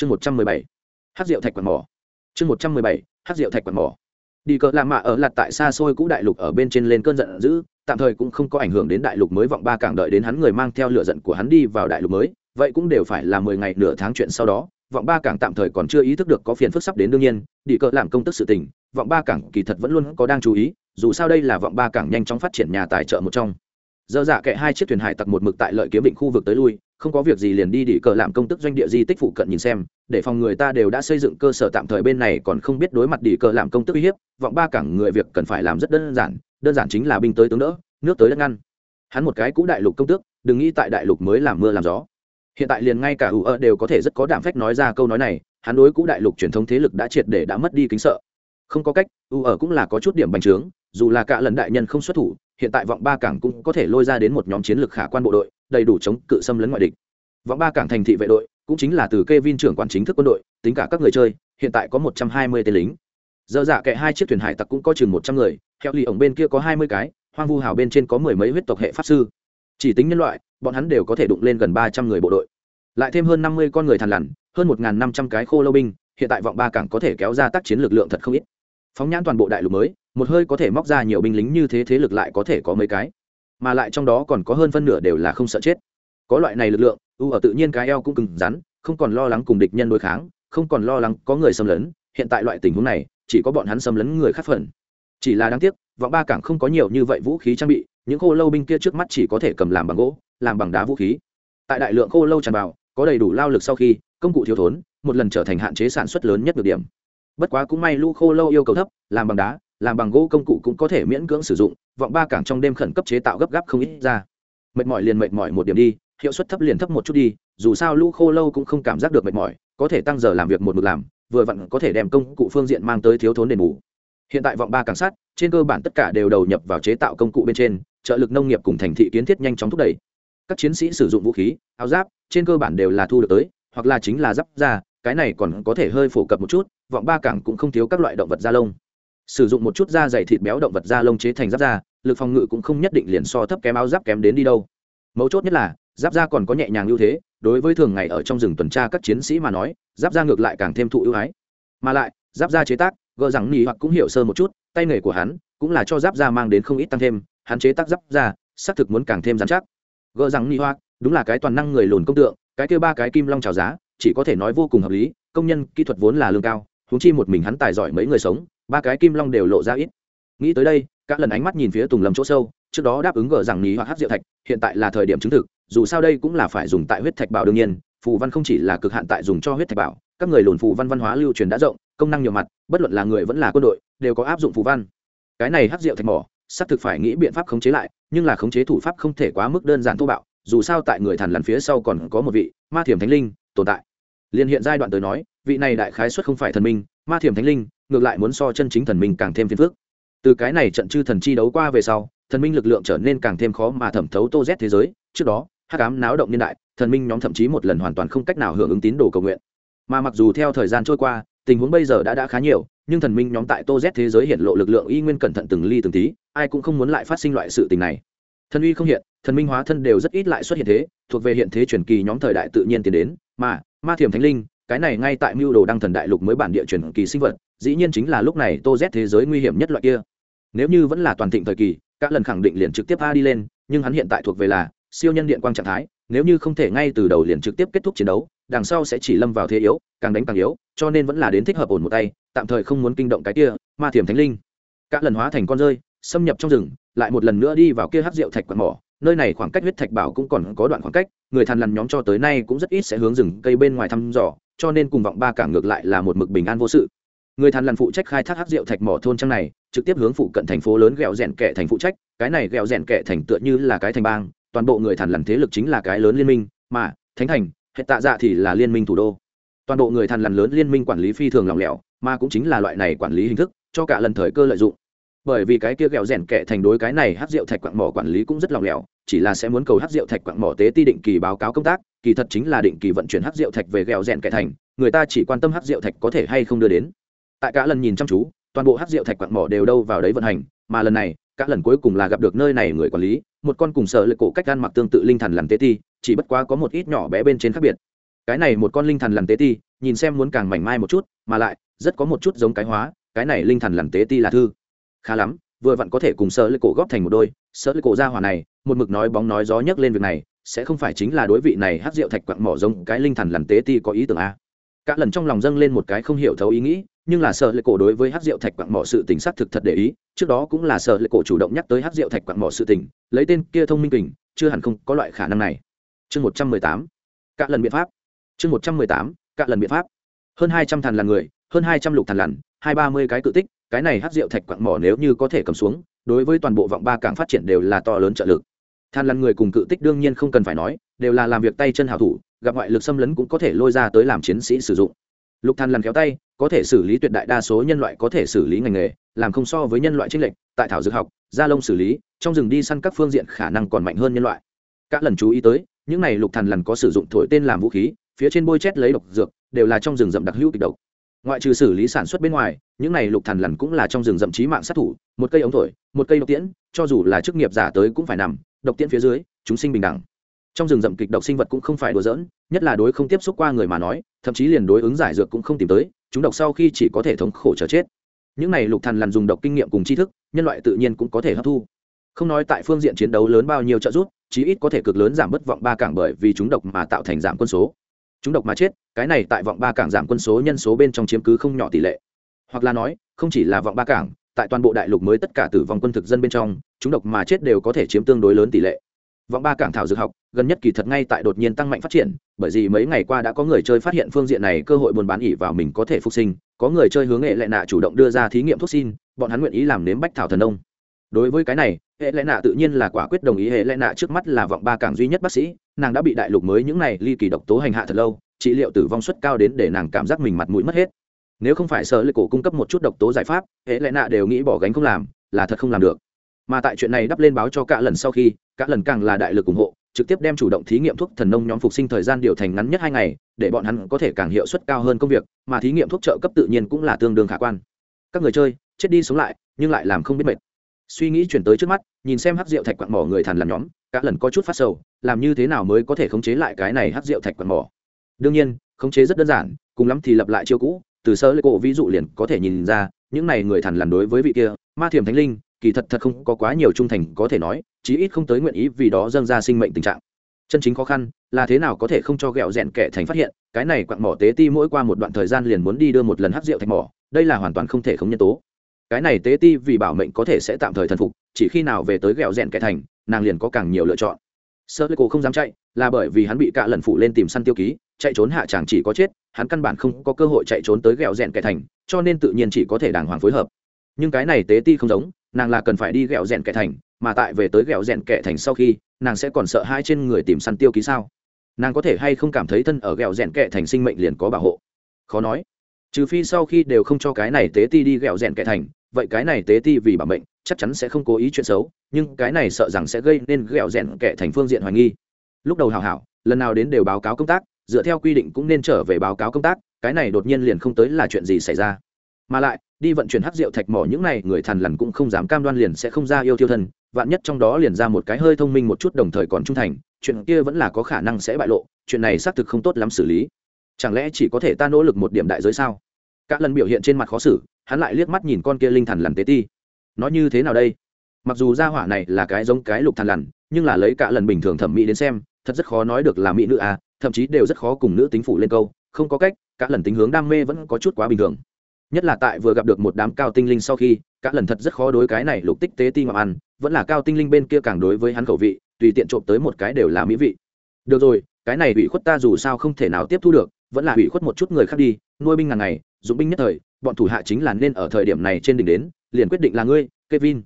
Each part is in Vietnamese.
chương một trăm mười bảy. Hát rượu thạch quạt mỏ. Chương một trăm mười bảy. Hát rượu thạch quạt mỏ. Đi cờ làm mạ ở lặt tại xa xôi cũ đại lục ở bên trên lên cơn giận dữ, tạm thời cũng không có ảnh hưởng đến đại lục mới vọng ba cảng đợi đến hắn người mang theo lửa giận của hắn đi vào đại lục mới, vậy cũng đều phải là mười ngày nửa tháng chuyện sau đó, vọng ba cảng tạm thời còn chưa ý thức được có phiền phức sắp đến đương nhiên, đi cờ làm công tức sự tình, vọng ba cảng kỳ thật vẫn luôn có đang chú ý, dù sao đây là vọng ba cảng nhanh chóng phát triển nhà tài trợ một trong. Dơ dạ kệ hai chiếc thuyền hải tặc một mực tại lợi kiếm định khu vực tới lui không có việc gì liền đi đi cờ làm công tức doanh địa di tích phụ cận nhìn xem, để phòng người ta đều đã xây dựng cơ sở tạm thời bên này còn không biết đối mặt đi cờ làm công tức uy hiếp, vọng ba cảng người việc cần phải làm rất đơn giản đơn giản chính là binh tới tướng đỡ, nước tới đất ngăn. Hắn một cái cũ đại lục công tước, đừng nghĩ tại đại lục mới làm mưa làm gió. Hiện tại liền ngay cả ủ ơ đều có thể rất có đảm phách nói ra câu nói này, hắn đối cũ đại lục truyền thống thế lực đã triệt để đã mất đi kính sợ. Không có cách ủ ơ cũng là có chút điểm bành trướng, dù là cả lần đại nhân không xuất thủ hiện tại vọng ba cảng cũng có thể lôi ra đến một nhóm chiến lược khả quan bộ đội, đầy đủ chống cự xâm lấn ngoại địch. Vọng ba cảng thành thị vệ đội cũng chính là từ k e vin trưởng quản chính thức quân đội, tính cả các người chơi, hiện tại có một trăm hai mươi tên lính. Dơ dạ kệ hai chiếc thuyền hải tặc cũng có chừng một trăm người theo lì ổng bên kia có hai mươi cái, hoang vu hào bên trên có mười mấy huyết tộc hệ pháp sư. Chỉ tính nhân loại, bọn hắn đều có thể đụng lên gần ba trăm người bộ đội. Lại thêm hơn năm mươi con người thằn lằn, hơn một năm trăm cái khô lâu binh, hiện tại vọng ba cảng có thể kéo ra tác chiến lực lượng thật không ít phóng nhãn toàn bộ đại lục mới, một hơi có thể móc ra nhiều binh lính như thế thế lực lại có thể có mấy cái. Mà lại trong đó còn có hơn phân nửa đều là không sợ chết. Có loại này lực lượng, u ở tự nhiên cái eo cũng cứng rắn, không còn lo lắng cùng địch nhân đối kháng, không còn lo lắng có người xâm lấn. Hiện tại loại tình huống này, chỉ có bọn hắn xâm lấn người khác phần. Chỉ là đáng tiếc, vọng ba cảng không có nhiều như vậy vũ khí trang bị, những khô lâu binh kia trước mắt chỉ có thể cầm làm bằng gỗ, làm bằng đá vũ khí. Tại đại lượng khô lâu tràn vào, có đầy đủ lao lực sau khi, công cụ thiếu thốn, một lần trở thành hạn chế sản xuất lớn nhất được điểm bất quá cũng may lũ khô lâu yêu cầu thấp làm bằng đá làm bằng gỗ công cụ cũng có thể miễn cưỡng sử dụng vọng ba cảng trong đêm khẩn cấp chế tạo gấp gáp không ít ra. Mệt mỏi liền mệt mỏi một điểm đi hiệu suất thấp liền thấp một chút đi dù sao lũ khô lâu cũng không cảm giác được mệt mỏi có thể tăng giờ làm việc một mực làm vừa vặn có thể đem công cụ phương diện mang tới thiếu thốn đền bù. Hiện tại vọng ba cảng sát trên cơ bản tất cả đều đầu nhập vào chế tạo công cụ bên trên trợ lực nông nghiệp cùng thành thị kiến thiết nhanh chóng thúc đẩy. Các chiến sĩ sử dụng vũ khí áo giáp trên cơ bản đều là thu được tới hoặc là chính là giáp ra, cái này còn có thể hơi phổ cập một chút vọng ba cảng cũng không thiếu các loại động vật da lông. Sử dụng một chút da dày thịt béo động vật da lông chế thành giáp da, lực phòng ngự cũng không nhất định liền so thấp kém áo giáp kém đến đi đâu. Mấu chốt nhất là, giáp da còn có nhẹ nhàng ưu thế, đối với thường ngày ở trong rừng tuần tra các chiến sĩ mà nói, giáp da ngược lại càng thêm thụ ưu ái. Mà lại, giáp da chế tác gỡ rằng nỉ hoặc cũng hiểu sơ một chút, tay nghề của hắn cũng là cho giáp da mang đến không ít tăng thêm, hắn chế tác giáp da, xác thực muốn càng thêm dán chắc. Gỡ rằng nỉ hoặc, đúng là cái toàn năng người lùn công tượng, cái kêu ba cái kim long trào giá, chỉ có thể nói vô cùng hợp lý, công nhân kỹ thuật vốn là lương cao huống chi một mình hắn tài giỏi mấy người sống, ba cái kim long đều lộ ra ít. Nghĩ tới đây các lần ánh mắt nhìn phía tùng lâm chỗ sâu, trước đó đáp ứng gờ rằng ní hoặc hát diệu thạch, hiện tại là thời điểm chứng thực, dù sao đây cũng là phải dùng tại huyết thạch bảo đương nhiên, phù văn không chỉ là cực hạn tại dùng cho huyết thạch bảo, các người lùn phù văn văn hóa lưu truyền đã rộng, công năng nhiều mặt, bất luận là người vẫn là quân đội, đều có áp dụng phù văn. Cái này hát diệu thạch mỏ, xác thực phải nghĩ biện pháp khống chế lại, nhưng là khống chế thủ pháp không thể quá mức đơn giản thô bạo, dù sao tại người thằn lằn phía sau còn có một vị, ma thiểm thánh linh tồn tại. Liên hiện giai đoạn tới nói vị này đại khái xuất không phải thần minh, ma thiểm thánh linh, ngược lại muốn so chân chính thần minh càng thêm phiền phức. Từ cái này trận chư thần chi đấu qua về sau, thần minh lực lượng trở nên càng thêm khó mà thẩm thấu tô z thế giới. Trước đó, hắc ám náo động niên đại, thần minh nhóm thậm chí một lần hoàn toàn không cách nào hưởng ứng tín đồ cầu nguyện. Mà mặc dù theo thời gian trôi qua, tình huống bây giờ đã đã khá nhiều, nhưng thần minh nhóm tại tô z thế giới hiện lộ lực lượng y nguyên cẩn thận từng ly từng tí, ai cũng không muốn lại phát sinh loại sự tình này. Thần uy không hiện, thần minh hóa thân đều rất ít lại xuất hiện thế, thuộc về hiện thế truyền kỳ nhóm thời đại tự nhiên tiến đến, mà ma thiểm thánh linh cái này ngay tại mưu đồ đăng thần đại lục mới bản địa truyền kỳ sinh vật, dĩ nhiên chính là lúc này tô z thế giới nguy hiểm nhất loại kia. Nếu như vẫn là toàn thịnh thời kỳ, các lần khẳng định liền trực tiếp a đi lên, nhưng hắn hiện tại thuộc về là siêu nhân điện quang trạng thái, nếu như không thể ngay từ đầu liền trực tiếp kết thúc chiến đấu, đằng sau sẽ chỉ lâm vào thế yếu, càng đánh càng yếu, cho nên vẫn là đến thích hợp ổn một tay, tạm thời không muốn kinh động cái kia, ma thiểm thánh linh. Các lần hóa thành con rơi, xâm nhập trong rừng, lại một lần nữa đi vào kia hát rượu thạch quạt mỏ, nơi này khoảng cách huyết thạch bảo cũng còn có đoạn khoảng cách, người thằn lằn nhóm cho tới nay cũng rất ít sẽ hướng rừng cây bên ngoài thăm dò cho nên cùng vọng ba cảng ngược lại là một mực bình an vô sự. Người thàn lằn phụ trách khai thác hát rượu thạch mỏ thôn trang này, trực tiếp hướng phụ cận thành phố lớn ghẹo rèn kẻ thành phụ trách, cái này ghẹo rèn kẻ thành tựa như là cái thành bang, toàn bộ người thàn lằn thế lực chính là cái lớn liên minh, mà, thánh thành hệ tạ dạ thì là liên minh thủ đô. Toàn bộ người thàn lằn lớn liên minh quản lý phi thường lỏng lẻo, mà cũng chính là loại này quản lý hình thức, cho cả lần thời cơ lợi dụng bởi vì cái kia ghẹo rèn kẻ thành đối cái này hát rượu thạch quạng mỏ quản lý cũng rất lòng lẻo, chỉ là sẽ muốn cầu hát rượu thạch quạng mỏ tế ti định kỳ báo cáo công tác, kỳ thật chính là định kỳ vận chuyển hát rượu thạch về ghẹo rèn kẻ thành, người ta chỉ quan tâm hát rượu thạch có thể hay không đưa đến. Tại cả lần nhìn chăm chú, toàn bộ hát rượu thạch quạng mỏ đều đâu vào đấy vận hành, mà lần này, cả lần cuối cùng là gặp được nơi này người quản lý, một con cùng sợ lực cổ cách ăn mặc tương tự linh thần làm tế ti, chỉ bất quá có một ít nhỏ bé bên trên khác biệt. Cái này một con linh thần làm tế ti, nhìn xem muốn càng mảnh mai một chút, mà lại, rất có một chút giống cái hóa, cái này linh thần làm tế ti là thư khá lắm, vừa vặn có thể cùng sợ lấy cổ góp thành một đôi. Sợ lấy cổ ra hỏa này, một mực nói bóng nói gió nhấc lên việc này, sẽ không phải chính là đối vị này hát rượu thạch quặng mỏ giống cái linh thần làm tế ti có ý tưởng a cả lần trong lòng dâng lên một cái không hiểu thấu ý nghĩ, nhưng là sợ lệ cổ đối với hát rượu thạch quặng mỏ sự tình xác thực thật để ý. Trước đó cũng là sợ lệ cổ chủ động nhắc tới hát rượu thạch quặng mỏ sự tình, lấy tên kia thông minh kình, chưa hẳn không có loại khả năng này. Chương một trăm mười tám, cả lần biện pháp. Chương một trăm mười tám, cả lần biện pháp. Hơn hai trăm thằn là người, hơn hai trăm lục thằn lằn, hai ba mươi cái cự tích cái này hát rượu thạch quặng mỏ nếu như có thể cầm xuống, đối với toàn bộ vọng ba cảng phát triển đều là to lớn trợ lực. Than lăn người cùng cự tích đương nhiên không cần phải nói, đều là làm việc tay chân hảo thủ, gặp ngoại lực xâm lấn cũng có thể lôi ra tới làm chiến sĩ sử dụng. Lục than lăn kéo tay, có thể xử lý tuyệt đại đa số nhân loại có thể xử lý ngành nghề, làm không so với nhân loại trinh lệnh tại thảo dược học gia lông xử lý, trong rừng đi săn các phương diện khả năng còn mạnh hơn nhân loại. Các lần chú ý tới, những này lục thần lần có sử dụng thổi tên làm vũ khí, phía trên bôi chét lấy độc dược, đều là trong rừng rậm đặc hữu kịch độc ngoại trừ xử lý sản xuất bên ngoài, những này lục thần lần cũng là trong rừng rậm chí mạng sát thủ, một cây ống thổi, một cây độc tiễn, cho dù là chức nghiệp giả tới cũng phải nằm, độc tiễn phía dưới, chúng sinh bình đẳng. Trong rừng rậm kịch độc sinh vật cũng không phải đùa giỡn, nhất là đối không tiếp xúc qua người mà nói, thậm chí liền đối ứng giải dược cũng không tìm tới, chúng độc sau khi chỉ có thể thống khổ chờ chết. Những này lục thần lần dùng độc kinh nghiệm cùng tri thức, nhân loại tự nhiên cũng có thể hấp thu. Không nói tại phương diện chiến đấu lớn bao nhiêu trợ giúp, chí ít có thể cực lớn giảm bất vọng ba cảng bởi vì chúng độc mà tạo thành giảm quân số chúng độc mà chết, cái này tại vọng ba cảng giảm quân số nhân số bên trong chiếm cứ không nhỏ tỷ lệ. Hoặc là nói, không chỉ là vọng ba cảng, tại toàn bộ đại lục mới tất cả tử vong quân thực dân bên trong, chúng độc mà chết đều có thể chiếm tương đối lớn tỷ lệ. Vọng ba cảng thảo dược học, gần nhất kỳ thật ngay tại đột nhiên tăng mạnh phát triển, bởi vì mấy ngày qua đã có người chơi phát hiện phương diện này cơ hội buôn bán ỉ vào mình có thể phục sinh, có người chơi hướng nghệ lệ nạ chủ động đưa ra thí nghiệm thuốc xin, bọn hắn nguyện ý làm nếm bách thảo thần nông đối với cái này, hệ lệ nạ tự nhiên là quả quyết đồng ý hệ lệ nạ trước mắt là vọng ba cảng duy nhất bác sĩ, nàng đã bị đại lục mới những này ly kỳ độc tố hành hạ thật lâu, trị liệu tử vong suất cao đến để nàng cảm giác mình mặt mũi mất hết. Nếu không phải sợ lệ cổ cung cấp một chút độc tố giải pháp, hệ lệ nạ đều nghĩ bỏ gánh không làm, là thật không làm được. Mà tại chuyện này đắp lên báo cho cả lần sau khi, cả lần càng là đại lực ủng hộ, trực tiếp đem chủ động thí nghiệm thuốc thần nông nhóm phục sinh thời gian điều thành ngắn nhất hai ngày, để bọn hắn có thể càng hiệu suất cao hơn công việc, mà thí nghiệm thuốc trợ cấp tự nhiên cũng là tương đương khả quan. Các người chơi, chết đi sống lại, nhưng lại làm không biết mệt suy nghĩ chuyển tới trước mắt, nhìn xem hát rượu thạch quặn mỏ người thàn làm nhóm các lần có chút phát sầu, làm như thế nào mới có thể khống chế lại cái này hát rượu thạch quặn mỏ. Đương nhiên, khống chế rất đơn giản, cùng lắm thì lập lại chiêu cũ, từ sơ lê cổ ví dụ liền có thể nhìn ra, những này người thàn làm đối với vị kia, ma thiềm thánh linh, kỳ thật thật không có quá nhiều trung thành, có thể nói, chí ít không tới nguyện ý vì đó dâng ra sinh mệnh tình trạng. Chân chính khó khăn là thế nào có thể không cho ghẹo rẽn kẻ thành phát hiện, cái này quặng mỏ tế ti mỗi qua một đoạn thời gian liền muốn đi đưa một lần hát rượu thạch mỏ, đây là hoàn toàn không thể không nhân tố cái này tế ti vì bảo mệnh có thể sẽ tạm thời thần phục, chỉ khi nào về tới ghẹo rèn kẻ thành, nàng liền có càng nhiều lựa chọn. Sơ lê cổ không dám chạy, là bởi vì hắn bị cạ lần phụ lên tìm săn tiêu ký, chạy trốn hạ chàng chỉ có chết, hắn căn bản không có cơ hội chạy trốn tới ghẹo rèn kẻ thành, cho nên tự nhiên chỉ có thể đàng hoàng phối hợp. Nhưng cái này tế ti không giống, nàng là cần phải đi ghẹo rèn kẻ thành, mà tại về tới ghẹo rèn kẻ thành sau khi, nàng sẽ còn sợ hai trên người tìm săn tiêu ký sao? Nàng có thể hay không cảm thấy thân ở ghẹo rèn kẻ thành sinh mệnh liền có bảo hộ? Khó nói. Trừ phi sau khi đều không cho cái này tế ti đi ghẹo rèn kẻ thành vậy cái này tế ti vì bảo mệnh, chắc chắn sẽ không cố ý chuyện xấu, nhưng cái này sợ rằng sẽ gây nên ghẹo rẽn kẻ thành phương diện hoài nghi. Lúc đầu hào hảo, lần nào đến đều báo cáo công tác, dựa theo quy định cũng nên trở về báo cáo công tác, cái này đột nhiên liền không tới là chuyện gì xảy ra. Mà lại, đi vận chuyển hắc rượu thạch mỏ những này, người thằn lằn cũng không dám cam đoan liền sẽ không ra yêu tiêu thân, vạn nhất trong đó liền ra một cái hơi thông minh một chút đồng thời còn trung thành, chuyện kia vẫn là có khả năng sẽ bại lộ, chuyện này xác thực không tốt lắm xử lý. Chẳng lẽ chỉ có thể ta nỗ lực một điểm đại giới sao? Cả lần biểu hiện trên mặt khó xử, hắn lại liếc mắt nhìn con kia linh thần lằn tế ti. Nó như thế nào đây? Mặc dù gia hỏa này là cái giống cái lục thần lằn, nhưng là lấy cả lần bình thường thẩm mỹ đến xem, thật rất khó nói được là mỹ nữ à thậm chí đều rất khó cùng nữ tính phụ lên câu, không có cách, cả lần tính hướng đam mê vẫn có chút quá bình thường. Nhất là tại vừa gặp được một đám cao tinh linh sau khi các lần thật rất khó đối cái này lục tích tế ti ngọc ăn, vẫn là cao tinh linh bên kia càng đối với hắn khẩu vị, tùy tiện trộm tới một cái đều là mỹ vị. Được rồi, cái này bị khuất ta dù sao không thể nào tiếp thu được vẫn là hủy khuất một chút người khác đi, nuôi binh ngàn ngày, dụng binh nhất thời, bọn thủ hạ chính là nên ở thời điểm này trên đỉnh đến, liền quyết định là ngươi, kevin.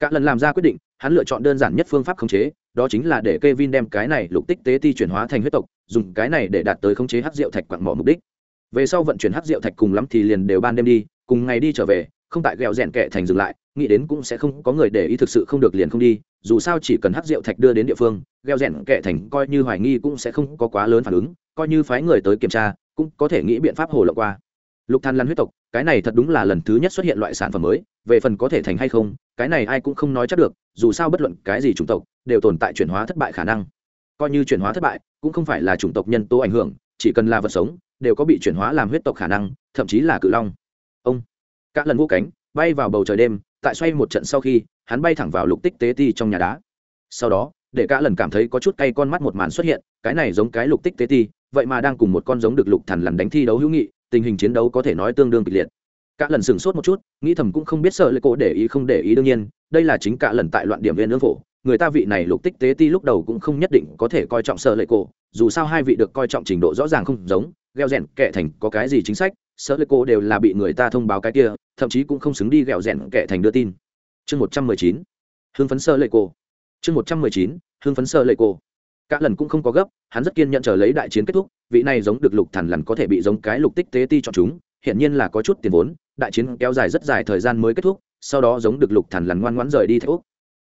Cả lần làm ra quyết định, hắn lựa chọn đơn giản nhất phương pháp khống chế, đó chính là để kevin đem cái này lục tích tế ti chuyển hóa thành huyết tộc, dùng cái này để đạt tới khống chế hắc rượu thạch quặng mỏ mục đích. Về sau vận chuyển hắc rượu thạch cùng lắm thì liền đều ban đêm đi, cùng ngày đi trở về, không tại ghẹo rèn kệ thành dừng lại, nghĩ đến cũng sẽ không có người để ý thực sự không được liền không đi, dù sao chỉ cần hắc rượu thạch đưa đến địa phương ghẹo rèn kệ thành coi như hoài nghi cũng sẽ không có quá lớn phản ứng coi như phái người tới kiểm tra, cũng có thể nghĩ biện pháp hồ lộ qua. Lục than lăn huyết tộc, cái này thật đúng là lần thứ nhất xuất hiện loại sản phẩm mới, về phần có thể thành hay không, cái này ai cũng không nói chắc được, dù sao bất luận cái gì chủng tộc, đều tồn tại chuyển hóa thất bại khả năng. Coi như chuyển hóa thất bại, cũng không phải là chủng tộc nhân tố ảnh hưởng, chỉ cần là vật sống, đều có bị chuyển hóa làm huyết tộc khả năng, thậm chí là cự long. Ông các lần vũ cánh, bay vào bầu trời đêm, tại xoay một trận sau khi, hắn bay thẳng vào lục tích tế ti trong nhà đá. Sau đó, để cả lần cảm thấy có chút cay con mắt một màn xuất hiện, cái này giống cái lục tích tế ti vậy mà đang cùng một con giống được lục thần lần đánh thi đấu hữu nghị, tình hình chiến đấu có thể nói tương đương kịch liệt. Cả lần sửng sốt một chút, nghĩ thầm cũng không biết sợ lệ cổ để ý không để ý đương nhiên, đây là chính cả lần tại loạn điểm viên ương phổ, người ta vị này lục tích tế ti lúc đầu cũng không nhất định có thể coi trọng sợ lệ cổ, dù sao hai vị được coi trọng trình độ rõ ràng không giống, gheo rèn kệ thành có cái gì chính sách, sợ lệ cổ đều là bị người ta thông báo cái kia, thậm chí cũng không xứng đi gheo rèn kệ thành đưa tin. Chương một trăm mười chín hương phấn sợ lệ cổ. Chương một trăm mười chín hương phấn sợ lệ cổ cả lần cũng không có gấp, hắn rất kiên nhận chờ lấy đại chiến kết thúc, vị này giống được lục thần lần có thể bị giống cái lục tích tế ti chọn chúng hiện nhiên là có chút tiền vốn, đại chiến kéo dài rất dài thời gian mới kết thúc, sau đó giống được lục thần lần ngoan ngoãn rời đi theo úc.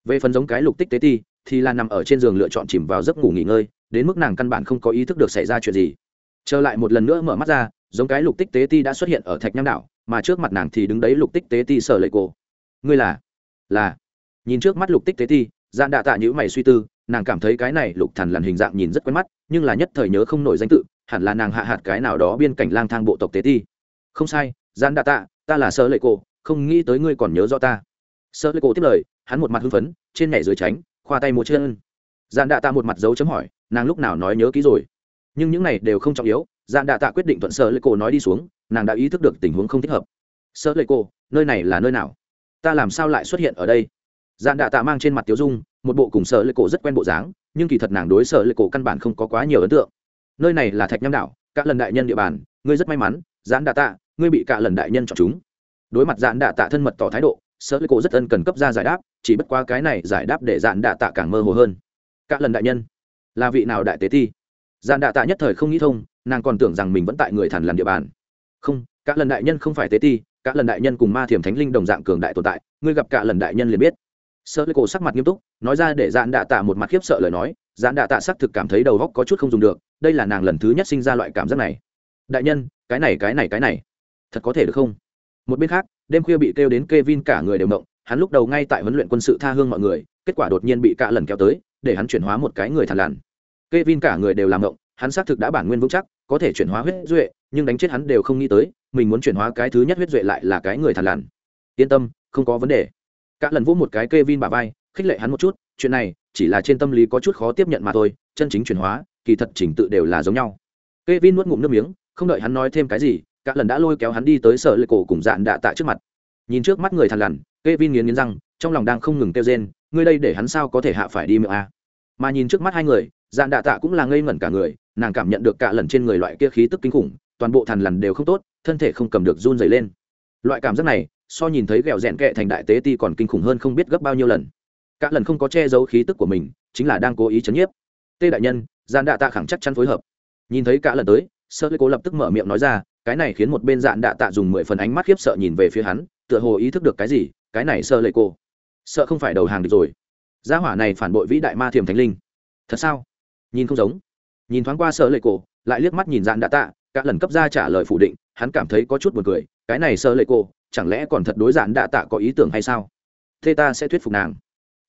Về phần giống cái lục tích tế ti, thì là nằm ở trên giường lựa chọn chìm vào giấc ngủ nghỉ ngơi, đến mức nàng căn bản không có ý thức được xảy ra chuyện gì. Trở lại một lần nữa mở mắt ra, giống cái lục tích tế ti đã xuất hiện ở thạch nham đảo, mà trước mặt nàng thì đứng đấy lục tích tế ti sở lệ cô ngươi là? Là. Nhìn trước mắt lục tích tế ti gian đạ tạ nhữ mày suy tư nàng cảm thấy cái này lục thần lằn hình dạng nhìn rất quen mắt, nhưng là nhất thời nhớ không nổi danh tự, hẳn là nàng hạ hạt cái nào đó biên cảnh lang thang bộ tộc tế ti. Không sai gian đa tạ, ta là sơ lệ cô không nghĩ tới ngươi còn nhớ rõ ta. Sơ lệ cô tiếp lời, hắn một mặt hưng phấn, trên nhảy dưới tránh, khoa tay múa chân. Gian đa tạ một mặt dấu chấm hỏi, nàng lúc nào nói nhớ kỹ rồi? Nhưng những này đều không trọng yếu gian đa tạ quyết định thuận sơ lệ cô nói đi xuống, nàng đã ý thức được tình huống không thích hợp. Sơ lệ cô nơi này là nơi nào? Ta làm sao lại xuất hiện ở đây? Gian đa tạ mang trên mặt tiếu dung một bộ cùng sở lệ cổ rất quen bộ dáng, nhưng kỳ thật nàng đối sở lệ cổ căn bản không có quá nhiều ấn tượng. Nơi này là thạch nham đảo, cả lần đại nhân địa bàn, ngươi rất may mắn, giãn đạ tạ, ngươi bị cả lần đại nhân chọn chúng. Đối mặt giãn đạ tạ thân mật tỏ thái độ, sở lệ cổ rất ân cần cấp ra giải đáp, chỉ bất qua cái này giải đáp để giãn đạ tạ càng mơ hồ hơn. Cả lần đại nhân, là vị nào đại tế thi? giãn đạ tạ nhất thời không nghĩ thông, nàng còn tưởng rằng mình vẫn tại người thần làm địa bàn. Không, cả lần đại nhân không phải tế ti cả lần đại nhân cùng ma thiểm thánh linh đồng dạng cường đại tồn tại, ngươi gặp cả lần đại nhân liền biết sơ lê cổ sắc mặt nghiêm túc, nói ra để dạn đạ tạ một mặt khiếp sợ lời nói dạn đạ tạ xác thực cảm thấy đầu góc có chút không dùng được, đây là nàng lần thứ nhất sinh ra loại cảm giác này. Đại nhân, cái này cái này cái này, thật có thể được không? Một bên khác, đêm khuya bị kêu đến k e vin cả người đều động, hắn lúc đầu ngay tại huấn luyện quân sự tha hương mọi người, kết quả đột nhiên bị cả lần kéo tới, để hắn chuyển hóa một cái người thằn lằn. K e vin cả người đều làm động, hắn xác thực đã bản nguyên vững chắc, có thể chuyển hóa huyết duệ, nhưng đánh chết hắn đều không nghĩ tới, mình muốn chuyển hóa cái thứ nhất huyết duệ lại là cái người thằn lằn. Yên tâm, không có vấn đề cả lần vỗ một cái kê vin bà vai, khích lệ hắn một chút, chuyện này chỉ là trên tâm lý có chút khó tiếp nhận mà thôi, chân chính chuyển hóa, kỳ thật chỉnh tự đều là giống nhau. Kê vin nuốt ngụm nước miếng, không đợi hắn nói thêm cái gì, cả lần đã lôi kéo hắn đi tới sở lệ cổ cùng dạn đạ tạ trước mặt. Nhìn trước mắt người thằn lằn kê vin nghiến nghiến răng, trong lòng đang không ngừng kêu rên, ngươi đây để hắn sao có thể hạ phải đi miệng a? Mà nhìn trước mắt hai người, dạn đạ tạ cũng là ngây ngẩn cả người, nàng cảm nhận được cả lần trên người loại kia khí tức kinh khủng, toàn bộ thằn lằn đều không tốt, thân thể không cầm được run dày lên. Loại cảm giác này so nhìn thấy ghẹo rẽn kệ thành đại tế ti còn kinh khủng hơn không biết gấp bao nhiêu lần. Các lần không có che giấu khí tức của mình, chính là đang cố ý chấn nhiếp. Tê đại nhân gian đạ tạ khẳng chắc chắn phối hợp. Nhìn thấy cả lần tới, sơ lê cố lập tức mở miệng nói ra, cái này khiến một bên dạn đạ tạ dùng mười phần ánh mắt khiếp sợ nhìn về phía hắn, tựa hồ ý thức được cái gì, cái này sơ lê cô sợ không phải đầu hàng được rồi. Gia hỏa này phản bội vĩ đại ma thiềm thánh linh. Thật sao? Nhìn không giống. Nhìn thoáng qua sơ lê cô lại liếc mắt nhìn dạn đạ tạ, cả lần cấp ra trả lời phủ định, hắn cảm thấy có chút buồn cười, cái này sơ lê cô chẳng lẽ còn thật đối giản đạ tạ có ý tưởng hay sao? Thế ta sẽ thuyết phục nàng.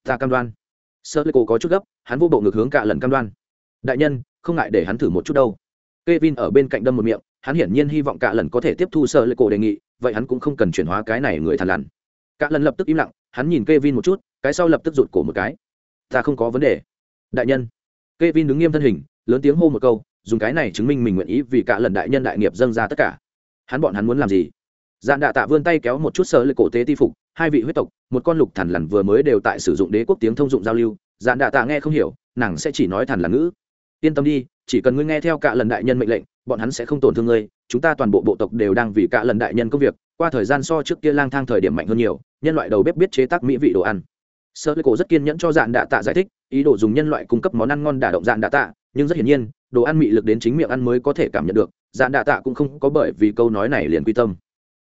Ta cam đoan. Sơ lê cô có chút gấp, hắn vô bộ ngược hướng cả lần cam đoan. Đại nhân, không ngại để hắn thử một chút đâu. K e vin ở bên cạnh đâm một miệng, hắn hiển nhiên hy vọng cả lần có thể tiếp thu sơ lê cô đề nghị, vậy hắn cũng không cần chuyển hóa cái này người thằn lằn. Cả lần lập tức im lặng, hắn nhìn k e vin một chút, cái sau lập tức rụt cổ một cái. Ta không có vấn đề. Đại nhân. K e vin đứng nghiêm thân hình, lớn tiếng hô một câu, dùng cái này chứng minh mình nguyện ý vì cả lần đại nhân đại nghiệp dâng ra tất cả. Hắn bọn hắn muốn làm gì? Dạn đạ tạ vươn tay kéo một chút sơ lực cổ tế ti phục, hai vị huyết tộc, một con lục thằn lằn vừa mới đều tại sử dụng đế quốc tiếng thông dụng giao lưu. Dạn đạ tạ nghe không hiểu, nàng sẽ chỉ nói thằn lằn ngữ. Yên tâm đi, chỉ cần ngươi nghe theo cả lần đại nhân mệnh lệnh, bọn hắn sẽ không tổn thương ngươi. Chúng ta toàn bộ bộ tộc đều đang vì cả lần đại nhân công việc. Qua thời gian so trước kia lang thang thời điểm mạnh hơn nhiều, nhân loại đầu bếp biết chế tác mỹ vị đồ ăn. Sơ lệ cổ rất kiên nhẫn cho dạn đạ tạ giải thích, ý đồ dùng nhân loại cung cấp món ăn ngon đả động dạn đạ tạ, nhưng rất hiển nhiên, đồ ăn mị lực đến chính miệng ăn mới có thể cảm nhận được. Dạn đạ tạ cũng không có bởi vì câu nói này liền quy tâm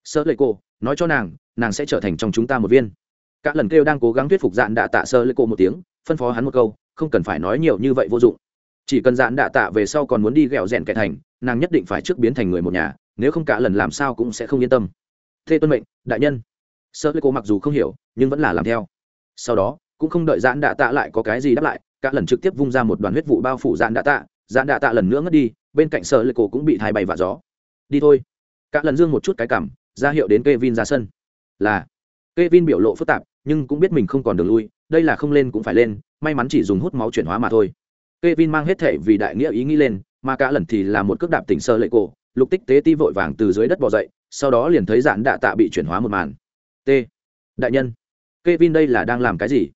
sơ lệ cô, nói cho nàng nàng sẽ trở thành trong chúng ta một viên. Các lần kêu đang cố gắng thuyết phục dạn đạ tạ sơ lệ cô một tiếng, phân phó hắn một câu, không cần phải nói nhiều như vậy vô dụng. Chỉ cần dạn đạ tạ về sau còn muốn đi ghẹo rèn kẻ thành, nàng nhất định phải trước biến thành người một nhà, nếu không cả lần làm sao cũng sẽ không yên tâm. Thế tuân mệnh, đại nhân. Sơ lệ cô mặc dù không hiểu, nhưng vẫn là làm theo. Sau đó, cũng không đợi dạn đạ tạ lại có cái gì đáp lại, cả lần trực tiếp vung ra một đoàn huyết vụ bao phủ dạn đạ tạ dạn đạ tạ lần nữa ngất đi, bên cạnh sơ lệ cô cũng bị thai bay và gió. Đi thôi. Cả lần dương một chút cái cảm ra hiệu đến Kevin ra sân. Là, Kevin biểu lộ phức tạp, nhưng cũng biết mình không còn đường lui, đây là không lên cũng phải lên, may mắn chỉ dùng hút máu chuyển hóa mà thôi. Kevin mang hết thể vì đại nghĩa ý nghĩ lên, mà cả lần thì là một cước đạp tỉnh sơ lệ cổ, lục tích tế ti vội vàng từ dưới đất bò dậy, sau đó liền thấy dạn đạ tạ bị chuyển hóa một màn. T, đại nhân, Kevin đây là đang làm cái gì?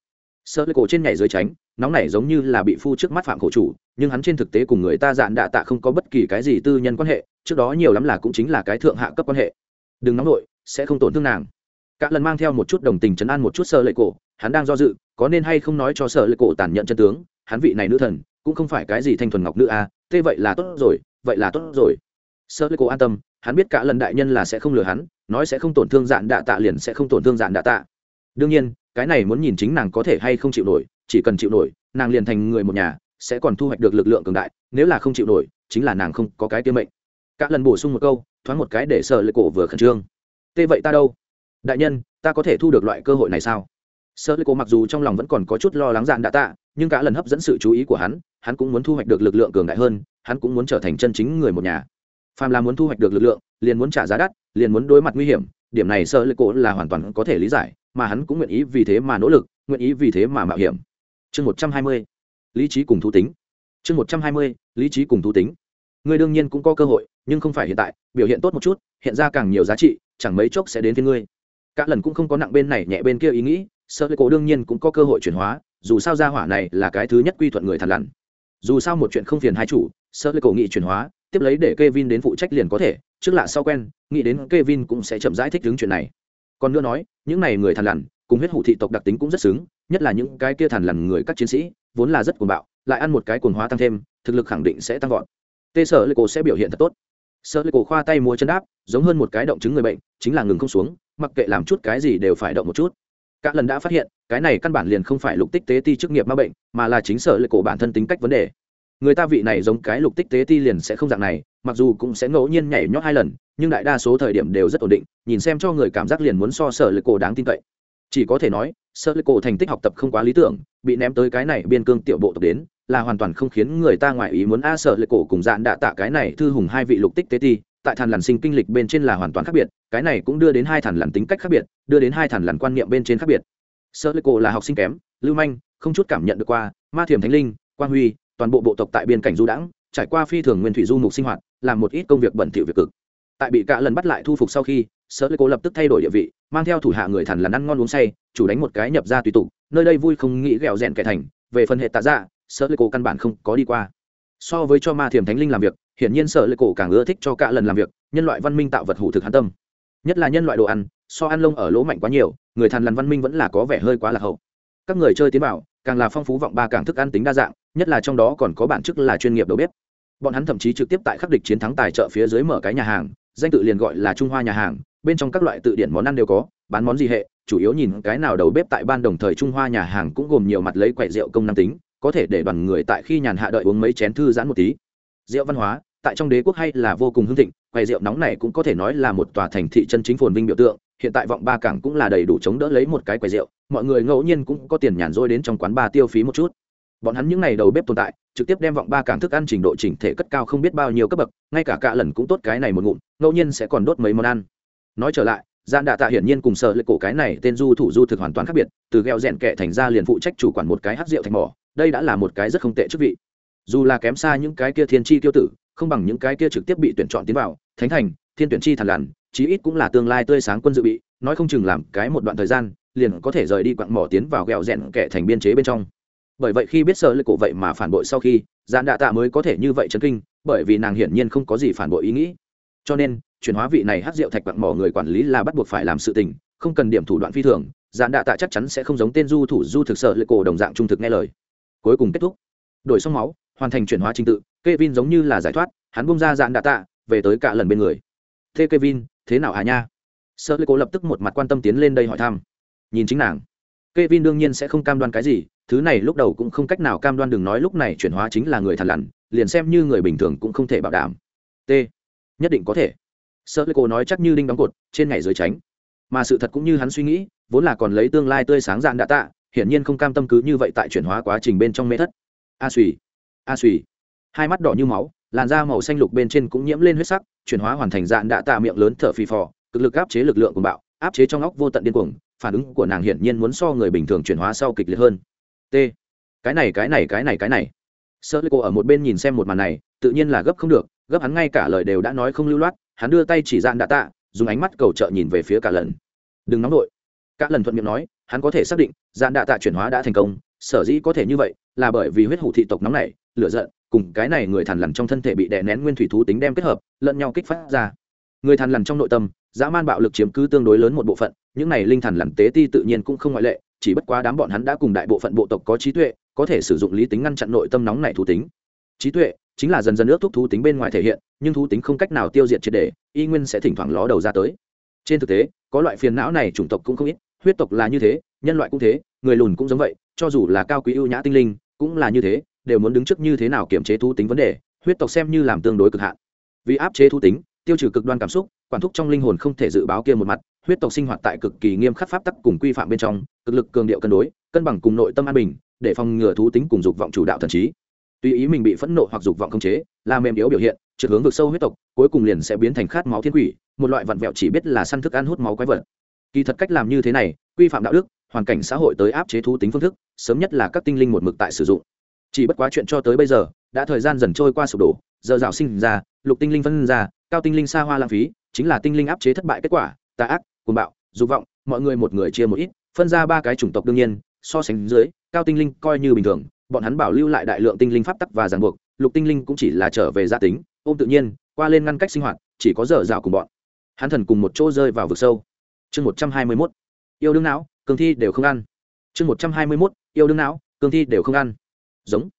Sơ lệ cổ trên nhảy dưới tránh, nóng nảy giống như là bị phu trước mắt phạm khổ chủ, nhưng hắn trên thực tế cùng người ta dạn đạ tạ không có bất kỳ cái gì tư nhân quan hệ, trước đó nhiều lắm là cũng chính là cái thượng hạ cấp quan hệ đừng nóng nổi sẽ không tổn thương nàng. Cả lần mang theo một chút đồng tình chấn an một chút sơ lệ cổ hắn đang do dự có nên hay không nói cho sơ lệ cổ tàn nhận chân tướng hắn vị này nữ thần cũng không phải cái gì thanh thuần ngọc nữ a à, thế vậy là tốt rồi vậy là tốt rồi. Sơ lệ cổ an tâm hắn biết cả lần đại nhân là sẽ không lừa hắn nói sẽ không tổn thương dạn đạ tạ liền sẽ không tổn thương dạn đạ tạ. Đương nhiên cái này muốn nhìn chính nàng có thể hay không chịu nổi chỉ cần chịu nổi nàng liền thành người một nhà sẽ còn thu hoạch được lực lượng cường đại nếu là không chịu nổi chính là nàng không có cái tiêu mệnh cả lần bổ sung một câu, thoáng một cái để sợ lệ cổ vừa khẩn trương. Tê vậy ta đâu? Đại nhân, ta có thể thu được loại cơ hội này sao? Sợ lệ cổ mặc dù trong lòng vẫn còn có chút lo lắng dạn đã tạ, nhưng cả lần hấp dẫn sự chú ý của hắn hắn cũng muốn thu hoạch được lực lượng cường đại hơn, hắn cũng muốn trở thành chân chính người một nhà. Phàm là muốn thu hoạch được lực lượng, liền muốn trả giá đắt, liền muốn đối mặt nguy hiểm, điểm này sợ lệ cổ là hoàn toàn có thể lý giải, mà hắn cũng nguyện ý vì thế mà nỗ lực, nguyện ý vì thế mà mạo hiểm. Chương một trăm hai mươi, lý trí cùng thú tính. Chương một trăm hai mươi, lý trí cùng thú tính. Ngươi đương nhiên cũng có cơ hội nhưng không phải hiện tại, biểu hiện tốt một chút, hiện ra càng nhiều giá trị, chẳng mấy chốc sẽ đến với ngươi. Cả lần cũng không có nặng bên này nhẹ bên kia ý nghĩ, sợ cổ đương nhiên cũng có cơ hội chuyển hóa, dù sao gia hỏa này là cái thứ nhất quy thuận người thằn lằn. Dù sao một chuyện không phiền hai chủ, sợ cổ nghị chuyển hóa, tiếp lấy để Kevin đến phụ trách liền có thể, trước lạ sau quen, nghĩ đến Kevin cũng sẽ chậm rãi thích ứng chuyện này. Còn nữa nói, những này người thằn lằn, cùng huyết hủ thị tộc đặc tính cũng rất xứng, nhất là những cái kia thằn lằn người các chiến sĩ, vốn là rất cuồng bạo, lại ăn một cái cuồng hóa tăng thêm, thực lực khẳng định sẽ tăng vọt. Tê sở lê cổ sẽ biểu hiện thật tốt sợ lấy cổ khoa tay múa chân đáp, giống hơn một cái động chứng người bệnh, chính là ngừng không xuống, mặc kệ làm chút cái gì đều phải động một chút. Cả lần đã phát hiện, cái này căn bản liền không phải lục tích tế ti chức nghiệp ma bệnh, mà là chính sở lệ cổ bản thân tính cách vấn đề. Người ta vị này giống cái lục tích tế ti liền sẽ không dạng này, mặc dù cũng sẽ ngẫu nhiên nhảy nhót hai lần, nhưng đại đa số thời điểm đều rất ổn định, nhìn xem cho người cảm giác liền muốn so sở lệ cổ đáng tin cậy. Chỉ có thể nói sở lệ cổ thành tích học tập không quá lý tưởng, bị ném tới cái này biên cương tiểu bộ tộc đến là hoàn toàn không khiến người ta ngoại ý muốn a sợ lệ cổ cùng dạn đạ tạ cái này thư hùng hai vị lục tích tế ti, tại thàn lằn sinh kinh lịch bên trên là hoàn toàn khác biệt, cái này cũng đưa đến hai thàn lằn tính cách khác biệt, đưa đến hai thàn lằn quan niệm bên trên khác biệt. Sợ lệ cổ là học sinh kém, lưu manh, không chút cảm nhận được qua, ma thiểm thánh linh, quang huy, toàn bộ bộ tộc tại biên cảnh du đãng, trải qua phi thường nguyên thủy du mục sinh hoạt, làm một ít công việc bẩn thỉu việc cực. Tại bị cả lần bắt lại thu phục sau khi sợ lệ cổ lập tức thay đổi địa vị, mang theo thủ hạ người thằn lằn ăn ngon uống say, chủ đánh một cái nhập ra tùy tục, nơi đây vui không nghĩ ghẹo rèn kẻ thành, về phần hệ tạ dạ sợ lệ cổ căn bản không có đi qua. So với cho ma thiềm thánh linh làm việc, hiển nhiên sợ lệ cổ càng ưa thích cho cả lần làm việc, nhân loại văn minh tạo vật hủ thực hắn tâm. Nhất là nhân loại đồ ăn, so ăn lông ở lỗ mạnh quá nhiều, người thàn lằn văn minh vẫn là có vẻ hơi quá lạc hậu. Các người chơi tiến bảo càng là phong phú vọng ba càng thức ăn tính đa dạng, nhất là trong đó còn có bản chức là chuyên nghiệp đầu bếp. Bọn hắn thậm chí trực tiếp tại khắc địch chiến thắng tài trợ phía dưới mở cái nhà hàng, danh tự liền gọi là trung hoa nhà hàng, bên trong các loại tự điển món ăn đều có, bán món gì hệ, chủ yếu nhìn cái nào đầu bếp tại ban đồng thời trung hoa nhà hàng cũng gồm nhiều mặt lấy quậy rượu công năng tính có thể để đoàn người tại khi nhàn hạ đợi uống mấy chén thư giãn một tí. Rượu văn hóa, tại trong đế quốc hay là vô cùng hưng thịnh, quầy rượu nóng này cũng có thể nói là một tòa thành thị chân chính phồn vinh biểu tượng, hiện tại vọng ba cảng cũng là đầy đủ chống đỡ lấy một cái quầy rượu, mọi người ngẫu nhiên cũng có tiền nhàn rỗi đến trong quán ba tiêu phí một chút. Bọn hắn những ngày đầu bếp tồn tại, trực tiếp đem vọng ba cảng thức ăn trình độ chỉnh thể cất cao không biết bao nhiêu cấp bậc, ngay cả cả lần cũng tốt cái này một ngụm, ngẫu nhiên sẽ còn đốt mấy món ăn. Nói trở lại gian đạ tạ hiển nhiên cùng sợ lệ cổ cái này tên du thủ du thực hoàn toàn khác biệt, từ gheo rèn kệ thành ra liền phụ trách chủ quản một cái hát rượu thành mỏ, đây đã là một cái rất không tệ chức vị. Dù là kém xa những cái kia thiên tri tiêu tử, không bằng những cái kia trực tiếp bị tuyển chọn tiến vào, thánh thành, thiên tuyển chi thằn lằn, chí ít cũng là tương lai tươi sáng quân dự bị, nói không chừng làm cái một đoạn thời gian, liền có thể rời đi quặng mỏ tiến vào gheo rèn kẻ thành biên chế bên trong. Bởi vậy khi biết sợ lệ cổ vậy mà phản bội sau khi gian đạ tạ mới có thể như vậy chấn kinh, bởi vì nàng hiển nhiên không có gì phản bội ý nghĩ. Cho nên chuyển hóa vị này hát rượu thạch quặng mỏ người quản lý là bắt buộc phải làm sự tình, không cần điểm thủ đoạn phi thường dạn đạ tạ chắc chắn sẽ không giống tên du thủ du thực sợ lệ cổ đồng dạng trung thực nghe lời. Cuối cùng kết thúc. Đổi xong máu, hoàn thành chuyển hóa trình tự, Kevin giống như là giải thoát, hắn bung ra dạn đạ tạ, về tới cả lần bên người. Thế Kevin, thế nào hà nha? Sợ lệ cổ lập tức một mặt quan tâm tiến lên đây hỏi thăm. Nhìn chính nàng. Kevin đương nhiên sẽ không cam đoan cái gì, thứ này lúc đầu cũng không cách nào cam đoan đừng nói lúc này chuyển hóa chính là người thằn lằn, liền xem như người bình thường cũng không thể bảo đảm. T. Nhất định có thể sợ lê cô nói chắc như đinh đóng cột, trên ngày dưới tránh. Mà sự thật cũng như hắn suy nghĩ, vốn là còn lấy tương lai tươi sáng dạn đã tạ, hiển nhiên không cam tâm cứ như vậy tại chuyển hóa quá trình bên trong mê thất. A suy a suy hai mắt đỏ như máu, làn da màu xanh lục bên trên cũng nhiễm lên huyết sắc, chuyển hóa hoàn thành dạn đã tạ miệng lớn thở phì phò, cực lực áp chế lực lượng của bạo, áp chế trong óc vô tận điên cuồng, phản ứng của nàng hiển nhiên muốn so người bình thường chuyển hóa sau kịch liệt hơn. T. Cái này cái này cái này cái này. Sơ lê cô ở một bên nhìn xem một màn này, tự nhiên là gấp không được, gấp hắn ngay cả lời đều đã nói không lưu loát hắn đưa tay chỉ dạn đạ tạ, dùng ánh mắt cầu trợ nhìn về phía cả lần. Đừng nóng nổi cả lần thuận miệng nói, hắn có thể xác định, dạn đạ tạ chuyển hóa đã thành công, sở dĩ có thể như vậy là bởi vì huyết hủ thị tộc nóng này lửa giận, cùng cái này người thằn lằn trong thân thể bị đè nén nguyên thủy thú tính đem kết hợp, lẫn nhau kích phát ra. Người thằn lằn trong nội tâm, dã man bạo lực chiếm cứ tương đối lớn một bộ phận, những này linh thằn lằn tế ti tự nhiên cũng không ngoại lệ, chỉ bất quá đám bọn hắn đã cùng đại bộ phận bộ tộc có trí tuệ, có thể sử dụng lý tính ngăn chặn nội tâm nóng này thú tính. Trí tuệ chính là dần dần ước thúc thú tính bên ngoài thể hiện nhưng thú tính không cách nào tiêu diệt triệt đề y nguyên sẽ thỉnh thoảng ló đầu ra tới. Trên thực tế, có loại phiền não này chủng tộc cũng không ít, huyết tộc là như thế, nhân loại cũng thế, người lùn cũng giống vậy, cho dù là cao quý ưu nhã tinh linh, cũng là như thế, đều muốn đứng trước như thế nào kiểm chế thú tính vấn đề, huyết tộc xem như làm tương đối cực hạn. Vì áp chế thú tính, tiêu trừ cực đoan cảm xúc, quản thúc trong linh hồn không thể dự báo kia một mặt, huyết tộc sinh hoạt tại cực kỳ nghiêm khắc pháp tắc cùng quy phạm bên trong, cực lực cường điệu cân đối, cân bằng cùng nội tâm an bình, để phòng ngừa thú tính cùng dục vọng chủ đạo thần trí tùy ý mình bị phẫn nộ hoặc dục vọng khống chế, là mềm yếu biểu hiện, trượt hướng vực sâu huyết tộc, cuối cùng liền sẽ biến thành khát máu thiên quỷ, một loại vặn vẹo chỉ biết là săn thức ăn hút máu quái vật. Kỳ thật cách làm như thế này, quy phạm đạo đức, hoàn cảnh xã hội tới áp chế thú tính phương thức, sớm nhất là các tinh linh một mực tại sử dụng. Chỉ bất quá chuyện cho tới bây giờ, đã thời gian dần trôi qua sụp đổ, giờ rào sinh ra, lục tinh linh phân ra, cao tinh linh xa hoa lãng phí, chính là tinh linh áp chế thất bại kết quả, tà ác, cuồng bạo, dục vọng, mọi người một người chia một ít, phân ra ba cái chủng tộc đương nhiên, so sánh dưới, cao tinh linh coi như bình thường bọn hắn bảo lưu lại đại lượng tinh linh pháp tắc và ràng buộc, lục tinh linh cũng chỉ là trở về gia tính, ôm tự nhiên, qua lên ngăn cách sinh hoạt, chỉ có dở dạo cùng bọn. Hắn thần cùng một chỗ rơi vào vực sâu. Chương một trăm hai mươi mốt. Yêu đương não cương thi đều không ăn. Chương một trăm hai mươi mốt. Yêu đương não cương thi đều không ăn. Giống.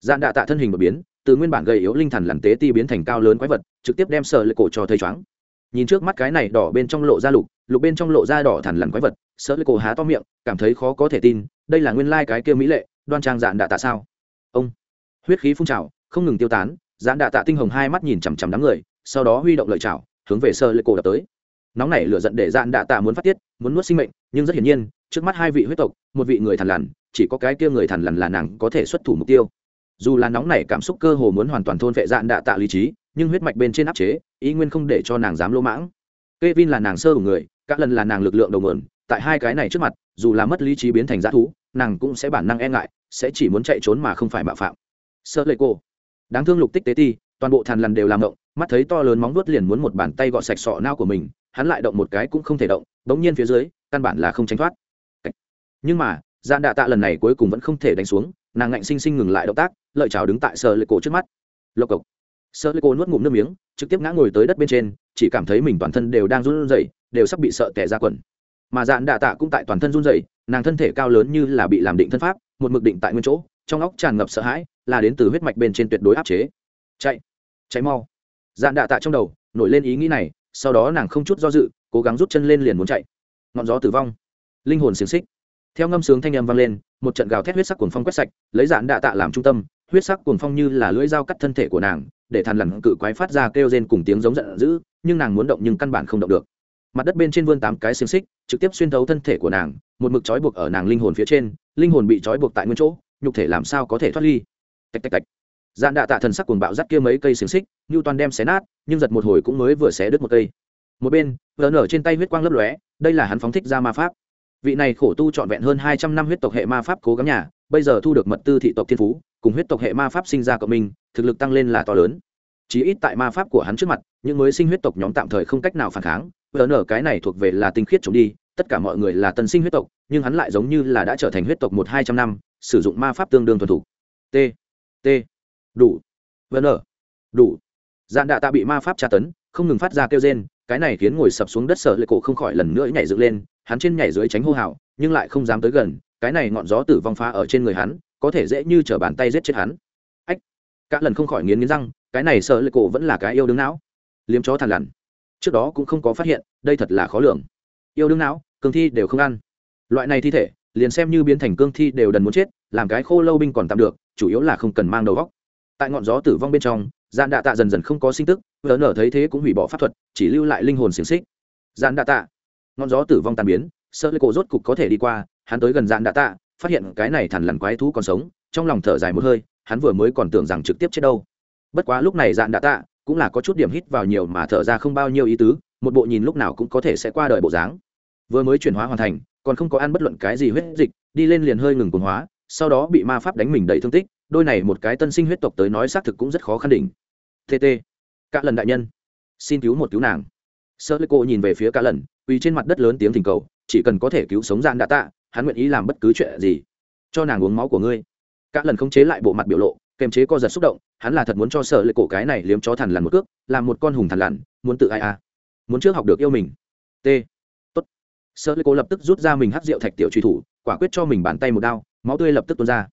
Dạn đạ tạ thân hình đột biến, từ nguyên bản gầy yếu linh thần lằn tế ti biến thành cao lớn quái vật, trực tiếp đem sợ lệ cổ cho thầy choáng. Nhìn trước mắt cái này đỏ bên trong lộ ra lục lục bên trong lộ ra đỏ thẳn lằn quái vật sợ lệ cổ há to miệng, cảm thấy khó có thể tin, đây là nguyên lai cái kia mỹ lệ đoan trang dạn đạ tạ sao? Ông. Huyết khí phun trào, không ngừng tiêu tán dạn đạ tạ tinh hồng hai mắt nhìn chằm chằm đám người, sau đó huy động lợi chảo hướng về sơ lệ cổ đập tới. Nóng này lửa giận để dạn đạ tạ muốn phát tiết, muốn nuốt sinh mệnh, nhưng rất hiển nhiên, trước mắt hai vị huyết tộc, một vị người thằn lằn, chỉ có cái kia người thằn lằn là nàng có thể xuất thủ mục tiêu. Dù là nóng này cảm xúc cơ hồ muốn hoàn toàn thôn vệ dạn đạ tạ lý trí, nhưng huyết mạch bên trên áp chế, ý nguyên không để cho nàng dám lỗ mãng. K e vin là nàng sơ của người các lần là nàng lực lượng đầu mượn tại hai cái này trước mặt, dù là mất lý trí biến thành g thú nàng cũng sẽ bản năng e ngại, sẽ chỉ muốn chạy trốn mà không phải mạo phạm. Sợ lệ cô. Đáng thương lục tích tế ti, toàn bộ thàn lằn đều làm động, mắt thấy to lớn móng vuốt liền muốn một bàn tay gọt sạch sọ nao của mình, hắn lại động một cái cũng không thể động bỗng nhiên phía dưới, căn bản là không tránh thoát. Nhưng mà, gian đạ tạ lần này cuối cùng vẫn không thể đánh xuống, nàng ngạnh sinh sinh ngừng lại động tác, lợi chào đứng tại sợ lệ cổ trước mắt. Lộc cộc. Sợ lệ cổ nuốt ngụm nước miếng, trực tiếp ngã ngồi tới đất bên trên, chỉ cảm thấy mình toàn thân đều đang run rẩy, đều sắp bị sợ tẻ ra quần mà dạn đạ tạ cũng tại toàn thân run rẩy, nàng thân thể cao lớn như là bị làm định thân pháp, một mực định tại nguyên chỗ, trong óc tràn ngập sợ hãi, là đến từ huyết mạch bên trên tuyệt đối áp chế. Chạy chạy mau. Dạn đạ tạ trong đầu, nổi lên ý nghĩ này, sau đó nàng không chút do dự, cố gắng rút chân lên liền muốn chạy. Ngọn gió tử vong. Linh hồn xiềng xích. Theo ngâm sướng thanh âm vang lên, một trận gào thét huyết sắc cuồng phong quét sạch, lấy dạn đạ tạ làm trung tâm, huyết sắc cuồng phong như là lưỡi dao cắt thân thể của nàng, để thằn lằn cự quái phát ra kêu rên cùng tiếng giống giận dữ, nhưng nàng muốn động nhưng căn bản không động được mặt đất bên trên vươn tám cái xiềng xích, trực tiếp xuyên thấu thân thể của nàng, một mực trói buộc ở nàng linh hồn phía trên, linh hồn bị trói buộc tại nguyên chỗ, nhục thể làm sao có thể thoát ly? Tạch tạch tạch. Dạn đạ tạ thần sắc cuồng bạo dắt kia mấy cây xiềng xích như toàn đem xé nát, nhưng giật một hồi cũng mới vừa xé đứt một cây. Một bên, vỡ nở trên tay huyết quang lấp lóe, đây là hắn phóng thích ra ma pháp. Vị này khổ tu trọn vẹn hơn hai trăm năm huyết tộc hệ ma pháp cố gắng nhà, bây giờ thu được mật tư thị tộc thiên phú, cùng huyết tộc hệ ma pháp sinh ra cộng minh, thực lực tăng lên là to lớn. Chí ít tại ma pháp của hắn trước mặt, những mới sinh huyết tộc nhóm tạm thời không cách nào phản kháng vỡ nở cái này thuộc về là tinh khiết chống đi, tất cả mọi người là tân sinh huyết tộc, nhưng hắn lại giống như là đã trở thành huyết tộc một hai trăm năm, sử dụng ma pháp tương đương thuần thủ t t, đủ. Vỡ nở, đủ. Dạn đạ tạ bị ma pháp tra tấn, không ngừng phát ra kêu rên, cái này khiến ngồi sập xuống đất sở lệ cổ không khỏi lần nữa nhảy dựng lên, hắn trên nhảy dưới tránh hô hào, nhưng lại không dám tới gần, cái này ngọn gió tử vong phá ở trên người hắn, có thể dễ như chở bàn tay giết chết hắn. Ách, cả lần không khỏi nghiến nghiến răng, cái này sợ lệ cổ vẫn là cái yêu đứng não. Liếm chó thằn lằn trước đó cũng không có phát hiện, đây thật là khó lường. Yêu đương não, cương thi đều không ăn. Loại này thi thể, liền xem như biến thành cương thi đều đần muốn chết, làm cái khô lâu binh còn tạm được, chủ yếu là không cần mang đầu góc tại ngọn gió tử vong bên trong gian đạ tạ dần dần không có sinh tức, vỡ nở thấy thế cũng hủy bỏ pháp thuật, chỉ lưu lại linh hồn xiềng xích. Gian đạ tạ, ngọn gió tử vong tàn biến, sợ lấy cổ rốt cục có thể đi qua, hắn tới gần dạn đạ tạ, phát hiện cái này thằn lằn quái thú còn sống, trong lòng thở dài một hơi, hắn vừa mới còn tưởng rằng trực tiếp chết đâu. Bất quá lúc này dạn đạ tạ cũng là có chút điểm hít vào nhiều mà thở ra không bao nhiêu ý tứ, một bộ nhìn lúc nào cũng có thể sẽ qua đời bộ dáng. Vừa mới chuyển hóa hoàn thành, còn không có ăn bất luận cái gì huyết dịch, đi lên liền hơi ngừng cuồng hóa, sau đó bị ma pháp đánh mình đầy thương tích, đôi này một cái tân sinh huyết tộc tới nói xác thực cũng rất khó khăn đỉnh. Tt cả lần đại nhân. Xin cứu một cứu nàng. Sơ lê cô nhìn về phía cả lần uy trên mặt đất lớn tiếng thỉnh cầu, chỉ cần có thể cứu sống gian đã tạ, hắn nguyện ý làm bất cứ chuyện gì cho nàng uống máu của ngươi. Cả lần không chế lại bộ mặt biểu lộ, kềm chế co giật xúc động hắn là thật muốn cho sợ lệ cổ cái này liếm chó thằn lằn một cước làm một con hùng thằn lằn, muốn tự ai à. muốn trước học được yêu mình. T. Tốt. Sợ lệ cổ lập tức rút ra mình hắc rượu thạch tiểu truy thủ, quả quyết cho mình bàn tay một đao, máu tươi lập tức tuôn ra.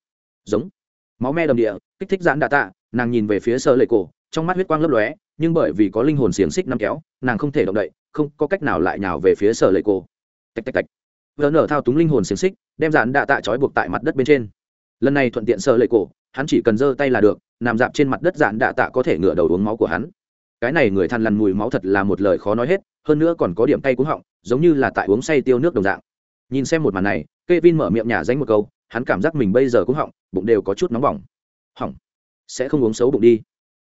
Giống. Máu me đầm địa, kích thích giãn đạ tạ, nàng nhìn về phía sợ lệ cổ, trong mắt huyết quang lấp lóe, nhưng bởi vì có linh hồn xiềng xích nắm kéo, nàng không thể động đậy, không có cách nào lại nhào về phía sở lệ cổ. Tạch tạch tạch. Vỡ nở thao túng linh hồn xiềng xích, đem dạn đạ tạ trói buộc tại mặt đất bên trên. Lần này thuận tiện sở lệ cổ hắn chỉ cần giơ tay là được, nằm dạp trên mặt đất dạn đạ tạ có thể ngửa đầu uống máu của hắn. Cái này người than lằn mùi máu thật là một lời khó nói hết, hơn nữa còn có điểm tay cúng họng, giống như là tại uống say tiêu nước đồng dạng. Nhìn xem một màn này k e vin mở miệng nhả danh một câu, hắn cảm giác mình bây giờ cũng họng, bụng đều có chút nóng bỏng. Hỏng. Sẽ không uống xấu bụng đi.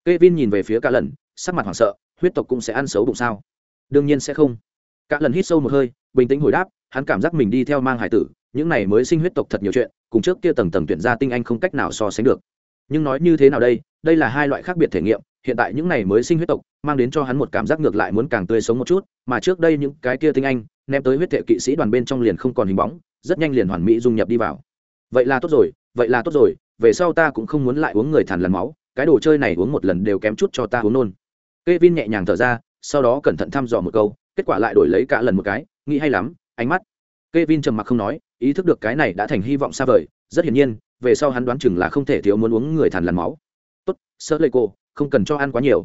K e vin nhìn về phía cả lần sắc mặt hoảng sợ, huyết tộc cũng sẽ ăn xấu bụng sao? Đương nhiên sẽ không. Cả lần hít sâu một hơi, bình tĩnh hồi đáp, hắn cảm giác mình đi theo mang hải tử những này mới sinh huyết tộc thật nhiều chuyện cùng trước kia tầng tầng tuyển ra tinh anh không cách nào so sánh được. Nhưng nói như thế nào đây? Đây là hai loại khác biệt thể nghiệm hiện tại những này mới sinh huyết tộc mang đến cho hắn một cảm giác ngược lại muốn càng tươi sống một chút mà trước đây những cái kia tinh anh ném tới huyết thệ kỵ sĩ đoàn bên trong liền không còn hình bóng rất nhanh liền hoàn mỹ dung nhập đi vào. Vậy là tốt rồi vậy là tốt rồi về sau ta cũng không muốn lại uống người thằn lần máu cái đồ chơi này uống một lần đều kém chút cho ta uống nôn. Kevin nhẹ nhàng thở ra, sau đó cẩn thận thăm dò một câu, kết quả lại đổi lấy cả lần một cái, nghĩ hay lắm, ánh mắt. Kevin trầm mặc không nói, ý thức được cái này đã thành hy vọng xa vời, rất hiển nhiên, về sau hắn đoán chừng là không thể thiếu muốn uống người thằn lằn máu. Tốt, sợ lệ cô, không cần cho ăn quá nhiều.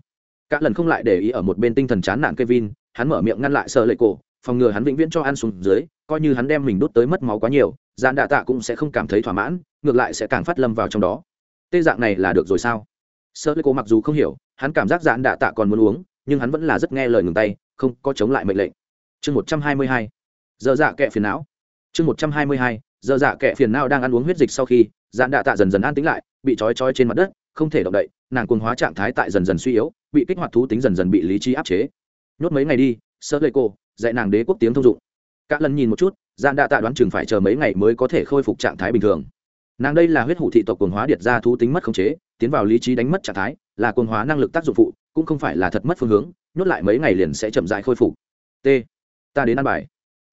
Cả lần không lại để ý ở một bên tinh thần chán nản Kevin, hắn mở miệng ngăn lại sợ lệ cô, phòng ngừa hắn vĩnh viễn cho ăn xuống dưới, coi như hắn đem mình đốt tới mất máu quá nhiều, Dạn Đạ Tạ cũng sẽ không cảm thấy thỏa mãn, ngược lại sẽ càng phát lâm vào trong đó. Tê dạng này là được rồi sao? Sợ lệ cô mặc dù không hiểu, hắn cảm giác Dạn Đạ Tạ còn muốn uống, nhưng hắn vẫn là rất nghe lời ngừng tay không có chống lại mệnh lệnh chương một trăm hai mươi hai giờ dạ kệ phiền não chương một trăm hai mươi hai, giờ dạ kệ phiền não đang ăn uống huyết dịch sau khi dạn đạ tạ dần dần an tính lại, bị trói trói trên mặt đất, không thể động đậy, nàng cuồng hóa trạng thái tại dần dần suy yếu, bị kích hoạt thú tính dần dần bị lý trí áp chế. Nhốt mấy ngày đi sơ lê cô, dạy nàng đế quốc tiếng thông dụng. Cả lần nhìn một chút dạn đạ tạ đoán chừng phải chờ mấy ngày mới có thể khôi phục trạng thái bình thường. Nàng đây là huyết hủ thị tộc cuồng hóa điệt ra thú tính mất khống chế, tiến vào lý trí đánh mất trạng thái, là cuồng hóa năng lực tác dụng phụ, cũng không phải là thật mất phương hướng, nhốt lại mấy ngày liền sẽ chậm dại khôi phục. T. Ta đến ăn bài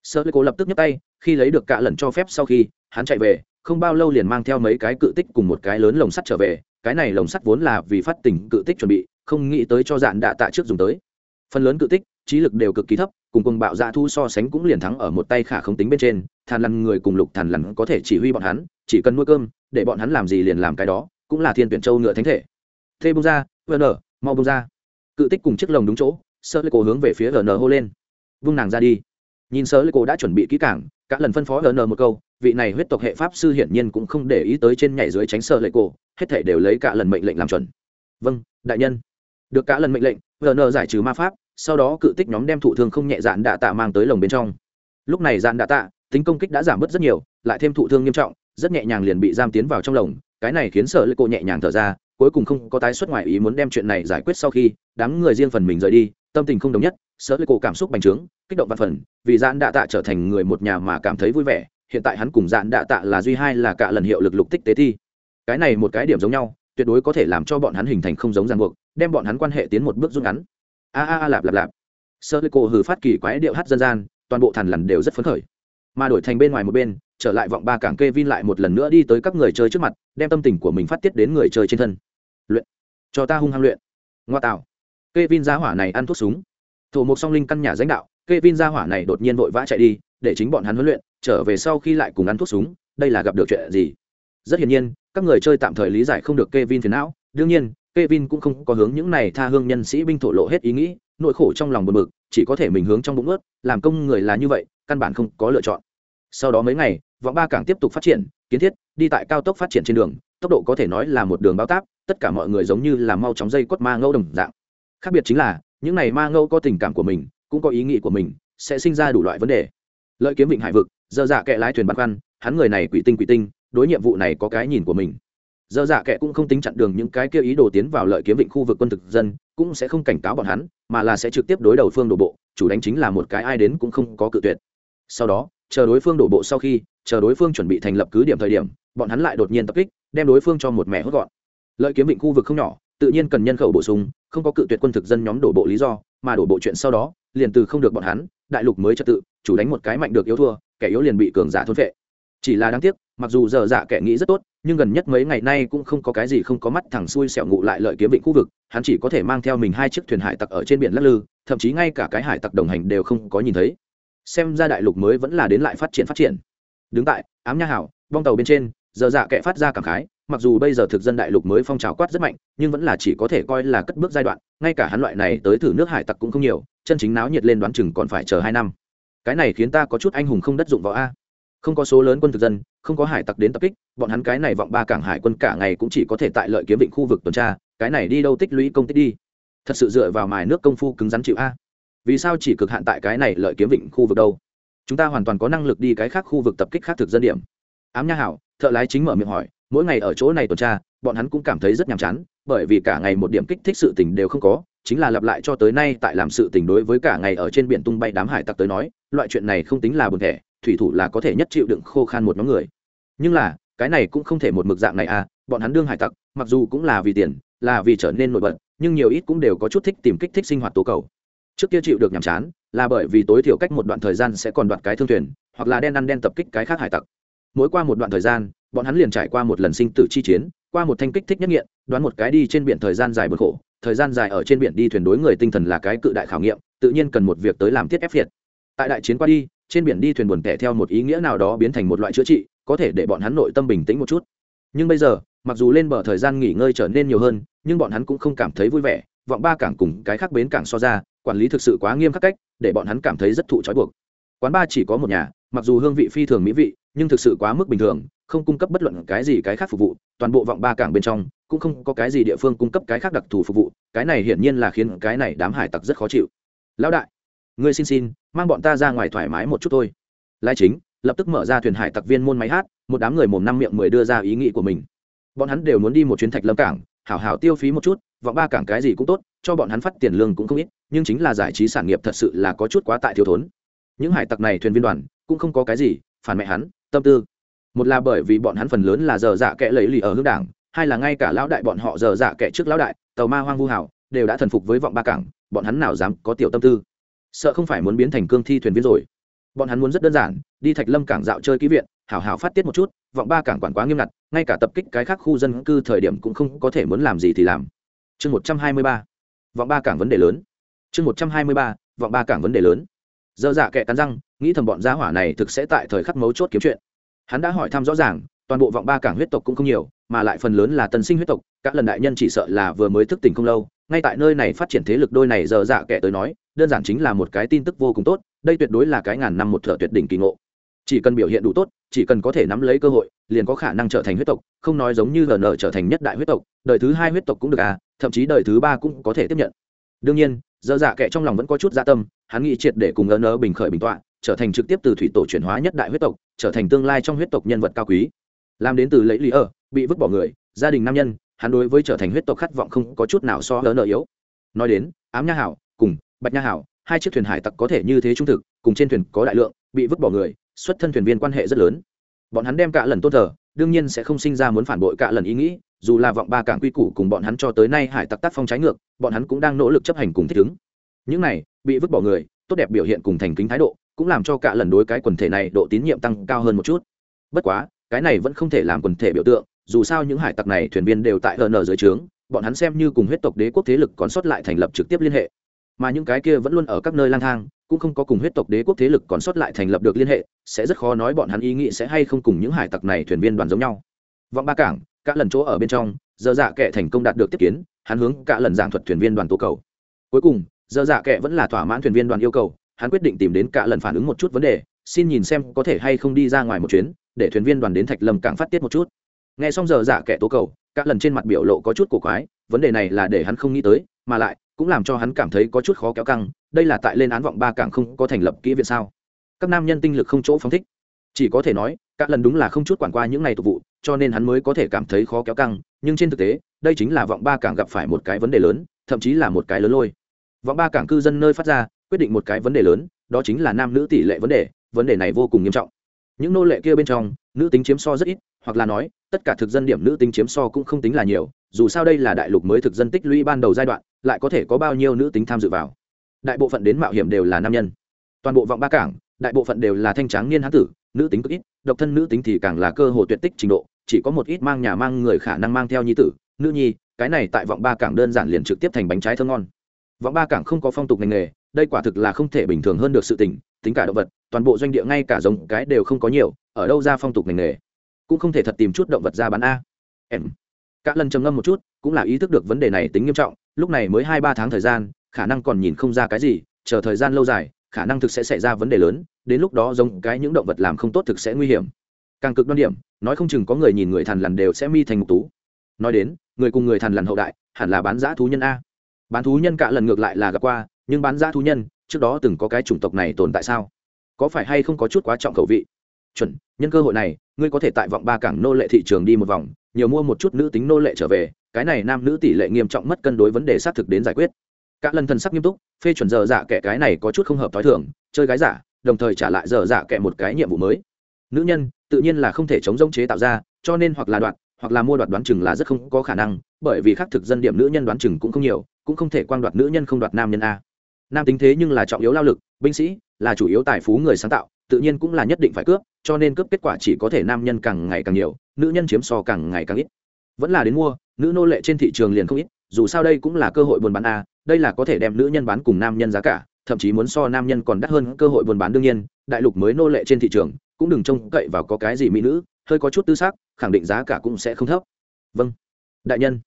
sơ lê cố lập tức nhấc tay, khi lấy được cả lần cho phép sau khi, hắn chạy về, không bao lâu liền mang theo mấy cái cự tích cùng một cái lớn lồng sắt trở về. Cái này lồng sắt vốn là vì phát tỉnh cự tích chuẩn bị, không nghĩ tới cho dạn đạ tạ trước dùng tới. Phần lớn cự tích, trí lực đều cực kỳ thấp, cùng cùng bạo dạ thu so sánh cũng liền thắng ở một tay khả không tính bên trên. Thàn lằn người cùng lục thàn lằn có thể chỉ huy bọn hắn, chỉ cần nuôi cơm, để bọn hắn làm gì liền làm cái đó, cũng là thiên tuyển châu ngựa thánh thể. Thê bung ra vn mau bung ra cự tích cùng chiếc lồng đúng chỗ, sơ lê cổ hướng về phía vn hô lên. Vung nàng ra đi nhìn sơ lê cổ đã chuẩn bị kỹ cảng cả lần phân phó ln một câu, vị này huyết tộc hệ pháp sư hiển nhiên cũng không để ý tới trên nhảy dưới tránh sơ lê cổ hết thể đều lấy cả lần mệnh lệnh làm chuẩn. Vâng đại nhân. Được cả lần mệnh lệnh ln giải trừ ma pháp, sau đó cự tích nhóm đem thụ thương không nhẹ dạn đạ tạ mang tới lồng bên trong. Lúc này dạn đạ tạ, tính công kích đã giảm bớt rất nhiều, lại thêm thụ thương nghiêm trọng, rất nhẹ nhàng liền bị giam tiến vào trong lồng, cái này khiến sở lệ cổ nhẹ nhàng thở ra, cuối cùng không có tái xuất ngoài ý muốn đem chuyện này giải quyết sau khi đám người riêng phần mình rời đi, tâm tình không đồng nhất sợ lệ cổ cảm xúc bành trướng, kích động văn phần, vì dạn đạ tạ trở thành người một nhà mà cảm thấy vui vẻ, hiện tại hắn cùng dạn đạ tạ là duy hai là cả lần hiệu lực lục tích tế thi. Cái này một cái điểm giống nhau, tuyệt đối có thể làm cho bọn hắn hình thành không giống ràng buộc, đem bọn hắn quan hệ tiến một bước rút ngắn. A a a lạp lạp lạp. Sơ lê cổ hừ phát kỳ quái điệu hát dân gian, toàn bộ thằn lằn đều rất phấn khởi. Mà đổi thành bên ngoài một bên, trở lại vọng ba cảng kê vin lại một lần nữa đi tới các người chơi trước mặt, đem tâm tình của mình phát tiết đến người chơi trên thân. Luyện. Cho ta hung hăng luyện. Ngoa tạo. Kê vin giá hỏa này ăn thuốc súng thủ mục song linh căn nhà danh đạo kê vin hỏa này đột nhiên vội vã chạy đi, để chính bọn hắn huấn luyện, trở về sau khi lại cùng ăn thuốc súng, đây là gặp được chuyện gì? Rất hiển nhiên, các người chơi tạm thời lý giải không được kê vin phiền não. Đương nhiên kê vin cũng không có hướng những này tha hương nhân sĩ binh thổ lộ hết ý nghĩ, nỗi khổ trong lòng buồn bực, chỉ có thể mình hướng trong bụng ướt, làm công người là như vậy, căn bản không có lựa chọn. Sau đó mấy ngày, võ ba cảng tiếp tục phát triển, kiến thiết, đi tại cao tốc phát triển trên đường, tốc độ có thể nói là một đường bao táp, tất cả mọi người giống như là mau chóng dây quất ma ngâu đồng dạng. Khác biệt chính là những này ma ngâu có tình cảm của mình, cũng có ý nghĩ của mình, sẽ sinh ra đủ loại vấn đề. Lợi kiếm vịnh hải vực, dơ dạ kệ lái thuyền băn khoăn, hắn người này quỷ tinh quỷ tinh, đối nhiệm vụ này có cái nhìn của mình. Dơ dạ kệ cũng không tính chặn đường những cái kia ý đồ tiến vào lợi kiếm vịnh khu vực quân thực dân, cũng sẽ không cảnh cáo bọn hắn, mà là sẽ trực tiếp đối đầu phương đổ bộ, chủ đánh chính là một cái ai đến cũng không có cự tuyệt. Sau đó, chờ đối phương đổ bộ sau khi, chờ đối phương chuẩn bị thành lập cứ điểm thời điểm, bọn hắn lại đột nhiên tập kích, đem đối phương cho một mẹ hốt gọn. Lợi kiếm vịnh khu vực không nhỏ tự nhiên cần nhân khẩu bổ sung, không có cự tuyệt quân thực dân nhóm đổ bộ lý do, mà đổ bộ chuyện sau đó, liền từ không được bọn hắn, đại lục mới trật tự, chủ đánh một cái mạnh được yếu thua, kẻ yếu liền bị cường giả thôn vệ chỉ là đáng tiếc, mặc dù giờ dạ kẻ nghĩ rất tốt, nhưng gần nhất mấy ngày nay cũng không có cái gì không có mắt thẳng xuôi sẹo ngụ lại lợi kiếm vịnh khu vực, hắn chỉ có thể mang theo mình hai chiếc thuyền hải tặc ở trên biển lắc lư, thậm chí ngay cả cái hải tặc đồng hành đều không có nhìn thấy. Xem ra đại lục mới vẫn là đến lại phát triển phát triển. Đứng tại, ám nha hảo, bong tàu bên trên, giờ dạ kẻ phát ra cảm khái mặc dù bây giờ thực dân đại lục mới phong trào quát rất mạnh, nhưng vẫn là chỉ có thể coi là cất bước giai đoạn, ngay cả hắn loại này tới thử nước hải tặc cũng không nhiều, chân chính náo nhiệt lên đoán chừng còn phải chờ hai năm. Cái này khiến ta có chút anh hùng không đất dụng vào a. Không có số lớn quân thực dân, không có hải tặc đến tập kích, bọn hắn cái này vọng ba cảng hải quân cả ngày cũng chỉ có thể tại lợi kiếm vịnh khu vực tuần tra, cái này đi đâu tích lũy công tích đi. Thật sự dựa vào mài nước công phu cứng rắn chịu a. Vì sao chỉ cực hạn tại cái này lợi kiếm vịnh khu vực đâu? Chúng ta hoàn toàn có năng lực đi cái khác khu vực tập kích khác thực dân điểm. Ám nha hảo, thợ lái chính mở miệng hỏi mỗi ngày ở chỗ này tuần tra, bọn hắn cũng cảm thấy rất nhàm chán, bởi vì cả ngày một điểm kích thích sự tình đều không có, chính là lặp lại cho tới nay tại làm sự tình đối với cả ngày ở trên biển tung bay đám hải tặc tới nói, loại chuyện này không tính là buồn thẻ, thủy thủ là có thể nhất chịu đựng khô khan một nhóm người. Nhưng là, cái này cũng không thể một mực dạng này à bọn hắn đương hải tặc, mặc dù cũng là vì tiền, là vì trở nên nổi bật, nhưng nhiều ít cũng đều có chút thích tìm kích thích sinh hoạt tố cầu. Trước kia chịu được nhàm chán, là bởi vì tối thiểu cách một đoạn thời gian sẽ còn đoạt cái thương thuyền, hoặc là đen ăn đen tập kích cái khác hải tặc. Mỗi qua một đoạn thời gian bọn hắn liền trải qua một lần sinh tử chi chiến, qua một thanh kích thích nhất nghiện, đoán một cái đi trên biển thời gian dài bực khổ, thời gian dài ở trên biển đi thuyền đối người tinh thần là cái cự đại khảo nghiệm, tự nhiên cần một việc tới làm tiết ép phiệt. Tại đại chiến qua đi, trên biển đi thuyền buồn tẻ theo một ý nghĩa nào đó biến thành một loại chữa trị, có thể để bọn hắn nội tâm bình tĩnh một chút. Nhưng bây giờ, mặc dù lên bờ thời gian nghỉ ngơi trở nên nhiều hơn, nhưng bọn hắn cũng không cảm thấy vui vẻ, vọng ba cảng cùng cái khác bến cảng so ra, quản lý thực sự quá nghiêm khắc cách, để bọn hắn cảm thấy rất thụ trói buộc. Quán ba chỉ có một nhà, mặc dù hương vị phi thường mỹ vị, nhưng thực sự quá mức bình thường không cung cấp bất luận cái gì cái khác phục vụ, toàn bộ vọng ba cảng bên trong, cũng không có cái gì địa phương cung cấp cái khác đặc thù phục vụ, cái này hiển nhiên là khiến cái này đám hải tặc rất khó chịu. Lão đại, ngươi xin xin, mang bọn ta ra ngoài thoải mái một chút thôi. Lai chính, lập tức mở ra thuyền hải tặc viên môn máy hát, một đám người mồm năm miệng mười đưa ra ý nghĩ của mình. Bọn hắn đều muốn đi một chuyến thạch lâm cảng, hảo hảo tiêu phí một chút, vọng ba cảng cái gì cũng tốt, cho bọn hắn phát tiền lương cũng không ít, nhưng chính là giải trí sản nghiệp thật sự là có chút quá tại thiếu thốn. Những hải tặc này thuyền viên đoàn, cũng không có cái gì, phản mẹ hắn, tâm tư một là bởi vì bọn hắn phần lớn là giờ dạ kẻ lấy lì ở hướng đảng, hai là ngay cả lão đại bọn họ giờ dạ kẻ trước lão đại, tàu ma hoang vu hảo, đều đã thần phục với vọng ba cảng, bọn hắn nào dám có tiểu tâm tư. Sợ không phải muốn biến thành cương thi thuyền viên rồi. Bọn hắn muốn rất đơn giản, đi thạch lâm cảng dạo chơi ký viện, hảo hảo phát tiết một chút, vọng ba cảng quản quá nghiêm ngặt, ngay cả tập kích cái khác khu dân cư thời điểm cũng không có thể muốn làm gì thì làm. Chương một trăm hai mươi ba. Vọng ba cảng vấn đề lớn. Chương một trăm hai mươi ba, vọng ba cảng vấn đề lớn. Dơ dạ kệ cắn răng, nghĩ thầm bọn gia hỏa này thực sẽ tại thời khắc mấu chốt kiếm chuyện hắn đã hỏi thăm rõ ràng, toàn bộ vọng ba cảng huyết tộc cũng không nhiều, mà lại phần lớn là tân sinh huyết tộc, các lần đại nhân chỉ sợ là vừa mới thức tỉnh không lâu. Ngay tại nơi này phát triển thế lực đôi này giờ dạ kệ tới nói, đơn giản chính là một cái tin tức vô cùng tốt, đây tuyệt đối là cái ngàn năm một thợ tuyệt đỉnh kỳ ngộ. Chỉ cần biểu hiện đủ tốt, chỉ cần có thể nắm lấy cơ hội, liền có khả năng trở thành huyết tộc, không nói giống như ln trở thành nhất đại huyết tộc, đời thứ hai huyết tộc cũng được à thậm chí đời thứ ba cũng có thể tiếp nhận. Đương nhiên dơ dạ kệ trong lòng vẫn có chút gia tâm, hắn nghĩ triệt để cùng ln bình khởi bình tọa trở thành trực tiếp từ thủy tổ chuyển hóa nhất đại huyết tộc, trở thành tương lai trong huyết tộc nhân vật cao quý. Làm đến từ lấy lý ở bị vứt bỏ người, gia đình nam nhân, hắn đối với trở thành huyết tộc khát vọng không có chút nào so lớn nợ yếu. Nói đến, ám nha hảo cùng bạch nha hảo, hai chiếc thuyền hải tặc có thể như thế trung thực, cùng trên thuyền có đại lượng, bị vứt bỏ người, xuất thân thuyền viên quan hệ rất lớn. Bọn hắn đem cả lần tôn thờ, đương nhiên sẽ không sinh ra muốn phản bội cả lần ý nghĩ, dù là vọng ba cảng quy củ cùng bọn hắn cho tới nay hải tặc tác phong trái ngược, bọn hắn cũng đang nỗ lực chấp hành cùng thích ứng. Những này, bị vứt bỏ người, tốt đẹp biểu hiện cùng thành kính thái độ cũng làm cho cả lần đối cái quần thể này độ tín nhiệm tăng cao hơn một chút. Bất quá, cái này vẫn không thể làm quần thể biểu tượng, dù sao những hải tặc này thuyền viên đều tại ln dưới trướng, bọn hắn xem như cùng huyết tộc đế quốc thế lực còn sót lại thành lập trực tiếp liên hệ. Mà những cái kia vẫn luôn ở các nơi lang thang, cũng không có cùng huyết tộc đế quốc thế lực còn sót lại thành lập được liên hệ, sẽ rất khó nói bọn hắn ý nghĩ sẽ hay không cùng những hải tặc này thuyền viên đoàn giống nhau. Vọng ba cảng, cả lần chỗ ở bên trong giờ dạ kệ thành công đạt được tiếp kiến, hắn hướng cả lần giảng thuật thuyền viên đoàn tố cầu. Cuối cùng giờ dạ kệ vẫn là thỏa mãn thuyền viên đoàn yêu cầu hắn quyết định tìm đến cả lần phản ứng một chút vấn đề, xin nhìn xem có thể hay không đi ra ngoài một chuyến, để thuyền viên đoàn đến thạch lâm cảng phát tiết một chút. Nghe xong giờ giả kệ tố cầu các lần trên mặt biểu lộ có chút cổ quái, vấn đề này là để hắn không nghĩ tới, mà lại, cũng làm cho hắn cảm thấy có chút khó kéo căng, đây là tại lên án vọng ba cảng không có thành lập kỹ viện sao? Các nam nhân tinh lực không chỗ phóng thích. Chỉ có thể nói các lần đúng là không chút quản qua những ngày tục vụ, cho nên hắn mới có thể cảm thấy khó kéo căng, nhưng trên thực tế, đây chính là vọng ba cảng gặp phải một cái vấn đề lớn, thậm chí là một cái lớn lôi. Vọng ba cảng cư dân nơi phát ra quyết định một cái vấn đề lớn, đó chính là nam nữ tỷ lệ vấn đề vấn đề này vô cùng nghiêm trọng. Những nô lệ kia bên trong, nữ tính chiếm so rất ít, hoặc là nói, tất cả thực dân điểm nữ tính chiếm so cũng không tính là nhiều, dù sao đây là đại lục mới thực dân tích lũy ban đầu giai đoạn, lại có thể có bao nhiêu nữ tính tham dự vào. Đại bộ phận đến mạo hiểm đều là nam nhân. Toàn bộ vọng ba cảng, đại bộ phận đều là thanh tráng niên hán tử, nữ tính cực ít, độc thân nữ tính thì càng là cơ hồ tuyệt tích trình độ, chỉ có một ít mang nhà mang người khả năng mang theo nhi tử, nữ nhi, cái này tại vọng ba cảng đơn giản liền trực tiếp thành bánh trái thơ ngon. Vọng ba cảng không có phong tục ngành nghề đây quả thực là không thể bình thường hơn được sự tình, tính cả động vật, toàn bộ doanh địa ngay cả giống cái đều không có nhiều, ở đâu ra phong tục ngành nghề? Cũng không thể thật tìm chút động vật ra bán a. Em. Cả lần trầm ngâm một chút, cũng là ý thức được vấn đề này tính nghiêm trọng, lúc này mới hai ba tháng thời gian, khả năng còn nhìn không ra cái gì, chờ thời gian lâu dài, khả năng thực sẽ xảy ra vấn đề lớn, đến lúc đó giống cái những động vật làm không tốt thực sẽ nguy hiểm. Càng cực đoan điểm, nói không chừng có người nhìn người thằn lằn đều sẽ mi thành mục tú. Nói đến, người cùng người thằn lằn hậu đại, hẳn là bán giã thú nhân a. Bán thú nhân cả lần ngược lại là gặp qua nhưng bán ra thú nhân, trước đó từng có cái chủng tộc này tồn tại sao? Có phải hay không có chút quá trọng khẩu vị? Chuẩn, nhân cơ hội này, ngươi có thể tại vọng ba cảng nô lệ thị trường đi một vòng, nhiều mua một chút nữ tính nô lệ trở về, cái này nam nữ tỷ lệ nghiêm trọng mất cân đối vấn đề xác thực đến giải quyết. Các lần thần sắc nghiêm túc, phê chuẩn giờ dạ kẻ cái này có chút không hợp t h o i thường, chơi gái giả, đồng thời trả lại giờ dạ kẻ một cái nhiệm vụ mới. Nữ nhân, tự nhiên là không thể chống giống chế tạo ra, cho nên hoặc là đoạn, hoặc là mua đoạt đoán chừng là rất không có khả năng, bởi vì khác thực dân điểm nữ nhân đoán chừng cũng không nhiều, cũng không thể quan đoạt nữ nhân không đoạt nam nhân a nam tính thế nhưng là trọng yếu lao lực, binh sĩ, là chủ yếu tài phú người sáng tạo, tự nhiên cũng là nhất định phải cướp, cho nên cướp kết quả chỉ có thể nam nhân càng ngày càng nhiều, nữ nhân chiếm so càng ngày càng ít. Vẫn là đến mua, nữ nô lệ trên thị trường liền không ít, dù sao đây cũng là cơ hội buôn bán a, đây là có thể đem nữ nhân bán cùng nam nhân giá cả, thậm chí muốn so nam nhân còn đắt hơn cơ hội buôn bán đương nhiên, đại lục mới nô lệ trên thị trường, cũng đừng trông cậy vào có cái gì mỹ nữ, hơi có chút tư xác khẳng định giá cả cũng sẽ không thấp. Vâng. Đại nhân.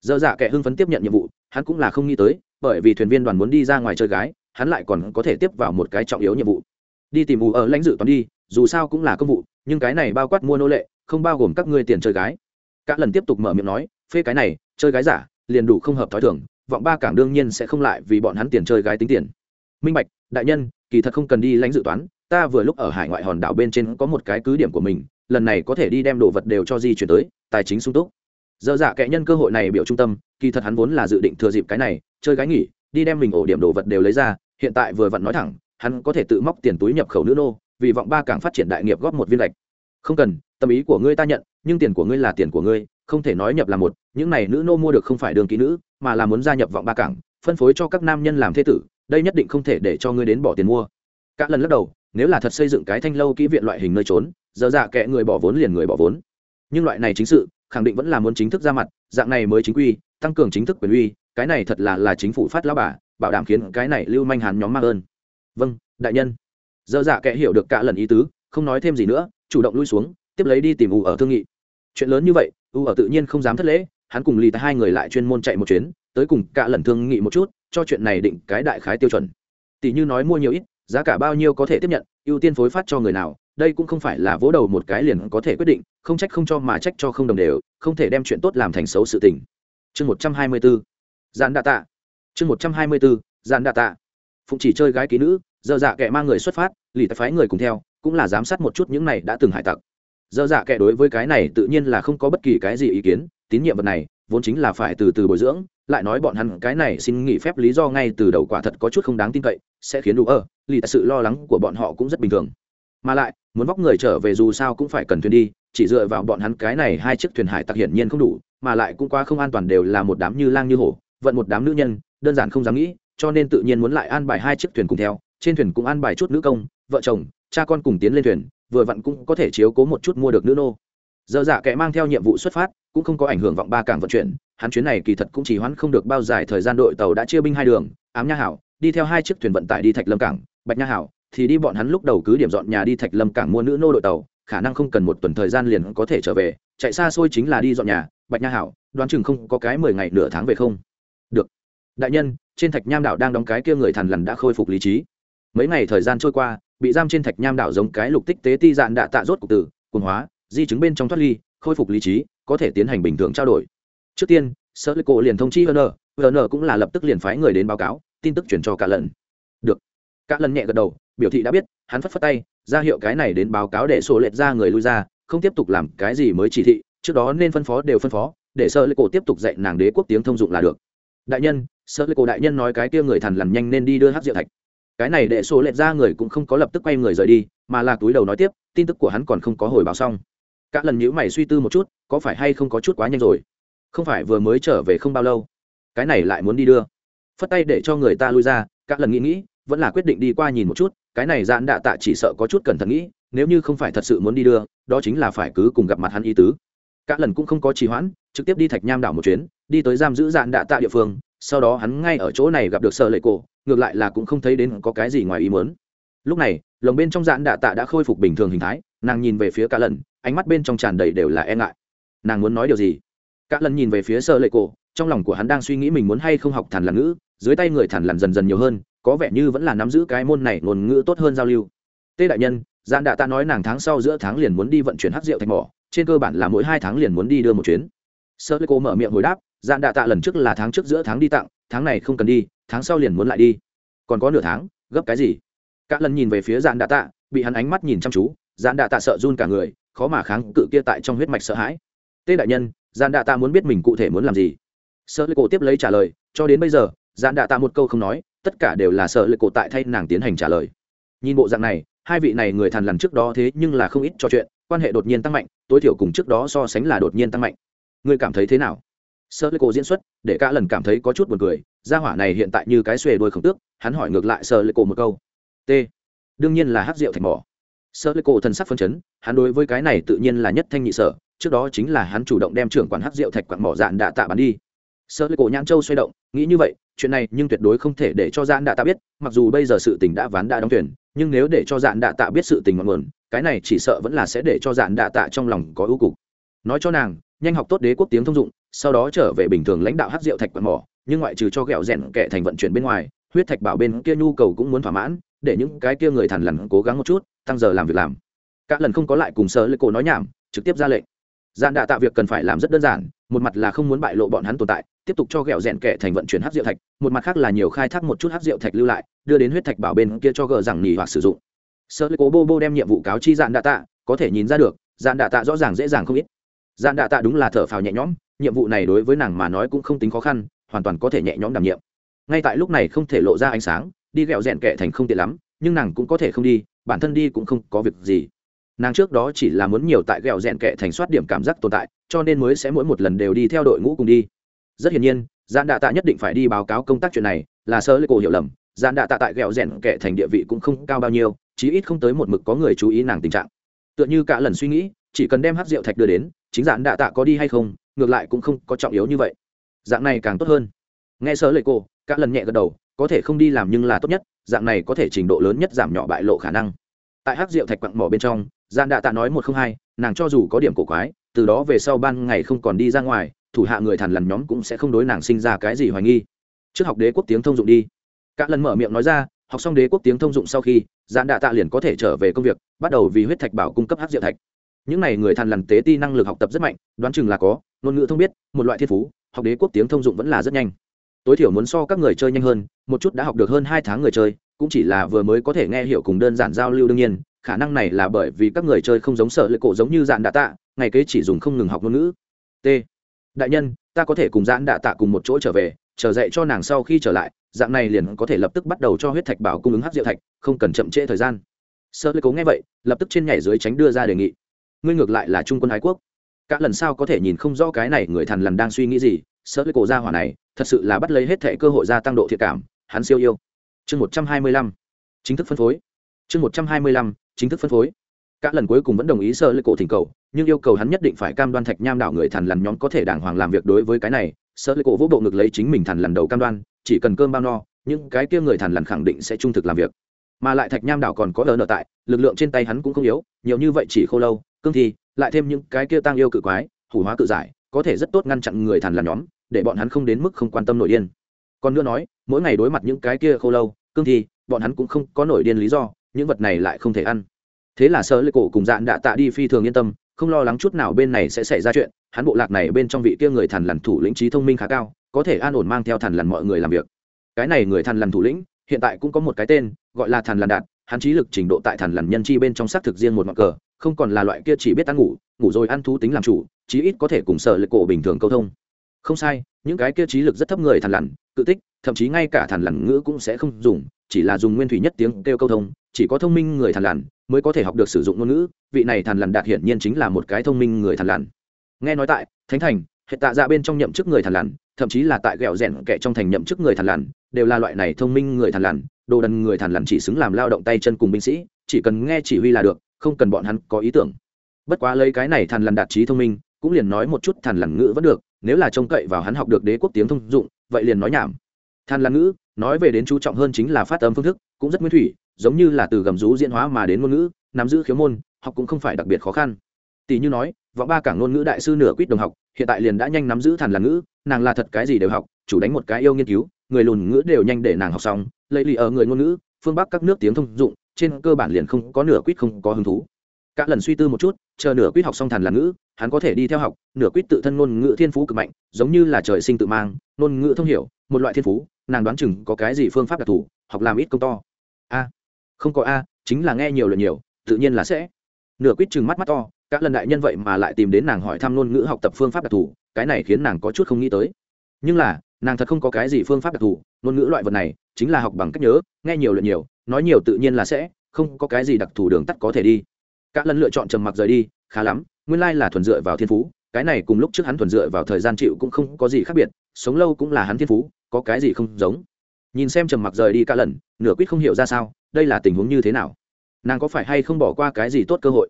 Dơ dạ kẻ hưng phấn tiếp nhận nhiệm vụ, hắn cũng là không nghĩ tới bởi vì thuyền viên đoàn muốn đi ra ngoài chơi gái, hắn lại còn có thể tiếp vào một cái trọng yếu nhiệm vụ. Đi tìm ù ở lãnh dự toán đi, dù sao cũng là công vụ, nhưng cái này bao quát mua nô lệ, không bao gồm các ngươi tiền chơi gái. Cả lần tiếp tục mở miệng nói, phê cái này, chơi gái giả, liền đủ không hợp thói thường, vọng ba cảng đương nhiên sẽ không lại vì bọn hắn tiền chơi gái tính tiền. Minh bạch, đại nhân, kỳ thật không cần đi lãnh dự toán, ta vừa lúc ở hải ngoại hòn đảo bên trên có một cái cứ điểm của mình, lần này có thể đi đem đồ vật đều cho di chuyển tới, tài chính sung túc. Dơ dạ kệ nhân cơ hội này biểu trung tâm, kỳ thật hắn vốn là dự định thừa dịp cái này chơi gái nghỉ, đi đem mình ổ điểm đồ vật đều lấy ra, hiện tại vừa vặn nói thẳng, hắn có thể tự móc tiền túi nhập khẩu nữ nô, vì vọng ba cảng phát triển đại nghiệp góp một viên lệch không cần, tâm ý của ngươi ta nhận, nhưng tiền của ngươi là tiền của ngươi, không thể nói nhập là một, những này nữ nô mua được không phải đường kỹ nữ, mà là muốn gia nhập vọng ba cảng, phân phối cho các nam nhân làm thế tử, đây nhất định không thể để cho ngươi đến bỏ tiền mua. Cả lần lắc đầu, nếu là thật xây dựng cái thanh lâu kỹ viện loại hình nơi trốn, giờ dạ kệ người bỏ vốn liền người bỏ vốn. Nhưng loại này chính sự khẳng định vẫn là muốn chính thức ra mặt, dạng này mới chính quy, tăng cường chính thức quyền uy, cái này thật là là chính phủ phát lao bà, bảo đảm khiến cái này lưu manh hàn nhóm mang ơn. Vâng đại nhân. Giờ dạ kệ hiểu được cả lần ý tứ, không nói thêm gì nữa, chủ động lui xuống, tiếp lấy đi tìm u ở thương nghị. Chuyện lớn như vậy, u ở tự nhiên không dám thất lễ, hắn cùng lì tại hai người lại chuyên môn chạy một chuyến, tới cùng cả lần thương nghị một chút, cho chuyện này định cái đại khái tiêu chuẩn. Tỷ như nói mua nhiều ít giá cả bao nhiêu có thể tiếp nhận, ưu tiên phối phát cho người nào, đây cũng không phải là vỗ đầu một cái liền có thể quyết định, không trách không cho mà trách cho không đồng đều, không thể đem chuyện tốt làm thành xấu sự tình. Chương một trăm hai mươi bốn dàn đạ tạ. Chương một trăm hai mươi bốn dàn đạ tạ. Phụng chỉ chơi gái ký nữ giờ dạ kệ mang người xuất phát, lì tại phái người cùng theo, cũng là giám sát một chút những này đã từng hải tặc. Dơ dạ kệ đối với cái này tự nhiên là không có bất kỳ cái gì ý kiến, tín nhiệm vật này, vốn chính là phải từ từ bồi dưỡng lại nói bọn hắn cái này xin nghỉ phép lý do ngay từ đầu quả thật có chút không đáng tin cậy, sẽ khiến đủ ơ, lì tại sự lo lắng của bọn họ cũng rất bình thường. Mà lại, muốn vóc người trở về dù sao cũng phải cần thuyền đi, chỉ dựa vào bọn hắn cái này hai chiếc thuyền hải tặc hiển nhiên không đủ, mà lại cũng quá không an toàn đều là một đám như lang như hổ, vận một đám nữ nhân, đơn giản không dám nghĩ, cho nên tự nhiên muốn lại an bài hai chiếc thuyền cùng theo, trên thuyền cũng an bài chút nữ công, vợ chồng, cha con cùng tiến lên thuyền, vừa vặn cũng có thể chiếu cố một chút mua được nữ nô. Giờ dạ kẻ mang theo nhiệm vụ xuất phát, cũng không có ảnh hưởng vọng ba cảng vận chuyển hắn chuyến này kỳ thật cũng chỉ hoãn không được bao dài thời gian đội tàu đã chia binh hai đường, ám nha hảo, đi theo hai chiếc thuyền vận tải đi thạch lâm cảng, bạch nha hảo, thì đi bọn hắn lúc đầu cứ điểm dọn nhà đi thạch lâm cảng mua nữ nô đội tàu, khả năng không cần một tuần thời gian liền có thể trở về, chạy xa xôi chính là đi dọn nhà, bạch nha hảo, đoán chừng không có cái mười ngày nửa tháng về không. Được. Đại nhân, trên thạch nham đảo đang đóng cái kia người thằn lằn đã khôi phục lý trí. Mấy ngày thời gian trôi qua, bị giam trên thạch nham đảo giống cái lục tích tế ti dạn đã tạ rốt cục tử, cuồng hóa, di chứng bên trong thoát ly, khôi phục lý trí, có thể tiến hành bình thường trao đổi trước tiên sơ lê cổ liền thông chi vn vn cũng là lập tức liền phái người đến báo cáo, tin tức chuyển cho cả lần được. Cả lần nhẹ gật đầu, biểu thị đã biết, hắn phất phất tay, ra hiệu cái này đến báo cáo để sổ lệch ra người lui ra, không tiếp tục làm cái gì mới chỉ thị, trước đó nên phân phó đều phân phó, để sơ lê cổ tiếp tục dạy nàng đế quốc tiếng thông dụng là được. Đại nhân sơ lê cổ đại nhân nói cái kia người thằn lằn nhanh nên đi đưa hát diệu thạch. Cái này để số lệch ra người cũng không có lập tức quay người rời đi, mà là túi đầu nói tiếp, tin tức của hắn còn không có hồi báo xong. Cả lần nhữ mày suy tư một chút, có phải hay không có chút quá nhanh rồi? Không phải vừa mới trở về không bao lâu. Cái này lại muốn đi đưa. Phất tay để cho người ta lui ra các lần nghĩ nghĩ, vẫn là quyết định đi qua nhìn một chút, cái này dạn đạ tạ chỉ sợ có chút cẩn thận nghĩ, nếu như không phải thật sự muốn đi đưa, đó chính là phải cứ cùng gặp mặt hắn y tứ. Các lần cũng không có trì hoãn, trực tiếp đi thạch nham đảo một chuyến, đi tới giam giữ dạn đạ tạ địa phương, sau đó hắn ngay ở chỗ này gặp được sợ lệ cổ, ngược lại là cũng không thấy đến có cái gì ngoài ý muốn. Lúc này, lồng bên trong dạn đạ tạ đã khôi phục bình thường hình thái, nàng nhìn về phía cả lần, ánh mắt bên trong tràn đầy đều là e ngại. Nàng muốn nói điều gì? Cả lần nhìn về phía sợ lệ cổ, trong lòng của hắn đang suy nghĩ mình muốn hay không học thản làn ngữ, dưới tay người thản làn dần dần nhiều hơn, có vẻ như vẫn là nắm giữ cái môn này ngôn ngữ tốt hơn giao lưu. Tê đại nhân gian đạ tạ nói nàng tháng sau giữa tháng liền muốn đi vận chuyển hát rượu thành mỏ, trên cơ bản là mỗi hai tháng liền muốn đi đưa một chuyến. Sơ lê cô mở miệng hồi đáp gian đạ tạ lần trước là tháng trước giữa tháng đi tặng, tháng này không cần đi, tháng sau liền muốn lại đi. Còn có nửa tháng, gấp cái gì? Cả lần nhìn về phía gian đạ tạ bị hắn ánh mắt nhìn chăm chú gian đạ tạ sợ run cả người, khó mà kháng cự kia tại trong huyết mạch sợ hãi. Tê đại nhân Gian đạ tạ muốn biết mình cụ thể muốn làm gì. Sợ lệ cổ tiếp lấy trả lời, cho đến bây giờ Gian đạ tạ một câu không nói, tất cả đều là sợ lệ cổ tại thay nàng tiến hành trả lời. Nhìn bộ dạng này, hai vị này người thằn lằn trước đó thế nhưng là không ít trò chuyện, quan hệ đột nhiên tăng mạnh, tối thiểu cùng trước đó so sánh là đột nhiên tăng mạnh. Ngươi cảm thấy thế nào? Sợ lệ cổ diễn xuất, để cả lần cảm thấy có chút buồn cười, gia hỏa này hiện tại như cái xuề đuôi khổng tước, hắn hỏi ngược lại sợ lệ cổ một câu. T. Đương nhiên là hát rượu thạch mỏ. Sợ lệ cổ thần sắc phân chấn, hắn đối với cái này tự nhiên là nhất thanh nhị sở trước đó chính là hắn chủ động đem trưởng quản hắc rượu thạch quặng mỏ dạn đạ tạ bắn đi. Sơ lê cổ nhãn châu xoay động, nghĩ như vậy, chuyện này nhưng tuyệt đối không thể để cho dạn đạ tạ biết, mặc dù bây giờ sự tình đã ván đã đóng tuyển nhưng nếu để cho dạn đạ tạ biết sự tình ngọn nguồn, cái này chỉ sợ vẫn là sẽ để cho dạn đạ tạ trong lòng có ưu cục. Nói cho nàng, nhanh học tốt đế quốc tiếng thông dụng, sau đó trở về bình thường lãnh đạo hát rượu thạch quạt mỏ, nhưng ngoại trừ cho ghẹo rèn kẻ thành vận chuyển bên ngoài, huyết thạch bảo bên kia nhu cầu cũng muốn thỏa mãn, để những cái kia người thằn lằn cố gắng một chút, tăng giờ làm việc làm. Các lần không có lại cùng sơ lê cổ nói nhảm, trực tiếp ra lệnh dạn đạ tạ việc cần phải làm rất đơn giản, một mặt là không muốn bại lộ bọn hắn tồn tại, tiếp tục cho ghẹo rèn kẻ thành vận chuyển hát rượu thạch, một mặt khác là nhiều khai thác một chút hát rượu thạch lưu lại, đưa đến huyết thạch bảo bên kia cho gờ rằng nghỉ hoặc sử dụng. Sơ lê cố bô bô đem nhiệm vụ cáo chi dạn đạ tạ, có thể nhìn ra được dạn đạ tạ rõ ràng dễ dàng không ít. Dạn đạ tạ đúng là thở phào nhẹ nhõm, nhiệm vụ này đối với nàng mà nói cũng không tính khó khăn, hoàn toàn có thể nhẹ nhõm đảm nhiệm. Ngay tại lúc này không thể lộ ra ánh sáng, đi ghẹo rèn kẻ thành không tiện lắm, nhưng nàng cũng có thể không đi, bản thân đi cũng không có việc gì nàng trước đó chỉ là muốn nhiều tại ghẹo rèn kệ thành soát điểm cảm giác tồn tại, cho nên mới sẽ mỗi một lần đều đi theo đội ngũ cùng đi. Rất hiển nhiên gian đạ tạ nhất định phải đi báo cáo công tác chuyện này, là sơ lê cổ hiểu lầm gian đạ tạ tại ghẹo rèn kệ thành địa vị cũng không cao bao nhiêu, chí ít không tới một mực có người chú ý nàng tình trạng. Tựa như cả lần suy nghĩ, chỉ cần đem hát rượu thạch đưa đến, chính dạng đạ tạ có đi hay không, ngược lại cũng không có trọng yếu như vậy. Dạng này càng tốt hơn. Nghe sơ lệ cô cả lần nhẹ gật đầu, có thể không đi làm nhưng là tốt nhất, dạng này có thể trình độ lớn nhất giảm nhỏ bại lộ khả năng. Tại hát rượu thạch quặng mỏ bên trong gian đạ tạ nói một không hai, nàng cho dù có điểm cổ quái, từ đó về sau ban ngày không còn đi ra ngoài, thủ hạ người thằn lằn nhóm cũng sẽ không đối nàng sinh ra cái gì hoài nghi. Trước học đế quốc tiếng thông dụng đi. Cả lần mở miệng nói ra, học xong đế quốc tiếng thông dụng sau khi gian đạ tạ liền có thể trở về công việc, bắt đầu vì huyết thạch bảo cung cấp hát diệu thạch. Những n à y người thằn lằn tế ti năng lực học tập rất mạnh, đoán chừng là có, ngôn ngữ thông biết, một loại thiên phú, học đế quốc tiếng thông dụng vẫn là rất nhanh. Tối thiểu muốn so các người chơi nhanh hơn, một chút đã học được hơn hai tháng người chơi, cũng chỉ là vừa mới có thể nghe hiểu cùng đơn giản giao lưu đương nhiên khả năng này là bởi vì các người chơi không giống sợ lệ cổ giống như dạn đạ tạ, ngày kế chỉ dùng không ngừng học ngôn ngữ. T. Đại nhân, ta có thể cùng dạn đạ tạ cùng một chỗ trở về trở dạy cho nàng sau khi trở lại, dạng này liền có thể lập tức bắt đầu cho huyết thạch bảo cung ứng hát diệu thạch, không cần chậm trễ thời gian. Sợ lệ cố nghe vậy, lập tức trên nhảy dưới tránh đưa ra đề nghị. Ngươi ngược lại là trung quân ái quốc. Cả lần sau có thể nhìn không rõ cái này người thằn lằn đang suy nghĩ gì sợ lệ cổ ra hỏa này, thật sự là bắt lấy hết thệ cơ hội gia tăng độ thiệt cảm, hắn siêu yêu. Chương một trăm hai mươi lăm. Chính thức phân phối. Chương một trăm hai mươi lăm chính thức phân phối. Các lần cuối cùng vẫn đồng ý sơ lê cổ thỉnh cầu, nhưng yêu cầu hắn nhất định phải cam đoan thạch nham đảo người thằn lằn nhóm có thể đàng hoàng làm việc đối với cái này, sơ lê cổ vỗ bộ ngực lấy chính mình thằn lằn đầu cam đoan, chỉ cần cơm bao no, những cái kia người thằn lằn khẳng định sẽ trung thực làm việc. Mà lại thạch nham đảo còn có ở nợ tại, lực lượng trên tay hắn cũng không yếu, nhiều như vậy chỉ khô lâu, cương thi, lại thêm những cái kia tăng yêu cự quái, hủ hóa cự giải, có thể rất tốt ngăn chặn người thằn lằn nhóm, để bọn hắn không đến mức không quan tâm nổi điên. Còn nữa nói, mỗi ngày đối mặt những cái kia khô lâu, cương thi, bọn hắn cũng không có nổi điên lý do những vật này lại không thể ăn. Thế là sơ lê cổ cùng dạn đã tạ đi phi thường yên tâm, không lo lắng chút nào bên này sẽ xảy ra chuyện, hắn bộ lạc này bên trong vị kia người thằn lằn thủ lĩnh trí thông minh khá cao, có thể an ổn mang theo thằn lằn mọi người làm việc. Cái này người thằn lằn thủ lĩnh, hiện tại cũng có một cái tên, gọi là thằn lằn đạt, hắn trí lực trình độ tại thằn lằn nhân chi bên trong xác thực riêng một mặt cờ, không còn là loại kia chỉ biết ăn ngủ ngủ rồi ăn thú tính làm chủ, chí ít có thể cùng sở lệ cổ bình thường câu thông. Không sai, những cái kia trí lực rất thấp người thằn lằn, cự tích, thậm chí ngay cả thằn lằn ngữ cũng sẽ không dùng, chỉ là dùng nguyên thủy nhất tiếng kêu câu thông chỉ có thông minh người thằn lằn mới có thể học được sử dụng ngôn ngữ, vị này thằn lằn đạt hiển nhiên chính là một cái thông minh người thằn lằn. Nghe nói tại thánh thành, hệ tạ dạ bên trong nhậm chức người thằn lằn, thậm chí là tại ghẹo rèn kẻ trong thành nhậm chức người thằn lằn, đều là loại này thông minh người thằn lằn, đồ đần người thằn lằn chỉ xứng làm lao động tay chân cùng binh sĩ, chỉ cần nghe chỉ huy là được, không cần bọn hắn có ý tưởng. Bất quá lấy cái này thằn lằn đạt trí thông minh, cũng liền nói một chút thằn lằn ngữ vẫn được, nếu là trông cậy vào hắn học được đế quốc tiếng thông dụng, vậy liền nói nhảm. Thằn lằn ngữ, nói về đến chú trọng hơn chính là phát âm phương thức, cũng rất nguyên thủy giống như là từ gầm rú diễn hóa mà đến ngôn ngữ, nắm giữ khiếu môn, học cũng không phải đặc biệt khó khăn. Tỷ như nói võ ba cảng ngôn ngữ đại sư nửa quýt đồng học, hiện tại liền đã nhanh nắm giữ thằn là ngữ, nàng là thật cái gì đều học, chủ đánh một cái yêu nghiên cứu, người lùn ngữ đều nhanh để nàng học xong, lấy lì ở người ngôn ngữ, phương bắc các nước tiếng thông dụng, trên cơ bản liền không có nửa quýt không có hứng thú. Cả lần suy tư một chút, chờ nửa quýt học xong thằn là ngữ, hắn có thể đi theo học, nửa quýt tự thân ngôn ngữ thiên phú cực mạnh, giống như là trời sinh tự mang, ngôn ngữ thông hiểu, một loại thiên phú, nàng đoán chừng có cái gì phương pháp đặc thù, học làm ít công to. A không có a, chính là nghe nhiều lần nhiều, tự nhiên là sẽ. Nửa quýt chừng mắt mắt to các lần đại nhân vậy mà lại tìm đến nàng hỏi thăm ngôn ngữ học tập phương pháp đặc thù, cái này khiến nàng có chút không nghĩ tới. Nhưng là, nàng thật không có cái gì phương pháp đặc thù, ngôn ngữ loại vật này, chính là học bằng cách nhớ, nghe nhiều lần nhiều, nói nhiều tự nhiên là sẽ, không có cái gì đặc thù đường tắt có thể đi. Các lần lựa chọn trầm mặc rời đi, khá lắm, nguyên lai là thuần dựa vào thiên phú, cái này cùng lúc trước hắn thuần dựa vào thời gian chịu cũng không có gì khác biệt, sống lâu cũng là hắn thiên phú, có cái gì không giống. Nhìn xem trầm mặc rời đi cả lần, nửa quýt không hiểu ra sao đây là tình huống như thế nào? Nàng có phải hay không bỏ qua cái gì tốt cơ hội?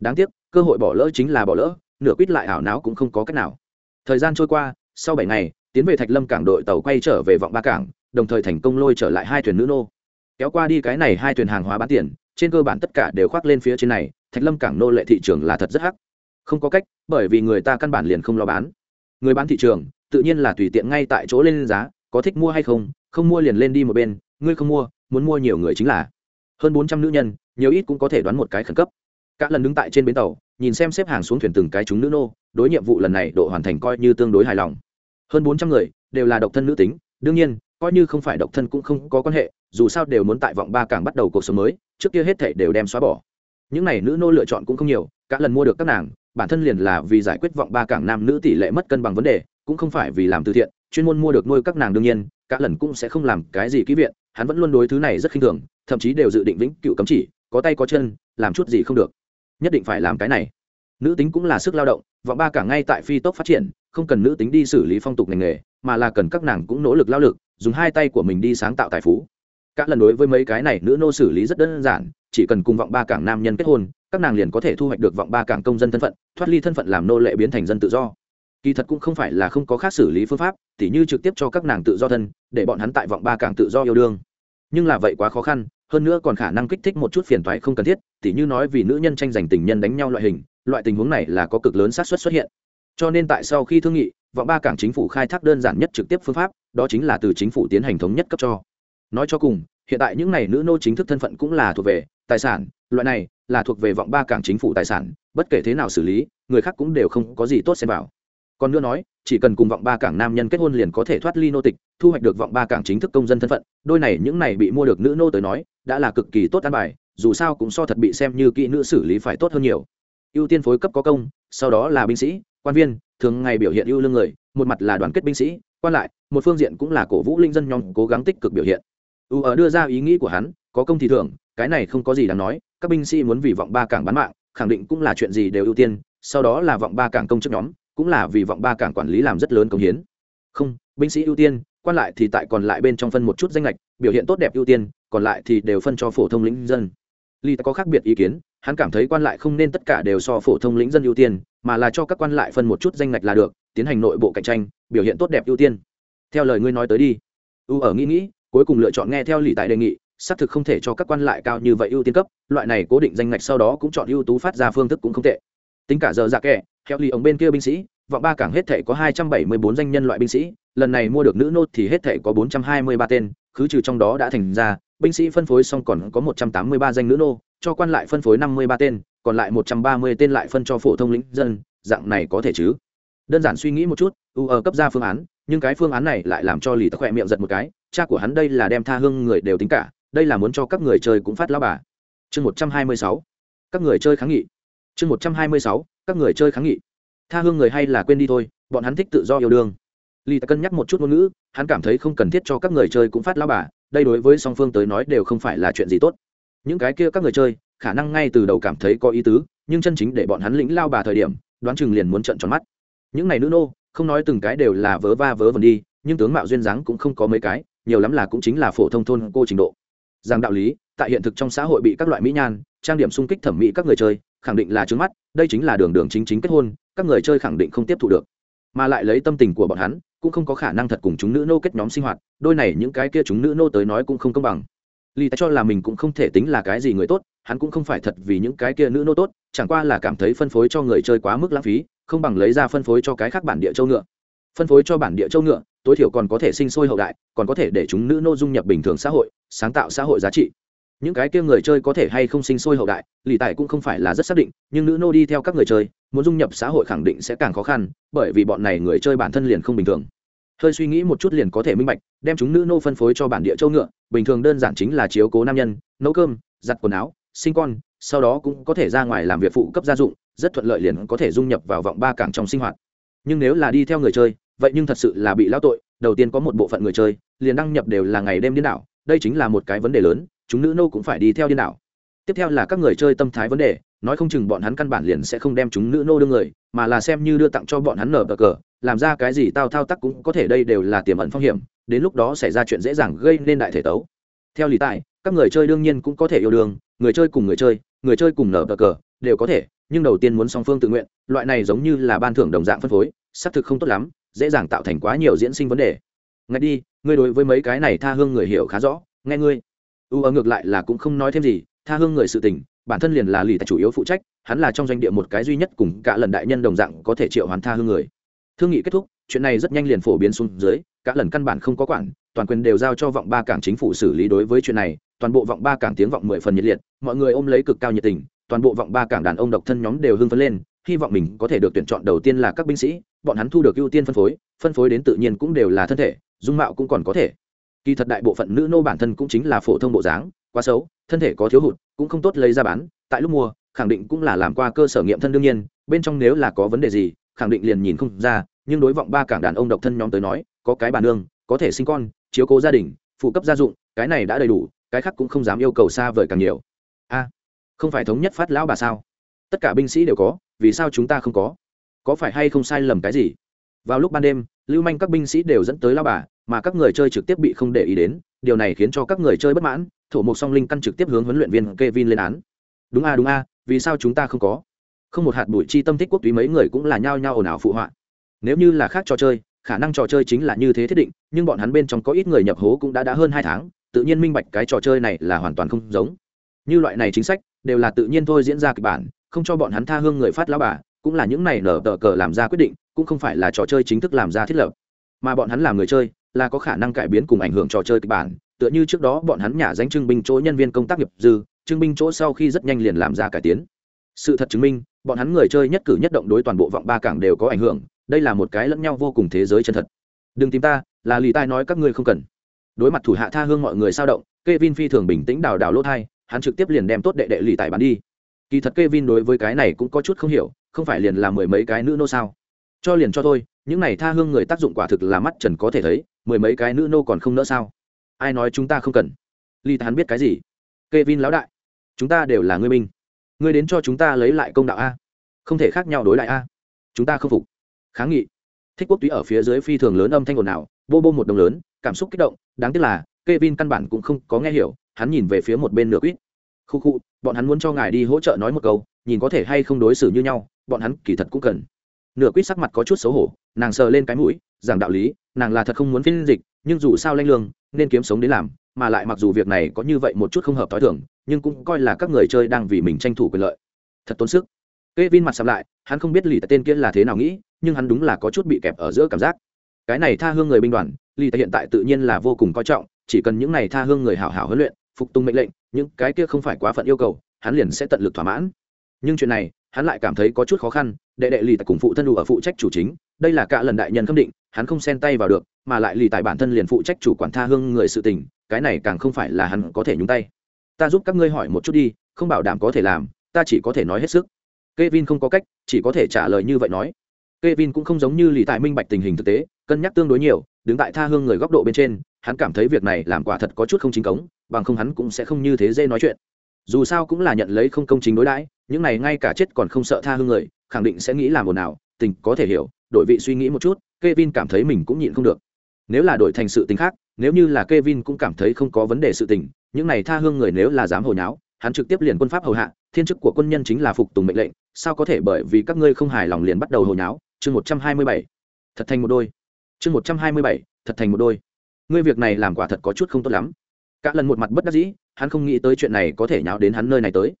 Đáng tiếc, cơ hội bỏ lỡ chính là bỏ lỡ, nửa quýt lại ảo não cũng không có cách nào. Thời gian trôi qua, sau bảy ngày, tiến về thạch lâm cảng đội tàu quay trở về vọng ba cảng, đồng thời thành công lôi trở lại hai thuyền nữ nô. Kéo qua đi cái này hai thuyền hàng hóa bán tiền, trên cơ bản tất cả đều khoác lên phía trên này, thạch lâm cảng nô lệ thị trường là thật rất hắc. Không có cách, bởi vì người ta căn bản liền không lo bán. Người bán thị trường, tự nhiên là tùy tiện ngay tại chỗ lên giá, có thích mua hay không không mua liền lên đi một bên, ngươi không mua muốn mua nhiều người chính là hơn bốn trăm nữ nhân, nhiều ít cũng có thể đoán một cái khẩn cấp. Cả lần đứng tại trên bến tàu, nhìn xem xếp hàng xuống thuyền từng cái chúng nữ nô, đối nhiệm vụ lần này độ hoàn thành coi như tương đối hài lòng. Hơn bốn trăm người, đều là độc thân nữ tính, đương nhiên, coi như không phải độc thân cũng không có quan hệ, dù sao đều muốn tại vọng ba cảng bắt đầu cuộc sống mới, trước kia hết thảy đều đem xóa bỏ. Những n à y nữ nô lựa chọn cũng không nhiều, cả lần mua được các nàng, bản thân liền là vì giải quyết vọng ba cảng nam nữ tỷ lệ mất cân bằng vấn đề, cũng không phải vì làm từ thiện, chuyên môn mua được nuôi các nàng đương nhiên, cả lần cũng sẽ không làm cái gì kỹ viện hắn vẫn luôn đối thứ này rất khinh thường, thậm chí đều dự định vĩnh cựu cấm chỉ, có tay có chân, làm chút gì không được. Nhất định phải làm cái này. Nữ tính cũng là sức lao động, vọng ba cảng ngay tại phi tốc phát triển, không cần nữ tính đi xử lý phong tục ngành nghề, mà là cần các nàng cũng nỗ lực lao lực, dùng hai tay của mình đi sáng tạo tài phú. Các lần đối với mấy cái này nữ nô xử lý rất đơn giản, chỉ cần cùng vọng ba cảng nam nhân kết hôn, các nàng liền có thể thu hoạch được vọng ba cảng công dân thân phận, thoát ly thân phận làm nô lệ biến thành dân tự do. Kỳ thật cũng không phải là không có khác xử lý phương pháp, tỉ như trực tiếp cho các nàng tự do thân, để bọn hắn tại vọng ba cảng tự do yêu đương nhưng là vậy quá khó khăn, hơn nữa còn khả năng kích thích một chút phiền toái không cần thiết, tỉ như nói vì nữ nhân tranh giành tình nhân đánh nhau loại hình, loại tình huống này là có cực lớn xác suất xuất hiện. Cho nên tại sau khi thương nghị, vọng ba cảng chính phủ khai thác đơn giản nhất trực tiếp phương pháp, đó chính là từ chính phủ tiến hành thống nhất cấp cho. Nói cho cùng, hiện tại những n à y nữ nô chính thức thân phận cũng là thuộc về tài sản, loại này là thuộc về vọng ba cảng chính phủ tài sản, bất kể thế nào xử lý, người khác cũng đều không có gì tốt xem vào còn nữa nói, chỉ cần cùng vọng ba cảng nam nhân kết hôn liền có thể thoát ly nô tịch, thu hoạch được vọng ba cảng chính thức công dân thân phận, đôi này những này bị mua được nữ nô tới nói, đã là cực kỳ tốt an bài, dù sao cũng so thật bị xem như kỹ nữ xử lý phải tốt hơn nhiều. Ưu tiên phối cấp có công, sau đó là binh sĩ, quan viên, thường ngày biểu hiện ưu lương người, một mặt là đoàn kết binh sĩ, quan lại, một phương diện cũng là cổ vũ linh dân nhóm cố gắng tích cực biểu hiện. Ưu ở đưa ra ý nghĩ của hắn, có công thì thưởng, cái này không có gì đáng nói, các binh sĩ muốn vì vọng ba cảng bán mạng, khẳng định cũng là chuyện gì đều ưu tiên, sau đó là vọng ba cảng công chức nhóm cũng là vì vọng ba cảng quản lý làm rất lớn công hiến. Không, binh sĩ ưu tiên, quan lại thì tại còn lại bên trong phân một chút danh lệch biểu hiện tốt đẹp ưu tiên, còn lại thì đều phân cho phổ thông lĩnh dân. Ly có khác biệt ý kiến, hắn cảm thấy quan lại không nên tất cả đều so phổ thông lĩnh dân ưu tiên, mà là cho các quan lại phân một chút danh ngạch là được, tiến hành nội bộ cạnh tranh, biểu hiện tốt đẹp ưu tiên. Theo lời ngươi nói tới đi. U ở nghĩ nghĩ, cuối cùng lựa chọn nghe theo lì tại đề nghị, xác thực không thể cho các quan lại cao như vậy ưu tiên cấp, loại này cố định danh ngạch sau đó cũng chọn ưu tú phát ra phương thức cũng không tệ tính cả giờ dạ kệ, theo ly ống bên kia binh sĩ vọng ba cảng hết thể có hai trăm bảy mươi bốn danh nhân loại binh sĩ lần này mua được nữ nô thì hết thể có bốn trăm hai mươi ba tên khứ trừ trong đó đã thành ra binh sĩ phân phối xong còn có một trăm tám mươi ba danh nữ nô cho quan lại phân phối năm mươi ba tên còn lại một trăm ba mươi tên lại phân cho phổ thông lĩnh dân dạng này có thể chứ? Đơn giản suy nghĩ một chút u ở cấp ra phương án nhưng cái phương án này lại làm cho lì tắc khoe miệng giật một cái cha của hắn đây là đem tha hương người đều tính cả đây là muốn cho các người chơi cũng phát lao bà. Chương một trăm hai mươi sáu các người chơi kháng nghị chương một trăm hai mươi sáu, các người chơi kháng nghị. Tha hương người hay là quên đi thôi, bọn hắn thích tự do yêu đương. Lì ta cân nhắc một chút ngôn ngữ, hắn cảm thấy không cần thiết cho các người chơi cũng phát lao bà, đây đối với song phương tới nói đều không phải là chuyện gì tốt. Những cái kia các người chơi, khả năng ngay từ đầu cảm thấy có ý tứ, nhưng chân chính để bọn hắn lĩnh lao bà thời điểm, đoán chừng liền muốn trận tròn mắt. Những này nữ nô, không nói từng cái đều là vớ va vớ vẩn đi, nhưng tướng mạo duyên dáng cũng không có mấy cái, nhiều lắm là cũng chính là phổ thông thôn cô trình độ. Rằng đạo lý, tại hiện thực trong xã hội bị các loại mỹ nhan, trang điểm sung kích thẩm mỹ các người chơi khẳng định là trướng mắt, đây chính là đường đường chính chính kết hôn, các người chơi khẳng định không tiếp thu được. Mà lại lấy tâm tình của bọn hắn, cũng không có khả năng thật cùng chúng nữ nô kết nhóm sinh hoạt, đôi này những cái kia chúng nữ nô tới nói cũng không công bằng. Lì cho là mình cũng không thể tính là cái gì người tốt, hắn cũng không phải thật vì những cái kia nữ nô tốt, chẳng qua là cảm thấy phân phối cho người chơi quá mức lãng phí, không bằng lấy ra phân phối cho cái khác bản địa châu ngựa. Phân phối cho bản địa châu ngựa, tối thiểu còn có thể sinh sôi hậu đại, còn có thể để chúng nữ nô dung nhập bình thường xã hội, sáng tạo xã hội giá trị những cái kia người chơi có thể hay không sinh sôi hậu đại, lì tài cũng không phải là rất xác định, nhưng nữ nô đi theo các người chơi, muốn dung nhập xã hội khẳng định sẽ càng khó khăn, bởi vì bọn này người chơi bản thân liền không bình thường. Hơi suy nghĩ một chút liền có thể minh bạch, đem chúng nữ nô phân phối cho bản địa châu ngựa, bình thường đơn giản chính là chiếu cố nam nhân, nấu cơm, giặt quần áo, sinh con, sau đó cũng có thể ra ngoài làm việc phụ cấp gia dụng, rất thuận lợi liền có thể dung nhập vào vọng ba cảng trong sinh hoạt. Nhưng nếu là đi theo người chơi, vậy nhưng thật sự là bị lao tội, đầu tiên có một bộ phận người chơi, liền đăng nhập đều là ngày đêm điên đảo, đây chính là một cái vấn đề lớn chúng nữ nô cũng phải đi theo điên đảo. Tiếp theo là các người chơi tâm thái vấn đề, nói không chừng bọn hắn căn bản liền sẽ không đem chúng nữ nô đưa người, mà là xem như đưa tặng cho bọn hắn nở bờ cờ, làm ra cái gì tao thao tác cũng có thể đây đều là tiềm ẩn phong hiểm, đến lúc đó xảy ra chuyện dễ dàng gây nên đại thể tấu. Theo lý tại, các người chơi đương nhiên cũng có thể yêu đương, người chơi cùng người chơi người chơi cùng nở bờ cờ, đều có thể, nhưng đầu tiên muốn song phương tự nguyện, loại này giống như là ban thưởng đồng dạng phân phối, xác thực không tốt lắm, dễ dàng tạo thành quá nhiều diễn sinh vấn đề. Ngay đi, ngươi đối với mấy cái này tha hương người hiểu khá rõ, nghe ngươi u ở ngược lại là cũng không nói thêm gì, tha hương người sự tình, bản thân liền là lì tại chủ yếu phụ trách, hắn là trong doanh địa một cái duy nhất cùng cả lần đại nhân đồng dạng có thể triệu hoán tha hương người. Thương nghị kết thúc, chuyện này rất nhanh liền phổ biến xuống dưới, cả lần căn bản không có quản, toàn quyền đều giao cho vọng ba cảng chính phủ xử lý đối với chuyện này, toàn bộ vọng ba cảng tiếng vọng mười phần nhiệt liệt, mọi người ôm lấy cực cao nhiệt tình, toàn bộ vọng ba cảng đàn ông độc thân nhóm đều hưng phấn lên, hy vọng mình có thể được tuyển chọn đầu tiên là các binh sĩ, bọn hắn thu được ưu tiên phân phối phân phối đến tự nhiên cũng đều là thân thể, dung mạo cũng còn có thể kỳ thật đại bộ phận nữ nô bản thân cũng chính là phổ thông bộ dáng, quá xấu, thân thể có thiếu hụt, cũng không tốt lấy ra bán, tại lúc mua, khẳng định cũng là làm qua cơ sở nghiệm thân đương nhiên, bên trong nếu là có vấn đề gì, khẳng định liền nhìn không ra, nhưng đối vọng ba cảng đàn ông độc thân nhóm tới nói, có cái bà nương, có thể sinh con, chiếu cố gia đình, phụ cấp gia dụng, cái này đã đầy đủ, cái khác cũng không dám yêu cầu xa vời càng nhiều. A, không phải thống nhất phát lão bà sao? Tất cả binh sĩ đều có, vì sao chúng ta không có? Có phải hay không sai lầm cái gì? Vào lúc ban đêm, lưu manh các binh sĩ đều dẫn tới lao bà, mà các người chơi trực tiếp bị không để ý đến. Điều này khiến cho các người chơi bất mãn, thổ mục song linh căn trực tiếp hướng huấn luyện viên k e vin lên án. Đúng a đúng a, vì sao chúng ta không có? Không một hạt bụi chi tâm thích quốc túy mấy người cũng là nhao nhao ồn ào phụ họa. Nếu như là khác trò chơi, khả năng trò chơi chính là như thế thiết định, nhưng bọn hắn bên trong có ít người nhập hố cũng đã đã hơn hai tháng, tự nhiên minh bạch cái trò chơi này là hoàn toàn không giống. Như loại này chính sách, đều là tự nhiên thôi diễn ra kịch bản, không cho bọn hắn tha hương người phát lao bà cũng là những này nở tờ cờ làm ra quyết định, cũng không phải là trò chơi chính thức làm ra thiết lập. Mà bọn hắn làm người chơi, là có khả năng cải biến cùng ảnh hưởng trò chơi kịch bản, tựa như trước đó bọn hắn nhả danh trưng binh chỗ nhân viên công tác nghiệp dư trưng binh chỗ sau khi rất nhanh liền làm ra cải tiến. Sự thật chứng minh, bọn hắn người chơi nhất cử nhất động đối toàn bộ vọng ba cảng đều có ảnh hưởng, đây là một cái lẫn nhau vô cùng thế giới chân thật. Đừng tìm ta, là lì tai nói các ngươi không cần. Đối mặt thủ hạ tha hương mọi người sao động, Kevin phi thường bình tĩnh đào đào lỗ thai, hắn trực tiếp liền đem tốt đệ đệ lì tài bán đi. Kỳ thật Kevin đối với cái này cũng có chút không hiểu không phải liền là mười mấy cái nữ nô sao? Cho liền cho thôi, những này tha hương người tác dụng quả thực là mắt trần có thể thấy, mười mấy cái nữ nô còn không nỡ sao? Ai nói chúng ta không cần? Ly hắn biết cái gì? Kevin lão đại, chúng ta đều là ngươi minh ngươi đến cho chúng ta lấy lại công đạo a. Không thể khác nhau đối lại a. Chúng ta không phục. Kháng nghị. Thích quốc túy ở phía dưới phi thường lớn âm thanh ồn ào, bô bô một đồng lớn, cảm xúc kích động, đáng tiếc là, Kevin căn bản cũng không có nghe hiểu, hắn nhìn về phía một bên nửa quýt. Khu khu, bọn hắn muốn cho ngài đi hỗ trợ nói một câu, nhìn có thể hay không đối xử như nhau bọn hắn kỳ thật cũng cần. Nửa quýt sắc mặt có chút xấu hổ, nàng sờ lên cái mũi giảng đạo lý, nàng là thật không muốn phiên dịch, nhưng dù sao lanh lương, nên kiếm sống đến làm, mà lại mặc dù việc này có như vậy một chút không hợp t h o i thưởng nhưng cũng coi là các người chơi đang vì mình tranh thủ quyền lợi. Thật tốn sức. K e vin mặt sắm lại, hắn không biết lì tên kia là thế nào nghĩ, nhưng hắn đúng là có chút bị kẹp ở giữa cảm giác. Cái này tha hương người binh đoàn, lì hiện tại tự nhiên là vô cùng coi trọng, chỉ cần những này tha hương người hảo hảo huấn luyện, phục tùng mệnh lệnh, những cái kia không phải quá phận yêu cầu, hắn liền sẽ tận lực thỏa mãn. Nhưng chuyện này hắn lại cảm thấy có chút khó khăn đệ đệ lì tại cùng phụ thân đủ ở phụ trách chủ chính đây là cả lần đại nhân khâm định hắn không xen tay vào được mà lại lì tại bản thân liền phụ trách chủ quản tha hương người sự tình cái này càng không phải là hắn có thể nhúng tay ta giúp các ngươi hỏi một chút đi không bảo đảm có thể làm ta chỉ có thể nói hết sức Kevin không có cách, chỉ có thể trả lời như vậy nói. Kevin cũng không giống như lì Tại minh bạch tình hình thực tế, cân nhắc tương đối nhiều, đứng tại tha hương người góc độ bên trên, hắn cảm thấy việc này làm quả thật có chút không chính cống, bằng không hắn cũng sẽ không như thế dễ nói chuyện. Dù sao cũng là nhận lấy không công chính đối đãi, những này ngay cả chết còn không sợ tha hương người, khẳng định sẽ nghĩ làm ồn nào, tình có thể hiểu, đổi vị suy nghĩ một chút, Kevin cảm thấy mình cũng nhịn không được. Nếu là đổi thành sự tình khác, nếu như là Kevin cũng cảm thấy không có vấn đề sự tình, những này tha hương người nếu là dám hồi nháo, hắn trực tiếp liền quân pháp hầu hạ, thiên chức của quân nhân chính là phục tùng mệnh lệnh, sao có thể bởi vì các ngươi không hài lòng liền bắt đầu hồi nháo, chương một trăm hai mươi bảy. Thật thành một đôi. Chương một trăm hai mươi bảy. Thật thành một đôi. Ngươi việc này làm quả thật có chút không tốt lắm. Cả lần một mặt bất đắc dĩ hắn không nghĩ tới chuyện này có thể nháo đến hắn nơi này tới.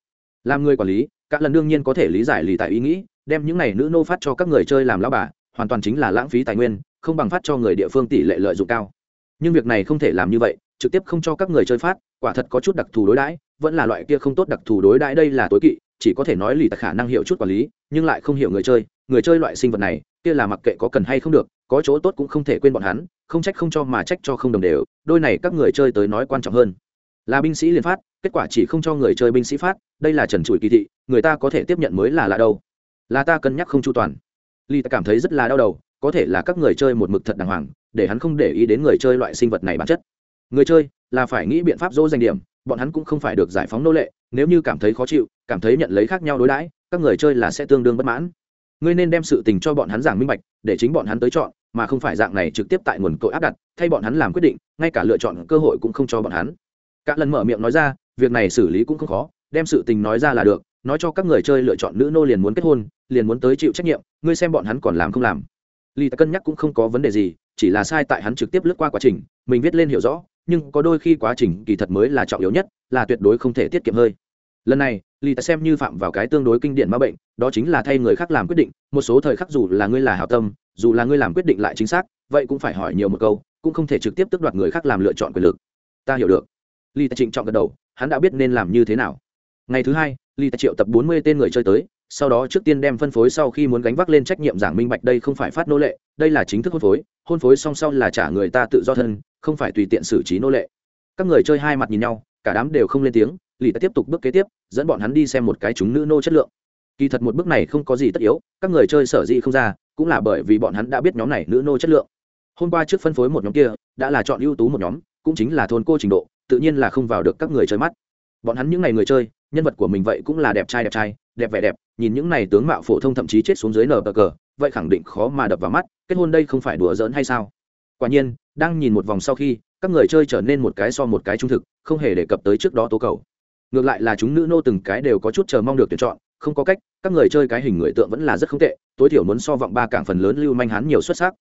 Làm người quản lý, cả lần đương nhiên có thể lý giải lý tại ý nghĩ, đem những này nữ nô phát cho các người chơi làm lao bà, hoàn toàn chính là lãng phí tài nguyên, không bằng phát cho người địa phương tỷ lệ lợi dụng cao. Nhưng việc này không thể làm như vậy, trực tiếp không cho các người chơi phát, quả thật có chút đặc thù đối đãi, vẫn là loại kia không tốt đặc thù đối đãi đây là tối kỵ, chỉ có thể nói lì tặc khả năng hiểu chút quản lý, nhưng lại không hiểu người chơi người chơi loại sinh vật này, kia là mặc kệ có cần hay không được, có chỗ tốt cũng không thể quên bọn hắn, không trách không cho mà trách cho không đồng đều, đôi này các người chơi tới nói quan trọng hơn là binh sĩ liền phát, kết quả chỉ không cho người chơi binh sĩ phát, đây là trần trụi kỳ thị, người ta có thể tiếp nhận mới là lạ đâu. Là ta cân nhắc không chu toàn. Ly ta cảm thấy rất là đau đầu, có thể là các người chơi một mực thật đàng hoàng, để hắn không để ý đến người chơi loại sinh vật này bản chất. Người chơi, là phải nghĩ biện pháp dỗ danh điểm, bọn hắn cũng không phải được giải phóng nô lệ, nếu như cảm thấy khó chịu, cảm thấy nhận lấy khác nhau đối đãi, các người chơi là sẽ tương đương bất mãn. Ngươi nên đem sự tình cho bọn hắn giảng minh bạch, để chính bọn hắn tới chọn, mà không phải dạng này trực tiếp tại nguồn cội áp đặt, thay bọn hắn làm quyết định, ngay cả lựa chọn cơ hội cũng không cho bọn hắn cả lần mở miệng nói ra, việc này xử lý cũng không khó, đem sự tình nói ra là được, nói cho các người chơi lựa chọn nữ nô liền muốn kết hôn, liền muốn tới chịu trách nhiệm, ngươi xem bọn hắn còn làm không làm. Lì ta cân nhắc cũng không có vấn đề gì, chỉ là sai tại hắn trực tiếp lướt qua quá trình, mình viết lên hiểu rõ, nhưng có đôi khi quá trình kỳ thật mới là trọng yếu nhất, là tuyệt đối không thể tiết kiệm hơi. Lần này lì ta xem như phạm vào cái tương đối kinh điển ma bệnh, đó chính là thay người khác làm quyết định, một số thời khắc dù là ngươi là hảo tâm, dù là ngươi làm quyết định lại chính xác, vậy cũng phải hỏi nhiều một câu, cũng không thể trực tiếp tước đoạt người khác làm lựa chọn quyền lực. Ta hiểu được lì ta trịnh trọng gật đầu, hắn đã biết nên làm như thế nào. Ngày thứ hai lì ta triệu tập bốn mươi tên người chơi tới, sau đó trước tiên đem phân phối sau khi muốn gánh vác lên trách nhiệm giảng minh bạch đây không phải phát nô lệ, đây là chính thức hôn phối hôn phối song sau là trả người ta tự do thân, không phải tùy tiện xử trí nô lệ. Các người chơi hai mặt nhìn nhau, cả đám đều không lên tiếng lì ta tiếp tục bước kế tiếp, dẫn bọn hắn đi xem một cái chúng nữ nô chất lượng. Kỳ thật một bước này không có gì tất yếu, các người chơi sở dĩ không ra, cũng là bởi vì bọn hắn đã biết nhóm này nữ nô chất lượng. Hôm qua trước phân phối một nhóm kia, đã là chọn ưu tú một nhóm, cũng chính là thôn cô trình độ tự nhiên là không vào được các người chơi mắt. Bọn hắn những ngày người chơi, nhân vật của mình vậy cũng là đẹp trai đẹp trai, đẹp vẻ đẹp, nhìn những này tướng mạo phổ thông thậm chí chết xuống dưới nở cờ cờ, vậy khẳng định khó mà đập vào mắt, kết hôn đây không phải đùa giỡn hay sao? Quả nhiên, đang nhìn một vòng sau khi, các người chơi trở nên một cái so một cái trung thực, không hề đề cập tới trước đó tố cầu. Ngược lại là chúng nữ nô từng cái đều có chút chờ mong được tuyển chọn, không có cách, các người chơi cái hình người tượng vẫn là rất không tệ, tối thiểu muốn so vọng ba cảng phần lớn lưu manh hắn nhiều xuất sắc.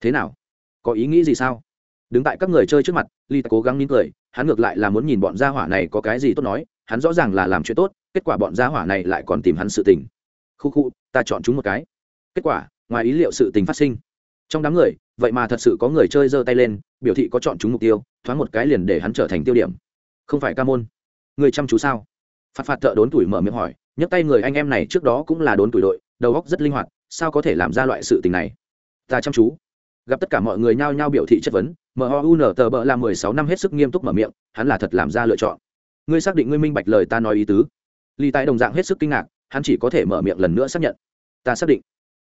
Thế nào? Có ý nghĩ gì sao? Đứng tại các người chơi trước mặt, ly cố gắng nín cười hắn ngược lại là muốn nhìn bọn gia hỏa này có cái gì tốt nói, hắn rõ ràng là làm chuyện tốt, kết quả bọn gia hỏa này lại còn tìm hắn sự tình. Khu khu, ta chọn chúng một cái. Kết quả, ngoài ý liệu sự tình phát sinh. Trong đám người, vậy mà thật sự có người chơi giơ tay lên, biểu thị có chọn chúng mục tiêu, thoáng một cái liền để hắn trở thành tiêu điểm. Không phải ca môn. Người chăm chú sao? Phạt phạt thợ đốn tuổi mở miệng hỏi, nhấc tay người anh em này trước đó cũng là đốn tuổi đội, đầu óc rất linh hoạt, sao có thể làm ra loại sự tình này? Ta chăm chú. Gặp tất cả mọi người nhao nhao biểu thị chất vấn muun tờ bợ là mười sáu năm hết sức nghiêm túc mở miệng, hắn là thật làm ra lựa chọn. Ngươi xác định ngươi minh bạch lời ta nói ý tứ. Lý tại đồng dạng hết sức kinh ngạc, hắn chỉ có thể mở miệng lần nữa xác nhận. Ta xác định.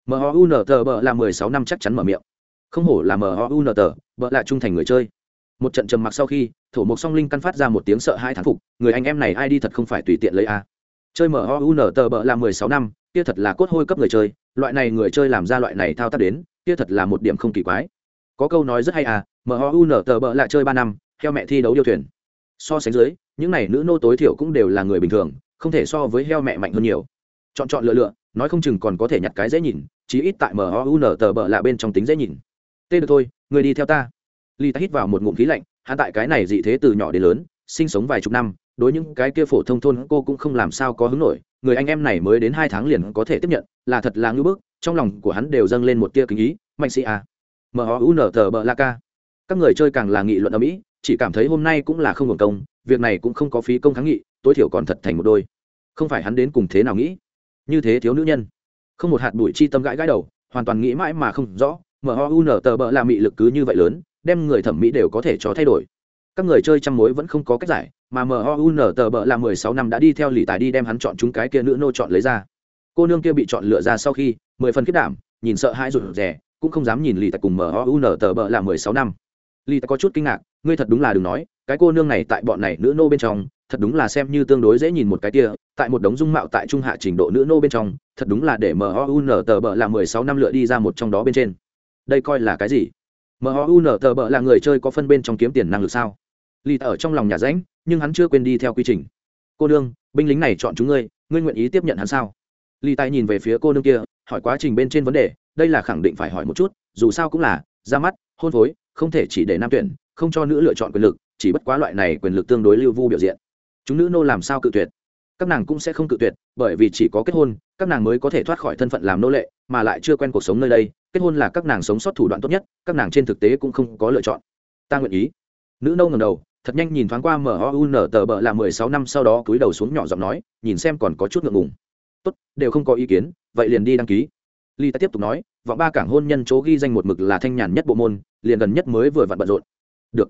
Muun tờ bợ là mười sáu năm chắc chắn mở miệng. Không hổ là muun tờ bợ là trung thành người chơi. Một trận trầm mặc sau khi, thổ mục song linh căn phát ra một tiếng sợ hai thán phục, người anh em này ai đi thật không phải tùy tiện lấy a. Chơi mở tờ bợ là mười sáu năm, kia thật là cốt hôi cấp người chơi, loại này người chơi làm ra loại này thao tác đến, kia thật là một điểm không kỳ quái có câu nói rất hay à mở tờ bợ lại chơi ba năm theo mẹ thi đấu điêu thuyền. So sánh dưới, những này nữ nô tối thiểu cũng đều là người bình thường, không thể so với heo mẹ mạnh hơn nhiều. Chọn chọn lựa lựa, nói không chừng còn có thể nhặt cái dễ nhìn, chí ít tại mở tờ bợ là bên trong tính dễ nhìn. Tê được thôi, người đi theo ta. Ly ta hít vào một ngụm khí lạnh, hắn tại cái này dị thế từ nhỏ đến lớn, sinh sống vài chục năm, đối những cái kia phổ thông thôn cô cũng không làm sao có hứng nổi, người anh em này mới đến hai tháng liền có thể tiếp nhận, là thật là ngưỡng bức, trong lòng của hắn đều dâng lên một tia kính ý, mạnh sĩ à m u tờ bờ la ca. Các người chơi càng là nghị luận ở mỹ chỉ cảm thấy hôm nay cũng là không hưởng công, việc này cũng không có phí công kháng nghị, tối thiểu còn thật thành một đôi. Không phải hắn đến cùng thế nào nghĩ? Như thế thiếu nữ nhân. Không một hạt bụi chi tâm gãi gãi đầu, hoàn toàn nghĩ mãi mà không rõ m u tờ bờ là mị lực cứ như vậy lớn, đem người thẩm mỹ đều có thể cho thay đổi. Các người chơi trăm mối vẫn không có cách giải, mà mun tờ bờ là mười sáu năm đã đi theo lì tài đi đem hắn chọn chúng cái kia nữ nô chọn lấy ra. Cô nương kia bị chọn lựa ra sau khi, mười phần kết đảm, nhìn sợ hãi rụt rè cũng không dám nhìn lì tặc cùng mờ u n tờ bợ là mười sáu năm. Lì tặc có chút kinh ngạc ngươi thật đúng là đừng nói cái cô nương này tại bọn này nữ nô bên trong thật đúng là xem như tương đối dễ nhìn một cái kia tại một đống dung mạo tại trung hạ trình độ nữ nô bên trong thật đúng là để MOUN tờ bợ là mười sáu năm lựa đi ra một trong đó bên trên. Đây coi là cái gì? MOUN tờ bợ là người chơi có phân bên trong kiếm tiền năng lực sao? Lì ở trong lòng nhà ránh, nhưng hắn chưa quên đi theo quy trình. Cô nương binh lính này chọn chúng ngươi ngươi nguyện ý tiếp nhận hắn sao? Lì tay nhìn về phía cô nương kia hỏi quá trình bên trên vấn đề đây là khẳng định phải hỏi một chút, dù sao cũng là, ra mắt, hôn phối, không thể chỉ để nam tuyển, không cho nữ lựa chọn quyền lực, chỉ bất quá loại này quyền lực tương đối lưu vu biểu diện. Chúng nữ nô làm sao cự tuyệt? Các nàng cũng sẽ không cự tuyệt, bởi vì chỉ có kết hôn, các nàng mới có thể thoát khỏi thân phận làm nô lệ, mà lại chưa quen cuộc sống nơi đây, kết hôn là các nàng sống sót thủ đoạn tốt nhất, các nàng trên thực tế cũng không có lựa chọn. Ta nguyện ý. Nữ nô ngầm đầu, thật nhanh nhìn thoáng qua mun tờ bợ là mười sáu năm sau đó cúi đầu xuống nhỏ giọng nói, nhìn xem còn có chút ngượng ngùng. Tốt, đều không có ý kiến, vậy liền đi đăng ký ly ta tiếp tục nói, vọng ba cảng hôn nhân chỗ ghi danh một mực là thanh nhàn nhất bộ môn, liền gần nhất mới vừa vặn bận rộn. Được.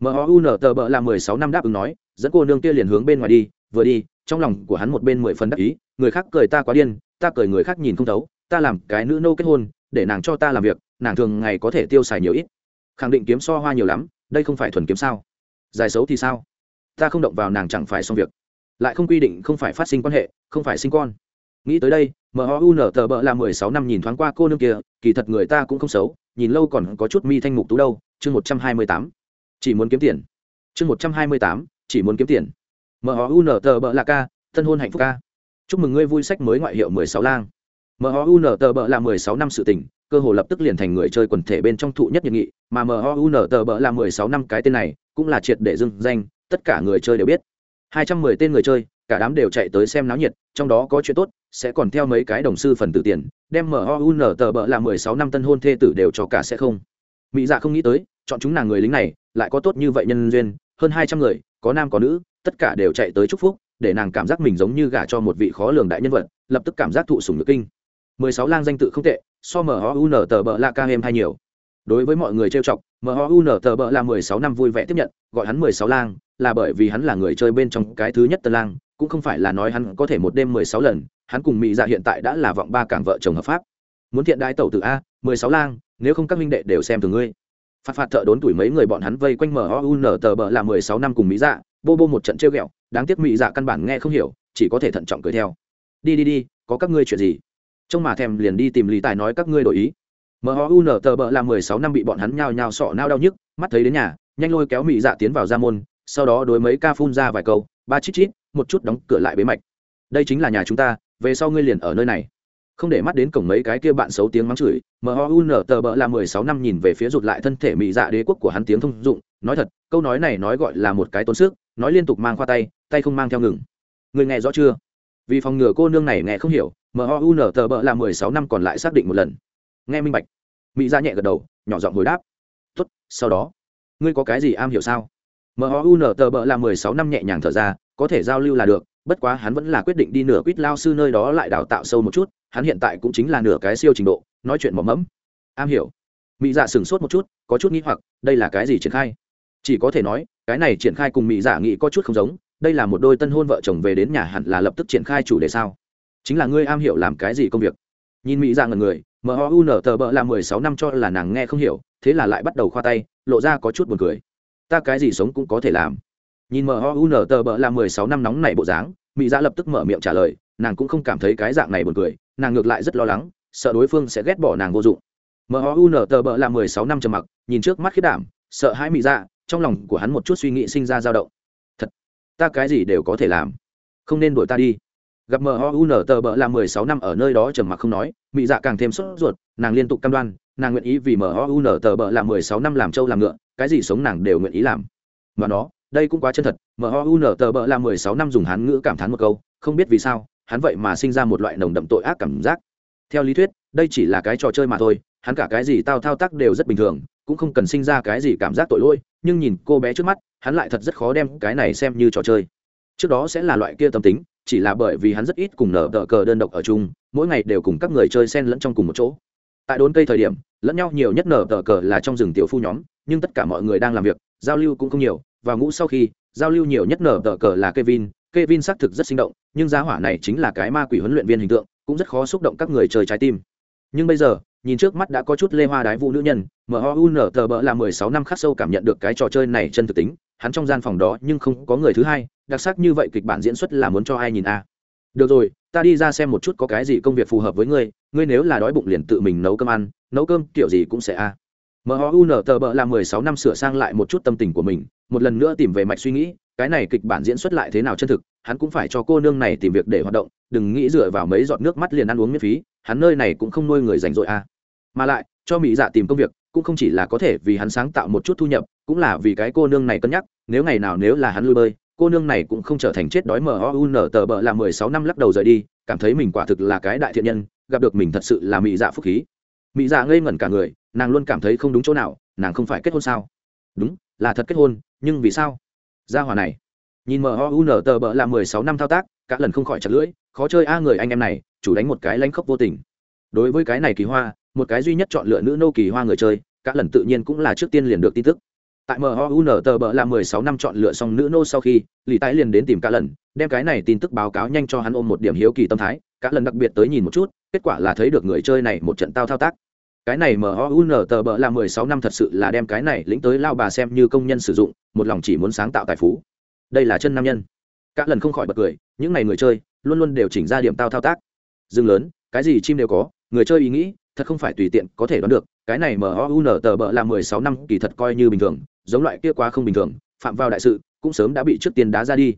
Mun tờ bợ là mười sáu năm đáp ứng nói, dẫn cô nương kia liền hướng bên ngoài đi, vừa đi, trong lòng của hắn một bên mười phần đắc ý, người khác cười ta quá điên, ta cười người khác nhìn không thấu, ta làm cái nữ nô kết hôn, để nàng cho ta làm việc, nàng thường ngày có thể tiêu xài nhiều ít. Khẳng định kiếm so hoa nhiều lắm, đây không phải thuần kiếm sao? Dài xấu thì sao? Ta không động vào nàng chẳng phải xong việc. Lại không quy định không phải phát sinh quan hệ, không phải sinh con. Nghĩ tới đây mun tờ bợ là mười sáu năm nhìn thoáng qua cô nương kia, kỳ thật người ta cũng không xấu, nhìn lâu còn có chút mi thanh mục tú đâu, chương một trăm hai mươi tám. Chỉ muốn kiếm tiền. Chương một trăm hai mươi tám, chỉ muốn kiếm tiền. Mun tờ bợ là ca, thân hôn hạnh phúc ca. Chúc mừng ngươi vui sách mới ngoại hiệu mười sáu lang. Mun tờ bợ là mười sáu năm sự tình, cơ hồ lập tức liền thành người chơi quần thể bên trong thụ nhất nhiệt nghị, mà mun tờ bợ là mười sáu năm cái tên này, cũng là triệt để dưng danh, tất cả người chơi đều biết. Hai trăm mười tên người chơi, cả đám đều chạy tới xem náo nhiệt, trong đó có chuyện tốt sẽ còn theo mấy cái đồng sư phần tử tiền, đem mun tờ bợ là mười sáu năm tân hôn thê tử đều cho cả sẽ không. Mỹ dạ không nghĩ tới, chọn chúng nàng người lính này, lại có tốt như vậy nhân duyên, hơn hai trăm người, có nam có nữ, tất cả đều chạy tới chúc phúc, để nàng cảm giác mình giống như gả cho một vị khó lường đại nhân vật, lập tức cảm giác thụ sùng nhược kinh. mười sáu lang danh tự không tệ, so mun tờ bợ là ca em hay nhiều. Đối với mọi người trêu chọc mun tờ bợ là mười sáu năm vui vẻ tiếp nhận, gọi hắn mười sáu lang, là bởi vì hắn là người chơi bên trong cái thứ nhất tân lang, cũng không phải là nói hắn có thể một đêm mười sáu lần hắn cùng mỹ dạ hiện tại đã là vọng ba cảng vợ chồng hợp pháp. Muốn thiện đái tẩu từ a, mười sáu lang, nếu không các minh đệ đều xem từ ngươi. Phạt phạt thợ đốn tuổi mấy người bọn hắn vây quanh mun tờ bờ là mười sáu năm cùng mỹ dạ bô bô một trận trêu ghẹo, đáng tiếc mỹ dạ căn bản nghe không hiểu, chỉ có thể thận trọng cười theo. Đi đi đi, có các ngươi chuyện gì? Trông mà thèm liền đi tìm lý tài nói các ngươi đổi ý. Mun tờ bờ là mười sáu năm bị bọn hắn nhao nhao sọ nao đau nhức, mắt thấy đến nhà, nhanh lôi kéo mỹ dạ tiến vào ra môn, sau đó đối mấy ca phun ra vài câu, ba chít chít, một chút đóng cửa lại bế mạch. Đây chính là nhà chúng ta về sau ngươi liền ở nơi này. Không để mắt đến cổng mấy cái kia bạn xấu tiếng mắng chửi mun tờ bợ là mười sáu năm nhìn về phía rụt lại thân thể mỹ dạ đế quốc của hắn tiếng thông dụng, nói thật, câu nói này nói gọi là một cái tốn sức, nói liên tục mang khoa tay tay không mang theo ngừng. Người nghe rõ chưa? Vì phòng ngừa cô nương này nghe không hiểu mun tờ bợ là mười sáu năm còn lại xác định một lần. Nghe minh bạch. Mỹ ra nhẹ gật đầu, nhỏ giọng hồi đáp. Tốt, sau đó. Ngươi có cái gì am hiểu sao? Mun tờ bợ là mười sáu năm nhẹ nhàng thở ra, có thể giao lưu là được bất quá hắn vẫn là quyết định đi nửa quýt lao sư nơi đó lại đào tạo sâu một chút, hắn hiện tại cũng chính là nửa cái siêu trình độ, nói chuyện mỏm mẫm. Am hiểu. Mỹ dạ sửng sốt một chút, có chút nghĩ hoặc, đây là cái gì triển khai? Chỉ có thể nói, cái này triển khai cùng mỹ dạ nghĩ có chút không giống, đây là một đôi tân hôn vợ chồng về đến nhà hẳn là lập tức triển khai chủ đề sao? Chính là ngươi am hiểu làm cái gì công việc? Nhìn mỹ dạ ngần người mun tờ bợ là mười sáu năm cho là nàng nghe không hiểu, thế là lại bắt đầu khoa tay, lộ ra có chút buồn cười. Ta cái gì sống cũng có thể làm nhìn mun tờ bợ là mười sáu năm nóng này bộ dáng mỹ dạ lập tức mở miệng trả lời, nàng cũng không cảm thấy cái dạng này buồn cười, nàng ngược lại rất lo lắng, sợ đối phương sẽ ghét bỏ nàng vô dụng. Mun tờ bợ là mười sáu năm trầm mặc, nhìn trước mắt khiết đảm, sợ hãi mỹ dạ trong lòng của hắn một chút suy nghĩ sinh ra dao động. Thật, ta cái gì đều có thể làm, không nên đuổi ta đi. Gặp mun tờ bợ là mười sáu năm ở nơi đó trầm mặc không nói mỹ dạ càng thêm sốt ruột, nàng liên tục cam đoan, nàng nguyện ý vì mun tờ bợ là mười sáu năm làm trâu làm ngựa, cái gì sống nàng đều nguyện ý làm. Mà nó đây cũng quá chân thật mun tờ bợ là mười sáu năm dùng hán ngữ cảm thán một câu, không biết vì sao, hắn vậy mà sinh ra một loại nồng đậm tội ác cảm giác. Theo lý thuyết, đây chỉ là cái trò chơi mà thôi, hắn cả cái gì tao thao tác đều rất bình thường, cũng không cần sinh ra cái gì cảm giác tội lỗi, nhưng nhìn cô bé trước mắt, hắn lại thật rất khó đem cái này xem như trò chơi. Trước đó sẽ là loại kia tâm tính, chỉ là bởi vì hắn rất ít cùng nở tờ cờ đơn độc ở chung, mỗi ngày đều cùng các người chơi sen lẫn trong cùng một chỗ. Tại đốn cây thời điểm, lẫn nhau nhiều nhất nở tờ cờ là trong rừng tiểu phu nhóm, nhưng tất cả mọi người đang làm việc, giao lưu cũng không nhiều và ngũ sau khi, giao lưu nhiều nhất nở tờ cờ là kevin kevin xác thực rất sinh động, nhưng giá hỏa này chính là cái ma quỷ huấn luyện viên hình tượng, cũng rất khó xúc động các người chơi trái tim nhưng bây giờ, nhìn trước mắt đã có chút lê hoa đái vũ nữ nhân mun tờ bỡ là mười sáu năm khắc sâu cảm nhận được cái trò chơi này chân thực tính, hắn trong gian phòng đó nhưng không có người thứ hai, đặc sắc như vậy kịch bản diễn xuất là muốn cho ai nhìn a à. được rồi, ta đi ra xem một chút có cái gì công việc phù hợp với ngươi ngươi nếu là đói bụng liền tự mình nấu cơm ăn, nấu cơm kiểu gì cũng sẽ a à mun tờ bỡ là mười sáu năm sửa sang lại một chút tâm tình của mình, một lần nữa tìm về mạch suy nghĩ, cái này kịch bản diễn xuất lại thế nào chân thực, hắn cũng phải cho cô nương này tìm việc để hoạt động, đừng nghĩ dựa vào mấy giọt nước mắt liền ăn uống miễn phí, hắn nơi này cũng không nuôi người rảnh rỗi a mà lại, cho mỹ dạ tìm công việc, cũng không chỉ là có thể vì hắn sáng tạo một chút thu nhập, cũng là vì cái cô nương này cân nhắc, nếu ngày nào nếu là hắn lui bơi, cô nương này cũng không trở thành chết đói mờ u tờ bờ là mười sáu năm lắc đầu rời đi, cảm thấy mình quả thực là cái đại thiện nhân, gặp được mình thật sự là mỹ dạ phúc khí. Mỹ dạ ngây ngẩn cả người nàng luôn cảm thấy không đúng chỗ nào, nàng không phải kết hôn sao? Đúng, là thật kết hôn, nhưng vì sao? Gia hòa này. Nhìn mờ o u n tờ bợ là mười sáu năm thao tác các lần không khỏi chặt lưỡi, khó chơi a người anh em này, chủ đánh một cái lánh khốc vô tình. Đối với cái này kỳ hoa, một cái duy nhất chọn lựa nữ nô kỳ hoa người chơi các lần tự nhiên cũng là trước tiên liền được tin tức. Tại mun tờ bợ là mười sáu năm chọn lựa xong nữ nô sau khi lì tái liền đến tìm cả lần, đem cái này tin tức báo cáo nhanh cho hắn ôm một điểm hiếu kỳ tâm thái, cả lần đặc biệt tới nhìn một chút, kết quả là thấy được người chơi này một trận tao thao tác cái này mun tờ bờ là mười sáu năm thật sự là đem cái này lĩnh tới lao bà xem như công nhân sử dụng, một lòng chỉ muốn sáng tạo tài phú. Đây là chân nam nhân. Các lần không khỏi bật cười, những ngày người chơi, luôn luôn đều chỉnh ra điểm tao thao tác. Dương lớn, cái gì chim đều có, người chơi ý nghĩ, thật không phải tùy tiện có thể đoán được, cái này mun tờ bợ là mười sáu năm kỳ thật coi như bình thường, giống loại kia quá không bình thường, phạm vào đại sự, cũng sớm đã bị trước tiền đá ra đi.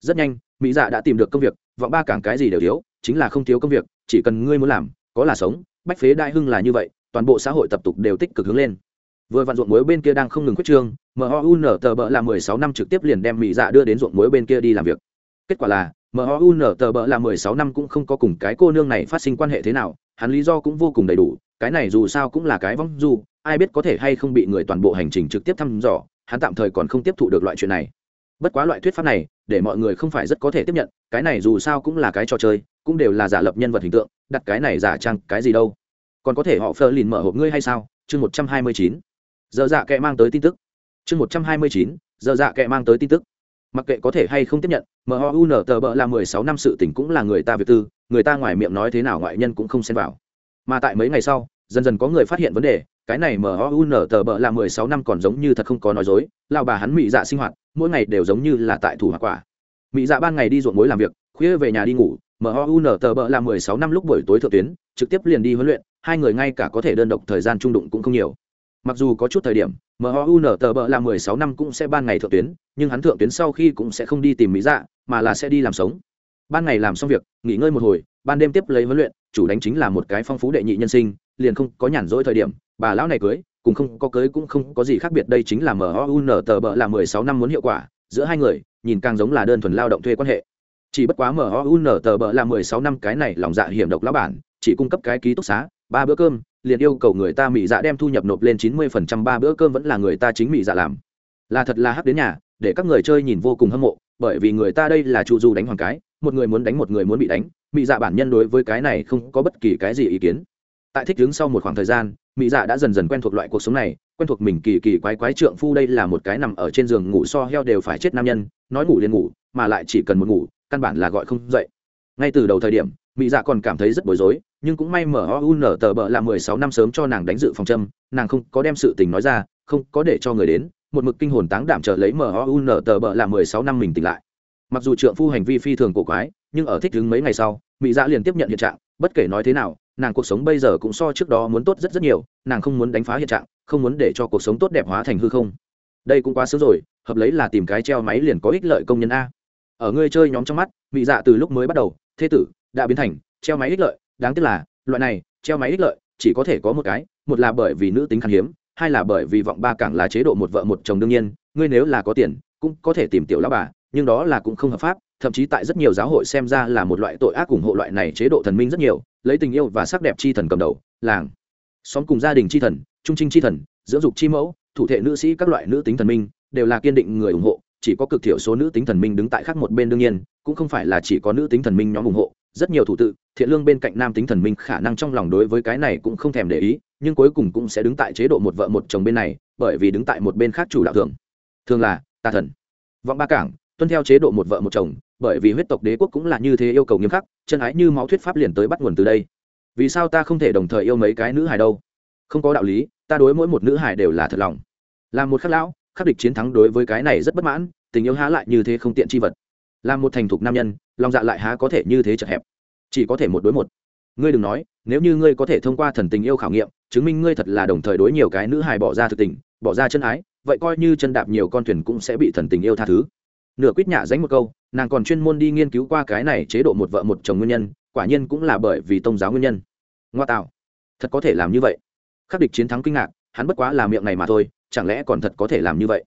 Rất nhanh, mỹ dạ đã tìm được công việc, vọng ba cảng cái gì đều thiếu, chính là không thiếu công việc, chỉ cần ngươi muốn làm, có là sống, bách phế đại hưng là như vậy toàn bộ xã hội tập tục đều tích cực hướng lên. Vừa vặn ruộng muối bên kia đang không ngừng quyết trương mhun tờ bợ là mười sáu năm trực tiếp liền đem mỹ dạ đưa đến ruộng muối bên kia đi làm việc. Kết quả là mhun tờ bợ là mười sáu năm cũng không có cùng cái cô nương này phát sinh quan hệ thế nào, hắn lý do cũng vô cùng đầy đủ, cái này dù sao cũng là cái vong du, ai biết có thể hay không bị người toàn bộ hành trình trực tiếp thăm dò, hắn tạm thời còn không tiếp thụ được loại chuyện này. Bất quá loại thuyết pháp này, để mọi người không phải rất có thể tiếp nhận, cái này dù sao cũng là cái trò chơi, cũng đều là giả lập nhân vật hình tượng, đặt cái này giả trang cái gì đâu còn có thể họ phờ lìn mở hộp ngươi hay sao? Chương một trăm hai mươi chín. Giờ dạ kệ mang tới tin tức. Chương một trăm hai mươi chín, giờ dạ kệ mang tới tin tức. Mặc kệ có thể hay không tiếp nhận mun tờ bợ là mười sáu năm sự tỉnh cũng là người ta việc tư, người ta ngoài miệng nói thế nào ngoại nhân cũng không xen vào. Mà tại mấy ngày sau, dần dần có người phát hiện vấn đề, cái này mun tờ bợ là mười sáu năm còn giống như thật không có nói dối lao bà hắn mỹ dạ sinh hoạt, mỗi ngày đều giống như là tại thủ hoa quả. Mỹ dạ ban ngày đi ruộng mối làm việc, khuya về nhà đi ngủ MOUNTB tờ là mười sáu năm lúc buổi tối thượng tuyến, trực tiếp liền đi huấn luyện, hai người ngay cả có thể đơn độc thời gian trung đụng cũng không nhiều. Mặc dù có chút thời điểm MOUNTB tờ là mười sáu năm cũng sẽ ban ngày thượng tuyến, nhưng hắn thượng tuyến sau khi cũng sẽ không đi tìm mỹ dạ mà là sẽ đi làm sống. Ban ngày làm xong việc, nghỉ ngơi một hồi, ban đêm tiếp lấy huấn luyện, chủ đánh chính là một cái phong phú đệ nhị nhân sinh, liền không có nhàn rỗi thời điểm, bà lão này cưới cũng không có cưới cũng không có gì khác biệt, đây chính là MOUNTB tờ là mười sáu năm muốn hiệu quả, giữa hai người, nhìn càng giống là đơn thuần lao động thuê quan hệ chỉ bất quá mhun tờ bợ là mười sáu năm cái này lòng dạ hiểm độc lão bản, chỉ cung cấp cái ký túc xá, ba bữa cơm, liền yêu cầu người ta mỹ dạ đem thu nhập nộp lên chín mươi phần trăm ba bữa cơm vẫn là người ta chính mỹ dạ làm. Là thật là hắc đến nhà, để các người chơi nhìn vô cùng hâm mộ, bởi vì người ta đây là chu du đánh hoàng cái, một người muốn đánh một người muốn bị đánh mỹ dạ bản nhân đối với cái này không có bất kỳ cái gì ý kiến. Tại thích đứng sau một khoảng thời gian mỹ dạ đã dần dần quen thuộc loại cuộc sống này, quen thuộc mình kỳ kỳ quái quái trượng phu đây là một cái nằm ở trên giường ngủ so heo đều phải chết nam nhân, nói ngủ liền ngủ, mà lại chỉ cần một ngủ căn bản là gọi không dậy. Ngay từ đầu thời điểm mỹ dạ còn cảm thấy rất bối rối, nhưng cũng may mở o nở tờ bờ là mười sáu năm sớm cho nàng đánh dự phòng châm, nàng không có đem sự tình nói ra, không có để cho người đến, một mực kinh hồn táng đảm chờ lấy mở o nở tờ bờ là mười sáu năm mình tỉnh lại. Mặc dù trượng phu hành vi phi thường cổ quái, nhưng ở thích đứng mấy ngày sau mỹ dạ liền tiếp nhận hiện trạng, bất kể nói thế nào, nàng cuộc sống bây giờ cũng so trước đó muốn tốt rất rất nhiều, nàng không muốn đánh phá hiện trạng, không muốn để cho cuộc sống tốt đẹp hóa thành hư không. Đây cũng quá sớm rồi, hợp lấy là tìm cái treo máy liền có ích lợi công nhân a ở ngươi chơi nhóm trong mắt mỹ dạ từ lúc mới bắt đầu thế tử, đã biến thành, treo máy ích lợi, đáng tiếc là, loại này, treo máy ích lợi, chỉ có thể có một cái, một là bởi vì nữ tính khan hiếm, hai là bởi vì vọng ba cảng là chế độ một vợ một chồng đương nhiên, ngươi nếu là có tiền, cũng có thể tìm tiểu lão bà, nhưng đó là cũng không hợp pháp, thậm chí tại rất nhiều giáo hội xem ra là một loại tội ác ủng hộ loại này chế độ thần minh rất nhiều, lấy tình yêu và sắc đẹp chi thần cầm đầu, làng, xóm cùng gia đình chi thần, trung trinh chi thần, dưỡng dục chi mẫu, thủ thể nữ sĩ các loại nữ tính thần minh, đều là kiên định người ủng hộ chỉ có cực thiểu số nữ tính thần minh đứng tại khác một bên đương nhiên, cũng không phải là chỉ có nữ tính thần minh nhóm ủng hộ, rất nhiều thủ tự, thiện lương bên cạnh nam tính thần minh khả năng trong lòng đối với cái này cũng không thèm để ý, nhưng cuối cùng cũng sẽ đứng tại chế độ một vợ một chồng bên này, bởi vì đứng tại một bên khác chủ đạo thường thường là, tà thần. Vọng ba cảng, tuân theo chế độ một vợ một chồng, bởi vì huyết tộc đế quốc cũng là như thế yêu cầu nghiêm khắc, chân ái như máu thuyết pháp liền tới bắt nguồn từ đây. Vì sao ta không thể đồng thời yêu mấy cái nữ hài đâu? Không có đạo lý, ta đối mỗi một nữ hài đều là thật lòng. Là một khắc lão, khắc địch chiến thắng đối với cái này rất bất mãn tình yêu há lại như thế không tiện chi vật. Là một thành thục nam nhân, lòng dạ lại há có thể như thế chật hẹp. Chỉ có thể một đối một. Ngươi đừng nói, nếu như ngươi có thể thông qua thần tình yêu khảo nghiệm, chứng minh ngươi thật là đồng thời đối nhiều cái nữ hài bỏ ra thực tình, bỏ ra chân ái, vậy coi như chân đạp nhiều con thuyền cũng sẽ bị thần tình yêu tha thứ. Nửa quýt nhả dánh một câu, nàng còn chuyên môn đi nghiên cứu qua cái này chế độ một vợ một chồng nguyên nhân, quả nhiên cũng là bởi vì tôn giáo nguyên nhân. Ngoa tạo. Thật có thể làm như vậy. Khắc địch chiến thắng kinh ngạc, hắn bất quá là miệng này mà thôi, chẳng lẽ còn thật có thể làm như vậy?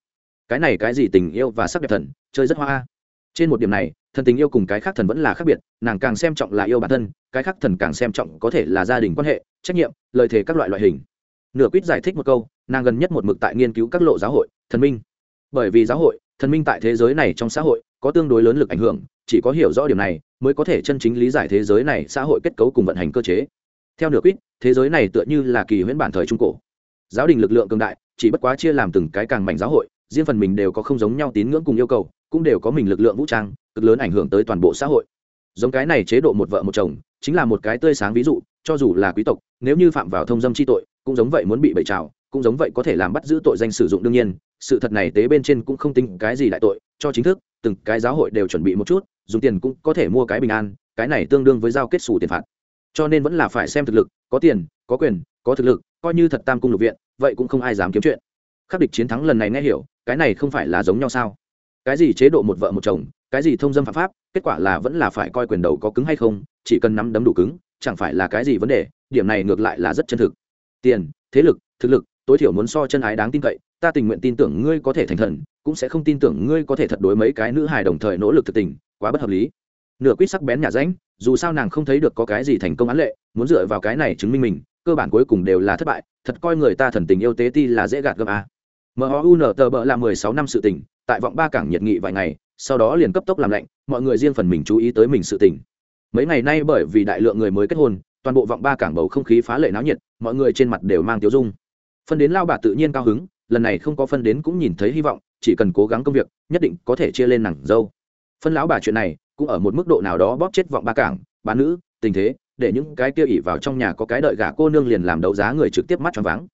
Cái này cái gì tình yêu và sắc đẹp thần, chơi rất hoa. Trên một điểm này, thần tình yêu cùng cái khác thần vẫn là khác biệt, nàng càng xem trọng là yêu bản thân, cái khác thần càng xem trọng có thể là gia đình quan hệ, trách nhiệm, lời thề các loại loại hình. Nửa quýt giải thích một câu, nàng gần nhất một mực tại nghiên cứu các lộ giáo hội, thần minh. Bởi vì giáo hội, thần minh tại thế giới này trong xã hội, có tương đối lớn lực ảnh hưởng, chỉ có hiểu rõ điểm này, mới có thể chân chính lý giải thế giới này xã hội kết cấu cùng vận hành cơ chế. Theo nửa quýt, thế giới này tựa như là kỳ huyễn bản thời trung cổ. Giáo đình lực lượng cường đại, chỉ bất quá chia làm từng cái càng mảnh giáo hội riêng phần mình đều có không giống nhau tín ngưỡng cùng yêu cầu, cũng đều có mình lực lượng vũ trang, cực lớn ảnh hưởng tới toàn bộ xã hội. Giống cái này chế độ một vợ một chồng, chính là một cái tươi sáng ví dụ, cho dù là quý tộc, nếu như phạm vào thông dâm chi tội, cũng giống vậy muốn bị bậy trào, cũng giống vậy có thể làm bắt giữ tội danh sử dụng đương nhiên, sự thật này tế bên trên cũng không tính cái gì đại tội, cho chính thức, từng cái giáo hội đều chuẩn bị một chút, dùng tiền cũng có thể mua cái bình an, cái này tương đương với giao kết xù tiền phạt. Cho nên vẫn là phải xem thực lực, có tiền, có quyền, có thực lực, coi như thật tam cung lục viện, vậy cũng không ai dám kiếm chuyện khắc địch chiến thắng lần này nghe hiểu, cái này không phải là giống nhau sao? Cái gì chế độ một vợ một chồng, cái gì thông dâm phạm pháp, kết quả là vẫn là phải coi quyền đầu có cứng hay không, chỉ cần nắm đấm đủ cứng, chẳng phải là cái gì vấn đề, điểm này ngược lại là rất chân thực. Tiền, thế lực, thực lực, tối thiểu muốn so chân ái đáng tin cậy, ta tình nguyện tin tưởng ngươi có thể thành thần, cũng sẽ không tin tưởng ngươi có thể thật đối mấy cái nữ hài đồng thời nỗ lực thực tình, quá bất hợp lý. Nửa quýt sắc bén nhà ránh, dù sao nàng không thấy được có cái gì thành công án lệ, muốn dựa vào cái này chứng minh mình, cơ bản cuối cùng đều là thất bại, thật coi người ta thần tình yêu tế ti là dễ gạt gấp à? Mun bợ là mười sáu năm sự tình, tại vọng ba cảng nhiệt nghị vài ngày, sau đó liền cấp tốc làm lạnh, mọi người riêng phần mình chú ý tới mình sự tình. Mấy ngày nay bởi vì đại lượng người mới kết hôn, toàn bộ vọng ba cảng bầu không khí phá lệ náo nhiệt, mọi người trên mặt đều mang tiêu dung. Phân đến lao bà tự nhiên cao hứng, lần này không có phân đến cũng nhìn thấy hy vọng, chỉ cần cố gắng công việc, nhất định có thể chia lên nàng dâu. Phân lão bà chuyện này, cũng ở một mức độ nào đó bóp chết vọng ba cảng bán nữ, tình thế, để những cái kia ỷ vào trong nhà có cái đợi gả cô nương liền làm đấu giá người trực tiếp mắt cho váng.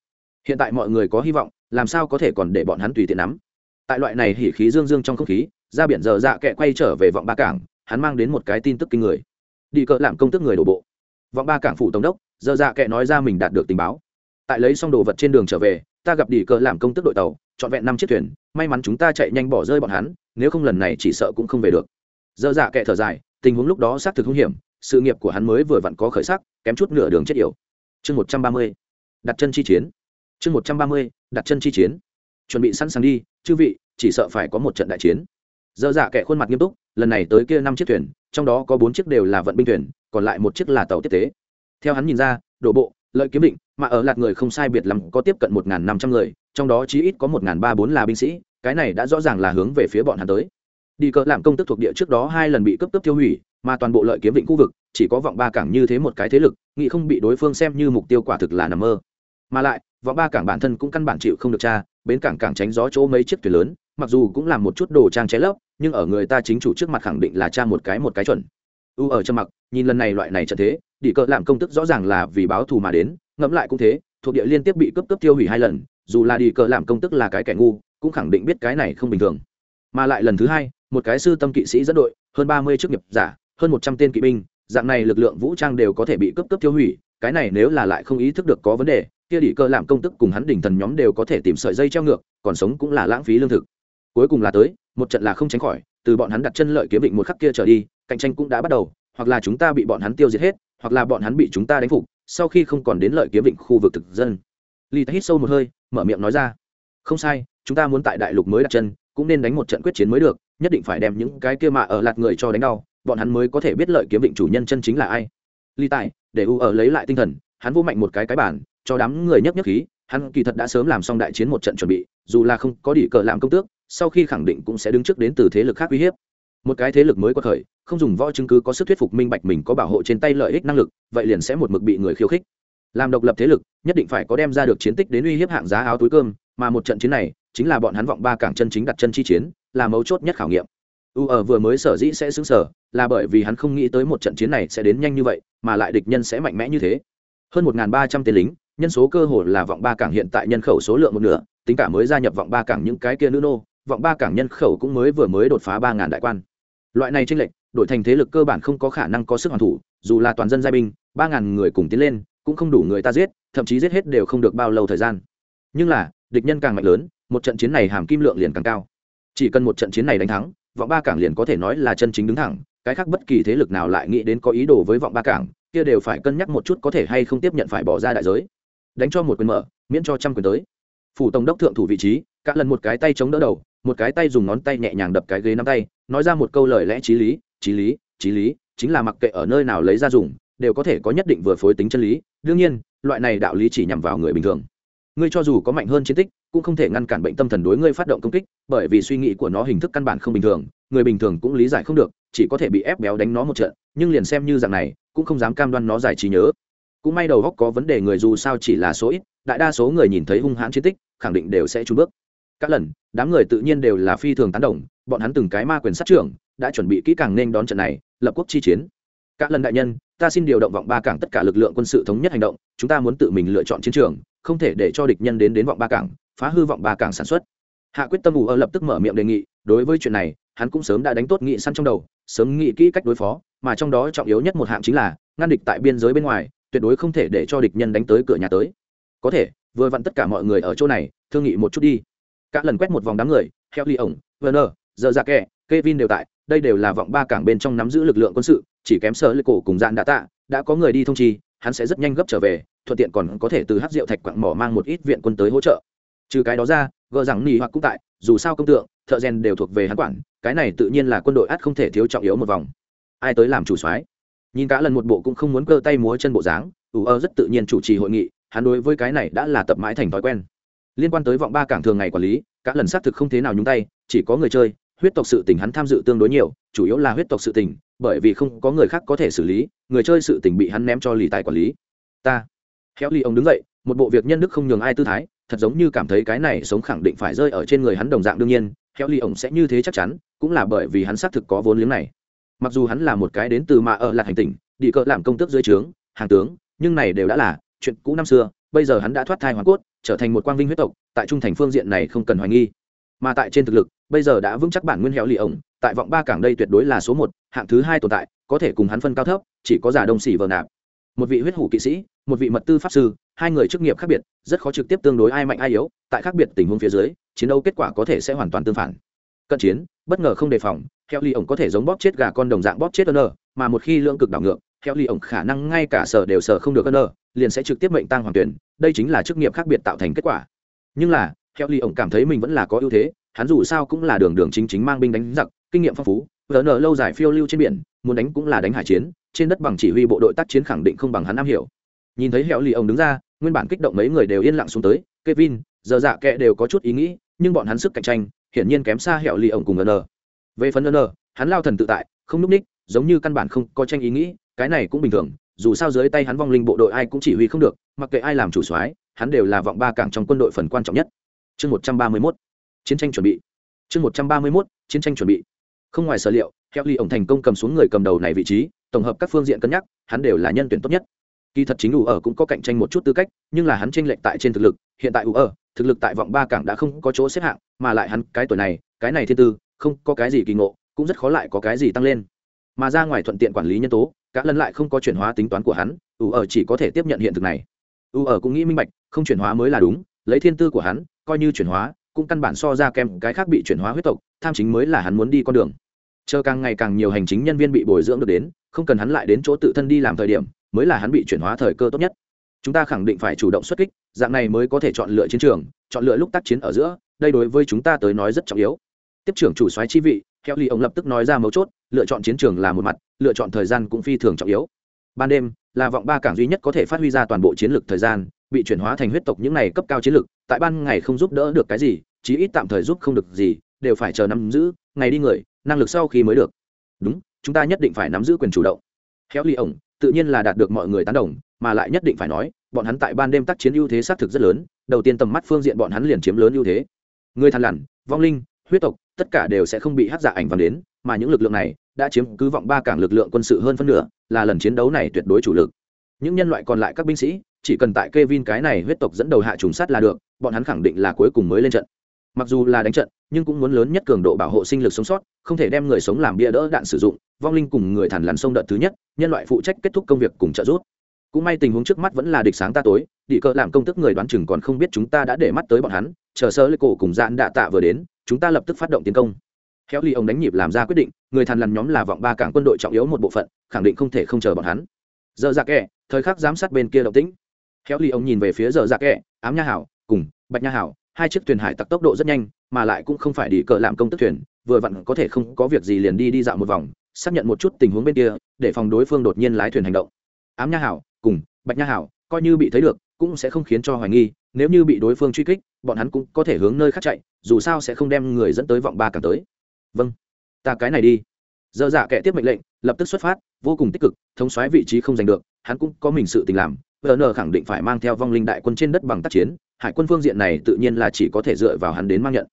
Hiện tại mọi người có hy vọng làm sao có thể còn để bọn hắn tùy tiện nắm? Tại loại này hỉ khí dương dương trong không khí, ra biển giờ dạ kệ quay trở về vọng ba cảng, hắn mang đến một cái tin tức kinh người. Đi cỡ làm công tức người đổ bộ. Vọng ba cảng phủ tổng đốc giờ dạ kệ nói ra mình đạt được tình báo. Tại lấy xong đồ vật trên đường trở về, ta gặp đi cỡ làm công tức đội tàu, trọn vẹn năm chiếc thuyền, may mắn chúng ta chạy nhanh bỏ rơi bọn hắn, nếu không lần này chỉ sợ cũng không về được. Giờ dạ kệ thở dài, tình huống lúc đó xác thực hung hiểm, sự nghiệp của hắn mới vừa vặn có khởi sắc, kém chút nửa đường chết yểu. Chương một trăm ba mươi, đặt chân chi chiến. Chương một trăm ba mươi đặt chân chi chiến. Chuẩn bị sẵn sàng đi, chư vị, chỉ sợ phải có một trận đại chiến. Dơ dạ kệ khuôn mặt nghiêm túc, lần này tới kia năm chiếc thuyền, trong đó có bốn chiếc đều là vận binh thuyền, còn lại một chiếc là tàu tiếp tế. Theo hắn nhìn ra, đổ bộ, lợi kiếm định, mà ở lạt người không sai biệt lắm có tiếp cận một năm trăm người, trong đó chí ít có một ba bốn là binh sĩ, cái này đã rõ ràng là hướng về phía bọn hắn tới. Đi cỡ làm công tức thuộc địa trước đó hai lần bị cấp tốc tiêu hủy, mà toàn bộ lợi kiếm vịnh khu vực, chỉ có vọng ba cảng như thế một cái thế lực, nghĩ không bị đối phương xem như mục tiêu quả thực là nằm mơ. Mà lại vọng ba cảng bản thân cũng căn bản chịu không được cha, bến cảng cảng tránh gió chỗ mấy chiếc thuyền lớn mặc dù cũng làm một chút đồ trang cháy lấp nhưng ở người ta chính chủ trước mặt khẳng định là cha một cái một cái chuẩn. U ở trong mặc nhìn lần này loại này trận thế đi cỡ làm công tức rõ ràng là vì báo thù mà đến ngẫm lại cũng thế thuộc địa liên tiếp bị cấp cấp tiêu hủy hai lần dù là đi cỡ làm công tức là cái kẻ ngu cũng khẳng định biết cái này không bình thường. Mà lại lần thứ hai một cái sư tâm kỵ sĩ dẫn đội hơn ba mươi chức nghiệp giả hơn một trăm tên kỵ binh dạng này lực lượng vũ trang đều có thể bị cấp cấp tiêu hủy cái này nếu là lại không ý thức được có vấn đề kia đỉ cơ làm công tức cùng hắn đỉnh thần nhóm đều có thể tìm sợi dây treo ngược, còn sống cũng là lãng phí lương thực. Cuối cùng là tới, một trận là không tránh khỏi, từ bọn hắn đặt chân lợi kiếm định một khắc kia trở đi, cạnh tranh cũng đã bắt đầu, hoặc là chúng ta bị bọn hắn tiêu diệt hết, hoặc là bọn hắn bị chúng ta đánh phục, sau khi không còn đến lợi kiếm định khu vực thực dân. Lý ly hít sâu một hơi, mở miệng nói ra, không sai, chúng ta muốn tại đại lục mới đặt chân, cũng nên đánh một trận quyết chiến mới được, nhất định phải đem những cái kia mạ ở lạt người cho đánh đau, bọn hắn mới có thể biết lợi kiếm định chủ nhân chân chính là ai. Lý tài, để u ở lấy lại tinh thần, hắn vô mạnh một cái cái bản cho đám người nhấc nhấc khí, hắn kỳ thật đã sớm làm xong đại chiến một trận chuẩn bị, dù là không có đỉ cờ làm công tước, sau khi khẳng định cũng sẽ đứng trước đến từ thế lực khác uy hiếp. Một cái thế lực mới có thời không dùng võ chứng cứ có sức thuyết phục minh bạch mình có bảo hộ trên tay lợi ích năng lực, vậy liền sẽ một mực bị người khiêu khích. Làm độc lập thế lực, nhất định phải có đem ra được chiến tích đến uy hiếp hạng giá áo túi cơm, mà một trận chiến này, chính là bọn hắn vọng ba cảng chân chính đặt chân chi chiến, là mấu chốt nhất khảo nghiệm. U ở vừa mới sở dĩ sẽ xứng sở, là bởi vì hắn không nghĩ tới một trận chiến này sẽ đến nhanh như vậy, mà lại địch nhân sẽ mạnh mẽ như thế. Hơn một ba trăm tên lính nhân số cơ hồ là vọng ba cảng hiện tại nhân khẩu số lượng một nửa, tính cả mới gia nhập vọng ba cảng những cái kia nữ nô, vọng ba cảng nhân khẩu cũng mới vừa mới đột phá ba ngàn đại quan. Loại này tranh lệch, đổi thành thế lực cơ bản không có khả năng có sức hoàn thủ, dù là toàn dân giai binh, ba ngàn người cùng tiến lên, cũng không đủ người ta giết, thậm chí giết hết đều không được bao lâu thời gian. Nhưng là, địch nhân càng mạnh lớn, một trận chiến này hàm kim lượng liền càng cao. Chỉ cần một trận chiến này đánh thắng, vọng ba cảng liền có thể nói là chân chính đứng thẳng, cái khác bất kỳ thế lực nào lại nghĩ đến có ý đồ với vọng ba cảng, kia đều phải cân nhắc một chút có thể hay không tiếp nhận phải bỏ ra đại giới đánh cho một quyền mở, miễn cho trăm quyền tới. Phủ tổng đốc thượng thủ vị trí, cả lần một cái tay chống đỡ đầu, một cái tay dùng ngón tay nhẹ nhàng đập cái ghế nắm tay, nói ra một câu lời lẽ t r í lý t r í lý t r í lý, chính là mặc kệ ở nơi nào lấy ra dùng, đều có thể có nhất định vừa phối tính chân lý. Đương nhiên, loại này đạo lý chỉ nhằm vào người bình thường. Ngươi cho dù có mạnh hơn chiến tích, cũng không thể ngăn cản bệnh tâm thần đối ngươi phát động công kích, bởi vì suy nghĩ của nó hình thức căn bản không bình thường, người bình thường cũng lý giải không được, chỉ có thể bị ép béo đánh nó một trận, nhưng liền xem như dạng này, cũng không dám cam đoan nó giải trí nhớ cũng may đầu góc có vấn đề người dù sao chỉ là số ít, đại đa số người nhìn thấy hung hãn chiến tích, khẳng định đều sẽ trúng bước. Các lần, đám người tự nhiên đều là phi thường tán đồng, bọn hắn từng cái ma quyền sát trưởng, đã chuẩn bị kỹ càng nên đón trận này, lập quốc chi chiến. Các lần đại nhân, ta xin điều động vọng ba cảng tất cả lực lượng quân sự thống nhất hành động, chúng ta muốn tự mình lựa chọn chiến trường, không thể để cho địch nhân đến đến vọng ba cảng, phá hư vọng ba cảng sản xuất. Hạ quyết tâm ủ ơ lập tức mở miệng đề nghị, đối với chuyện này, hắn cũng sớm đã đánh tốt nghị săn trong đầu, sớm nghĩ kỹ cách đối phó, mà trong đó trọng yếu nhất một hạng chính là, ngăn địch tại biên giới bên ngoài tuyệt đối không thể để cho địch nhân đánh tới cửa nhà tới. Có thể, vừa vặn tất cả mọi người ở chỗ này, thương nghị một chút đi. Các lần quét một vòng đám người, heo ly ổng, werner giờ ra kẻ kevin đều tại, đây đều là vọng ba cảng bên trong nắm giữ lực lượng quân sự, chỉ kém sơ lê cổ cùng dạn đã tạ, đã có người đi thông chi, hắn sẽ rất nhanh gấp trở về, thuận tiện còn có thể từ hát rượu thạch quặng mỏ mang một ít viện quân tới hỗ trợ. Trừ cái đó ra, gờ rằng nỉ hoặc cũng tại, dù sao công tượng, thợ rèn đều thuộc về hắn quản, cái này tự nhiên là quân đội át không thể thiếu trọng yếu một vòng. Ai tới làm chủ soái? Nhìn cả lần một bộ cũng không muốn cơ tay múa chân bộ dáng, ủ ơ rất tự nhiên chủ trì hội nghị, hắn đối với cái này đã là tập mãi thành thói quen. Liên quan tới vọng ba cảng thường ngày quản lý, cả lần xác thực không thế nào nhúng tay, chỉ có người chơi, huyết tộc sự tình hắn tham dự tương đối nhiều, chủ yếu là huyết tộc sự tình, bởi vì không có người khác có thể xử lý, người chơi sự tình bị hắn ném cho lì tài quản lý. Ta, khéo ly ông đứng dậy, một bộ việc nhân đức không nhường ai tư thái, thật giống như cảm thấy cái này sống khẳng định phải rơi ở trên người hắn đồng dạng đương nhiên, khéo ly ông sẽ như thế chắc chắn, cũng là bởi vì hắn xác thực có vốn liếng này mặc dù hắn là một cái đến từ mà ở lạc hành tỉnh, đi cỡ làm công tước dưới trướng, hàng tướng, nhưng này đều đã là chuyện cũ năm xưa, bây giờ hắn đã thoát thai hoàn cốt, trở thành một quang vinh huyết tộc, tại trung thành phương diện này không cần hoài nghi. Mà tại trên thực lực, bây giờ đã vững chắc bản nguyên hẹo lì ổng, tại vọng ba cảng đây tuyệt đối là số một, hạng thứ hai tồn tại, có thể cùng hắn phân cao thấp, chỉ có giả đông xỉ vờ nạp. Một vị huyết hủ kỵ sĩ, một vị mật tư pháp sư, hai người chức nghiệp khác biệt, rất khó trực tiếp tương đối ai mạnh ai yếu, tại khác biệt tình huống phía dưới, chiến đấu kết quả có thể sẽ hoàn toàn tương phản cận chiến, bất ngờ không đề phòng, heo ly ổng có thể giống bóp chết gà con đồng dạng bóp chết ân mà một khi lưỡng cực đảo ngược, heo ly ổng khả năng ngay cả sở đều sở không được ân liền sẽ trực tiếp mệnh tăng hoàng tuyển, đây chính là chức nghiệp khác biệt tạo thành kết quả. Nhưng là, heo ly ổng cảm thấy mình vẫn là có ưu thế, hắn dù sao cũng là đường đường chính chính mang binh đánh giặc, kinh nghiệm phong phú vỡ nợ lâu dài phiêu lưu trên biển, muốn đánh cũng là đánh hải chiến, trên đất bằng chỉ huy bộ đội tác chiến khẳng định không bằng hắn am hiểu. Nhìn thấy heo ly ổng đứng ra, nguyên bản kích động mấy người đều yên lặng xuống tới, kevin, giờ dạ kệ đều có chút ý nghĩ, nhưng bọn hắn sức cạnh tranh hiển nhiên kém xa Hẹo lì ổng cùng ân về phần ân hắn lao thần tự tại, không núp ních, giống như căn bản không có tranh ý nghĩ, cái này cũng bình thường, dù sao dưới tay hắn vong linh bộ đội ai cũng chỉ huy không được, mặc kệ ai làm chủ soái, hắn đều là vọng ba cảng trong quân đội phần quan trọng nhất. Chương một trăm ba mươi mốt, chiến tranh chuẩn bị. Chương một trăm ba mươi mốt, chiến tranh chuẩn bị. Không ngoài sở liệu heo ly ổng thành công cầm xuống người cầm đầu này vị trí, tổng hợp các phương diện cân nhắc, hắn đều là nhân tuyển tốt nhất. Kỳ thật chính ủ ở cũng có cạnh tranh một chút tư cách, nhưng là hắn tranh lệch tại trên thực lực, hiện tại ủ ở thực lực tại vọng ba cảng đã không có chỗ xếp hạng, mà lại hắn, cái tuổi này, cái này thiên tư, không có cái gì kỳ ngộ, cũng rất khó lại có cái gì tăng lên. Mà ra ngoài thuận tiện quản lý nhân tố các lần lại không có chuyển hóa tính toán của hắn, ủ ở chỉ có thể tiếp nhận hiện thực này. Ủ ở cũng nghĩ minh bạch, không chuyển hóa mới là đúng, lấy thiên tư của hắn, coi như chuyển hóa, cũng căn bản so ra kèm cái khác bị chuyển hóa huyết tộc, tham chính mới là hắn muốn đi con đường. Chờ càng ngày càng nhiều hành chính nhân viên bị bồi dưỡng được đến, không cần hắn lại đến chỗ tự thân đi làm thời điểm, mới là hắn bị chuyển hóa thời cơ tốt nhất chúng ta khẳng định phải chủ động xuất kích, dạng này mới có thể chọn lựa chiến trường, chọn lựa lúc tác chiến ở giữa, đây đối với chúng ta tới nói rất trọng yếu. Tiếp trưởng chủ soái chi vị theo ly ông lập tức nói ra mấu chốt, lựa chọn chiến trường là một mặt, lựa chọn thời gian cũng phi thường trọng yếu. Ban đêm, là vọng ba cảng duy nhất có thể phát huy ra toàn bộ chiến lược thời gian, bị chuyển hóa thành huyết tộc những này cấp cao chiến lược, tại ban ngày không giúp đỡ được cái gì, chí ít tạm thời giúp không được gì, đều phải chờ nắm giữ, ngày đi người, năng lực sau khi mới được. Đúng, chúng ta nhất định phải nắm giữ quyền chủ động. Khéo ly ổng tự nhiên là đạt được mọi người tán đồng mà lại nhất định phải nói, bọn hắn tại ban đêm tác chiến ưu thế xác thực rất lớn, đầu tiên tầm mắt phương diện bọn hắn liền chiếm lớn ưu thế. Người thằn lằn, vong linh, huyết tộc, tất cả đều sẽ không bị hắc dạ ảnh vàng đến, mà những lực lượng này đã chiếm cứ vọng ba cảng lực lượng quân sự hơn phân nửa, là lần chiến đấu này tuyệt đối chủ lực. Những nhân loại còn lại các binh sĩ, chỉ cần tại Kevin cái này huyết tộc dẫn đầu hạ trùng sát là được, bọn hắn khẳng định là cuối cùng mới lên trận. Mặc dù là đánh trận, nhưng cũng muốn lớn nhất cường độ bảo hộ sinh lực sống sót, không thể đem người sống làm bia đỡ đạn sử dụng, vong linh cùng người Thản lằn sông đợt thứ nhất, nhân loại phụ trách kết thúc công việc cùng trợ giúp cũng may tình huống trước mắt vẫn là địch sáng ta tối đi cờ làm công tức người đoán chừng còn không biết chúng ta đã để mắt tới bọn hắn, chờ sơ lê cổ cùng dạn đạ tạ vừa đến, chúng ta lập tức phát động tiến công. Khéo ly ông đánh nhịp làm ra quyết định, người thằn lằn nhóm là vọng ba cảng quân đội trọng yếu một bộ phận, khẳng định không thể không chờ bọn hắn. Giờ dạ ra kẹ thời khắc giám sát bên kia động tĩnh. Khéo ly ông nhìn về phía giờ dạ ra kẹ ám nha hảo, cùng, bạch nha hảo, hai chiếc thuyền hải tặc tốc độ rất nhanh, mà lại cũng không phải đi cờ làm công tức thuyền, vừa vặn có thể không có việc gì liền đi đi dạo một vòng, xác nhận một chút tình huống bên kia, để phòng đối phương đột nhiên lái thuyền hành động. Ám nha hảo cùng, bạch nha hảo, coi như bị thấy được, cũng sẽ không khiến cho hoài nghi, nếu như bị đối phương truy kích, bọn hắn cũng có thể hướng nơi khác chạy, dù sao sẽ không đem người dẫn tới vọng ba càng tới. Vâng ta cái này đi. Dơ dạ kẻ tiếp mệnh lệnh, lập tức xuất phát, vô cùng tích cực, thống xoáy vị trí không giành được, hắn cũng có mình sự tình làm. Vn khẳng định phải mang theo vong linh đại quân trên đất bằng tác chiến, hải quân phương diện này tự nhiên là chỉ có thể dựa vào hắn đến mang nhận.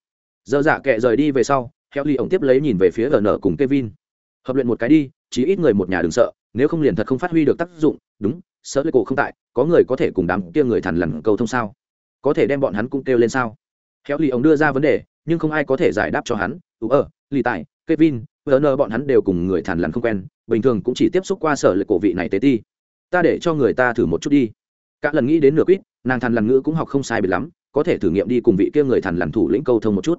Dơ dạ kệ rời đi về sau, heo ly ổng tiếp lấy nhìn về phía vn cùng kevin. Hợp luyện một cái đi, chí ít người một nhà đừng sợ, nếu không liền thật không phát huy được tác dụng, đúng sợ lê cổ không tại, có người có thể cùng đám kia người thằn lằn cầu thông sao? Có thể đem bọn hắn cũng kêu lên sao? Héo ly ổng đưa ra vấn đề, nhưng không ai có thể giải đáp cho hắn. Ủ ờ lì tài, kevin nơ bọn hắn đều cùng người thằn lằn không quen, bình thường cũng chỉ tiếp xúc qua sở lệ cổ vị này tế ti. Ta để cho người ta thử một chút đi. Cả lần nghĩ đến nửa quýt, nàng thằn lằn ngữ cũng học không sai biệt lắm, có thể thử nghiệm đi cùng vị kia người thằn lằn thủ lĩnh câu thông một chút.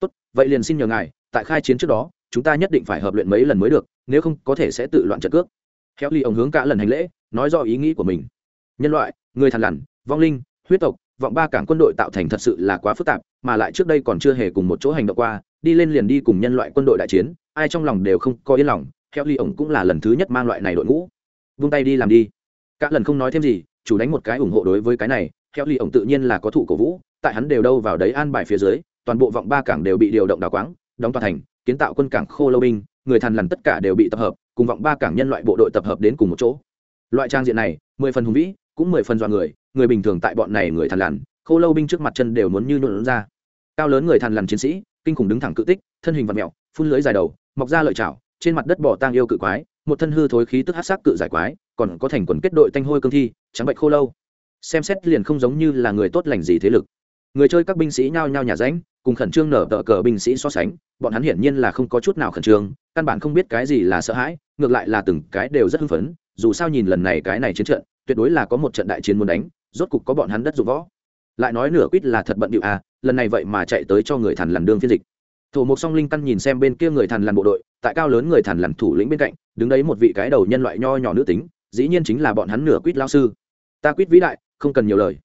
Tốt, vậy liền xin nhờ ngài, tại khai chiến trước đó, chúng ta nhất định phải hợp luyện mấy lần mới được, nếu không có thể sẽ tự loạn trận cước. Khéo ly ông hướng cả lần hành lễ nói do ý nghĩ của mình. Nhân loại, người thằn lằn, vong linh, huyết tộc, vọng ba cảng quân đội tạo thành thật sự là quá phức tạp, mà lại trước đây còn chưa hề cùng một chỗ hành động qua, đi lên liền đi cùng nhân loại quân đội đại chiến, ai trong lòng đều không có yên lòng theo ly ổng cũng là lần thứ nhất mang loại này đội ngũ. Vung tay đi làm đi. Các lần không nói thêm gì, chủ đánh một cái ủng hộ đối với cái này theo ly ổng tự nhiên là có thủ cổ vũ, tại hắn đều đâu vào đấy an bài phía dưới, toàn bộ vọng ba cảng đều bị điều động đào quáng, đóng toàn thành, kiến tạo quân cảng khô lâu binh, người thằn lằn tất cả đều bị tập hợp, cùng vọng ba cảng nhân loại bộ đội tập hợp đến cùng một chỗ loại trang diện này, mười phần hùng vĩ, cũng mười phần dọa người người bình thường tại bọn này người thằn lằn, khô lâu binh trước mặt chân đều muốn như nhuộn ra. Cao lớn người thằn lằn chiến sĩ, kinh khủng đứng thẳng cự tích, thân hình vật mẹo, phun lưới dài đầu, mọc ra lợi chảo, trên mặt đất bỏ tang yêu cự quái, một thân hư thối khí tức hát sắc cự giải quái, còn có thành quần kết đội tanh hôi cương thi, trắng bệnh khô lâu. Xem xét liền không giống như là người tốt lành gì thế lực. Người chơi các binh sĩ nhao nhao nhà ránh cùng khẩn trương nở tờ cờ binh sĩ so sánh, bọn hắn hiển nhiên là không có chút nào khẩn trương căn bản không biết cái gì là sợ hãi, ngược lại là từng cái đều rất hưng phấn, dù sao nhìn lần này cái này chiến trận, tuyệt đối là có một trận đại chiến muốn đánh, rốt cục có bọn hắn đất dụng võ. Lại nói nửa quýt là thật bận điệu à lần này vậy mà chạy tới cho người thằn lằn đương phiên dịch. Thủ mục song linh căn nhìn xem bên kia người thằn lằn bộ đội, tại cao lớn người thằn lằn thủ lĩnh bên cạnh, đứng đấy một vị cái đầu nhân loại nho nhỏ nữ tính, dĩ nhiên chính là bọn hắn nửa quýt lao sư. Ta quýt vĩ đại, không cần nhiều lời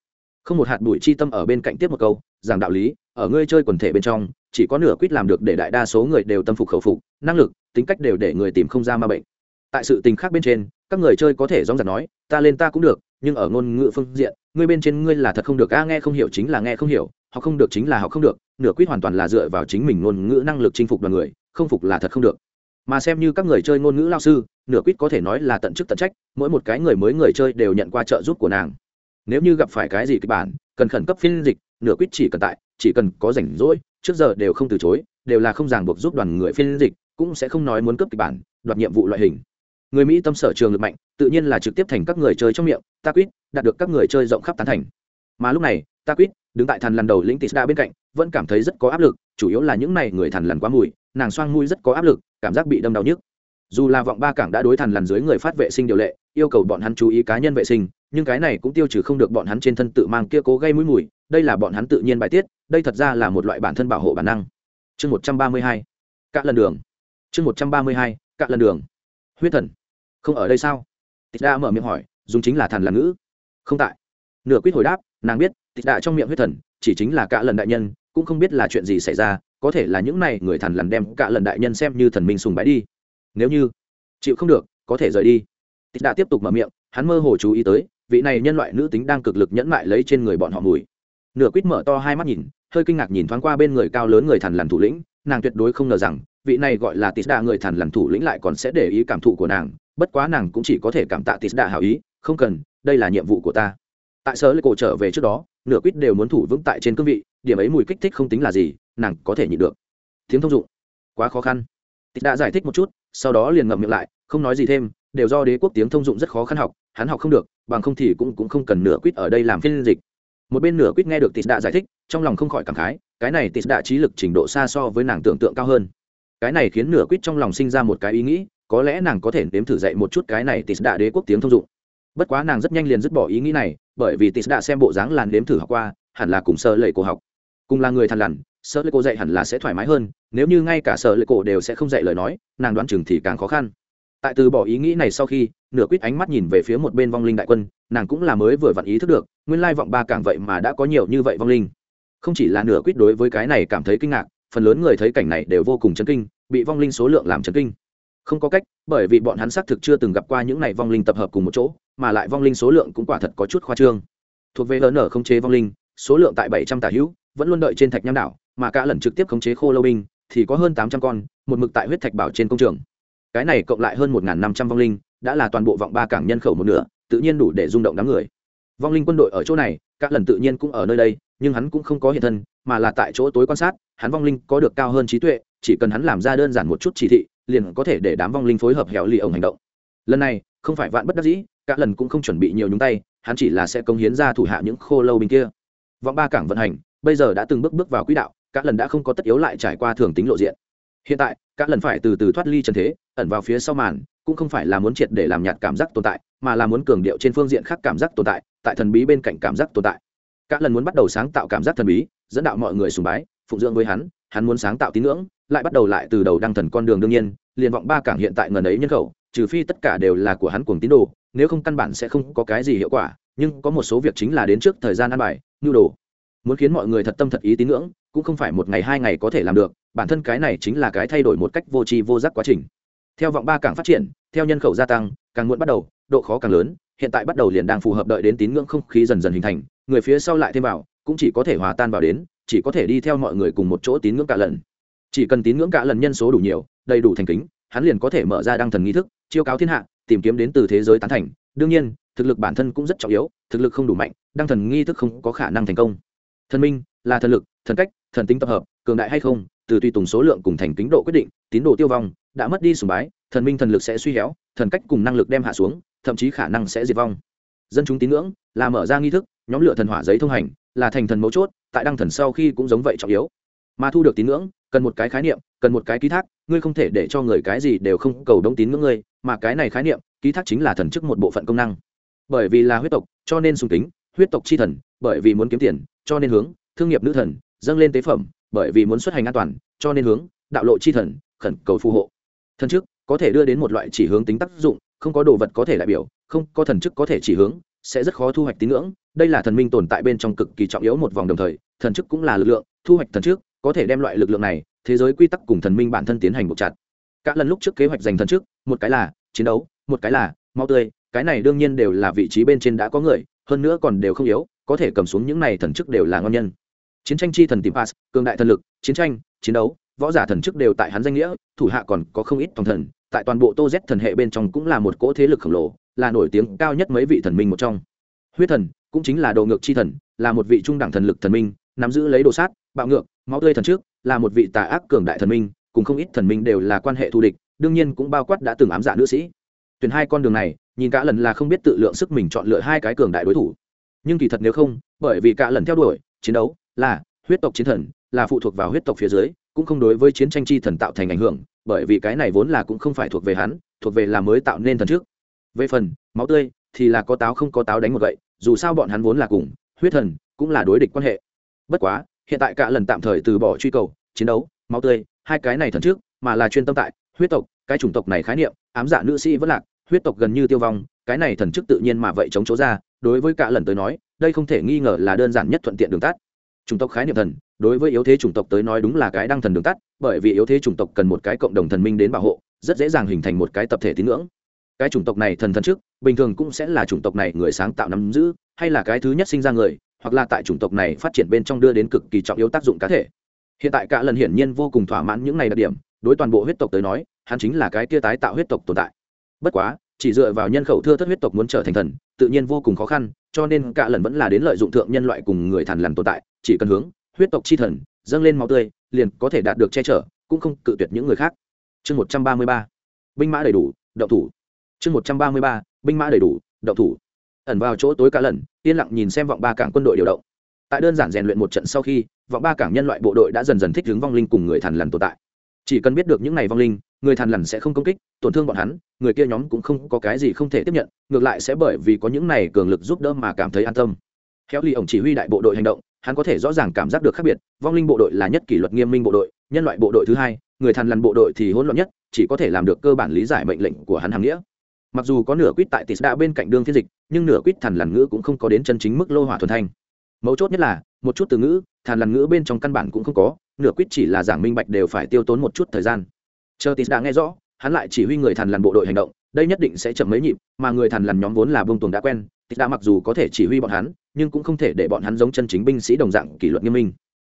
không một hạt bụi chi tâm ở bên cạnh tiếp một câu, giảng đạo lý, ở ngươi chơi quần thể bên trong, chỉ có nửa quýt làm được để đại đa số người đều tâm phục khẩu phục, năng lực, tính cách đều để người tìm không ra ma bệnh. Tại sự tình khác bên trên, các người chơi có thể dóng giặt nói, ta lên ta cũng được, nhưng ở ngôn ngữ phương diện, ngươi bên trên ngươi là thật không được, a, nghe không hiểu chính là nghe không hiểu họ không được chính là họ không được, nửa quýt hoàn toàn là dựa vào chính mình ngôn ngữ năng lực chinh phục đoàn người, không phục là thật không được. Mà xem như các người chơi ngôn ngữ lao sư, nửa quýt có thể nói là tận chức tận trách, mỗi một cái người mới người chơi đều nhận qua trợ giúp của nàng nếu như gặp phải cái gì kịch bản, cần khẩn cấp phiên dịch, nửa quýt chỉ cần tại, chỉ cần có rảnh rỗi, trước giờ đều không từ chối, đều là không ràng buộc giúp đoàn người phiên dịch, cũng sẽ không nói muốn cấp kịch bản, đoạt nhiệm vụ loại hình. Người mỹ tâm sở trường lực mạnh, tự nhiên là trực tiếp thành các người chơi trong miệng, ta quýt, đạt được các người chơi rộng khắp tán thành. Mà lúc này, ta quýt, đứng tại thằn lần đầu lĩnh tisda bên cạnh, vẫn cảm thấy rất có áp lực, chủ yếu là những n à y người thằn lần quá mùi, nàng xoang mùi rất có áp lực, cảm giác bị đâm đau nhức. Dù là vọng ba cảng đã đối thằn lần dưới người phát vệ sinh điều lệ, yêu cầu bọn hắn chú ý cá nhân vệ sinh nhưng cái này cũng tiêu trừ không được bọn hắn trên thân tự mang kia cố gây mũi mùi, đây là bọn hắn tự nhiên bài tiết, đây thật ra là một loại bản thân bảo hộ bản năng. Chương một trăm ba mươi hai, cạn lần đường. Chương một trăm ba mươi hai, cạn lần đường. Huyết thần. Không ở đây sao? Tịch đa mở miệng hỏi, dùng chính là thần là ngữ. Không tại. Nửa quýt hồi đáp, nàng biết, tịch đa trong miệng huyết thần, chỉ chính là cả lần đại nhân, cũng không biết là chuyện gì xảy ra, có thể là những này người thần lần đem cả lần đại nhân xem như thần minh sùng bái đi. Nếu như chịu không được, có thể rời đi. Tịch đa tiếp tục mở miệng, hắn mơ hồ chú ý tới vị này nhân loại nữ tính đang cực lực nhẫn mại lấy trên người bọn họ mùi. Nửa quýt mở to hai mắt nhìn, hơi kinh ngạc nhìn thoáng qua bên người cao lớn người thằn lằn thủ lĩnh, nàng tuyệt đối không ngờ rằng, vị này gọi là tít đa người thằn lằn thủ lĩnh lại còn sẽ để ý cảm thụ của nàng, bất quá nàng cũng chỉ có thể cảm tạ tít đa hảo ý, không cần, đây là nhiệm vụ của ta. Tại sở lê cổ trở về trước đó, nửa quýt đều muốn thủ vững tại trên cương vị, điểm ấy mùi kích thích không tính là gì, nàng có thể nhịn được. Tiếng thông dụng. Quá khó khăn. Tít đã giải thích một chút, sau đó liền ngậm miệng lại, không nói gì thêm đều do đế quốc tiếng thông dụng rất khó khăn học, hắn học không được, bằng không thì cũng cũng không cần nửa quýt ở đây làm phiên dịch. Một bên nửa quýt nghe được Tịt Đạ giải thích, trong lòng không khỏi cảm khái, cái này Tịt Đạ trí lực trình độ xa so với nàng tưởng tượng cao hơn. Cái này khiến nửa quýt trong lòng sinh ra một cái ý nghĩ, có lẽ nàng có thể nếm thử dạy một chút cái này Tịt Đạ đế quốc tiếng thông dụng. Bất quá nàng rất nhanh liền dứt bỏ ý nghĩ này, bởi vì Tịt Đạ xem bộ dáng làn nếm thử học qua, hẳn là cùng sơ lệ cổ học. Cùng là người thằn lằn sơ lệ cổ dạy hẳn là sẽ thoải mái hơn, nếu như ngay cả sơ lệ cổ đều sẽ không dạy lời nói, nàng đoán chừng thì càng khó khăn tại từ bỏ ý nghĩ này sau khi, nửa quýt ánh mắt nhìn về phía một bên vong linh đại quân, nàng cũng là mới vừa vặn ý thức được, nguyên lai vọng ba càng vậy mà đã có nhiều như vậy vong linh. Không chỉ là nửa quýt đối với cái này cảm thấy kinh ngạc, phần lớn người thấy cảnh này đều vô cùng chấn kinh, bị vong linh số lượng làm chấn kinh. Không có cách, bởi vì bọn hắn xác thực chưa từng gặp qua những này vong linh tập hợp cùng một chỗ, mà lại vong linh số lượng cũng quả thật có chút khoa trương. Thuộc về ln không chế vong linh, số lượng tại bảy trăm tả hữu, vẫn luôn đợi trên thạch nham đảo, mà cả lần trực tiếp khống chế khô lâu binh, thì có hơn tám trăm con, một mực tại huyết thạch bảo trên công trường cái này cộng lại hơn một năm trăm vong linh, đã là toàn bộ vọng ba cảng nhân khẩu một nửa, tự nhiên đủ để rung động đám người. Vong linh quân đội ở chỗ này, các lần tự nhiên cũng ở nơi đây, nhưng hắn cũng không có hiện thân, mà là tại chỗ tối quan sát, hắn vong linh có được cao hơn trí tuệ, chỉ cần hắn làm ra đơn giản một chút chỉ thị, liền có thể để đám vong linh phối hợp hẻo lì ổng hành động. Lần này, không phải vạn bất đắc dĩ, các lần cũng không chuẩn bị nhiều nhúng tay, hắn chỉ là sẽ công hiến ra thủ hạ những khô lâu binh kia. Vọng ba cảng vận hành, bây giờ đã từng bước bước vào quỹ đạo, các lần đã không có tất yếu lại trải qua thường tính lộ diện. Hiện tại các lần phải từ từ thoát ly trần thế, ẩn vào phía sau màn, cũng không phải là muốn triệt để làm nhạt cảm giác tồn tại, mà là muốn cường điệu trên phương diện khác cảm giác tồn tại tại thần bí bên cạnh cảm giác tồn tại. Các lần muốn bắt đầu sáng tạo cảm giác thần bí, dẫn đạo mọi người sùng bái, phụng dưỡng với hắn hắn muốn sáng tạo tín ngưỡng, lại bắt đầu lại từ đầu đăng thần con đường đương nhiên, liền vọng ba cảng hiện tại ngần ấy nhân khẩu, trừ phi tất cả đều là của hắn cuồng tín đồ, nếu không căn bản sẽ không có cái gì hiệu quả, nhưng có một số việc chính là đến trước thời gian ăn bài, nhu đồ. Muốn khiến mọi người thật tâm thật ý tín ngưỡng, cũng không phải một ngày hai ngày có thể làm được bản thân cái này chính là cái thay đổi một cách vô tri vô giác quá trình. Theo vọng ba càng phát triển, theo nhân khẩu gia tăng, càng muộn bắt đầu, độ khó càng lớn, hiện tại bắt đầu liền đang phù hợp đợi đến tín ngưỡng không khí dần dần hình thành, người phía sau lại thêm vào, cũng chỉ có thể hòa tan vào đến, chỉ có thể đi theo mọi người cùng một chỗ tín ngưỡng cả lần. Chỉ cần tín ngưỡng cả lần nhân số đủ nhiều, đầy đủ thành kính, hắn liền có thể mở ra đăng thần nghi thức, chiêu cáo thiên hạ, tìm kiếm đến từ thế giới tán thành. Đương nhiên, thực lực bản thân cũng rất trọng yếu, thực lực không đủ mạnh, đăng thần nghi thức không có khả năng thành công. Thần minh là thần lực, thần cách, thần tính tập hợp cường đại hay không, từ tùy tùng số lượng cùng thành kính độ quyết định, tín đồ tiêu vong, đã mất đi sùng bái, thần minh thần lực sẽ suy héo, thần cách cùng năng lực đem hạ xuống, thậm chí khả năng sẽ diệt vong. Dân chúng tín ngưỡng, là mở ra nghi thức, nhóm lửa thần hỏa giấy thông hành, là thành thần mấu chốt, tại đăng thần sau khi cũng giống vậy trọng yếu. Mà thu được tín ngưỡng, cần một cái khái niệm, cần một cái ký thác, ngươi không thể để cho người cái gì đều không cầu đông tín ngưỡng ngươi, mà cái này khái niệm, ký thác chính là thần chức một bộ phận công năng. Bởi vì là huyết tộc, cho nên sùng kính, huyết tộc chi thần, bởi vì muốn kiếm tiền, cho nên hướng, thương nghiệp nữ thần, dâng lên tế phẩm bởi vì muốn xuất hành an toàn, cho nên hướng, đạo lộ chi thần, khẩn cầu phù hộ. Thần chức có thể đưa đến một loại chỉ hướng tính tác dụng, không có đồ vật có thể đại biểu, không có thần chức có thể chỉ hướng, sẽ rất khó thu hoạch tín ngưỡng. Đây là thần minh tồn tại bên trong cực kỳ trọng yếu một vòng đồng thời, thần chức cũng là lực lượng, thu hoạch thần chức có thể đem loại lực lượng này, thế giới quy tắc cùng thần minh bản thân tiến hành buộc chặt. Các lần lúc trước kế hoạch giành thần chức, một cái là chiến đấu, một cái là mau tươi, cái này đương nhiên đều là vị trí bên trên đã có người, hơn nữa còn đều không yếu, có thể cầm xuống những này thần chức đều là ngon nhân chiến tranh chi thần tìm pass, cường đại thần lực, chiến tranh, chiến đấu, võ giả thần chức đều tại hắn danh nghĩa, thủ hạ còn có không ít phòng thần, tại toàn bộ tô z thần hệ bên trong cũng là một cỗ thế lực khổng lồ, là nổi tiếng cao nhất mấy vị thần minh một trong. Huyết thần cũng chính là đồ ngược chi thần, là một vị trung đẳng thần lực thần minh, nắm giữ lấy đồ sát, bạo ngược, máu tươi thần trước là một vị tà ác cường đại thần minh, cùng không ít thần minh đều là quan hệ thù địch, đương nhiên cũng bao quát đã từng ám dạ nữ sĩ. Tuyển hai con đường này, nhìn cả lần là không biết tự lượng sức mình chọn lựa hai cái cường đại đối thủ. Nhưng kỳ thật nếu không, bởi vì cả lần theo đuổi, chiến đấu là, huyết tộc chiến thần, là phụ thuộc vào huyết tộc phía dưới, cũng không đối với chiến tranh chi thần tạo thành ảnh hưởng, bởi vì cái này vốn là cũng không phải thuộc về hắn, thuộc về là mới tạo nên thần trước. Về phần, máu tươi, thì là có táo không có táo đánh một gậy, dù sao bọn hắn vốn là cùng, huyết thần, cũng là đối địch quan hệ. Bất quá, hiện tại cả lần tạm thời từ bỏ truy cầu, chiến đấu, máu tươi, hai cái này thần trước, mà là chuyên tâm tại, huyết tộc, cái chủng tộc này khái niệm, ám dạ nữ sĩ vẫn lạc, huyết tộc gần như tiêu vong, cái này thần chức tự nhiên mà vậy chống chỗ ra, đối với cả lần tới nói, đây không thể nghi ngờ là đơn giản nhất thuận tiện đường tắt chủng tộc khái niệm thần, đối với yếu thế chủng tộc tới nói đúng là cái đăng thần đường tắt, bởi vì yếu thế chủng tộc cần một cái cộng đồng thần minh đến bảo hộ, rất dễ dàng hình thành một cái tập thể tín ngưỡng. Cái chủng tộc này thần thần trước, bình thường cũng sẽ là chủng tộc này người sáng tạo nắm giữ, hay là cái thứ nhất sinh ra người, hoặc là tại chủng tộc này phát triển bên trong đưa đến cực kỳ trọng yếu tác dụng cá thể. Hiện tại cả lần hiển nhiên vô cùng thỏa mãn những này đặc điểm, đối toàn bộ huyết tộc tới nói, hắn chính là cái kia tái tạo huyết tộc tồn tại. Bất quá, chỉ dựa vào nhân khẩu thưa thất huyết tộc muốn trở thành thần, tự nhiên vô cùng khó khăn cho nên cả lần vẫn là đến lợi dụng thượng nhân loại cùng người thần làm tồn tại, chỉ cần hướng huyết tộc chi thần dâng lên máu tươi, liền có thể đạt được che chở, cũng không cự tuyệt những người khác. Chương một trăm ba mươi ba, binh mã đầy đủ đậu thủ. Chương một trăm ba mươi ba, binh mã đầy đủ đậu thủ. Ẩn vào chỗ tối cả lần, yên lặng nhìn xem vọng ba cảng quân đội điều động. Tại đơn giản rèn luyện một trận sau khi, vọng ba cảng nhân loại bộ đội đã dần dần thích ứng vong linh cùng người thần lằn tồn tại. Chỉ cần biết được những này vong linh người thần lần sẽ không công kích, tổn thương bọn hắn, người kia nhóm cũng không có cái gì không thể tiếp nhận, ngược lại sẽ bởi vì có những này cường lực giúp đỡ mà cảm thấy an tâm. Theo ly ổng chỉ huy đại bộ đội hành động, hắn có thể rõ ràng cảm giác được khác biệt, vong linh bộ đội là nhất kỷ luật nghiêm minh bộ đội, nhân loại bộ đội thứ hai, người thần lần bộ đội thì hỗn loạn nhất, chỉ có thể làm được cơ bản lý giải mệnh lệnh của hắn hàng nghĩa. Mặc dù có nửa quýt tại tis đã bên cạnh đương phiên dịch, nhưng nửa quýt thần lần ngữ cũng không có đến chân chính mức lô hỏa thuần thanh. Mấu chốt nhất là, một chút từ ngữ thần lần ngữ bên trong căn bản cũng không có, nửa quýt chỉ là giảng minh bạch đều phải tiêu tốn một chút thời gian chờ tis đã nghe rõ, hắn lại chỉ huy người thần lần bộ đội hành động, đây nhất định sẽ chậm mấy nhịp, mà người thần lần nhóm vốn là bông tuồng đã quen, tis đã mặc dù có thể chỉ huy bọn hắn, nhưng cũng không thể để bọn hắn giống chân chính binh sĩ đồng dạng kỷ luật nghiêm minh.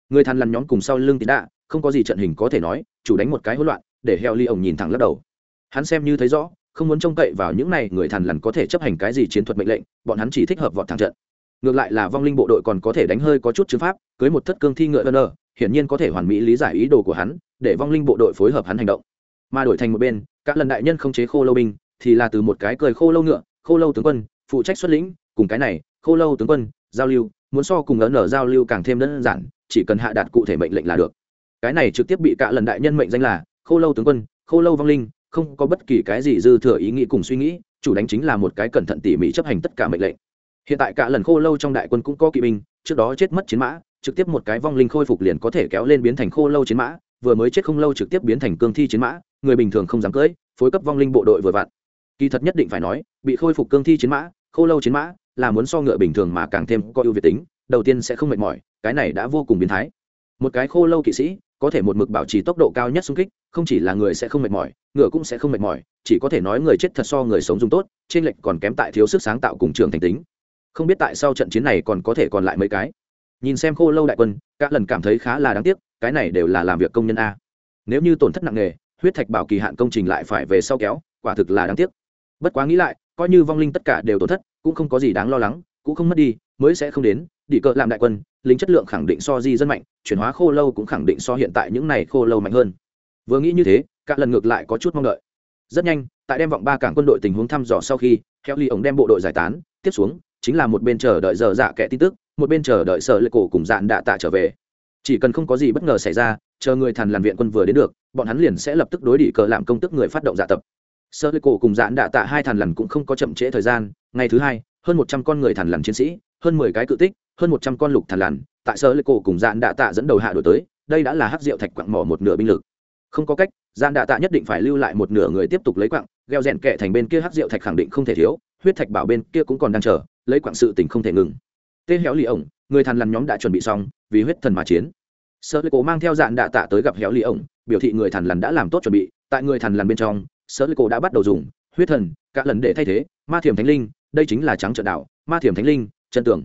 Người thần lần nhóm cùng sau lưng tis đã, không có gì trận hình có thể nói, chủ đánh một cái hỗn loạn, để heo ly ổng nhìn thẳng lắc đầu. Hắn xem như thấy rõ, không muốn trông cậy vào những này, người thần lần có thể chấp hành cái gì chiến thuật mệnh lệnh, bọn hắn chỉ thích hợp vọt thẳng trận. Ngược lại là vong linh bộ đội còn có thể đánh hơi có chút chứng pháp, cưới một thất cương thi ngựa vân hiển nhiên có thể hoàn mỹ lý giải ý đồ của hắn, để vong linh bộ đội phối hợp hắn hành động mà đổi thành một bên các lần đại nhân không chế khô lâu binh, thì là từ một cái cười khô lâu ngựa, khô lâu tướng quân, phụ trách xuất lĩnh, cùng cái này, khô lâu tướng quân, giao lưu, muốn so cùng ấn ở giao lưu càng thêm đơn giản, chỉ cần hạ đạt cụ thể mệnh lệnh là được. Cái này trực tiếp bị cả lần đại nhân mệnh danh là khô lâu tướng quân, khô lâu vong linh, không có bất kỳ cái gì dư thừa ý nghĩ cùng suy nghĩ, chủ đánh chính là một cái cẩn thận tỉ mỉ chấp hành tất cả mệnh lệnh. Hiện tại cả lần khô lâu trong đại quân cũng có kỵ binh, trước đó chết mất chiến mã, trực tiếp một cái vong linh khôi phục liền có thể kéo lên biến thành khô lâu chiến mã vừa mới chết không lâu trực tiếp biến thành cương thi chiến mã, người bình thường không dám cưỡi, phối cấp vong linh bộ đội vừa vặn. Kỳ thật nhất định phải nói, bị khôi phục cương thi chiến mã, khô lâu chiến mã, là muốn so ngựa bình thường mà càng thêm có ưu việt tính, đầu tiên sẽ không mệt mỏi, cái này đã vô cùng biến thái. Một cái khô lâu kỵ sĩ, có thể một mực bảo trì tốc độ cao nhất xung kích, không chỉ là người sẽ không mệt mỏi, ngựa cũng sẽ không mệt mỏi, chỉ có thể nói người chết thật so người sống dùng tốt, trên lệnh còn kém tại thiếu sức sáng tạo cùng trường thành tính. Không biết tại sao trận chiến này còn có thể còn lại mấy cái. Nhìn xem khô lâu đại quân các lần cảm thấy khá là đáng tiếc cái này đều là làm việc công nhân a. Nếu như tổn thất nặng nề, huyết thạch bảo kỳ hạn công trình lại phải về sau kéo, quả thực là đáng tiếc. Bất quá nghĩ lại, coi như vong linh tất cả đều tổn thất, cũng không có gì đáng lo lắng, cũng không mất đi, mới sẽ không đến, đi cỡ làm đại quân, lính chất lượng khẳng định so di dân mạnh, chuyển hóa khô lâu cũng khẳng định so hiện tại những này khô lâu mạnh hơn. Vừa nghĩ như thế, cả lần ngược lại có chút mong đợi. Rất nhanh, tại đem vọng ba cảng quân đội tình huống thăm dò sau khi theo ly ổng đem bộ đội giải tán, tiếp xuống, chính là một bên chờ đợi giờ dạ kẻ tin tức, một bên chờ đợi sợ lệ cổ cùng dạn đạ tạ trở về chỉ cần không có gì bất ngờ xảy ra, chờ người thần làm viện quân vừa đến được, bọn hắn liền sẽ lập tức đối đỉ cờ làm công tức người phát động dạ tập. Sơ lê cổ cùng dạn đạ tạ hai thần lần cũng không có chậm trễ thời gian. Ngày thứ hai, hơn một trăm con người thần lần chiến sĩ, hơn mười cái cự tích, hơn một trăm con lục thần lằn, tại sơ lê cổ cùng dạn đạ tạ dẫn đầu hạ đổi tới, đây đã là hát rượu thạch quặng mỏ một nửa binh lực. Không có cách dạn đạ tạ nhất định phải lưu lại một nửa người tiếp tục lấy quặng, gheo rèn kệ thành bên kia hát rượu thạch khẳng định không thể thiếu, huyết thạch bảo bên kia cũng còn đang chờ, lấy quặng sự tình không thể ngừng. Tê héo lì ổng người thần lằn nhóm đã chuẩn bị xong, vì huyết thần mà chiến. Sở lê cổ mang theo dạn đạ tạ tới gặp héo lì ổng, biểu thị người thần lằn đã làm tốt chuẩn bị. Tại người thần lằn bên trong, sở lê cổ đã bắt đầu dùng huyết thần, cả lần để thay thế, ma thiểm thánh linh, đây chính là trắng trợ đạo, ma thiểm thánh linh, chân tưởng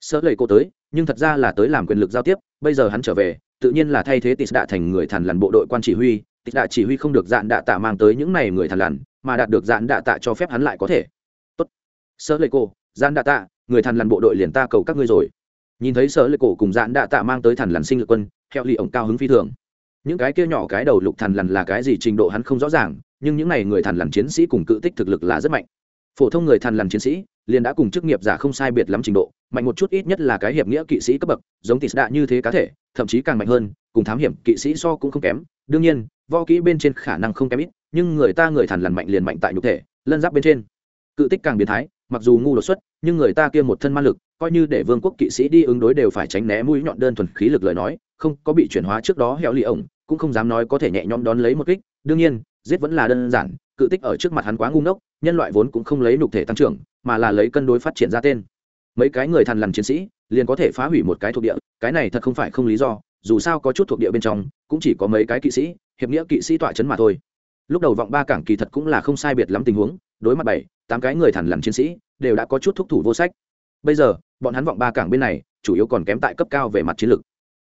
sợ lê cổ tới, nhưng thật ra là tới làm quyền lực giao tiếp, bây giờ hắn trở về, tự nhiên là thay thế tịt đạ thành người thằn lằn bộ đội quan chỉ huy. Tịt đạ chỉ huy không được dạn đạ tạ mang tới những này người thằn lằn, mà đạt được dạn đạ tạ cho phép hắn lại có thể. Tốt. Sợ lê cổ dạn đạ tạ, người thằn lằn bộ đội liền ta cầu các ngươi rồi nhìn thấy sở lệ cổ cùng dạn đạ tạ mang tới thằn lằn sinh lực quân theo lì ổng cao hứng phi thường. Những cái kia nhỏ cái đầu lục thằn lằn là cái gì trình độ hắn không rõ ràng, nhưng những này người thằn lằn chiến sĩ cùng cự tích thực lực là rất mạnh. Phổ thông người thằn lằn chiến sĩ liền đã cùng chức nghiệp giả không sai biệt lắm trình độ, mạnh một chút ít nhất là cái hiệp nghĩa kỵ sĩ cấp bậc, giống tịt đạ như thế cá thể, thậm chí càng mạnh hơn, cùng thám hiểm kỵ sĩ so cũng không kém. Đương nhiên vo kỹ bên trên khả năng không kém ít, nhưng người ta người thằn lằn mạnh liền mạnh tại nhục thể, lân giáp bên trên. Cự tích càng biến thái, mặc dù ngu đột xuất, nhưng người ta kia một thân ma lực coi như để vương quốc kỵ sĩ đi ứng đối đều phải tránh né mũi nhọn đơn thuần khí lực lời nói, không có bị chuyển hóa trước đó heo lì ổng, cũng không dám nói có thể nhẹ nhõm đón lấy một kích. Đương nhiên, giết vẫn là đơn giản, cự tích ở trước mặt hắn quá ngu ngốc, nhân loại vốn cũng không lấy nhục thể tăng trưởng, mà là lấy cân đối phát triển ra tên. Mấy cái người thằn lằn chiến sĩ, liền có thể phá hủy một cái thuộc địa, cái này thật không phải không lý do, dù sao có chút thuộc địa bên trong, cũng chỉ có mấy cái kỵ sĩ, hiệp nghĩa kỵ sĩ tọa chấn mà thôi. Lúc đầu vọng ba cảng kỳ thật cũng là không sai biệt lắm tình huống, đối mặt bảy, tám cái người thằn lằn chiến sĩ, đều đã có chút thúc thủ vô sách bây giờ, bọn hắn vọng ba cảng bên này, chủ yếu còn kém tại cấp cao về mặt chiến lược.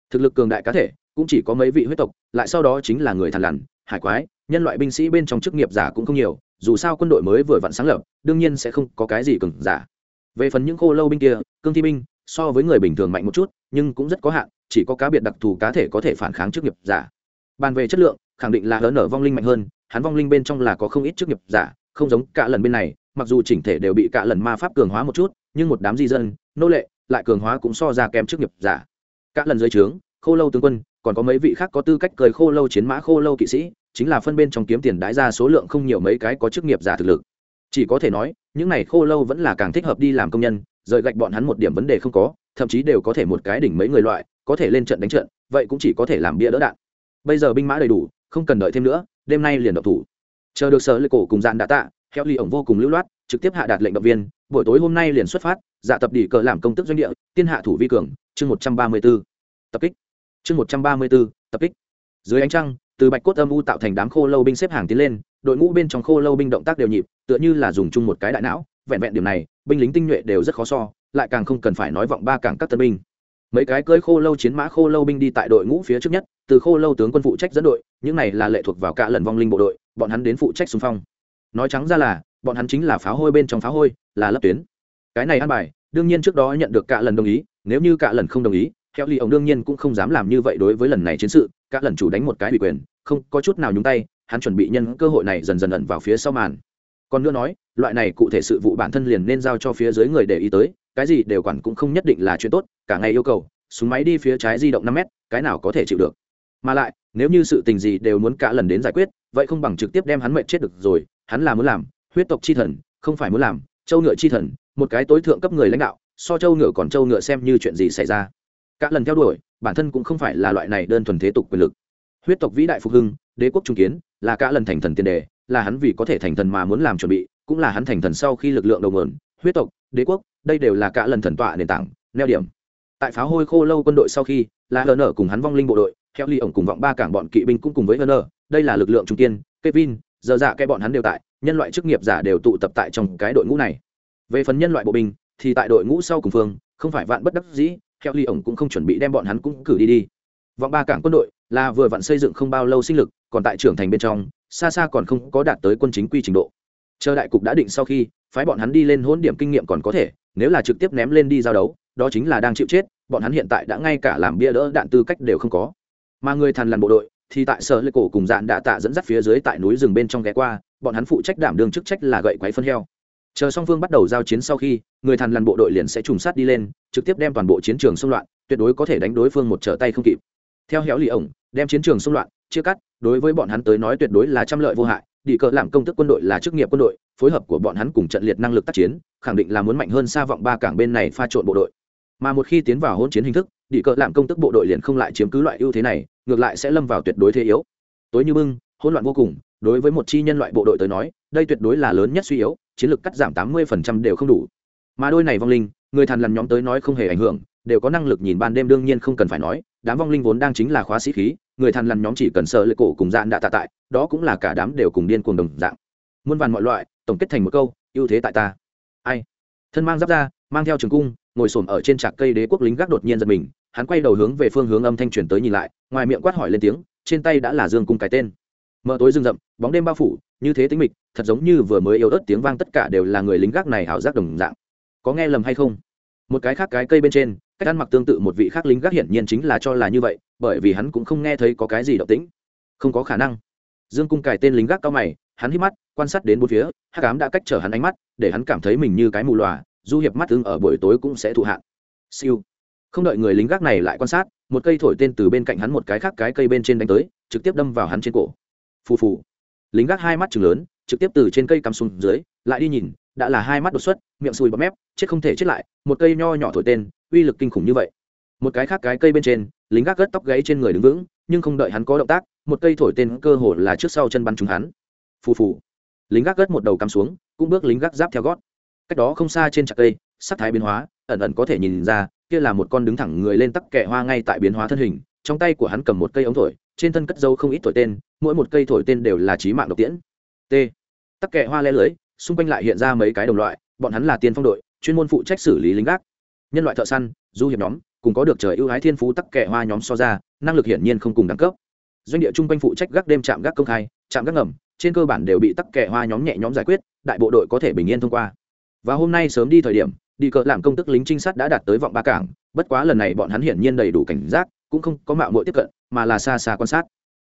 Thực lực cường đại cá thể, cũng chỉ có mấy vị huyết tộc, lại sau đó chính là người thằn lằn, hải quái, nhân loại binh sĩ bên trong chức nghiệp giả cũng không nhiều, dù sao quân đội mới vừa vặn sáng lập, đương nhiên sẽ không có cái gì cường giả. Về phần những khô lâu binh kia, cương thi binh, so với người bình thường mạnh một chút, nhưng cũng rất có hạn, chỉ có cá biệt đặc thù cá thể có thể phản kháng trước nghiệp giả. Bàn về chất lượng, khẳng định là hớn nở vong linh mạnh hơn, hắn vong linh bên trong là có không ít chức nghiệp giả, không giống cả lần bên này, mặc dù chỉnh thể đều bị cả lần ma pháp cường hóa một chút nhưng một đám di dân, nô lệ, lại cường hóa cũng so ra kém chức nghiệp giả. Cả lần dưới trướng, khô lâu tướng quân, còn có mấy vị khác có tư cách cười khô lâu chiến mã, khô lâu kỵ sĩ, chính là phân bên trong kiếm tiền đái ra số lượng không nhiều mấy cái có chức nghiệp giả thực lực. Chỉ có thể nói, những này khô lâu vẫn là càng thích hợp đi làm công nhân, rời gạch bọn hắn một điểm vấn đề không có, thậm chí đều có thể một cái đỉnh mấy người loại, có thể lên trận đánh trận, vậy cũng chỉ có thể làm bia đỡ đạn. Bây giờ binh mã đầy đủ, không cần đợi thêm nữa, đêm nay liền độc thủ. Chờ được sở lệ cổ cùng dạn đã tạ, heo ly ổng vô cùng lưu loát, trực tiếp hạ đạt lệnh động viên buổi tối hôm nay liền xuất phát dạ tập đỉ cờ làm công tức doanh địa, tiên hạ thủ vi cường, chương một trăm ba mươi b ố tập kích. Chương một trăm ba mươi b ố tập kích. Dưới ánh trăng, từ bạch cốt âm u tạo thành đám khô lâu binh xếp hàng tiến lên, đội ngũ bên trong khô lâu binh động tác đều nhịp, tựa như là dùng chung một cái đại não, vẹn vẹn điểm này, binh lính tinh nhuệ đều rất khó so, lại càng không cần phải nói vọng ba càng các tân binh. Mấy cái cưỡi khô lâu chiến mã khô lâu binh đi tại đội ngũ phía trước nhất, từ khô lâu tướng quân phụ trách dẫn đội, những này là lệ thuộc vào cả lần vong linh bộ đội, bọn hắn đến phụ trách xung phong. Nói trắng ra là bọn hắn chính là pháo hôi bên trong pháo hôi, là lấp tuyến. Cái này ăn bài, đương nhiên trước đó nhận được cả lần đồng ý, nếu như cả lần không đồng ý theo ly ông đương nhiên cũng không dám làm như vậy đối với lần này chiến sự cả lần chủ đánh một cái ủy quyền, không có chút nào nhúng tay, hắn chuẩn bị nhân cơ hội này dần dần ẩn vào phía sau màn. Còn nữa nói, loại này cụ thể sự vụ bản thân liền nên giao cho phía dưới người để ý tới, cái gì đều quản cũng không nhất định là chuyện tốt, cả ngày yêu cầu, súng máy đi phía trái di động năm mét, cái nào có thể chịu được. Mà lại, nếu như sự tình gì đều muốn cả lần đến giải quyết, vậy không bằng trực tiếp đem hắn mệnh chết được rồi, hắn là muốn làm huyết tộc chi thần, không phải muốn làm, châu ngựa chi thần, một cái tối thượng cấp người lãnh đạo, so châu ngựa còn châu ngựa xem như chuyện gì xảy ra. Cả lần theo đuổi, bản thân cũng không phải là loại này đơn thuần thế tục quyền lực. Huyết tộc vĩ đại phục hưng, đế quốc trung kiến, là cả lần thành thần tiền đề, là hắn vì có thể thành thần mà muốn làm chuẩn bị, cũng là hắn thành thần sau khi lực lượng đầu nguồn. Huyết tộc, đế quốc, đây đều là cả lần thần tọa nền tảng, neo điểm. Tại pháo hôi khô lâu quân đội sau khi, là hờ nở cùng hắn vong linh bộ đội theo ly ổng cùng vọng ba cảng bọn kỵ binh cũng cùng với hờ nở, đây là lực lượng trung kiên, kevin, giờ dạ cái bọn hắn đều tại nhân loại chức nghiệp giả đều tụ tập tại trong cái đội ngũ này. Về phần nhân loại bộ binh, thì tại đội ngũ sau cùng phương, không phải vạn bất đắc dĩ theo ly ổng cũng không chuẩn bị đem bọn hắn cũng cử đi đi. Vọng ba cảng quân đội là vừa vặn xây dựng không bao lâu sinh lực, còn tại trưởng thành bên trong, xa xa còn không có đạt tới quân chính quy trình độ. Chờ đại cục đã định sau khi, phái bọn hắn đi lên hỗn điểm kinh nghiệm còn có thể, nếu là trực tiếp ném lên đi giao đấu, đó chính là đang chịu chết, bọn hắn hiện tại đã ngay cả làm bia đỡ đạn tư cách đều không có. Mà người thằn lằn bộ đội, thì tại sở lê cổ cùng dạn đã tạ dẫn dắt phía dưới tại núi rừng bên trong ghé qua bọn hắn phụ trách đảm đương chức trách là gậy quáy phân heo. Chờ song phương bắt đầu giao chiến sau khi, người thằn lằn bộ đội liền sẽ trùng sát đi lên, trực tiếp đem toàn bộ chiến trường xung loạn, tuyệt đối có thể đánh đối phương một trở tay không kịp. Theo héo lì ổng, đem chiến trường xung loạn, chia cắt, đối với bọn hắn tới nói tuyệt đối là trăm lợi vô hại, đi cờ làm công thức quân đội là chức nghiệp quân đội, phối hợp của bọn hắn cùng trận liệt năng lực tác chiến, khẳng định là muốn mạnh hơn xa vọng ba cảng bên này pha trộn bộ đội. Mà một khi tiến vào hỗn chiến hình thức, đi cờ làm công tức bộ đội liền không lại chiếm cứ loại ưu thế này, ngược lại sẽ lâm vào tuyệt đối thế yếu. Tối như bưng, hỗn loạn vô cùng đối với một chi nhân loại bộ đội tới nói, đây tuyệt đối là lớn nhất suy yếu, chiến lược cắt giảm tám mươi đều không đủ. Mà đôi này vong linh, người thằn lằn nhóm tới nói không hề ảnh hưởng, đều có năng lực nhìn ban đêm đương nhiên không cần phải nói, đám vong linh vốn đang chính là khóa sĩ khí, người thằn lằn nhóm chỉ cần sợ lệ cổ cùng dạn đã tạ tại, đó cũng là cả đám đều cùng điên cuồng đồng dạng. Muôn vàn mọi loại, tổng kết thành một câu, ưu thế tại ta. Ai? Thân mang giáp ra mang theo trường cung, ngồi xổm ở trên trạc cây đế quốc lính gác đột nhiên giật mình, hắn quay đầu hướng về phương hướng âm thanh truyền tới nhìn lại, ngoài miệng quát hỏi lên tiếng, trên tay đã là dương cung cái tên mờ tối rừng rậm, bóng đêm bao phủ, như thế tính mịch, thật giống như vừa mới yếu ớt tiếng vang tất cả đều là người lính gác này hảo giác đồng dạng. Có nghe lầm hay không? Một cái khác cái cây bên trên, cách ăn mặc tương tự một vị khác lính gác hiển nhiên chính là cho là như vậy, bởi vì hắn cũng không nghe thấy có cái gì động tĩnh. Không có khả năng. Dương cung cài tên lính gác cao mày, hắn hít mắt, quan sát đến bốn phía, hắc ám đã cách trở hắn ánh mắt, để hắn cảm thấy mình như cái mù lòa, du hiệp mắt ưng ở buổi tối cũng sẽ thụ hạn. Siêu. Không đợi người lính gác này lại quan sát, một cây thổi tên từ bên cạnh hắn một cái khác cái cây bên trên đánh tới, trực tiếp đâm vào hắn trên cổ phù phù. Lính gác hai mắt chừng lớn, trực tiếp từ trên cây cắm xuống dưới, lại đi nhìn, đã là hai mắt đột xuất, miệng sùi bọt mép, chết không thể chết lại, một cây nho nhỏ thổi tên, uy lực kinh khủng như vậy. Một cái khác cái cây bên trên, lính gác gất tóc gáy trên người đứng vững, nhưng không đợi hắn có động tác, một cây thổi tên cơ hồ là trước sau chân bắn trúng hắn. Phù phù. Lính gác gất một đầu cắm xuống, cũng bước lính gác giáp theo gót. Cách đó không xa trên trạc cây, sắc thái biến hóa, ẩn ẩn có thể nhìn ra, kia là một con đứng thẳng người lên tắc kẹ hoa ngay tại biến hóa thân hình, trong tay của hắn cầm một cây ống thổi trên thân cất dấu không ít thổi tên, mỗi một cây thổi tên đều là trí mạng độc tiễn. T. Tắc kẹ hoa le lưới, xung quanh lại hiện ra mấy cái đồng loại, bọn hắn là tiên phong đội, chuyên môn phụ trách xử lý lính gác. Nhân loại thợ săn, du hiệp nhóm, cùng có được trời ưu ái thiên phú tắc kẹ hoa nhóm so ra, năng lực hiển nhiên không cùng đẳng cấp. Doanh địa chung quanh phụ trách gác đêm chạm gác công khai chạm gác ngầm, trên cơ bản đều bị tắc kẹ hoa nhóm nhẹ nhóm giải quyết, đại bộ đội có thể bình yên thông qua. Và hôm nay sớm đi thời điểm, đi cờ làm công tức lính trinh sát đã đạt tới vọng ba cảng, bất quá lần này bọn hắn hiển nhiên đầy đủ cảnh giác, cũng không có mạo mội tiếp cận mà là xa xa quan sát.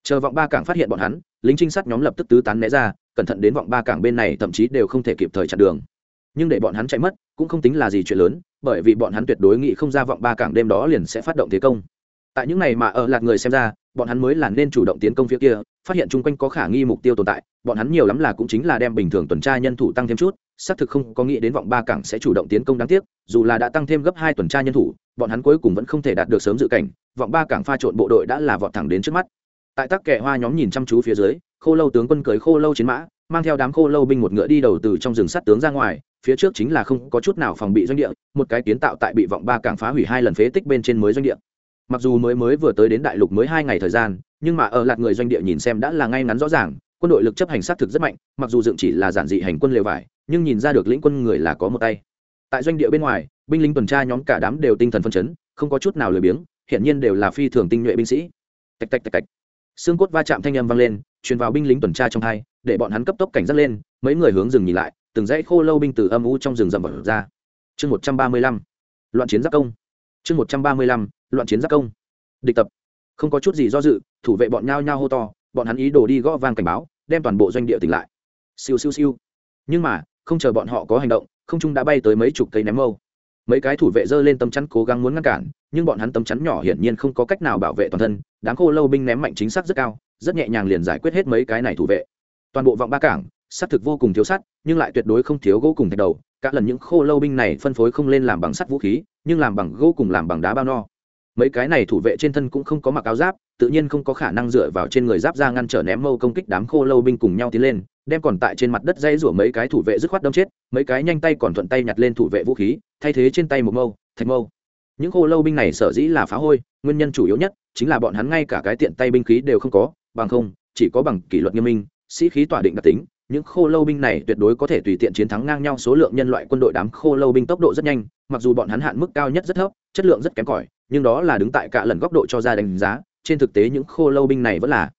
Chờ vọng ba cảng phát hiện bọn hắn, lính trinh sát nhóm lập tức tứ tán né ra, cẩn thận đến vọng ba cảng bên này thậm chí đều không thể kịp thời chặn đường. Nhưng để bọn hắn chạy mất, cũng không tính là gì chuyện lớn, bởi vì bọn hắn tuyệt đối nghĩ không ra vọng ba cảng đêm đó liền sẽ phát động thế công. Tại những ngày mà ở lạc người xem ra, bọn hắn mới là nên chủ động tiến công phía kia, phát hiện chung quanh có khả nghi mục tiêu tồn tại, bọn hắn nhiều lắm là cũng chính là đem bình thường tuần tra nhân thủ tăng thêm chút, xác thực không có nghĩ đến vọng ba cảng sẽ chủ động tiến công đáng tiếc, dù là đã tăng thêm gấp hai tuần tra nhân thủ bọn hắn cuối cùng vẫn không thể đạt được sớm dự cảnh, vọng ba cảng pha trộn bộ đội đã là vọt thẳng đến trước mắt. Tại tắc kẻ hoa nhóm nhìn chăm chú phía dưới, khô lâu tướng quân cưới khô lâu chiến mã, mang theo đám khô lâu binh một ngựa đi đầu từ trong rừng sắt tướng ra ngoài, phía trước chính là không có chút nào phòng bị doanh địa, một cái kiến tạo tại bị vọng ba cảng phá hủy hai lần phế tích bên trên mới doanh địa. Mặc dù mới mới vừa tới đến đại lục mới hai ngày thời gian, nhưng mà ở lạt người doanh địa nhìn xem đã là ngay ngắn rõ ràng, quân đội lực chấp hành xác thực rất mạnh, mặc dù dựng chỉ là giản dị hành quân lều vải, nhưng nhìn ra được lĩnh quân người là có một tay tại doanh địa bên ngoài, binh lính tuần tra nhóm cả đám đều tinh thần phân chấn, không có chút nào lười biếng hiện nhiên đều là phi thường tinh nhuệ binh sĩ. Tạch tạch tạch tạch. Xương cốt va chạm thanh âm vang lên, truyền vào binh lính tuần tra trong hai, để bọn hắn cấp tốc cảnh giác lên, mấy người hướng rừng nhìn lại, từng dãy khô lâu binh từ âm u trong rừng rậm vật ra. Chương một trăm ba mươi lăm. Loạn chiến giác công. Chương một trăm ba mươi lăm. Loạn chiến giác công. Địch tập. Không có chút gì do dự, thủ vệ bọn nhao nhao hô to, bọn hắn ý đồ đi gõ vang cảnh báo, đem toàn bộ doanh địa tỉnh lại. Siêu siêu siêu. Nhưng mà, không chờ bọn họ có hành động không trung đã bay tới mấy chục cây ném mâu. Mấy cái thủ vệ giơ lên tấm chắn cố gắng muốn ngăn cản, nhưng bọn hắn tấm chắn nhỏ hiển nhiên không có cách nào bảo vệ toàn thân đáng khô lâu binh ném mạnh chính xác rất cao, rất nhẹ nhàng liền giải quyết hết mấy cái này thủ vệ. Toàn bộ vọng ba cảng sắt thực vô cùng thiếu sắt, nhưng lại tuyệt đối không thiếu gỗ cùng thạch đầu các lần những khô lâu binh này phân phối không lên làm bằng sắt vũ khí, nhưng làm bằng gỗ cùng làm bằng đá bao no mấy cái này thủ vệ trên thân cũng không có mặc áo giáp, tự nhiên không có khả năng dựa vào trên người giáp ra ngăn trở ném mâu công kích đám khô lâu binh cùng nhau tiến lên, đem còn tại trên mặt đất dây rủa mấy cái thủ vệ dứt khoát đâm chết, mấy cái nhanh tay còn thuận tay nhặt lên thủ vệ vũ khí, thay thế trên tay một mâu, thạch mâu. Những khô lâu binh này sở dĩ là phá hôi, nguyên nhân chủ yếu nhất chính là bọn hắn ngay cả cái tiện tay binh khí đều không có, bằng không, chỉ có bằng kỷ luật nghiêm minh, sĩ khí tỏa định đặc tính, những khô lâu binh này tuyệt đối có thể tùy tiện chiến thắng ngang nhau số lượng nhân loại quân đội đám khô lâu binh tốc độ rất nhanh, mặc dù bọn hắn hạn mức cao nhất rất thấp, chất lượng rất kém cỏi nhưng đó là đứng tại cả lần góc độ cho ra đánh giá, trên thực tế những khô lâu binh này vẫn là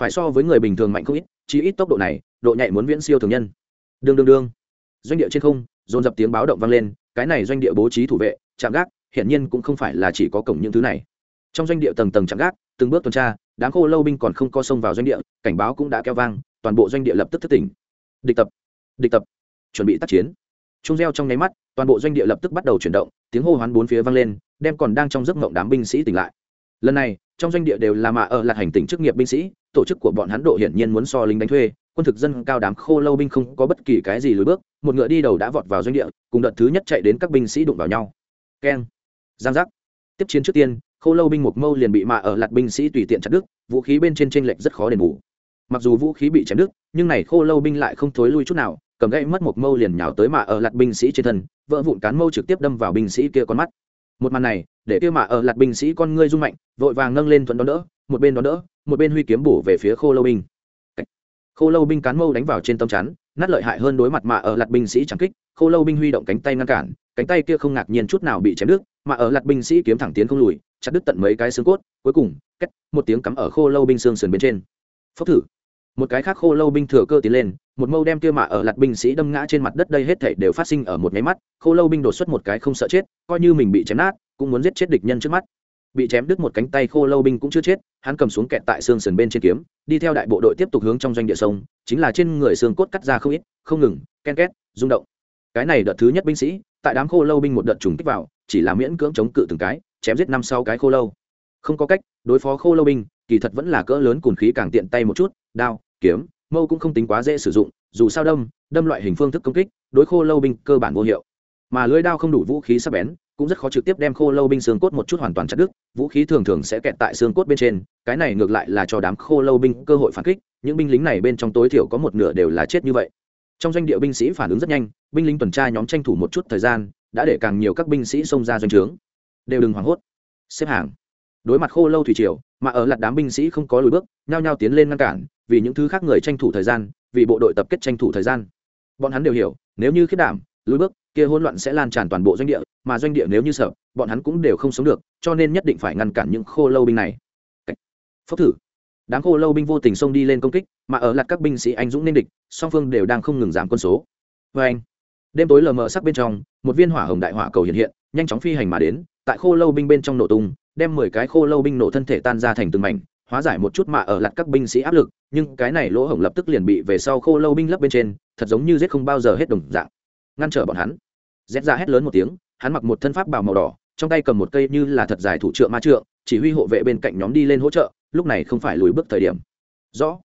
phải so với người bình thường mạnh không ít chỉ ít tốc độ này, độ nhạy muốn viễn siêu thường nhân. Đương đương đương. Doanh địa trên không, dồn dập tiếng báo động vang lên, cái này doanh địa bố trí thủ vệ chạm gác, hiển nhiên cũng không phải là chỉ có cổng những thứ này. Trong doanh địa tầng tầng chạm gác, từng bước tuần tra, đám khô lâu binh còn không co xông vào doanh địa, cảnh báo cũng đã keo vang, toàn bộ doanh địa lập tức thất tỉnh. Địch tập địch tập, chuẩn bị tác chiến. Trung reo trong nháy mắt, toàn bộ doanh địa lập tức bắt đầu chuyển động, tiếng hô hoán bốn phía vang lên đem còn đang trong giấc mộng đám binh sĩ tỉnh lại. Lần này, trong doanh địa đều là mạ ở là hành tỉnh chức nghiệp binh sĩ, tổ chức của bọn hắn độ hiển nhiên muốn so lính đánh thuê, quân thực dân cao đám khô lâu binh không có bất kỳ cái gì lùi bước, một ngựa đi đầu đã vọt vào doanh địa, cùng đợt thứ nhất chạy đến các binh sĩ đụng vào nhau. Keng. Giang giác. Tiếp chiến trước tiên, khô lâu binh một mâu liền bị mạ ở lạt binh sĩ tùy tiện chặt đứt, vũ khí bên trên t r ê n lệch rất khó đền bù. Mặc dù vũ khí bị chém đứt, nhưng này khô lâu binh lại không thối lui chút nào, cầm gậy mất một mâu liền nhào tới mạ ở lạt binh sĩ trên thân, vỡ vụn cán mâu trực tiếp đâm vào binh sĩ kia con mắt một màn này, để kia mạ ở lạt binh sĩ con ngươi rung mạnh, vội vàng nâng lên thuận đón đỡ, một bên đón đỡ, một bên huy kiếm bổ về phía khô lâu binh. Khô lâu binh cán mâu đánh vào trên tấm chắn, nát lợi hại hơn đối mặt mạ ở lạt binh sĩ chẳng kích, khô lâu binh huy động cánh tay ngăn cản, cánh tay kia không ngạc nhiên chút nào bị chém đứt, mà ở lạt binh sĩ kiếm thẳng tiến không lùi, chặt đứt tận mấy cái xương cốt, cuối cùng một tiếng cắm ở khô lâu binh xương sườn bên trên. Phốc thử một cái khác khô lâu binh thừa cơ tiến lên, một mâu đem kia mạ ở lạc binh sĩ đâm ngã trên mặt đất đây hết thảy đều phát sinh ở một máy mắt, khô lâu binh đột xuất một cái không sợ chết, coi như mình bị chém nát, cũng muốn giết chết địch nhân trước mắt. Bị chém đứt một cánh tay khô lâu binh cũng chưa chết, hắn cầm xuống kẹt tại xương sườn bên trên kiếm, đi theo đại bộ đội tiếp tục hướng trong doanh địa sông, chính là trên người xương cốt cắt ra không ít, không ngừng, ken két, rung động. Cái này đợt thứ nhất binh sĩ, tại đám khô lâu binh một đợt trùng kích vào, chỉ là miễn cưỡng chống cự từng cái, chém giết năm sau cái khô lâu. Không có cách, đối phó khô lâu binh, kỳ thật vẫn là cỡ lớn cùn khí càng tiện tay một chút, đao kiếm, mâu cũng không tính quá dễ sử dụng, dù sao đâm đâm loại hình phương thức công kích, đối khô lâu binh cơ bản vô hiệu. Mà lưỡi đao không đủ vũ khí sắc bén, cũng rất khó trực tiếp đem khô lâu binh xương cốt một chút hoàn toàn chặt đứt, vũ khí thường thường sẽ kẹt tại xương cốt bên trên, cái này ngược lại là cho đám khô lâu binh cơ hội phản kích, những binh lính này bên trong tối thiểu có một nửa đều là chết như vậy. Trong doanh địa binh sĩ phản ứng rất nhanh, binh lính tuần tra nhóm tranh thủ một chút thời gian, đã để càng nhiều các binh sĩ xông ra doanh trướng. Đều đừng hoảng hốt. Xếp hàng đối mặt khô lâu thủy triều, mà ở lặt đám binh sĩ không có lùi bước, nhao nhao tiến lên ngăn cản, vì những thứ khác người tranh thủ thời gian, vì bộ đội tập kết tranh thủ thời gian. Bọn hắn đều hiểu, nếu như khiết đảm, lùi bước, kia hỗn loạn sẽ lan tràn toàn bộ doanh địa, mà doanh địa nếu như sợ, bọn hắn cũng đều không sống được, cho nên nhất định phải ngăn cản những khô lâu binh này. Phốc thử. Đám khô lâu binh vô tình xông đi lên công kích, mà ở lặt các binh sĩ anh dũng nên địch, song phương đều đang không ngừng giảm quân số. Vê anh, đêm tối lờ mờ sắc bên trong, một viên hỏa hồng đại hỏa cầu hiện hiện, nhanh chóng phi hành mà đến, tại khô lâu binh bên trong nổ tung đem mười cái khô lâu binh nổ thân thể tan ra thành từng mảnh, hóa giải một chút mạ ở lặt các binh sĩ áp lực, nhưng cái này lỗ hổng lập tức liền bị về sau khô lâu binh lấp bên trên, thật giống như giết không bao giờ hết đồng dạng. Ngăn trở bọn hắn. Rét ra dạ hét lớn một tiếng, hắn mặc một thân pháp bào màu đỏ, trong tay cầm một cây như là thật dài thủ trượng ma trượng, chỉ huy hộ vệ bên cạnh nhóm đi lên hỗ trợ, lúc này không phải lùi bước thời điểm. Rõ.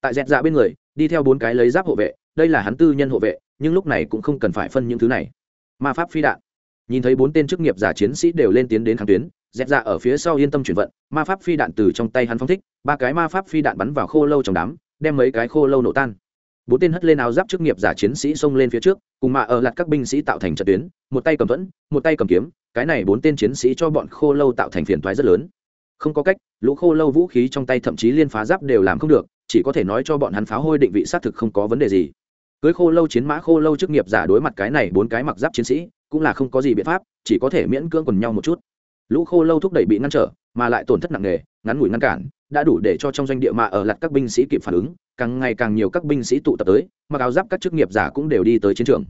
Tại dẹt ra dạ bên người, đi theo bốn cái lấy giáp hộ vệ, đây là hắn tư nhân hộ vệ, nhưng lúc này cũng không cần phải phân những thứ này. Ma pháp phi đạn. Nhìn thấy bốn tên chức nghiệp giả chiến sĩ đều lên tiến đến kháng tuyến dẹt dạ ở phía sau yên tâm chuyển vận, ma pháp phi đạn từ trong tay hắn phong thích, ba cái ma pháp phi đạn bắn vào khô lâu trong đám, đem mấy cái khô lâu nổ tan. Bốn tên hất lên áo giáp chức nghiệp giả chiến sĩ xông lên phía trước, cùng mạ ở lặt các binh sĩ tạo thành trận tuyến, một tay cầm thuẫn, một tay cầm kiếm, cái này bốn tên chiến sĩ cho bọn khô lâu tạo thành phiền toái rất lớn. Không có cách, lũ khô lâu vũ khí trong tay thậm chí liên phá giáp đều làm không được, chỉ có thể nói cho bọn hắn pháo hôi định vị xác thực không có vấn đề gì. Cưới khô lâu chiến mã khô lâu chức nghiệp giả đối mặt cái này bốn cái mặc giáp chiến sĩ, cũng là không có gì biện pháp, chỉ có thể miễn cưỡng quần nhau một chút lũ khô lâu thúc đẩy bị ngăn trở, mà lại tổn thất nặng nề, ngắn ngủi ngăn cản, đã đủ để cho trong doanh địa mà ở lặt các binh sĩ kịp phản ứng, càng ngày càng nhiều các binh sĩ tụ tập tới, mặc áo giáp các chức nghiệp giả cũng đều đi tới chiến trường.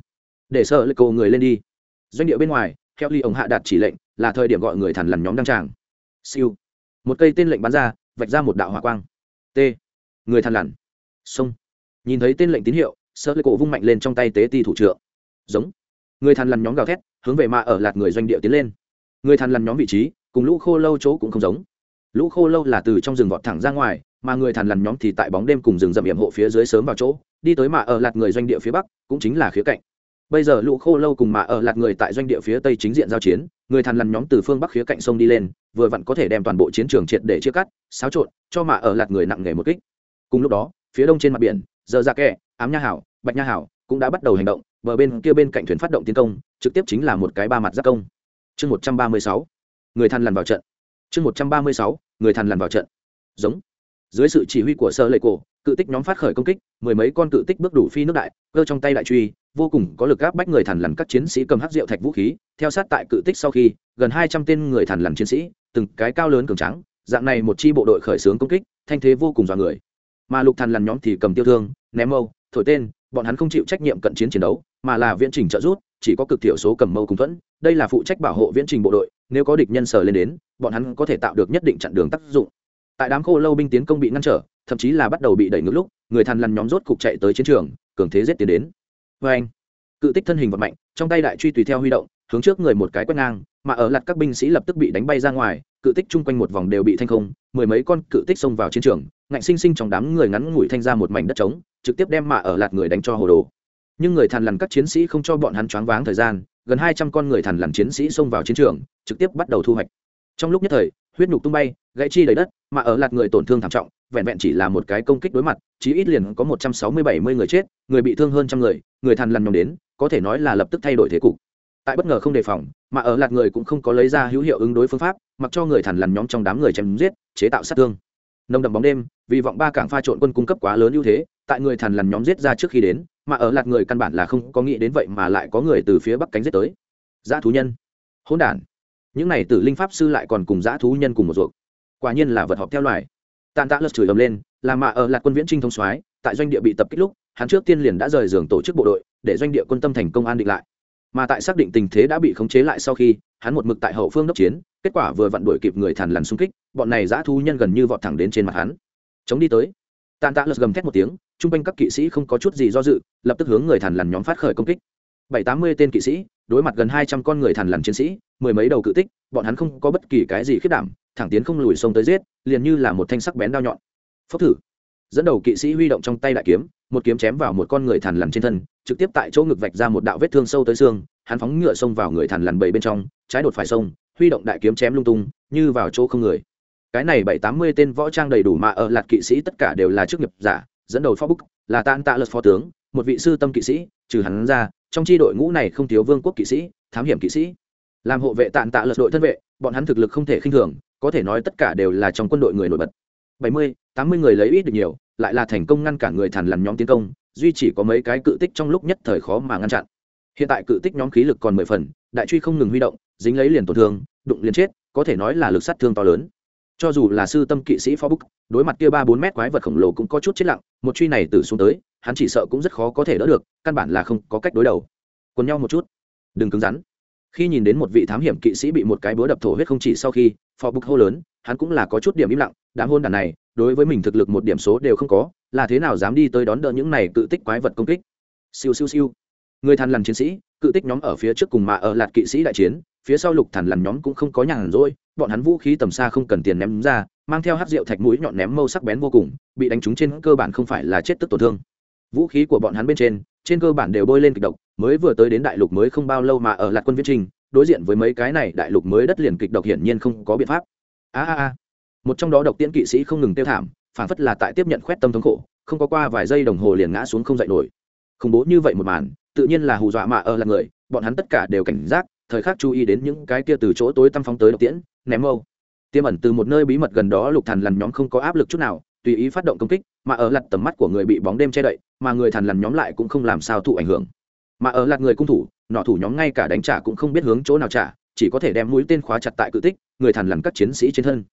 Để sợ lệ cầu người lên đi. Doanh địa bên ngoài theo ly ông hạ đạt chỉ lệnh là thời điểm gọi người thằn lằn nhóm đăng tràng. Siêu. Một cây tên lệnh bắn ra, vạch ra một đạo hỏa quang. T. Người thằn lằn. Sông nhìn thấy tên lệnh tín hiệu, sợ lệ cổ vung mạnh lên trong tay tế ti thủ trượng. Giống. Người thằn lằn nhóm gào thét, hướng về mà ở lạt người doanh địa tiến lên người thằn lằn nhóm vị trí, cùng lũ khô lâu chỗ cũng không giống. Lũ khô lâu là từ trong rừng vọt thẳng ra ngoài, mà người thằn lằn nhóm thì tại bóng đêm cùng rừng rậm hiểm hộ phía dưới sớm vào chỗ, đi tới mà ở lạt người doanh địa phía bắc, cũng chính là khía cạnh. Bây giờ lũ khô lâu cùng mà ở lạt người tại doanh địa phía tây chính diện giao chiến, người thằn lằn nhóm từ phương bắc khía cạnh sông đi lên, vừa vặn có thể đem toàn bộ chiến trường triệt để chia cắt, xáo trộn, cho mà ở lạt người nặng nghề một kích. Cùng lúc đó, phía đông trên mặt biển, giờ ra kẹ ám nha hảo, bạch nha hảo cũng đã bắt đầu hành động, bờ bên kia bên cạnh thuyền phát động tiến công, trực tiếp chính là một cái ba mặt giáp công chương một trăm ba mươi sáu. Người thằn lằn vào trận. Chương một trăm ba mươi sáu. Người thằn lằn vào trận. Giống. Dưới sự chỉ huy của sơ lệ cổ, cự tích nhóm phát khởi công kích, mười mấy con cự tích bước đủ phi nước đại, cơ trong tay đại truy, vô cùng có lực áp bách người thằn lằn các chiến sĩ cầm hắc rượu thạch vũ khí, theo sát tại cự tích sau khi, gần hai trăm tên người thằn lằn chiến sĩ, từng cái cao lớn cường trắng dạng này một chi bộ đội khởi xướng công kích, thanh thế vô cùng dọa người. Mà lục thằn lằn nhóm thì cầm tiêu thương, ném mâu, thổi tên bọn hắn không chịu trách nhiệm cận chiến chiến đấu, mà là viễn trình trợ rút chỉ có cực thiểu số cầm mâu cùng thuẫn. Đây là phụ trách bảo hộ viễn trình bộ đội, nếu có địch nhân sờ lên đến, bọn hắn có thể tạo được nhất định chặn đường tác dụng. Tại đám khô lâu binh tiến công bị ngăn trở, thậm chí là bắt đầu bị đẩy ngược lúc, người thằn lằn nhóm rốt cục chạy tới chiến trường, cường thế giết tiến đến. Vê anh, cự tích thân hình vật mạnh, trong tay đại truy tùy theo huy động, hướng trước người một cái quét ngang, mà ở lặt các binh sĩ lập tức bị đánh bay ra ngoài cự tích chung quanh một vòng đều bị thanh không, mười mấy con cự tích xông vào chiến trường, ngạnh sinh sinh trong đám người ngắn ngủi thanh ra một mảnh đất trống, trực tiếp đem mạ ở lạt người đánh cho hồ đồ. Nhưng người thằn lằn các chiến sĩ không cho bọn hắn choáng váng thời gian, gần hai trăm con người thằn lằn chiến sĩ xông vào chiến trường, trực tiếp bắt đầu thu hoạch. Trong lúc nhất thời, huyết nhục tung bay, gãy chi đầy đất mà ở lạt người tổn thương thảm trọng, vẹn vẹn chỉ là một cái công kích đối mặt, chí ít liền có một trăm sáu mươi bảy mươi người chết, người bị thương hơn trăm người người thằn lằn nhóm đến, có thể nói là lập tức thay đổi thế cục tại bất ngờ không đề phòng, mà ở lạt người cũng không có lấy ra hữu hiệu ứng đối phương pháp, mặc cho người thản lằn nhóm trong đám người chém giết, chế tạo sát thương. Nồng đậm bóng đêm, vì vọng ba cảng pha trộn quân cung cấp quá lớn ưu thế, tại người thản lằn nhóm giết ra trước khi đến, mà ở lạt người căn bản là không có nghĩ đến vậy mà lại có người từ phía bắc cánh giết tới. Dã thú nhân. Hỗn đản. Những này tử linh pháp sư lại còn cùng dã thú nhân cùng một ruột. Quả nhiên là vật họp theo loài. Tàn tạ lật chửi ầm lên, là mà ở lạt quân viễn trinh thông soái, tại doanh địa bị tập kích lúc, hắn trước tiên liền đã rời giường tổ chức bộ đội, để doanh địa quân tâm thành công an định lại mà tại xác định tình thế đã bị khống chế lại sau khi, hắn một mực tại hậu phương đốc chiến, kết quả vừa vặn đuổi kịp người thằn lằn xung kích, bọn này dã thu nhân gần như vọt thẳng đến trên mặt hắn. Chống đi tới. Tàn tạ lật gầm thét một tiếng chung quanh các kỵ sĩ không có chút gì do dự, lập tức hướng người thằn lằn nhóm phát khởi công kích. Bảy tám mươi tên kỵ sĩ, đối mặt gần hai trăm con người thằn lằn chiến sĩ, mười mấy đầu cự tích, bọn hắn không có bất kỳ cái gì khiết đảm, thẳng tiến không lùi sông tới giết, liền như là một thanh sắc bén đao nhọn. Phốc thử dẫn đầu kỵ sĩ huy động trong tay đại kiếm, một kiếm chém vào một con người thằn lằn trên thân, trực tiếp tại chỗ ngực vạch ra một đạo vết thương sâu tới xương, hắn phóng ngựa xông vào người thằn lằn bầy bên trong, trái đột phải sông, huy động đại kiếm chém lung tung, như vào chỗ không người. Cái này bảy tám mươi tên võ trang đầy đủ mà ở lạt kỵ sĩ tất cả đều là chức nghiệp giả, dẫn đầu phó búc là tan tạ lật phó tướng, một vị sư tâm kỵ sĩ, trừ hắn ra, trong tri đội ngũ này không thiếu vương quốc kỵ sĩ, thám hiểm kỵ sĩ. Làm hộ vệ tàn tạ lật đội thân vệ, bọn hắn thực lực không thể khinh thường, có thể nói tất cả đều là trong quân đội người nổi bật bảy mươi, tám mươi người lấy ít được nhiều, lại là thành công ngăn cản người thằn lằn nhóm tiến công, duy chỉ có mấy cái cự tích trong lúc nhất thời khó mà ngăn chặn. Hiện tại cự tích nhóm khí lực còn mười phần, đại truy không ngừng huy động, dính lấy liền tổn thương, đụng liền chết, có thể nói là lực sát thương to lớn. Cho dù là sư tâm kỵ sĩ phó đối mặt kia ba bốn mét quái vật khổng lồ cũng có chút chết lặng, một truy này từ xuống tới, hắn chỉ sợ cũng rất khó có thể đỡ được, căn bản là không có cách đối đầu. Quấn nhau một chút. Đừng cứng rắn khi nhìn đến một vị thám hiểm kỵ sĩ bị một cái búa đập thổ huyết không chỉ sau khi, phò bục hô lớn, hắn cũng là có chút điểm im lặng, đám hôn đàn này, đối với mình thực lực một điểm số đều không có, là thế nào dám đi tới đón đỡ những này cự tích quái vật công kích? Siêu siêu siêu. Người thằn lằn chiến sĩ, cự tích nhóm ở phía trước cùng mà ở lạt kỵ sĩ đại chiến, phía sau lục thằn lằn nhóm cũng không có nhàn rỗi, bọn hắn vũ khí tầm xa không cần tiền ném ra, mang theo hát rượu thạch mũi nhọn ném mâu sắc bén vô cùng, bị đánh trúng trên cơ bản không phải là chết tức tổn thương. Vũ khí của bọn hắn bên trên trên cơ bản đều bôi lên kịch độc, mới vừa tới đến đại lục mới không bao lâu mà ở lạc quân viết trình, đối diện với mấy cái này đại lục mới đất liền kịch độc hiển nhiên không có biện pháp. A a a. Một trong đó độc tiễn kỵ sĩ không ngừng tiêu thảm, phản phất là tại tiếp nhận khoét tâm thống khổ, không có qua vài giây đồng hồ liền ngã xuống không dậy nổi. Khủng bố như vậy một màn, tự nhiên là hù dọa mà ở là người, bọn hắn tất cả đều cảnh giác, thời khắc chú ý đến những cái kia từ chỗ tối tăm phóng tới độc tiễn, ném mâu. Tiêm ẩn từ một nơi bí mật gần đó lục thần lằn nhóm không có áp lực chút nào tùy ý phát động công kích, mà ở lặt tầm mắt của người bị bóng đêm che đậy, mà người thần lằn nhóm lại cũng không làm sao thụ ảnh hưởng. Mà ở lặt người cung thủ, nọ thủ nhóm ngay cả đánh trả cũng không biết hướng chỗ nào trả, chỉ có thể đem mũi tên khóa chặt tại cự tích, người thần lằn các chiến sĩ trên thân.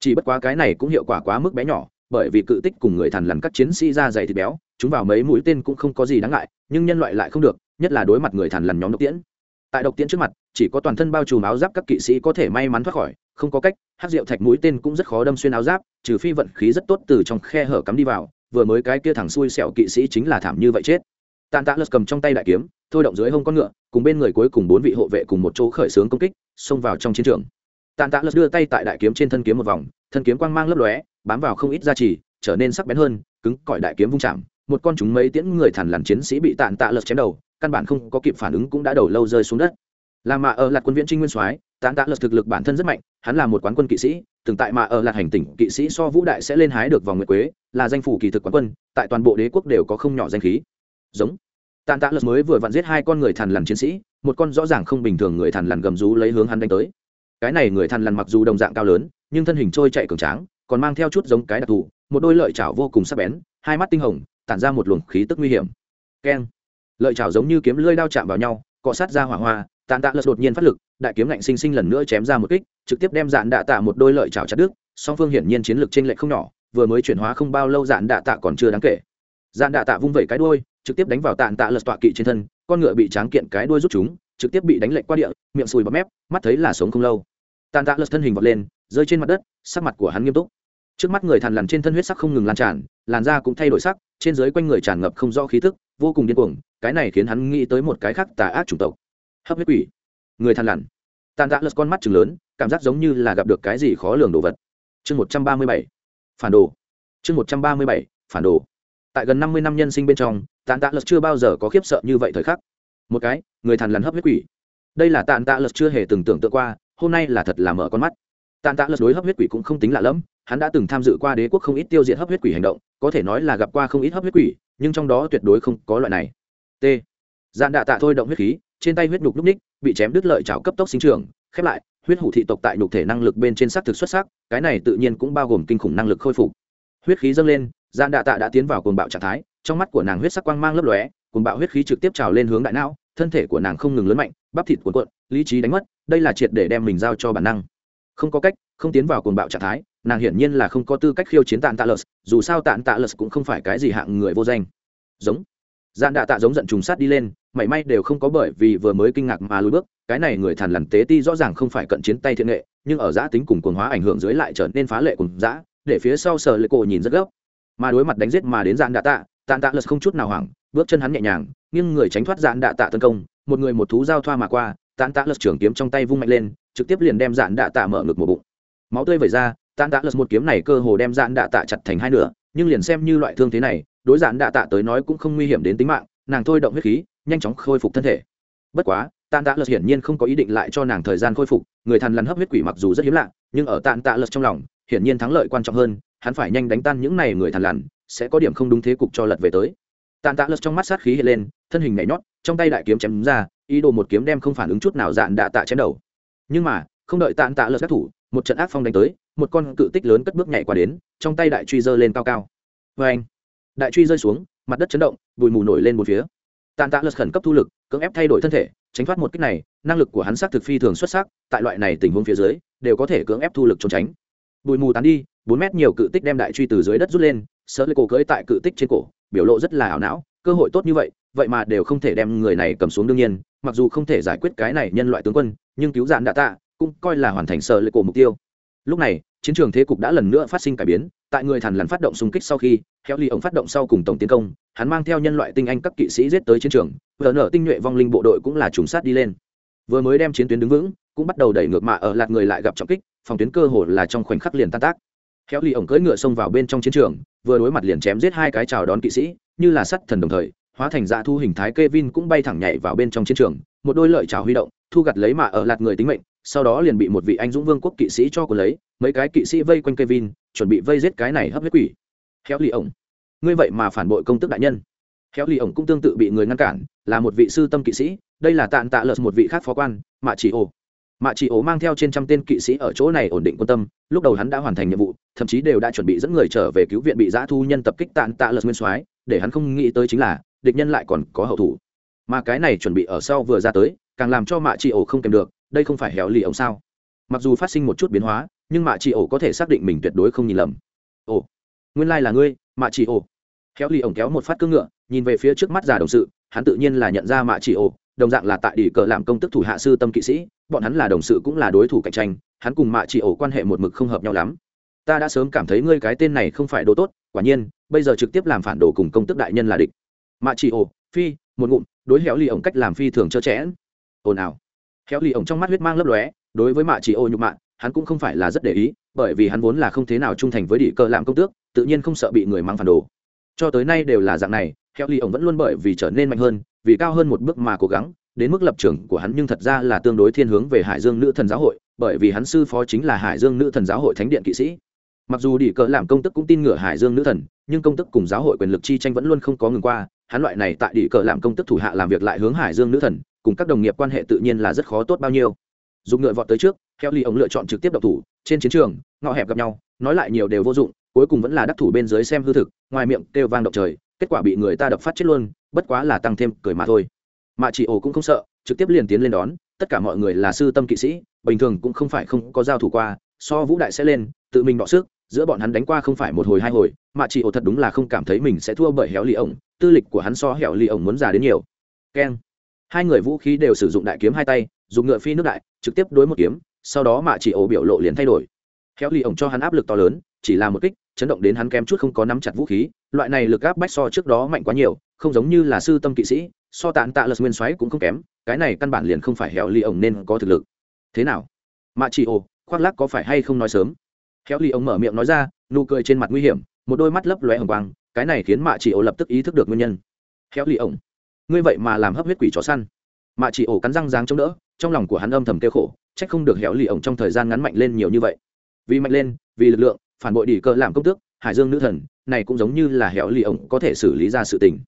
Chỉ bất quá cái này cũng hiệu quả quá mức bé nhỏ, bởi vì cự tích cùng người thần lằn các chiến sĩ ra dày thịt béo, chúng vào mấy mũi tên cũng không có gì đáng ngại, nhưng nhân loại lại không được, nhất là đối mặt người thần lằn nhóm độc tiễn tại độc tiễn trước mặt, chỉ có toàn thân bao trùm áo giáp các kỵ sĩ có thể may mắn thoát khỏi, không có cách, hát rượu thạch mũi tên cũng rất khó đâm xuyên áo giáp, trừ phi vận khí rất tốt từ trong khe hở cắm đi vào, vừa mới cái kia thẳng xui xẻo kỵ sĩ chính là thảm như vậy chết. Tàn tạ lật cầm trong tay đại kiếm, thôi động dưới hông con ngựa, cùng bên người cuối cùng bốn vị hộ vệ cùng một chỗ khởi xướng công kích, xông vào trong chiến trường. Tàn tạ lật đưa tay tại đại kiếm trên thân kiếm một vòng, thân kiếm quang mang lấp lóe, bám vào không ít gia trì, trở nên sắc bén hơn, cứng cỏi đại kiếm vung chạm, một con chúng mấy tiễn người thản lằn chiến sĩ bị tàn tạ lật chém đầu căn bản không có kịp phản ứng cũng đã đầu lâu rơi xuống đất. Là mà ở lạc quân viễn trinh nguyên soái, tán tạ lật thực lực bản thân rất mạnh, hắn là một quán quân kỵ sĩ, từng tại mà ở lạc hành tỉnh, kỵ sĩ so vũ đại sẽ lên hái được vòng nguyệt quế, là danh phủ kỳ thực quán quân, tại toàn bộ đế quốc đều có không nhỏ danh khí. Giống. Tàn tạ lật mới vừa vặn giết hai con người thằn lằn chiến sĩ, một con rõ ràng không bình thường người thằn lằn gầm rú lấy hướng hắn đánh tới. Cái này người thằn lằn mặc dù đồng dạng cao lớn, nhưng thân hình trôi chạy cường tráng, còn mang theo chút giống cái đặc thù, một đôi lợi chảo vô cùng sắc bén, hai mắt tinh hồng, tản ra một luồng khí tức nguy hiểm. Keng lợi chảo giống như kiếm lưỡi đao chạm vào nhau, cọ sát ra hỏa hoa, tàn tạ lật đột nhiên phát lực, đại kiếm lạnh sinh sinh lần nữa chém ra một kích, trực tiếp đem dạn đạ tạ một đôi lợi chảo chặt đứt, song phương hiển nhiên chiến lược trên lệch không nhỏ, vừa mới chuyển hóa không bao lâu dạn đạ tạ còn chưa đáng kể. Dạn đạ tạ vung vẩy cái đuôi, trực tiếp đánh vào tàn tạ lật tọa kỵ trên thân, con ngựa bị tráng kiện cái đuôi rút chúng, trực tiếp bị đánh lệch qua địa, miệng sùi bọt mép, mắt thấy là sống không lâu. Tàn tạ lật thân hình vọt lên, rơi trên mặt đất, sắc mặt của hắn nghiêm túc. Trước mắt người thằn lằn trên thân huyết sắc không ngừng lan tràn, làn da cũng thay đổi sắc trên dưới quanh người tràn ngập không rõ khí thức vô cùng điên cuồng, cái này khiến hắn nghĩ tới một cái khác tà ác chủng tộc. Hấp huyết quỷ. Người thằn lằn. Tàn tạ lật con mắt chừng lớn, cảm giác giống như là gặp được cái gì khó lường đồ vật. Chương một trăm ba mươi bảy. Phản đồ. Chương một trăm ba mươi bảy. Phản đồ. Tại gần năm mươi năm nhân sinh bên trong, tàn tạ lật chưa bao giờ có khiếp sợ như vậy thời khắc. Một cái, người thằn lằn hấp huyết quỷ. Đây là tàn tạ lật chưa hề từng tưởng tượng qua, hôm nay là thật là mở con mắt. Tàn tạ lật đối hấp huyết quỷ cũng không tính lạ lẫm hắn đã từng tham dự qua đế quốc không ít tiêu diệt hấp huyết quỷ hành động, có thể nói là gặp qua không ít hấp huyết quỷ, nhưng trong đó tuyệt đối không có loại này. T. Dạn đạ tạ thôi động huyết khí, trên tay huyết nhục núp ních, bị chém đứt lợi chảo cấp tốc sinh trường khép lại, huyết hủ thị tộc tại nhục thể năng lực bên trên xác thực xuất sắc, cái này tự nhiên cũng bao gồm kinh khủng năng lực khôi phục. Huyết khí dâng lên dạn đạ tạ đã tiến vào cồn bạo trạng thái, trong mắt của nàng huyết sắc quang mang lấp lóe cồn bạo huyết khí trực tiếp trào lên hướng đại não, thân thể của nàng không ngừng lớn mạnh, bắp thịt cuộn cuộn, lý trí đánh mất, đây là triệt để đem mình giao cho bản năng. Không có cách, không tiến vào cồn bạo trạng thái nàng hiển nhiên là không có tư cách khiêu chiến tàn tạ lợt, dù sao tàn tạ lợt cũng không phải cái gì hạng người vô danh. Giống. Gian đạ tạ giống giận trùng sát đi lên, mảy may đều không có bởi vì vừa mới kinh ngạc mà lùi bước, cái này người thằn lằn tế ti rõ ràng không phải cận chiến tay thiện nghệ, nhưng ở giã tính cùng cuồng hóa ảnh hưởng dưới lại trở nên phá lệ cùng giã để phía sau sở lệ cổ nhìn rất gấp. Mà đối mặt đánh giết mà đến dạn đạ tạ tàn tạ lật không chút nào hoảng, bước chân hắn nhẹ nhàng nhưng người tránh thoát dạn đạ tạ tấn công, một người một thú giao thoa mà qua tàn tạ lật trưởng kiếm trong tay vung mạnh lên, trực tiếp liền đem dạn đạ tạ mở ngực một bụng. Máu tươi vẩy ra tàn tạ lật một kiếm này cơ hồ đem dạn đạ tạ chặt thành hai nửa, nhưng liền xem như loại thương thế này, đối dạn đạ tạ tới nói cũng không nguy hiểm đến tính mạng, nàng thôi động huyết khí, nhanh chóng khôi phục thân thể. Bất quá tàn tạ lật hiển nhiên không có ý định lại cho nàng thời gian khôi phục, người thằn lằn hấp huyết quỷ mặc dù rất hiếm lạ, nhưng ở tàn tạ lật trong lòng, hiển nhiên thắng lợi quan trọng hơn, hắn phải nhanh đánh tan những này người thằn lằn, sẽ có điểm không đúng thế cục cho lật về tới. Tàn tạ lật trong mắt sát khí hiện lên, thân hình nhảy nhót, trong tay đại kiếm chém ra, ý đồ một kiếm đem không phản ứng chút nào dạn đạ tạ chém đầu. Nhưng mà, không đợi tàn tạ lật các thủ, một trận ác phong đánh tới một con cự tích lớn cất bước nhảy qua đến, trong tay đại truy giơ lên cao cao. Vê anh, đại truy rơi xuống, mặt đất chấn động, bụi mù nổi lên một phía. Tàn tạ lật khẩn cấp thu lực, cưỡng ép thay đổi thân thể, tránh thoát một cách này, năng lực của hắn xác thực phi thường xuất sắc, tại loại này tình huống phía dưới, đều có thể cưỡng ép thu lực trốn tránh. Bụi mù tán đi, bốn mét nhiều cự tích đem đại truy từ dưới đất rút lên, sợ lấy cổ cưỡi tại cự tích trên cổ, biểu lộ rất là ảo não, cơ hội tốt như vậy vậy mà đều không thể đem người này cầm xuống đương nhiên, mặc dù không thể giải quyết cái này nhân loại tướng quân, nhưng cứu dạn đã tạ cũng coi là hoàn thành sợ lấy cổ mục tiêu lúc này chiến trường thế cục đã lần nữa phát sinh cải biến tại người thằn lằn phát động xung kích sau khi theo ly ổng phát động sau cùng tổng tiến công hắn mang theo nhân loại tinh anh các kỵ sĩ giết tới chiến trường vừa nở tinh nhuệ vong linh bộ đội cũng là trùng sát đi lên. Vừa mới đem chiến tuyến đứng vững cũng bắt đầu đẩy ngược mạ ở lạt người lại gặp trọng kích phòng tuyến cơ hồ là trong khoảnh khắc liền tan tác. Theo ly ổng cưỡi ngựa xông vào bên trong chiến trường vừa đối mặt liền chém giết hai cái chào đón kỵ sĩ như là sắt thần đồng thời hóa thành dạ thu hình thái Kevin cũng bay thẳng nhảy vào bên trong chiến trường, một đôi lợi chảo huy động, thu gặt lấy mà ở lạt người tính mệnh, sau đó liền bị một vị anh dũng vương quốc kỵ sĩ cho của lấy, mấy cái kỵ sĩ vây quanh Kevin, chuẩn bị vây giết cái này hấp huyết quỷ. Khéo lì ổng, ngươi vậy mà phản bội công tức đại nhân. Khéo lì ổng cũng tương tự bị người ngăn cản, là một vị sư tâm kỵ sĩ, đây là tạn tạ lợt một vị khác phó quan, Mạ Chỉ Ổ. Mạ Chỉ Ổ mang theo trên trăm tên kỵ sĩ ở chỗ này ổn định quân tâm, lúc đầu hắn đã hoàn thành nhiệm vụ, thậm chí đều đã chuẩn bị dẫn người trở về cứu viện bị giã thu nhân tập kích tạn tạ lợt nguyên soái, để hắn không nghĩ tới chính là địch nhân lại còn có hậu thủ mà cái này chuẩn bị ở sau vừa ra tới càng làm cho mạ chị ổ không kèm được đây không phải héo lì ổng sao? Mặc dù phát sinh một chút biến hóa, nhưng mạ chị ổ có thể xác định mình tuyệt đối không nhìn lầm. Ồ, nguyên lai là ngươi, mạ chị ổ. Héo lì ổng kéo một phát cưỡng ngựa, nhìn về phía trước mắt già đồng sự, hắn tự nhiên là nhận ra mạ chị ổ, đồng dạng là tại đỉ cờ làm công tức thủ hạ sư tâm kỵ sĩ, bọn hắn là đồng sự cũng là đối thủ cạnh tranh, hắn cùng mạ chị ổ quan hệ một mực không hợp nhau lắm. Ta đã sớm cảm thấy ngươi cái tên này không phải đồ tốt, quả nhiên, bây giờ trực tiếp làm phản đồ cùng công tức đại nhân là địch. Mạ chị ổ, phi, một ngụm, đối héo lì ổng cách làm phi thường trơ chẽn. Ồn ào héo lì ổng trong mắt huyết mang lấp lóe, đối với mạ chỉ ô nhục mạ, hắn cũng không phải là rất để ý, bởi vì hắn vốn là không thế nào trung thành với đỉ cơ làm công tước, tự nhiên không sợ bị người mang phản đồ. Cho tới nay đều là dạng này héo lì ổng vẫn luôn bởi vì trở nên mạnh hơn, vì cao hơn một bước mà cố gắng, đến mức lập trường của hắn nhưng thật ra là tương đối thiên hướng về hải dương nữ thần giáo hội, bởi vì hắn sư phó chính là hải dương nữ thần giáo hội thánh điện kỵ sĩ. Mặc dù đỉ cờ làm công tức cũng tin ngửa hải dương nữ thần, nhưng công tức cùng giáo hội quyền lực chi tranh vẫn luôn không có ngừng qua hắn loại này tại đỉ cờ làm công tức thủ hạ làm việc lại hướng hải dương nữ thần, cùng các đồng nghiệp quan hệ tự nhiên là rất khó tốt bao nhiêu. Dùng ngựa vọt tới trước theo ly ông lựa chọn trực tiếp độc thủ, trên chiến trường, ngõ hẹp gặp nhau, nói lại nhiều đều vô dụng, cuối cùng vẫn là đắc thủ bên dưới xem hư thực, ngoài miệng kêu vang động trời, kết quả bị người ta đập phát chết luôn, bất quá là tăng thêm cười mà thôi. Mà chị ổ cũng không sợ, trực tiếp liền tiến lên đón, tất cả mọi người là sư tâm kỵ sĩ, bình thường cũng không phải không có giao thủ qua, so vũ đại sẽ lên, tự mình đọ sức giữa bọn hắn đánh qua không phải một hồi hai hồi, mà chị ổ thật đúng là không cảm thấy mình sẽ thua bởi héo lì ổng, tư lịch của hắn so héo lì ổng muốn già đến nhiều. Keng hai người vũ khí đều sử dụng đại kiếm hai tay, dùng ngựa phi nước đại, trực tiếp đối một kiếm, sau đó mà chị ổ biểu lộ liền thay đổi. Héo lì ổng cho hắn áp lực to lớn, chỉ là một kích, chấn động đến hắn kém chút không có nắm chặt vũ khí, loại này lực áp bách so trước đó mạnh quá nhiều, không giống như là sư tâm kỵ sĩ, so tàn tạ lật nguyên xoáy cũng không kém, cái này căn bản liền không phải héo lì ổng nên có thực lực. Thế nào? Mạ chị ổ, khoác lác có phải hay không nói sớm? Khéo ly ông mở miệng nói ra, nụ cười trên mặt nguy hiểm, một đôi mắt lấp lóe hồng quang, cái này khiến mạ chị ổ lập tức ý thức được nguyên nhân. Khéo ly ông, ngươi vậy mà làm hấp huyết quỷ chó săn. Mạ chị ổ cắn răng giáng chống đỡ, trong lòng của hắn âm thầm kêu khổ trách không được héo ly ông trong thời gian ngắn mạnh lên nhiều như vậy. Vì mạnh lên, vì lực lượng, phản bội đỉ cơ làm công tước, hải dương nữ thần, này cũng giống như là héo ly ông có thể xử lý ra sự tình.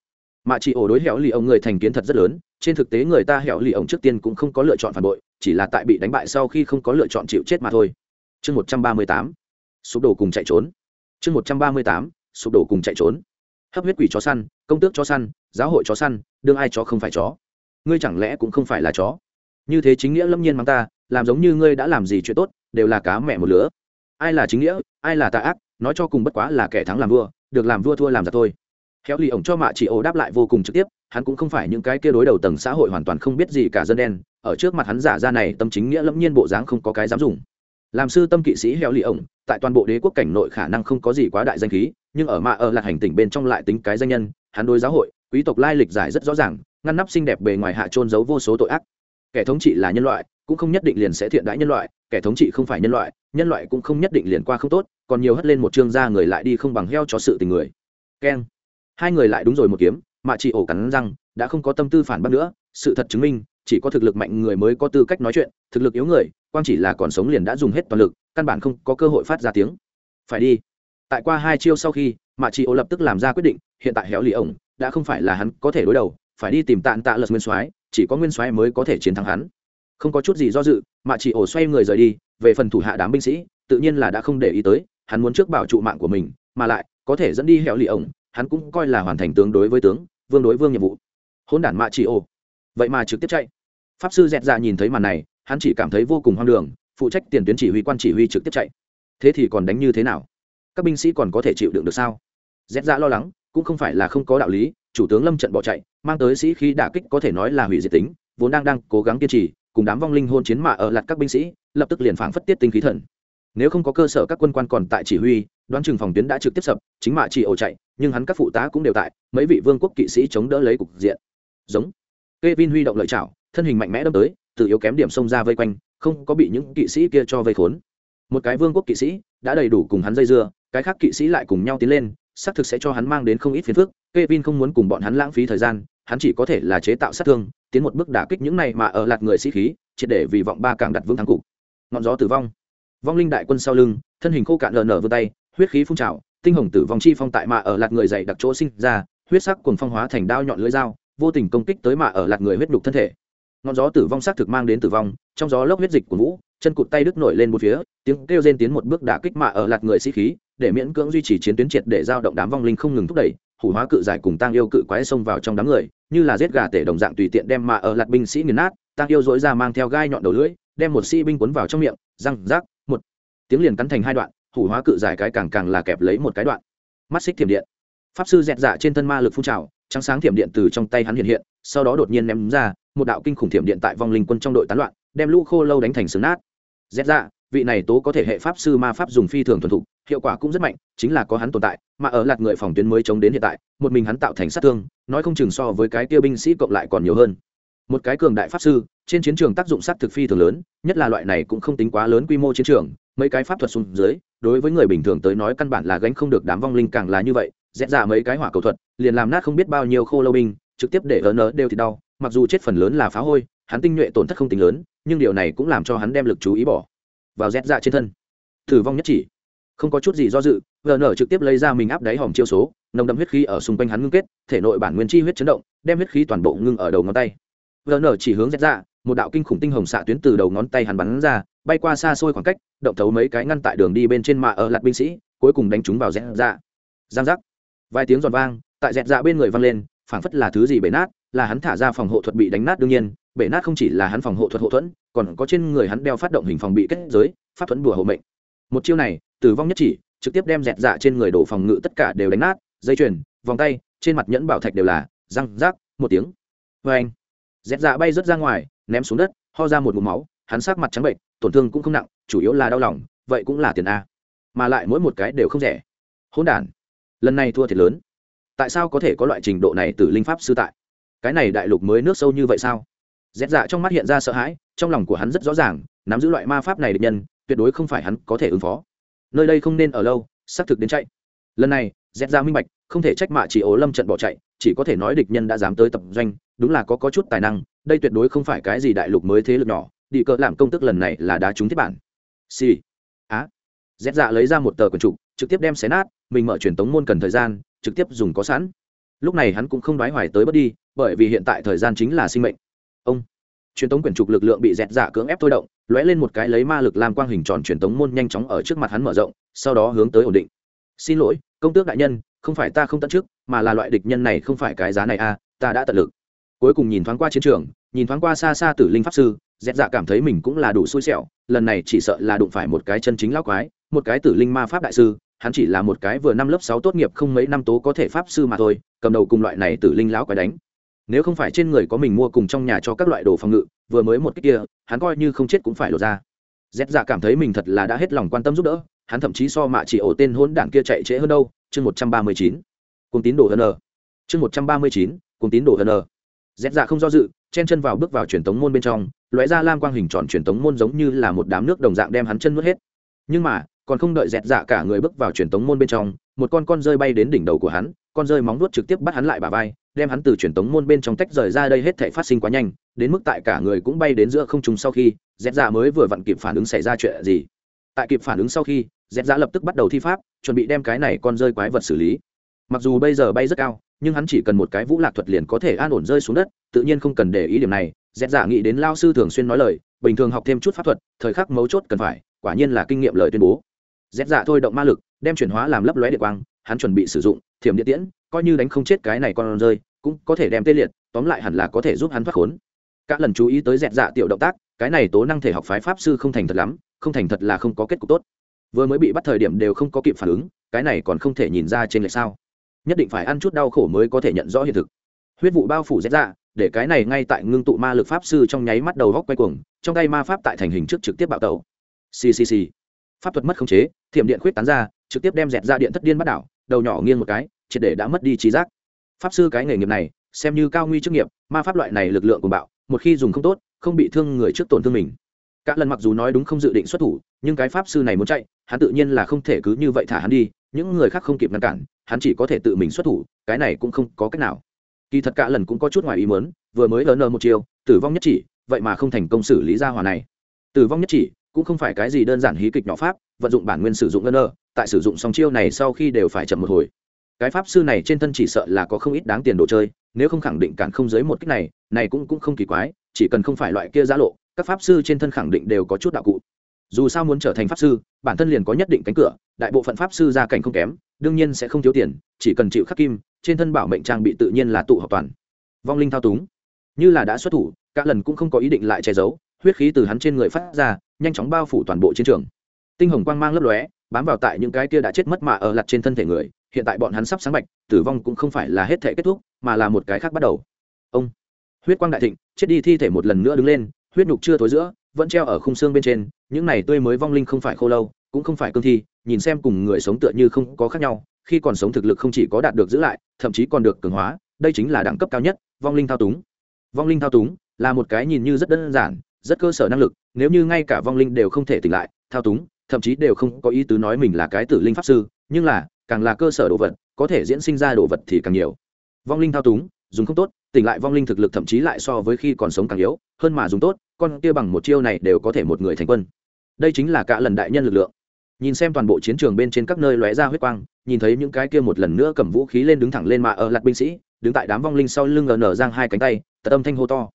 Mạ Chỉ ổ đối héo ly ông người thành kiến thật rất lớn, trên thực tế người ta héo ly ông trước tiên cũng không có lựa chọn phản bội, chỉ là tại bị đánh bại sau khi không có lựa chọn chịu chết mà thôi. Chương một trăm ba mươi tám sụp đổ cùng chạy trốn. Chương một trăm ba mươi tám, sụp đổ cùng chạy trốn. Hấp huyết quỷ chó săn, công tước chó săn, giáo hội chó săn, đương ai chó không phải chó. Ngươi chẳng lẽ cũng không phải là chó? Như thế chính nghĩa lâm nhiên mang ta, làm giống như ngươi đã làm gì chuyện tốt, đều là cá mẹ một lứa. Ai là chính nghĩa, ai là tà ác, nói cho cùng bất quá là kẻ thắng làm vua, được làm vua thua làm giặc thôi. Khéo lì ổng cho mạ chị ổ đáp lại vô cùng trực tiếp, hắn cũng không phải những cái kia đối đầu tầng xã hội hoàn toàn không biết gì cả dân đen, ở trước mặt hắn giả ra này tâm chính nghĩa lâm nhiên bộ dáng không có cái dám dùng làm sư tâm kỵ sĩ heo lì ổng, tại toàn bộ đế quốc cảnh nội khả năng không có gì quá đại danh khí, nhưng ở mạ ở lạc hành tỉnh bên trong lại tính cái danh nhân, hắn đối giáo hội, quý tộc lai lịch giải rất rõ ràng, ngăn nắp xinh đẹp bề ngoài hạ trôn giấu vô số tội ác. Kẻ thống trị là nhân loại, cũng không nhất định liền sẽ thiện đãi nhân loại, kẻ thống trị không phải nhân loại nhân loại cũng không nhất định liền qua không tốt, còn nhiều hất lên một chương ra người lại đi không bằng heo cho sự tình người. Keng. Hai người lại đúng rồi một kiếm mà chị ổ cắn răng, đã không có tâm tư phản bác nữa, sự thật chứng minh, chỉ có thực lực mạnh người mới có tư cách nói chuyện, thực lực yếu người quang chỉ là còn sống liền đã dùng hết toàn lực, căn bản không có cơ hội phát ra tiếng. Phải đi. Tại qua hai chiêu sau khi, mạ chị ô lập tức làm ra quyết định, hiện tại héo lì ổng đã không phải là hắn có thể đối đầu, phải đi tìm tạn tạ lật nguyên soái, chỉ có nguyên soái mới có thể chiến thắng hắn. Không có chút gì do dự, mạ chị ổ xoay người rời đi, về phần thủ hạ đám binh sĩ, tự nhiên là đã không để ý tới, hắn muốn trước bảo trụ mạng của mình, mà lại có thể dẫn đi héo lì ổng, hắn cũng coi là hoàn thành tướng đối với tướng, vương đối vương nhiệm vụ. Hôn đản mạ chị ổ vậy mà trực tiếp chạy. Pháp sư dẹt dạ nhìn thấy màn này hắn chỉ cảm thấy vô cùng hoang đường, phụ trách tiền tuyến chỉ huy quan chỉ huy trực tiếp chạy. Thế thì còn đánh như thế nào? Các binh sĩ còn có thể chịu đựng được sao? Dẹt ra lo lắng, cũng không phải là không có đạo lý, chủ tướng lâm trận bỏ chạy, mang tới sĩ khí đả kích có thể nói là hủy diệt tính, vốn đang đang cố gắng kiên trì, cùng đám vong linh hôn chiến mạ ở lặt các binh sĩ, lập tức liền phảng phất tiết tinh khí thần. Nếu không có cơ sở các quân quan còn tại chỉ huy, đoán chừng phòng tuyến đã trực tiếp sập, chính mạ chỉ ổ chạy, nhưng hắn các phụ tá cũng đều tại, mấy vị vương quốc kỵ sĩ chống đỡ lấy cục diện. Giống. Kevin huy động lợi chảo, thân hình mạnh mẽ đâm tới tự yếu kém điểm xông ra vây quanh, không có bị những kỵ sĩ kia cho vây khốn. Một cái vương quốc kỵ sĩ đã đầy đủ cùng hắn dây dưa, cái khác kỵ sĩ lại cùng nhau tiến lên, xác thực sẽ cho hắn mang đến không ít phiền phức. Kevin không muốn cùng bọn hắn lãng phí thời gian, hắn chỉ có thể là chế tạo sát thương, tiến một bước đả kích những này mà ở lạt người sĩ khí, triệt để vì vọng ba càng đặt vững thắng cục. Ngọn gió tử vong. Vong linh đại quân sau lưng, thân hình khô cạn lờ nở vươn tay, huyết khí phun trào, tinh hồng tử vong chi phong tại mà ở lạt người dày đặc chỗ sinh ra, huyết sắc cùng phong hóa thành đao nhọn lưỡi dao, vô tình công kích tới mà ở lạt người huyết nhục thân thể ngọn gió tử vong xác thực mang đến tử vong, trong gió lốc huyết dịch của vũ, chân cụt tay đứt nổi lên một phía, tiếng kêu rên tiến một bước đả kích mạ ở lạt người sĩ khí, để miễn cưỡng duy trì chiến tuyến triệt để giao động đám vong linh không ngừng thúc đẩy, hủ hóa cự giải cùng tăng yêu cự quái xông vào trong đám người, như là giết gà tể đồng dạng tùy tiện đem mạ ở lạt binh sĩ nghiền nát tăng yêu dỗi ra mang theo gai nhọn đầu lưỡi, đem một sĩ binh cuốn vào trong miệng, răng, rác, một. Tiếng liền cắn thành hai đoạn, hủ hóa cự giải cái càng càng là kẹp lấy một cái đoạn. Mắt xích thiểm điện. Pháp sư dẹt dạ trên thân ma lực phun trào trắng sáng thiểm điện từ trong tay hắn hiện hiện sau đó đột nhiên ném ra một đạo kinh khủng thiểm điện tại vong linh quân trong đội tán loạn đem lũ khô lâu đánh thành sừng nát. Dẹt ra, vị này tố có thể hệ pháp sư ma pháp dùng phi thường thuần thục hiệu quả cũng rất mạnh chính là có hắn tồn tại mà ở lạt người phòng tuyến mới chống đến hiện tại một mình hắn tạo thành sát thương nói không chừng so với cái tiêu binh sĩ cộng lại còn nhiều hơn. Một cái cường đại pháp sư trên chiến trường tác dụng sát thực phi thường lớn nhất là loại này cũng không tính quá lớn quy mô chiến trường mấy cái pháp thuật xuống dưới đối với người bình thường tới nói căn bản là gánh không được đám vong linh càng là như vậy rẽ ra dạ mấy cái hỏa cầu thuật, liền làm nát không biết bao nhiêu khô lâu binh, trực tiếp để ớn ớ đều thì đau, mặc dù chết phần lớn là phá hôi, hắn tinh nhuệ tổn thất không tính lớn, nhưng điều này cũng làm cho hắn đem lực chú ý bỏ vào rét dạ trên thân. Thử vong nhất chỉ. Không có chút gì do dự vn trực tiếp lấy ra mình áp đáy hòm chiêu số, nồng đậm huyết khí ở xung quanh hắn ngưng kết, thể nội bản nguyên chi huyết chấn động, đem huyết khí toàn bộ ngưng ở đầu ngón tay. Vn chỉ hướng rét dạ một đạo kinh khủng tinh hồng xạ tuyến từ đầu ngón tay hắn bắn ra, bay qua xa xôi khoảng cách, động thấu mấy cái ngăn tại đường đi bên trên mạ ở lạt binh sĩ, cuối cùng đánh chúng vào rét dạ. Giang giác vài tiếng giòn vang, tại dẹt dạ bên người vang lên, phảng phất là thứ gì bể nát, là hắn thả ra phòng hộ thuật bị đánh nát đương nhiên, bể nát không chỉ là hắn phòng hộ thuật hộ thuẫn, còn có trên người hắn đeo phát động hình phòng bị kết giới, pháp thuẫn đùa hộ mệnh. Một chiêu này, tử vong nhất chỉ, trực tiếp đem dẹt dạ trên người đổ phòng ngự tất cả đều đánh nát, dây chuyền, vòng tay, trên mặt nhẫn bảo thạch đều là, răng, rác, một tiếng. Vê anh dẹt dạ bay rớt ra ngoài, ném xuống đất, ho ra một mụ máu, hắn sát mặt trắng bệnh, tổn thương cũng không nặng, chủ yếu là đau lòng, vậy cũng là tiền a. Mà lại mỗi một cái đều không rẻ. Hỗn đản lần này thua thiệt lớn. Tại sao có thể có loại trình độ này từ linh pháp sư tại? Cái này đại lục mới nước sâu như vậy sao? Rét dạ trong mắt hiện ra sợ hãi, trong lòng của hắn rất rõ ràng, nắm giữ loại ma pháp này địch nhân, tuyệt đối không phải hắn có thể ứng phó. Nơi đây không nên ở lâu, xác thực đến chạy. Lần này Rét dạ minh bạch, không thể trách mạ chỉ ố lâm trận bỏ chạy, chỉ có thể nói địch nhân đã dám tới tập doanh, đúng là có có chút tài năng, đây tuyệt đối không phải cái gì đại lục mới thế lực nhỏ, đi cỡ làm công tức lần này là đá trúng thiết bản. Xì、sì. Rét dạ lấy ra một tờ quần trục trực tiếp đem xé nát mình mở truyền tống môn cần thời gian trực tiếp dùng có sẵn. Lúc này hắn cũng không đoái hoài tới bất đi bởi vì hiện tại thời gian chính là sinh mệnh. Ông truyền tống quyển trục lực lượng bị dẹt dạ cưỡng ép thôi động lóe lên một cái lấy ma lực làm quang hình tròn truyền tống môn nhanh chóng ở trước mặt hắn mở rộng sau đó hướng tới ổn định. Xin lỗi công tước đại nhân không phải ta không tận trước mà là loại địch nhân này không phải cái giá này a à, ta đã tận lực. Cuối cùng nhìn thoáng qua chiến trường nhìn thoáng qua xa xa tử linh pháp sư dẹt dạ cảm thấy mình cũng là đủ xui xẻo lần này chỉ sợ là đụng phải một cái chân chính lão quái một cái tử linh ma pháp đại sư, hắn chỉ là một cái vừa năm lớp sáu tốt nghiệp không mấy năm tố có thể pháp sư mà thôi, cầm đầu cùng loại này tử linh lão quái đánh. Nếu không phải trên người có mình mua cùng trong nhà cho các loại đồ phòng ngự, vừa mới một cái kia, hắn coi như không chết cũng phải lột ra. Dép dạ cảm thấy mình thật là đã hết lòng quan tâm giúp đỡ, hắn thậm chí so mạ chỉ ổ tên hôn đảng kia chạy trễ hơn đâu, chương một trăm ba mươi chín. Cùng tín đồ hơn ờ chương một trăm ba mươi chín cùng tín đồ hơn ờ dép dạ không do dự, chen chân vào bước vào truyền tống môn bên trong, lóe ra lam quang hình tròn truyền tống môn giống như là một đám nước đồng dạng đem hắn chân nuốt hết. Nhưng mà còn không đợi dẹt dạ cả người bước vào truyền tống môn bên trong, một con con rơi bay đến đỉnh đầu của hắn, con rơi móng nuốt trực tiếp bắt hắn lại bà vai, đem hắn từ truyền tống môn bên trong tách rời ra đây hết thể phát sinh quá nhanh, đến mức tại cả người cũng bay đến giữa không trung sau khi, dẹt dạ mới vừa vặn kịp phản ứng xảy ra chuyện gì. Tại kịp phản ứng sau khi, dẹt dạ lập tức bắt đầu thi pháp, chuẩn bị đem cái này con rơi quái vật xử lý. Mặc dù bây giờ bay rất cao, nhưng hắn chỉ cần một cái vũ lạc thuật liền có thể an ổn rơi xuống đất, tự nhiên không cần để ý điểm này. Dẹt dạ nghĩ đến lao sư thường xuyên nói lời, bình thường học thêm chút pháp thuật, thời khắc mấu chốt cần phải, quả nhiên là kinh nghiệm lời tuyên bố rét dạ thôi động ma lực, đem chuyển hóa làm lấp lóe điện quang, hắn chuẩn bị sử dụng thiểm điện tiễn, coi như đánh không chết cái này con rơi, cũng có thể đem tê liệt, tóm lại hẳn là có thể giúp hắn thoát khốn. Các lần chú ý tới dẹt dạ tiểu động tác, cái này tố năng thể học phái pháp sư không thành thật lắm, không thành thật là không có kết cục tốt. Vừa mới bị bắt thời điểm đều không có kịp phản ứng, cái này còn không thể nhìn ra trên lệch sao. Nhất định phải ăn chút đau khổ mới có thể nhận rõ hiện thực. Huyết vụ bao phủ dẹt dạ để cái này ngay tại ngưng tụ ma lực pháp sư trong nháy mắt đầu góc quay cuồng, trong tay ma pháp tại thành hình trước trực tiếp bạo tẩu. Ccc pháp thuật mất khống chế, thiểm điện khuyết tán ra, trực tiếp đem dẹt ra điện thất điên bắt đảo, đầu nhỏ nghiêng một cái, triệt để đã mất đi trí giác. Pháp sư cái nghề nghiệp này, xem như cao nguy chức nghiệp, ma pháp loại này lực lượng của bạo, một khi dùng không tốt, không bị thương người trước tổn thương mình. Cả lần mặc dù nói đúng không dự định xuất thủ, nhưng cái pháp sư này muốn chạy, hắn tự nhiên là không thể cứ như vậy thả hắn đi, những người khác không kịp ngăn cản, hắn chỉ có thể tự mình xuất thủ, cái này cũng không có cách nào. Kỳ thật cả lần cũng có chút ngoài ý muốn, vừa mới ln một chiều tử vong nhất chỉ, vậy mà không thành công xử lý ra hòa này. Tử vong nhất chỉ cũng không phải cái gì đơn giản hí kịch nhỏ pháp, vận dụng bản nguyên sử dụng ln tại sử dụng song chiêu này sau khi đều phải chậm một hồi. Cái pháp sư này trên thân chỉ sợ là có không ít đáng tiền đồ chơi, nếu không khẳng định cản không dưới một cách này này cũng cũng không kỳ quái, chỉ cần không phải loại kia giá lộ, các pháp sư trên thân khẳng định đều có chút đạo cụ. Dù sao muốn trở thành pháp sư, bản thân liền có nhất định cánh cửa, đại bộ phận pháp sư gia cảnh không kém, đương nhiên sẽ không thiếu tiền, chỉ cần chịu khắc kim, trên thân bảo mệnh trang bị tự nhiên là tụ hợp toàn. Vong linh thao túng. Như là đã xuất thủ, cả lần cũng không có ý định lại che giấu, huyết khí từ hắn trên người phát ra nhanh chóng bao phủ toàn bộ chiến trường. Tinh hồng quang mang lấp lóe, bám vào tại những cái kia đã chết mất mà ở lặt trên thân thể người, hiện tại bọn hắn sắp sáng bạch, tử vong cũng không phải là hết thể kết thúc, mà là một cái khác bắt đầu. Ông, huyết quang đại thịnh, chết đi thi thể một lần nữa đứng lên, huyết nhục chưa thối giữa, vẫn treo ở khung xương bên trên, những này tươi mới vong linh không phải khô lâu, cũng không phải cương thi, nhìn xem cùng người sống tựa như không có khác nhau, khi còn sống thực lực không chỉ có đạt được giữ lại, thậm chí còn được cường hóa, đây chính là đẳng cấp cao nhất, vong linh thao túng. Vong linh thao túng là một cái nhìn như rất đơn giản, rất cơ sở năng lực nếu như ngay cả vong linh đều không thể tỉnh lại, thao túng, thậm chí đều không có ý tứ nói mình là cái tử linh pháp sư, nhưng là, càng là cơ sở đồ vật, có thể diễn sinh ra đồ vật thì càng nhiều. Vong linh thao túng, dùng không tốt, tỉnh lại vong linh thực lực thậm chí lại so với khi còn sống càng yếu, hơn mà dùng tốt, con kia bằng một chiêu này đều có thể một người thành quân. Đây chính là cả lần đại nhân lực lượng. Nhìn xem toàn bộ chiến trường bên trên các nơi lóe ra huyết quang, nhìn thấy những cái kia một lần nữa cầm vũ khí lên đứng thẳng lên mà ở lặt binh sĩ, đứng tại đám vong linh sau lưng nở giang hai cánh tay tật âm thanh hô to.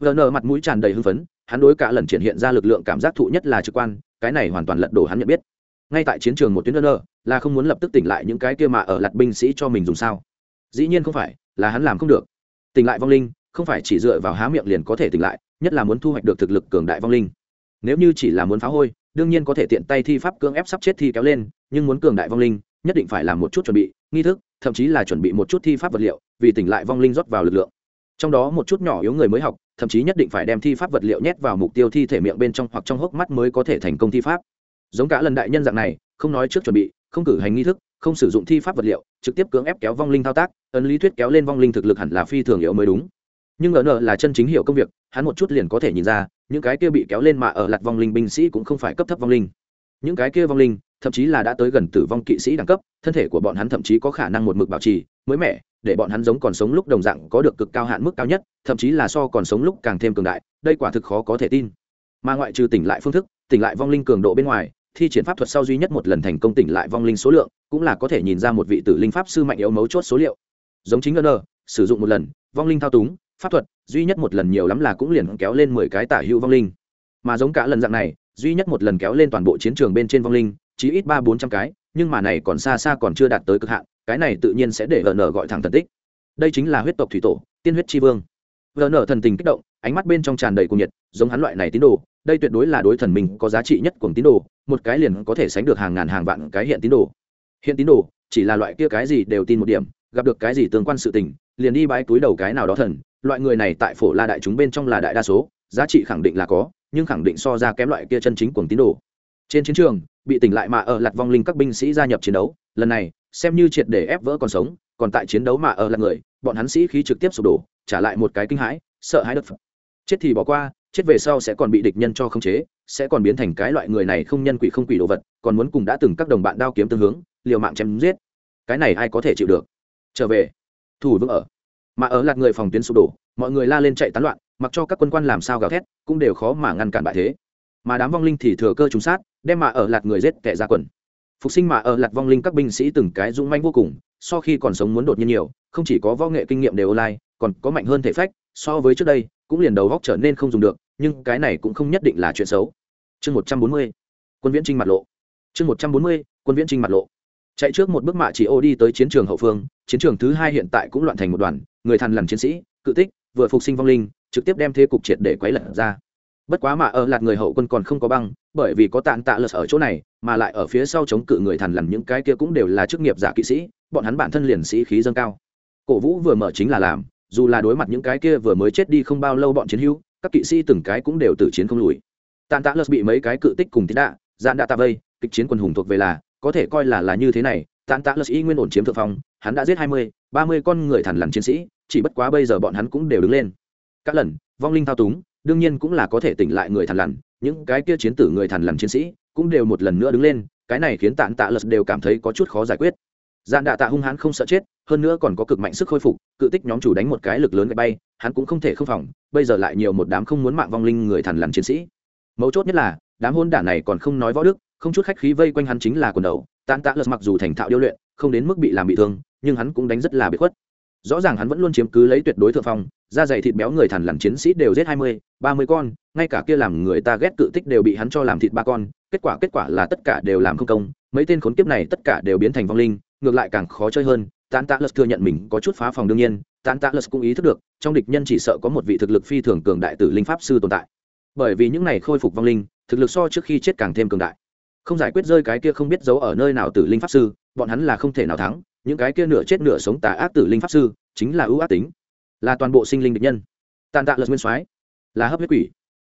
Nở mặt mũi tràn đầy hưng phấn hắn đối cả lần triển hiện ra lực lượng cảm giác thụ nhất là trực quan, cái này hoàn toàn lật đổ hắn nhận biết. Ngay tại chiến trường một tuyến đơn nở là không muốn lập tức tỉnh lại những cái kia mà ở lặt binh sĩ cho mình dùng sao? Dĩ nhiên không phải, là hắn làm không được. Tỉnh lại vong linh, không phải chỉ dựa vào há miệng liền có thể tỉnh lại, nhất là muốn thu hoạch được thực lực cường đại vong linh. Nếu như chỉ là muốn phá hôi, đương nhiên có thể tiện tay thi pháp cưỡng ép sắp chết thi kéo lên, nhưng muốn cường đại vong linh, nhất định phải làm một chút chuẩn bị, nghi thức, thậm chí là chuẩn bị một chút thi pháp vật liệu, vì tỉnh lại vong linh rót vào lực lượng trong đó một chút nhỏ yếu người mới học, thậm chí nhất định phải đem thi pháp vật liệu nhét vào mục tiêu thi thể miệng bên trong hoặc trong hốc mắt mới có thể thành công thi pháp. Giống cả lần đại nhân dạng này, không nói trước chuẩn bị, không cử hành nghi thức, không sử dụng thi pháp vật liệu, trực tiếp cưỡng ép kéo vong linh thao tác, ấn lý thuyết kéo lên vong linh thực lực hẳn là phi thường yếu mới đúng. Nhưng ở nợ là chân chính hiểu công việc, hắn một chút liền có thể nhìn ra, những cái kia bị kéo lên mà ở lặt vong linh binh sĩ cũng không phải cấp thấp vong linh. Những cái kia vong linh thậm chí là đã tới gần tử vong kỵ sĩ đẳng cấp, thân thể của bọn hắn thậm chí có khả năng một mực bảo trì, mới mẻ, để bọn hắn giống còn sống lúc đồng dạng có được cực cao hạn mức cao nhất, thậm chí là so còn sống lúc càng thêm cường đại, đây quả thực khó có thể tin. Mà ngoại trừ tỉnh lại phương thức, tỉnh lại vong linh cường độ bên ngoài, thi triển pháp thuật sau duy nhất một lần thành công tỉnh lại vong linh số lượng, cũng là có thể nhìn ra một vị tử linh pháp sư mạnh yếu mấu chốt số liệu. Giống chính ngân sử dụng một lần, vong linh thao túng, pháp thuật, duy nhất một lần nhiều lắm là cũng liền kéo lên mười cái tả hữu vong linh. Mà giống cả lần dạng này, duy nhất một lần kéo lên toàn bộ chiến trường bên trên vong linh chỉ ít ba bốn trăm cái, nhưng mà này còn xa xa còn chưa đạt tới cực hạn, cái này tự nhiên sẽ để vn gọi thẳng thần tích. Đây chính là huyết tộc thủy tổ, tiên huyết tri vương. Vn thần tình kích động, ánh mắt bên trong tràn đầy cuồng nhiệt, giống hắn loại này tín đồ, đây tuyệt đối là đối thần mình có giá trị nhất của tín đồ, một cái liền có thể sánh được hàng ngàn hàng vạn cái hiện tín đồ. Hiện tín đồ, chỉ là loại kia cái gì đều tin một điểm, gặp được cái gì tương quan sự tình, liền đi bái túi đầu cái nào đó thần, loại người này tại phổ la đại chúng bên trong là đại đa số, giá trị khẳng định là có, nhưng khẳng định so ra kém loại kia chân chính cuồng tín đồ trên chiến trường, bị tỉnh lại mà ở lặt vong linh các binh sĩ gia nhập chiến đấu, lần này, xem như triệt để ép vỡ còn sống, còn tại chiến đấu mà ở lặt người, bọn hắn sĩ khí trực tiếp sụp đổ, trả lại một cái kinh hãi, sợ hãi đất phật chết thì bỏ qua, chết về sau sẽ còn bị địch nhân cho khống chế, sẽ còn biến thành cái loại người này không nhân quỷ không quỷ đồ vật, còn muốn cùng đã từng các đồng bạn đao kiếm tương hướng, liều mạng chém giết. Cái này ai có thể chịu được? Trở về. Thủ vững ở. Mà ở lạt người phòng tuyến sụp đổ, mọi người la lên chạy tán loạn, mặc cho các quân quan làm sao gào thét, cũng đều khó mà ngăn cản bại thế. Mà đám vong linh thì thừa cơ trúng sát đem mà ở lạt người giết kẻ ra quần. Phục sinh mà ở lạt vong linh các binh sĩ từng cái dũng manh vô cùng, so khi còn sống muốn đột nhiên nhiều, không chỉ có võ nghệ kinh nghiệm đều online, còn có mạnh hơn thể phách, so với trước đây, cũng liền đầu góc trở nên không dùng được, nhưng cái này cũng không nhất định là chuyện xấu. Chương một trăm bốn mươi, quân viễn trinh mặt lộ. Chương một trăm bốn mươi, quân viễn trinh mặt lộ. Chạy trước một bước mạ chỉ ô đi tới chiến trường hậu phương, chiến trường thứ hai hiện tại cũng loạn thành một đoàn, người thằn lằn chiến sĩ, cự tích, vừa phục sinh vong linh, trực tiếp đem thế cục triệt để quấy lật ra. Bất quá mà ở lạt người hậu quân còn không có băng bởi vì có tàn tạ lật ở chỗ này, mà lại ở phía sau chống cự người thằn lằn những cái kia cũng đều là chức nghiệp giả kỵ sĩ, bọn hắn bản thân liền sĩ khí dâng cao. Cổ vũ vừa mở chính là làm, dù là đối mặt những cái kia vừa mới chết đi không bao lâu bọn chiến hữu, các kỵ sĩ từng cái cũng đều tử chiến không lùi. Tàn tạ lật bị mấy cái cự tích cùng tí đạ, dạn đạ tạ vây, kịch chiến quần hùng thuộc về là, có thể coi là là như thế này, tàn tạ lật y nguyên ổn chiếm thượng phong, hắn đã giết hai mươi, ba mươi con người thằn lằn chiến sĩ, chỉ bất quá bây giờ bọn hắn cũng đều đứng lên. Các lần, vong linh thao túng, đương nhiên cũng là có thể tỉnh lại người thằn lằn những cái kia chiến tử người thằn lằn chiến sĩ cũng đều một lần nữa đứng lên, cái này khiến tạng tạ lật đều cảm thấy có chút khó giải quyết. Dạn đạ tạ hung hãn không sợ chết, hơn nữa còn có cực mạnh sức khôi phục, cự tích nhóm chủ đánh một cái lực lớn gạch bay, hắn cũng không thể không phòng, bây giờ lại nhiều một đám không muốn mạng vong linh người thằn lằn chiến sĩ. Mấu chốt nhất là, đám hôn đản này còn không nói võ đức, không chút khách khí vây quanh hắn chính là quần đầu. Tàn tạ lật mặc dù thành thạo điêu luyện, không đến mức bị làm bị thương, nhưng hắn cũng đánh rất là bị khuất rõ ràng hắn vẫn luôn chiếm cứ lấy tuyệt đối thượng phong, da dày thịt béo người thằn lằn chiến sĩ đều giết hai mươi, ba mươi con, ngay cả kia làm người ta ghét cự tích đều bị hắn cho làm thịt ba con, kết quả kết quả là tất cả đều làm không công. Mấy tên khốn kiếp này tất cả đều biến thành vong linh, ngược lại càng khó chơi hơn, tán tạ lật thừa nhận mình có chút phá phòng đương nhiên, tán tạ lật cũng ý thức được, trong địch nhân chỉ sợ có một vị thực lực phi thường cường đại tử linh pháp sư tồn tại. Bởi vì những này khôi phục vong linh, thực lực so trước khi chết càng thêm cường đại. Không giải quyết rơi cái kia không biết giấu ở nơi nào tử linh pháp sư, bọn hắn là không thể nào thắng những cái kia nửa chết nửa sống tà ác tử linh pháp sư, chính là ưu ác tính, là toàn bộ sinh linh địch nhân. Tàn tạ lật nguyên soái, là hấp huyết quỷ.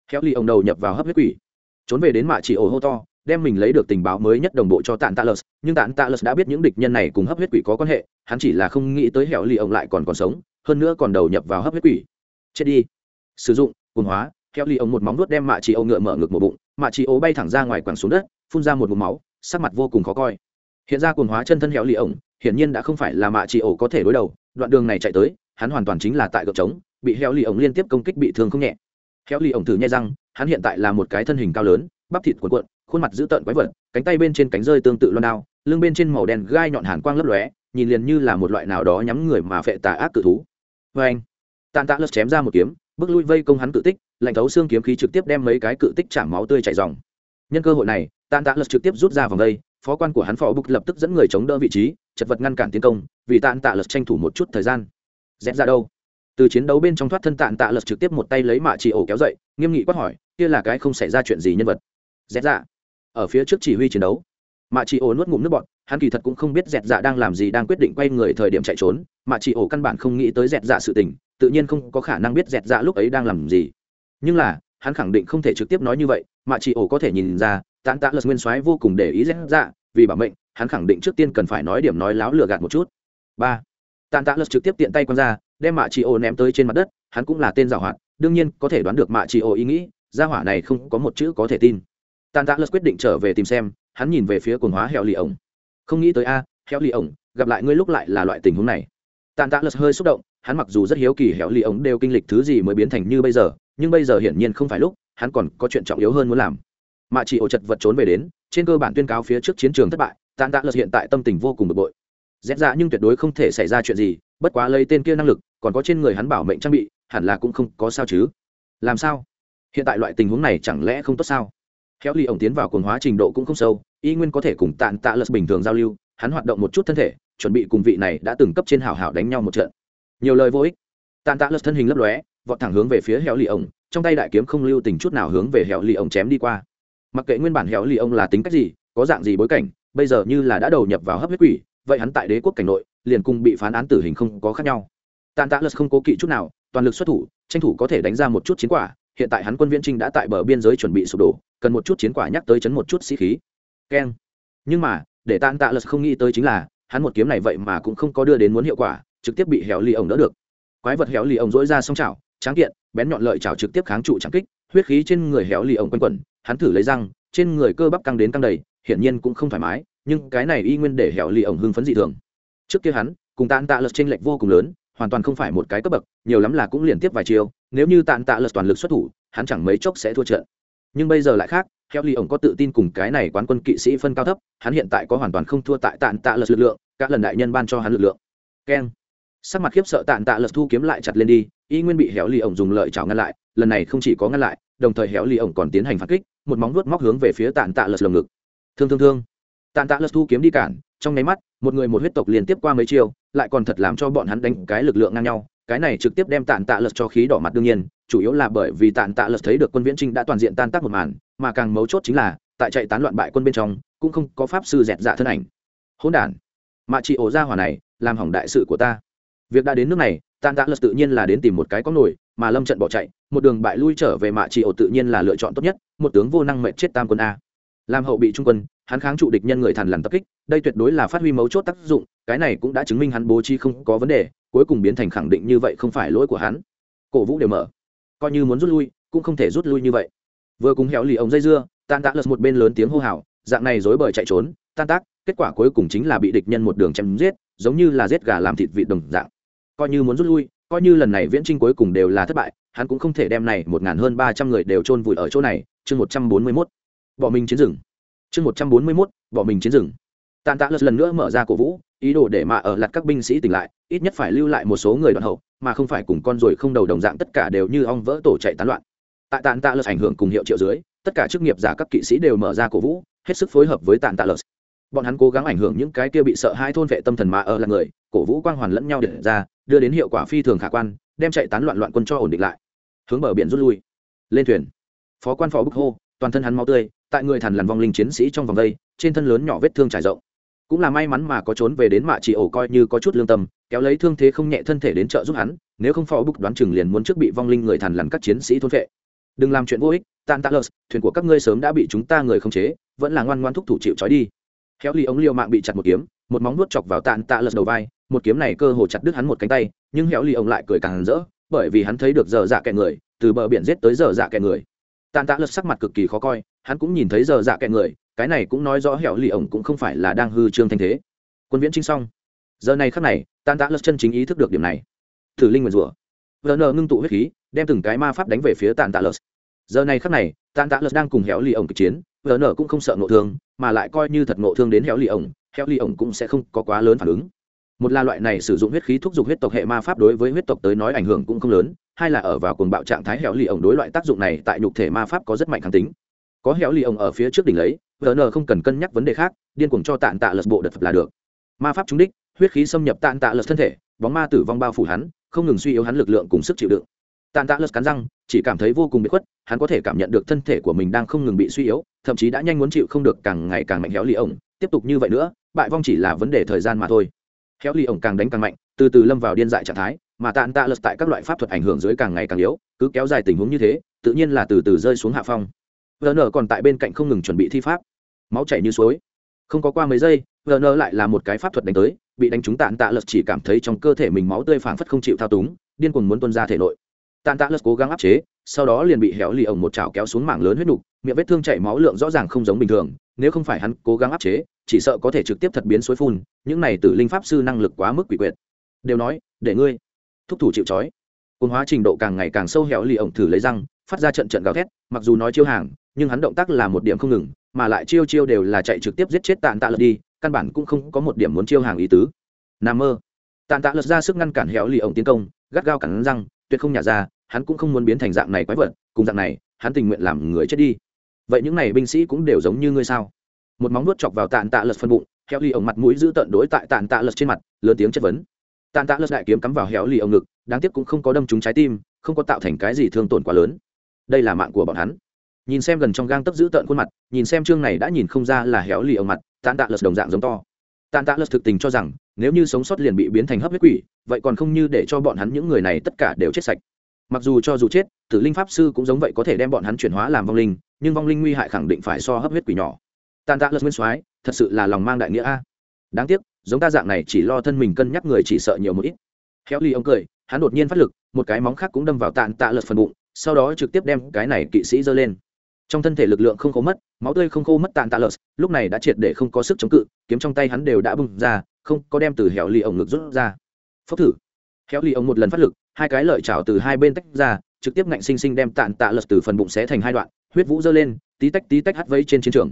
Khéo ly ông đầu nhập vào hấp huyết quỷ, trốn về đến mạ chỉ ổ hô to, đem mình lấy được tình báo mới nhất đồng bộ cho tàn tạ lật. Nhưng tàn tạ lật đã biết những địch nhân này cùng hấp huyết quỷ có quan hệ, hắn chỉ là không nghĩ tới héo ly ông lại còn còn sống, hơn nữa còn đầu nhập vào hấp huyết quỷ. Chết đi. Sử dụng cồn hóa, khéo ly ông một móng nuốt đem mạ chỉ ổ ngựa mở ngực một bụng, mạ chỉ ổ bay thẳng ra ngoài quẳng xuống đất, phun ra một vùng máu, sắc mặt vô cùng khó coi. Hiện ra cồn hóa chân thân héo ly ông hiển nhiên đã không phải là mạ chỉ ổ có thể đối đầu, đoạn đường này chạy tới, hắn hoàn toàn chính là tại gợp trống, bị heo ly ổng liên tiếp công kích bị thương không nhẹ. Heo ly ổng thử nhai răng, hắn hiện tại là một cái thân hình cao lớn, bắp thịt cuộn cuộn, khuôn mặt dữ tợn quái vật, cánh tay bên trên cánh rơi tương tự loan đao, lưng bên trên màu đen gai nhọn hàn quang lấp lóe, nhìn liền như là một loại nào đó nhắm người mà phệ tà ác cự thú. Vê anh, tàn tạ lật chém ra một kiếm, bước lui vây công hắn cự tích, lạnh thấu xương kiếm khí trực tiếp đem mấy cái cự tích chạm máu tươi chảy dòng nhân cơ hội này, tàn tạ lật trực tiếp rút ra vòng đây phó quan của hắn phó bục lập tức dẫn người chống đỡ vị trí, chật vật ngăn cản tiến công, vì tàn tạ lật tranh thủ một chút thời gian. Dẹp ra đâu? Từ chiến đấu bên trong thoát thân tàn tạ lật trực tiếp một tay lấy mạ chị ổ kéo dậy, nghiêm nghị quát hỏi, kia là cái không xảy ra chuyện gì nhân vật? Dẹp dạ ở phía trước chỉ huy chiến đấu, mạ chị ổ nuốt ngụm nước bọt, hắn kỳ thật cũng không biết dẹt dạ đang làm gì, đang quyết định quay người thời điểm chạy trốn. Mạ chị ổ căn bản không nghĩ tới dẹt dạ sự tình, tự nhiên không có khả năng biết dẹt dạ lúc ấy đang làm gì. Nhưng là, hắn khẳng định không thể trực tiếp nói như vậy, mạ chị ổ có thể nhìn ra tàn tạ lật nguyên soái vô cùng để ý rẽ dạ vì bảo mệnh hắn khẳng định trước tiên cần phải nói điểm nói láo lừa gạt một chút. Ba. Tàn tạ lật trực tiếp tiện tay quăng ra đem mạ chị ô ném tới trên mặt đất hắn cũng là tên giảo hoạt đương nhiên có thể đoán được mạ chị ô ý nghĩ gia hỏa này không có một chữ có thể tin. Tàn tạ lật quyết định trở về tìm xem hắn nhìn về phía cồn hóa heo lì ổng. Không nghĩ tới a à, heo lì ổng gặp lại ngươi lúc lại là loại tình huống này. Tàn tạ lật hơi xúc động hắn mặc dù rất hiếu kỳ heo lì ổng đều kinh lịch thứ gì mới biến thành như bây giờ nhưng bây giờ hiển nhiên không phải lúc hắn còn có chuyện trọng yếu hơn muốn làm mà chỉ ổ chật vật trốn về đến, trên cơ bản tuyên cáo phía trước chiến trường thất bại tàn tạ lật hiện tại tâm tình vô cùng bực bội. Dẹp dạ nhưng tuyệt đối không thể xảy ra chuyện gì, bất quá lấy tên kia năng lực, còn có trên người hắn bảo mệnh trang bị, hẳn là cũng không có sao chứ. Làm sao? Hiện tại loại tình huống này chẳng lẽ không tốt sao? Khéo ly ổng tiến vào cuồng hóa trình độ cũng không sâu, y nguyên có thể cùng tàn tạ lật bình thường giao lưu, hắn hoạt động một chút thân thể, chuẩn bị cùng vị này đã từng cấp trên hảo hảo đánh nhau một trận. Nhiều lời vô ích. Tàn tạ lật thân hình lấp lóe, vọt thẳng hướng về phía hẻo lì ổng, trong tay đại kiếm không lưu tình chút nào hướng về hẻo lì ổng chém đi qua mặc kệ nguyên bản hẻo lì ông là tính cách gì, có dạng gì bối cảnh, bây giờ như là đã đầu nhập vào hấp huyết quỷ, vậy hắn tại đế quốc cảnh nội, liền cùng bị phán án tử hình không có khác nhau. Tàn tạ lật không cố kỵ chút nào, toàn lực xuất thủ, tranh thủ có thể đánh ra một chút chiến quả, hiện tại hắn quân viễn trinh đã tại bờ biên giới chuẩn bị sụp đổ, cần một chút chiến quả nhắc tới chấn một chút sĩ khí. Keng. Nhưng mà, để tàn tạ lật không nghĩ tới chính là, hắn một kiếm này vậy mà cũng không có đưa đến muốn hiệu quả, trực tiếp bị héo lì ổng đỡ được. Quái vật héo lì ổng dỗi ra xong chảo, tráng kiện, bén nhọn lợi chảo trực tiếp kháng trụ trạng kích huyết khí trên người héo lì ổng quanh quẩn, hắn thử lấy răng, trên người cơ bắp căng đến căng đầy, hiển nhiên cũng không thoải mái, nhưng cái này y nguyên để héo lì ổng hưng phấn dị thường. Trước kia hắn, cùng tàn tạ lật t r ê n lệch vô cùng lớn, hoàn toàn không phải một cái cấp bậc, nhiều lắm là cũng liền tiếp vài chiều nếu như tàn tạ lật toàn lực xuất thủ, hắn chẳng mấy chốc sẽ thua trận. Nhưng bây giờ lại khác héo lì ổng có tự tin cùng cái này quán quân kỵ sĩ phân cao thấp, hắn hiện tại có hoàn toàn không thua tại tàn tạ lật lực lượng, các lần đại nhân ban cho hắn lực lượng. Keng. Sắc mặt khiếp sợ tàn tạ lật thu kiếm lại chặt lên đi y nguyên bị héo lì ổng dùng lợi chảo ngăn lại, lần này không chỉ có ngăn lại, đồng thời héo lì ổng còn tiến hành phản kích, một móng vuốt móc hướng về phía tàn tạ lật lồng ngực. Thương thương thương. Tàn tạ lật thu kiếm đi cản, trong nháy mắt, một người một huyết tộc liên tiếp qua mấy chiêu, lại còn thật làm cho bọn hắn đánh cái lực lượng ngang nhau, cái này trực tiếp đem tàn tạ lật cho khí đỏ mặt đương nhiên, chủ yếu là bởi vì tàn tạ lật thấy được quân viễn trinh đã toàn diện tan tác một màn, mà càng mấu chốt chính là, tại chạy tán loạn bại quân bên trong, cũng không có pháp sư dẹt dạ thân ảnh. Hỗn đản. Mà chị ổ ra hỏa này, làm hỏng đại sự của ta. Việc đã đến nước này tan tạ lật tự nhiên là đến tìm một cái có nổi, mà lâm trận bỏ chạy, một đường bại lui trở về mạ chị ổ tự nhiên là lựa chọn tốt nhất, một tướng vô năng mệnh chết tam quân a. Làm hậu bị trung quân, hắn kháng trụ địch nhân người thằn lằn tập kích, đây tuyệt đối là phát huy mấu chốt tác dụng, cái này cũng đã chứng minh hắn bố trí không có vấn đề, cuối cùng biến thành khẳng định như vậy không phải lỗi của hắn. Cổ vũ đều mở. Coi như muốn rút lui, cũng không thể rút lui như vậy. Vừa cùng héo lì ống dây dưa tan tác lật một bên lớn tiếng hô hào, dạng này dối bời chạy trốn, tan tác, kết quả cuối cùng chính là bị địch nhân một đường chém giết, giống như là giết gà làm thịt vị đồng dạng coi như muốn rút lui, coi như lần này viễn trinh cuối cùng đều là thất bại, hắn cũng không thể đem này một ngàn hơn ba trăm người đều chôn vùi ở chỗ này. Chương một trăm bốn mươi mốt, bỏ mình chiến rừng. Chương một trăm bốn mươi mốt, bỏ mình chiến rừng. Tàn tạ lật lần nữa mở ra cổ vũ, ý đồ để mà ở lặt các binh sĩ tỉnh lại, ít nhất phải lưu lại một số người đoạn hậu, mà không phải cùng con ruồi không đầu đồng dạng tất cả đều như ong vỡ tổ chạy tán loạn. Tại tàn tạ lật ảnh hưởng cùng hiệu triệu dưới, tất cả chức nghiệp giả các kỵ sĩ đều mở ra cổ vũ, hết sức phối hợp với tàn tạ lật. Bọn hắn cố gắng ảnh hưởng những cái kia bị sợ hai thôn vệ tâm thần mà ở là người cổ vũ quang hoàn lẫn nhau để ra, đưa đến hiệu quả phi thường khả quan, đem chạy tán loạn loạn quân cho ổn định lại. Hướng bờ biển rút lui. Lên thuyền. Phó quan phó bức hô, toàn thân hắn máu tươi, tại người thằn lằn vong linh chiến sĩ trong vòng đây, trên thân lớn nhỏ vết thương trải rộng. Cũng là may mắn mà có trốn về đến mạ chỉ ổ coi như có chút lương tâm, kéo lấy thương thế không nhẹ thân thể đến trợ giúp hắn, nếu không phó bức đoán chừng liền muốn trước bị vong linh người thằn lằn các chiến sĩ thôn vệ. Đừng làm chuyện vô ích, tan tạ lợt, thuyền của các ngươi sớm đã bị chúng ta người không chế, vẫn là ngoan ngoan thúc thủ chịu trói đi. Kéo ly ống liều mạng bị chặt một kiếm, một móng nuốt chọc vào tàn tạ lật đầu vai một kiếm này cơ hồ chặt đứt hắn một cánh tay, nhưng héo ly ông lại cười càng rỡ, bởi vì hắn thấy được giờ dạ kẹ người, từ bờ biển giết tới giờ dạ kẹ người. Tàn tạ lật sắc mặt cực kỳ khó coi, hắn cũng nhìn thấy giờ dạ kẹ người, cái này cũng nói rõ hẻo ly ông cũng không phải là đang hư trương thanh thế. Quân viễn trinh xong. Giờ này khắc này, tàn tạ lật chân chính ý thức được điểm này. Thử linh nguyền rủa. Vờ nờ ngưng tụ huyết khí, đem từng cái ma pháp đánh về phía tàn tạ lật. Giờ này khắc này, tàn tạ lật đang cùng héo ly ông kịch chiến, vờ nờ cũng không sợ ngộ thương, mà lại coi như thật ngộ thương đến héo ly ổng héo ly ổng cũng sẽ không có quá lớn phản ứng một là loại này sử dụng huyết khí thúc giục huyết tộc hệ ma pháp đối với huyết tộc tới nói ảnh hưởng cũng không lớn, hai là ở vào cuồng bạo trạng thái hẻo lì ổng đối loại tác dụng này tại nhục thể ma pháp có rất mạnh kháng tính. Có hẻo lì ổng ở phía trước đỉnh lấy vn không cần cân nhắc vấn đề khác, điên cuồng cho tạn tạ lật bộ đật là được. Ma pháp trúng đích, huyết khí xâm nhập tạn tạ lật thân thể, bóng ma tử vong bao phủ hắn, không ngừng suy yếu hắn lực lượng cùng sức chịu đựng. Tàn tạ lật cắn răng, chỉ cảm thấy vô cùng bị khuất, hắn có thể cảm nhận được thân thể của mình đang không ngừng bị suy yếu, thậm chí đã nhanh muốn chịu không được càng ngày càng mạnh héo lì ổng. Tiếp tục như vậy nữa, bại vong chỉ là vấn đề thời gian mà thôi héo ly ổng càng đánh càng mạnh, từ từ lâm vào điên dại trạng thái, mà tàn tạ lật tại các loại pháp thuật ảnh hưởng dưới càng ngày càng yếu, cứ kéo dài tình huống như thế, tự nhiên là từ từ rơi xuống hạ phong. Vn còn tại bên cạnh không ngừng chuẩn bị thi pháp. Máu chảy như suối. Không có qua mấy giây vn lại là một cái pháp thuật đánh tới, bị đánh trúng tàn tạ lật chỉ cảm thấy trong cơ thể mình máu tươi phảng phất không chịu thao túng, điên cuồng muốn tuân ra thể nội. Tàn tạ lật cố gắng áp chế sau đó liền bị héo lì ổng một chảo kéo xuống mảng lớn huyết nục, miệng vết thương chảy máu lượng rõ ràng không giống bình thường, nếu không phải hắn cố gắng áp chế, chỉ sợ có thể trực tiếp thật biến suối phun, những này từ linh pháp sư năng lực quá mức quỷ quyệt. Đều nói, để ngươi. Thúc thủ chịu trói. Cồn hóa trình độ càng ngày càng sâu héo lì ổng thử lấy răng, phát ra trận trận gào thét, mặc dù nói chiêu hàng, nhưng hắn động tác là một điểm không ngừng, mà lại chiêu chiêu đều là chạy trực tiếp giết chết tàn tạ lật đi, căn bản cũng không có một điểm muốn chiêu hàng ý tứ. Nam mơ. Tàn tạ lật ra sức ngăn cản héo lì ổng tiến công, gắt gao cản răng, tuyệt không nhả ra hắn cũng không muốn biến thành dạng này quái vật, cùng dạng này, hắn tình nguyện làm người chết đi. Vậy những này binh sĩ cũng đều giống như ngươi sao? Một móng nuốt chọc vào tàn tạ lật phân bụng héo ly ổng mặt mũi giữ tận đối tại tàn tạ lật trên mặt, lớn tiếng chất vấn. Tàn tạ lật đại kiếm cắm vào héo ly ổng ngực, đáng tiếc cũng không có đâm trúng trái tim, không có tạo thành cái gì thương tổn quá lớn. Đây là mạng của bọn hắn. Nhìn xem gần trong gang tấp giữ tận khuôn mặt, nhìn xem chương này đã nhìn không ra là héo lì ông mặt tàn tạ lật đồng dạng giống to. Tàn tạ lật thực tình cho rằng, nếu như sống sót liền bị biến thành hấp huyết quỷ, vậy còn không như để cho bọn hắn những người này tất cả đều chết sạch mặc dù cho dù chết, tử linh pháp sư cũng giống vậy có thể đem bọn hắn chuyển hóa làm vong linh, nhưng vong linh nguy hại khẳng định phải so hấp huyết quỷ nhỏ. Tàn tạ lật nguyên soái, thật sự là lòng mang đại nghĩa a. Đáng tiếc, giống ta dạng này chỉ lo thân mình cân nhắc người chỉ sợ nhiều một ít. Héo ly ông cười, hắn đột nhiên phát lực, một cái móng khác cũng đâm vào tàn tạ lật phần bụng, sau đó trực tiếp đem cái này kỵ sĩ giơ lên. Trong thân thể lực lượng không khô mất, máu tươi không khô mất tàn tạ lật lúc này đã triệt để không có sức chống cự, kiếm trong tay hắn đều đã bung ra, không có đem từ hẻo ly ông ngực rút ra. Phốc thử khéo ly ông một lần phát lực, hai cái lợi chảo từ hai bên tách ra, trực tiếp ngạnh sinh sinh đem tạn tạ lật từ phần bụng xé thành hai đoạn, huyết vũ dơ lên, tí tách tí tách hắt vây trên chiến trường.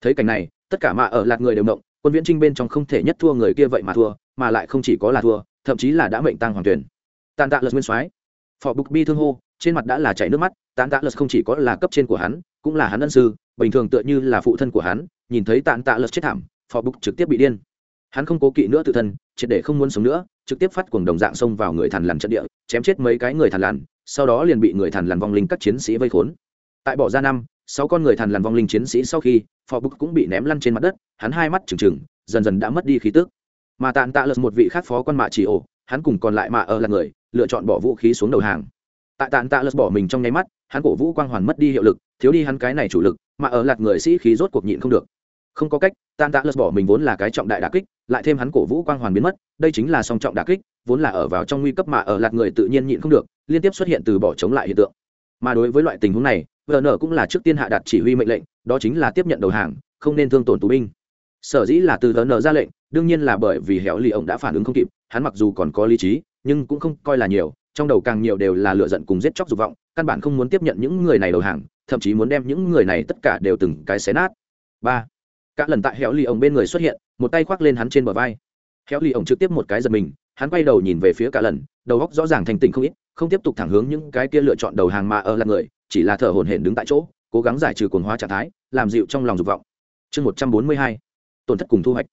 Thấy cảnh này, tất cả mạ ở lạc người đều động, quân viễn trinh bên trong không thể nhất thua người kia vậy mà thua, mà lại không chỉ có là thua, thậm chí là đã mệnh tăng hoàng tuyển. Tàn tạ lật nguyên soái. Phò bục bi thương hô, trên mặt đã là chảy nước mắt tàn tạ lật không chỉ có là cấp trên của hắn, cũng là hắn ân sư, bình thường tựa như là phụ thân của hắn, nhìn thấy tàn tạ lật chết thảm, phò bục trực tiếp bị điên. Hắn không cố kỵ nữa tự thân, triệt để không muốn sống nữa trực tiếp phát cuồng đồng dạng xông vào người thằn lằn trận địa, chém chết mấy cái người thằn lằn, sau đó liền bị người thằn lằn vong linh các chiến sĩ vây khốn. Tại bỏ ra năm, sáu con người thằn lằn vong linh chiến sĩ sau khi, phò bục cũng bị ném lăn trên mặt đất, hắn hai mắt trừng trừng, dần dần đã mất đi khí tức. Mà tàn tạ lật một vị khác phó quan mạ chỉ ổ, hắn cùng còn lại mạ ở là người, lựa chọn bỏ vũ khí xuống đầu hàng. Tại tàn tạ lật bỏ mình trong nháy mắt, hắn cổ vũ quang hoàn mất đi hiệu lực, thiếu đi hắn cái này chủ lực mà ở lạt người sĩ khí rốt cuộc nhịn không được không có cách tan tạ lật bỏ mình vốn là cái trọng đại đà kích, lại thêm hắn cổ vũ quang hoàn biến mất, đây chính là song trọng đà kích, vốn là ở vào trong nguy cấp mà ở lạt người tự nhiên nhịn không được, liên tiếp xuất hiện từ bỏ chống lại hiện tượng. Mà đối với loại tình huống này vợ nợ cũng là trước tiên hạ đặt chỉ huy mệnh lệnh, đó chính là tiếp nhận đầu hàng, không nên thương tổn tù binh. Sở dĩ là từ vợ nợ ra lệnh, đương nhiên là bởi vì hẻo lì ông đã phản ứng không kịp, hắn mặc dù còn có lý trí, nhưng cũng không coi là nhiều, trong đầu càng nhiều đều là lựa giận cùng giết chóc dục vọng, căn bản không muốn tiếp nhận những người này đầu hàng, thậm chí muốn đem những người này tất cả đều từng cái xé nát. Ba cả lần tại héo lì ông bên người xuất hiện, một tay khoác lên hắn trên bờ vai. Héo lì ông trực tiếp một cái giật mình, hắn quay đầu nhìn về phía cả lần, đầu góc rõ ràng thành tình không ít, không tiếp tục thẳng hướng những cái kia lựa chọn đầu hàng mà ở là người, chỉ là thở hổn hển đứng tại chỗ, cố gắng giải trừ cuồng hóa trạng thái, làm dịu trong lòng dục vọng. Chương một trăm bốn mươi hai, tổn thất cùng thu hoạch.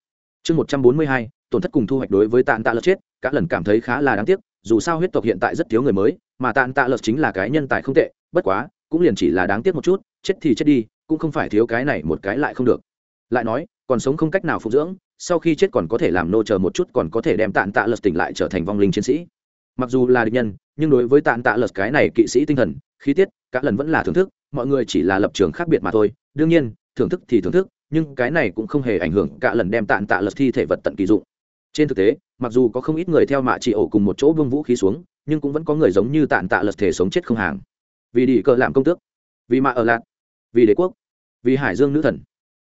Chương một trăm bốn mươi hai, tổn thất cùng thu hoạch đối với tàn tạ lật chết, cả lần cảm thấy khá là đáng tiếc, dù sao huyết tộc hiện tại rất thiếu người mới, mà tàn tạ lật chính là cái nhân tài không tệ, bất quá, cũng liền chỉ là đáng tiếc một chút, chết thì chết đi, cũng không phải thiếu cái này một cái lại không được lại nói, còn sống không cách nào phục dưỡng, sau khi chết còn có thể làm nô chờ một chút, còn có thể đem tàn tạ lật tỉnh lại trở thành vong linh chiến sĩ. Mặc dù là địch nhân, nhưng đối với tàn tạ lật cái này kỵ sĩ tinh thần, khí tiết các lần vẫn là thưởng thức, mọi người chỉ là lập trường khác biệt mà thôi. Đương nhiên, thưởng thức thì thưởng thức, nhưng cái này cũng không hề ảnh hưởng cả lần đem tàn tạ lật thi thể vật tận kỳ dụng. Trên thực tế, mặc dù có không ít người theo mạ chị ổ cùng một chỗ vương vũ khí xuống, nhưng cũng vẫn có người giống như tàn tạ lật thể sống chết không hàng. Vì đi cờ làm công tước, vì mạ ở lạc, vì đế quốc, vì hải dương nữ thần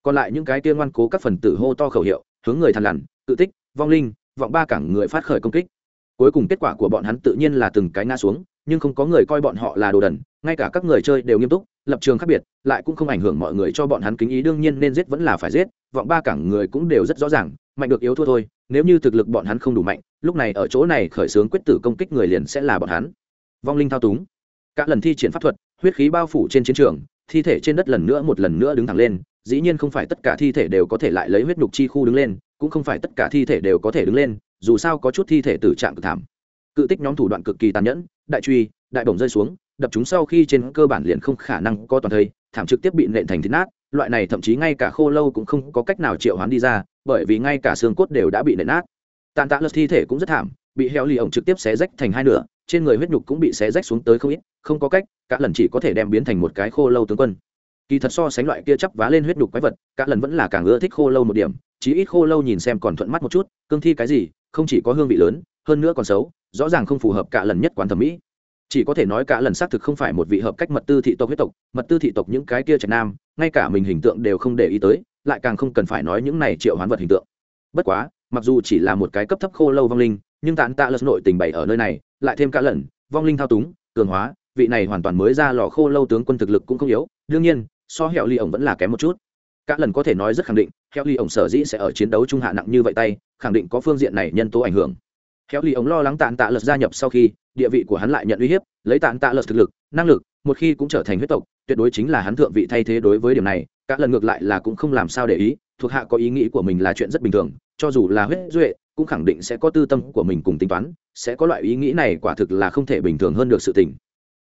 còn lại những cái tiên ngoan cố các phần tử hô to khẩu hiệu, hướng người thằn lằn, tự tích, vong linh, vọng ba cảng người phát khởi công kích. Cuối cùng kết quả của bọn hắn tự nhiên là từng cái ngã xuống, nhưng không có người coi bọn họ là đồ đần, ngay cả các người chơi đều nghiêm túc, lập trường khác biệt, lại cũng không ảnh hưởng mọi người cho bọn hắn kính ý, đương nhiên nên giết vẫn là phải giết, vọng ba cảng người cũng đều rất rõ ràng, mạnh được yếu thua thôi, nếu như thực lực bọn hắn không đủ mạnh, lúc này ở chỗ này khởi xướng quyết tử công kích người liền sẽ là bọn hắn. Vong linh thao túng. Cả lần thi triển pháp thuật, huyết khí bao phủ trên chiến trường, thi thể trên đất lần nữa một lần nữa đứng thẳng lên dĩ nhiên không phải tất cả thi thể đều có thể lại lấy huyết nhục chi khu đứng lên, cũng không phải tất cả thi thể đều có thể đứng lên, dù sao có chút thi thể tử trạng cực thảm. Cự tích nhóm thủ đoạn cực kỳ tàn nhẫn, đại truy, đại bổng rơi xuống, đập chúng sau khi trên cơ bản liền không khả năng có toàn thây thảm trực tiếp bị nện thành thịt nát, loại này thậm chí ngay cả khô lâu cũng không có cách nào triệu hoán đi ra, bởi vì ngay cả xương cốt đều đã bị nện nát. Tàn tạ lật thi thể cũng rất thảm, bị heo lì ổng trực tiếp xé rách thành hai nửa, trên người huyết nhục cũng bị xé rách xuống tới không ít, không có cách, cả lần chỉ có thể đem biến thành một cái khô lâu tướng quân kỳ thật so sánh loại kia chắp vá lên huyết đục quái vật, cả lần vẫn là càng ưa thích khô lâu một điểm, chí ít khô lâu nhìn xem còn thuận mắt một chút, cương thi cái gì, không chỉ có hương vị lớn, hơn nữa còn xấu, rõ ràng không phù hợp cả lần nhất quán thẩm mỹ. Chỉ có thể nói cả lần xác thực không phải một vị hợp cách mật tư thị tộc huyết tộc, mật tư thị tộc những cái kia trạch nam, ngay cả mình hình tượng đều không để ý tới, lại càng không cần phải nói những này triệu hoán vật hình tượng. Bất quá, mặc dù chỉ là một cái cấp thấp khô lâu vong linh, nhưng tàn tạ lật nội tình bày ở nơi này, lại thêm cả lần, vong linh thao túng, cường hóa, vị này hoàn toàn mới ra lò khô lâu tướng quân thực lực cũng không yếu, đương nhiên so hẹo ly ổng vẫn là kém một chút. Cả lần có thể nói rất khẳng định, hẹo ly ổng sở dĩ sẽ ở chiến đấu trung hạ nặng như vậy tay, khẳng định có phương diện này nhân tố ảnh hưởng. Hẹo ly ổng lo lắng tàn tạ lật gia nhập sau khi, địa vị của hắn lại nhận uy hiếp, lấy tàn tạ lật thực lực, năng lực, một khi cũng trở thành huyết tộc, tuyệt đối chính là hắn thượng vị thay thế đối với điểm này, cả lần ngược lại là cũng không làm sao để ý, thuộc hạ có ý nghĩ của mình là chuyện rất bình thường, cho dù là huyết duệ, cũng khẳng định sẽ có tư tâm của mình cùng tính toán, sẽ có loại ý nghĩ này quả thực là không thể bình thường hơn được sự tình.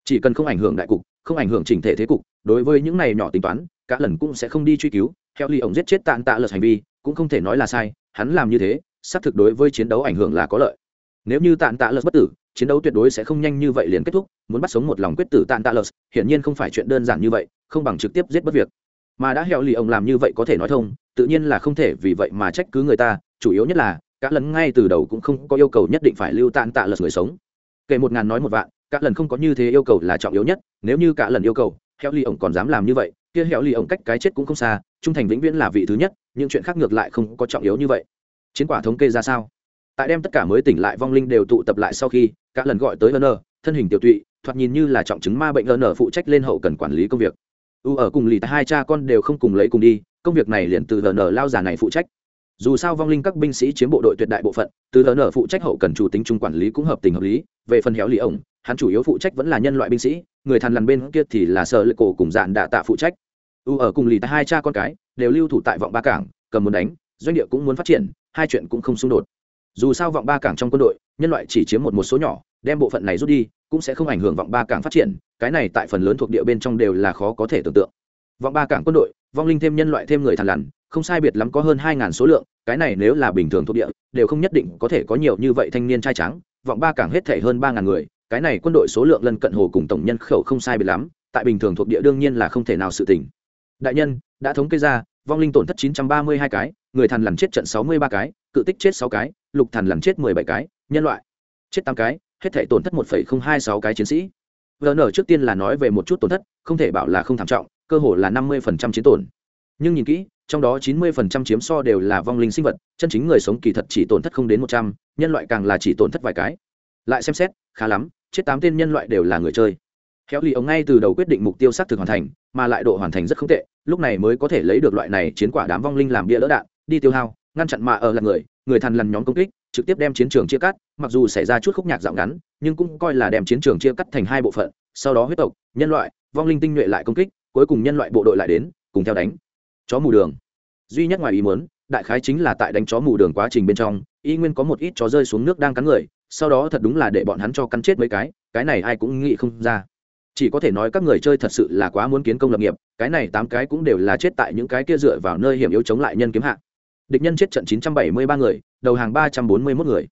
Chỉ cần không ảnh hưởng đại cục không ảnh hưởng chỉnh thể thế cục, đối với những này nhỏ tính toán, cả lần cũng sẽ không đi truy cứu. Theo ly ổng giết chết tàn tạ lật hành vi, cũng không thể nói là sai, hắn làm như thế, xác thực đối với chiến đấu ảnh hưởng là có lợi. Nếu như tàn tạ lật bất tử, chiến đấu tuyệt đối sẽ không nhanh như vậy liền kết thúc, muốn bắt sống một lòng quyết tử tàn tạ lật, hiển nhiên không phải chuyện đơn giản như vậy, không bằng trực tiếp giết bất việc. Mà đã hẹo lì ông làm như vậy có thể nói thông, tự nhiên là không thể vì vậy mà trách cứ người ta, chủ yếu nhất là, cả lần ngay từ đầu cũng không có yêu cầu nhất định phải lưu tàn tạ lật người sống. Kể một ngàn nói một vạn các lần không có như thế yêu cầu là trọng yếu nhất, nếu như cả lần yêu cầu héo lì ông còn dám làm như vậy, kia héo lì ông cách cái chết cũng không xa, trung thành vĩnh viễn là vị thứ nhất, những chuyện khác ngược lại không có trọng yếu như vậy. Chiến quả thống kê ra sao? Tại đem tất cả mới tỉnh lại vong linh đều tụ tập lại sau khi các lần gọi tới vân thân hình tiểu tụy, thoạt nhìn như là trọng chứng ma bệnh vân phụ trách lên hậu cần quản lý công việc. U ở cùng lì tại hai cha con đều không cùng lấy cùng đi, công việc này liền từ vn lao già này phụ trách. Dù sao vong linh các binh sĩ chiếm bộ đội tuyệt đại bộ phận, từ nở phụ trách hậu cần chủ tính chung quản lý cũng hợp tình hợp lý, về phần héo lì ổng hắn chủ yếu phụ trách vẫn là nhân loại binh sĩ, người thằn lằn bên kia thì là sợ lệ cổ cùng dạn đạ tạ phụ trách. U ở cùng lì tại hai cha con cái, đều lưu thủ tại vọng ba cảng, cầm muốn đánh, doanh địa cũng muốn phát triển, hai chuyện cũng không xung đột. Dù sao vọng ba cảng trong quân đội, nhân loại chỉ chiếm một một số nhỏ, đem bộ phận này rút đi, cũng sẽ không ảnh hưởng vọng ba cảng phát triển, cái này tại phần lớn thuộc địa bên trong đều là khó có thể tưởng tượng. Vọng ba cảng quân đội, vong linh thêm nhân loại thêm người thằn lằn, không sai biệt lắm có hơn hai ngàn số lượng, cái này nếu là bình thường thuộc địa, đều không nhất định có thể có nhiều như vậy thanh niên trai trắng, vọng ba cảng hết thể hơn ba ngàn người cái này quân đội số lượng lân cận hồ cùng tổng nhân khẩu không sai biệt lắm tại bình thường thuộc địa đương nhiên là không thể nào sự tỉnh đại nhân đã thống kê ra vong linh tổn thất 932 cái người thần lần chết trận 63 cái cự tích chết 6 cái lục thần lần chết 17 cái nhân loại chết 8 cái hết thể tổn thất 1,026 cái chiến sĩ. Vn trước tiên là nói về một chút tổn thất không thể bảo là không thảm trọng cơ hồ là 50% chiến tổn. Nhưng nhìn kỹ trong đó 90% chiếm so đều là vong linh sinh vật chân chính người sống kỳ thật chỉ tổn thất không đến 100, nhân loại càng là chỉ tổn thất vài cái. Lại xem xét khá lắm chết tám tên nhân loại đều là người chơi. Khéo lì ống ngay từ đầu quyết định mục tiêu xác thực hoàn thành, mà lại độ hoàn thành rất không tệ, lúc này mới có thể lấy được loại này chiến quả đám vong linh làm bia lỡ đạn, đi tiêu hao, ngăn chặn mạ ở là người người thằn lằn nhóm công kích, trực tiếp đem chiến trường chia cắt, mặc dù xảy ra chút khúc nhạc dạo ngắn, nhưng cũng coi là đem chiến trường chia cắt thành hai bộ phận, sau đó huyết tộc, nhân loại, vong linh tinh nhuệ lại công kích, cuối cùng nhân loại bộ đội lại đến, cùng theo đánh. Chó mù đường. Duy nhất ngoài ý muốn, đại khái chính là tại đánh chó mù đường quá trình bên trong, y nguyên có một ít chó rơi xuống nước đang cắn người sau đó thật đúng là để bọn hắn cho cắn chết mấy cái cái này ai cũng nghĩ không ra. Chỉ có thể nói các người chơi thật sự là quá muốn kiến công lập nghiệp, cái này tám cái cũng đều là chết tại những cái kia dựa vào nơi hiểm yếu chống lại nhân kiếm hạ. Địch nhân chết trận 973 người, đầu hàng 341 người.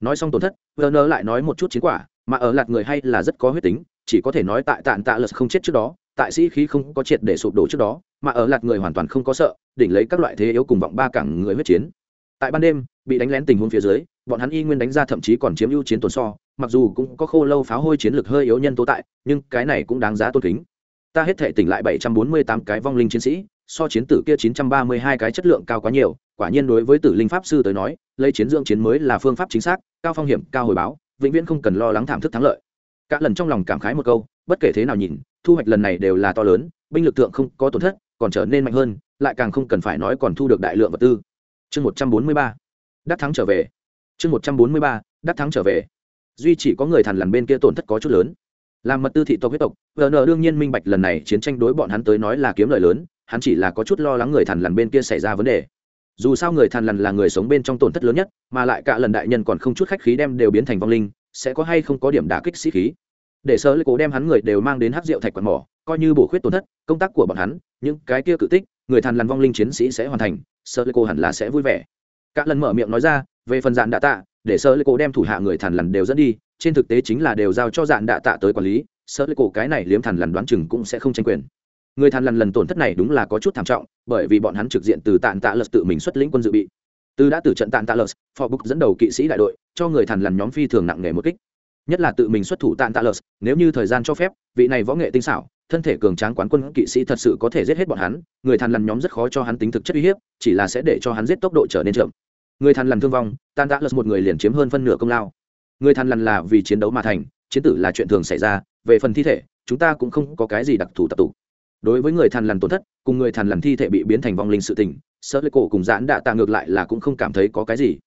Nói xong tổn thất, werner lại nói một chút chiến quả, mà ở lạt người hay là rất có huyết tính, chỉ có thể nói tại tạn tạ lật không chết trước đó, tại sĩ khí không có triệt để sụp đổ trước đó, mà ở lạt người hoàn toàn không có sợ, đỉnh lấy các loại thế yếu cùng vọng ba cảng người huyết chiến. Tại ban đêm, bị đánh lén tình huống phía dưới bọn hắn y nguyên đánh ra thậm chí còn chiếm ưu chiến tồn so, mặc dù cũng có khô lâu pháo hôi chiến lược hơi yếu nhân tố tại, nhưng cái này cũng đáng giá tôn kính. Ta hết thể tỉnh lại bảy trăm bốn mươi tám cái vong linh chiến sĩ, so chiến tử kia chín trăm ba mươi hai cái chất lượng cao quá nhiều, quả nhiên đối với tử linh pháp sư tới nói, lấy chiến dưỡng chiến mới là phương pháp chính xác, cao phong hiểm, cao hồi báo, vĩnh viễn không cần lo lắng thảm thức thắng lợi. Cả lần trong lòng cảm khái một câu, bất kể thế nào nhìn, thu hoạch lần này đều là to lớn, binh lực tượng không có tổn thất, còn trở nên mạnh hơn, lại càng không cần phải nói còn thu được đại lượng vật tư. Chương một trăm bốn mươi ba. Đắc thắng trở về chương một trăm bốn mươi ba, đắc thắng trở về. Duy chỉ có người thằn lằn bên kia tổn thất có chút lớn. Làm mật tư thị tộc huyết tộc vn đương nhiên minh bạch lần này chiến tranh đối bọn hắn tới nói là kiếm lợi lớn, hắn chỉ là có chút lo lắng người thằn lằn bên kia xảy ra vấn đề. Dù sao người thằn lằn là người sống bên trong tổn thất lớn nhất, mà lại cả lần đại nhân còn không chút khách khí đem đều biến thành vong linh, sẽ có hay không có điểm đả kích sĩ khí. Để sơ lấy cố đem hắn người đều mang đến hát rượu thạch quạt mỏ, coi như bổ khuyết tổn thất, công tác của bọn hắn, những cái kia cự tích, người thằn lằn vong linh chiến sĩ sẽ hoàn thành sơ lấy cố hẳn là sẽ vui vẻ cả lần mở miệng nói ra, về phần dạn đạ tạ, để sơ lê cổ đem thủ hạ người thằn lằn đều dẫn đi, trên thực tế chính là đều giao cho dạn đạ tạ tới quản lý, sơ lê cổ cái này liếm thằn lằn đoán chừng cũng sẽ không tranh quyền. Người thằn lằn lần tổn thất này đúng là có chút thảm trọng, bởi vì bọn hắn trực diện từ tạn tạ lật tự mình xuất lĩnh quân dự bị. Từ đã từ trận tạn tạ lật phò bục dẫn đầu kỵ sĩ đại đội, cho người thằn lằn nhóm phi thường nặng nề một kích. Nhất là tự mình xuất thủ tạn tạ lật, nếu như thời gian cho phép, vị này võ nghệ tinh xảo thân thể cường tráng quán quân kỵ sĩ thật sự có thể giết hết bọn hắn, người thằn lằn nhóm rất khó cho hắn tính thực chất uy hiếp, chỉ là sẽ để cho hắn giết tốc độ trở nên chậm. Người thằn lằn thương vong, tan đã lật một người liền chiếm hơn phân nửa công lao. Người thằn lằn là vì chiến đấu mà thành, chiến tử là chuyện thường xảy ra, về phần thi thể, chúng ta cũng không có cái gì đặc thù tập tụ. Đối với người thằn lằn tổn thất, cùng người thằn lằn thi thể bị biến thành vong linh sự tình sợ lệ cổ cùng giãn đạ tạ ngược lại là cũng không cảm thấy có cái gì.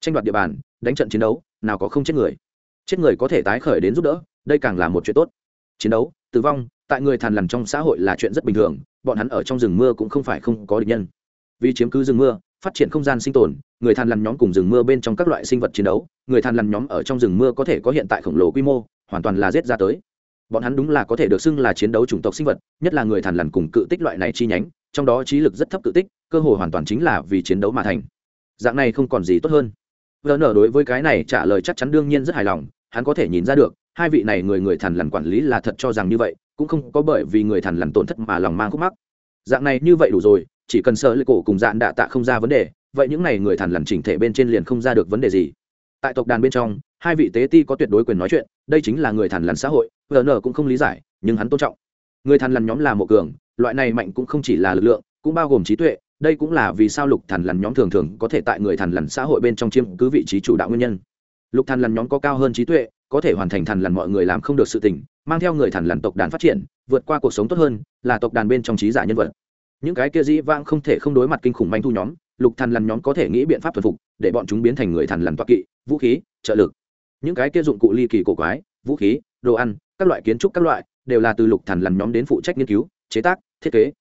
Tranh đoạt địa bàn, đánh trận chiến đấu, nào có không chết người. Chết người có thể tái khởi đến giúp đỡ, đây càng là một chuyện tốt. Chiến đấu, tử vong tại người thằn lằn trong xã hội là chuyện rất bình thường, bọn hắn ở trong rừng mưa cũng không phải không có địch nhân. Vì chiếm cứ rừng mưa, phát triển không gian sinh tồn, người thằn lằn nhóm cùng rừng mưa bên trong các loại sinh vật chiến đấu, người thằn lằn nhóm ở trong rừng mưa có thể có hiện tại khổng lồ quy mô, hoàn toàn là giết ra tới. Bọn hắn đúng là có thể được xưng là chiến đấu chủng tộc sinh vật, nhất là người thằn lằn cùng cự tích loại này chi nhánh, trong đó trí lực rất thấp cự tích, cơ hội hoàn toàn chính là vì chiến đấu mà thành. Dạng này không còn gì tốt hơn. Vn đối với cái này trả lời chắc chắn đương nhiên rất hài lòng, hắn có thể nhìn ra được hai vị này người người thằn lằn quản lý là thật cho rằng như vậy, cũng không có bởi vì người thằn lằn tổn thất mà lòng mang khúc mắc. Dạng này như vậy đủ rồi, chỉ cần sợ lệ cổ cùng dạn đạ tạ không ra vấn đề, vậy những n à y người thằn lằn chỉnh thể bên trên liền không ra được vấn đề gì. Tại tộc đàn bên trong, hai vị tế ti có tuyệt đối quyền nói chuyện, đây chính là người thằn lằn xã hội vn cũng không lý giải, nhưng hắn tôn trọng. Người thằn lằn nhóm là một cường, loại này mạnh cũng không chỉ là lực lượng, cũng bao gồm trí tuệ, đây cũng là vì sao lục thằn lằn nhóm thường thường có thể tại người thằn lằn xã hội bên trong chiếm cứ vị trí chủ đạo nguyên nhân lục thằn lằn nhóm có cao hơn trí tuệ, có thể hoàn thành thằn lằn mọi người làm không được sự tình, mang theo người thằn lằn tộc đàn phát triển, vượt qua cuộc sống tốt hơn, là tộc đàn bên trong trí giả nhân vật. Những cái kia dĩ vãng không thể không đối mặt kinh khủng manh thu nhóm, lục thằn lằn nhóm có thể nghĩ biện pháp thuần phục, để bọn chúng biến thành người thằn lằn toạc kỵ, vũ khí, trợ lực. Những cái kia dụng cụ ly kỳ cổ quái, vũ khí, đồ ăn, các loại kiến trúc các loại, đều là từ lục thằn lằn nhóm đến phụ trách nghiên cứu, chế tác, thiết kế.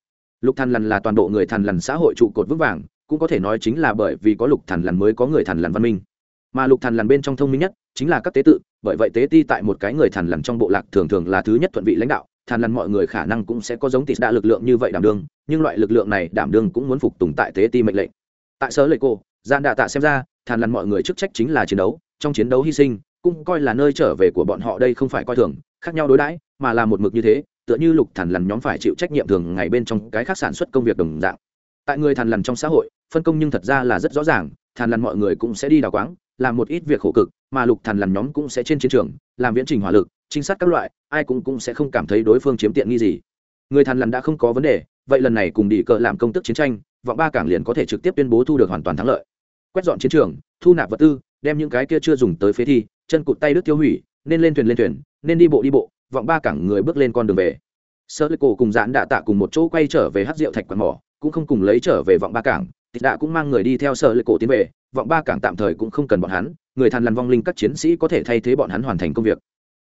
Lục thằn lằn là toàn bộ người thằn lằn xã hội trụ cột vững vàng, cũng có thể nói chính là bởi vì có lục thằn lằn mới có người thằn lằn văn minh mà lục thần lằn bên trong thông minh nhất chính là các tế tự, bởi vậy tế ti tại một cái người thần lằn trong bộ lạc thường thường là thứ nhất thuận vị lãnh đạo, thần lằn mọi người khả năng cũng sẽ có giống tịt đa lực lượng như vậy đảm đương, nhưng loại lực lượng này đảm đương cũng muốn phục tùng tại tế ti mệnh lệnh. Tại sở lệ cô, gian đạ tạ xem ra, thần lằn mọi người chức trách chính là chiến đấu, trong chiến đấu hy sinh, cũng coi là nơi trở về của bọn họ đây không phải coi thường, khác nhau đối đãi, mà là một mực như thế, tựa như lục thần lằn nhóm phải chịu trách nhiệm thường ngày bên trong cái khác sản xuất công việc đồng dạng. Tại người thần lằn trong xã hội, phân công nhưng thật ra là rất rõ ràng, thần lằn mọi người cũng sẽ đi đào quáng làm một ít việc khổ cực, mà lục thần làm nhóm cũng sẽ trên chiến trường, làm viễn trình hỏa lực, trinh sát các loại, ai cũng cũng sẽ không cảm thấy đối phương chiếm tiện nghi gì. Người thần làm đã không có vấn đề, vậy lần này cùng đi cờ làm công tức chiến tranh, vọng ba cảng liền có thể trực tiếp tuyên bố thu được hoàn toàn thắng lợi. Quét dọn chiến trường, thu nạp vật tư, đem những cái kia chưa dùng tới phế thi, chân cụt tay đứt tiêu hủy, nên lên thuyền lên thuyền, nên đi bộ đi bộ, vọng ba cảng người bước lên con đường về. Sơ lê cổ cùng giãn đạ tạ cùng một chỗ quay trở về hát rượu thạch quạt mỏ, cũng không cùng lấy trở về vọng ba cảng thì đã cũng mang người đi theo sở lệ cổ tiến về, vọng ba cảng tạm thời cũng không cần bọn hắn, người thàn lằn vong linh các chiến sĩ có thể thay thế bọn hắn hoàn thành công việc.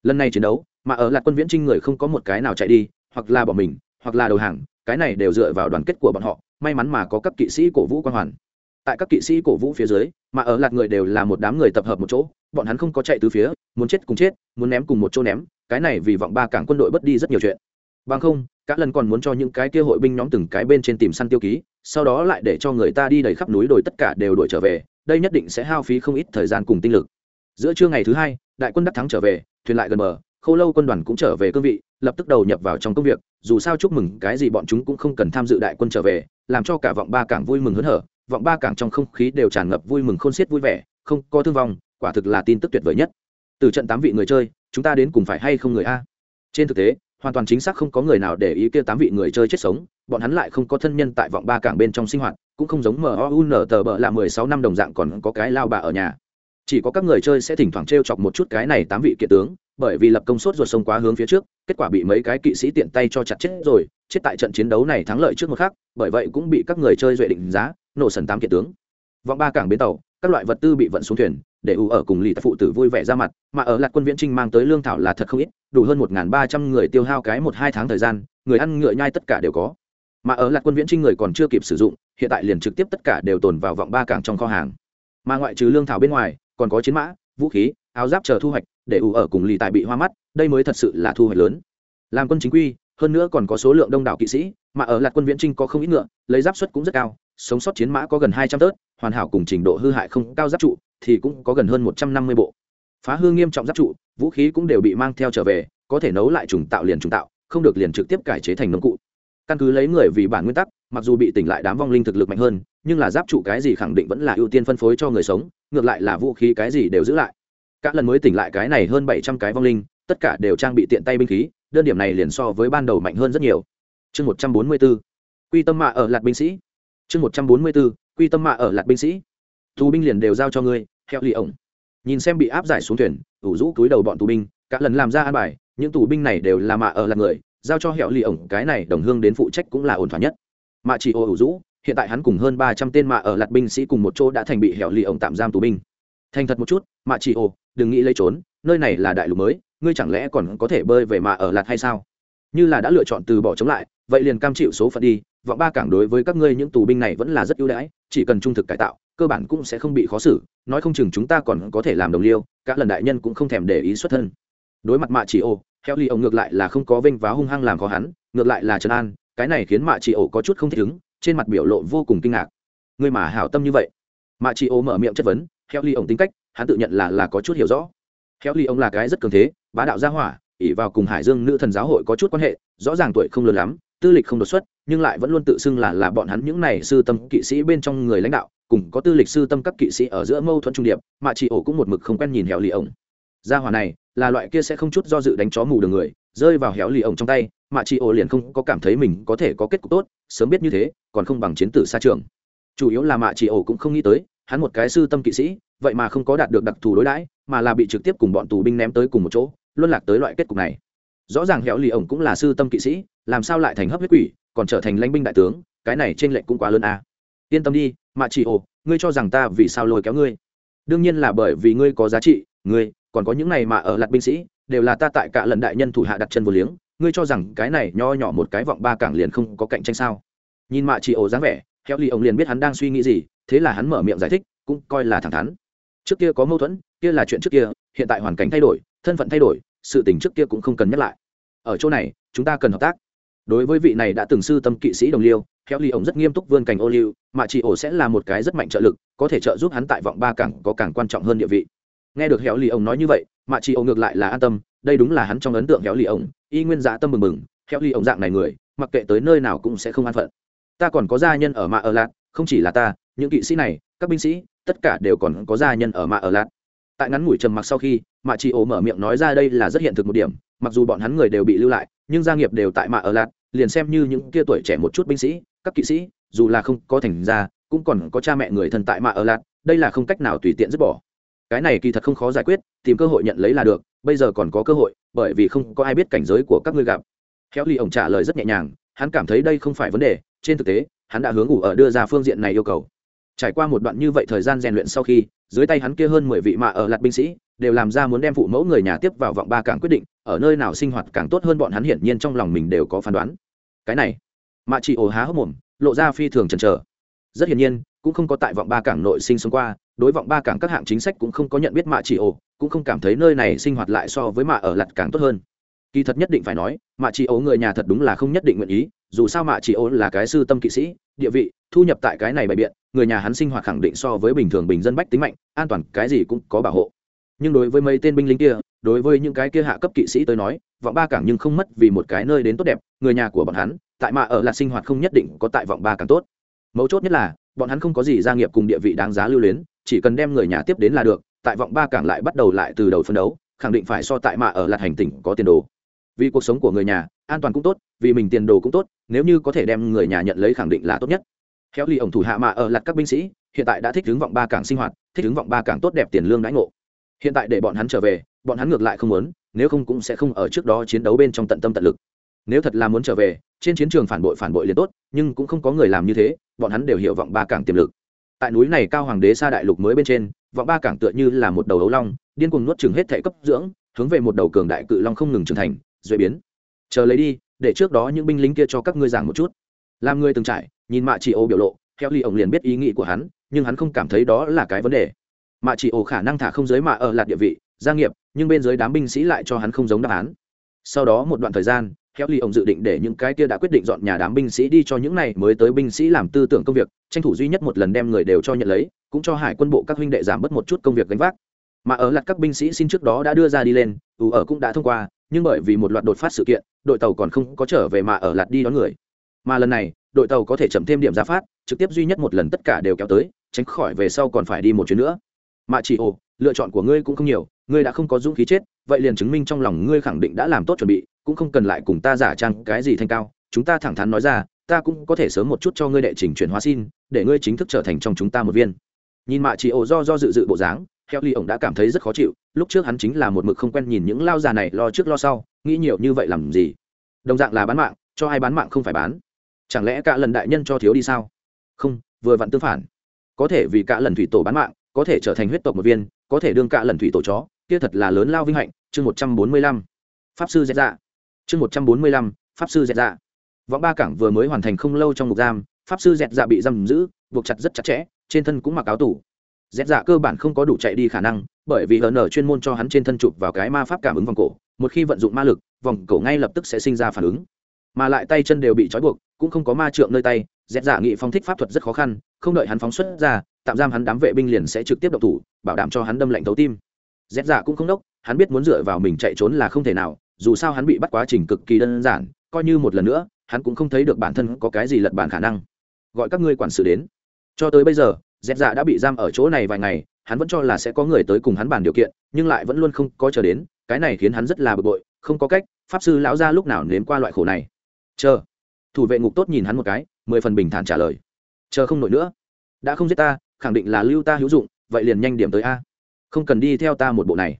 Lần này chiến đấu, mà ở lạc quân viễn trinh người không có một cái nào chạy đi, hoặc là bỏ mình, hoặc là đầu hàng, cái này đều dựa vào đoàn kết của bọn họ, may mắn mà có các kỵ sĩ cổ vũ quan hoàn. Tại các kỵ sĩ cổ vũ phía dưới, mà ở lạc người đều là một đám người tập hợp một chỗ, bọn hắn không có chạy từ phía, muốn chết cùng chết, muốn ném cùng một chỗ ném, cái này vì vọng ba cảng quân đội bất đi rất nhiều chuyện bằng không các lần còn muốn cho những cái kia hội binh nhóm từng cái bên trên tìm săn tiêu ký, sau đó lại để cho người ta đi đầy khắp núi đồi tất cả đều đuổi trở về, đây nhất định sẽ hao phí không ít thời gian cùng tinh lực. Giữa trưa ngày thứ hai, đại quân đắc thắng trở về, thuyền lại gần bờ, khâu lâu quân đoàn cũng trở về cương vị, lập tức đầu nhập vào trong công việc, dù sao chúc mừng cái gì bọn chúng cũng không cần tham dự đại quân trở về, làm cho cả vọng ba cảng vui mừng hớn hở, vọng ba cảng trong không khí đều tràn ngập vui mừng khôn xiết vui vẻ, không có thương vong, quả thực là tin tức tuyệt vời nhất. Từ trận tám vị người chơi, chúng ta đến cùng phải hay không người a? Trên thực tế hoàn toàn chính xác không có người nào để ý kia tám vị người chơi chết sống, bọn hắn lại không có thân nhân tại vọng ba cảng bên trong sinh hoạt, cũng không giống mun tờ bợ là mười sáu năm đồng dạng còn có cái lao bà ở nhà. Chỉ có các người chơi sẽ thỉnh thoảng t r e o chọc một chút cái này tám vị kiện tướng, bởi vì lập công suốt ruột sông quá hướng phía trước, kết quả bị mấy cái kỵ sĩ tiện tay cho chặt chết rồi, chết tại trận chiến đấu này thắng lợi trước một khác bởi vậy cũng bị các người chơi duệ định giá, nổ sần tám kiện tướng. Vọng ba cảng bến tàu, các loại vật tư bị vận xuống thuyền để ủ ở cùng lì tại phụ tử vui vẻ ra mặt, mà ở lạc quân viễn trinh mang tới lương thảo là thật không ít, đủ hơn một ba trăm người tiêu hao cái một hai tháng thời gian, người ăn ngựa nhai tất cả đều có. Mà ở lạc quân viễn trinh người còn chưa kịp sử dụng, hiện tại liền trực tiếp tất cả đều tồn vào vọng ba cảng trong kho hàng. Mà ngoại trừ lương thảo bên ngoài, còn có chiến mã, vũ khí, áo giáp chờ thu hoạch, để ủ ở cùng lì tại bị hoa mắt, đây mới thật sự là thu hoạch lớn. Làm quân chính quy, hơn nữa còn có số lượng đông đảo kỵ sĩ, mà ở lạc quân viễn trinh có không ít ngựa, lấy giáp suất cũng rất cao, sống sót chiến mã có gần hai trăm tớt, hoàn hảo cùng trình độ hư hại không cao giáp trụ thì cũng có gần hơn một trăm năm mươi bộ. Phá hư nghiêm trọng giáp trụ, vũ khí cũng đều bị mang theo trở về, có thể nấu lại trùng tạo liền trùng tạo, không được liền trực tiếp cải chế thành nông cụ. Căn cứ lấy người vì bản nguyên tắc, mặc dù bị tỉnh lại đám vong linh thực lực mạnh hơn, nhưng là giáp trụ cái gì khẳng định vẫn là ưu tiên phân phối cho người sống, ngược lại là vũ khí cái gì đều giữ lại. Các lần mới tỉnh lại cái này hơn bảy trăm cái vong linh, tất cả đều trang bị tiện tay binh khí, đơn điểm này liền so với ban đầu mạnh hơn rất nhiều. Chương một trăm bốn mươi b ố quy tâm mạ ở lạc binh sĩ. Chương một trăm bốn mươi b ố quy tâm mạ ở lạc binh sĩ tù binh liền đều giao cho ngươi theo lì ổng. Nhìn xem bị áp giải xuống thuyền, ủ rũ túi đầu bọn tù binh, cả lần làm ra an bài, những tù binh này đều là mạ ở lạt người, giao cho hẹo lì ổng, cái này đồng hương đến phụ trách cũng là ổn thỏa nhất. Mạ chỉ ô ủ rũ, hiện tại hắn cùng hơn ba trăm tên mạ ở lạt binh sĩ cùng một chỗ đã thành bị hẹo lì ổng tạm giam tù binh. Thành thật một chút, mạ chỉ ô, đừng nghĩ lấy trốn, nơi này là đại lục mới, ngươi chẳng lẽ còn có thể bơi về mạ ở lạt hay sao? Như là đã lựa chọn từ bỏ chống lại, vậy liền cam chịu số phận đi, vọng ba cảng đối với các ngươi những tù binh này vẫn là rất ưu đãi, chỉ cần trung thực cải tạo cơ bản cũng sẽ không bị khó xử, nói không chừng chúng ta còn có thể làm đồng liêu các lần đại nhân cũng không thèm để ý xuất thân. Đối mặt mạ chỉ ô heo ly ông ngược lại là không có vênh và hung hăng làm khó hắn, ngược lại là trấn an, cái này khiến mạ chỉ ô có chút không thích ứng, trên mặt biểu lộ vô cùng kinh ngạc. Người mà hảo tâm như vậy. Mạ chỉ ô mở miệng chất vấn, heo ly ông tính cách, hắn tự nhận là là có chút hiểu rõ. Heo ly ông là cái rất cường thế, bá đạo gia hỏa ỉ vào cùng hải dương nữ thần giáo hội có chút quan hệ, rõ ràng tuổi không lớn lắm, tư lịch không đột xuất, nhưng lại vẫn luôn tự xưng là là bọn hắn những này sư tâm kỵ sĩ bên trong người lãnh đạo cùng có tư lịch sư tâm các kỵ sĩ ở giữa mâu thuẫn trung điệp, mà chị ổ cũng một mực không quen nhìn hẻo lì ổng. Gia hỏa này, là loại kia sẽ không chút do dự đánh chó mù đường người, rơi vào héo lì ổng trong tay, mà chị ổ liền không có cảm thấy mình có thể có kết cục tốt, sớm biết như thế, còn không bằng chiến tử xa trường. Chủ yếu là mạ chị ổ cũng không nghĩ tới, hắn một cái sư tâm kỵ sĩ, vậy mà không có đạt được đặc thù đối đãi, mà là bị trực tiếp cùng bọn tù binh ném tới cùng một chỗ, luân lạc tới loại kết cục này. Rõ ràng héo lì ổng cũng là sư tâm kỵ sĩ, làm sao lại thành hấp huyết quỷ, còn trở thành lãnh binh đại tướng, cái này trên lệnh cũng quá lớn à yên tâm đi, mạ chị ồ ngươi cho rằng ta vì sao lôi kéo ngươi? Đương nhiên là bởi vì ngươi có giá trị, ngươi, còn có những này mà ở lạc binh sĩ, đều là ta tại cả lần đại nhân thủ hạ đặt chân vô liếng, ngươi cho rằng cái này nho nhỏ một cái vọng ba cảng liền không có cạnh tranh sao? Nhìn mạ chị ồ dáng vẻ héo lì ông liền biết hắn đang suy nghĩ gì, thế là hắn mở miệng giải thích, cũng coi là thẳng thắn. Trước kia có mâu thuẫn, kia là chuyện trước kia, hiện tại hoàn cảnh thay đổi, thân phận thay đổi, sự tình trước kia cũng không cần nhắc lại. Ở chỗ này, chúng ta cần hợp tác. Đối với vị này đã từng sư tâm kỵ sĩ đồng liêu khéo ly ổng rất nghiêm túc vươn cành ô liu, mà chị ổ sẽ là một cái rất mạnh trợ lực, có thể trợ giúp hắn tại vọng ba cảng có càng quan trọng hơn địa vị. Nghe được héo ly ổng nói như vậy, mà chị ổ ngược lại là an tâm, đây đúng là hắn trong ấn tượng héo ly ổng, y nguyên dạ tâm mừng mừng héo ly ổng dạng này người, mặc kệ tới nơi nào cũng sẽ không an phận. Ta còn có gia nhân ở mạ ở lạc không chỉ là ta, những kỵ sĩ này, các binh sĩ, tất cả đều còn có gia nhân ở mạ ở lạc tại ngắn ngủi trầm mặc sau khi mạ chị ổ mở miệng nói ra đây là rất hiện thực một điểm, mặc dù bọn hắn người đều bị lưu lại, nhưng gia nghiệp đều tại mạ ở lạc liền xem như những kia tuổi trẻ một chút binh sĩ các kỵ sĩ dù là không có thành gia cũng còn có cha mẹ người thân tại mạ ở lạt, đây là không cách nào tùy tiện dứt bỏ. Cái này kỳ thật không khó giải quyết tìm cơ hội nhận lấy là được bây giờ còn có cơ hội bởi vì không có ai biết cảnh giới của các ngươi gặp. Khéo ly ổng trả lời rất nhẹ nhàng hắn cảm thấy đây không phải vấn đề trên thực tế hắn đã hướng ủ ở đưa ra phương diện này yêu cầu. Trải qua một đoạn như vậy thời gian rèn luyện sau khi dưới tay hắn kia hơn mười vị mạ ở lạt binh sĩ đều làm ra muốn đem phụ mẫu người nhà tiếp vào vọng ba càng quyết định ở nơi nào sinh hoạt càng tốt hơn bọn hắn hiển nhiên trong lòng mình đều có phán đoán. Cái này mạ chị ổ há hốc mồm, lộ ra phi thường chần chờ. Rất hiển nhiên, cũng không có tại vọng ba cảng nội sinh sống qua, đối vọng ba cảng các hạng chính sách cũng không có nhận biết mạ chị ổ, cũng không cảm thấy nơi này sinh hoạt lại so với mạ ở lặt càng tốt hơn. Kỳ thật nhất định phải nói, mạ chị ổ người nhà thật đúng là không nhất định nguyện ý, dù sao mạ chị ổ là cái sư tâm kỵ sĩ, địa vị, thu nhập tại cái này bày biện, người nhà hắn sinh hoạt khẳng định so với bình thường bình dân bách tính mạnh, an toàn cái gì cũng có bảo hộ. Nhưng đối với mấy tên binh lính kia, đối với những cái kia hạ cấp kỵ sĩ tới nói vọng ba cảng nhưng không mất vì một cái nơi đến tốt đẹp, người nhà của bọn hắn, tại mạ ở là sinh hoạt không nhất định có tại vọng ba cảng tốt. Mấu chốt nhất là, bọn hắn không có gì gia nghiệp cùng địa vị đáng giá lưu luyến, chỉ cần đem người nhà tiếp đến là được, tại vọng ba cảng lại bắt đầu lại từ đầu phân đấu, khẳng định phải so tại mạ ở lạt hành tỉnh có tiền đồ. Vì cuộc sống của người nhà, an toàn cũng tốt, vì mình tiền đồ cũng tốt, nếu như có thể đem người nhà nhận lấy khẳng định là tốt nhất. Khéo ly ổng thủ hạ mạ ở lạt các binh sĩ, hiện tại đã thích hướng vọng ba cảng sinh hoạt, thích hướng vọng ba cảng tốt đẹp tiền lương đãi ngộ hiện tại để bọn hắn trở về, bọn hắn ngược lại không muốn, nếu không cũng sẽ không ở trước đó chiến đấu bên trong tận tâm tận lực. Nếu thật là muốn trở về, trên chiến trường phản bội phản bội liền tốt, nhưng cũng không có người làm như thế, bọn hắn đều hiểu vọng ba cảng tiềm lực. Tại núi này cao hoàng đế xa đại lục mới bên trên, vọng ba cảng tựa như là một đầu ấu long, điên cuồng nuốt chừng hết thể cấp dưỡng, hướng về một đầu cường đại cự long không ngừng trưởng thành dễ biến. Chờ lấy đi, để trước đó những binh lính kia cho các ngươi giảng một chút. Làm người từng trải, nhìn mạ chị ô biểu lộ theo ly ổng liền biết ý nghĩ của hắn, nhưng hắn không cảm thấy đó là cái vấn đề mạ chỉ ổ khả năng thả không giới mạ ở lạt địa vị, gia nghiệp, nhưng bên dưới đám binh sĩ lại cho hắn không giống đáp án. Sau đó một đoạn thời gian héo ly ông dự định để những cái kia đã quyết định dọn nhà đám binh sĩ đi cho những này mới tới binh sĩ làm tư tưởng công việc, tranh thủ duy nhất một lần đem người đều cho nhận lấy, cũng cho hải quân bộ các huynh đệ giảm bớt một chút công việc gánh vác. Mà ở lặt các binh sĩ xin trước đó đã đưa ra đi lên ủ ở cũng đã thông qua, nhưng bởi vì một loạt đột phát sự kiện, đội tàu còn không có trở về mà ở lặt đi đón người. Mà lần này, đội tàu có thể chậm thêm điểm ra phát, trực tiếp duy nhất một lần tất cả đều kéo tới, tránh khỏi về sau còn phải đi một chuyến nữa mà chỉ ồ, lựa chọn của ngươi cũng không nhiều, ngươi đã không có dũng khí chết, vậy liền chứng minh trong lòng ngươi khẳng định đã làm tốt chuẩn bị, cũng không cần lại cùng ta giả trang cái gì thanh cao. Chúng ta thẳng thắn nói ra, ta cũng có thể sớm một chút cho ngươi đệ trình chuyển hóa xin, để ngươi chính thức trở thành trong chúng ta một viên. Nhìn mạ chị ổ do do dự dự bộ dáng heo ly ổng đã cảm thấy rất khó chịu, lúc trước hắn chính là một mực không quen nhìn những lao già này lo trước lo sau, nghĩ nhiều như vậy làm gì? Đồng dạng là bán mạng, cho ai bán mạng không phải bán. Chẳng lẽ cả lần đại nhân cho thiếu đi sao? Không, vừa vặn tương phản. Có thể vì cả lần thủy tổ bán mạng có thể trở thành huyết tộc một viên, có thể đương cạ lần thủy tổ chó, kia thật là lớn lao vinh hạnh. Chương một trăm bốn mươi lăm, pháp sư dẹt dạ. Chương một trăm bốn mươi lăm, pháp sư dẹt dạ. Võng ba cảng vừa mới hoàn thành không lâu trong ngục giam, pháp sư dẹt dạ bị giam giữ, buộc chặt rất chặt chẽ, trên thân cũng mặc áo tủ dẹt dạ cơ bản không có đủ chạy đi khả năng, bởi vì hn chuyên môn cho hắn trên thân chụp vào cái ma pháp cảm ứng vòng cổ, một khi vận dụng ma lực, vòng cổ ngay lập tức sẽ sinh ra phản ứng. Mà lại tay chân đều bị trói buộc, cũng không có ma trượng nơi tay, dẹt dạ nghị phong thích pháp thuật rất khó khăn không đợi hắn phóng xuất ra, tạm giam hắn đám vệ binh liền sẽ trực tiếp độc thủ, bảo đảm cho hắn đâm lạnh thấu tim. Dẹt dạ cũng không đốc, hắn biết muốn dựa vào mình chạy trốn là không thể nào, dù sao hắn bị bắt quá trình cực kỳ đơn giản, coi như một lần nữa, hắn cũng không thấy được bản thân có cái gì lật bản khả năng. Gọi các ngươi quản sự đến. Cho tới bây giờ dẹt dạ đã bị giam ở chỗ này vài ngày, hắn vẫn cho là sẽ có người tới cùng hắn bàn điều kiện, nhưng lại vẫn luôn không có chờ đến, cái này khiến hắn rất là bực bội, không có cách, pháp sư lão ra lúc nào nếm qua loại khổ này. Chờ. Thủ vệ ngục tốt nhìn hắn một cái, mười phần bình thản trả lời chờ không nổi nữa. Đã không giết ta, khẳng định là lưu ta hữu dụng, vậy liền nhanh điểm tới a. Không cần đi theo ta một bộ này.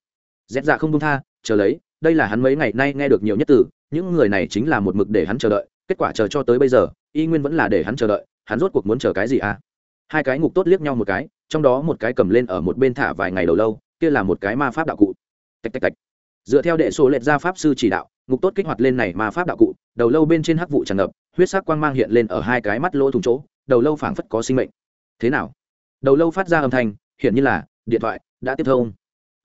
Dép dạ không công tha, chờ lấy, đây là hắn mấy ngày nay nghe được nhiều nhất từ, những người này chính là một mực để hắn chờ đợi, kết quả chờ cho tới bây giờ, y nguyên vẫn là để hắn chờ đợi, hắn rốt cuộc muốn chờ cái gì a? Hai cái ngục tốt liếc nhau một cái, trong đó một cái cầm lên ở một bên thả vài ngày đầu lâu, kia là một cái ma pháp đạo cụ. Tạch tạch tạch. Dựa theo đệ số lệch ra pháp sư chỉ đạo, ngục tốt kích hoạt lên này ma pháp đạo cụ, đầu lâu bên trên hắc vụ tràn ngập, huyết sắc quang mang hiện lên ở hai cái mắt lỗ thùng chỗ đầu lâu phảng phất có sinh mệnh. Thế nào? Đầu lâu phát ra âm thanh, hiển nhiên là, điện thoại đã tiếp thông.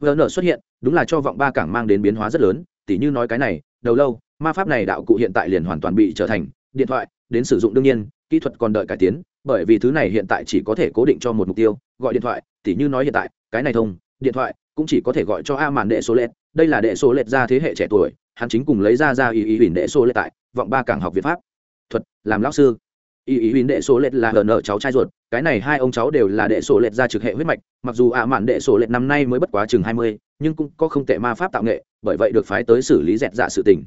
Vn xuất hiện, đúng là cho vọng ba cảng mang đến biến hóa rất lớn, tỉ như nói cái này, đầu lâu, ma pháp này đạo cụ hiện tại liền hoàn toàn bị trở thành điện thoại, đến sử dụng đương nhiên, kỹ thuật còn đợi cải tiến, bởi vì thứ này hiện tại chỉ có thể cố định cho một mục tiêu, gọi điện thoại, tỉ như nói hiện tại, cái này thông, điện thoại, cũng chỉ có thể gọi cho a màn đệ số lệch, đây là đệ số lệch ra thế hệ trẻ tuổi, hắn chính cùng lấy ra ra ý ý huỳnh đệ số lệch tại vọng ba cảng học việt pháp. Thuật, làm lão sư ý ý huỳnh đệ số lệch là hờn nợ cháu trai ruột, cái này hai ông cháu đều là đệ số lệch ra trực hệ huyết mạch, mặc dù ạ mạn đệ số lệch năm nay mới bất quá chừng hai mươi, nhưng cũng có không tệ ma pháp tạo nghệ, bởi vậy được phái tới xử lý dẹt dạ sự tình.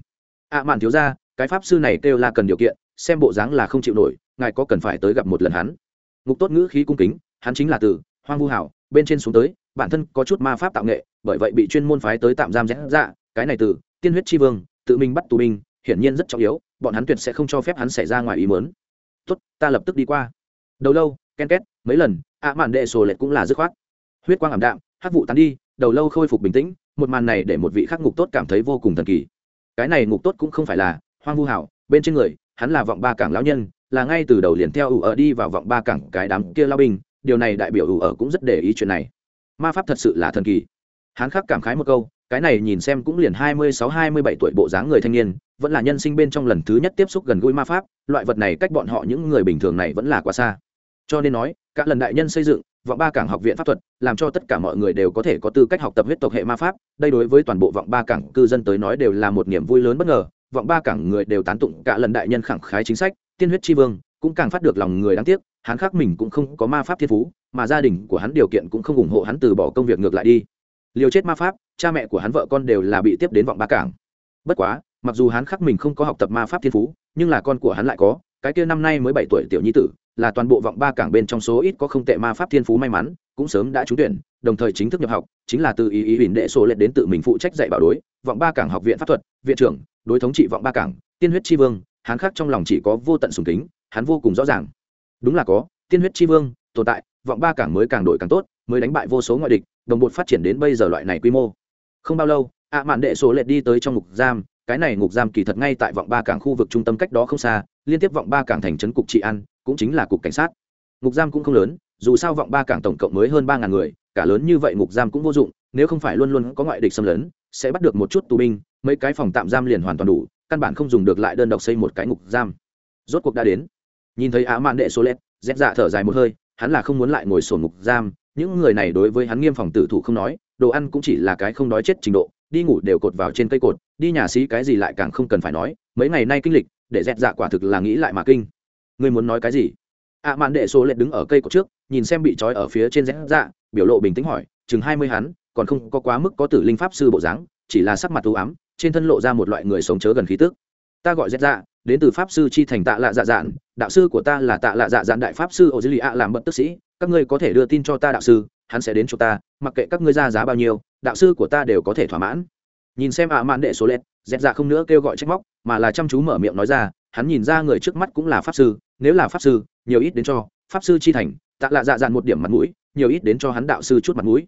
Ạ mạn thiếu ra cái pháp sư này kêu là cần điều kiện, xem bộ dáng là không chịu nổi, ngài có cần phải tới gặp một lần hắn? Ngục tốt ngữ khí cung kính, hắn chính là từ, hoang vu hảo, bên trên xuống tới, bản thân có chút ma pháp tạo nghệ, bởi vậy bị chuyên môn phái tới tạm giam rẽ dạ cái này từ, tiên huyết tri vương, tự mình bắt tù binh, hiển nhiên rất trọng yếu, bọn hắn tuyệt sẽ không cho phép hắn xảy ra ngoài ý mớn tốt, ta lập tức đi qua. Đầu lâu, ken két, mấy lần, ạ mạn đệ sổ lệch cũng là dứt khoát. Huyết quang ảm đạm, hát vụ tán đi, đầu lâu khôi phục bình tĩnh, một màn này để một vị khắc ngục tốt cảm thấy vô cùng thần kỳ. Cái này ngục tốt cũng không phải là hoang vu hảo, bên trên người, hắn là vọng ba cảng lão nhân, là ngay từ đầu liền theo ủ ở đi vào vọng ba cảng cái đám kia lao binh, điều này đại biểu ủ ở cũng rất để ý chuyện này. Ma pháp thật sự là thần kỳ. Hắn khắc cảm khái một câu, cái này nhìn xem cũng liền hai mươi sáu, hai mươi bảy tuổi bộ dáng người thanh niên vẫn là nhân sinh bên trong lần thứ nhất tiếp xúc gần gũi ma pháp, loại vật này cách bọn họ những người bình thường này vẫn là quá xa. Cho nên nói các lần đại nhân xây dựng, vọng ba cảng học viện pháp thuật, làm cho tất cả mọi người đều có thể có tư cách học tập huyết tộc hệ ma pháp, đây đối với toàn bộ vọng ba cảng cư dân tới nói đều là một niềm vui lớn bất ngờ. Vọng ba cảng người đều tán tụng cả lần đại nhân khẳng khái chính sách, tiên huyết tri vương, cũng càng phát được lòng người đáng tiếc, hắn khác mình cũng không có ma pháp thiên phú, mà gia đình của hắn điều kiện cũng không ủng hộ hắn từ bỏ công việc ngược lại đi. Liều chết ma pháp, cha mẹ của hắn vợ con đều là bị tiếp đến vọng ba cảng. Bất quá mặc dù hắn khác mình không có học tập ma pháp thiên phú, nhưng là con của hắn lại có, cái kia năm nay mới bảy tuổi tiểu nhi tử, là toàn bộ vọng ba cảng bên trong số ít có không tệ ma pháp thiên phú may mắn, cũng sớm đã trúng tuyển, đồng thời chính thức nhập học, chính là từ ý ý huỳnh đệ sổ lệ đến tự mình phụ trách dạy bảo đối, vọng ba cảng học viện pháp thuật, viện trưởng, đối thống trị vọng ba cảng, tiên huyết tri vương, hắn khác trong lòng chỉ có vô tận sùng kính, hắn vô cùng rõ ràng. Đúng là có, tiên huyết tri vương, tồn tại, vọng ba cảng mới càng đổi càng tốt, mới đánh bại vô số ngoại địch, đồng bột phát triển đến bây giờ loại này quy mô. Không bao lâu, ạ mạn đệ số lệ đi tới trong ngục giam cái này ngục giam kỳ thật ngay tại vọng ba cảng khu vực trung tâm cách đó không xa, liên tiếp vọng ba cảng thành trấn cục trị an, cũng chính là cục cảnh sát. Ngục giam cũng không lớn, dù sao vọng ba cảng tổng cộng mới hơn ba ngàn người, cả lớn như vậy ngục giam cũng vô dụng, nếu không phải luôn luôn có ngoại địch xâm lấn, sẽ bắt được một chút tù binh, mấy cái phòng tạm giam liền hoàn toàn đủ, căn bản không dùng được lại đơn độc xây một cái ngục giam. Rốt cuộc đã đến. Nhìn thấy á mạn đệ số lét rét dạ thở dài một hơi, hắn là không muốn lại ngồi sổ ngục giam, những người này đối với hắn nghiêm phòng tử thủ không nói, đồ ăn cũng chỉ là cái không đói chết trình độ đi ngủ đều cột vào trên cây cột, đi nhà sĩ cái gì lại càng không cần phải nói, mấy ngày nay kinh lịch, để dẹt dạ quả thực là nghĩ lại mà kinh. Ngươi muốn nói cái gì? Ạ mạn đệ số lệ đứng ở cây cột trước, nhìn xem bị trói ở phía trên dẹt dạ biểu lộ bình tĩnh hỏi, chừng hai mươi hắn, còn không có quá mức có tử linh pháp sư bộ dáng, chỉ là sắc mặt u ám, trên thân lộ ra một loại người sống chớ gần khí tức. Ta gọi dẹt dạ đến từ pháp sư chi thành tạ lạ dạ dạn, đạo sư của ta là tạ lạ dạ dạn đại pháp sư ô dư lì ạ làm bận tức sĩ, các ngươi có thể đưa tin cho ta đạo sư, hắn sẽ đến cho ta, mặc kệ các ngươi ra giá bao nhiêu đạo sư của ta đều có thể thỏa mãn. Nhìn xem ạ à mạn đệ số lết dẹp dạ không nữa kêu gọi trách móc, mà là chăm chú mở miệng nói ra, hắn nhìn ra người trước mắt cũng là pháp sư, nếu là pháp sư, nhiều ít đến cho, pháp sư chi thành, tạ lạ dạ dạn một điểm mặt mũi, nhiều ít đến cho hắn đạo sư chút mặt mũi.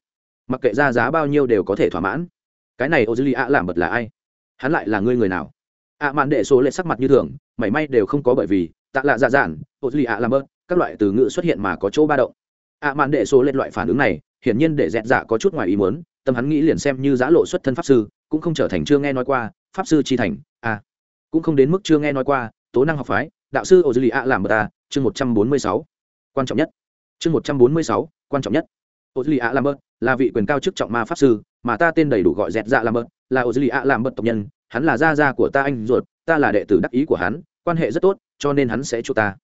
Mặc kệ ra giá bao nhiêu đều có thể thỏa mãn. Cái này ô dư lì ạ làm bật là ai? Hắn lại là ngươi người nào? Ạ mạn đệ số lệ sắc mặt như thường, mảy may đều không có bởi vì, tạ lạ dạ dạn ô dư lì ạ làm bớt, các loại từ ngữ xuất hiện mà có chỗ ba động. Ạ mạn đệ số lên loại phản ứng này hiển nhiên để dẹt dạ có chút ngoài ý muốn, tâm hắn nghĩ liền xem như giã lộ xuất thân pháp sư, cũng không trở thành chưa nghe nói qua, pháp sư chi thành a à. cũng không đến mức chưa nghe nói qua, tố năng học phái, đạo sư ô dư lì a làm bờ ta, chương một trăm bốn mươi sáu, quan trọng nhất. Chương một trăm bốn mươi sáu, quan trọng nhất. Ô dư lì a làm bờ, là vị quyền cao chức trọng ma pháp sư, mà ta tên đầy đủ gọi dẹt dạ làm bờ, là ô dư lì a làm bờ tộc nhân, hắn là gia gia của ta anh ruột, ta là đệ tử đắc ý của hắn, quan hệ rất tốt, cho nên hắn sẽ cho ta.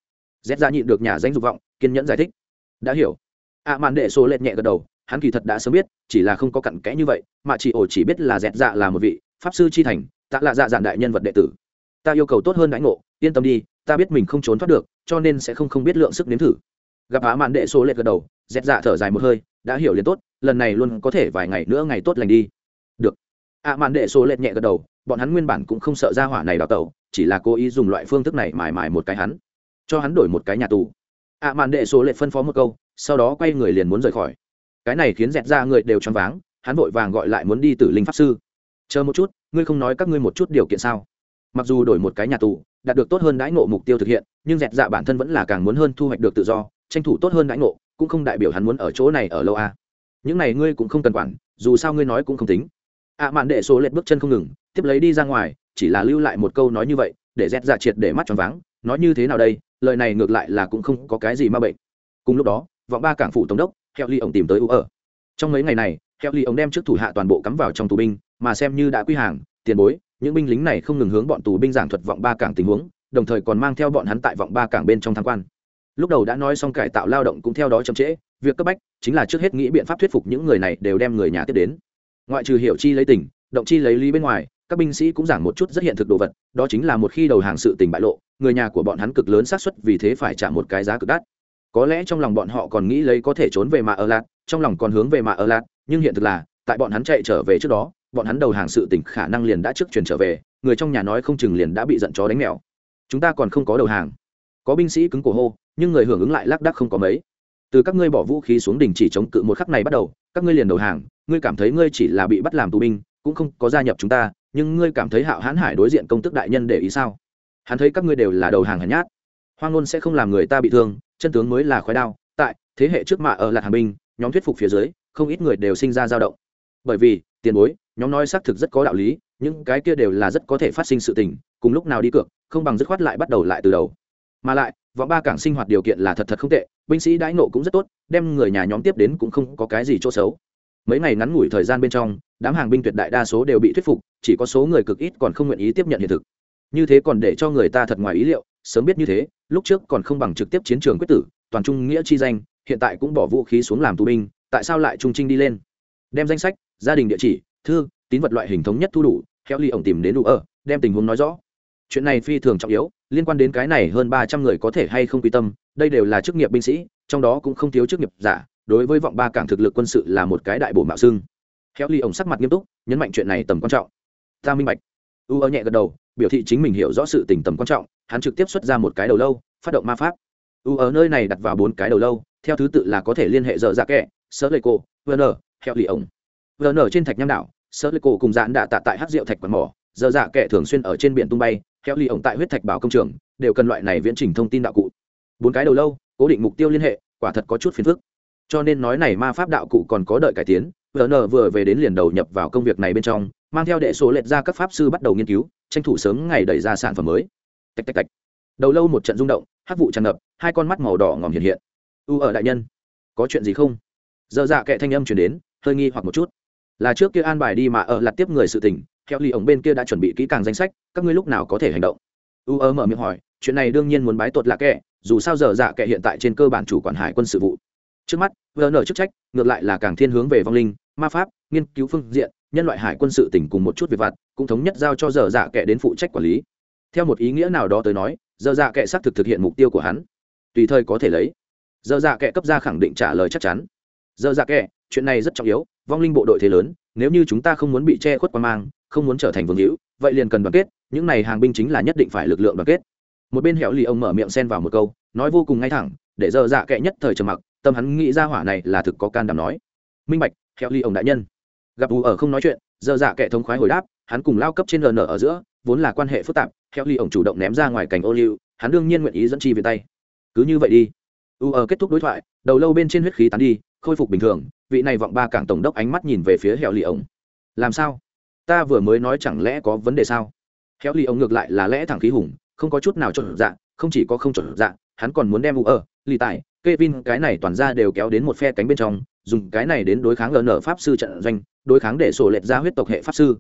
Dẹt dạ nhịn được nhà danh dục vọng, kiên nhẫn giải thích. Đã hiểu ạ mạn đệ số lệch nhẹ gật đầu, hắn kỳ thật đã sớm biết, chỉ là không có cặn kẽ như vậy, mà chỉ ổ chỉ biết là dẹt dạ là một vị pháp sư chi thành, tạ lạ dạ dạn đại nhân vật đệ tử. Ta yêu cầu tốt hơn đãi ngộ, yên tâm đi, ta biết mình không trốn thoát được, cho nên sẽ không không biết lượng sức nếm thử. Gặp á mạn đệ số lệch gật đầu, dẹt dạ thở dài một hơi, đã hiểu liền tốt, lần này luôn có thể vài ngày nữa ngày tốt lành đi. Được. ạ mạn đệ số lệch nhẹ gật đầu, bọn hắn nguyên bản cũng không sợ ra hỏa này đào tẩu, chỉ là cố ý dùng loại phương thức này mài mài một cái hắn, cho hắn đổi một cái nhà tù ạ mạn đệ số lệ phân phó một câu, sau đó quay người liền muốn rời khỏi. Cái này khiến dẹt ra người đều choáng váng, hắn vội vàng gọi lại muốn đi tử linh pháp sư. Chờ một chút, ngươi không nói các ngươi một chút điều kiện sao? Mặc dù đổi một cái nhà tù, đạt được tốt hơn đãi ngộ mục tiêu thực hiện, nhưng dẹt dạ bản thân vẫn là càng muốn hơn thu hoạch được tự do, tranh thủ tốt hơn đãi ngộ, cũng không đại biểu hắn muốn ở chỗ này ở lâu a à. những này ngươi cũng không cần quản, dù sao ngươi nói cũng không tính. ạ mạn đệ số lệch bước chân không ngừng, tiếp lấy đi ra ngoài, chỉ là lưu lại một câu nói như vậy, để Dẹt dạ triệt để mắt tròn váng, nói như thế nào đây? Lời này ngược lại là cũng không có cái gì ma bệnh. Cùng lúc đó, vọng ba cảng phủ tổng đốc heo ly ổng tìm tới u ở. Trong mấy ngày này heo ly ổng đem trước thủ hạ toàn bộ cắm vào trong tù binh, mà xem như đã quy hàng, tiền bối, những binh lính này không ngừng hướng bọn tù binh giảng thuật vọng ba cảng tình huống, đồng thời còn mang theo bọn hắn tại vọng ba cảng bên trong tham quan. Lúc đầu đã nói xong cải tạo lao động cũng theo đó chậm trễ, việc cấp bách chính là trước hết nghĩ biện pháp thuyết phục những người này đều đem người nhà tiếp đến. Ngoại trừ hiểu chi lấy tình động chi lấy lý bên ngoài các binh sĩ cũng giảng một chút rất hiện thực đồ vật, đó chính là một khi đầu hàng sự tình bại lộ, người nhà của bọn hắn cực lớn xác suất vì thế phải trả một cái giá cực đắt. Có lẽ trong lòng bọn họ còn nghĩ lấy có thể trốn về mạ ở lạt trong lòng còn hướng về mạ ở lạt nhưng hiện thực là, tại bọn hắn chạy trở về trước đó, bọn hắn đầu hàng sự tình khả năng liền đã trước chuyển trở về, người trong nhà nói không chừng liền đã bị giận chó đánh mèo. Chúng ta còn không có đầu hàng. Có binh sĩ cứng cổ hô, nhưng người hưởng ứng lại lác đác không có mấy. Từ các ngươi bỏ vũ khí xuống đình chỉ chống cự một khắc này bắt đầu, các ngươi liền đầu hàng, ngươi cảm thấy ngươi chỉ là bị bắt làm tù binh, cũng không có gia nhập chúng ta nhưng ngươi cảm thấy hạo hãn hải đối diện công tức đại nhân để ý sao? Hắn thấy các ngươi đều là đầu hàng hèn nhát. Hoang ngôn sẽ không làm người ta bị thương, chân tướng mới là khói đao. Tại, thế hệ trước mạ ở lạc hàng binh, nhóm thuyết phục phía dưới, không ít người đều sinh ra dao động. Bởi vì, tiền bối, nhóm nói xác thực rất có đạo lý, những cái kia đều là rất có thể phát sinh sự tình, cùng lúc nào đi cược, không bằng dứt khoát lại bắt đầu lại từ đầu. Mà lại, vọng ba cảng sinh hoạt điều kiện là thật thật không tệ, binh sĩ đãi nộ cũng rất tốt, đem người nhà nhóm tiếp đến cũng không có cái gì chỗ xấu mấy ngày ngắn ngủi thời gian bên trong, đám hàng binh tuyệt đại đa số đều bị thuyết phục, chỉ có số người cực ít còn không nguyện ý tiếp nhận hiện thực. Như thế còn để cho người ta thật ngoài ý liệu, sớm biết như thế, lúc trước còn không bằng trực tiếp chiến trường quyết tử, toàn trung nghĩa chi danh, hiện tại cũng bỏ vũ khí xuống làm tù binh, tại sao lại trung trinh đi lên? Đem danh sách, gia đình địa chỉ, thư, tín vật loại hình thống nhất thu đủ theo ly ổng tìm đến đủ ở, đem tình huống nói rõ. Chuyện này phi thường trọng yếu, liên quan đến cái này hơn ba trăm người có thể hay không quy tâm, đây đều là chức nghiệp binh sĩ, trong đó cũng không thiếu chức nghiệp giả đối với vọng ba cảng thực lực quân sự là một cái đại bổ mạo xưng. Theo ly ổng sắc mặt nghiêm túc, nhấn mạnh chuyện này tầm quan trọng. Ta minh bạch. U ở nhẹ gật đầu, biểu thị chính mình hiểu rõ sự tình tầm quan trọng, hắn trực tiếp xuất ra một cái đầu lâu, phát động ma pháp. U ở nơi này đặt vào bốn cái đầu lâu, theo thứ tự là có thể liên hệ dở dạ kẻ sơ lê cô vn theo ly ổng vn trên thạch nham đảo, sơ lê cô cùng dạn đạ tạ tại hát rượu thạch quạt mỏ, dở dạ kẻ thường xuyên ở trên biển tung bay theo ly ổng tại huyết thạch bảo công trường, đều cần loại này viễn trình thông tin đạo cụ. Bốn cái đầu lâu, cố định mục tiêu liên hệ, quả thật có chút phiền phức cho nên nói này ma pháp đạo cụ còn có đợi cải tiến vn vừa về đến liền đầu nhập vào công việc này bên trong, mang theo đệ số lệch ra các pháp sư bắt đầu nghiên cứu, tranh thủ sớm ngày đẩy ra sản phẩm mới. Tạch tạch tạch. Đầu lâu một trận rung động hát vụ tràn ngập, hai con mắt màu đỏ ngòm hiện hiện. U ở đại nhân, có chuyện gì không? Dơ dạ kệ thanh âm chuyển đến, hơi nghi hoặc một chút. Là trước kia an bài đi mà ở lặt tiếp người sự tình, theo ly ổng bên kia đã chuẩn bị kỹ càng danh sách, các ngươi lúc nào có thể hành động? U ở mở miệng hỏi, chuyện này đương nhiên muốn bái tuột lạ kệ, dù sao giờ dạ kệ hiện tại trên cơ bản chủ quản hải quân sự vụ trước mắt vn chức trách, ngược lại là càng thiên hướng về vong linh, ma pháp, nghiên cứu phương diện, nhân loại hải quân sự tỉnh cùng một chút việc vặt, cũng thống nhất giao cho dở dạ kệ đến phụ trách quản lý. Theo một ý nghĩa nào đó tới nói dở dạ kệ xác thực thực hiện mục tiêu của hắn. Tùy thời có thể lấy. Dở dạ kệ cấp ra khẳng định trả lời chắc chắn. Dở dạ kệ, chuyện này rất trọng yếu, vong linh bộ đội thế lớn, nếu như chúng ta không muốn bị che khuất qua mang, không muốn trở thành vương hữu, vậy liền cần đoàn kết, những này hàng binh chính là nhất định phải lực lượng đoàn kết. Một bên hẻo lì ông mở miệng xen vào một câu, nói vô cùng ngay thẳng, để dở dạ kệ nhất thời trầm mặc tâm hắn nghĩ ra hỏa này là thực có can đảm nói. Minh bạch theo ly ông đại nhân. Gặp ù ở không nói chuyện, giờ dạ kệ thống khoái hồi đáp, hắn cùng lao cấp trên rn ở giữa, vốn là quan hệ phức tạp theo ly ông chủ động ném ra ngoài cảnh ô liu, hắn đương nhiên nguyện ý dẫn chi về tay. Cứ như vậy đi. U ở kết thúc đối thoại, đầu lâu bên trên huyết khí tán đi, khôi phục bình thường, vị này vọng ba cảng tổng đốc ánh mắt nhìn về phía hẹo lì ổng làm sao? Ta vừa mới nói chẳng lẽ có vấn đề sao? Hẹo lì ổng ngược lại là lẽ thẳng khí hùng, không có chút nào trộn dạ không chỉ có không trộn dạ hắn còn muốn đem u ở lì tại Kevin, cái này toàn ra đều kéo đến một phe cánh bên trong, dùng cái này đến đối kháng LN pháp sư trận doanh, đối kháng để sổ lệch ra huyết tộc hệ pháp sư.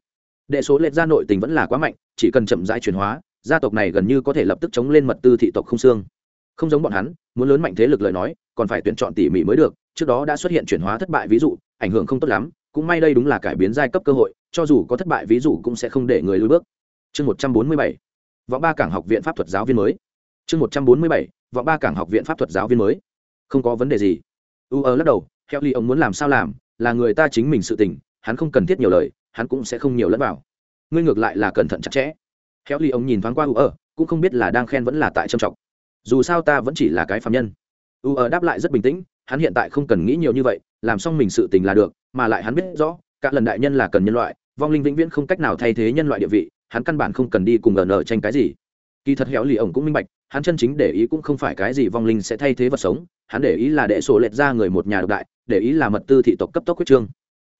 Đệ số lệch ra nội tình vẫn là quá mạnh, chỉ cần chậm rãi chuyển hóa, gia tộc này gần như có thể lập tức chống lên mật tư thị tộc không xương. Không giống bọn hắn, muốn lớn mạnh thế lực lời nói, còn phải tuyển chọn tỉ mỉ mới được, trước đó đã xuất hiện chuyển hóa thất bại ví dụ, ảnh hưởng không tốt lắm, cũng may đây đúng là cải biến giai cấp cơ hội, cho dù có thất bại ví dụ cũng sẽ không để người lùi bước. Chương một trăm bốn mươi bảy ba cảng học viện pháp thuật giáo viên mới. Chương một trăm bốn mươi bảy ba cảng học viện pháp thuật giáo viên mới không có vấn đề gì. U ơ lắc đầu theo ly ông muốn làm sao làm, là người ta chính mình sự tình, hắn không cần thiết nhiều lời, hắn cũng sẽ không nhiều lẫn vào. Ngươi ngược lại là cẩn thận chặt chẽ. Theo ly ông nhìn thoáng qua u ơ, cũng không biết là đang khen vẫn là tại trầm trọng dù sao ta vẫn chỉ là cái phạm nhân. U ơ đáp lại rất bình tĩnh, hắn hiện tại không cần nghĩ nhiều như vậy, làm xong mình sự tình là được, mà lại hắn biết rõ các lần đại nhân là cần nhân loại, vong linh vĩnh viễn không cách nào thay thế nhân loại địa vị, hắn căn bản không cần đi cùng ở ở tranh cái gì. Kỳ thật héo lì ổng cũng minh bạch hắn chân chính để ý cũng không phải cái gì vong linh sẽ thay thế vật sống, hắn để ý là đệ sổ lệch ra người một nhà độc đại, để ý là mật tư thị tộc cấp tốc huyết trương.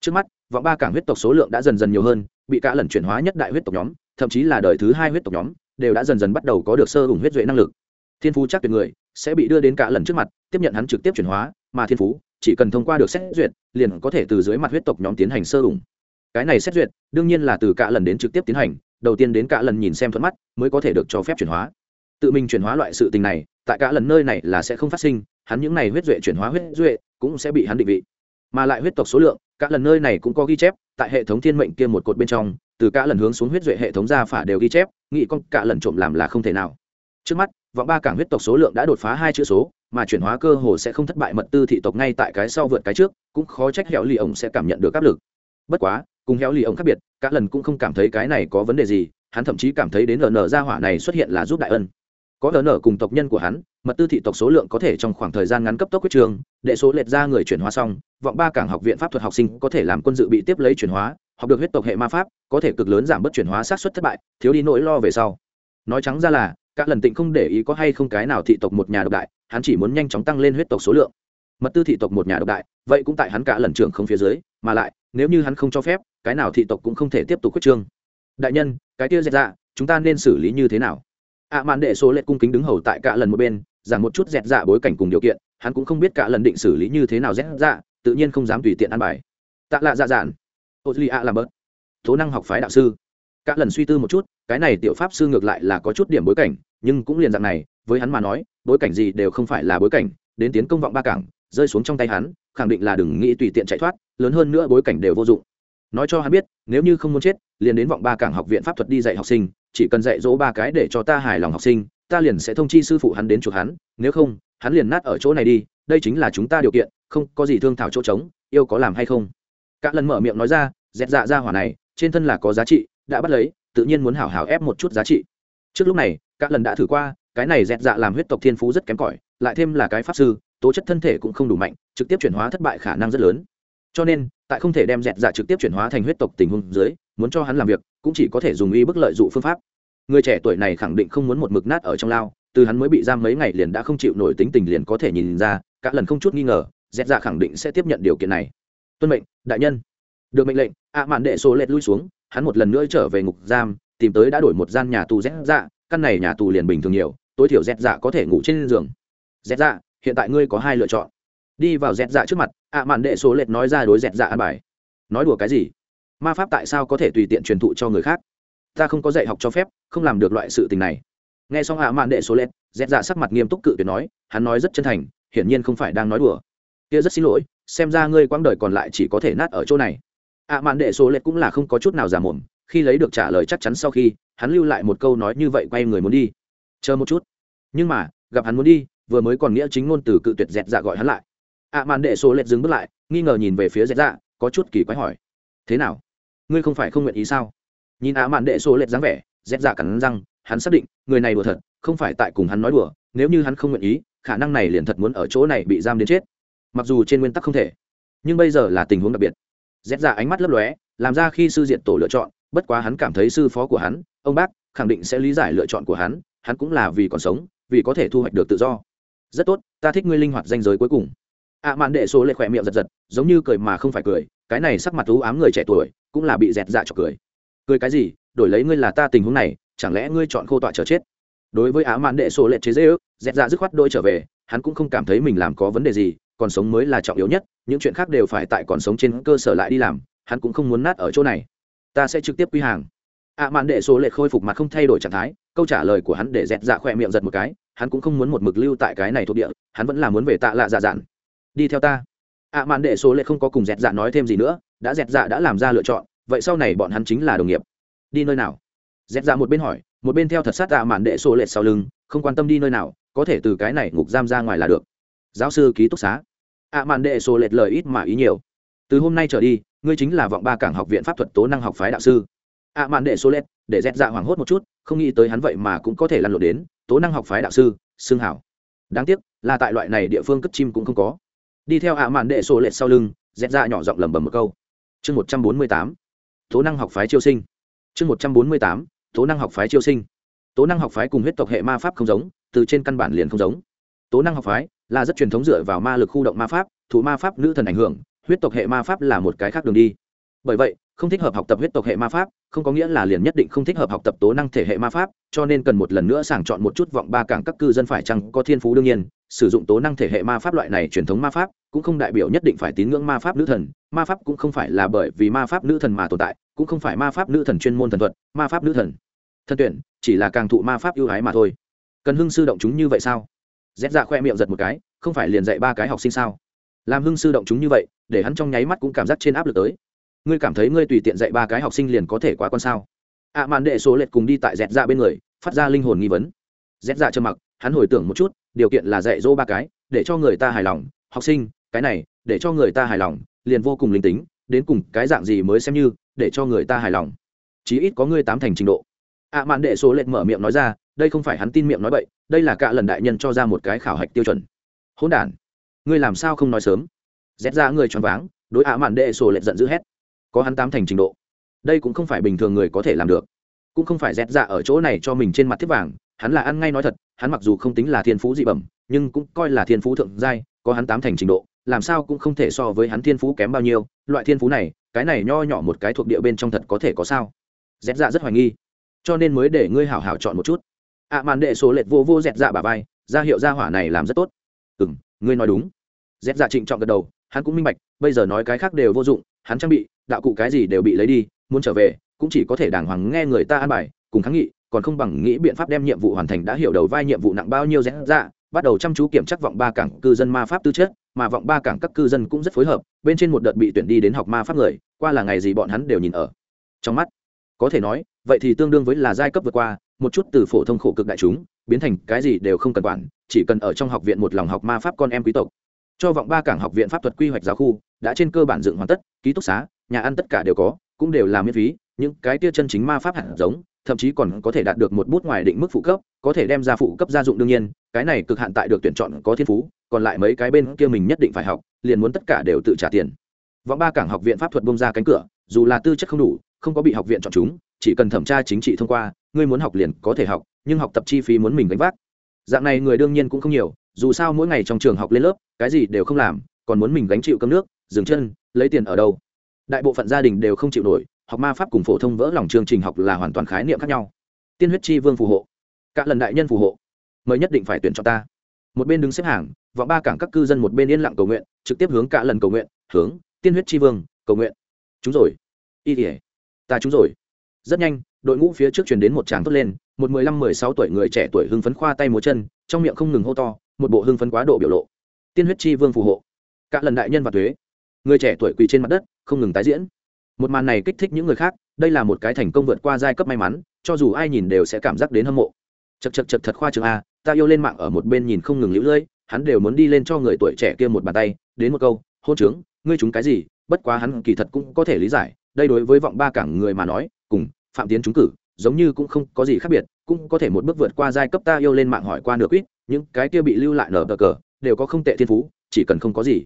Trước mắt, vọng ba cảng huyết tộc số lượng đã dần dần nhiều hơn, bị cả lần chuyển hóa nhất đại huyết tộc nhóm, thậm chí là đời thứ hai huyết tộc nhóm, đều đã dần dần bắt đầu có được sơ hùng huyết duệ năng lực. Thiên phú chắc tuyệt người, sẽ bị đưa đến cả lần trước mặt, tiếp nhận hắn trực tiếp chuyển hóa, mà thiên phú, chỉ cần thông qua được xét duyệt, liền có thể từ dưới mặt huyết tộc nhóm tiến hành sơ hùng. Cái này xét duyệt, đương nhiên là từ cả lần đến trực tiếp tiến hành, đầu tiên đến cả lần nhìn xem thuận mắt, mới có thể được cho phép chuyển hóa tự mình chuyển hóa loại sự tình này, tại cả lần nơi này là sẽ không phát sinh, hắn những này huyết duệ chuyển hóa huyết duệ cũng sẽ bị hắn định vị. Mà lại huyết tộc số lượng, cả lần nơi này cũng có ghi chép, tại hệ thống thiên mệnh kia một cột bên trong, từ cả lần hướng xuống huyết duệ hệ thống ra phả đều ghi chép, nghĩ con cả lần trộm làm là không thể nào. Trước mắt, vọng ba cảng huyết tộc số lượng đã đột phá hai chữ số, mà chuyển hóa cơ hồ sẽ không thất bại mật tư thị tộc ngay tại cái sau vượt cái trước, cũng khó trách hẻo lì ổng sẽ cảm nhận được áp lực. Bất quá, cùng héo lì ổng khác biệt, cả lần cũng không cảm thấy cái này có vấn đề gì, hắn thậm chí cảm thấy đến lờ nờ ra hỏa này xuất hiện là giúp đại ân có ln cùng tộc nhân của hắn, mật tư thị tộc số lượng có thể trong khoảng thời gian ngắn cấp tốc quyết trường, đệ số lệch ra người chuyển hóa xong, vọng ba cảng học viện pháp thuật học sinh có thể làm quân dự bị tiếp lấy chuyển hóa, học được huyết tộc hệ ma pháp, có thể cực lớn giảm bớt chuyển hóa sát xuất thất bại, thiếu đi nỗi lo về sau. Nói trắng ra là các lần tịnh không để ý có hay không cái nào thị tộc một nhà độc đại, hắn chỉ muốn nhanh chóng tăng lên huyết tộc số lượng. Mật tư thị tộc một nhà độc đại, vậy cũng tại hắn cả lần trưởng không phía dưới, mà lại, nếu như hắn không cho phép, cái nào thị tộc cũng không thể tiếp tục quyết trương đại nhân, cái kia dẹt dạ chúng ta nên xử lý như thế nào? Ạ à màn đệ số lệ cung kính đứng hầu tại cả lần một bên giảm một chút dẹt dạ bối cảnh cùng điều kiện, hắn cũng không biết cả lần định xử lý như thế nào dẹt dạ tự nhiên không dám tùy tiện ăn bài. Tạ lạ dạ dạn. Ô duy ạ làm bớt. Tố năng học phái đạo sư. Cả lần suy tư một chút, cái này tiểu pháp sư ngược lại là có chút điểm bối cảnh, nhưng cũng liền dạng này, với hắn mà nói, bối cảnh gì đều không phải là bối cảnh, đến tiến công vọng ba cảng, rơi xuống trong tay hắn, khẳng định là đừng nghĩ tùy tiện chạy thoát, lớn hơn nữa bối cảnh đều vô dụng. Nói cho hắn biết, nếu như không muốn chết, liền đến vọng ba cảng học viện pháp thuật đi dạy học sinh chỉ cần dạy dỗ ba cái để cho ta hài lòng học sinh, ta liền sẽ thông chi sư phụ hắn đến chuộc hắn, nếu không, hắn liền nát ở chỗ này đi, đây chính là chúng ta điều kiện, không có gì thương thảo chỗ trống, yêu có làm hay không? Các lần mở miệng nói ra, dẹt dạ ra hỏa này, trên thân là có giá trị, đã bắt lấy, tự nhiên muốn hảo hảo ép một chút giá trị. Trước lúc này các lần đã thử qua, cái này dẹt dạ làm huyết tộc thiên phú rất kém cỏi, lại thêm là cái pháp sư, tố chất thân thể cũng không đủ mạnh, trực tiếp chuyển hóa thất bại khả năng rất lớn. Cho nên tại không thể đem dẹt dạ trực tiếp chuyển hóa thành huyết tộc tình huống dưới, muốn cho hắn làm việc, cũng chỉ có thể dùng y bức lợi dụ phương pháp. Người trẻ tuổi này khẳng định không muốn một mực nát ở trong lao, từ hắn mới bị giam mấy ngày liền đã không chịu nổi tính tình liền có thể nhìn ra các lần không chút nghi ngờ, dẹt dạ khẳng định sẽ tiếp nhận điều kiện này. Tuân mệnh, đại nhân. Được mệnh lệnh, ạ mạn đệ số lệch lui xuống, hắn một lần nữa trở về ngục giam, tìm tới đã đổi một gian nhà tù dẹt dạ căn này nhà tù liền bình thường nhiều, tối thiểu dẹt dạ có thể ngủ trên giường. Dẹt dạ hiện tại ngươi có hai lựa chọn đi vào dẹt dạ trước mặt, ạ mạn đệ số lệch nói ra đối dẹt dạ ăn bài. Nói đùa cái gì? Ma pháp tại sao có thể tùy tiện truyền thụ cho người khác? Ta không có dạy học cho phép, không làm được loại sự tình này. Nghe xong ạ mạn đệ số lệch, dẹt dạ sắc mặt nghiêm túc cự tuyệt nói, hắn nói rất chân thành, hiển nhiên không phải đang nói đùa. Kia rất xin lỗi, xem ra ngươi quãng đời còn lại chỉ có thể nát ở chỗ này. Ạ mạn đệ số lệch cũng là không có chút nào giả mồm, khi lấy được trả lời chắc chắn sau khi, hắn lưu lại một câu nói như vậy quay người muốn đi. Chờ một chút. Nhưng mà, gặp hắn muốn đi, vừa mới còn nghĩa chính ngôn từ cự tuyệt dẹt dạ gọi hắn lại ạ mạn đệ số lệch dừng bước lại, nghi ngờ nhìn về phía dẹt dạ có chút kỳ quái hỏi. Thế nào? Ngươi không phải không nguyện ý sao? Nhìn ạ mạn đệ số lệch dáng vẻ, dẹt dạ cắn răng, hắn xác định, người này đùa thật, không phải tại cùng hắn nói đùa, nếu như hắn không nguyện ý, khả năng này liền thật muốn ở chỗ này bị giam đến chết. Mặc dù trên nguyên tắc không thể, nhưng bây giờ là tình huống đặc biệt. Dẹt dạ ánh mắt lấp lóe, làm ra khi sư diện tổ lựa chọn, bất quá hắn cảm thấy sư phó của hắn, ông bác, khẳng định sẽ lý giải lựa chọn của hắn hắn cũng là vì còn sống, vì có thể thu hoạch được tự do. Rất tốt, ta thích ngươi linh hoạt danh giới cuối cùng ạ mạn đệ số lệ khỏe miệng giật giật, giống như cười mà không phải cười, cái này sắc mặt thú ám người trẻ tuổi, cũng là bị dẹt dạ cho cười. Cười cái gì? Đổi lấy ngươi là ta tình huống này, chẳng lẽ ngươi chọn khô tọa chờ chết? Đối với ạ mạn đệ số lệ chế dễ ước dẹt dạ dứt khoát đôi trở về, hắn cũng không cảm thấy mình làm có vấn đề gì, còn sống mới là trọng yếu nhất, những chuyện khác đều phải tại còn sống trên cơ sở lại đi làm, hắn cũng không muốn nát ở chỗ này. Ta sẽ trực tiếp quy hàng. Ạ mạn đệ số lệ khôi phục mặt không thay đổi trạng thái, câu trả lời của hắn để dẹt dạ khỏe miệng giật một cái, hắn cũng không muốn một mực lưu tại cái này thuộc địa, hắn vẫn là muốn về tạ lạ dạ dạn đi theo ta. Ạ mạn đệ số lệ không có cùng dẹt dạ nói thêm gì nữa, đã dẹt dạ đã làm ra lựa chọn, vậy sau này bọn hắn chính là đồng nghiệp. Đi nơi nào? Dẹt dạ một bên hỏi, một bên theo thật sát ạ mạn đệ số lệ sau lưng, không quan tâm đi nơi nào, có thể từ cái này ngục giam ra ngoài là được. Giáo sư ký túc xá. Ạ mạn đệ số lệ lời ít mà ý nhiều. Từ hôm nay trở đi, ngươi chính là vọng ba cảng học viện pháp thuật tố năng học phái đạo sư. Ạ mạn đệ số lệ, để dẹt dạ hoảng hốt một chút, không nghĩ tới hắn vậy mà cũng có thể lăn lộn đến tố năng học phái đạo sư xương hảo. Đáng tiếc, là tại loại này địa phương cất chim cũng không có đi theo ạ mạn đệ sổ lệch sau lưng dẹp ra dạ nhỏ giọng lẩm bẩm một câu. Chương một trăm bốn mươi tám, tố năng học phái chiêu sinh. Chương một trăm bốn mươi tám, tố năng học phái chiêu sinh. Tố năng học phái cùng huyết tộc hệ ma pháp không giống, từ trên căn bản liền không giống. Tố năng học phái là rất truyền thống dựa vào ma lực khu động ma pháp thủ ma pháp nữ thần ảnh hưởng, huyết tộc hệ ma pháp là một cái khác đường đi. Bởi vậy, không thích hợp học tập huyết tộc hệ ma pháp, không có nghĩa là liền nhất định không thích hợp học tập tố năng thể hệ ma pháp, cho nên cần một lần nữa sàng chọn một chút vọng ba cảng các cư dân phải chăng có thiên phú đương nhiên sử dụng tố năng thể hệ ma pháp loại này truyền thống ma pháp cũng không đại biểu nhất định phải tín ngưỡng ma pháp nữ thần. Ma pháp cũng không phải là bởi vì ma pháp nữ thần mà tồn tại cũng không phải ma pháp nữ thần chuyên môn thần thuật ma pháp nữ thần. Thân tuyển chỉ là càng thụ ma pháp ưu ái mà thôi. Cần hưng sư động chúng như vậy sao? Rét dạ khoe miệng giật một cái không phải liền dạy ba cái học sinh sao? Làm hưng sư động chúng như vậy để hắn trong nháy mắt cũng cảm giác trên áp lực tới. Ngươi cảm thấy ngươi tùy tiện dạy ba cái học sinh liền có thể quá con sao? Ạ à, màn đệ số lệch cùng đi tại dẹt dạ bên người phát ra linh hồn nghi vấn. Dẹt dạ trầm mặc hắn hồi tưởng một chút điều kiện là dạy dỗ ba cái để cho người ta hài lòng học sinh cái này để cho người ta hài lòng liền vô cùng linh tính đến cùng cái dạng gì mới xem như để cho người ta hài lòng. Chí ít có ngươi tám thành trình độ. Ạ à, đệ số lệch mở miệng nói ra đây không phải hắn tin miệng nói bậy đây là cả lần đại nhân cho ra một cái khảo hạch tiêu chuẩn. Hỗn đản ngươi làm sao không nói sớm? Rét ra người choáng váng đối ạ mạn đệ số lệch giận dữ hét. Có hắn tám thành trình độ đây cũng không phải bình thường người có thể làm được. Cũng không phải rét dạ ở chỗ này cho mình trên mặt thiết vàng hắn là ăn ngay nói thật, hắn mặc dù không tính là thiên phú dị bẩm, nhưng cũng coi là thiên phú thượng giai, có hắn tám thành trình độ, làm sao cũng không thể so với hắn thiên phú kém bao nhiêu, loại thiên phú này, cái này nho nhỏ một cái thuộc địa bên trong thật có thể có sao? Dẹt dạ rất hoài nghi. Cho nên mới để ngươi hảo hảo chọn một chút. Ạ màn đệ số lệch vô vô dẹt dạ bà vai, ra hiệu ra hỏa này làm rất tốt. Ừ m ngươi nói đúng. Dẹt dạ trịnh trọng gật đầu, hắn cũng minh bạch, bây giờ nói cái khác đều vô dụng, hắn trang bị, đạo cụ cái gì đều bị lấy đi, muốn trở về, cũng chỉ có thể đàng hoàng nghe người ta an bài, cùng kháng nghị còn không bằng nghĩ biện pháp đem nhiệm vụ hoàn thành đã hiểu đầu vai nhiệm vụ nặng bao nhiêu rẽ ra, bắt đầu chăm chú kiểm chắc vọng ba cảng cư dân ma pháp tư chất, mà vọng ba cảng các cư dân cũng rất phối hợp, bên trên một đợt bị tuyển đi đến học ma pháp người, qua là ngày gì bọn hắn đều nhìn ở trong mắt. Có thể nói, vậy thì tương đương với là giai cấp vượt qua, một chút từ phổ thông khổ cực đại chúng, biến thành cái gì đều không cần quản, chỉ cần ở trong học viện một lòng học ma pháp con em quý tộc. Cho vọng ba cảng học viện pháp thuật quy hoạch giáo khu, đã trên cơ bản dựng hoàn tất, ký túc xá, nhà ăn tất cả đều có, cũng đều là miễn phí, những cái tia chân chính ma pháp hạt giống thậm chí còn có thể đạt được một bút ngoài định mức phụ cấp, có thể đem ra phụ cấp gia dụng đương nhiên, cái này cực hạn tại được tuyển chọn có thiên phú, còn lại mấy cái bên kia mình nhất định phải học, liền muốn tất cả đều tự trả tiền. Vọng ba cảng học viện pháp thuật bông ra cánh cửa, dù là tư chất không đủ, không có bị học viện chọn chúng, chỉ cần thẩm tra chính trị thông qua, ngươi muốn học liền có thể học, nhưng học tập chi phí muốn mình gánh vác. Dạng này người đương nhiên cũng không nhiều, dù sao mỗi ngày trong trường học lên lớp, cái gì đều không làm, còn muốn mình gánh chịu cơm nước, dừng chân, lấy tiền ở đâu. Đại bộ phận gia đình đều không chịu nổi học ma pháp cùng phổ thông vỡ lòng chương trình học là hoàn toàn khái niệm khác nhau. Tiên huyết chi vương phù hộ. Cả lần đại nhân phù hộ. Mới nhất định phải tuyển chọn ta. Một bên đứng xếp hàng và ba cảng các cư dân một bên yên lặng cầu nguyện, trực tiếp hướng cả lần cầu nguyện, hướng tiên huyết chi vương, cầu nguyện. Chúng rồi. Y tỉa ta chúng rồi. Rất nhanh, đội ngũ phía trước truyền đến một tràng tốt lên, một mười lăm, mười sáu tuổi người trẻ tuổi hưng phấn khoa tay múa chân, trong miệng không ngừng hô to, một bộ hưng phấn quá độ biểu lộ. Tiên huyết chi vương phù hộ. Cả lần đại nhân và thuế. Người trẻ tuổi quỳ trên mặt đất, không ngừng tái diễn một màn này kích thích những người khác, đây là một cái thành công vượt qua giai cấp may mắn, cho dù ai nhìn đều sẽ cảm giác đến hâm mộ. Chật chật chật thật khoa trường a, ta yêu lên mạng ở một bên nhìn không ngừng lũ lưỡi hắn đều muốn đi lên cho người tuổi trẻ kia một bàn tay, đến một câu, hôn trướng, ngươi chúng cái gì? Bất quá hắn kỳ thật cũng có thể lý giải, đây đối với vọng ba cảng người mà nói, cùng phạm tiến trúng cử, giống như cũng không có gì khác biệt, cũng có thể một bước vượt qua giai cấp ta yêu lên mạng hỏi qua nửa quýt, những cái kia bị lưu lại nở cờ, đều có không tệ thiên phú, chỉ cần không có gì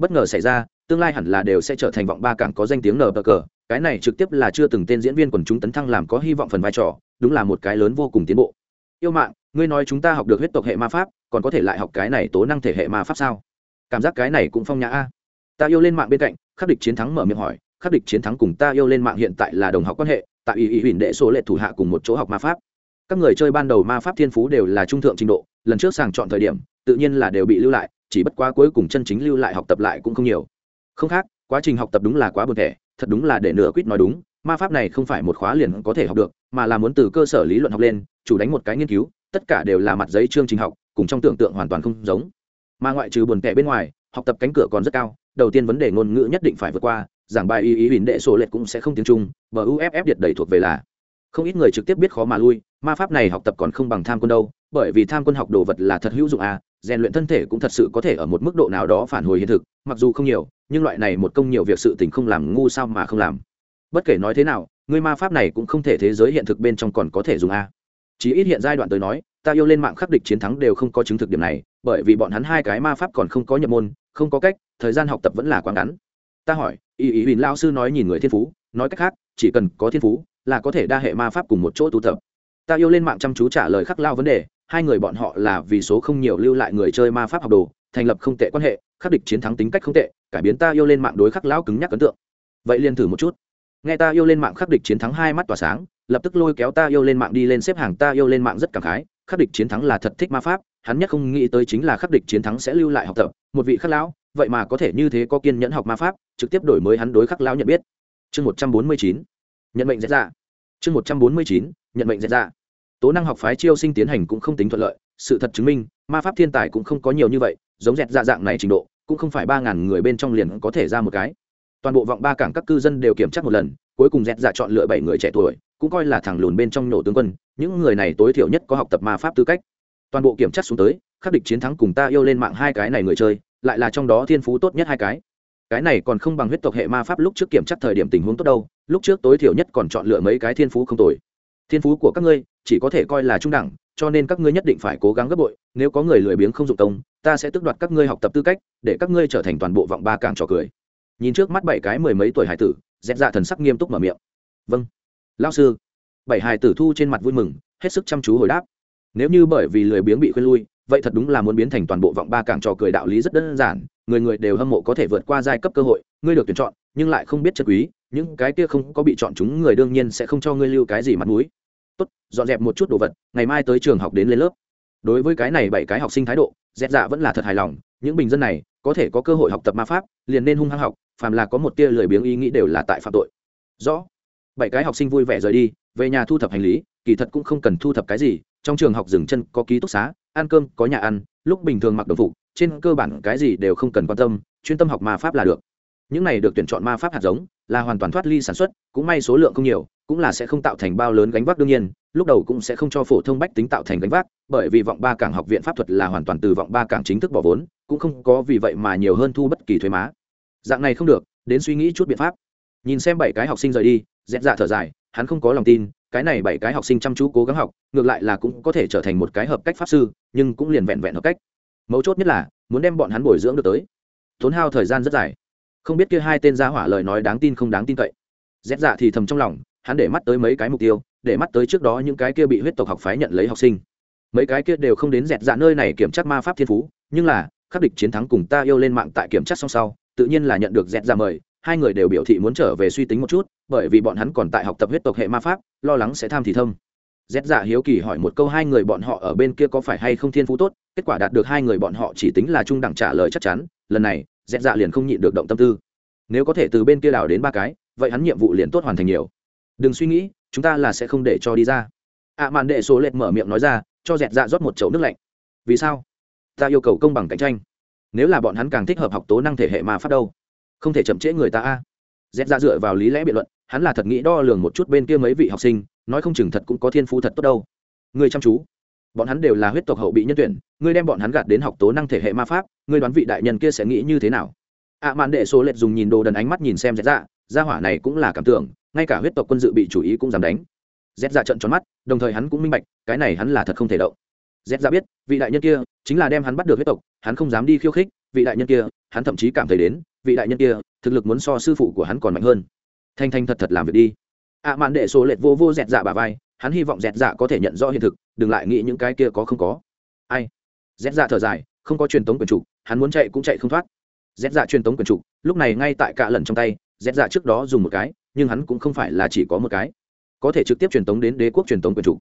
bất ngờ xảy ra tương lai hẳn là đều sẽ trở thành vọng ba cảng có danh tiếng nở cờ. Cái này trực tiếp là chưa từng tên diễn viên quần chúng tấn thăng làm có hy vọng phần vai trò, đúng là một cái lớn vô cùng tiến bộ. Yêu mạng, ngươi nói chúng ta học được huyết tộc hệ ma pháp, còn có thể lại học cái này tố năng thể hệ ma pháp sao? Cảm giác cái này cũng phong nhã a. Ta yêu lên mạng bên cạnh, khắc địch chiến thắng mở miệng hỏi, khắc địch chiến thắng cùng ta yêu lên mạng hiện tại là đồng học quan hệ, tại ý ý huỳnh đệ số lệ thủ hạ cùng một chỗ học ma pháp. Các người chơi ban đầu ma pháp thiên phú đều là trung thượng trình độ, lần trước sàng chọn thời điểm, tự nhiên là đều bị lưu lại, chỉ bất quá cuối cùng chân chính lưu lại học tập lại cũng không nhiều không khác, quá trình học tập đúng là quá buồn thẻ, thật đúng là để nửa quýt nói đúng, ma pháp này không phải một khóa liền có thể học được, mà là muốn từ cơ sở lý luận học lên, chủ đánh một cái nghiên cứu, tất cả đều là mặt giấy chương trình học, cùng trong tưởng tượng hoàn toàn không giống. Mà ngoại trừ buồn tẻ bên ngoài, học tập cánh cửa còn rất cao, đầu tiên vấn đề ngôn ngữ nhất định phải vượt qua, giảng bài ý ý huỳnh đệ sổ lệch cũng sẽ không tiếng trung và uff điện đầy thuộc về là không ít người trực tiếp biết khó mà lui, ma pháp này học tập còn không bằng tham quân đâu, bởi vì tham quân học đồ vật là thật hữu dụng à rèn luyện thân thể cũng thật sự có thể ở một mức độ nào đó phản hồi hiện thực, mặc dù không nhiều, nhưng loại này một công nhiều việc sự tình không làm ngu sao mà không làm. Bất kể nói thế nào ngươi ma pháp này cũng không thể thế giới hiện thực bên trong còn có thể dùng à. a chỉ ít hiện giai đoạn tới nói, ta yêu lên mạng khắc địch chiến thắng đều không có chứng thực điểm này, bởi vì bọn hắn hai cái ma pháp còn không có nhập môn, không có cách, thời gian học tập vẫn là quá ngắn. Ta hỏi ý ý huỳnh lao sư nói nhìn người thiên phú, nói cách khác, chỉ cần có thiên phú là có thể đa hệ ma pháp cùng một chỗ tu tập. Ta yêu lên mạng chăm chú trả lời khắc lao vấn đề, hai người bọn họ là vì số không nhiều lưu lại người chơi ma pháp học đồ, thành lập không tệ quan hệ, khắc địch chiến thắng tính cách không tệ, cải biến ta yêu lên mạng đối khắc lão cứng nhắc ấn tượng. Vậy liền thử một chút. Nghe ta yêu lên mạng khắc địch chiến thắng hai mắt tỏa sáng, lập tức lôi kéo ta yêu lên mạng đi lên xếp hàng, ta yêu lên mạng rất cảm khái, khắc địch chiến thắng là thật thích ma pháp, hắn nhất không nghĩ tới chính là khắc địch chiến thắng sẽ lưu lại học tập, một vị khắc lão vậy mà có thể như thế có kiên nhẫn học ma pháp, trực tiếp đổi mới hắn đối khắc lão nhận biết. Chương một trăm bốn mươi chín nhận mệnh dẹp dạ chương một trăm bốn mươi chín, nhận mệnh dẹp dạ tố năng học phái chiêu sinh tiến hành cũng không tính thuận lợi, sự thật chứng minh, ma pháp thiên tài cũng không có nhiều như vậy, giống dẹt dạ dạng này trình độ, cũng không phải ba ngàn người bên trong liền có thể ra một cái. Toàn bộ vọng ba cảng các cư dân đều kiểm tra một lần, cuối cùng dẹt dạ chọn lựa bảy người trẻ tuổi, cũng coi là thằng lùn bên trong nhổ tướng quân, những người này tối thiểu nhất có học tập ma pháp tư cách. Toàn bộ kiểm tra xuống tới, khắc địch chiến thắng cùng ta yêu lên mạng hai cái này người chơi, lại là trong đó thiên phú tốt nhất hai cái cái này còn không bằng huyết tộc hệ ma pháp lúc trước kiểm tra thời điểm tình huống tốt đâu, lúc trước tối thiểu nhất còn chọn lựa mấy cái thiên phú không tồi. Thiên phú của các ngươi, chỉ có thể coi là trung đẳng, cho nên các ngươi nhất định phải cố gắng gấp bội, nếu có người lười biếng không dụng công, ta sẽ tước đoạt các ngươi học tập tư cách, để các ngươi trở thành toàn bộ vọng ba càng trò cười. Nhìn trước mắt bảy cái mười mấy tuổi hải tử, dẹp dạ thần sắc nghiêm túc mở miệng. Vâng lao sư. Bảy hải tử thu trên mặt vui mừng, hết sức chăm chú hồi đáp. Nếu như bởi vì lười biếng bị khuyên lui, vậy thật đúng là muốn biến thành toàn bộ vọng ba càng trò cười đạo lý rất đơn giản người người đều hâm mộ có thể vượt qua giai cấp cơ hội, ngươi được tuyển chọn, nhưng lại không biết chất quý, những cái kia không có bị chọn chúng người đương nhiên sẽ không cho ngươi lưu cái gì mặt mũi. Tốt, dọn dẹp một chút đồ vật, ngày mai tới trường học đến lên lớp. Đối với cái này bảy cái học sinh thái độ dẹp dạ vẫn là thật hài lòng, những bình dân này, có thể có cơ hội học tập ma pháp, liền nên hung hăng học, phàm là có một tia lười biếng ý nghĩ đều là tại phạm tội. Rõ. Bảy cái học sinh vui vẻ rời đi, về nhà thu thập hành lý, kỳ thật cũng không cần thu thập cái gì, trong trường học dừng chân, có ký túc xá, ăn cơm, có nhà ăn, lúc bình thường mặc đồng phục trên cơ bản cái gì đều không cần quan tâm, chuyên tâm học ma pháp là được. Những này được tuyển chọn ma pháp hạt giống, là hoàn toàn thoát ly sản xuất, cũng may số lượng không nhiều, cũng là sẽ không tạo thành bao lớn gánh vác đương nhiên, lúc đầu cũng sẽ không cho phổ thông bách tính tạo thành gánh vác, bởi vì vọng ba cảng học viện pháp thuật là hoàn toàn từ vọng ba cảng chính thức bỏ vốn, cũng không có vì vậy mà nhiều hơn thu bất kỳ thuế má. Dạng này không được, đến suy nghĩ chút biện pháp. Nhìn xem bảy cái học sinh rời đi dẹp dạ thở dài, hắn không có lòng tin, cái này bảy cái học sinh chăm chú cố gắng học, ngược lại là cũng có thể trở thành một cái hợp cách pháp sư, nhưng cũng liền vẹn vẹn hợp cách mấu chốt nhất là, muốn đem bọn hắn bồi dưỡng được tới. Tốn hao thời gian rất dài. Không biết kia hai tên gia hỏa lời nói đáng tin không đáng tin cậy. Rét dạ thì thầm trong lòng, hắn để mắt tới mấy cái mục tiêu, để mắt tới trước đó những cái kia bị huyết tộc học phái nhận lấy học sinh. Mấy cái kia đều không đến dẹt dạ nơi này kiểm tra ma pháp thiên phú, nhưng là, khắc địch chiến thắng cùng ta yêu lên mạng tại kiểm tra song sau, tự nhiên là nhận được dẹt dạ mời, hai người đều biểu thị muốn trở về suy tính một chút, bởi vì bọn hắn còn tại học tập huyết tộc hệ ma pháp, lo lắng sẽ tham thì thông. Rét dạ hiếu kỳ hỏi một câu hai người bọn họ ở bên kia có phải hay không thiên phú tốt kết quả đạt được hai người bọn họ chỉ tính là trung đẳng trả lời chắc chắn lần này Rét dạ liền không nhịn được động tâm tư. Nếu có thể từ bên kia đào đến ba cái vậy hắn nhiệm vụ liền tốt hoàn thành nhiều. Đừng suy nghĩ chúng ta là sẽ không để cho đi ra. Ạ à, màn đệ số lệch mở miệng nói ra cho dẹt dạ rót một chậu nước lạnh. Vì sao? Ta yêu cầu công bằng cạnh tranh. Nếu là bọn hắn càng thích hợp học tố năng thể hệ mà phát đâu? Không thể chậm trễ người ta a. Dẹt dạ dựa vào lý lẽ biện luận hắn là thật nghĩ đo lường một chút bên kia mấy vị học sinh nói không chừng thật cũng có thiên phú thật tốt đâu. Ngươi chăm chú. Bọn hắn đều là huyết tộc hậu bị nhân tuyển ngươi đem bọn hắn gạt đến học tố năng thể hệ ma pháp ngươi đoán vị đại nhân kia sẽ nghĩ như thế nào? Ạ à, mạn đệ số lệch dùng nhìn đồ đần ánh mắt nhìn xem dẹt dạ gia hỏa này cũng là cảm tưởng ngay cả huyết tộc quân dự bị chủ ý cũng dám đánh. Dẹt dạ trận tròn mắt đồng thời hắn cũng minh bạch cái này hắn là thật không thể động. dẹt dạ biết vị đại nhân kia chính là đem hắn bắt được huyết tộc hắn không dám đi khiêu khích vị đại nhân kia hắn thậm chí cảm thấy đến vị đại nhân kia thực lực muốn so sư phụ của hắn còn mạnh hơn. Thanh thanh thật thật làm việc đi ạ à, mạn đệ số lệch vô vô dẹt dạ bà vai hắn hy vọng dẹt dạ có thể nhận rõ hiện thực đừng lại nghĩ những cái kia có không có. Ai? Dẹt dạ thở dài không có truyền tống quyền chủ hắn muốn chạy cũng chạy không thoát. Dẹt dạ truyền tống quyền trục lúc này ngay tại cạ lần trong tay dẹt dạ trước đó dùng một cái nhưng hắn cũng không phải là chỉ có một cái. Có thể trực tiếp truyền tống đến đế quốc truyền tống quyền trục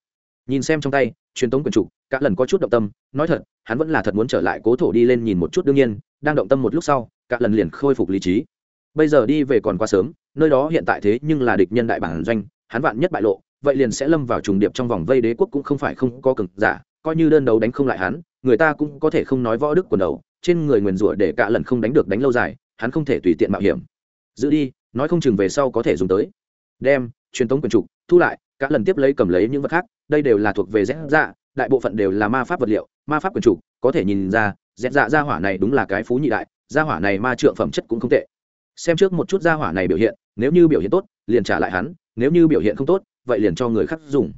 nhìn xem trong tay truyền tống quyền trục cạ lần có chút động tâm nói thật hắn vẫn là thật muốn trở lại cố thổ đi lên nhìn một chút đương nhiên đang động tâm một lúc sau cạ lần liền khôi phục lý trí. Bây giờ đi về còn quá sớm nơi đó hiện tại thế nhưng là địch nhân đại bản doanh, hắn vạn nhất bại lộ, vậy liền sẽ lâm vào trùng điệp trong vòng vây đế quốc cũng không phải không có cực giả, coi như đơn đấu đánh không lại hắn, người ta cũng có thể không nói võ đức quần đầu, trên người nguyền rủa để cả lần không đánh được đánh lâu dài, hắn không thể tùy tiện mạo hiểm. Giữ đi, nói không chừng về sau có thể dùng tới. Đem, truyền tống quyền trục, thu lại, cả lần tiếp lấy cầm lấy những vật khác, đây đều là thuộc về rẽ dạ đại bộ phận đều là ma pháp vật liệu, ma pháp quyền trục, có thể nhìn ra rẽ dạ gia hỏa này đúng là cái phú nhị đại, gia hỏa này ma trượng phẩm chất cũng không tệ xem trước một chút gia hỏa này biểu hiện, nếu như biểu hiện tốt, liền trả lại hắn, nếu như biểu hiện không tốt, vậy liền cho người khác dùng.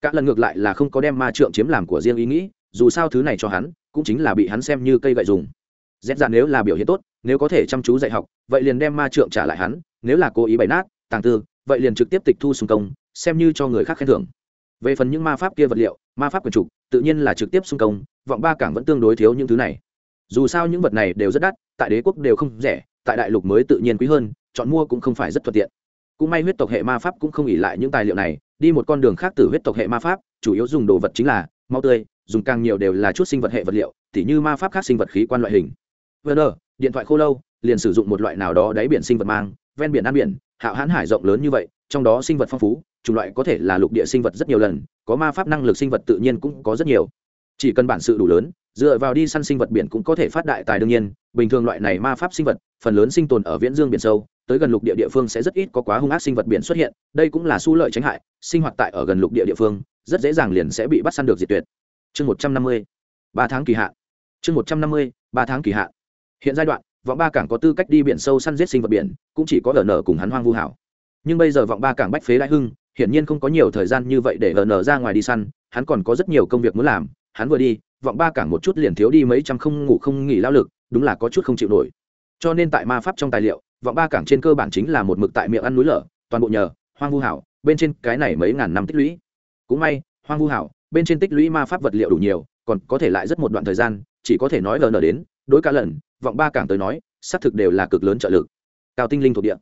Cả lần ngược lại là không có đem ma trượng chiếm làm của riêng ý nghĩ, dù sao thứ này cho hắn, cũng chính là bị hắn xem như cây gậy dùng. Dẹp dạ nếu là biểu hiện tốt, nếu có thể chăm chú dạy học, vậy liền đem ma trượng trả lại hắn, nếu là cố ý bày nát, tàng tư, vậy liền trực tiếp tịch thu xung công, xem như cho người khác khen thưởng. Về phần những ma pháp kia vật liệu, ma pháp quyền trục, tự nhiên là trực tiếp xung công, vọng ba cảng vẫn tương đối thiếu những thứ này. Dù sao những vật này đều rất đắt, tại đế quốc đều không rẻ tại đại lục mới tự nhiên quý hơn, chọn mua cũng không phải rất thuận tiện. Cũng may huyết tộc hệ ma pháp cũng không ỉ lại những tài liệu này, đi một con đường khác từ huyết tộc hệ ma pháp, chủ yếu dùng đồ vật chính là máu tươi, dùng càng nhiều đều là chút sinh vật hệ vật liệu, tỉ như ma pháp khác sinh vật khí quan loại hình. Vn điện thoại khô lâu, liền sử dụng một loại nào đó đáy biển sinh vật mang, ven biển an biển, hạo hãn hải rộng lớn như vậy, trong đó sinh vật phong phú, chủng loại có thể là lục địa sinh vật rất nhiều lần, có ma pháp năng lực sinh vật tự nhiên cũng có rất nhiều. Chỉ cần bản sự đủ lớn, dựa vào đi săn sinh vật biển cũng có thể phát đại tài đương nhiên bình thường loại này ma pháp sinh vật, phần lớn sinh tồn ở viễn dương biển sâu, tới gần lục địa địa phương sẽ rất ít có quá hung ác sinh vật biển xuất hiện, đây cũng là su lợi tránh hại, sinh hoạt tại ở gần lục địa địa phương, rất dễ dàng liền sẽ bị bắt săn được diệt tuyệt. Chương một trăm năm mươi, ba tháng kỳ hạn. Chương một trăm năm mươi, ba tháng kỳ hạn. Hiện giai đoạn, vọng ba cảng có tư cách đi biển sâu săn giết sinh vật biển, cũng chỉ có ở nở cùng hắn hoang vu hảo. Nhưng bây giờ vọng ba cảng bách phế đại hưng, hiển nhiên không có nhiều thời gian như vậy để ở nở ra ngoài đi săn, hắn còn có rất nhiều công việc muốn làm. Hắn vừa đi, vọng ba cảng một chút liền thiếu đi mấy trăm không ngủ không nghỉ lao lực đúng là có chút không chịu nổi. Cho nên tại ma pháp trong tài liệu, vọng ba cảng trên cơ bản chính là một mực tại miệng ăn núi lở, toàn bộ nhờ hoang vu hảo, bên trên cái này mấy ngàn năm tích lũy. Cũng may, hoang vu hảo, bên trên tích lũy ma pháp vật liệu đủ nhiều, còn có thể lại rất một đoạn thời gian, chỉ có thể nói lờ nở đến, đối cả lần, vọng ba cảng tới nói, xác thực đều là cực lớn trợ lực. Cao tinh linh thuộc địa.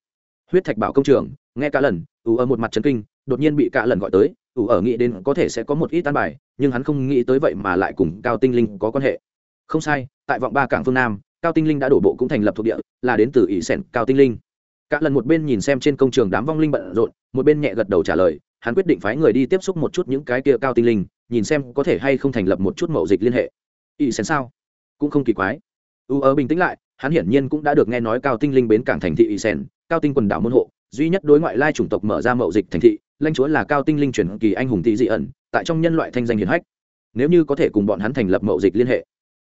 Huyết thạch bảo công trường, nghe cả lần ủ ở một mặt trấn kinh, đột nhiên bị cả lần gọi tới ủ ở nghĩ đến có thể sẽ có một ít tan bài, nhưng hắn không nghĩ tới vậy mà lại cùng cao tinh linh có quan hệ. Không sai tại vọng ba cảng phương nam, cao tinh linh đã đổ bộ cũng thành lập thuộc địa, là đến từ ỷ sẻn cao tinh linh. Cả lần một bên nhìn xem trên công trường đám vong linh bận rộn, một bên nhẹ gật đầu trả lời, hắn quyết định phái người đi tiếp xúc một chút những cái kia cao tinh linh, nhìn xem có thể hay không thành lập một chút mậu dịch liên hệ. Ỷ sẻn sao? Cũng không kỳ quái. U ở bình tĩnh lại, hắn hiển nhiên cũng đã được nghe nói cao tinh linh bến cảng thành thị ỷ sẻn, cao tinh quần đảo môn hộ, duy nhất đối ngoại lai chủng tộc mở ra mậu dịch thành thị, lãnh chúa là cao tinh linh truyền kỳ anh hùng tị dị ẩn, tại trong nhân loại thanh danh hiển hách. Nếu như có thể cùng bọn hắn thành lập mậu dịch liên hệ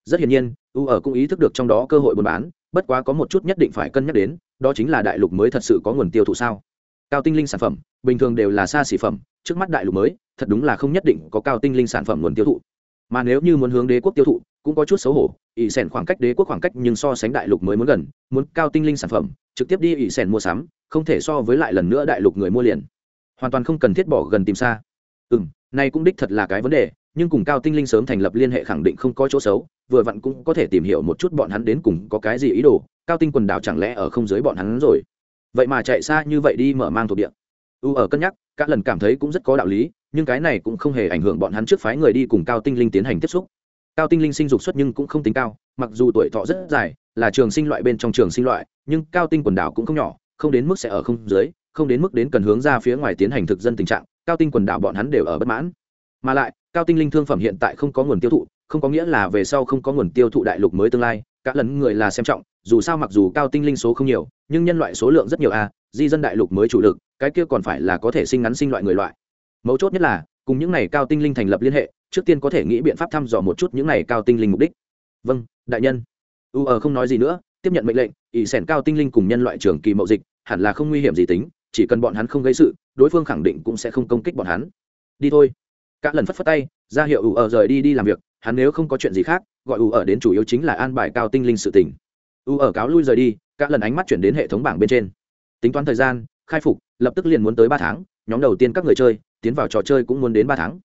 rất hiển nhiên, u ở cũng ý thức được trong đó cơ hội buôn bán, bất quá có một chút nhất định phải cân nhắc đến, đó chính là đại lục mới thật sự có nguồn tiêu thụ sao? Cao tinh linh sản phẩm, bình thường đều là xa xỉ phẩm, trước mắt đại lục mới, thật đúng là không nhất định có cao tinh linh sản phẩm nguồn tiêu thụ. Mà nếu như muốn hướng đế quốc tiêu thụ, cũng có chút xấu hổ, ỷ sẻn khoảng cách đế quốc khoảng cách nhưng so sánh đại lục mới muốn gần, muốn cao tinh linh sản phẩm, trực tiếp đi ỷ sẻn mua sắm, không thể so với lại lần nữa đại lục người mua liền. Hoàn toàn không cần thiết bỏ gần tìm xa. Ừ n này cũng đích thật là cái vấn đề nhưng cùng cao tinh linh sớm thành lập liên hệ khẳng định không có chỗ xấu, vừa vặn cũng có thể tìm hiểu một chút bọn hắn đến cùng có cái gì ý đồ, cao tinh quần đảo chẳng lẽ ở không dưới bọn hắn rồi? Vậy mà chạy xa như vậy đi mở mang thuộc địa. U ở cân nhắc, các lần cảm thấy cũng rất có đạo lý, nhưng cái này cũng không hề ảnh hưởng bọn hắn trước phái người đi cùng cao tinh linh tiến hành tiếp xúc. Cao tinh linh sinh dục xuất nhưng cũng không tính cao, mặc dù tuổi thọ rất dài, là trường sinh loại bên trong trường sinh loại, nhưng cao tinh quần đảo cũng không nhỏ, không đến mức sẽ ở không dưới, không đến mức đến cần hướng ra phía ngoài tiến hành thực dân tình trạng, cao tinh quần đảo bọn hắn đều ở bất mãn mà lại, cao tinh linh thương phẩm hiện tại không có nguồn tiêu thụ, không có nghĩa là về sau không có nguồn tiêu thụ đại lục mới tương lai. Cả lần người là xem trọng, dù sao mặc dù cao tinh linh số không nhiều, nhưng nhân loại số lượng rất nhiều a di dân đại lục mới chủ lực, cái kia còn phải là có thể sinh ngắn sinh loại người loại. Mấu chốt nhất là, cùng những này cao tinh linh thành lập liên hệ, trước tiên có thể nghĩ biện pháp thăm dò một chút những này cao tinh linh mục đích. Vâng đại nhân. U ở không nói gì nữa, tiếp nhận mệnh lệnh, ỷ sẻn cao tinh linh cùng nhân loại trường kỳ mậu dịch, hẳn là không nguy hiểm gì tính, chỉ cần bọn hắn không gây sự, đối phương khẳng định cũng sẽ không công kích bọn hắn. Đi thôi cả lần phất phất tay, ra hiệu ủ ở rời đi đi làm việc, hắn nếu không có chuyện gì khác, gọi ủ ở đến chủ yếu chính là an bài cao tinh linh sự tỉnh ủ ở cáo lui rời đi, cả lần ánh mắt chuyển đến hệ thống bảng bên trên. Tính toán thời gian, khai phục, lập tức liền muốn tới ba tháng, nhóm đầu tiên các người chơi, tiến vào trò chơi cũng muốn đến ba tháng.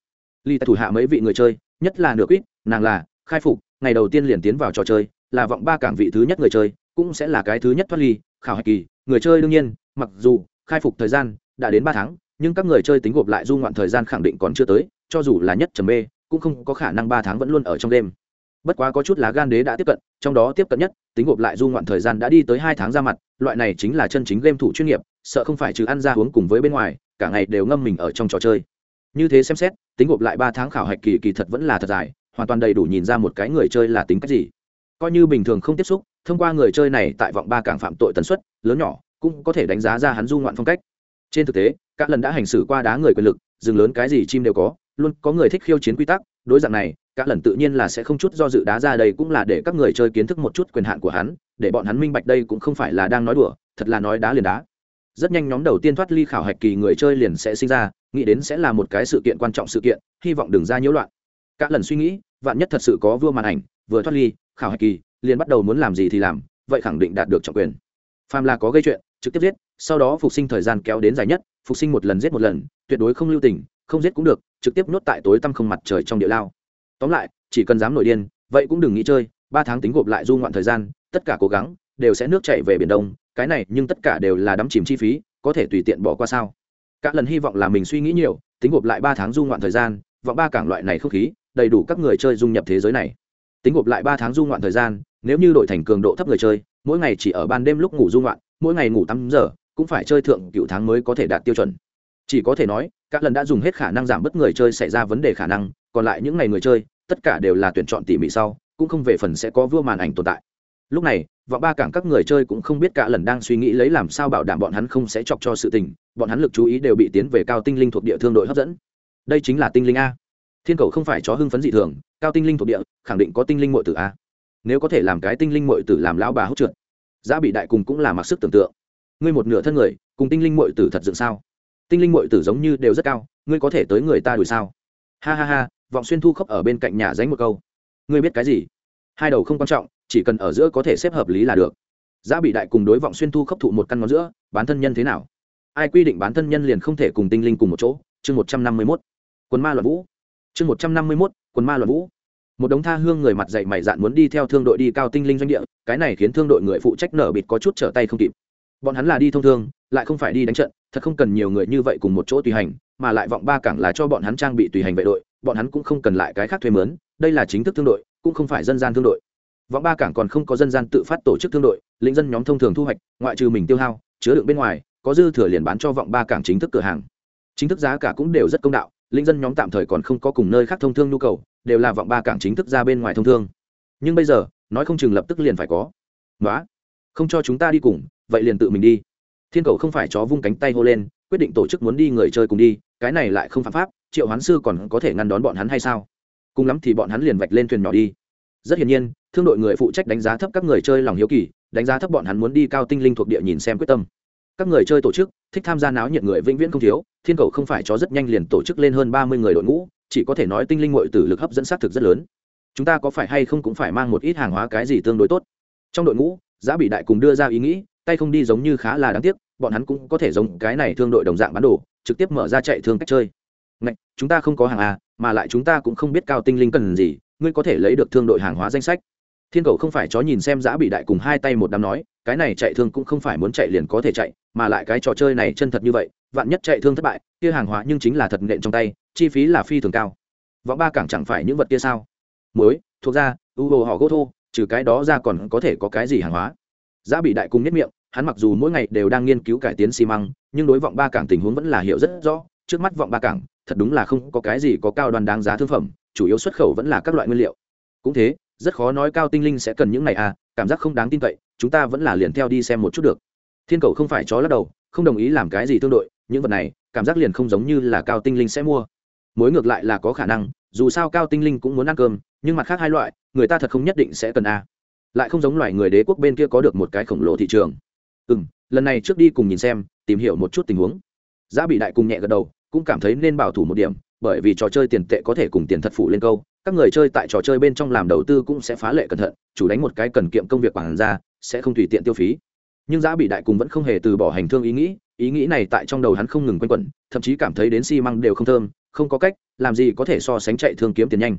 Ly tại thủ hạ mấy vị người chơi, nhất là nửa quýt, nàng là, khai phục, ngày đầu tiên liền tiến vào trò chơi, là vọng ba cảng vị thứ nhất người chơi, cũng sẽ là cái thứ nhất thoát ly, khảo hạch kỳ, người chơi đương nhiên, mặc dù, khai phục thời gian đã đến ba tháng, nhưng các người chơi tính gộp lại du ngoạn thời gian khẳng định còn chưa tới cho dù là nhất trầm mê, cũng không có khả năng ba tháng vẫn luôn ở trong đêm. Bất quá có chút lá gan đế đã tiếp cận, trong đó tiếp cận nhất, tính gộp lại du ngoạn thời gian đã đi tới hai tháng ra mặt, loại này chính là chân chính game thủ chuyên nghiệp, sợ không phải trừ ăn ra uống cùng với bên ngoài, cả ngày đều ngâm mình ở trong trò chơi. Như thế xem xét, tính gộp lại ba tháng khảo hạch kỳ kỳ thật vẫn là thật dài, hoàn toàn đầy đủ nhìn ra một cái người chơi là tính cách gì. Coi như bình thường không tiếp xúc, thông qua người chơi này tại vọng ba cảng phạm tội tần suất, lớn nhỏ, cũng có thể đánh giá ra hắn du ngoạn phong cách. Trên thực tế các lần đã hành xử qua đá người quyền lực, rừng lớn cái gì chim đều có luôn có người thích khiêu chiến quy tắc, đối dạng này các lần tự nhiên là sẽ không chút do dự đá ra đây cũng là để các người chơi kiến thức một chút quyền hạn của hắn, để bọn hắn minh bạch đây cũng không phải là đang nói đùa, thật là nói đá liền đá. Rất nhanh nhóm đầu tiên thoát ly khảo hạch kỳ người chơi liền sẽ sinh ra, nghĩ đến sẽ là một cái sự kiện quan trọng sự kiện, hy vọng đừng ra nhiễu loạn. Các lần suy nghĩ, vạn nhất thật sự có vua màn ảnh, vừa thoát ly, khảo hạch kỳ, liền bắt đầu muốn làm gì thì làm, vậy khẳng định đạt được trọng quyền. Phàm là có gây chuyện, trực tiếp giết, sau đó phục sinh thời gian kéo đến dài nhất, phục sinh một lần giết một lần, tuyệt đối không lưu tình, không giết cũng được trực tiếp nhốt tại tối tăm không mặt trời trong địa lao. Tóm lại, chỉ cần dám nổi điên, vậy cũng đừng nghĩ chơi, ba tháng tính gộp lại du ngoạn thời gian, tất cả cố gắng đều sẽ nước chảy về biển đông, cái này nhưng tất cả đều là đắm chìm chi phí, có thể tùy tiện bỏ qua sao? Các lần hy vọng là mình suy nghĩ nhiều, tính gộp lại ba tháng du ngoạn thời gian, vọng ba cảng loại này không khí, đầy đủ các người chơi dung nhập thế giới này. Tính gộp lại ba tháng du ngoạn thời gian, nếu như đội thành cường độ thấp người chơi, mỗi ngày chỉ ở ban đêm lúc ngủ du ngoạn, mỗi ngày ngủ tám giờ, cũng phải chơi thượng cựu tháng mới có thể đạt tiêu chuẩn chỉ có thể nói các lần đã dùng hết khả năng giảm bớt người chơi xảy ra vấn đề khả năng, còn lại những ngày người chơi, tất cả đều là tuyển chọn tỉ mỉ sau, cũng không về phần sẽ có vua màn ảnh tồn tại. Lúc này, vọng ba cảng các người chơi cũng không biết cả lần đang suy nghĩ lấy làm sao bảo đảm bọn hắn không sẽ chọc cho sự tình, bọn hắn lực chú ý đều bị tiến về cao tinh linh thuộc địa thương đội hấp dẫn. Đây chính là tinh linh a. Thiên cầu không phải chó hưng phấn dị thường, cao tinh linh thuộc địa, khẳng định có tinh linh mội tử a. Nếu có thể làm cái tinh linh mội tử làm lão bà hốt trượt, giá bị đại cùng cũng là mặc sức tưởng tượng. Ngươi một nửa thân người, cùng tinh linh mội tử thật dựng sao? Tinh linh mội tử giống như đều rất cao, ngươi có thể tới người ta đuổi sao? Ha ha ha, vọng xuyên thu khóc ở bên cạnh nhà dánh một câu. Ngươi biết cái gì? Hai đầu không quan trọng, chỉ cần ở giữa có thể xếp hợp lý là được. Giá bị đại cùng đối vọng xuyên thu khốc thụ một căn ngón giữa, bán thân nhân thế nào? Ai quy định bán thân nhân liền không thể cùng tinh linh cùng một chỗ? Chương một trăm năm mươi mốt. Quân ma luận vũ. Chương một trăm năm mươi mốt quân ma luận vũ. Một đống tha hương người mặt dạy mày dạn muốn đi theo thương đội đi cao tinh linh doanh địa, cái này khiến thương đội người phụ trách nở bịt có chút trở tay không kịp. Bọn hắn là đi thông thương, lại không phải đi đánh trận thật không cần nhiều người như vậy cùng một chỗ tùy hành, mà lại vọng ba cảng là cho bọn hắn trang bị tùy hành vệ đội, bọn hắn cũng không cần lại cái khác thuê mướn, đây là chính thức thương đội, cũng không phải dân gian thương đội. Vọng ba cảng còn không có dân gian tự phát tổ chức thương đội, lĩnh dân nhóm thông thường thu hoạch, ngoại trừ mình tiêu hao, chứa đựng bên ngoài, có dư thừa liền bán cho vọng ba cảng chính thức cửa hàng. Chính thức giá cả cũng đều rất công đạo, lĩnh dân nhóm tạm thời còn không có cùng nơi khác thông thương nhu cầu, đều là vọng ba cảng chính thức ra bên ngoài thông thương. Nhưng bây giờ, nói không chừng lập tức liền phải có. Nói không cho chúng ta đi cùng, vậy liền tự mình đi thiên cầu không phải chó vung cánh tay hô lên, quyết định tổ chức muốn đi người chơi cùng đi, cái này lại không phạm pháp, triệu hoán sư còn có thể ngăn đón bọn hắn hay sao? Cùng lắm thì bọn hắn liền vạch lên thuyền nhỏ đi. Rất hiển nhiên, thương đội người phụ trách đánh giá thấp các người chơi lòng hiếu kỳ, đánh giá thấp bọn hắn muốn đi cao tinh linh thuộc địa nhìn xem quyết tâm. Các người chơi tổ chức, thích tham gia náo nhiệt người vĩnh viễn không thiếu, thiên cầu không phải chó rất nhanh liền tổ chức lên hơn ba mươi người đội ngũ, chỉ có thể nói tinh linh ngội tử lực hấp dẫn xác thực rất lớn. Chúng ta có phải hay không cũng phải mang một ít hàng hóa cái gì tương đối tốt. Trong đội ngũ, giá bị đại cùng đưa ra ý nghĩ tay không đi giống như khá là đáng tiếc bọn hắn cũng có thể giống cái này thương đội đồng dạng bán đồ trực tiếp mở ra chạy thương cách chơi. Ngạch, chúng ta không có hàng à mà lại chúng ta cũng không biết cao tinh linh cần gì ngươi có thể lấy được thương đội hàng hóa danh sách. Thiên cầu không phải chó nhìn xem giã bị đại cùng hai tay một đám nói cái này chạy thương cũng không phải muốn chạy liền có thể chạy mà lại cái trò chơi này chân thật như vậy vạn nhất chạy thương thất bại kia hàng hóa nhưng chính là thật nện trong tay chi phí là phi thường cao. Võng ba cảng chẳng phải những vật kia sao? Muối thuộc ra u hồ họ gỗ thô trừ cái đó ra còn có thể có cái gì hàng hóa? Giã bị đại cùng nhất miệng hắn mặc dù mỗi ngày đều đang nghiên cứu cải tiến xi măng, nhưng đối vọng ba cảng tình huống vẫn là hiểu rất rõ, trước mắt vọng ba cảng, thật đúng là không có cái gì có cao đoàn đáng giá thương phẩm, chủ yếu xuất khẩu vẫn là các loại nguyên liệu. Cũng thế, rất khó nói cao tinh linh sẽ cần những này à cảm giác không đáng tin cậy, chúng ta vẫn là liền theo đi xem một chút được. Thiên cầu không phải chó lắc đầu, không đồng ý làm cái gì tương đội, những vật này, cảm giác liền không giống như là cao tinh linh sẽ mua. Mối ngược lại là có khả năng, dù sao cao tinh linh cũng muốn ăn cơm, nhưng mặt khác hai loại, người ta thật không nhất định sẽ cần a à. lại không giống loài người đế quốc bên kia có được một cái khổng lồ thị trường ừ m lần này trước đi cùng nhìn xem, tìm hiểu một chút tình huống. Giá bị đại cùng nhẹ gật đầu, cũng cảm thấy nên bảo thủ một điểm, bởi vì trò chơi tiền tệ có thể cùng tiền thật phụ lên câu, các người chơi tại trò chơi bên trong làm đầu tư cũng sẽ phá lệ cẩn thận, chủ đánh một cái cần kiệm công việc quản ra sẽ không tùy tiện tiêu phí. Nhưng giá bị đại cùng vẫn không hề từ bỏ hành thương ý nghĩ ý nghĩ này tại trong đầu hắn không ngừng quanh quẩn, thậm chí cảm thấy đến xi măng đều không thơm, không có cách, làm gì có thể so sánh chạy thương kiếm tiền nhanh.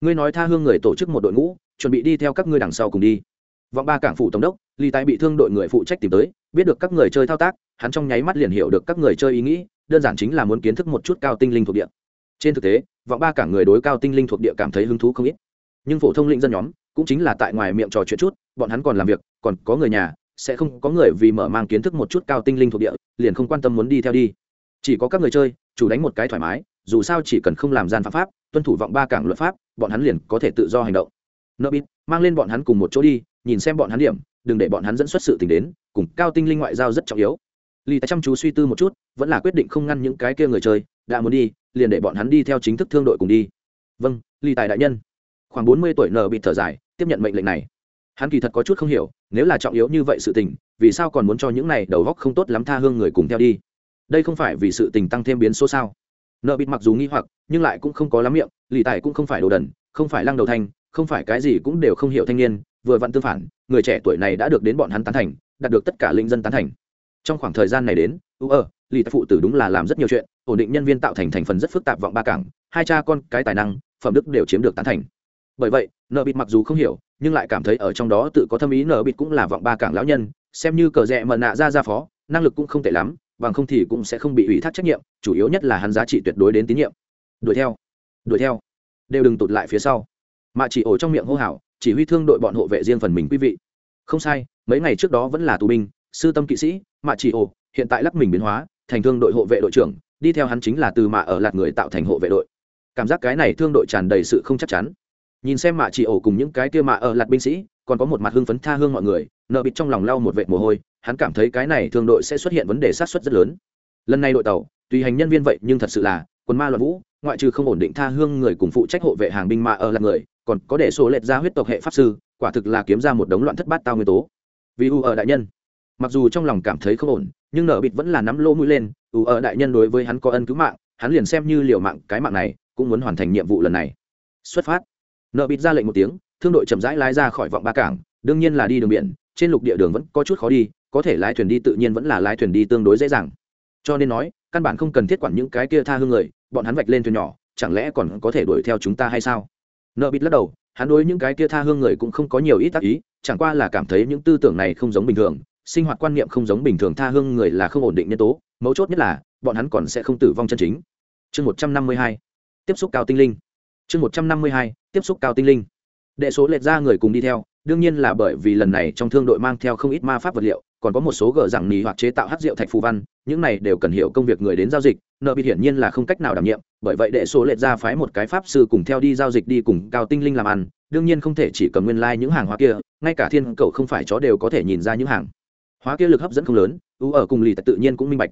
Ngươi nói tha hương người tổ chức một đội ngũ, chuẩn bị đi theo các ngươi đằng sau cùng đi vọng ba cảng phủ tổng đốc ly tài bị thương đội người phụ trách tìm tới, biết được các người chơi thao tác, hắn trong nháy mắt liền hiểu được các người chơi ý nghĩ, đơn giản chính là muốn kiến thức một chút cao tinh linh thuộc địa. Trên thực tế, vọng ba Cảng người đối cao tinh linh thuộc địa cảm thấy hứng thú không ít. Nhưng phổ thông linh dân nhóm, cũng chính là tại ngoài miệng trò chuyện chút, bọn hắn còn làm việc, còn có người nhà, sẽ không có người vì mở mang kiến thức một chút cao tinh linh thuộc địa, liền không quan tâm muốn đi theo đi. Chỉ có các người chơi, chủ đánh một cái thoải mái, dù sao chỉ cần không làm gian phạm pháp, tuân thủ vọng ba cảng luật pháp, bọn hắn liền có thể tự do hành động. Nợ bịt, mang lên bọn hắn cùng một chỗ đi nhìn xem bọn hắn điểm đừng để bọn hắn dẫn xuất sự tình đến cùng cao tinh linh ngoại giao rất trọng yếu Lý Tài chăm chú suy tư một chút, vẫn là quyết định không ngăn những cái kia người chơi, đã muốn đi, liền để bọn hắn đi theo chính thức thương đội cùng đi. Vâng, Lý Tài đại nhân. Khoảng bốn mươi tuổi nờ bị thở dài, tiếp nhận mệnh lệnh này. Hắn kỳ thật có chút không hiểu, nếu là trọng yếu như vậy sự tình, vì sao còn muốn cho những này đầu góc không tốt lắm tha hương người cùng theo đi? Đây không phải vì sự tình tăng thêm biến số sao? Nợ bịt mặc dù nghi hoặc, nhưng lại cũng không có lắm miệng, Lý Tài cũng không phải đồ đần, không phải lăng đầu thanh, không phải cái gì cũng đều không hiểu thanh niên, vừa vặn tương phản, người trẻ tuổi này đã được đến bọn hắn tán thành, đạt được tất cả linh dân tán thành. Trong khoảng thời gian này đến u ơ lì tại phụ tử đúng là làm rất nhiều chuyện ổn định nhân viên tạo thành thành phần rất phức tạp vọng ba cảng hai cha con cái tài năng phẩm đức đều chiếm được tán thành. Bởi vậy nợ bịt mặc dù không hiểu nhưng lại cảm thấy ở trong đó tự có thâm ý nợ bịt cũng là vọng ba cảng lão nhân xem như cờ rẽ mờ nạ ra ra phó năng lực cũng không tệ lắm bằng không thì cũng sẽ không bị ủy thác trách nhiệm chủ yếu nhất là hắn giá trị tuyệt đối đến tín nhiệm. Đuổi theo đuổi theo đều đừng tụt lại phía sau. Mà chỉ ổ trong miệng hô hào chỉ huy thương đội bọn hộ vệ riêng phần mình quý vị. Không sai, mấy ngày trước đó vẫn là tù binh, sư tâm kỵ sĩ, mạ chỉ ồ hiện tại lắc mình biến hóa, thành thương đội hộ vệ đội trưởng, đi theo hắn chính là từ mạ ở lạt người tạo thành hộ vệ đội. Cảm giác cái này thương đội tràn đầy sự không chắc chắn. Nhìn xem mạ chỉ ổ cùng những cái kia mạ ở lạt binh sĩ, còn có một mặt hưng phấn tha hương mọi người, nợ bịt trong lòng lau một vệt mồ hôi, hắn cảm thấy cái này thương đội sẽ xuất hiện vấn đề sát xuất rất lớn. Lần này đội tàu, tùy hành nhân viên vậy nhưng thật sự là quân ma loạn vũ, ngoại trừ không ổn định tha hương người cùng phụ trách hộ vệ hàng binh mạ ở lạt người còn có để số lệch ra huyết tộc hệ pháp sư, quả thực là kiếm ra một đống loạn thất bát tao nguyên tố. Vì u ở đại nhân. Mặc dù trong lòng cảm thấy không ổn, nhưng Nở bịt vẫn là nắm lỗ mũi lên, u ở đại nhân đối với hắn có ân cứu mạng, hắn liền xem như liều mạng cái mạng này, cũng muốn hoàn thành nhiệm vụ lần này. Xuất phát. Nở bịt ra lệnh một tiếng, thương đội chậm rãi lái ra khỏi vọng ba cảng, đương nhiên là đi đường biển, trên lục địa đường vẫn có chút khó đi, có thể lái thuyền đi tự nhiên vẫn là lái thuyền đi tương đối dễ dàng. Cho nên nói, căn bản không cần thiết quản những cái kia tha hương người, bọn hắn vạch lên thuyền nhỏ, chẳng lẽ còn có thể đuổi theo chúng ta hay sao? Nợ bịt lắc đầu, hắn đối những cái kia tha hương người cũng không có nhiều ít tác ý, chẳng qua là cảm thấy những tư tưởng này không giống bình thường, sinh hoạt quan niệm không giống bình thường tha hương người là không ổn định nhân tố, mấu chốt nhất là, bọn hắn còn sẽ không tử vong chân chính. Chương một trăm năm mươi hai, tiếp xúc cao tinh linh. Chương một trăm năm mươi hai, tiếp xúc cao tinh linh. Đệ số lệch ra người cùng đi theo, đương nhiên là bởi vì lần này trong thương đội mang theo không ít ma pháp vật liệu còn có một số gờ rằng nì hoặc chế tạo hát rượu thạch phù văn, những này đều cần hiểu công việc người đến giao dịch, nợ bị hiển nhiên là không cách nào đảm nhiệm, bởi vậy đệ số lệch ra phái một cái pháp sư cùng theo đi giao dịch đi cùng cao tinh linh làm ăn, đương nhiên không thể chỉ cầm nguyên lai、like、những hàng hóa kia, ngay cả thiên cầu không phải chó đều có thể nhìn ra những hàng hóa kia lực hấp dẫn không lớn ưu ở cùng lì tự nhiên cũng minh bạch.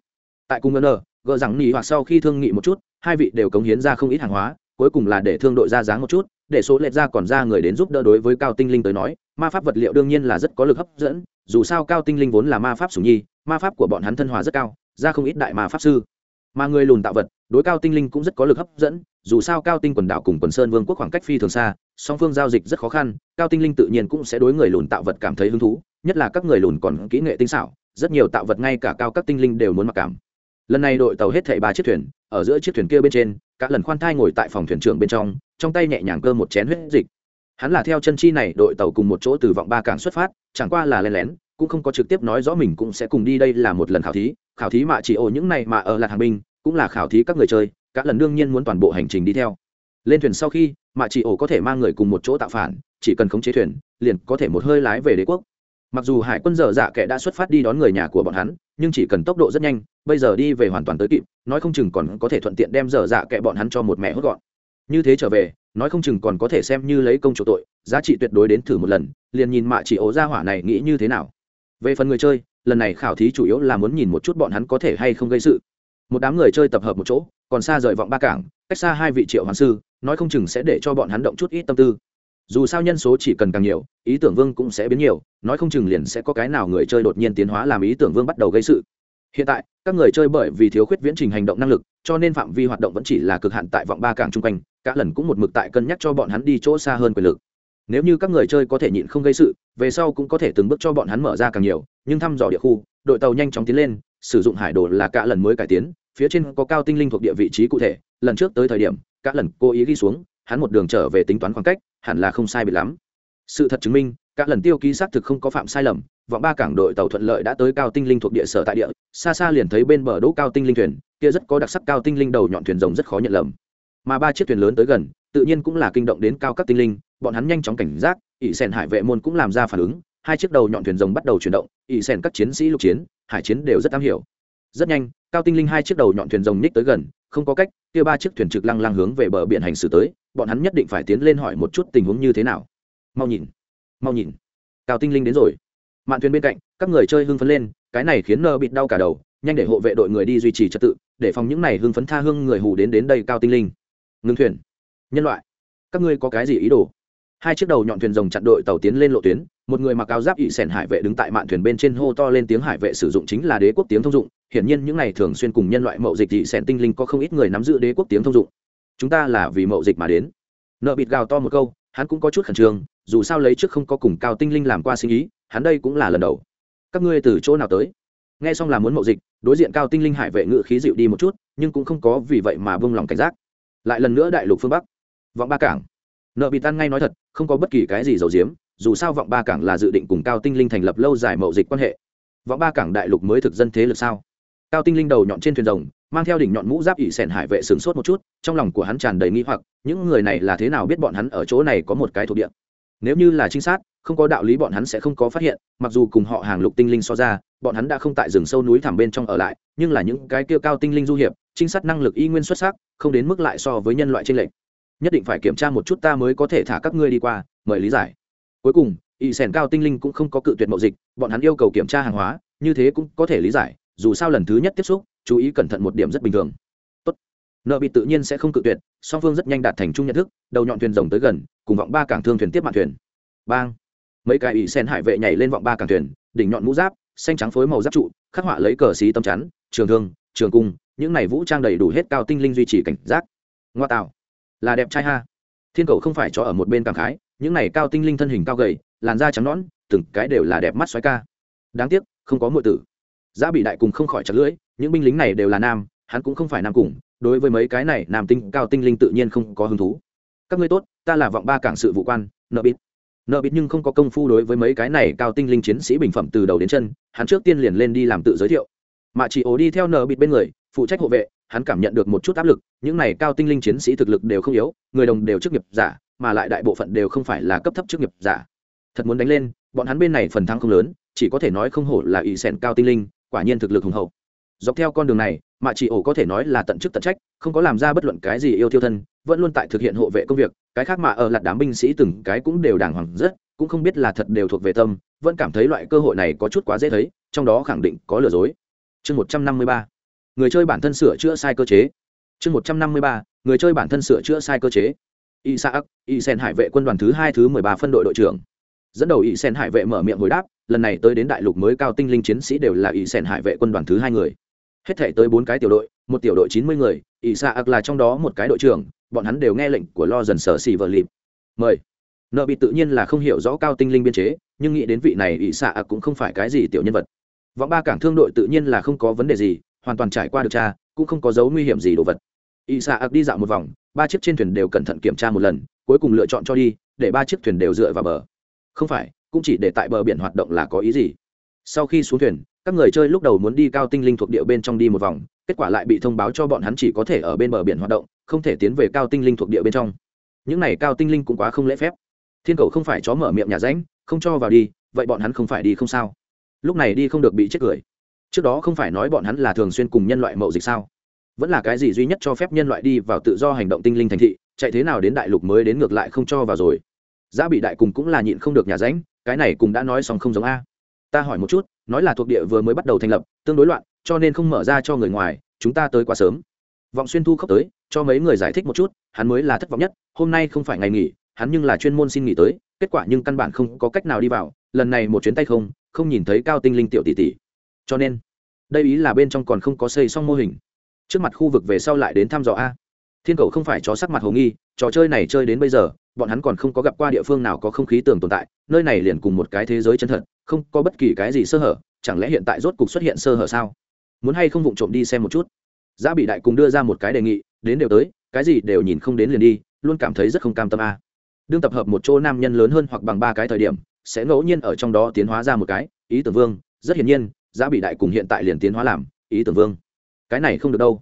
Tại cùng ngân ở, gờ rằng nỉ hoặc sau khi thương nghị một chút, hai vị đều cống hiến ra không ít hàng hóa cuối cùng là để thương đội ra dáng một chút, để số lệch ra còn ra người đến giúp đỡ đối với cao tinh linh tới nói, ma pháp vật liệu đương nhiên là rất có lực hấp dẫn, dù sao cao tinh linh vốn là ma pháp sủng nhi, ma pháp của bọn hắn thân hòa rất cao, ra không ít đại ma pháp sư. Mà người lùn tạo vật, đối cao tinh linh cũng rất có lực hấp dẫn, dù sao cao tinh quần đảo cùng quần sơn vương quốc khoảng cách phi thường xa, song phương giao dịch rất khó khăn, cao tinh linh tự nhiên cũng sẽ đối người lùn tạo vật cảm thấy hứng thú, nhất là các người lùn còn kỹ nghệ tinh xảo, rất nhiều tạo vật ngay cả cao các tinh linh đều muốn mặc cảm. Lần này đội tàu hết thảy ba chiếc thuyền, ở giữa chiếc thuyền kia bên trên các lần khoan thai ngồi tại phòng thuyền trưởng bên trong trong tay nhẹ nhàng cơ một chén huyết dịch. Hắn là theo chân chi này, đội tàu cùng một chỗ từ vọng ba cảng xuất phát, chẳng qua là len lén, cũng không có trực tiếp nói rõ mình cũng sẽ cùng đi đây là một lần khảo thí. Khảo thí mà chỉ ổ những này mà ở là hàng binh, cũng là khảo thí các người chơi các lần đương nhiên muốn toàn bộ hành trình đi theo. Lên thuyền sau khi, mà chỉ ổ có thể mang người cùng một chỗ tạo phản, chỉ cần khống chế thuyền, liền có thể một hơi lái về đế quốc mặc dù hải quân dở dạ kẻ đã xuất phát đi đón người nhà của bọn hắn, nhưng chỉ cần tốc độ rất nhanh, bây giờ đi về hoàn toàn tới kịp, nói không chừng còn có thể thuận tiện đem dở dạ kẻ bọn hắn cho một mẹ hốt gọn. Như thế trở về, nói không chừng còn có thể xem như lấy công chủ tội, giá trị tuyệt đối đến thử một lần, liền nhìn mạ chỉ ố ra hỏa này nghĩ như thế nào. Về phần người chơi, lần này khảo thí chủ yếu là muốn nhìn một chút bọn hắn có thể hay không gây sự. Một đám người chơi tập hợp một chỗ, còn xa rời vọng ba cảng, cách xa hai vị triệu hoàng sư, nói không chừng sẽ để cho bọn hắn động chút ít tâm tư dù sao nhân số chỉ cần càng nhiều, ý tưởng vương cũng sẽ biến nhiều, nói không chừng liền sẽ có cái nào người chơi đột nhiên tiến hóa làm ý tưởng vương bắt đầu gây sự. Hiện tại, các người chơi bởi vì thiếu khuyết viễn trình hành động năng lực, cho nên phạm vi hoạt động vẫn chỉ là cực hạn tại vọng ba cảng chung quanh, cả lần cũng một mực tại cân nhắc cho bọn hắn đi chỗ xa hơn quyền lực. Nếu như các người chơi có thể nhịn không gây sự, về sau cũng có thể từng bước cho bọn hắn mở ra càng nhiều, nhưng thăm dò địa khu, đội tàu nhanh chóng tiến lên, sử dụng hải đồ là cả lần mới cải tiến, phía trên có cao tinh linh thuộc địa vị trí cụ thể, lần trước tới thời điểm, cả lần cố ý ghi xuống hắn một đường trở về tính toán khoảng cách, hẳn là không sai bị lắm. Sự thật chứng minh các lần tiêu ký xác thực không có phạm sai lầm vọng ba cảng đội tàu thuận lợi đã tới cao tinh linh thuộc địa sở tại địa, xa xa liền thấy bên bờ đỗ cao tinh linh thuyền, kia rất có đặc sắc cao tinh linh đầu nhọn thuyền rồng rất khó nhận lầm. Mà ba chiếc thuyền lớn tới gần, tự nhiên cũng là kinh động đến cao các tinh linh, bọn hắn nhanh chóng cảnh giác, ỷ sèn hải vệ môn cũng làm ra phản ứng, hai chiếc đầu nhọn thuyền rồng bắt đầu chuyển động, ỷ sèn các chiến sĩ lục chiến, hải chiến đều rất am hiểu. Rất nhanh, cao tinh linh hai chiếc đầu nhọn thuyền rồng nhích tới gần, không có cách, kia ba chiếc thuyền trực lăng lăng hướng về bờ biển hành xử tới bọn hắn nhất định phải tiến lên hỏi một chút tình huống như thế nào. Mau nhìn mau nhìn. Cao tinh linh đến rồi. Mạn thuyền bên cạnh, các người chơi hưng phấn lên, cái này khiến nơ bịt đau cả đầu, nhanh để hộ vệ đội người đi duy trì trật tự, để phòng những này hưng phấn tha hương người hù đến đến đây cao tinh linh. Ngưng thuyền. Nhân loại, các ngươi có cái gì ý đồ? Hai chiếc đầu nhọn thuyền rồng chặn đội tàu tiến lên lộ tuyến, một người mặc áo giáp ỵ sẻn hải vệ đứng tại mạn thuyền bên trên hô to lên tiếng hải vệ sử dụng chính là đế quốc tiếng thông dụng, hiển nhiên những này thường xuyên cùng nhân loại mậu dịch ỵ sẻn tinh linh có không ít người nắm giữ đế quốc tiếng thông dụng chúng ta là vì mậu dịch mà đến. Nợ bịt gào to một câu, hắn cũng có chút khẩn trương, dù sao lấy trước không có cùng cao tinh linh làm qua sinh ý, hắn đây cũng là lần đầu. Các ngươi từ chỗ nào tới? Nghe xong là muốn mậu dịch, đối diện cao tinh linh hải vệ ngự khí dịu đi một chút, nhưng cũng không có vì vậy mà vung lòng cảnh giác. Lại lần nữa đại lục phương bắc. Vọng ba cảng. Nợ bị tan ngay nói thật, không có bất kỳ cái gì giấu diếm dù sao vọng ba cảng là dự định cùng cao tinh linh thành lập lâu dài mậu dịch quan hệ. Vọng ba cảng đại lục mới thực dân thế lực sao? Cao tinh linh đầu nhọn trên thuyền rồng mang theo đỉnh nhọn mũ giáp ỷ sẻn hải vệ sửng sốt một chút, trong lòng của hắn tràn đầy nghi hoặc, những người này là thế nào biết bọn hắn ở chỗ này có một cái thuộc địa? Nếu như là trinh sát, không có đạo lý bọn hắn sẽ không có phát hiện, mặc dù cùng họ hàng lục tinh linh so ra, bọn hắn đã không tại rừng sâu núi thẳm bên trong ở lại, nhưng là những cái kia cao tinh linh du hiệp, trinh sát năng lực y nguyên xuất sắc, không đến mức lại so với nhân loại trên lệnh nhất định phải kiểm tra một chút ta mới có thể thả các ngươi đi qua, mời lý giải. Cuối cùng y sẻn cao tinh linh cũng không có cự tuyệt mậu dịch, bọn hắn yêu cầu kiểm tra hàng hóa, như thế cũng có thể lý giải, dù sao lần thứ nhất tiếp xúc chú ý cẩn thận một điểm rất bình thường. Tốt. nợ bị tự nhiên sẽ không cự tuyệt, song phương rất nhanh đạt thành chung nhận thức, đầu nhọn thuyền rồng tới gần, cùng vọng ba cảng thương thuyền tiếp mạn thuyền. Bang. Mấy cái ỷ sen hải vệ nhảy lên vọng ba cảng thuyền, đỉnh nhọn mũ giáp, xanh trắng phối màu giáp trụ, khắc họa lấy cờ xí tâm chắn, trường thương, trường cung, những này vũ trang đầy đủ hết cao tinh linh duy trì cảnh giác. Ngoa tạo. Là đẹp trai ha. Thiên cầu không phải cho ở một bên cảm khái, những này cao tinh linh thân hình cao gầy, làn da trắng nõn, từng cái đều là đẹp mắt xoáy ca. Đáng tiếc, không có mọi tử giá bị đại cùng không khỏi chặt lưỡi, những binh lính này đều là nam, hắn cũng không phải nam cùng, đối với mấy cái này nam tinh, cao tinh linh tự nhiên không có hứng thú. Các ngươi tốt, ta là vọng ba cảng sự vụ quan, nợ bít nợ bít nhưng không có công phu đối với mấy cái này cao tinh linh chiến sĩ bình phẩm từ đầu đến chân, hắn trước tiên liền lên đi làm tự giới thiệu. Mà chỉ ố đi theo nợ bít bên người, phụ trách hộ vệ, hắn cảm nhận được một chút áp lực, những này cao tinh linh chiến sĩ thực lực đều không yếu, người đồng đều chức nghiệp giả, mà lại đại bộ phận đều không phải là cấp thấp chức nghiệp giả. Thật muốn đánh lên, bọn hắn bên này phần thắng không lớn, chỉ có thể nói không hổ là ỷ sẻn cao tinh linh quả nhiên thực lực hùng hậu. Dọc theo con đường này, mạ chị ổ có thể nói là tận chức tận trách, không có làm ra bất luận cái gì yêu thiêu thân, vẫn luôn tại thực hiện hộ vệ công việc, cái khác mà ở lạt đám binh sĩ từng cái cũng đều đàng hoàng rất, cũng không biết là thật đều thuộc về tâm, vẫn cảm thấy loại cơ hội này có chút quá dễ thấy, trong đó khẳng định có lừa dối. Chương một trăm năm mươi ba. Người chơi bản thân sửa chữa sai cơ chế. Chương một trăm năm mươi ba. Người chơi bản thân sửa chữa sai cơ chế. Isaac sen hải vệ quân đoàn thứ hai, thứ mười ba phân đội đội trưởng. Dẫn đầu isen hải vệ mở miệng hồi đáp lần này tới đến đại lục mới cao tinh linh chiến sĩ đều là isen hải vệ quân đoàn thứ hai người. Hết thể tới bốn cái tiểu đội, một tiểu đội chín mươi người isaac là trong đó một cái đội trưởng, bọn hắn đều nghe lệnh của lo dần sở xì vợ lịp. Mời. Nợ bị tự nhiên là không hiểu rõ cao tinh linh biên chế, nhưng nghĩ đến vị này isaac cũng không phải cái gì tiểu nhân vật. Vọng ba cảng thương đội tự nhiên là không có vấn đề gì, hoàn toàn trải qua được cha cũng không có dấu nguy hiểm gì đồ vật. Isaac đi dạo một vòng, ba chiếc trên thuyền đều cẩn thận kiểm tra một lần, cuối cùng lựa chọn cho đi, để ba chiếc thuyền đều dựa vào bờ. Không phải cũng chỉ để tại bờ biển hoạt động là có ý gì. Sau khi xuống thuyền, các người chơi lúc đầu muốn đi cao tinh linh thuộc địa bên trong đi một vòng, kết quả lại bị thông báo cho bọn hắn chỉ có thể ở bên bờ biển hoạt động, không thể tiến về cao tinh linh thuộc địa bên trong. Những này cao tinh linh cũng quá không lễ phép. Thiên cầu không phải chó mở miệng nhà ránh, không cho vào đi, vậy bọn hắn không phải đi không sao. Lúc này đi không được bị chết cười. Trước đó không phải nói bọn hắn là thường xuyên cùng nhân loại mậu dịch sao? Vẫn là cái gì duy nhất cho phép nhân loại đi vào tự do hành động tinh linh thành thị, chạy thế nào đến đại lục mới đến ngược lại không cho vào rồi? Giá bị đại cùng cũng là nhịn không được nhà ránh, cái này cùng đã nói xong không giống a. Ta hỏi một chút, nói là thuộc địa vừa mới bắt đầu thành lập, tương đối loạn, cho nên không mở ra cho người ngoài, chúng ta tới quá sớm. Vọng xuyên thu khóc tới, cho mấy người giải thích một chút, hắn mới là thất vọng nhất, hôm nay không phải ngày nghỉ, hắn nhưng là chuyên môn xin nghỉ tới, kết quả nhưng căn bản không có cách nào đi vào, lần này một chuyến tay không không nhìn thấy cao tinh linh tiểu tỷ tỷ. Cho nên, đây ý là bên trong còn không có xây xong mô hình. Trước mặt khu vực về sau lại đến thăm dò a. Thiên cầu không phải chó sắc mặt hồ nghi trò chơi này chơi đến bây giờ, bọn hắn còn không có gặp qua địa phương nào có không khí tường tồn tại, nơi này liền cùng một cái thế giới chân thật, không có bất kỳ cái gì sơ hở, chẳng lẽ hiện tại rốt cục xuất hiện sơ hở sao? Muốn hay không vụng trộm đi xem một chút? Giá bị đại cùng đưa ra một cái đề nghị, đến đều tới, cái gì đều nhìn không đến liền đi, luôn cảm thấy rất không cam tâm a. Đương tập hợp một chỗ nam nhân lớn hơn hoặc bằng ba cái thời điểm, sẽ ngẫu nhiên ở trong đó tiến hóa ra một cái, ý tưởng vương, rất hiển nhiên, giá bị đại cùng hiện tại liền tiến hóa làm, ý tưởng vương. Cái này không được đâu.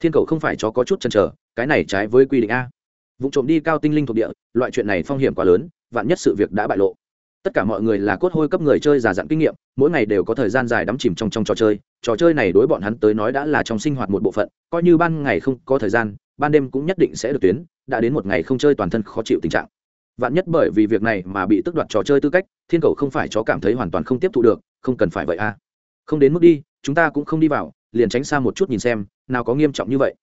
Thiên cầu không phải cho có chút chăn trở cái này trái với quy định a vụ trộm đi cao tinh linh thuộc địa, loại chuyện này phong hiểm quá lớn, vạn nhất sự việc đã bại lộ. Tất cả mọi người là cốt hôi cấp người chơi già dặn kinh nghiệm, mỗi ngày đều có thời gian dài đắm chìm trong trong trò chơi. Trò chơi này đối bọn hắn tới nói đã là trong sinh hoạt một bộ phận, coi như ban ngày không có thời gian, ban đêm cũng nhất định sẽ được tuyến, đã đến một ngày không chơi toàn thân khó chịu tình trạng. Vạn nhất bởi vì việc này mà bị tức đoạt trò chơi tư cách, thiên cầu không phải chó cảm thấy hoàn toàn không tiếp thu được, không cần phải vậy a. Không đến mức đi, chúng ta cũng không đi vào, liền tránh xa một chút nhìn xem, nào có nghiêm trọng như vậy.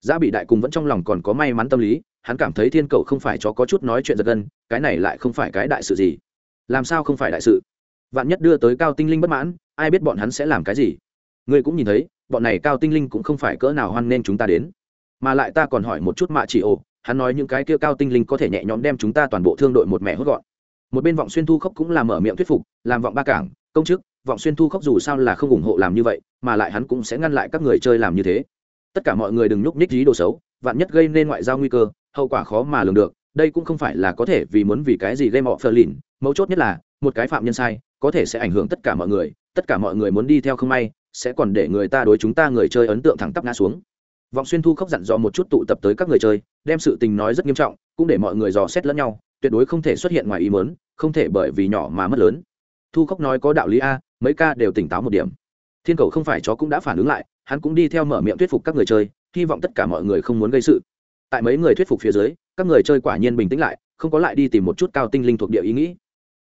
Giá bị đại cùng vẫn trong lòng còn có may mắn tâm lý hắn cảm thấy thiên cầu không phải cho có chút nói chuyện giật gân, cái này lại không phải cái đại sự gì. Làm sao không phải đại sự? Vạn nhất đưa tới cao tinh linh bất mãn, ai biết bọn hắn sẽ làm cái gì? Ngươi cũng nhìn thấy, bọn này cao tinh linh cũng không phải cỡ nào hoan nên chúng ta đến. Mà lại ta còn hỏi một chút mạ chỉ ồ hắn nói những cái kia cao tinh linh có thể nhẹ nhõm đem chúng ta toàn bộ thương đội một mẹ hốt gọn. Một bên vọng xuyên thu khốc cũng làm mở miệng thuyết phục, làm vọng ba cảng, công chức, vọng xuyên thu khốc dù sao là không ủng hộ làm như vậy, mà lại hắn cũng sẽ ngăn lại các người chơi làm như thế. Tất cả mọi người đừng nhúc nhích dí đồ xấu, vạn nhất gây nên ngoại giao nguy cơ hậu quả khó mà lường được, đây cũng không phải là có thể vì muốn vì cái gì gây mọ phơ lìn mấu chốt nhất là, một cái phạm nhân sai, có thể sẽ ảnh hưởng tất cả mọi người, tất cả mọi người muốn đi theo không may, sẽ còn để người ta đối chúng ta người chơi ấn tượng thẳng tắp ngã xuống. Vọng xuyên thu khóc dặn dò một chút tụ tập tới các người chơi, đem sự tình nói rất nghiêm trọng, cũng để mọi người dò xét lẫn nhau, tuyệt đối không thể xuất hiện ngoài ý mớn không thể bởi vì nhỏ mà mất lớn. Thu khóc nói có đạo lý a, mấy ca đều tỉnh táo một điểm. Thiên cầu không phải chó cũng đã phản ứng lại, hắn cũng đi theo mở miệng thuyết phục các người chơi, hy vọng tất cả mọi người không muốn gây sự tại mấy người thuyết phục phía dưới, các người chơi quả nhiên bình tĩnh lại, không có lại đi tìm một chút cao tinh linh thuộc địa ý nghĩ.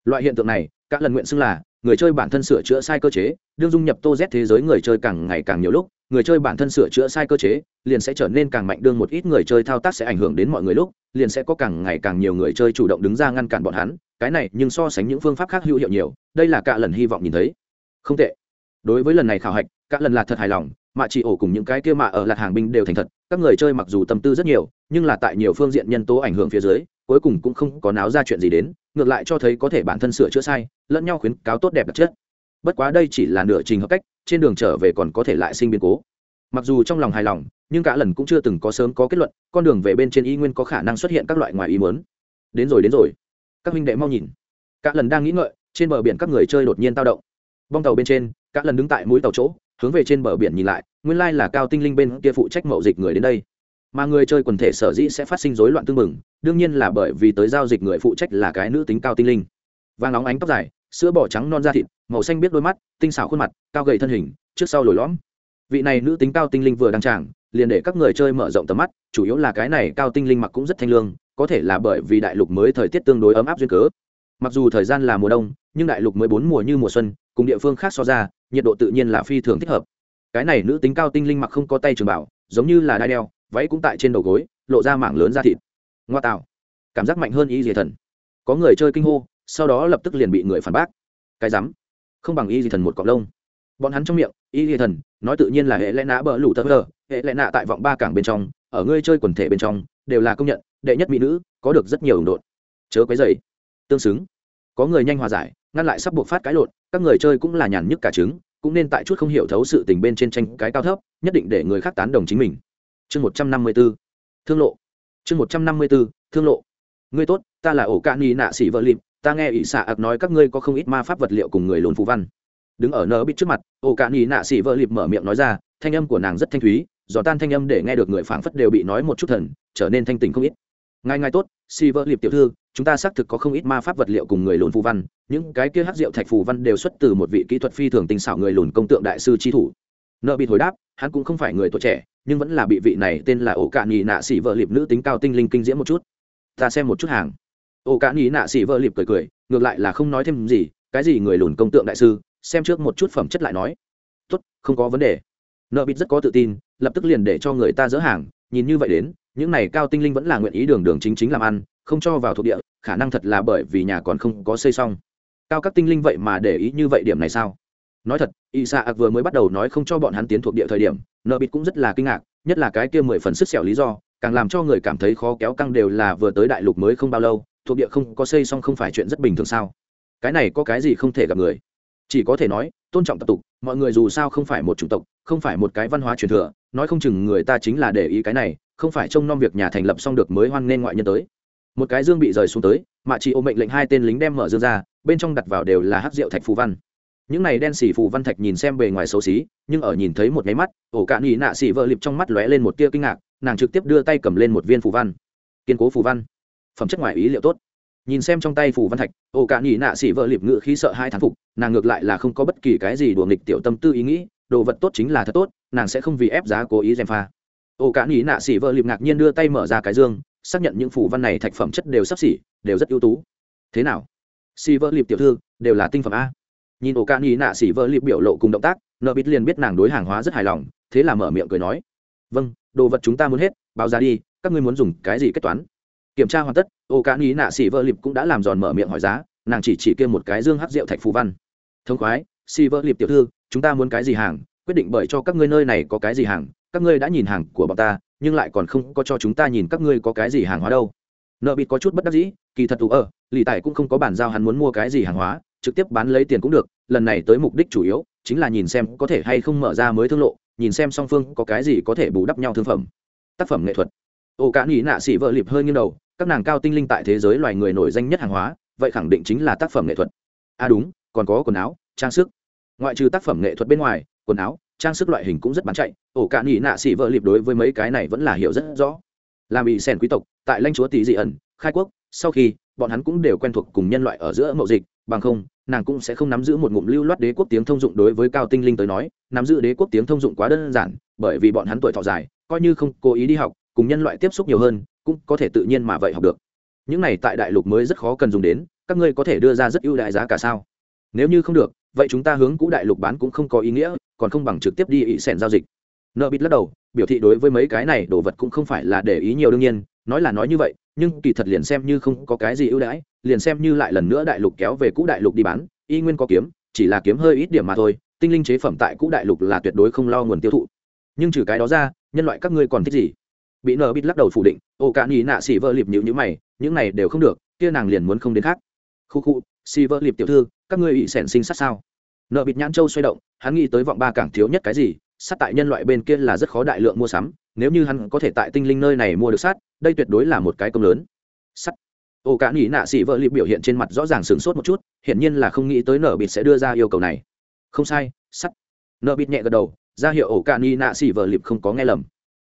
Loại hiện tượng này các lần nguyện xưng là, người chơi bản thân sửa chữa sai cơ chế, đương dung nhập tô z thế giới người chơi càng ngày càng nhiều lúc, người chơi bản thân sửa chữa sai cơ chế, liền sẽ trở nên càng mạnh, đương một ít người chơi thao tác sẽ ảnh hưởng đến mọi người lúc, liền sẽ có càng ngày càng nhiều người chơi chủ động đứng ra ngăn cản bọn hắn, cái này nhưng so sánh những phương pháp khác hữu hiệu nhiều, đây là cả lần hy vọng nhìn thấy. Không tệ. Đối với lần này khảo hạch, cả lần là thật hài lòng mà chỉ ổ cùng những cái kia mạ ở lạt hàng binh đều thành thật, các người chơi mặc dù tâm tư rất nhiều, nhưng là tại nhiều phương diện nhân tố ảnh hưởng phía dưới, cuối cùng cũng không có náo ra chuyện gì đến, ngược lại cho thấy có thể bản thân sửa chữa sai, lẫn nhau khuyến cáo tốt đẹp đặc chất. Bất quá đây chỉ là nửa trình hợp cách, trên đường trở về còn có thể lại sinh biến cố. Mặc dù trong lòng hài lòng, nhưng cả lần cũng chưa từng có sớm có kết luận, con đường về bên trên y nguyên có khả năng xuất hiện các loại ngoài ý muốn. Đến rồi đến rồi. Các huynh đệ mau nhìn. Cả lần đang nghĩ ngợi, trên bờ biển các người chơi đột nhiên tao động. Bong tàu bên trên, cả lần đứng tại mũi tàu chỗ hướng về trên bờ biển nhìn lại, nguyên lai là cao tinh linh bên kia phụ trách mậu dịch người đến đây. Mà người chơi quần thể sở dĩ sẽ phát sinh rối loạn tương mừng đương nhiên là bởi vì tới giao dịch người phụ trách là cái nữ tính cao tinh linh. Vàng óng ánh tóc dài, sữa bò trắng non da thịt, màu xanh biết đôi mắt, tinh xảo khuôn mặt, cao gầy thân hình, trước sau lồi lõm. Vị này nữ tính cao tinh linh vừa đăng tràng, liền để các người chơi mở rộng tầm mắt, chủ yếu là cái này cao tinh linh mặc cũng rất thanh lương, có thể là bởi vì đại lục mới thời tiết tương đối ấm áp duyên cớ. Mặc dù thời gian là mùa đông, nhưng đại lục mới bốn mùa như mùa xuân cùng địa phương khác so ra, nhiệt độ tự nhiên là phi thường thích hợp. Cái này nữ tính cao tinh linh mặc không có tay trường bảo, giống như là đai đeo, váy cũng tại trên đầu gối, lộ ra mảng lớn da thịt. Ngoa tạo. Cảm giác mạnh hơn y dì thần. Có người chơi kinh hô, sau đó lập tức liền bị người phản bác. Cái rắm. Không bằng y dì thần một cọc lông. Bọn hắn trong miệng, y dì thần, nói tự nhiên là hệ lẽ nã bỡ lủ tơ hờ hệ lẽ nạ tại vọng ba cảng bên trong, ở ngươi chơi quần thể bên trong, đều là công nhận, đệ nhất mỹ nữ, có được rất nhiều ủng đột chớ quấy dày tương xứng. Có người nhanh hòa giải ngăn lại sắp buộc phát cái lộn, các người chơi cũng là nhàn nhức cả trứng, cũng nên tại chút không hiểu thấu sự tình bên trên tranh cái cao thấp, nhất định để người khác tán đồng chính mình. Chương một trăm năm mươi b ố thương lộ. Chương một trăm năm mươi b ố thương lộ. Ngươi tốt, ta là ổ ca ni nạ sĩ vợ lịp ta nghe ỷ xạ ạc nói các ngươi có không ít ma pháp vật liệu cùng người lồn phú văn. Đứng ở nơ bít trước mặt, ổ ca ni nạ sĩ vợ lịp mở miệng nói ra, thanh âm của nàng rất thanh thúy gió tan thanh âm để nghe được người phảng phất đều bị nói một chút thần, trở nên thanh tình không ít ngài ngài tốt si vợ liệp tiểu thư, chúng ta xác thực có không ít ma pháp vật liệu cùng người lùn phù văn, những cái kia hát rượu thạch phù văn đều xuất từ một vị kỹ thuật phi thường tinh xảo người lùn công tượng đại sư tri thủ. Nợ bị hồi đáp, hắn cũng không phải người tuổi trẻ, nhưng vẫn là bị vị này tên là ổ cạn nhì nạ xỉ vợ liệp nữ tính cao tinh linh kinh diễm một chút. Ta xem một chút hàng. Ổ cạn nhì nạ xỉ vợ liệp cười cười, ngược lại là không nói thêm gì, cái gì người lùn công tượng đại sư, xem trước một chút phẩm chất lại nói. Tốt, không có vấn đề. Nợ bịt rất có tự tin, lập tức liền để cho người ta dỡ hàng, nhìn như vậy đến những này cao tinh linh vẫn là nguyện ý đường đường chính chính làm ăn, không cho vào thuộc địa, khả năng thật là bởi vì nhà còn không có xây xong. Cao các tinh linh vậy mà để ý như vậy điểm này sao? Nói thật y sa ạc vừa mới bắt đầu nói không cho bọn hắn tiến thuộc địa thời điểm, nợ bịt cũng rất là kinh ngạc, nhất là cái kia mười phần sức xẻo lý do, càng làm cho người cảm thấy khó kéo căng đều là vừa tới đại lục mới không bao lâu, thuộc địa không có xây xong không phải chuyện rất bình thường sao? Cái này có cái gì không thể gặp người? Chỉ có thể nói, tôn trọng tập tục, mọi người dù sao không phải một chủng tộc, không phải một cái văn hóa truyền thừa, nói không chừng người ta chính là để ý cái này không phải trông nom việc nhà thành lập xong được mới hoan nên ngoại nhân tới. Một cái dương bị rời xuống tới mạ chị ô mệnh lệnh hai tên lính đem mở dương ra, bên trong đặt vào đều là hát rượu thạch phù văn. Những này đen xỉ phù văn thạch nhìn xem bề ngoài xấu xí, nhưng ở nhìn thấy một nháy mắt, ổ cạn nhị nạ xỉ vợ lịp trong mắt lóe lên một tia kinh ngạc, nàng trực tiếp đưa tay cầm lên một viên phù văn. Kiên cố phù văn. Phẩm chất ngoài ý liệu tốt. Nhìn xem trong tay phù văn thạch, ổ cạn nhị nạ xỉ vợ lịp ngự khí sợ hai thán phục, nàng ngược lại là không có bất kỳ cái gì đùa nghịch tiểu tâm tư ý nghĩ, đồ vật tốt chính là thật tốt, nàng sẽ không vì ép giá cố ý gièm pha ô cả nhị nạ xỉ vợ lịp ngạc nhiên đưa tay mở ra cái dương, xác nhận những phủ văn này thạch phẩm chất đều sắp xỉ, đều rất ưu tú. Thế nào? Xỉ vợ lịp tiểu thư, đều là tinh phẩm a. Nhìn ổ cạn nhị nạ xỉ vợ lịp biểu lộ cùng động tác, nợ bít liền biết nàng đối hàng hóa rất hài lòng, thế là mở miệng cười nói. Vâng đồ vật chúng ta muốn hết, báo giá đi, các ngươi muốn dùng cái gì kết toán? Kiểm tra hoàn tất ổ cạn nhị nạ xỉ vợ lịp cũng đã làm giòn mở miệng hỏi giá, nàng chỉ chỉ kêu một cái dương hắc rượu thạch phù văn. Thông khoái, xỉ vợ lịp tiểu thư, chúng ta muốn cái gì hàng? Quyết định bởi cho các ngươi nơi này có cái gì hàng các ngươi đã nhìn hàng của bọn ta, nhưng lại còn không có cho chúng ta nhìn các ngươi có cái gì hàng hóa đâu. Nợ bịt có chút bất đắc dĩ, kỳ thật ủ ở, lì tài cũng không có bản giao hắn muốn mua cái gì hàng hóa, trực tiếp bán lấy tiền cũng được, lần này tới mục đích chủ yếu, chính là nhìn xem có thể hay không mở ra mới thương lộ, nhìn xem song phương có cái gì có thể bù đắp nhau thương phẩm. Tác phẩm nghệ thuật. Ô cả nghĩ nạ xỉ vợ lịp hơi nghiêng đầu, các nàng cao tinh linh tại thế giới loài người nổi danh nhất hàng hóa, vậy khẳng định chính là tác phẩm nghệ thuật. À đúng, còn có quần áo, trang sức. Ngoại trừ tác phẩm nghệ thuật bên ngoài, quần áo trang sức loại hình cũng rất bán chạy, ổ cả nhị nạ xỉ vợ liệp đối với mấy cái này vẫn là hiểu rất rõ. Làm bị sèn quý tộc, tại lãnh chúa tỷ dị ẩn, khai quốc, sau khi, bọn hắn cũng đều quen thuộc cùng nhân loại ở giữa mậu dịch, bằng không, nàng cũng sẽ không nắm giữ một ngụm lưu loát đế quốc tiếng thông dụng đối với cao tinh linh tới nói, nắm giữ đế quốc tiếng thông dụng quá đơn giản, bởi vì bọn hắn tuổi thọ dài, coi như không cố ý đi học, cùng nhân loại tiếp xúc nhiều hơn, cũng có thể tự nhiên mà vậy học được. Những này tại đại lục mới rất khó cần dùng đến, các ngươi có thể đưa ra rất ưu đại giá cả sao? Nếu như không được vậy chúng ta hướng cũ đại lục bán cũng không có ý nghĩa, còn không bằng trực tiếp đi ỵ sẻn giao dịch. Nợ bịt lắc đầu, biểu thị đối với mấy cái này đồ vật cũng không phải là để ý nhiều đương nhiên, nói là nói như vậy, nhưng kỳ thật liền xem như không có cái gì ưu đãi, liền xem như lại lần nữa đại lục kéo về cũ đại lục đi bán, y nguyên có kiếm, chỉ là kiếm hơi ít điểm mà thôi, tinh linh chế phẩm tại cũ đại lục là tuyệt đối không lo nguồn tiêu thụ. Nhưng trừ cái đó ra, nhân loại các ngươi còn thích gì? Bị nợ bít lắc đầu phủ định, ô cả nghĩ nạ xỉ vơ liệp nhịu nhữ mày, những này đều không được, kia nàng liền muốn không đến khác. Khu khu Si vợ liệp tiểu thư, các ngươi ỵ sẻn sinh sát sao? Nợ bịt nhãn châu xoay động, hắn nghĩ tới vọng ba cảng thiếu nhất cái gì, sát tại nhân loại bên kia là rất khó đại lượng mua sắm, nếu như hắn có thể tại tinh linh nơi này mua được sát, đây tuyệt đối là một cái công lớn. Sắt ô cả nỉ nạ xỉ vợ liệp biểu hiện trên mặt rõ ràng sửng sốt một chút, hiển nhiên là không nghĩ tới nợ bịt sẽ đưa ra yêu cầu này. Không sai sắt nợ bịt nhẹ gật đầu, ra hiệu ổ cả nỉ nạ xỉ vợ liệp không có nghe lầm.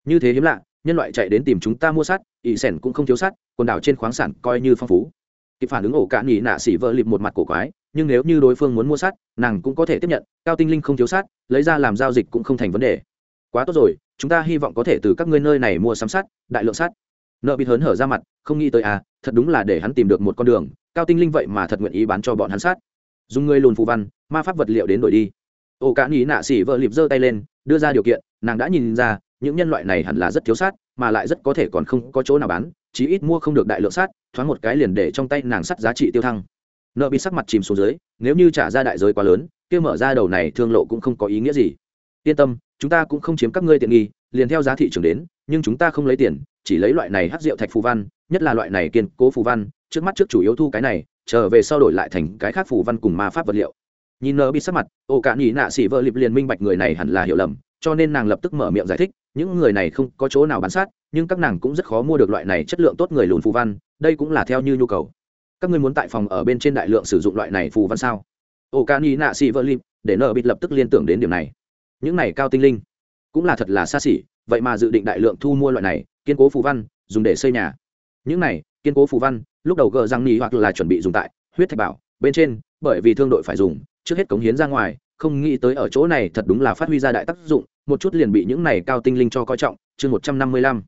Như thế hiếm lạ, nhân loại chạy đến tìm chúng ta mua sắt ỵ sẻn cũng không thiếu sắt quần đảo trên khoáng sản coi như phong phú kịp phản ứng ổ cạn nhị nạ xỉ vợ liệp một mặt cổ quái, nhưng nếu như đối phương muốn mua sắt, nàng cũng có thể tiếp nhận, cao tinh linh không thiếu sắt, lấy ra làm giao dịch cũng không thành vấn đề. Quá tốt rồi, chúng ta hy vọng có thể từ các ngươi nơi này mua sắm sắt, đại lượng sắt. Nợ bị hớn hở ra mặt, không nghĩ tới à thật đúng là để hắn tìm được một con đường, cao tinh linh vậy mà thật nguyện ý bán cho bọn hắn sắt. Dùng ngươi lùn phù văn, ma pháp vật liệu đến đổi đi. Ổ cạn nhị nạ xỉ vợ liệp giơ tay lên, đưa ra điều kiện, nàng đã nhìn ra, những nhân loại này hẳn là rất thiếu sắt, mà lại rất có thể còn không có chỗ nào bán chí ít mua không được đại lượng sát thoáng một cái liền để trong tay nàng sắt giá trị tiêu thăng. Nợ bị sắc mặt chìm xuống dưới, nếu như trả ra đại giới quá lớn, kia mở ra đầu này thương lộ cũng không có ý nghĩa gì. Yên tâm, chúng ta cũng không chiếm các ngươi tiện nghi, liền theo giá thị trường đến, nhưng chúng ta không lấy tiền, chỉ lấy loại này hát rượu thạch phù văn, nhất là loại này kiên cố phù văn, trước mắt trước chủ yếu thu cái này trở về sau đổi lại thành cái khác phù văn cùng ma pháp vật liệu. Nhìn nợ bị sắc mặt, ô cả nhị nạ xỉ vợ liệp liền minh bạch người này hẳn là hiểu lầm, cho nên nàng lập tức mở miệng giải thích những người này không có chỗ nào bán sát, nhưng các nàng cũng rất khó mua được loại này chất lượng tốt người lùn phù văn, đây cũng là theo như nhu cầu. Các ngươi muốn tại phòng ở bên trên đại lượng sử dụng loại này phù văn sao? Ô ca ni nạ xị vợ lim để nợ bịt lập tức liên tưởng đến điểm này. Những này cao tinh linh, cũng là thật là xa xỉ, vậy mà dự định đại lượng thu mua loại này, kiên cố phù văn, dùng để xây nhà. Những này, kiên cố phù văn, lúc đầu gờ răng nỉ hoặc là chuẩn bị dùng tại huyết thạch bảo, bên trên, bởi vì thương đội phải dùng, trước hết cống hiến ra ngoài, không nghĩ tới ở chỗ này thật đúng là phát huy ra đại tác dụng một chút liền bị những này cao tinh linh cho coi trọng, chương một trăm năm mươi lăm,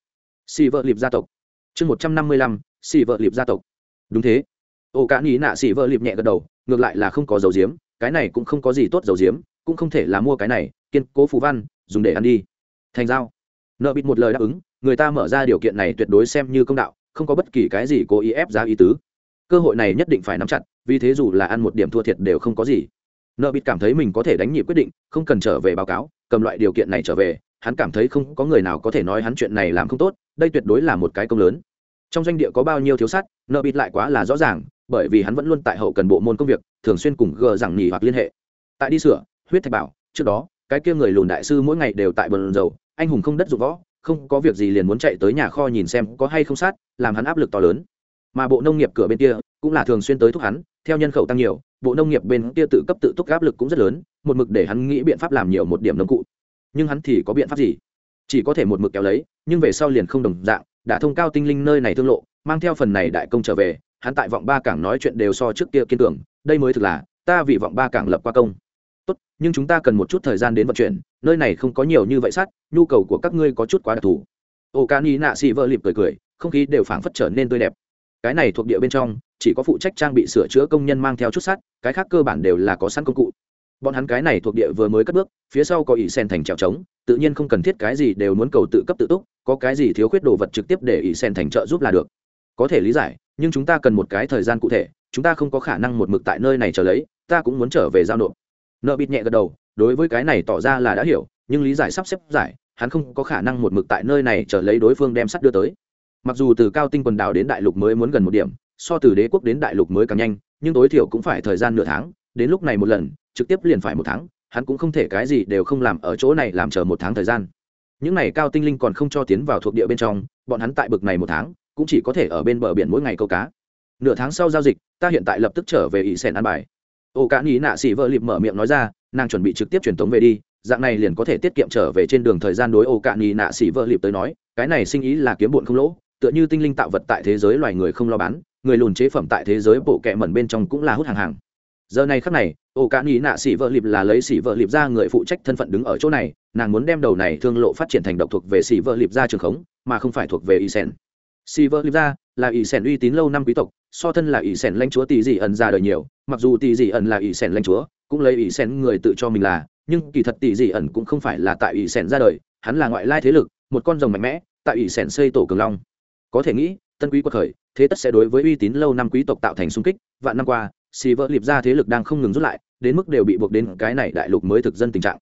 xì vợ liệp gia tộc. Chương một trăm năm mươi lăm, xì vợ liệp gia tộc. Đúng thế. Ô cả nghĩ nạ xì vợ liệp nhẹ gật đầu, ngược lại là không có dầu diếm, cái này cũng không có gì tốt dầu diếm, cũng không thể là mua cái này, kiên cố phú văn, dùng để ăn đi. Thành giao. Nợ bịt một lời đáp ứng, người ta mở ra điều kiện này tuyệt đối xem như công đạo, không có bất kỳ cái gì cố ý ép giá ý tứ. Cơ hội này nhất định phải nắm chặt, vì thế dù là ăn một điểm thua thiệt đều không có gì nợ bịt cảm thấy mình có thể đánh nhịp quyết định, không cần trở về báo cáo, cầm loại điều kiện này trở về, hắn cảm thấy không có người nào có thể nói hắn chuyện này làm không tốt, đây tuyệt đối là một cái công lớn. Trong doanh địa có bao nhiêu thiếu sắt nợ bịt lại quá là rõ ràng, bởi vì hắn vẫn luôn tại hậu cần bộ môn công việc, thường xuyên cùng gờ rằng nghỉ hoặc liên hệ. Tại đi sửa, huyết thạch bảo, trước đó, cái kia người lùn đại sư mỗi ngày đều tại bờ dầu anh hùng không đất dụng võ, không có việc gì liền muốn chạy tới nhà kho nhìn xem có hay không sát làm hắn áp lực to lớn. Mà bộ nông nghiệp cửa bên kia, cũng là thường xuyên tới thúc hắn, theo nhân khẩu tăng nhiều bộ nông nghiệp bên kia tự cấp tự túc áp lực cũng rất lớn, một mực để hắn nghĩ biện pháp làm nhiều một điểm nông cụ. Nhưng hắn thì có biện pháp gì? Chỉ có thể một mực kéo lấy, nhưng về sau liền không đồng dạng, đã thông cao tinh linh nơi này thương lộ, mang theo phần này đại công trở về, hắn tại vọng ba cảng nói chuyện đều so trước kia kiên tưởng đây mới thực là, ta vì vọng ba cảng lập qua công. Tốt, nhưng chúng ta cần một chút thời gian đến vận chuyển, nơi này không có nhiều như vậy sát nhu cầu của các ngươi có chút quá đặc thù. Ô ca ni nạ xì vợ lịp cười cười, không khí đều phảng phất trở nên tươi đẹp. Cái này thuộc địa bên trong chỉ có phụ trách trang bị sửa chữa công nhân mang theo chút sắt, cái khác cơ bản đều là có sẵn công cụ. Bọn hắn cái này thuộc địa vừa mới cất bước, phía sau có ỷ sen thành trèo trống, tự nhiên không cần thiết cái gì đều muốn cầu tự cấp tự túc, có cái gì thiếu khuyết đồ vật trực tiếp để ỷ sen thành trợ giúp là được. Có thể lý giải, nhưng chúng ta cần một cái thời gian cụ thể, chúng ta không có khả năng một mực tại nơi này chờ lấy, ta cũng muốn trở về giao nộp. Nợ bịt nhẹ gật đầu, đối với cái này tỏ ra là đã hiểu, nhưng lý giải sắp xếp giải, hắn không có khả năng một mực tại nơi này chờ lấy đối phương đem sắt đưa tới. Mặc dù từ cao tinh quần đảo đến đại lục mới muốn gần một điểm so từ đế quốc đến đại lục mới càng nhanh, nhưng tối thiểu cũng phải thời gian nửa tháng, đến lúc này một lần, trực tiếp liền phải một tháng, hắn cũng không thể cái gì đều không làm ở chỗ này làm chờ một tháng thời gian. Những này cao tinh linh còn không cho tiến vào thuộc địa bên trong, bọn hắn tại bực này một tháng, cũng chỉ có thể ở bên bờ biển mỗi ngày câu cá. Nửa tháng sau giao dịch, ta hiện tại lập tức trở về ỷ sen ăn bài. Ô cá nghĩ nạ xỉ vợ liệp mở miệng nói ra, nàng chuẩn bị trực tiếp truyền tống về đi, dạng này liền có thể tiết kiệm trở về trên đường thời gian đối ô cạn nhì nạ xỉ vợ lịp tới nói, cái này sinh ý là kiếm bụn không lỗ, tựa như tinh linh tạo vật tại thế giới loài người không lo bán người lùn chế phẩm tại thế giới bộ kẹ mẩn bên trong cũng là hút hàng hàng. Giờ này khắc này, ô cạn nghĩ nạ xỉ vợ lịp là lấy xỉ vợ lịp ra người phụ trách thân phận đứng ở chỗ này, nàng muốn đem đầu này thương lộ phát triển thành độc thuộc về xỉ vợ lịp ra trường khống, mà không phải thuộc về y sen xỉ vợ lịp ra là y sen uy tín lâu năm quý tộc, so thân là y sen lãnh chúa tỷ dị ẩn ra đời nhiều, mặc dù tỷ dị ẩn là y sen lãnh chúa, cũng lấy y sen người tự cho mình là, nhưng kỳ thật tỷ dị ẩn cũng không phải là tại y sen ra đời, hắn là ngoại lai thế lực, một con rồng mạnh mẽ, tại y sen xây tổ cường long. Có thể nghĩ tân quý quật khởi, thế tất sẽ đối với uy tín lâu năm quý tộc tạo thành sung kích. Vạn năm qua, xì vỡ liệp ra thế lực đang không ngừng rút lại, đến mức đều bị buộc đến cái này đại lục mới thực dân tình trạng.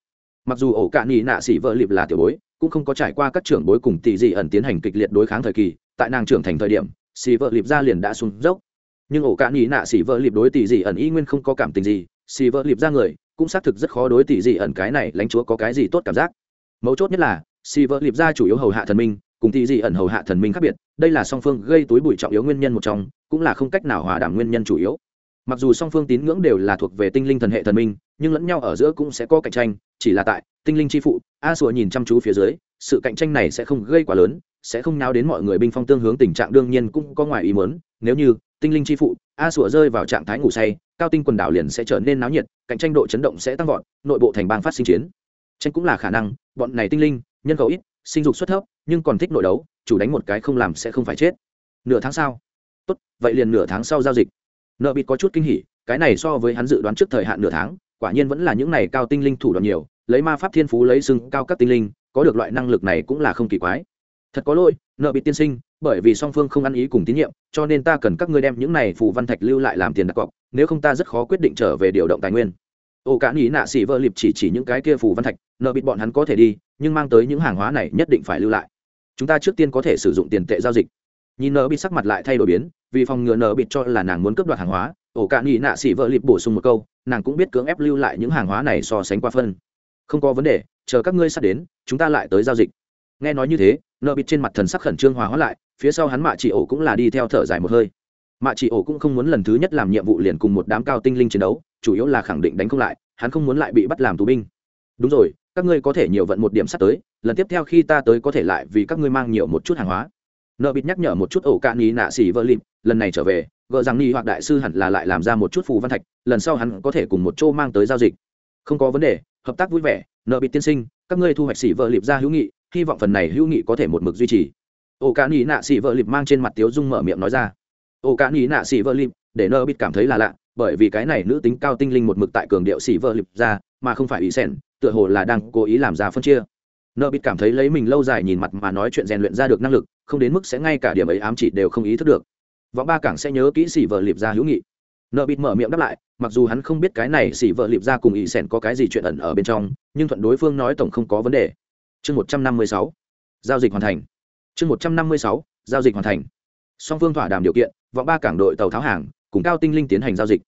Mặc dù ổ cạn nhị nạ xì vỡ liệp là tiểu bối, cũng không có trải qua các trưởng bối cùng tỷ dị ẩn tiến hành kịch liệt đối kháng thời kỳ, tại nàng trưởng thành thời điểm, xì vợ liệp ra liền đã xuống dốc. Nhưng ổ cạn nhị nạ xì vợ liệp đối tỷ dị ẩn y nguyên không có cảm tình gì, xì vợ liệp ra người, cũng xác thực rất khó đối tỷ dị ẩn cái này lãnh chúa có cái gì tốt cảm giác. Mấu chốt nhất là si vợ liệp ra chủ yếu hầu hạ thần minh cùng thị dị ẩn hầu hạ thần minh khác biệt, đây là song phương gây túi bụi trọng yếu nguyên nhân một trong, cũng là không cách nào hòa đảm nguyên nhân chủ yếu. Mặc dù song phương tín ngưỡng đều là thuộc về tinh linh thần hệ thần minh, nhưng lẫn nhau ở giữa cũng sẽ có cạnh tranh, chỉ là tại tinh linh chi phụ, a sùa nhìn chăm chú phía dưới, sự cạnh tranh này sẽ không gây quá lớn, sẽ không náo đến mọi người binh phong tương hướng, tình trạng đương nhiên cũng có ngoài ý muốn, nếu như tinh linh chi phụ, a sủa rơi vào trạng thái ngủ say, cao tinh quần đảo liền sẽ trở nên náo nhiệt, cạnh tranh độ chấn động sẽ tăng vọt, nội bộ thành bang phát sinh chiến. Tranh cũng là khả năng, bọn này tinh linh, nhân khẩu ít sinh dục xuất thấp, nhưng còn thích nội đấu, chủ đánh một cái không làm sẽ không phải chết. Nửa tháng sau. Tốt, vậy liền nửa tháng sau giao dịch. Nợ bịt có chút kinh hỉ, cái này so với hắn dự đoán trước thời hạn nửa tháng, quả nhiên vẫn là những này cao tinh linh thủ đoạn nhiều, lấy ma pháp thiên phú lấy sưng cao các tinh linh, có được loại năng lực này cũng là không kỳ quái. Thật có lỗi, nợ bị tiên sinh, bởi vì song phương không ăn ý cùng tín nhiệm, cho nên ta cần các ngươi đem những này phù văn thạch lưu lại làm tiền đặt cọc, nếu không ta rất khó quyết định trở về điều động tài nguyên ô cả nghĩ nạ xỉ vợ liệp chỉ chỉ những cái kia phù văn thạch, nợ bịt bọn hắn có thể đi, nhưng mang tới những hàng hóa này nhất định phải lưu lại. Chúng ta trước tiên có thể sử dụng tiền tệ giao dịch. Nhìn nợ bịt sắc mặt lại thay đổi biến, vì phòng ngừa nợ bịt cho là nàng muốn cướp đoạt hàng hóa ổ cả nghĩ nạ xỉ vợ liệp bổ sung một câu, nàng cũng biết cưỡng ép lưu lại những hàng hóa này so sánh qua phân. Không có vấn đề, chờ các ngươi sắp đến, chúng ta lại tới giao dịch. Nghe nói như thế, nợ bịt trên mặt thần sắc khẩn trương hòa hóa lại, phía sau hắn mạ chị ổ cũng là đi theo thở dài một hơi. Mạ chị ổ cũng không muốn lần thứ nhất làm nhiệm vụ liền cùng một đám cao tinh linh chiến đấu chủ yếu là khẳng định đánh không lại, hắn không muốn lại bị bắt làm tù binh. Đúng rồi, các ngươi có thể nhiều vận một điểm sắp tới, lần tiếp theo khi ta tới có thể lại vì các ngươi mang nhiều một chút hàng hóa. Nợ bịt nhắc nhở một chút ổ cạn ní nạ xỉ vợ lịp lần này trở về gợ rằng ni hoặc đại sư hẳn là lại làm ra một chút phù văn thạch, lần sau hắn có thể cùng một chỗ mang tới giao dịch. Không có vấn đề, hợp tác vui vẻ, nợ bịt tiên sinh, các ngươi thu hoạch xỉ vợ lịp ra hữu nghị, hy vọng phần này hữu nghị có thể một mực duy trì. Ổ cạn nỉ nạ xỉ vợ lịp mang trên mặt tiếu dung mở miệng nói ra. Ổ cạn nỉ nạ xỉ vợ lịp để nợ bịt cảm thấy là lạ bởi vì cái này nữ tính cao tinh linh một mực tại cường điệu xỉ vợ lịp ra, mà không phải ý xẻn tựa hồ là đang cố ý làm ra phân chia. Nợ bít cảm thấy lấy mình lâu dài nhìn mặt mà nói chuyện rèn luyện ra được năng lực, không đến mức sẽ ngay cả điểm ấy ám chỉ đều không ý thức được. Võ ba cảng sẽ nhớ kỹ xỉ vợ lịp ra hữu nghị. Nợ bịt mở miệng đáp lại, mặc dù hắn không biết cái này xỉ vợ lịp ra cùng ý xẻn có cái gì chuyện ẩn ở bên trong, nhưng thuận đối phương nói tổng không có vấn đề. Chương một trăm năm mươi sáu, giao dịch hoàn thành. Chương một trăm năm mươi sáu, giao dịch hoàn thành. Song phương thỏa đàm điều kiện vọng ba cảng đội tàu tháo hàng, cùng cao tinh linh tiến hành giao dịch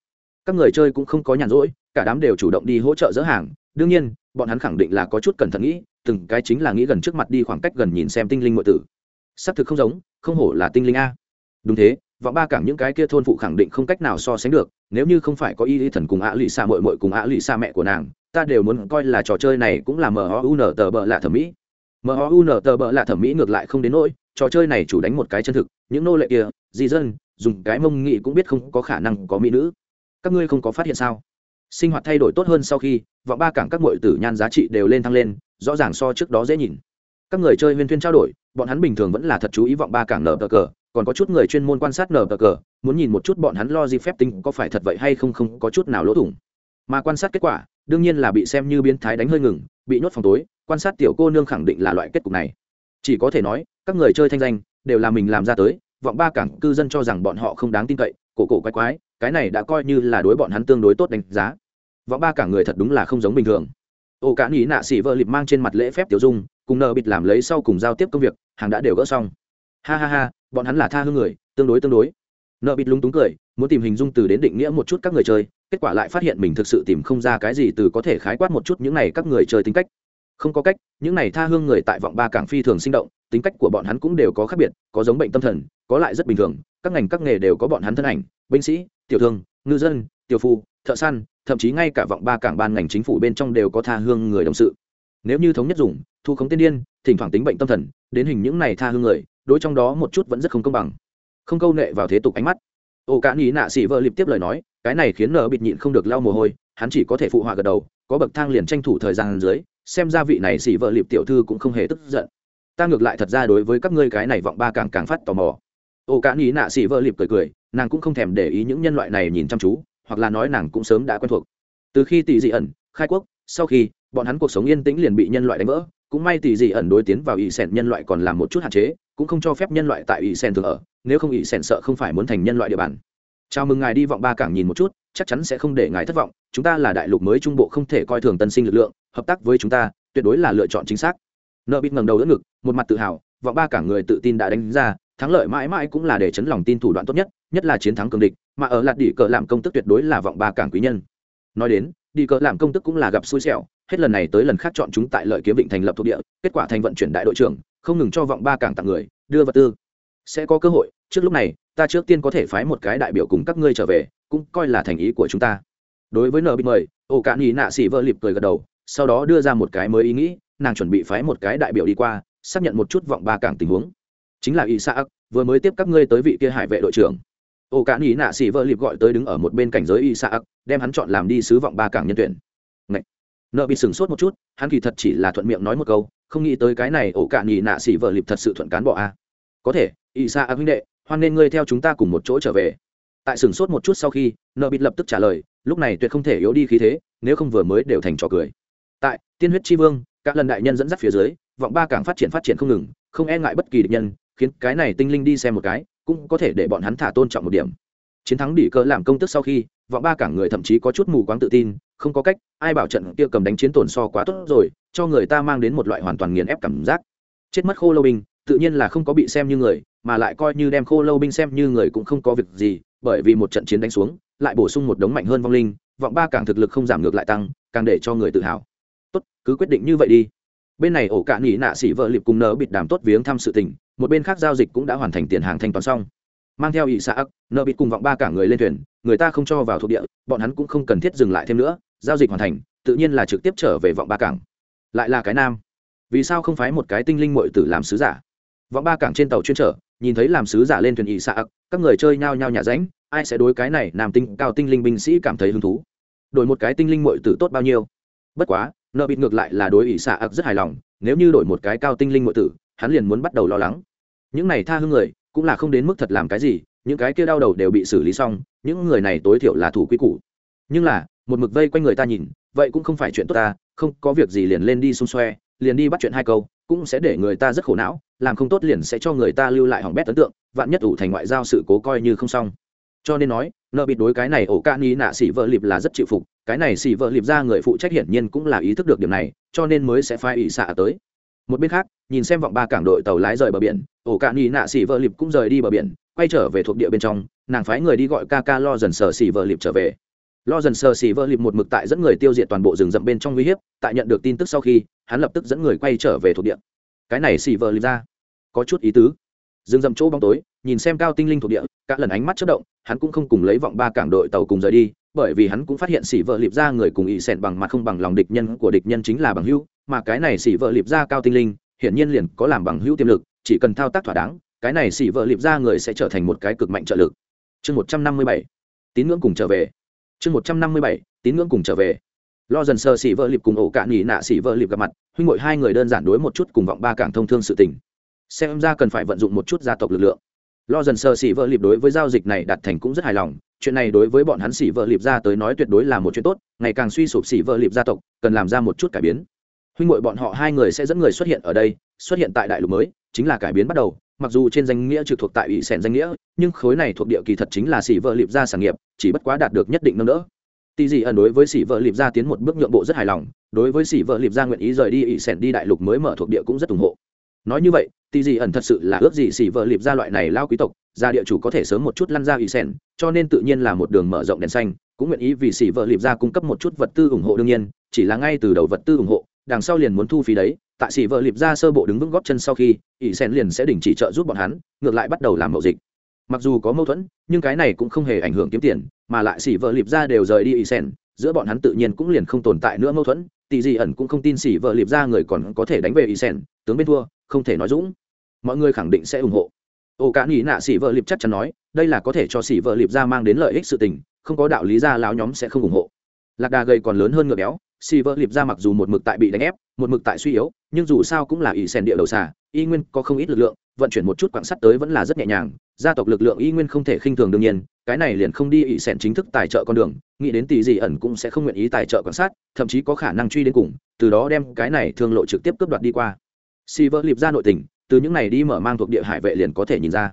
các người chơi cũng không có nhàn rỗi, cả đám đều chủ động đi hỗ trợ dỡ hàng. Đương nhiên, bọn hắn khẳng định là có chút cẩn thận nghĩ, từng cái chính là nghĩ gần trước mặt đi khoảng cách gần nhìn xem tinh linh mọi tử. Xác thực không giống, không hổ là tinh linh a. Đúng thế, vọng ba cảng những cái kia thôn phụ khẳng định không cách nào so sánh được, nếu như không phải có y y thần cùng ạ lụy xa mội mội cùng ạ lụy xa mẹ của nàng, ta đều muốn coi là trò chơi này cũng là mờ o u n tờ bợ lạ thẩm mỹ. Mun tờ bợ lạ thẩm mỹ ngược lại không đến nỗi, trò chơi này chủ đánh một cái chân thực, những nô lệ kia, di dân, dùng cái mông nghị cũng biết không có khả năng có mỹ nữ các ngươi không có phát hiện sao? Sinh hoạt thay đổi tốt hơn sau khi, vọng ba cảng các mọi tử nhan giá trị đều lên thăng lên, rõ ràng so trước đó dễ nhìn. Các người chơi huyên thuyên trao đổi, bọn hắn bình thường vẫn là thật chú ý vọng ba cảng nở tờ cờ, còn có chút người chuyên môn quan sát nở tờ cờ, muốn nhìn một chút bọn hắn lo gì phép tính có phải thật vậy hay không không có chút nào lỗ thủng. Mà quan sát kết quả, đương nhiên là bị xem như biến thái đánh hơi ngừng, bị nhốt phòng tối, quan sát tiểu cô nương khẳng định là loại kết cục này. Chỉ có thể nói, các người chơi thanh danh, đều là mình làm ra tới, vọng ba cảng cư dân cho rằng bọn họ không đáng tin cậy, cổ cổ quái quái cái này đã coi như là đối bọn hắn tương đối tốt đánh giá. Võ ba cả người thật đúng là không giống bình thường. Ô cả nghĩ nạ xỉ vợ lịp mang trên mặt lễ phép tiểu dung, cùng nợ bịt làm lấy sau cùng giao tiếp công việc, hàng đã đều gỡ xong. Ha ha ha, bọn hắn là tha hương người, tương đối tương đối. Nợ bịt lúng túng cười, muốn tìm hình dung từ đến định nghĩa một chút các người chơi, kết quả lại phát hiện mình thực sự tìm không ra cái gì từ có thể khái quát một chút những này các người chơi tính cách. Không có cách, những này tha hương người tại vọng ba cảng phi thường sinh động, tính cách của bọn hắn cũng đều có khác biệt, có giống bệnh tâm thần, có lại rất bình thường, các ngành các nghề đều có bọn hắn thân ảnh, binh sĩ tiểu thương, ngư dân, tiểu phu, thợ săn, thậm chí ngay cả vọng ba cảng ban ngành chính phủ bên trong đều có tha hương người đồng sự. Nếu như thống nhất dùng, thu khống tiên điên, thỉnh thoảng tính bệnh tâm thần, đến hình những này tha hương người, đối trong đó một chút vẫn rất không công bằng. Không câu nệ vào thế tục ánh mắt. Ô cả nghĩ nạ xỉ vợ liệp tiếp lời nói, cái này khiến nở bịt nhịn không được lau mồ hôi, hắn chỉ có thể phụ họa gật đầu, có bậc thang liền tranh thủ thời gian dưới, xem ra vị này xỉ vợ liệp tiểu thư cũng không hề tức giận. Ta ngược lại thật ra đối với các ngươi cái này vọng ba càng càng phát tò mò ô cả nghĩ nạ xỉ vợ lịp cười cười, nàng cũng không thèm để ý những nhân loại này nhìn chăm chú, hoặc là nói nàng cũng sớm đã quen thuộc. Từ khi tỷ dị ẩn, khai quốc, sau khi bọn hắn cuộc sống yên tĩnh liền bị nhân loại đánh vỡ, cũng may tỷ dị ẩn đối tiến vào ỵ sẻn nhân loại còn làm một chút hạn chế, cũng không cho phép nhân loại tại ỵ sẻn thường ở, nếu không ỵ sẻn sợ không phải muốn thành nhân loại địa bàn. Chào mừng ngài đi vọng ba cảng nhìn một chút, chắc chắn sẽ không để ngài thất vọng, chúng ta là đại lục mới trung bộ không thể coi thường tân sinh lực lượng, hợp tác với chúng ta, tuyệt đối là lựa chọn chính xác. Nợ bịt ngẩng đầu đỡ ngực, một mặt tự hào, vọng ba cảng người tự tin đã đánh ra thắng lợi mãi mãi cũng là để chấn lòng tin thủ đoạn tốt nhất nhất là chiến thắng cường địch, mà ở lạt đi cờ làm công tức tuyệt đối là vọng ba cảng quý nhân. Nói đến đi cờ làm công tức cũng là gặp xui xẻo, hết lần này tới lần khác chọn chúng tại lợi kiếm vịnh thành lập thuộc địa, kết quả thành vận chuyển đại đội trưởng, không ngừng cho vọng ba cảng tặng người, đưa vật tư. Sẽ có cơ hội, trước lúc này, ta trước tiên có thể phái một cái đại biểu cùng các ngươi trở về, cũng coi là thành ý của chúng ta. Đối với nợ bị mời ổ cạn nhì nạ xỉ vợ lịp cười gật đầu, sau đó đưa ra một cái mới ý nghĩ, nàng chuẩn bị phái một cái đại biểu đi qua, xác nhận một chút vọng ba cảng tình huống chính là y sa vừa mới tiếp các ngươi tới vị kia hải vệ đội trưởng. Ô cạn nhì nạ xỉ vợ lịp gọi tới đứng ở một bên cảnh giới y sa đem hắn chọn làm đi sứ vọng ba cảng nhân tuyển. Ngậy. nợ bị sửng sốt một chút, hắn kỳ thật chỉ là thuận miệng nói một câu, không nghĩ tới cái này ổ cạn nhì nạ xỉ vợ lịp thật sự thuận cán bỏ a. Có thể y sa huynh đệ, hoan nên ngươi theo chúng ta cùng một chỗ trở về. Tại sửng sốt một chút sau khi, nợ bịt lập tức trả lời, lúc này tuyệt không thể yếu đi khí thế, nếu không vừa mới đều thành trò cười. Tại tiên huyết tri vương, các lần đại nhân dẫn dắt phía dưới, vọng ba càng phát triển phát triển không ngừng, không e ngại bất kỳ địch nhân khiến cái này tinh linh đi xem một cái, cũng có thể để bọn hắn thả tôn trọng một điểm. Chiến thắng đỉ cơ làm công tức sau khi, vọng ba cảng người thậm chí có chút mù quáng tự tin, không có cách, ai bảo trận kia cầm đánh chiến tổn so quá tốt rồi, cho người ta mang đến một loại hoàn toàn nghiền ép cảm giác. Chết mất khô lâu binh, tự nhiên là không có bị xem như người, mà lại coi như đem khô lâu binh xem như người cũng không có việc gì, bởi vì một trận chiến đánh xuống, lại bổ sung một đống mạnh hơn vong linh, vọng ba càng thực lực không giảm ngược lại tăng, càng để cho người tự hào. Tốt, cứ quyết định như vậy đi. Bên này ổ cạn nghỉ nạ xỉ vợ liệp cùng nở bịt đàm tốt viếng thăm sự tình một bên khác giao dịch cũng đã hoàn thành tiền hàng thanh toán xong. Mang theo ỵ xã ắc nợ bịt cùng vọng ba cả người lên thuyền, người ta không cho vào thuộc địa, bọn hắn cũng không cần thiết dừng lại thêm nữa, giao dịch hoàn thành, tự nhiên là trực tiếp trở về vọng ba cảng. Lại là cái nam. Vì sao không phái một cái tinh linh mội tử làm sứ giả? Vọng ba cảng trên tàu chuyên trở, nhìn thấy làm sứ giả lên thuyền ỵ xã ắc các người chơi nhao nhao nhà ránh, ai sẽ đối cái này nam tinh, cao tinh linh binh sĩ cảm thấy hứng thú? Đổi một cái tinh linh mội tử tốt bao nhiêu? Bất quá, nợ bịt ngược lại là đối ỵ xạ ặc rất hài lòng, nếu như đổi một cái cao tinh linh mội tử, hắn liền muốn bắt đầu lo lắng những này tha hương người, cũng là không đến mức thật làm cái gì, những cái kia đau đầu đều bị xử lý xong, những người này tối thiểu là thủ quy củ. Nhưng là, một mực vây quanh người ta nhìn, vậy cũng không phải chuyện tốt ta, không có việc gì liền lên đi xung xoe, liền đi bắt chuyện hai câu, cũng sẽ để người ta rất khổ não, làm không tốt liền sẽ cho người ta lưu lại hỏng bét ấn tượng, vạn nhất ủ thành ngoại giao sự cố coi như không xong. Cho nên nói, nợ bịt đối cái này ổ ca ni nạ xỉ vợ lịp là rất chịu phục, cái này xỉ vợ lịp ra người phụ trách hiển nhiên cũng là ý thức được điểm này, cho nên mới sẽ phai ỉ xạ tới một bên khác, nhìn xem vọng ba cảng đội tàu lái rời bờ biển, ổ cạn ni nạ xỉ vợ lịp cũng rời đi bờ biển, quay trở về thuộc địa bên trong, nàng phái người đi gọi ca ca lo dần sờ xỉ vợ lịp trở về. Lo dần sờ xỉ vợ lịp một mực tại dẫn người tiêu diệt toàn bộ rừng rậm bên trong uy hiếp, tại nhận được tin tức sau khi, hắn lập tức dẫn người quay trở về thuộc địa. Cái này xỉ vợ lịp ra, có chút ý tứ. Rừng rậm chỗ bóng tối, nhìn xem cao tinh linh thuộc địa các lần ánh mắt chất động, hắn cũng không cùng lấy vọng ba cảng đội tàu cùng rời đi bởi vì hắn cũng phát hiện xỉ vợ liệp ra người cùng ỵ sẹn bằng mặt không bằng lòng địch nhân của địch nhân chính là bằng hữu, mà cái này xỉ vợ liệp ra cao tinh linh, hiển nhiên liền có làm bằng hữu tiềm lực, chỉ cần thao tác thỏa đáng, cái này xỉ vợ liệp ra người sẽ trở thành một cái cực mạnh trợ lực. Chương một trăm năm mươi bảy, tín ngưỡng cùng trở về. Chương một trăm năm mươi bảy, tín ngưỡng cùng trở về. Lo dần sơ xỉ vợ liệp cùng ổ cạn nghỉ nạ xỉ vợ liệp gặp mặt, huynh ngội hai người đơn giản đối một chút cùng vọng ba cảng thông thương sự tình. Xem ra cần phải vận dụng một chút gia tộc lực lượng lo dần sờ xỉ vợ lịp đối với giao dịch này đạt thành cũng rất hài lòng. Chuyện này đối với bọn hắn xỉ vợ lịp ra tới nói tuyệt đối là một chuyện tốt, ngày càng suy sụp xỉ vợ lịp gia tộc, cần làm ra một chút cải biến. Huynh hội bọn họ hai người sẽ dẫn người xuất hiện ở đây, xuất hiện tại đại lục mới, chính là cải biến bắt đầu. Mặc dù trên danh nghĩa trực thuộc tại ủy sẻn danh nghĩa, nhưng khối này thuộc địa kỳ thật chính là xỉ vợ lịp ra sản nghiệp, chỉ bất quá đạt được nhất định nâng đỡ. Tỷ dị ẩn đối với xỉ vợ lịp ra tiến một bước nhượng bộ rất hài lòng, đối với xỉ vợ lịp ra nguyện ý rời đi ủy sẻn đi đại lục mới mở thuộc địa cũng rất ủng hộ nói như vậy tỷ dị ẩn thật sự là ước gì xỉ vợ liệp ra loại này lao quý tộc gia địa chủ có thể sớm một chút lăn ra ỵ sen, cho nên tự nhiên là một đường mở rộng đèn xanh cũng nguyện ý vì xỉ vợ liệp ra cung cấp một chút vật tư ủng hộ đương nhiên chỉ là ngay từ đầu vật tư ủng hộ đằng sau liền muốn thu phí đấy tại xỉ vợ liệp ra sơ bộ đứng vững góp chân sau khi ỵ sen liền sẽ đình chỉ trợ giúp bọn hắn ngược lại bắt đầu làm mậu dịch. Mặc dù có mâu thuẫn nhưng cái này cũng không hề ảnh hưởng kiếm tiền mà lại xỉ vợ liệp ra đều rời đi ỵ sen, giữa bọn hắn tự nhiên cũng liền không tồn tại nữa mâu thuẫn tỷ dị ẩn cũng không tin xỉ vợ liệp ra người còn có thể đánh về ý sen tướng bên thua không thể nói dũng. Mọi người khẳng định sẽ ủng hộ. Ô cả nghĩ nạ xỉ vợ liệp chắc chắn nói, đây là có thể cho xỉ vợ liệp ra mang đến lợi ích sự tình, không có đạo lý ra láo nhóm sẽ không ủng hộ. Lạc đà gầy còn lớn hơn ngựa béo, xỉ vợ liệp ra mặc dù một mực tại bị đánh ép, một mực tại suy yếu, nhưng dù sao cũng là ỷ sen địa đầu xà, y nguyên có không ít lực lượng, vận chuyển một chút quạng sắt tới vẫn là rất nhẹ nhàng, gia tộc lực lượng y nguyên không thể khinh thường đương nhiên, cái này liền không đi ỷ sen chính thức tài trợ con đường, nghĩ đến tỷ gì ẩn cũng sẽ không nguyện ý tài trợ quạng sắt, thậm chí có khả năng truy đến cùng, từ đó đem cái này thương lộ trực tiếp cướp đoạt đi qua si vợ liệp ra nội tình, từ những này đi mở mang thuộc địa hải vệ liền có thể nhìn ra.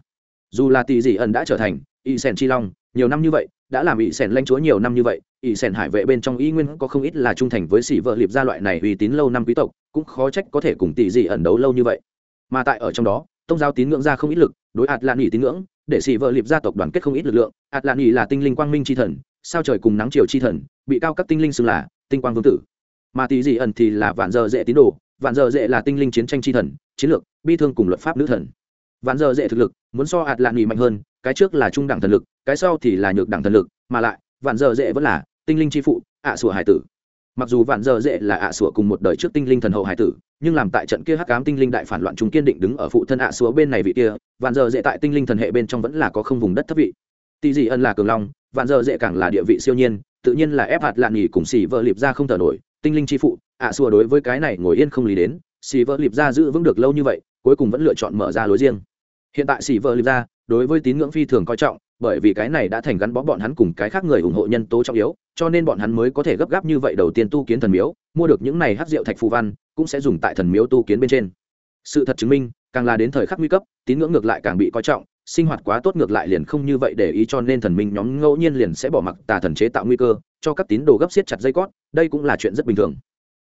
Dù là tỷ Dị ẩn đã trở thành Y sen chi long, nhiều năm như vậy, đã làm Y sen lanh chúa nhiều năm như vậy, Y sen hải vệ bên trong y nguyên có không ít là trung thành với sĩ vợ liệp gia loại này uy tín lâu năm quý tộc, cũng khó trách có thể cùng tỷ Dị ẩn đấu lâu như vậy. Mà tại ở trong đó, tông giáo tín ngưỡng ra không ít lực, đối ạt lạn nghỉ tín ngưỡng, để sĩ vợ liệp gia tộc đoàn kết không ít lực lượng. Ạt lạn nghỉ là tinh linh quang minh chi thần, sao trời cùng nắng chiều chi thần, bị cao các tinh linh xưng là tinh quang vương tử. Mà tỷ Dị ẩn thì là vạn giờ dễ tín đồ vạn giờ dễ là tinh linh chiến tranh chi thần, chiến lược, bi thương cùng luật pháp nữ thần. Vạn giờ dễ thực lực, muốn so hạt lạn nghỉ mạnh hơn, cái trước là trung đẳng thần lực, cái sau thì là nhược đẳng thần lực, mà lại, vạn giờ dễ vẫn là tinh linh chi phụ, ạ sủa hải tử. Mặc dù vạn giờ dễ là ạ sủa cùng một đời trước tinh linh thần hậu hải tử, nhưng làm tại trận kia hắc cám tinh linh đại phản loạn chúng kiên định đứng ở phụ thân ạ sủa bên này vị kia, vạn giờ dễ tại tinh linh thần hệ bên trong vẫn là có không vùng đất thấp vị. Tỷ dị ân là cường long, vạn giờ dễ càng là địa vị siêu nhiên, tự nhiên là ép hạt lạn nghỉ cùng xỉ vợ liệp ra không thở nổi tinh linh chi phụ, ạ xua đối với cái này ngồi yên không lý đến, xì vợ liệp ra giữ vững được lâu như vậy, cuối cùng vẫn lựa chọn mở ra lối riêng. Hiện tại xì vợ liệp ra đối với tín ngưỡng phi thường coi trọng, bởi vì cái này đã thành gắn bó bọn hắn cùng cái khác người ủng hộ nhân tố trọng yếu, cho nên bọn hắn mới có thể gấp gáp như vậy đầu tiên tu kiến thần miếu, mua được những này hát rượu thạch phù văn, cũng sẽ dùng tại thần miếu tu kiến bên trên. Sự thật chứng minh, càng là đến thời khắc nguy cấp, tín ngưỡng ngược lại càng bị coi trọng sinh hoạt quá tốt ngược lại liền không như vậy để ý cho nên thần minh nhóm ngẫu nhiên liền sẽ bỏ mặc tà thần chế tạo nguy cơ, cho các tín đồ gấp siết chặt dây cót, đây cũng là chuyện rất bình thường.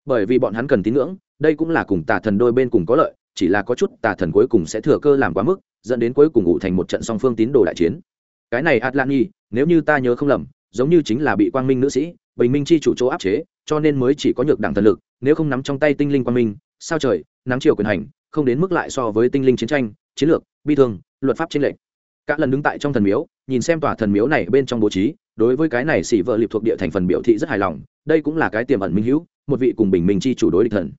Bởi vì bọn hắn cần tín ngưỡng, đây cũng là cùng tà thần đôi bên cùng có lợi, chỉ là có chút tà thần cuối cùng sẽ thừa cơ làm quá mức, dẫn đến cuối cùng ngủ thành một trận song phương tín đồ đại chiến. Cái này atlani nếu như ta nhớ không lầm, giống như chính là bị quang minh nữ sĩ, bình minh chi chủ chỗ áp chế, cho nên mới chỉ có nhược đẳng thần lực, nếu không nắm trong tay tinh linh quang minh, sao trời, nắm chiều quyền hành, không đến mức lại so với tinh linh chiến tranh, chiến lược, bi thương luật pháp trên lệnh cả lần đứng tại trong thần miếu, nhìn xem tòa thần miếu này bên trong bố trí, đối với cái này xỉ vợ liệp thuộc địa thành phần biểu thị rất hài lòng, đây cũng là cái tiềm ẩn minh hữu, một vị cùng bình minh chi chủ đối địch thần.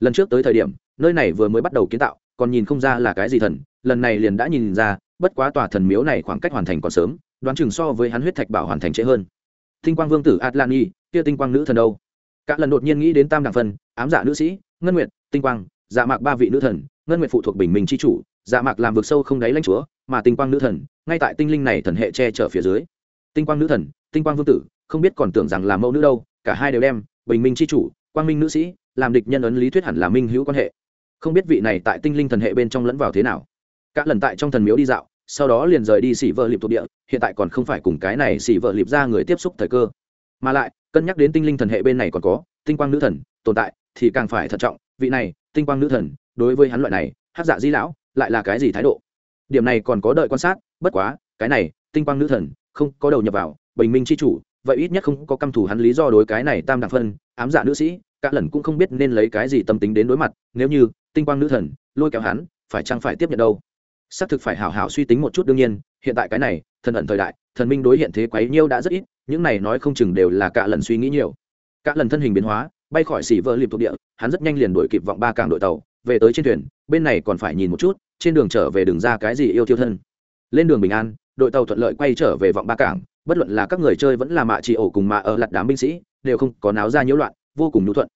Lần trước tới thời điểm, nơi này vừa mới bắt đầu kiến tạo, còn nhìn không ra là cái gì thần, lần này liền đã nhìn ra, bất quá tòa thần miếu này khoảng cách hoàn thành còn sớm, đoán chừng so với hắn huyết thạch bảo hoàn thành trễ hơn. Tinh quang vương tử atlani, kia tinh quang nữ thần đâu? Cả lần đột nhiên nghĩ đến tam đẳng phân, ám dạ nữ sĩ, ngân nguyệt, tinh quang dạ mạc ba vị nữ thần, ngân nguyệt phụ thuộc bình minh chi chủ dạ mạc làm vực sâu không đáy lãnh chúa, mà tinh quang nữ thần, ngay tại tinh linh này thần hệ che chở phía dưới. Tinh quang nữ thần, tinh quang vương tử, không biết còn tưởng rằng là mẫu nữ đâu, cả hai đều đem, bình minh c h i chủ, quang minh nữ sĩ, làm địch nhân ấn lý thuyết hẳn là minh hữu quan hệ. Không biết vị này tại tinh linh thần hệ bên trong lẫn vào thế nào. Các lần tại trong thần miếu đi dạo, sau đó liền rời đi xỉ vợ liệp thuộc địa, hiện tại còn không phải cùng cái này xỉ vợ liệp ra người tiếp xúc thời cơ. Mà lại, cân nhắc đến tinh linh thần hệ bên này còn có, tinh quang nữ thần, tồn tại thì càng phải thận trọng. Vị này, tinh quang nữ thần, đối với hắn loại này, hát dạ di lão lại là cái gì thái độ? Điểm này còn có đợi quan sát, bất quá, cái này, tinh quang nữ thần, không có đầu nhập vào, bình minh c h i chủ, vậy ít nhất không có căm thủ hắn lý do đối cái này tam đẳng phân, ám dạ nữ sĩ, cả lần cũng không biết nên lấy cái gì tâm tính đến đối mặt, nếu như, tinh quang nữ thần, lôi kéo hắn, phải chăng phải tiếp nhận đâu? Xác thực phải hảo hảo suy tính một chút đương nhiên, hiện tại cái này, thần ẩn thời đại, thần minh đối hiện thế quấy nhiêu đã rất ít, những này nói không chừng đều là cả lần suy nghĩ nhiều. Cả lần thân hình biến hóa, bay khỏi xỉ vỡ liệp thuộc địa, hắn rất nhanh liền đuổi kịp vọng ba cảng đội tàu về tới trên thuyền, bên này còn phải nhìn một chút, trên đường trở về đường ra cái gì yêu thiêu thân. Lên đường bình an, đội tàu thuận lợi quay trở về vọng ba cảng, bất luận là các người chơi vẫn là mạ chị ổ cùng mạ ở lặt đám binh sĩ, đều không có náo ra nhiễu loạn, vô cùng nhu thuận.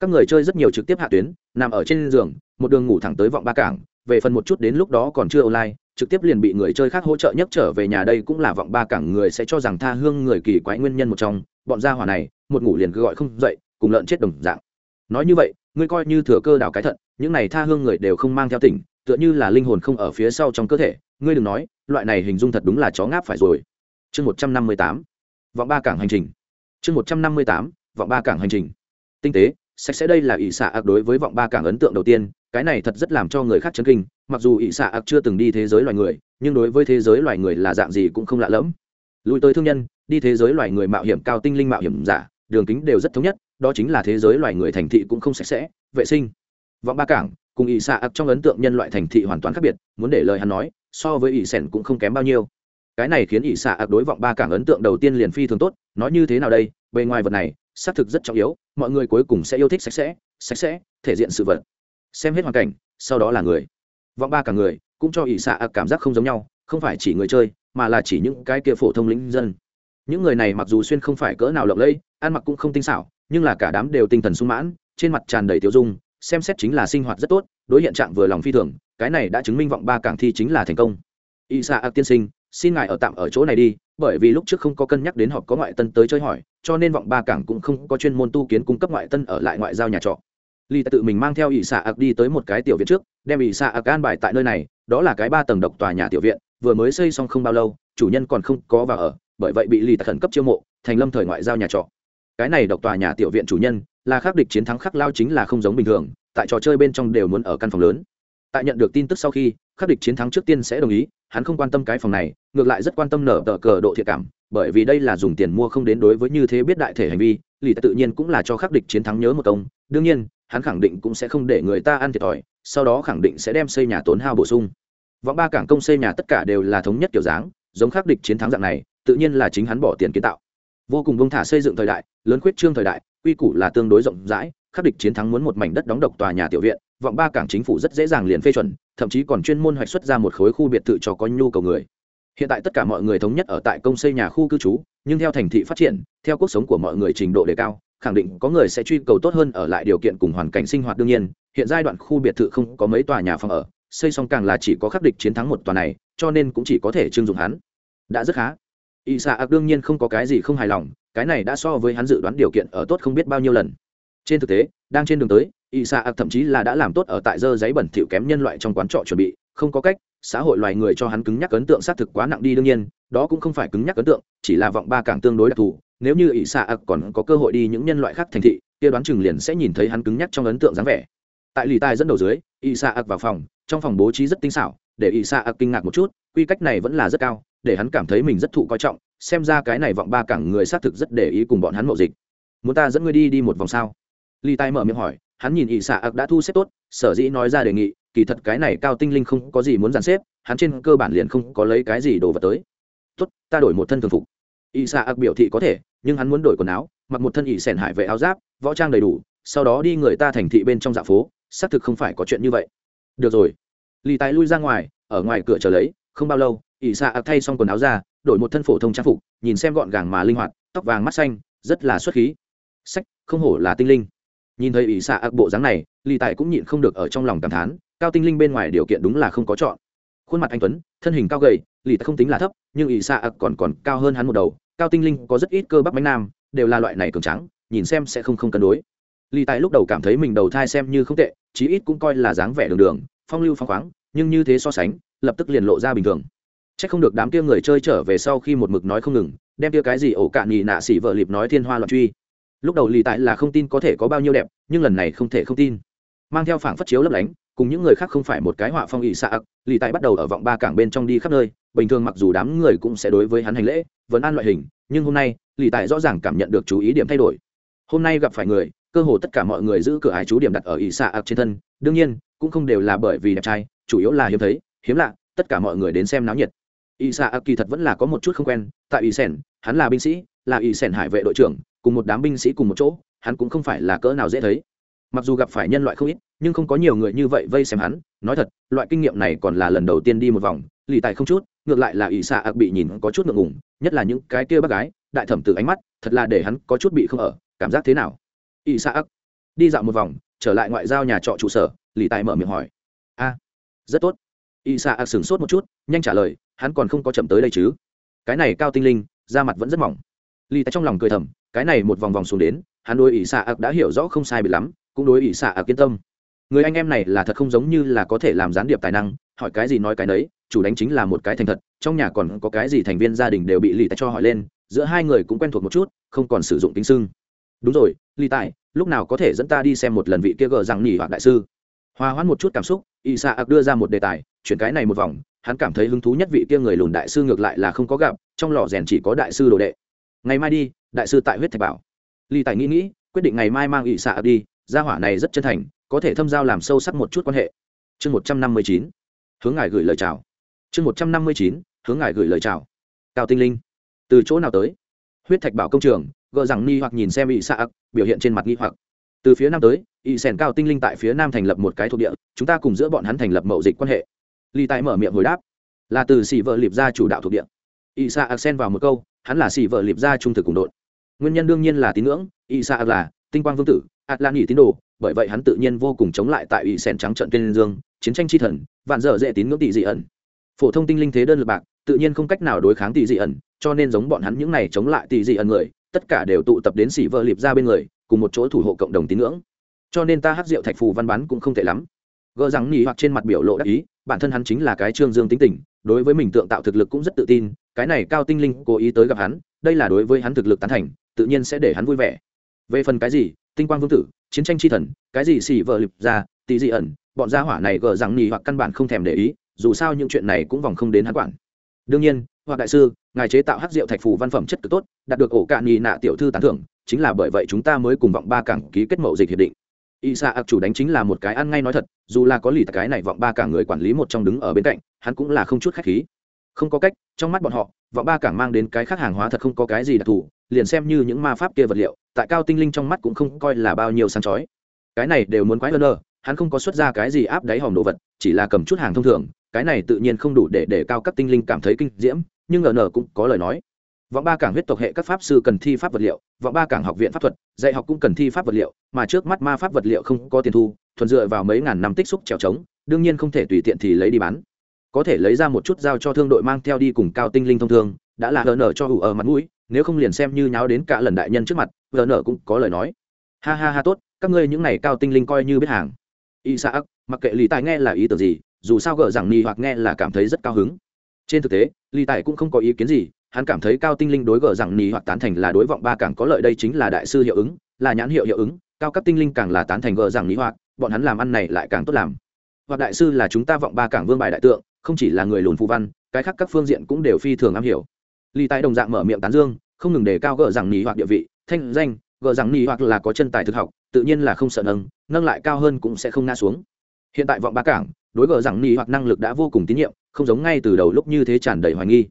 Các người chơi rất nhiều trực tiếp hạ tuyến, nằm ở trên giường, một đường ngủ thẳng tới vọng ba cảng, về phần một chút đến lúc đó còn chưa online, trực tiếp liền bị người chơi khác hỗ trợ nhấc trở về nhà đây cũng là vọng ba cảng người sẽ cho rằng tha hương người kỳ quái nguyên nhân một trong, bọn gia hỏa này, một ngủ liền cứ gọi không dậy, cùng lợn chết đồng dạng. Nói như vậy, ngươi coi như thừa cơ đào cái thận những này tha hương người đều không mang theo tỉnh, tựa như là linh hồn không ở phía sau trong cơ thể. Ngươi đừng nói, loại này hình dung thật đúng là chó ngáp phải rồi. Chương một trăm năm mươi tám, vọng ba cảng hành trình. Chương một trăm năm mươi tám, vọng ba cảng hành trình. Tinh tế, sạch sẽ đây là ỷ xạ ạc đối với vọng ba cảng ấn tượng đầu tiên, cái này thật rất làm cho người khác chấn kinh, mặc dù ỷ xạ ạc chưa từng đi thế giới loài người, nhưng đối với thế giới loài người là dạng gì cũng không lạ lẫm. Lùi tới thương nhân, đi thế giới loài người mạo hiểm cao tinh linh mạo hiểm giả, đường kính đều rất thống nhất, đó chính là thế giới loài người thành thị cũng không sạch sẽ, vệ sinh vọng ba cảng, cùng ỷ xạ ạc trong ấn tượng nhân loại thành thị hoàn toàn khác biệt, muốn để lời hắn nói, so với ỷ sẻn cũng không kém bao nhiêu. Cái này khiến ỷ xạ ạc đối vọng ba cảng ấn tượng đầu tiên liền phi thường tốt, nói như thế nào đây, bề ngoài vật này, xác thực rất trọng yếu, mọi người cuối cùng sẽ yêu thích sạch sẽ sạch sẽ, thể diện sự vật. Xem hết hoàn cảnh, sau đó là người. Vọng ba cả người, cũng cho ỷ xạ ạc cảm giác không giống nhau, không phải chỉ người chơi, mà là chỉ những cái kia phổ thông lĩnh dân. Những người này mặc dù xuyên không phải cỡ nào lộng lẫy, ăn mặc cũng không tinh xảo, nhưng là cả đám đều tinh thần sung mãn, trên mặt tràn đầy tiêu dung xem xét chính là sinh hoạt rất tốt, đối hiện trạng vừa lòng phi thường, cái này đã chứng minh vọng ba cảng thi chính là thành công. Y sa ạc tiên sinh, xin ngài ở tạm ở chỗ này đi, bởi vì lúc trước không có cân nhắc đến họp có ngoại tân tới chơi hỏi, cho nên vọng ba cảng cũng không có chuyên môn tu kiến cung cấp ngoại tân ở lại ngoại giao nhà trọ. Ly tự mình mang theo ỷ xạ ạc đi tới một cái tiểu viện trước, đem ỷ xạ ạc an bài tại nơi này, đó là cái ba tầng độc tòa nhà tiểu viện, vừa mới xây xong không bao lâu, chủ nhân còn không có vào ở, bởi vậy bị ly tại khẩn cấp chiêu mộ, thành lâm thời ngoại giao nhà trọ cái này độc tòa nhà tiểu viện chủ nhân, là khắc địch chiến thắng khắc lao chính là không giống bình thường, tại trò chơi bên trong đều muốn ở căn phòng lớn. Tại nhận được tin tức sau khi, khắc địch chiến thắng trước tiên sẽ đồng ý, hắn không quan tâm cái phòng này, ngược lại rất quan tâm nở tờ cờ độ thiệt cảm, bởi vì đây là dùng tiền mua không đến đối với như thế biết đại thể hành vi lì tự nhiên cũng là cho khắc địch chiến thắng nhớ một công, đương nhiên, hắn khẳng định cũng sẽ không để người ta ăn thiệt thòi, sau đó khẳng định sẽ đem xây nhà tốn hao bổ sung. Vọng ba cảng công xây nhà tất cả đều là thống nhất kiểu dáng, giống khắc địch chiến thắng dạng này, tự nhiên là chính hắn bỏ tiền kiến tạo vô cùng bông thả xây dựng thời đại, lớn khuyết trương thời đại, quy củ là tương đối rộng rãi, khắc địch chiến thắng muốn một mảnh đất đóng độc tòa nhà tiểu viện, vọng ba cảng chính phủ rất dễ dàng liền phê chuẩn, thậm chí còn chuyên môn hoạch xuất ra một khối khu biệt thự cho có nhu cầu người. Hiện tại tất cả mọi người thống nhất ở tại công xây nhà khu cư trú, nhưng theo thành thị phát triển, theo cuộc sống của mọi người trình độ đề cao, khẳng định có người sẽ truy cầu tốt hơn ở lại điều kiện cùng hoàn cảnh sinh hoạt đương nhiên, hiện giai đoạn khu biệt thự không có mấy tòa nhà phòng ở, xây xong càng là chỉ có khắc địch chiến thắng một tòa này, cho nên cũng chỉ có thể trưng dụng hắn. Đã rất khá y xạ ạc đương nhiên không có cái gì không hài lòng, cái này đã so với hắn dự đoán điều kiện ở tốt không biết bao nhiêu lần. Trên thực tế, đang trên đường tới y xạ ạc thậm chí là đã làm tốt ở tại dơ giấy bẩn thỉu kém nhân loại trong quán trọ chuẩn bị, không có cách, xã hội loài người cho hắn cứng nhắc ấn tượng xác thực quá nặng đi đương nhiên, đó cũng không phải cứng nhắc ấn tượng, chỉ là vọng ba càng tương đối đặc thù, nếu như ỷ xạ ạc còn có cơ hội đi những nhân loại khác thành thị, kia đoán chừng liền sẽ nhìn thấy hắn cứng nhắc trong ấn tượng dáng vẻ. Tại lì tài dẫn đầu dưới ỷ xạ ạc vào phòng, trong phòng bố trí rất tinh xảo, để ỷ xạ ạc kinh ngạc một chút, quy cách này vẫn là rất cao để hắn cảm thấy mình rất thụ coi trọng, xem ra cái này vọng ba cảng người xác thực rất để ý cùng bọn hắn mậu dịch. Muốn ta dẫn ngươi đi đi một vòng sao? Ly tai mở miệng hỏi, hắn nhìn ỵ xạ ạc đã thu xếp tốt, sở dĩ nói ra đề nghị, kỳ thật cái này cao tinh linh không có gì muốn dàn xếp, hắn trên cơ bản liền không có lấy cái gì đồ vật tới. Tốt, ta đổi một thân thường phục. Ỵ xạ ạc biểu thị có thể, nhưng hắn muốn đổi quần áo, mặc một thân ỵ sẻn hải vệ áo giáp, võ trang đầy đủ, sau đó đi người ta thành thị bên trong dạ phố, xác thực không phải có chuyện như vậy. Được rồi. Ly tài lui ra ngoài, ở ngoài cửa chờ lấy, không bao lâu ỷ xạ ạc thay xong quần áo ra, đổi một thân phổ thông trang phục, nhìn xem gọn gàng mà linh hoạt, tóc vàng mắt xanh, rất là xuất khí. Sách, không hổ là tinh linh. Nhìn thấy ỷ xạ ạc bộ dáng này lì tại cũng nhịn không được ở trong lòng cảm thán, cao tinh linh bên ngoài điều kiện đúng là không có chọn. Khuôn mặt anh tuấn, thân hình cao gầy lì Tại không tính là thấp, nhưng ỷ xạ ạc còn còn cao hơn hắn một đầu, cao tinh linh có rất ít cơ bắp bánh nam, đều là loại này cường trắng nhìn xem sẽ không không cân đối. Lì tại lúc đầu cảm thấy mình đầu thai xem như không tệ, chí ít cũng coi là dáng vẻ đường đường, phong lưu phong khoáng, nhưng như thế so sánh, lập tức liền lộ ra bình thường c h ắ c không được đám kia người chơi trở về sau khi một mực nói không ngừng, đem kia cái gì ổ cạn nhì nạ xỉ vợ lịp nói thiên hoa loạn truy. Lúc đầu lì tại là không tin có thể có bao nhiêu đẹp, nhưng lần này không thể không tin. Mang theo phảng phất chiếu lấp lánh, cùng những người khác không phải một cái họa phong ỵ xạ ặc, lì tại bắt đầu ở vọng ba cảng bên trong đi khắp nơi, bình thường mặc dù đám người cũng sẽ đối với hắn hành lễ vẫn an loại hình, nhưng hôm nay, lì tại rõ ràng cảm nhận được chú ý điểm thay đổi. Hôm nay gặp phải người, cơ hồ tất cả mọi người giữ cửa ải chú điểm đặt ở ỵ xạ ặc trên thân, đương nhiên, cũng không đều là bởi vì đẹp trai, chủ yếu là hiếm thấy, hiếm lạ, tất cả mọi người đến xem náo nhiệt y xạ ặc kỳ thật vẫn là có một chút không quen, tại y sẻn hắn là binh sĩ, là y sẻn hải vệ đội trưởng, cùng một đám binh sĩ cùng một chỗ, hắn cũng không phải là cỡ nào dễ thấy. Mặc dù gặp phải nhân loại không ít, nhưng không có nhiều người như vậy vây xem hắn, nói thật, loại kinh nghiệm này còn là lần đầu tiên đi một vòng, lì tài không chút, ngược lại là ỷ xạ ạc bị nhìn có chút ngượng ngùng, nhất là những cái kia bác gái, đại thẩm từ ánh mắt, thật là để hắn có chút bị không ở, cảm giác thế nào? Ỷ xạ ạc đi dạo một vòng, trở lại ngoại giao nhà trọ trụ sở, lì tài mở miệng hỏi. A, rất tốt y xạ ạc sửng sốt một chút, nhanh trả lời, hắn còn không có chậm tới đây chứ. Cái này cao tinh linh, da mặt vẫn rất mỏng. Lì tài trong lòng cười thầm, cái này một vòng vòng xuống đến, hắn đôi ỷ xạ ạc đã hiểu rõ không sai bị lắm, cũng đối ỷ xạ ạc yên tâm. Người anh em này là thật không giống như là có thể làm gián điệp tài năng, hỏi cái gì nói cái nấy, chủ đánh chính là một cái thành thật, trong nhà còn có cái gì thành viên gia đình đều bị lì tại cho hỏi lên, giữa hai người cũng quen thuộc một chút, không còn sử dụng tính xưng. đúng rồi lì tại lúc nào có thể dẫn ta đi xem một lần vị kia gờ rằng nhỉ hoặc đại sư? Hòa hoãn một chút cảm xúc ỷ xạ ạc đưa ra một đề tài chuyển cái này một vòng, hắn cảm thấy hứng thú nhất vị kia người lùn đại sư ngược lại là không có gặp, trong lò rèn chỉ có đại sư đồ đệ. Ngày mai đi, đại sư tại huyết thạch bảo. Ly tài nghĩ nghĩ, quyết định ngày mai mang ỵ xạ đi, gia hỏa này rất chân thành, có thể thâm giao làm sâu sắc một chút quan hệ. Chương một trăm năm mươi chín, hướng ngài gửi lời chào. Chương một trăm năm mươi chín, hướng ngài gửi lời chào. Cao tinh linh, từ chỗ nào tới? Huyết thạch bảo công trường gợ rằng ni hoặc nhìn xem ỵ xạ biểu hiện trên mặt nghi hoặc. Từ phía nam tới ỵ sẻn cao tinh linh tại phía nam thành lập một cái thuộc địa, chúng ta cùng giữa bọn hắn thành lập mậu dịch quan hệ ly tài mở miệng hồi đáp. Là từ xỉ vợ liệp ra chủ đạo thuộc địa. Ỵ xạ xen vào một câu, hắn là xỉ vợ liệp ra trung thực cùng đội nguyên nhân đương nhiên là tín ngưỡng ỵ xạ là tinh quang vương tử ạt lan nghỉ tín đồ, bởi vậy hắn tự nhiên vô cùng chống lại tại ủy sen trắng trận tuyên dương, chiến tranh chi thần, vạn dở dễ tín ngưỡng tỷ dị ẩn. Phổ thông tinh linh thế đơn lực bạc, tự nhiên không cách nào đối kháng tỷ dị ẩn, cho nên giống bọn hắn những này chống lại tỷ dị ẩn người, tất cả đều tụ tập đến xỉ vợ liệp ra bên người, cùng một chỗ thủ hộ cộng đồng tín ngưỡng. Cho nên ta hát rượu thạch phù văn bán cũng không tệ lắm gỡ rằng nghỉ hoặc trên mặt biểu lộ đắc ý, bản thân hắn chính là cái trương dương tính tình, đối với mình tượng tạo thực lực cũng rất tự tin, cái này cao tinh linh cố ý tới gặp hắn, đây là đối với hắn thực lực tán thành, tự nhiên sẽ để hắn vui vẻ. Về phần cái gì? Tinh quang vương tử, chiến tranh chi thần, cái gì xỉ vợ lịp ra tỷ dị ẩn, bọn gia hỏa này gỡ rằng nghỉ hoặc căn bản không thèm để ý, dù sao những chuyện này cũng vòng không đến hắn quản. Đương nhiên, hoặc đại sư, ngài chế tạo hát rượu thạch phù văn phẩm chất cực tốt, đạt được ổ cạn nhì nạ tiểu thư tán thưởng, chính là bởi vậy chúng ta mới cùng vọng ba cảng ký kết mậu dịch hiệp định y sa ạc chủ đánh chính là một cái ăn ngay nói thật, dù là có lì cái này vọng ba cả người quản lý một trong đứng ở bên cạnh, hắn cũng là không chút khách khí. Không có cách, trong mắt bọn họ, vọng ba cảng mang đến cái khác hàng hóa thật không có cái gì đặc thù, liền xem như những ma pháp kia vật liệu, tại cao tinh linh trong mắt cũng không coi là bao nhiêu sáng chói. Cái này đều muốn quái ơn ơ, hắn không có xuất ra cái gì áp đáy hòm đồ vật, chỉ là cầm chút hàng thông thường, cái này tự nhiên không đủ để để cao các tinh linh cảm thấy kinh diễm, nhưng ở nở cũng có lời nói vọng ba cảng huyết tộc hệ các pháp sư cần thi pháp vật liệu, vọng ba cảng học viện pháp thuật, dạy học cũng cần thi pháp vật liệu, mà trước mắt ma pháp vật liệu không có tiền thu, thuần dựa vào mấy ngàn năm tích xúc trèo trống, đương nhiên không thể tùy tiện thì lấy đi bán. Có thể lấy ra một chút giao cho thương đội mang theo đi cùng cao tinh linh thông thường đã là hờ nở cho ủ ở mặt mũi, nếu không liền xem như nháo đến cả lần đại nhân trước mặt, hờ nở cũng có lời nói. Ha ha ha, tốt, các ngươi những này cao tinh linh coi như biết hàng. Isaac, mặc kệ lý tài nghe là ý tưởng gì, dù sao gỡ rằng ni hoặc nghe là cảm thấy rất cao hứng. Trên thực tế, lý tài cũng không có ý kiến gì hắn cảm thấy cao tinh linh đối gỡ rằng nhì hoặc tán thành là đối vọng ba càng có lợi đây chính là đại sư hiệu ứng, là nhãn hiệu hiệu ứng, cao cấp tinh linh càng là tán thành gỡ rằng nhì hoặc, bọn hắn làm ăn này lại càng tốt làm. Hoặc đại sư là chúng ta vọng ba cảng vương bài đại tượng, không chỉ là người lùn phù văn, cái khác các phương diện cũng đều phi thường am hiểu. Ly tài đồng dạng mở miệng tán dương, không ngừng đề cao gỡ rằng nhì hoặc địa vị, thanh, danh gỡ rằng nhì hoặc là có chân tài thực học, tự nhiên là không sợ nâng nâng lại cao hơn cũng sẽ không ngã xuống. Hiện tại vọng ba cảng, đối gờ rằng nhì hoặc năng lực đã vô cùng tín nhiệm, không giống ngay từ đầu lúc như thế tràn đầy hoài nghi.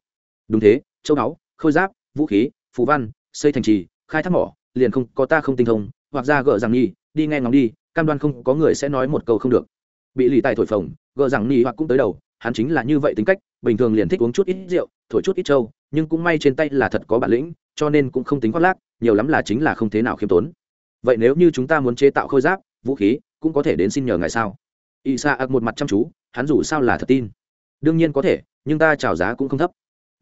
Đúng thế châu báu, khôi giáp, vũ khí, phù văn, xây thành trì, khai thác mỏ, liền không, có ta không tinh thông, hoặc ra gờ rằng nhi, đi nghe ngóng đi, cam đoan không có người sẽ nói một câu không được. Bị lì tài thổi phồng gờ rằng nhi hoặc cũng tới đầu, hắn chính là như vậy tính cách, bình thường liền thích uống chút ít rượu, thổi chút ít trâu nhưng cũng may trên tay là thật có bản lĩnh, cho nên cũng không tính khoác lác, nhiều lắm là chính là không thế nào khiêm tốn. Vậy nếu như chúng ta muốn chế tạo khôi giáp, vũ khí, cũng có thể đến xin nhờ ngài sao? Y sa ạc một mặt chăm chú, hắn dù sao là thật tin. Đương nhiên có thể, nhưng ta trào giá cũng không thấp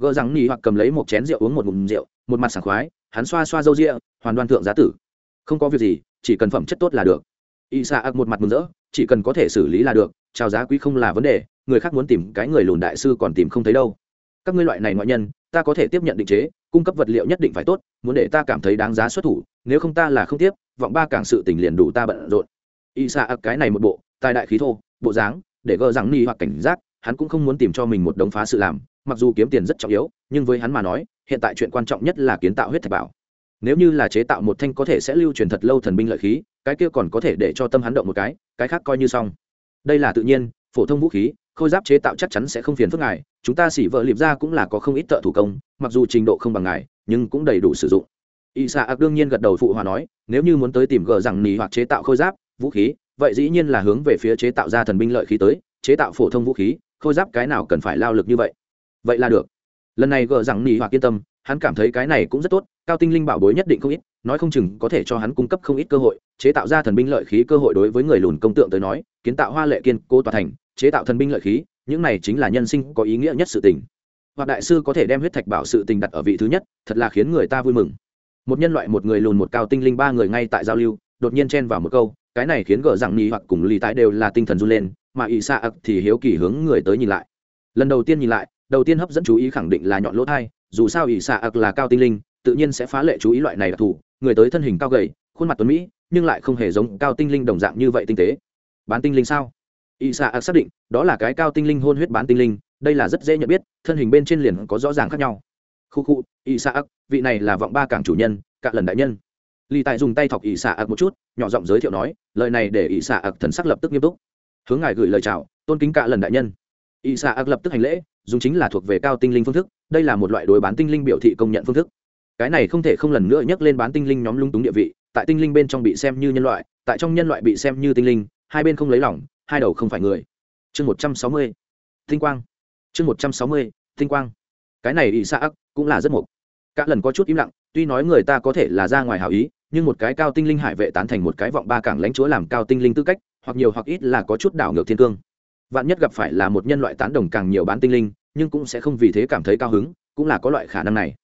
gỡ rằng nỉ hoặc cầm lấy một chén rượu uống một ngụm rượu, một mặt sảng khoái, hắn xoa xoa râu rịa, hoàn đoan thượng giá tử. Không có việc gì, chỉ cần phẩm chất tốt là được. Y sa ạc một mặt mừng rỡ, chỉ cần có thể xử lý là được trào giá quý không là vấn đề, người khác muốn tìm cái người lùn đại sư còn tìm không thấy đâu. Các ngươi loại này ngoại nhân, ta có thể tiếp nhận định chế, cung cấp vật liệu nhất định phải tốt, muốn để ta cảm thấy đáng giá xuất thủ, nếu không ta là không tiếp, vọng ba càng sự tình liền đủ ta bận rộn. Y sa ạc cái này một bộ, tài đại khí thô, bộ dáng, để gỡ rằng ni hoặc cảnh giác, hắn cũng không muốn tìm cho mình một đống phá sự làm mặc dù kiếm tiền rất trọng yếu, nhưng với hắn mà nói, hiện tại chuyện quan trọng nhất là kiến tạo huyết thạch bảo. Nếu như là chế tạo một thanh có thể sẽ lưu truyền thật lâu thần binh lợi khí, cái kia còn có thể để cho tâm hắn động một cái cái khác coi như xong. Đây là tự nhiên, phổ thông vũ khí, khôi giáp chế tạo chắc chắn sẽ không phiền phức ngài, chúng ta xỉ vợ liệp ra cũng là có không ít thợ thủ công, mặc dù trình độ không bằng ngài, nhưng cũng đầy đủ sử dụng. Y xạ ạc đương nhiên gật đầu phụ hòa nói, nếu như muốn tới tìm gờ rằng nỉ hoặc chế tạo khôi giáp, vũ khí, vậy dĩ nhiên là hướng về phía chế tạo ra thần binh lợi khí tới, chế tạo phổ thông vũ khí, khôi giáp cái nào cần phải lao lực như vậy? Vậy là được. Lần này gờ rằng nỉ hoặc yên tâm, hắn cảm thấy cái này cũng rất tốt, cao tinh linh bảo bối nhất định không ít, nói không chừng có thể cho hắn cung cấp không ít cơ hội, chế tạo ra thần binh lợi khí cơ hội đối với người lùn công tượng tới nói, kiến tạo hoa lệ kiên cố tòa thành, chế tạo thần binh lợi khí, những này chính là nhân sinh có ý nghĩa nhất sự tình. Hoặc đại sư có thể đem huyết thạch bảo sự tình đặt ở vị thứ nhất, thật là khiến người ta vui mừng. Một nhân loại một người lùn một cao tinh linh ba người ngay tại giao lưu, đột nhiên chen vào một câu, cái này khiến gờ rằng nỉ hoặc cùng lì tái đều là tinh thần run lên, mà ỵ xạ ặc thì hiếu kỳ hướng người tới nhìn lại. Lần đầu tiên nhìn lại đầu tiên hấp dẫn chú ý khẳng định là nhọn lỗ thai, dù sao ỷ xạ ặc là cao tinh linh, tự nhiên sẽ phá lệ chú ý loại này đặc thù người tới thân hình cao gầy, khuôn mặt tuấn mỹ, nhưng lại không hề giống cao tinh linh đồng dạng như vậy tinh tế. Bán tinh linh sao? Ỷ xạ ặc xác định, đó là cái cao tinh linh hôn huyết bán tinh linh, đây là rất dễ nhận biết, thân hình bên trên liền có rõ ràng khác nhau. Khu khu, ỷ xạ ặc vị này là vọng ba cảng chủ nhân cả lần đại nhân. Lì tại dùng tay thọc ỷ xạ ặc một chút, nhỏ giọng giới thiệu nói, lời này để ỷ xạ ặc thần sắc lập tức nghiêm túc. Hướng ngài gửi lời chào, tôn kính cả lần đại nhân. Ỷ xạ ặc lập tức hành lễ dùng chính là thuộc về cao tinh linh phương thức, đây là một loại đối bán tinh linh biểu thị công nhận phương thức. Cái này không thể không lần nữa nhắc lên bán tinh linh nhóm lung túng địa vị, tại tinh linh bên trong bị xem như nhân loại, tại trong nhân loại bị xem như tinh linh, hai bên không lấy lỏng hai đầu không phải người. Chương một trăm sáu mươi, tinh quang. Chương một trăm sáu mươi, tinh quang. Cái này ỵ xa ác cũng là rất mục Cả lần có chút im lặng, tuy nói người ta có thể là ra ngoài hảo ý, nhưng một cái cao tinh linh hải vệ tán thành một cái vọng ba cảng lãnh chúa làm cao tinh linh tư cách, hoặc nhiều hoặc ít là có chút đảo ngược thiên cương vạn nhất gặp phải là một nhân loại tán đồng càng nhiều bán tinh linh, nhưng cũng sẽ không vì thế cảm thấy cao hứng, cũng là có loại khả năng này.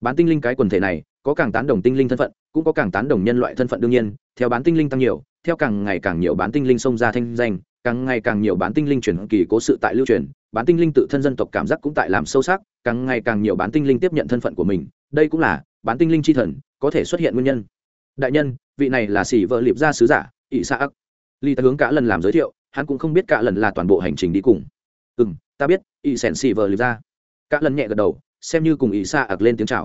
Bán tinh linh cái quần thể này, có càng tán đồng tinh linh thân phận, cũng có càng tán đồng nhân loại thân phận đương nhiên, theo bán tinh linh tăng nhiều, theo càng ngày càng nhiều bán tinh linh xông ra thanh danh, càng ngày càng nhiều bán tinh linh chuyển kỳ cố sự tại lưu truyền, bán tinh linh tự thân dân tộc cảm giác cũng tại làm sâu sắc, càng ngày càng nhiều bán tinh linh tiếp nhận thân phận của mình. Đây cũng là bán tinh linh c h i thần có thể xuất hiện nguyên nhân. Đại nhân, vị này là xỉ vợ liệp gia sứ giả ỵ xã ắc ly ta hướng cả lần làm giới thiệu hắn cũng không biết cả lần là toàn bộ hành trình đi cùng. Ừ m ta biết ỵ sẻn xỉ vợ liệp gia cả lần nhẹ gật đầu, xem như cùng ỵ xa ạc lên tiếng c h à o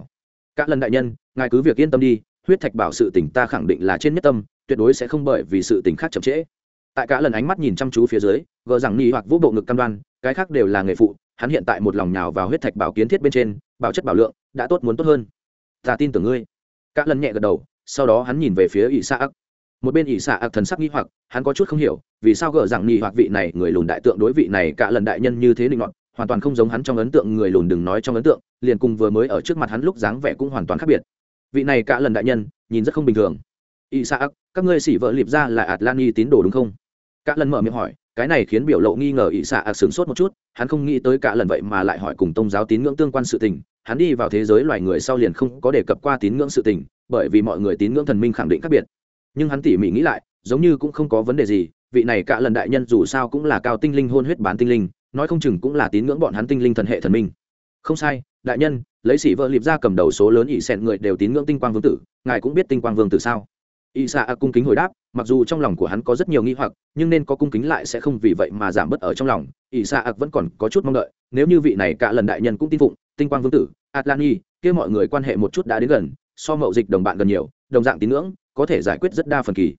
cả lần đại nhân, ngài cứ việc yên tâm đi, huyết thạch bảo sự tỉnh ta khẳng định là trên nhất tâm, tuyệt đối sẽ không bởi vì sự tỉnh khác chậm trễ. Tại cả lần ánh mắt nhìn chăm chú phía dưới, gờ rằng nghi hoặc vũ bộ ngực cam đoan, cái khác đều là nghề phụ, hắn hiện tại một lòng nhào vào huyết thạch bảo kiến thiết bên trên, bảo chất bảo lượng, đã tốt muốn tốt hơn. Ta tin tưởng ngươi. Cả lần nhẹ gật đầu, sau đó hắn nhìn về phía ỷ xa ác một bên ỷ xạ ạc thần sắc nghi hoặc, hắn có chút không hiểu, vì sao gỡ rằng nghi hoặc vị này người lùn đại tượng đối vị này cả lần đại nhân như thế định luận hoàn toàn không giống hắn trong ấn tượng người lùn đừng nói trong ấn tượng, liền cùng vừa mới ở trước mặt hắn lúc dáng vẻ cũng hoàn toàn khác biệt. Vị này cả lần đại nhân, nhìn rất không bình thường. Ỷ xạ ạc, các ngươi xỉ vợ liệp ra là atlani tín đồ đúng không? Cả lần mở miệng hỏi, cái này khiến biểu lộ nghi ngờ ỷ xạ ạc sửng sốt một chút, hắn không nghĩ tới cả lần vậy mà lại hỏi cùng tôn giáo tín ngưỡng tương quan sự tình, hắn đi vào thế giới loài người sau liền không có đề cập qua tín ngưỡng sự tình, bởi vì mọi người tín ngưỡng thần minh khẳng định khác biệt nhưng hắn tỉ mỉ nghĩ lại, giống như cũng không có vấn đề gì, vị này cả lần đại nhân dù sao cũng là cao tinh linh hôn huyết bán tinh linh, nói không chừng cũng là tín ngưỡng bọn hắn tinh linh thần hệ thần minh. Không sai, đại nhân, lấy sĩ vợ liệp ra cầm đầu số lớn ỵ xẹn người đều tín ngưỡng tinh quang vương tử, ngài cũng biết tinh quang vương tử sao? Ỵ xạ cung kính hồi đáp, mặc dù trong lòng của hắn có rất nhiều nghi hoặc, nhưng nên có cung kính lại sẽ không vì vậy mà giảm bớt ở trong lòng. Ỵ xạ vẫn còn có chút mong đợi, nếu như vị này cả lần đại nhân cũng tin phụng, tinh quang vương tử, atlani, kia mọi người quan hệ một chút đã đến gần, so mậu dịch đồng bạn gần nhiều, đồng dạng tín ngưỡng có thể giải quyết rất đa phần kỳ.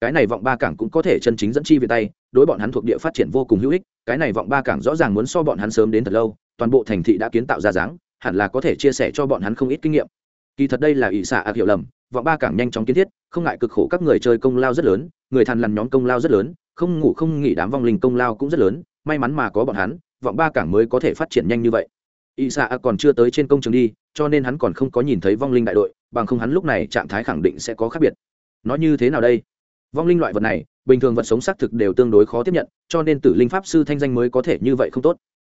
Cái này vọng ba cảng cũng có thể chân chính dẫn chi về tay, đối bọn hắn thuộc địa phát triển vô cùng hữu ích, cái này vọng ba cảng rõ ràng muốn so bọn hắn sớm đến thật lâu, toàn bộ thành thị đã kiến tạo ra dáng, hẳn là có thể chia sẻ cho bọn hắn không ít kinh nghiệm. Kỳ thật đây là ỷ xạ ạc hiểu lầm, vọng ba cảng nhanh chóng kiến thiết, không ngại cực khổ các người chơi công lao rất lớn, người thằn lằn nhóm công lao rất lớn, không ngủ không nghỉ đám vong linh công lao cũng rất lớn, may mắn mà có bọn hắn, vọng ba cảng mới có thể phát triển nhanh như vậy. Y xạ còn chưa tới trên công trường đi cho nên hắn còn không có nhìn thấy vong linh đại đội, bằng không hắn lúc này trạng thái khẳng định sẽ có khác biệt. Nó như thế nào đây? Vong linh loại vật này, bình thường vật sống xác thực đều tương đối khó tiếp nhận, cho nên tử linh pháp sư thanh danh mới có thể như vậy không tốt.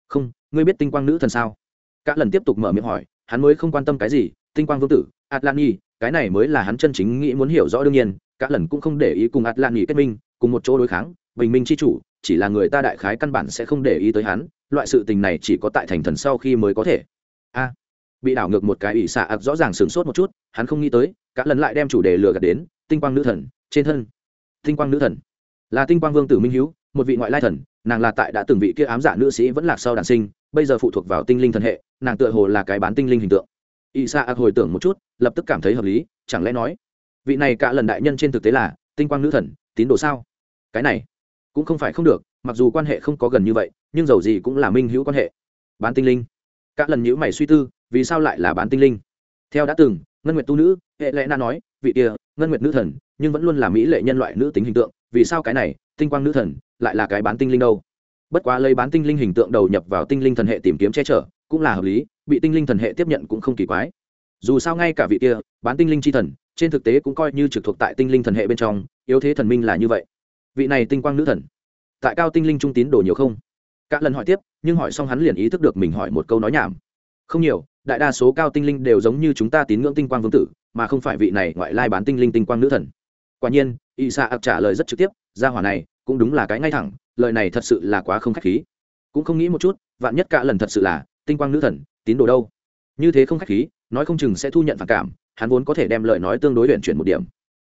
Không, ngươi biết tinh quang nữ thần sao? Cả lần tiếp tục mở miệng hỏi, hắn mới không quan tâm cái gì, tinh quang vương tử, atlani, cái này mới là hắn chân chính nghĩ muốn hiểu rõ đương nhiên, cả lần cũng không để ý cùng atlani kết minh, cùng một chỗ đối kháng, bình minh c h i chủ, chỉ là người ta đại khái căn bản sẽ không để ý tới hắn, loại sự tình này chỉ có tại thành thần sau khi mới có thể. A bị đảo ngược một cái ỷ xạ ạc rõ ràng sửng sốt một chút, hắn không nghĩ tới, cả lần lại đem chủ đề lừa gạt đến, tinh quang nữ thần, trên thân. Tinh quang nữ thần. Là tinh quang vương tử minh hữu một vị ngoại lai thần, nàng là tại đã từng vị kia ám giả nữ sĩ vẫn lạc sau đàn sinh, bây giờ phụ thuộc vào tinh linh thần hệ, nàng tựa hồ là cái bán tinh linh hình tượng. Ỷ xạ ạc hồi tưởng một chút, lập tức cảm thấy hợp lý, chẳng lẽ nói, vị này cả lần đại nhân trên thực tế là tinh quang nữ thần, tín đồ sao? Cái này, cũng không phải không được, mặc dù quan hệ không có gần như vậy, nhưng dầu gì cũng là minh hữu quan hệ. Bán tinh linh. Cả lần nhữ mày suy tư vì sao lại là bán tinh linh? Theo đã từng, ngân nguyệt tu nữ, hệ lẽ na nói, vị kia, ngân nguyệt nữ thần, nhưng vẫn luôn là mỹ lệ nhân loại nữ tính hình tượng, vì sao cái này, tinh quang nữ thần, lại là cái bán tinh linh đâu? Bất quá lấy bán tinh linh hình tượng đầu nhập vào tinh linh thần hệ tìm kiếm che chở, cũng là hợp lý, bị tinh linh thần hệ tiếp nhận cũng không kỳ quái. Dù sao ngay cả vị kia, bán tinh linh c h i thần, trên thực tế cũng coi như trực thuộc tại tinh linh thần hệ bên trong, yếu thế thần minh là như vậy. Vị này tinh quang nữ thần, tại cao tinh linh trung tín đồ nhiều không? Cả lần hỏi tiếp, nhưng hỏi xong hắn liền ý thức được mình hỏi một câu nói nhảm. Không nhiều đại đa số cao tinh linh đều giống như chúng ta tín ngưỡng tinh quang vương tử, mà không phải vị này ngoại lai bán tinh linh tinh quang nữ thần. Quả nhiên y sa ạc trả lời rất trực tiếp ra hỏa này cũng đúng là cái ngay thẳng, lời này thật sự là quá không khách khí. Cũng không nghĩ một chút, vạn nhất cả lần thật sự là tinh quang nữ thần, tín đồ đâu? Như thế không khách khí, nói không chừng sẽ thu nhận phản cảm, hắn vốn có thể đem lời nói tương đối luyện chuyển một điểm.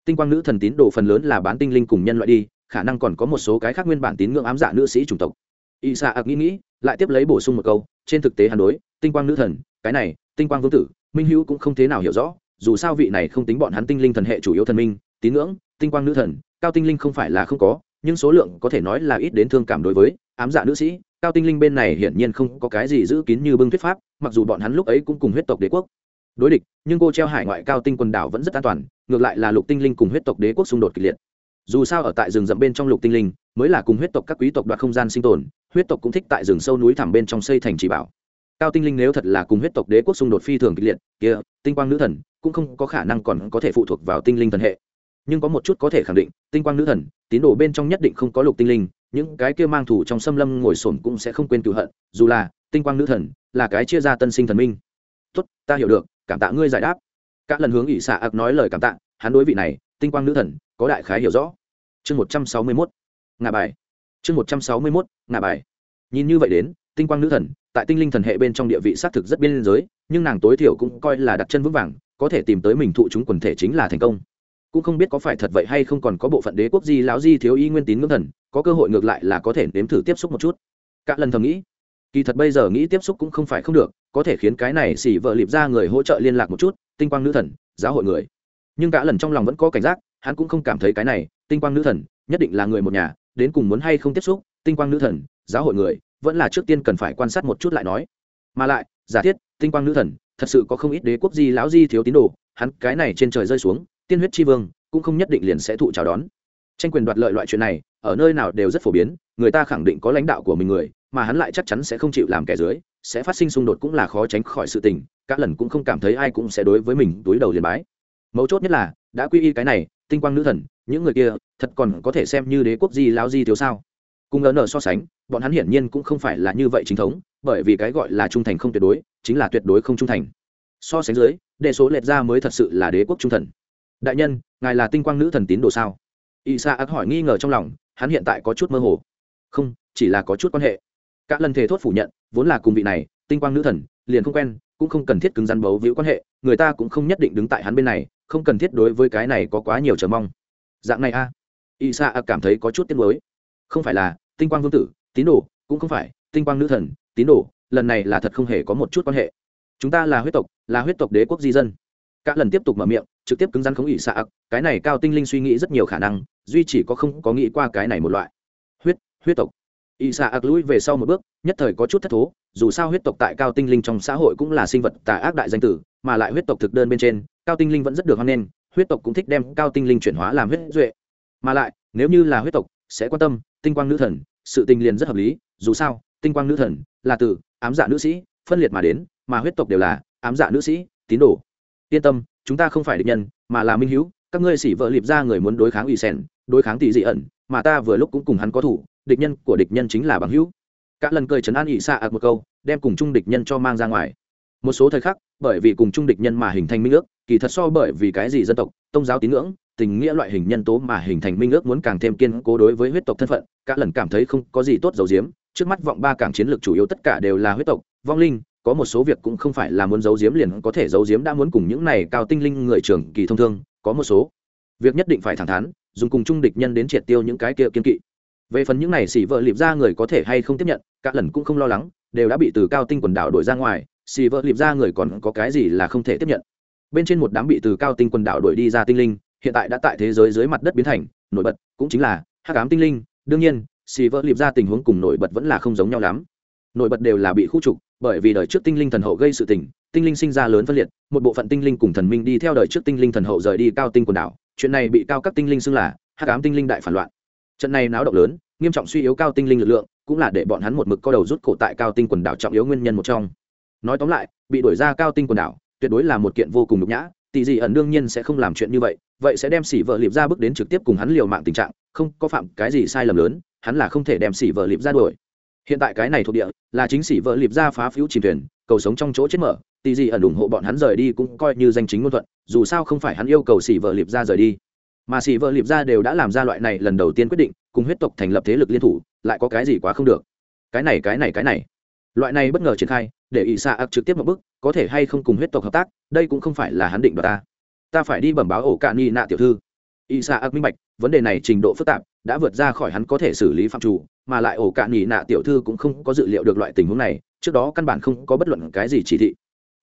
Tinh quang nữ thần tín đồ phần lớn là bán tinh linh cùng nhân loại đi, khả năng còn có một số cái khác nguyên bản tín ngưỡng ám dạ nữ sĩ chủng tộc. Y sa ạc nghĩ nghĩ, lại tiếp lấy bổ sung một câu, trên thực tế hắn đối, tinh quang nữ thần cái này, tinh quang vương tử, minh hữu cũng không thế nào hiểu rõ, dù sao vị này không tính bọn hắn tinh linh thần hệ chủ yếu thần minh, tín ngưỡng, tinh quang nữ thần, cao tinh linh không phải là không có, nhưng số lượng có thể nói là ít đến thương cảm đối với, ám dạ nữ sĩ, cao tinh linh bên này hiển nhiên không có cái gì giữ kín như bưng thuyết pháp, mặc dù bọn hắn lúc ấy cũng cùng huyết tộc đế quốc đối địch, nhưng cô treo hải ngoại cao tinh quần đảo vẫn rất an toàn, ngược lại là lục tinh linh cùng huyết tộc đế quốc xung đột kịch liệt. Dù sao ở tại rừng rậm bên trong lục tinh linh, mới là cùng huyết tộc các quý tộc đoạt không gian sinh tồn, huyết tộc cũng thích tại rừng sâu núi thẳm bên trong xây thành chỉ bảo cao tinh linh nếu thật là cùng huyết tộc đế quốc xung đột phi thường kịch liệt, kia, tinh quang nữ thần, cũng không có khả năng còn có thể phụ thuộc vào tinh linh thần hệ. Nhưng có một chút có thể khẳng định, tinh quang nữ thần, tín đồ bên trong nhất định không có lục tinh linh, những cái kia mang thủ trong xâm lâm ngồi sổm cũng sẽ không quên cựu hận, dù là, tinh quang nữ thần, là cái chia ra tân sinh thần minh. Tốt, ta hiểu được, cảm tạ ngươi giải đáp. Các lần hướng ỷ xạ ạc nói lời cảm tạ, hắn đối vị này, tinh quang nữ thần, có đại khái hiểu rõ. Chương một trăm sáu mươi mốt ngà bài. Chương một trăm sáu mươi mốt ngà bài. Nhìn như vậy đến, tinh quang nữ thần tại tinh linh thần hệ bên trong địa vị xác thực rất biên giới, nhưng nàng tối thiểu cũng coi là đặt chân vững vàng, có thể tìm tới mình thụ chúng quần thể chính là thành công. Cũng không biết có phải thật vậy hay không còn có bộ phận đế quốc di, lão di thiếu y nguyên tín ngưỡng thần, có cơ hội ngược lại là có thể nếm thử tiếp xúc một chút. Cả lần thầm nghĩ, kỳ thật bây giờ nghĩ tiếp xúc cũng không phải không được, có thể khiến cái này xỉ vợ liệp ra người hỗ trợ liên lạc một chút, tinh quang nữ thần, giáo hội người. Nhưng cả lần trong lòng vẫn có cảnh giác, hắn cũng không cảm thấy cái này, tinh quang nữ thần, nhất định là người một nhà, đến cùng muốn hay không tiếp xúc, tinh quang nữ thần, giáo hội người vẫn là trước tiên cần phải quan sát một chút lại nói. Mà lại, giả thiết, tinh quang nữ thần, thật sự có không ít đế quốc di, lão di thiếu tín đồ, hắn cái này trên trời rơi xuống, tiên huyết tri vương, cũng không nhất định liền sẽ thụ chào đón. Tranh quyền đoạt lợi loại chuyện này, ở nơi nào đều rất phổ biến, người ta khẳng định có lãnh đạo của mình người, mà hắn lại chắc chắn sẽ không chịu làm kẻ dưới, sẽ phát sinh xung đột cũng là khó tránh khỏi sự tình các lần cũng không cảm thấy ai cũng sẽ đối với mình túi đầu liền bái. Mấu chốt nhất là, đã quy y cái này, tinh quang nữ thần, những người kia, thật còn có thể xem như đế quốc di lao di thiếu sao? Cùng ngờ nở so sánh bọn hắn hiển nhiên cũng không phải là như vậy chính thống, bởi vì cái gọi là trung thành không tuyệt đối, chính là tuyệt đối không trung thành. So sánh dưới, đệ số lệch ra mới thật sự là đế quốc trung thần. Đại nhân, ngài là tinh quang nữ thần tín đồ sao? Y sa ác hỏi nghi ngờ trong lòng, hắn hiện tại có chút mơ hồ. Không, chỉ là có chút quan hệ. Các lần thể thốt phủ nhận, vốn là cùng vị này, tinh quang nữ thần, liền không quen, cũng không cần thiết cứng rắn bấu víu quan hệ, người ta cũng không nhất định đứng tại hắn bên này, không cần thiết đối với cái này có quá nhiều chờ mong. Dạng này a. À. y sa ác cảm thấy có chút tiếc mới không phải là, tinh quang vương tử tín đồ, cũng không phải, tinh quang nữ thần, tín đồ, lần này là thật không hề có một chút quan hệ. Chúng ta là huyết tộc, là huyết tộc đế quốc di dân. Cả lần tiếp tục mở miệng, trực tiếp cứng rắn không ỉ xạ cái này cao tinh linh suy nghĩ rất nhiều khả năng, duy chỉ có không có nghĩ qua cái này một loại. Huyết huyết tộc. Ỉ xạ ạc lũi về sau một bước, nhất thời có chút thất thố, dù sao huyết tộc tại cao tinh linh trong xã hội cũng là sinh vật tà ác đại danh tử, mà lại huyết tộc thực đơn bên trên, cao tinh linh vẫn rất được hoan nghênh, huyết tộc cũng thích đem cao tinh linh chuyển hóa làm huyết duệ. Mà lại, nếu như là huyết tộc, sẽ quan tâm tinh quang nữ thần sự tình liền rất hợp lý, dù sao, tinh quang nữ thần là từ ám dạ nữ sĩ phân liệt mà đến, mà huyết tộc đều là ám dạ nữ sĩ, tín đồ. Yên tâm, chúng ta không phải địch nhân, mà là minh hữu, các ngươi xỉ vợ liệp ra người muốn đối kháng ủy sen, đối kháng tỷ dị ẩn, mà ta vừa lúc cũng cùng hắn có thủ, địch nhân của địch nhân chính là bằng hữu. Các lần cười trấn an ỷ xạ ạc một câu, đem cùng chung địch nhân cho mang ra ngoài. Một số thời khắc, bởi vì cùng chung địch nhân mà hình thành minh ước, kỳ thật so bởi vì cái gì dân tộc tôn giáo tín ngưỡng tình nghĩa loại hình nhân tố mà hình thành minh ước muốn càng thêm kiên cố đối với huyết tộc thân phận, cả lần cảm thấy không có gì tốt giấu diếm trước mắt vọng ba cảng chiến lược chủ yếu tất cả đều là huyết tộc, vong linh, có một số việc cũng không phải là muốn giấu giếm liền có thể giấu giếm đã muốn cùng những này cao tinh linh người trưởng kỳ thông thương, có một số việc nhất định phải thẳng thắn, dùng cùng chung địch nhân đến triệt tiêu những cái kia kiên kỵ. Về phần những này xỉ vợ liệp ra người có thể hay không tiếp nhận, cả lần cũng không lo lắng, đều đã bị từ cao tinh quần đảo đổi ra ngoài, xỉ vợ liệp ra người còn có cái gì là không thể tiếp nhận. Bên trên một đám bị từ cao tinh quần đảo đổi đi ra tinh linh hiện tại đã tại thế giới dưới mặt đất biến thành, nổi bật cũng chính là hắc ám tinh linh, đương nhiên, xì vỡ liệp ra tình huống cùng nổi bật vẫn là không giống nhau lắm. Nổi bật đều là bị khu trục, bởi vì đời trước tinh linh thần hậu gây sự tình, tinh linh sinh ra lớn phân liệt, một bộ phận tinh linh cùng thần minh đi theo đời trước tinh linh thần hậu rời đi cao tinh quần đảo, chuyện này bị cao các tinh linh xưng là hắc ám tinh linh đại phản loạn. Trận này náo động lớn, nghiêm trọng suy yếu cao tinh linh lực lượng, cũng là để bọn hắn một mực co đầu rút cổ tại cao tinh quần đảo trọng yếu nguyên nhân một trong. Nói tóm lại, bị đuổi ra cao tinh quần đảo, tuyệt đối là một kiện vô cùng nhục nhã tỷ dị ẩn đương nhiên sẽ không làm chuyện như vậy vậy sẽ đem xỉ vợ liệp ra bước đến trực tiếp cùng hắn liều mạng tình trạng, không có phạm cái gì sai lầm lớn, hắn là không thể đem xỉ vợ liệp ra đuổi. Hiện tại cái này thuộc địa là chính xỉ vợ liệp ra phá phiếu chìm thuyền, cầu sống trong chỗ chết mở tỷ dị ẩn ủng hộ bọn hắn rời đi cũng coi như danh chính ngôn thuận, dù sao không phải hắn yêu cầu xỉ vợ liệp ra rời đi. Mà xỉ vợ liệp ra đều đã làm ra loại này lần đầu tiên quyết định, cùng huyết tộc thành lập thế lực liên thủ, lại có cái gì quá không được. Cái này cái này cái này. Loại này bất ngờ triển khai để ỷ xạ ạc trực tiếp một bước có thể hay không cùng huyết tộc hợp tác, đây cũng không phải là hắn định đoạt ta. Ta phải đi bẩm báo ổ cạn nghi nạ tiểu thư. Ỷ xạ ạc minh bạch, vấn đề này trình độ phức tạp, đã vượt ra khỏi hắn có thể xử lý phạm chủ, mà lại ổ cạn nghi nạ tiểu thư cũng không có dự liệu được loại tình huống này, trước đó căn bản không có bất luận cái gì chỉ thị.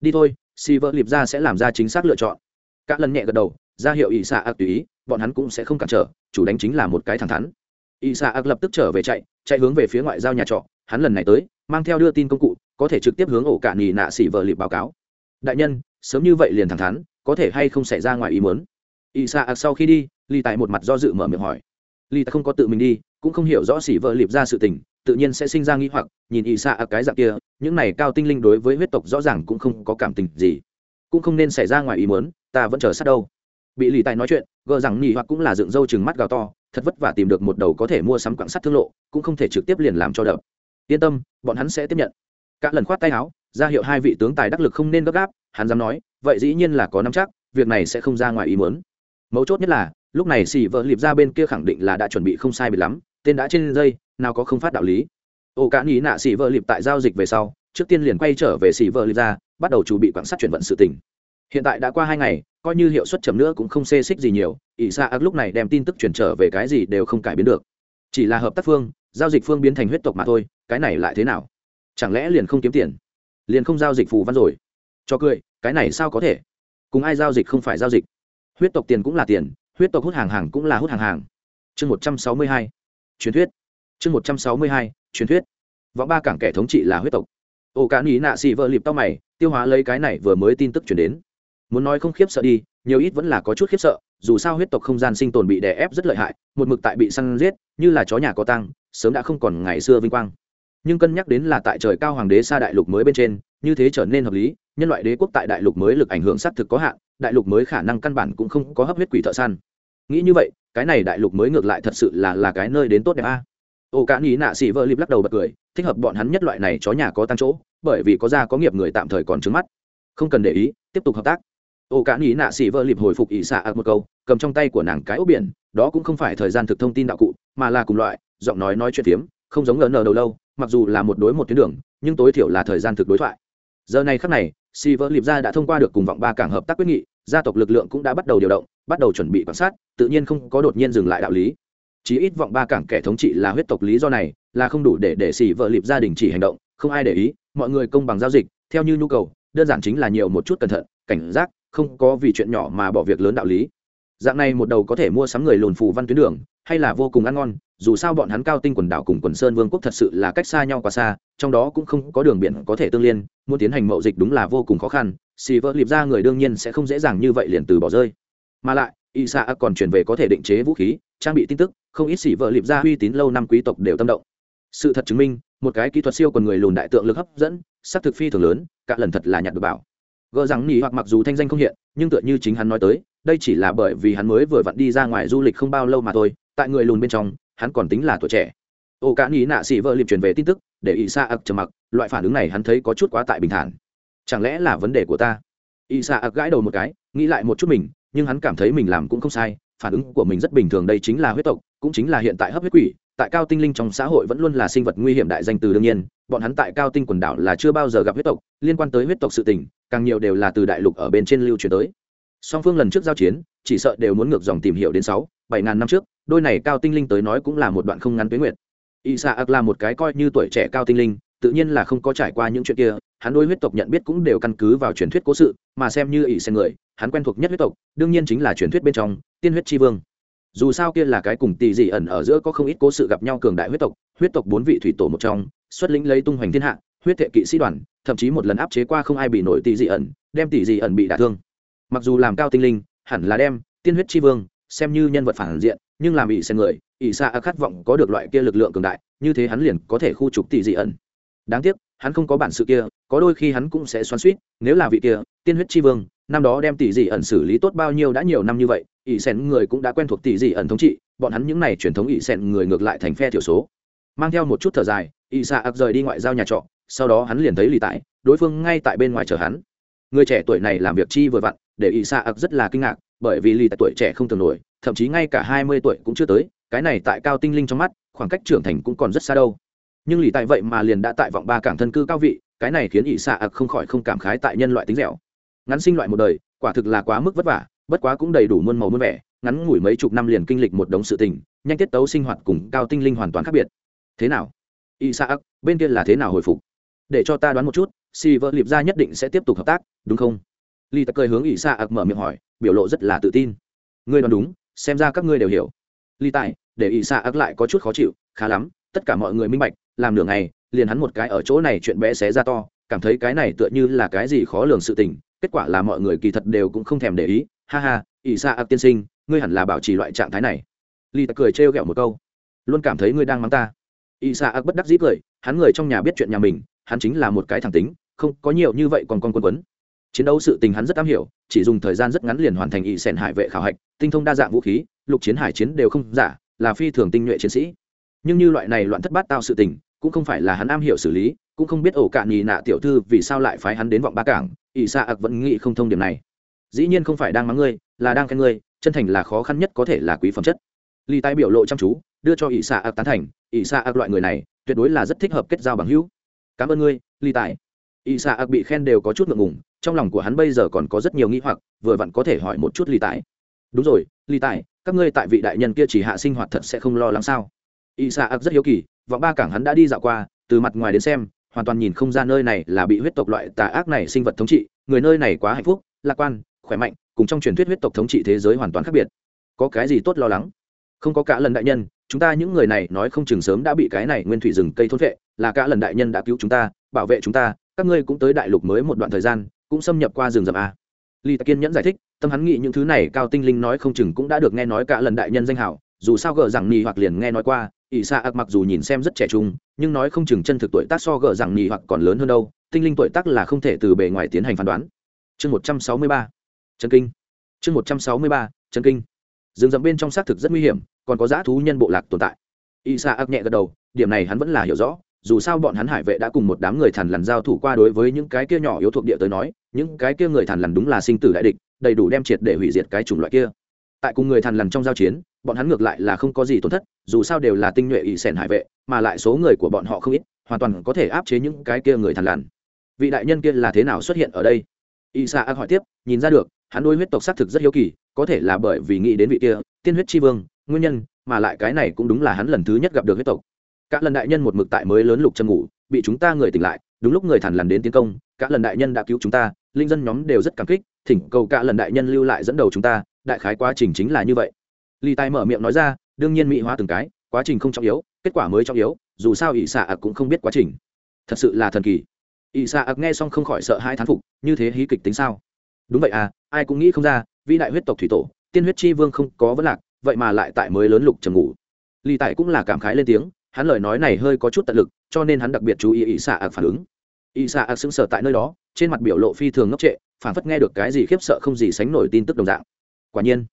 Đi thôi, si vợ liệp ra sẽ làm ra chính xác lựa chọn. Các lần nhẹ gật đầu, ra hiệu ỷ xạ ạc tùy ý, bọn hắn cũng sẽ không cản trở, chủ đánh chính là một cái thẳng thắn. Ỷ xạ ạc lập tức trở về chạy chạy hướng về phía ngoại giao nhà trọ, hắn lần này tới, mang theo đưa tin công cụ có thể trực tiếp hướng ổ cạn nhì nạ xỉ vợ lịp báo cáo. Đại nhân, sớm như vậy liền thẳng thắn, có thể hay không xảy ra ngoài ý muốn? Ỵ xạ ạc sau khi đi ly tại một mặt do dự mở miệng hỏi. Ly tại không có tự mình đi, cũng không hiểu rõ xỉ vợ liệp ra sự tình, tự nhiên sẽ sinh ra nghi hoặc, nhìn ỵ xạ ạc cái dạng kia, những này cao tinh linh đối với huyết tộc rõ ràng cũng không có cảm tình gì. Cũng không nên xảy ra ngoài ý muốn, ta vẫn chờ sát đâu. Bị lì tài nói chuyện, gờ rằng nghỉ hoặc cũng là dựng râu chừng mắt gào to, thật vất vả tìm được một đầu có thể mua sắm quặng sắt thương lộ, cũng không thể trực tiếp liền làm cho đập. Yên tâm, bọn hắn sẽ tiếp nhận cả lần khoát tay áo, ra hiệu hai vị tướng tài đắc lực không nên gấp gáp, hắn dám nói, vậy dĩ nhiên là có nắm chắc, việc này sẽ không ra ngoài ý muốn. Mấu chốt nhất là, lúc này xì vợ liệp ra bên kia khẳng định là đã chuẩn bị không sai bị lắm, tên đã trên dây, nào có không phát đạo lý. Ô cả nghĩ nạ xì vợ liệp tại giao dịch về sau, trước tiên liền quay trở về xì vợ liệp ra, bắt đầu chuẩn bị quảng sát chuyển vận sự tình. hiện tại đã qua hai ngày, coi như hiệu suất chậm nữa cũng không xê xích gì nhiều, ỷ xa ác lúc này đem tin tức chuyển trở về cái gì đều không cải biến được. Chỉ là hợp tác phương, giao dịch phương biến thành huyết tộc mà thôi, cái này lại thế nào? Chẳng lẽ liền không kiếm tiền? Liền không giao dịch phù văn rồi? Cho cười, cái này sao có thể? Cùng ai giao dịch không phải giao dịch. Huyết tộc tiền cũng là tiền, huyết tộc hút hàng hàng cũng là hút hàng hàng. Chương một trăm sáu mươi hai, truyền thuyết. Chương một trăm sáu mươi hai, truyền thuyết. Võ ba cảng kẻ thống trị là huyết tộc. Ô cá nghĩ nạ xì vợ lịp tao mày, tiêu hóa lấy cái này vừa mới tin tức chuyển đến. Muốn nói không khiếp sợ đi, nhiều ít vẫn là có chút khiếp sợ, dù sao huyết tộc không gian sinh tồn bị đè ép rất lợi hại, một mực tại bị săn giết, như là chó nhà có tăng sớm đã không còn ngày xưa vinh quang nhưng cân nhắc đến là tại trời cao hoàng đế xa đại lục mới bên trên, như thế trở nên hợp lý, nhân loại đế quốc tại đại lục mới lực ảnh hưởng xác thực có hạn, đại lục mới khả năng căn bản cũng không có hấp huyết quỷ thợ săn. Nghĩ như vậy, cái này đại lục mới ngược lại thật sự là là cái nơi đến tốt đẹp a. Ô cả nghĩ nạ xỉ vợ lip lắc đầu bật cười, thích hợp bọn hắn nhất loại này chó nhà có tăng chỗ, bởi vì có gia có nghiệp người tạm thời còn trứng mắt. Không cần để ý, tiếp tục hợp tác. Ô cả nghĩ nạ xỉ vợ lip hồi phục ỷ xạ ạc một câu, cầm trong tay của nàng cái ốc biển, đó cũng không phải thời gian thực thông tin đạo cụ, mà là cùng loại, giọng nói nói chuyện phiếm, không giống ngờ đầu lâu mặc dù là một đối một tuyến đường, nhưng tối thiểu là thời gian thực đối thoại. Giờ này khắc này si vợ lịp ra đã thông qua được cùng vọng ba cảng hợp tác quyết nghị, gia tộc lực lượng cũng đã bắt đầu điều động, bắt đầu chuẩn bị quan sát, tự nhiên không có đột nhiên dừng lại đạo lý. Chí ít vọng ba cảng kẻ thống trị là huyết tộc lý do này, là không đủ để để xỉ vợ lịp gia đình chỉ hành động, không ai để ý, mọi người công bằng giao dịch, theo như nhu cầu, đơn giản chính là nhiều một chút cẩn thận, cảnh giác, không có vì chuyện nhỏ mà bỏ việc lớn đạo lý. Dạng này một đầu có thể mua sắm người lùn phù văn tuyến đường hay là vô cùng ăn ngon, dù sao bọn hắn cao tinh quần đảo cùng quần sơn vương quốc thật sự là cách xa nhau quá xa, trong đó cũng không có đường biển có thể tương liên, muốn tiến hành mậu dịch đúng là vô cùng khó khăn, xì vỡ liệp ra người đương nhiên sẽ không dễ dàng như vậy liền từ bỏ rơi. Mà lại y sa còn chuyển về có thể định chế vũ khí, trang bị tin tức, không ít xì vợ liệp ra uy tín lâu năm quý tộc đều tâm động. Sự thật chứng minh, một cái kỹ thuật siêu còn người lùn đại tượng lực hấp dẫn sắc thực phi thường lớn, cả lần thật là nhặt được bảo. Gỡ rằng nỉ hoặc mặc dù thanh danh không hiện, nhưng tựa như chính hắn nói tới đây chỉ là bởi vì hắn mới vừa vặn đi ra ngoài du lịch không bao lâu mà thôi, tại người lùn bên trong, hắn còn tính là tuổi trẻ. Ô cả nghĩ nạ xỉ vợ liệp truyền về tin tức, để ỷ xa ặc trầm mặc, loại phản ứng này hắn thấy có chút quá tại bình thản. Chẳng lẽ là vấn đề của ta? Ỷ xa ặc gãi đầu một cái, nghĩ lại một chút mình, nhưng hắn cảm thấy mình làm cũng không sai, phản ứng của mình rất bình thường đây chính là huyết tộc, cũng chính là hiện tại hấp huyết quỷ, tại cao tinh linh trong xã hội vẫn luôn là sinh vật nguy hiểm đại danh từ đương nhiên, bọn hắn tại cao tinh quần đảo là chưa bao giờ gặp huyết tộc, liên quan tới huyết tộc sự tình, càng nhiều đều là từ đại lục ở bên trên lưu truyền tới song phương lần trước giao chiến, chỉ sợ đều muốn ngược dòng tìm hiểu đến sáu, bảy ngàn năm trước, đôi này cao tinh linh tới nói cũng là một đoạn không ngắn tuyến nguyệt. Y sa ạc là một cái coi như tuổi trẻ cao tinh linh, tự nhiên là không có trải qua những chuyện kia, hắn đôi huyết tộc nhận biết cũng đều căn cứ vào truyền thuyết cố sự, mà xem như ỷ sen người, hắn quen thuộc nhất huyết tộc, đương nhiên chính là truyền thuyết bên trong, tiên huyết tri vương. Dù sao kia là cái cùng tỷ dị ẩn ở giữa có không ít cố sự gặp nhau cường đại huyết tộc huyết tộc bốn vị thủy tổ một trong, xuất lĩnh lấy tung hoành thiên hạ, huyết thệ kỵ sĩ đoàn, thậm chí một lần áp chế qua không ai bị nổi tỷ dị ẩn, đem tỷ dị ẩn bị đả thương mặc dù làm cao tinh linh, hẳn là đem tiên huyết tri vương xem như nhân vật phản diện, nhưng làm ỷ sen người, ỷ xa khát vọng có được loại kia lực lượng cường đại, như thế hắn liền có thể khu trục tỷ dị ẩn. Đáng tiếc, hắn không có bản sự kia, có đôi khi hắn cũng sẽ xoắn suýt nếu là vị kia tiên huyết tri vương, năm đó đem tỷ dị ẩn xử lý tốt bao nhiêu đã nhiều năm như vậy, ỷ sen người cũng đã quen thuộc tỷ dị ẩn thống trị, bọn hắn những n à y truyền thống ỷ sen người ngược lại thành phe thiểu số. Mang theo một chút thở dài, ỷ xa ạc rời đi ngoại giao nhà trọ, sau đó hắn liền thấy lì tại, đối phương ngay tại bên ngoài chờ hắn. Người trẻ tuổi này làm việc chi vừa vặn để ỷ xạ ặc rất là kinh ngạc, bởi vì lì tại tuổi trẻ không thường nổi, thậm chí ngay cả hai mươi tuổi cũng chưa tới, cái này tại cao tinh linh trong mắt, khoảng cách trưởng thành cũng còn rất xa đâu. Nhưng lì tại vậy mà liền đã tại vọng ba cảng thân cư cao vị, cái này khiến ỷ xạ ặc không khỏi không cảm khái tại nhân loại tính dẻo. Ngắn sinh loại một đời, quả thực là quá mức vất vả, bất quá cũng đầy đủ muôn màu muôn vẻ, ngắn ngủi mấy chục năm liền kinh lịch một đống sự tình, nhanh tiết tấu sinh hoạt cùng cao tinh linh hoàn toàn khác biệt. Thế nào? Ỷ xạ ạc, bên kia là thế nào hồi phục? Để cho ta đoán một chút si vợ liệp ra nhất định sẽ tiếp tục hợp tác, đúng không? Lý tặc cười hướng ỷ xạ ạc mở miệng hỏi, biểu lộ rất là tự tin. Ngươi đoán đúng, xem ra các ngươi đều hiểu. Ly tại để ỷ xạ ác lại có chút khó chịu, khá lắm, tất cả mọi người minh bạch, làm nửa ngày, liền hắn một cái ở chỗ này chuyện bé xé ra to, cảm thấy cái này tựa như là cái gì khó lường sự tình, kết quả là mọi người kỳ thật đều cũng không thèm để ý. Ha ha, ỷ xạ ạc tiên sinh, ngươi hẳn là bảo trì loại trạng thái này. Lý tạ cười trêu ghẹo một câu. Luôn cảm thấy ngươi đang mắng ta. Ỷ xạ ạc bất đắc dĩ cười, hắn người trong nhà biết chuyện nhà mình, hắn chính là một cái thẳng tính, không có nhiều như vậy còn con quân quấn chiến đấu sự tình hắn rất am hiểu, chỉ dùng thời gian rất ngắn liền hoàn thành ỵ sẻn hải vệ khảo hạch, tinh thông đa dạng vũ khí, lục chiến hải chiến đều không giả, là phi thường tinh nhuệ chiến sĩ. Nhưng như loại này loạn thất bát tao sự tình, cũng không phải là hắn am hiểu xử lý, cũng không biết ổ cạn nhì nạ tiểu thư vì sao lại phái hắn đến vọng ba cảng ỵ xạ ạc vẫn nghĩ không thông điểm này. Dĩ nhiên không phải đang mắng ngươi, là đang khen ngươi, chân thành là khó khăn nhất có thể là quý phẩm chất. Ly tái biểu lộ chăm chú, đưa cho ỵ xạ ạc tán thành ỵ xạ ạc loại người này, tuyệt đối là rất thích hợp kết giao bằng hữu. Cảm ơn ngươi ly tài ỵ xạ ạc bị khen đều có chút ngượng ngùng trong lòng của hắn bây giờ còn có rất nhiều nghĩ hoặc, vừa vặn có thể hỏi một chút ly tài. Đúng rồi ly tài, các ngươi tại vị đại nhân kia chỉ hạ sinh hoạt thật sẽ không lo lắng sao? Y sa ạc rất hiếu kỳ, vọng ba cảng hắn đã đi dạo qua, từ mặt ngoài đến xem, hoàn toàn nhìn không ra nơi này là bị huyết tộc loại tà ác này sinh vật thống trị, người nơi này quá hạnh phúc, lạc quan, khỏe mạnh, cùng trong truyền thuyết huyết tộc thống trị thế giới hoàn toàn khác biệt. Có cái gì tốt lo lắng? Không có cả lần đại nhân, chúng ta những người này nói không chừng sớm đã bị cái này nguyên thủy rừng cây thôn vệ, là cả lần đại nhân đã cứu chúng ta, bảo vệ chúng ta, các ngươi cũng tới đại lục mới một đoạn thời gian cũng xâm nhập qua rừng rậm a. Ly kiên nhẫn giải thích, tâm hắn nghĩ những thứ này cao tinh linh nói không chừng cũng đã được nghe nói cả lần đại nhân danh hảo, dù sao gờ rằng nhì hoặc liền nghe nói qua, ỷ xa ạc mặc dù nhìn xem rất trẻ trung, nhưng nói không chừng chân thực tuổi tác so gờ rằng nhì hoặc còn lớn hơn đâu, tinh linh tuổi tác là không thể từ bề ngoài tiến hành phán đoán. Chương một trăm sáu mươi ba, chân kinh. Chương một trăm sáu mươi ba, chân kinh. Rừng rậm bên trong xác thực rất nguy hiểm, còn có dã thú nhân bộ lạc tồn tại. Y sa ác nhẹ gật đầu, điểm này hắn vẫn là hiểu rõ dù sao bọn hắn hải vệ đã cùng một đám người thằn lằn giao thủ qua đối với những cái kia nhỏ yếu thuộc địa tới nói, những cái kia người thằn lằn đúng là sinh tử đại địch, đầy đủ đem triệt để hủy diệt cái chủng loại kia. Tại cùng người thằn lằn trong giao chiến, bọn hắn ngược lại là không có gì tổn thất, dù sao đều là tinh nhuệ ỵ sẻn hải vệ, mà lại số người của bọn họ không ít, hoàn toàn có thể áp chế những cái kia người thằn lằn. Vị đại nhân kia là thế nào xuất hiện ở đây? Y sa ác hỏi tiếp, nhìn ra được, hắn đôi huyết tộc xác thực rất hiếu kỳ, có thể là bởi vì nghĩ đến vị kia, tiên huyết tri vương, nguyên nhân, mà lại cái này cũng đúng là hắn lần thứ nhất gặp được huyết tộc. Cả lần đại nhân một mực tại mới lớn lục châm ngủ, bị chúng ta người tỉnh lại, đúng lúc người thằn lằn đến tiến công, cả lần đại nhân đã cứu chúng ta, linh dân nhóm đều rất cảm kích, thỉnh cầu cả lần đại nhân lưu lại dẫn đầu chúng ta, đại khái quá trình chính là như vậy. Ly tài mở miệng nói ra, đương nhiên mỹ hóa từng cái, quá trình không trọng yếu, kết quả mới trọng yếu, dù sao ỷ xạ ạc cũng không biết quá trình. Thật sự là thần kỳ. Ỷ xạ ạc nghe xong không khỏi sợ hai thán phục, như thế hí kịch tính sao? Đúng vậy à ai cũng nghĩ không ra, vĩ đại huyết tộc thủy tổ, tiên huyết chi vương không có vấn lạc, vậy mà lại tại mới lớn lục trầm ngủ. Ly tài cũng là cảm khái lên tiếng hắn lời nói này hơi có chút tận lực, cho nên hắn đặc biệt chú ý ỷ xạ ạc phản ứng. Ỷ xạ ạc sững sờ tại nơi đó, trên mặt biểu lộ phi thường ngốc trệ, phản phất nghe được cái gì khiếp sợ không gì sánh nổi tin tức đồng dạng. Quả nhiên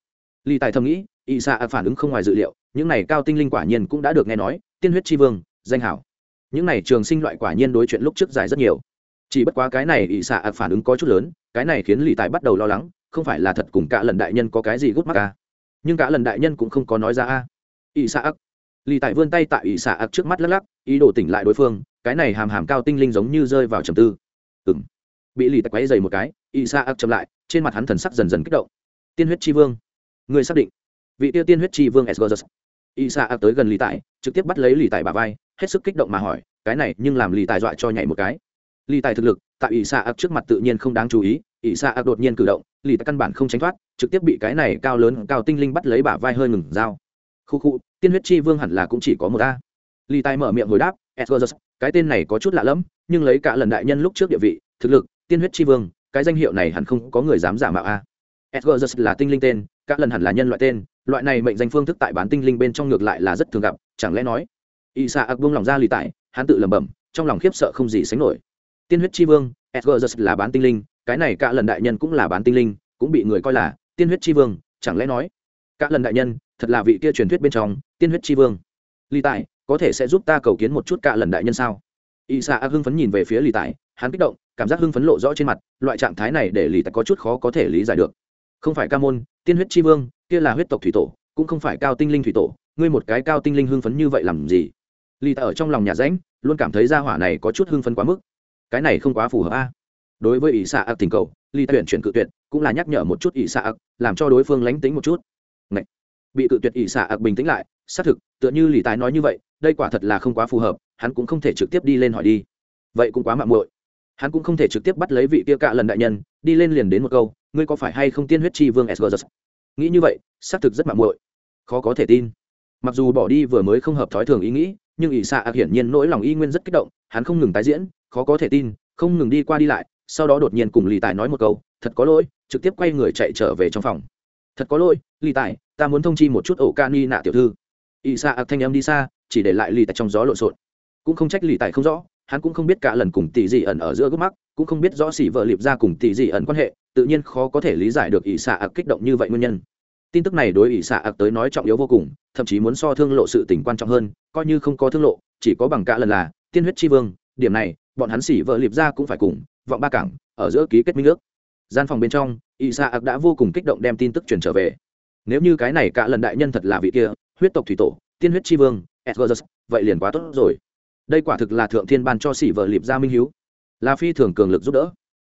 ly tài thầm nghĩ ỷ xạ ạc phản ứng không ngoài dự liệu, những này cao tinh linh quả nhiên cũng đã được nghe nói, tiên huyết tri vương, danh hảo. Những này trường sinh loại quả nhiên đối chuyện lúc trước dài rất nhiều. Chỉ bất quá cái này ỷ xạ ạc phản ứng có chút lớn, cái này khiến lì tài bắt đầu lo lắng, không phải là thật cùng cả lần đại nhân có cái gì gút mắc à. nhưng cả lần đại nhân cũng không có nói ra a. Ỷ xạ ạc lì tài vươn tay tại ỷ xạ ạc trước mắt lắc lắc, ý đồ tỉnh lại đối phương, cái này hàm hàm cao tinh linh giống như rơi vào trầm tư. Ừ m bị lì tài quấy dày một cái, ỷ xạ ạc chậm lại, trên mặt hắn thần sắc dần dần kích động. Tiên huyết tri vương. Người xác định. Vị tiêu tiên huyết tri vương sgz ỷ xạ ạc tới gần lì tài trực tiếp bắt lấy lì tài bà vai, hết sức kích động mà hỏi, cái này nhưng làm lì tài dọa cho nhảy một cái. Lì tài thực lực tại ỷ xạ ạc trước mặt tự nhiên không đáng chú ý, ỷ xạ ạc đột nhiên cử động, lì tài căn bản không tránh thoát, trực tiếp bị cái này cao lớn, cao tinh linh bắt lấy bả vai hơi ngừng dao khu khu tiên huyết chi vương hẳn là cũng chỉ có một ta. lì tài mở miệng hồi đáp edgars cái tên này có chút lạ lẫm, nhưng lấy cả lần đại nhân lúc trước địa vị, thực lực, tiên huyết chi vương, cái danh hiệu này hẳn không có người dám giả mạo a edgars là tinh linh tên các lần hẳn là nhân loại tên, loại này mệnh danh phương thức tại bán tinh linh bên trong ngược lại là rất thường gặp, chẳng lẽ nói y sa ạc buông lòng ra lì tài, hắn tự lẩm bẩm, trong lòng khiếp sợ không gì sánh nổi tiên huyết chi vương edgars là bán tinh linh, cái này cả lần đại nhân cũng là bán tinh linh, cũng bị người coi là tiên huyết chi vương, chẳng lẽ nói, cả lần đại nhân, thật là vị kia truyền thuyết bên trong tiên huyết chi vương. Ly tài, có thể sẽ giúp ta cầu kiến một chút cả lần đại nhân sao? Y sa hưng phấn nhìn về phía lì tài, hắn kích động cảm giác hưng phấn lộ rõ trên mặt loại trạng thái này để lì tài có chút khó có thể lý giải được. Không phải ca môn tiên huyết chi vương kia là huyết tộc thủy tổ cũng không phải cao tinh linh thủy tổ ngươi một cái cao tinh linh hưng phấn như vậy làm gì? Lì tài ở trong lòng nhà ránh luôn cảm thấy gia hỏa này có chút hưng phấn quá mức. Cái này không quá phù hợp a. Đối với ỷ xạ ạc tình cầu ly tuyển chuyển cự tuyệt cũng là nhắc nhở một chút ỷ xạ ạc làm cho đối phương lánh tính một chút. Ngậy! Bị cự tuyệt ỷ xạ ạc bình tĩnh lại, xác thực, tựa như lì tài nói như vậy, đây quả thật là không quá phù hợp, hắn cũng không thể trực tiếp đi lên hỏi đi. Vậy cũng quá mạng muội. Hắn cũng không thể trực tiếp bắt lấy vị kia cạ lần đại nhân, đi lên liền đến một câu, ngươi có phải hay không tiên huyết chi vương sgz nghĩ như vậy, xác thực rất mạng muội. Khó có thể tin. Mặc dù bỏ đi vừa mới không hợp thói thường ý nghĩ, nhưng ỷ xạ ạc hiển nhiên nỗi lòng y nguyên rất kích động, hắn không ngừng tái diễn, khó có thể tin, không ngừng đi qua đi lại, sau đó đột nhiên cùng lì tài nói một câu, thật có lỗi, trực tiếp quay người chạy trở về trong phòng thật có lỗi, lì tài, ta muốn thông chi một chút ổ ca ni nạ tiểu thư. Ỵ xạ ạc thanh em đi xa, chỉ để lại lì tại trong gió lộn xộn. Cũng không trách lì tài không rõ, hắn cũng không biết cả lần cùng tỷ dị ẩn ở giữa gốc mắc cũng không biết rõ xỉ vợ liệp ra cùng tỷ dị ẩn quan hệ, tự nhiên khó có thể lý giải được ỵ xạ ạc kích động như vậy nguyên nhân. Tin tức này đối ỵ xạ ạc tới nói trọng yếu vô cùng, thậm chí muốn so thương lộ sự tình quan trọng hơn, coi như không có thương lộ, chỉ có bằng cả lần là tiên huyết tri vương, điểm này, bọn hắn xỉ vợ liệp ra cũng phải cùng, vọng ba cảng, ở giữa ký kết minh ước gian phòng bên trong ỷ xạ ạc đã vô cùng kích động đem tin tức truyền trở về. Nếu như cái này cả lần đại nhân thật là vị kia, huyết tộc thủy tổ, tiên huyết tri vương edgers vậy liền quá tốt rồi. Đây quả thực là thượng thiên ban cho xỉ vợ liệp ra minh hiếu. Là phi thường cường lực giúp đỡ.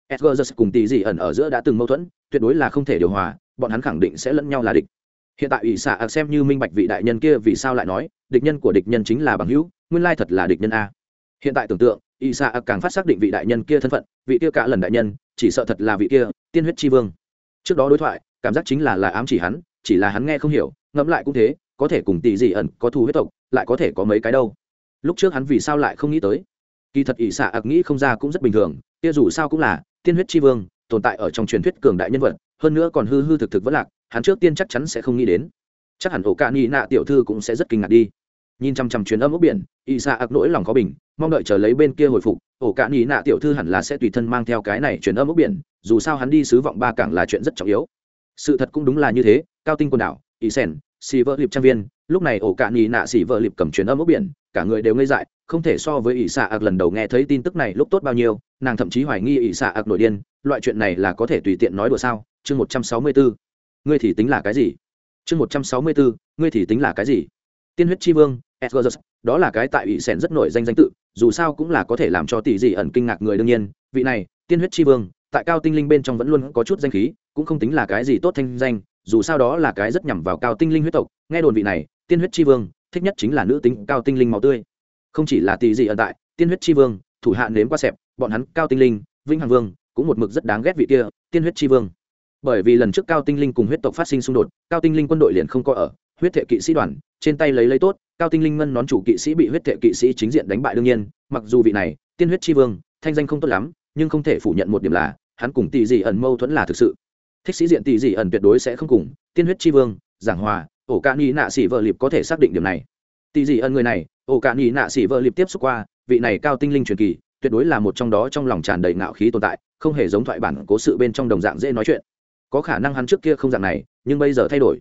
Edgers cùng tỷ dị ẩn ở giữa đã từng mâu thuẫn, tuyệt đối là không thể điều hòa, bọn hắn khẳng định sẽ lẫn nhau là địch. Hiện tại ủy xạ xem như minh bạch vị đại nhân kia vì sao lại nói, địch nhân của địch nhân chính là bằng hữu, nguyên lai thật là địch nhân a. Hiện tại tưởng tượng ỵ xạ càng phát xác định vị đại nhân kia thân phận, vị kia cả lần đại nhân chỉ sợ thật là vị kia, tiên huyết tri vương. Trước đó đối thoại, cảm giác chính là là ám chỉ hắn, chỉ là hắn nghe không hiểu, ngẫm lại cũng thế, có thể cùng tỷ dị ẩn có thù huyết tộc, lại có thể có mấy cái đâu. Lúc trước hắn vì sao lại không nghĩ tới? Kỳ thật ỷ xạ ạc nghĩ không ra cũng rất bình thường, kia dù sao cũng là, tiên huyết tri vương, tồn tại ở trong truyền thuyết cường đại nhân vật, hơn nữa còn hư hư thực thực vẫn lạc, hắn trước tiên chắc chắn sẽ không nghĩ đến. Chắc hẳn ổ ca ni nạ tiểu thư cũng sẽ rất kinh ngạc đi. Nhìn chăm chăm chuyến âm ốc biển, ỷ xạ ạc nỗi lòng khó bình, mong đợi chờ lấy bên kia hồi phục ổ cạn ý nạ tiểu thư hẳn là sẽ tùy thân mang theo cái này chuyển âm ốc biển, dù sao hắn đi sứ vọng ba cảng là chuyện rất trọng yếu. Sự thật cũng đúng là như thế, cao tinh quần đảo ý sen xì vợ liệp trang viên, lúc này ổ cạn ý nạ xì vợ liệp cầm chuyển âm ốc biển, cả người đều ngây dại, không thể so với ỷ xạ ạc lần đầu nghe thấy tin tức này lúc tốt bao nhiêu, nàng thậm chí hoài nghi ỷ xạ ạc nội điên, loại chuyện này là có thể tùy tiện nói đùa sao? Chương một trăm sáu mươi bốn ngươi thì tính là cái gì? Chương một trăm sáu mươi bốn ngươi thì tính là cái gì? Tiên huyết tri vương edgar đó là cái tại ủy sẹn rất nổi danh danh tự dù sao cũng là có thể làm cho tỷ dị ẩn kinh ngạc người đương nhiên. Vị này tiên huyết chi vương tại cao tinh linh bên trong vẫn luôn có chút danh khí cũng không tính là cái gì tốt thanh danh dù sao đó là cái rất nhằm vào cao tinh linh huyết tộc. Nghe đồn vị này tiên huyết chi vương thích nhất chính là nữ tính cao tinh linh màu tươi. Không chỉ là tỷ dị ẩn tại tiên huyết chi vương thủ hạ nếm qua sẹp, bọn hắn cao tinh linh vĩnh hằng vương cũng một mực rất đáng ghét vị kia tiên huyết chi vương. Bởi vì lần trước cao tinh linh cùng huyết tộc phát sinh xung đột cao tinh linh quân đội liền không có ở huyết thệ kỵ sĩ đoàn trên tay lấy lấy tốt cao tinh linh ngân nón chủ kỵ sĩ bị huyết thệ kỵ sĩ chính diện đánh bại đương nhiên, mặc dù vị này, tiên huyết tri vương, thanh danh không tốt lắm, nhưng không thể phủ nhận một điểm là, hắn cùng tỷ dị ẩn mâu thuẫn là thực sự. Thích sĩ diện tỷ dị ẩn tuyệt đối sẽ không cùng, tiên huyết tri vương, giảng hòa, ổ ca ni nạ xỉ vợ liệp có thể xác định điểm này. Tỷ dị ẩn người này, ổ ca ni nạ xỉ vợ liệp tiếp xúc qua, vị này cao tinh linh truyền kỳ, tuyệt đối là một trong đó trong lòng tràn đầy ngạo khí tồn tại, không hề giống thoại bản cố sự bên trong đồng dạng dễ nói chuyện. Có khả năng hắn trước kia không dạng này, nhưng bây giờ thay đổi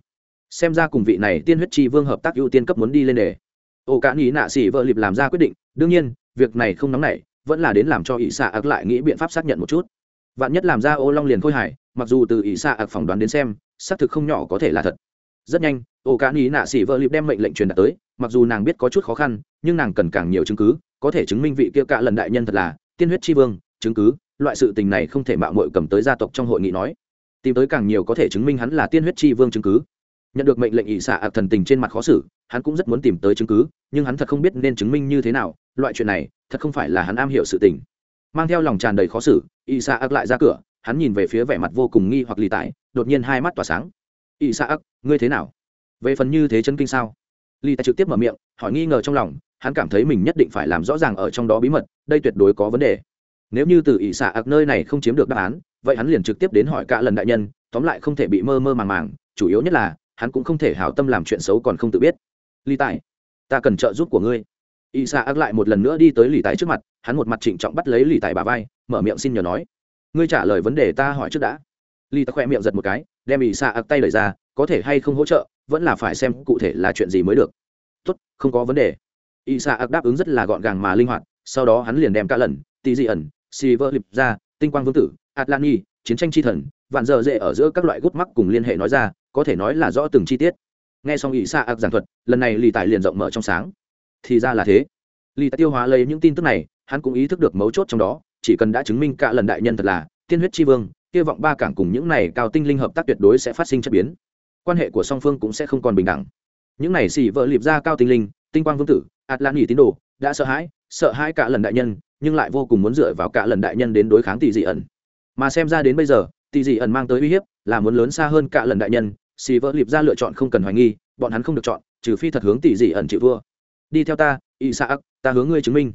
xem ra cùng vị này tiên huyết chi vương hợp tác ưu tiên cấp muốn đi lên đề. Ô cả nghĩ nạ xỉ vợ liệp làm ra quyết định, đương nhiên, việc này không nóng nảy, vẫn là đến làm cho ỷ xạ ạc lại nghĩ biện pháp xác nhận một chút. Vạn nhất làm ra ô long liền khôi hài, mặc dù từ ỷ xạ ạc phỏng đoán đến xem, xác thực không nhỏ có thể là thật. Rất nhanh, ô cả nghĩ nạ xỉ vợ liệp đem mệnh lệnh truyền đạt tới, mặc dù nàng biết có chút khó khăn, nhưng nàng cần càng nhiều chứng cứ, có thể chứng minh vị kia cả lần đại nhân thật là tiên huyết chi vương, chứng cứ, loại sự tình này không thể mạo muội cầm tới gia tộc trong hội nghị nói. Tìm tới càng nhiều có thể chứng minh hắn là tiên huyết chi vương chứng cứ nhận được mệnh lệnh ỷ xạ ạc thần tình trên mặt khó xử, hắn cũng rất muốn tìm tới chứng cứ, nhưng hắn thật không biết nên chứng minh như thế nào, loại chuyện này, thật không phải là hắn am hiểu sự tình. Mang theo lòng tràn đầy khó xử, ỷ xạ ạc lại ra cửa, hắn nhìn về phía vẻ mặt vô cùng nghi hoặc lì tải, đột nhiên hai mắt tỏa sáng. Ỷ xạ ạc, ngươi thế nào? Về phần như thế chân kinh sao? Lì tải trực tiếp mở miệng, hỏi nghi ngờ trong lòng, hắn cảm thấy mình nhất định phải làm rõ ràng ở trong đó bí mật, đây tuyệt đối có vấn đề. Nếu như từ ỷ xạ ạc nơi này không chiếm được đáp án, vậy hắn liền trực tiếp đến hỏi cả lần đại nhân, tóm lại không thể bị mơ mơ màng màng, chủ yếu nhất là hắn cũng không thể hảo tâm làm chuyện xấu còn không tự biết. Ly tài, ta cần trợ giúp của ngươi. Y sa ác lại một lần nữa đi tới lì tài trước mặt, hắn một mặt trịnh trọng bắt lấy lì tài bà vai, mở miệng xin nhờ nói. Ngươi trả lời vấn đề ta hỏi trước đã. Lì tài khoe miệng giật một cái, đem y sa ác tay lời ra, có thể hay không hỗ trợ, vẫn là phải xem cụ thể là chuyện gì mới được. Tốt, không có vấn đề. Y sa ác đáp ứng rất là gọn gàng mà linh hoạt, sau đó hắn liền đem cả lần, tì dị ẩn si vơ lịp ra, tinh quang vương tử atlani chiến tranh chi thần vạn giờ dễ ở giữa các loại gút mắc cùng liên hệ nói ra, có thể nói là rõ từng chi tiết. Nghe xong ỷ xa ạc giảng thuật, lần này lì tài liền rộng mở trong sáng. Thì ra là thế. Lì tài tiêu hóa lấy những tin tức này, hắn cũng ý thức được mấu chốt trong đó, chỉ cần đã chứng minh cả lần đại nhân thật là tiên huyết tri vương, kia vọng ba cảng cùng những này cao tinh linh hợp tác tuyệt đối sẽ phát sinh chất biến. Quan hệ của song phương cũng sẽ không còn bình đẳng. Những này xỉ vợ liệp ra cao tinh linh, tinh quang vương tử, ạt lan nghỉ tín đồ, đã sợ hãi sợ hãi cả lần đại nhân, nhưng lại vô cùng muốn dựa vào cả lần đại nhân đến đối kháng tỷ dị ẩn. Mà xem ra đến bây giờ tỷ dị ẩn mang tới uy hiếp, là muốn lớn xa hơn cả lần đại nhân, xì vỡ liệp ra lựa chọn không cần hoài nghi, bọn hắn không được chọn, trừ phi thật hướng tỷ dị ẩn chịu vua. Đi theo ta y xạ ác ta hướng ngươi chứng minh.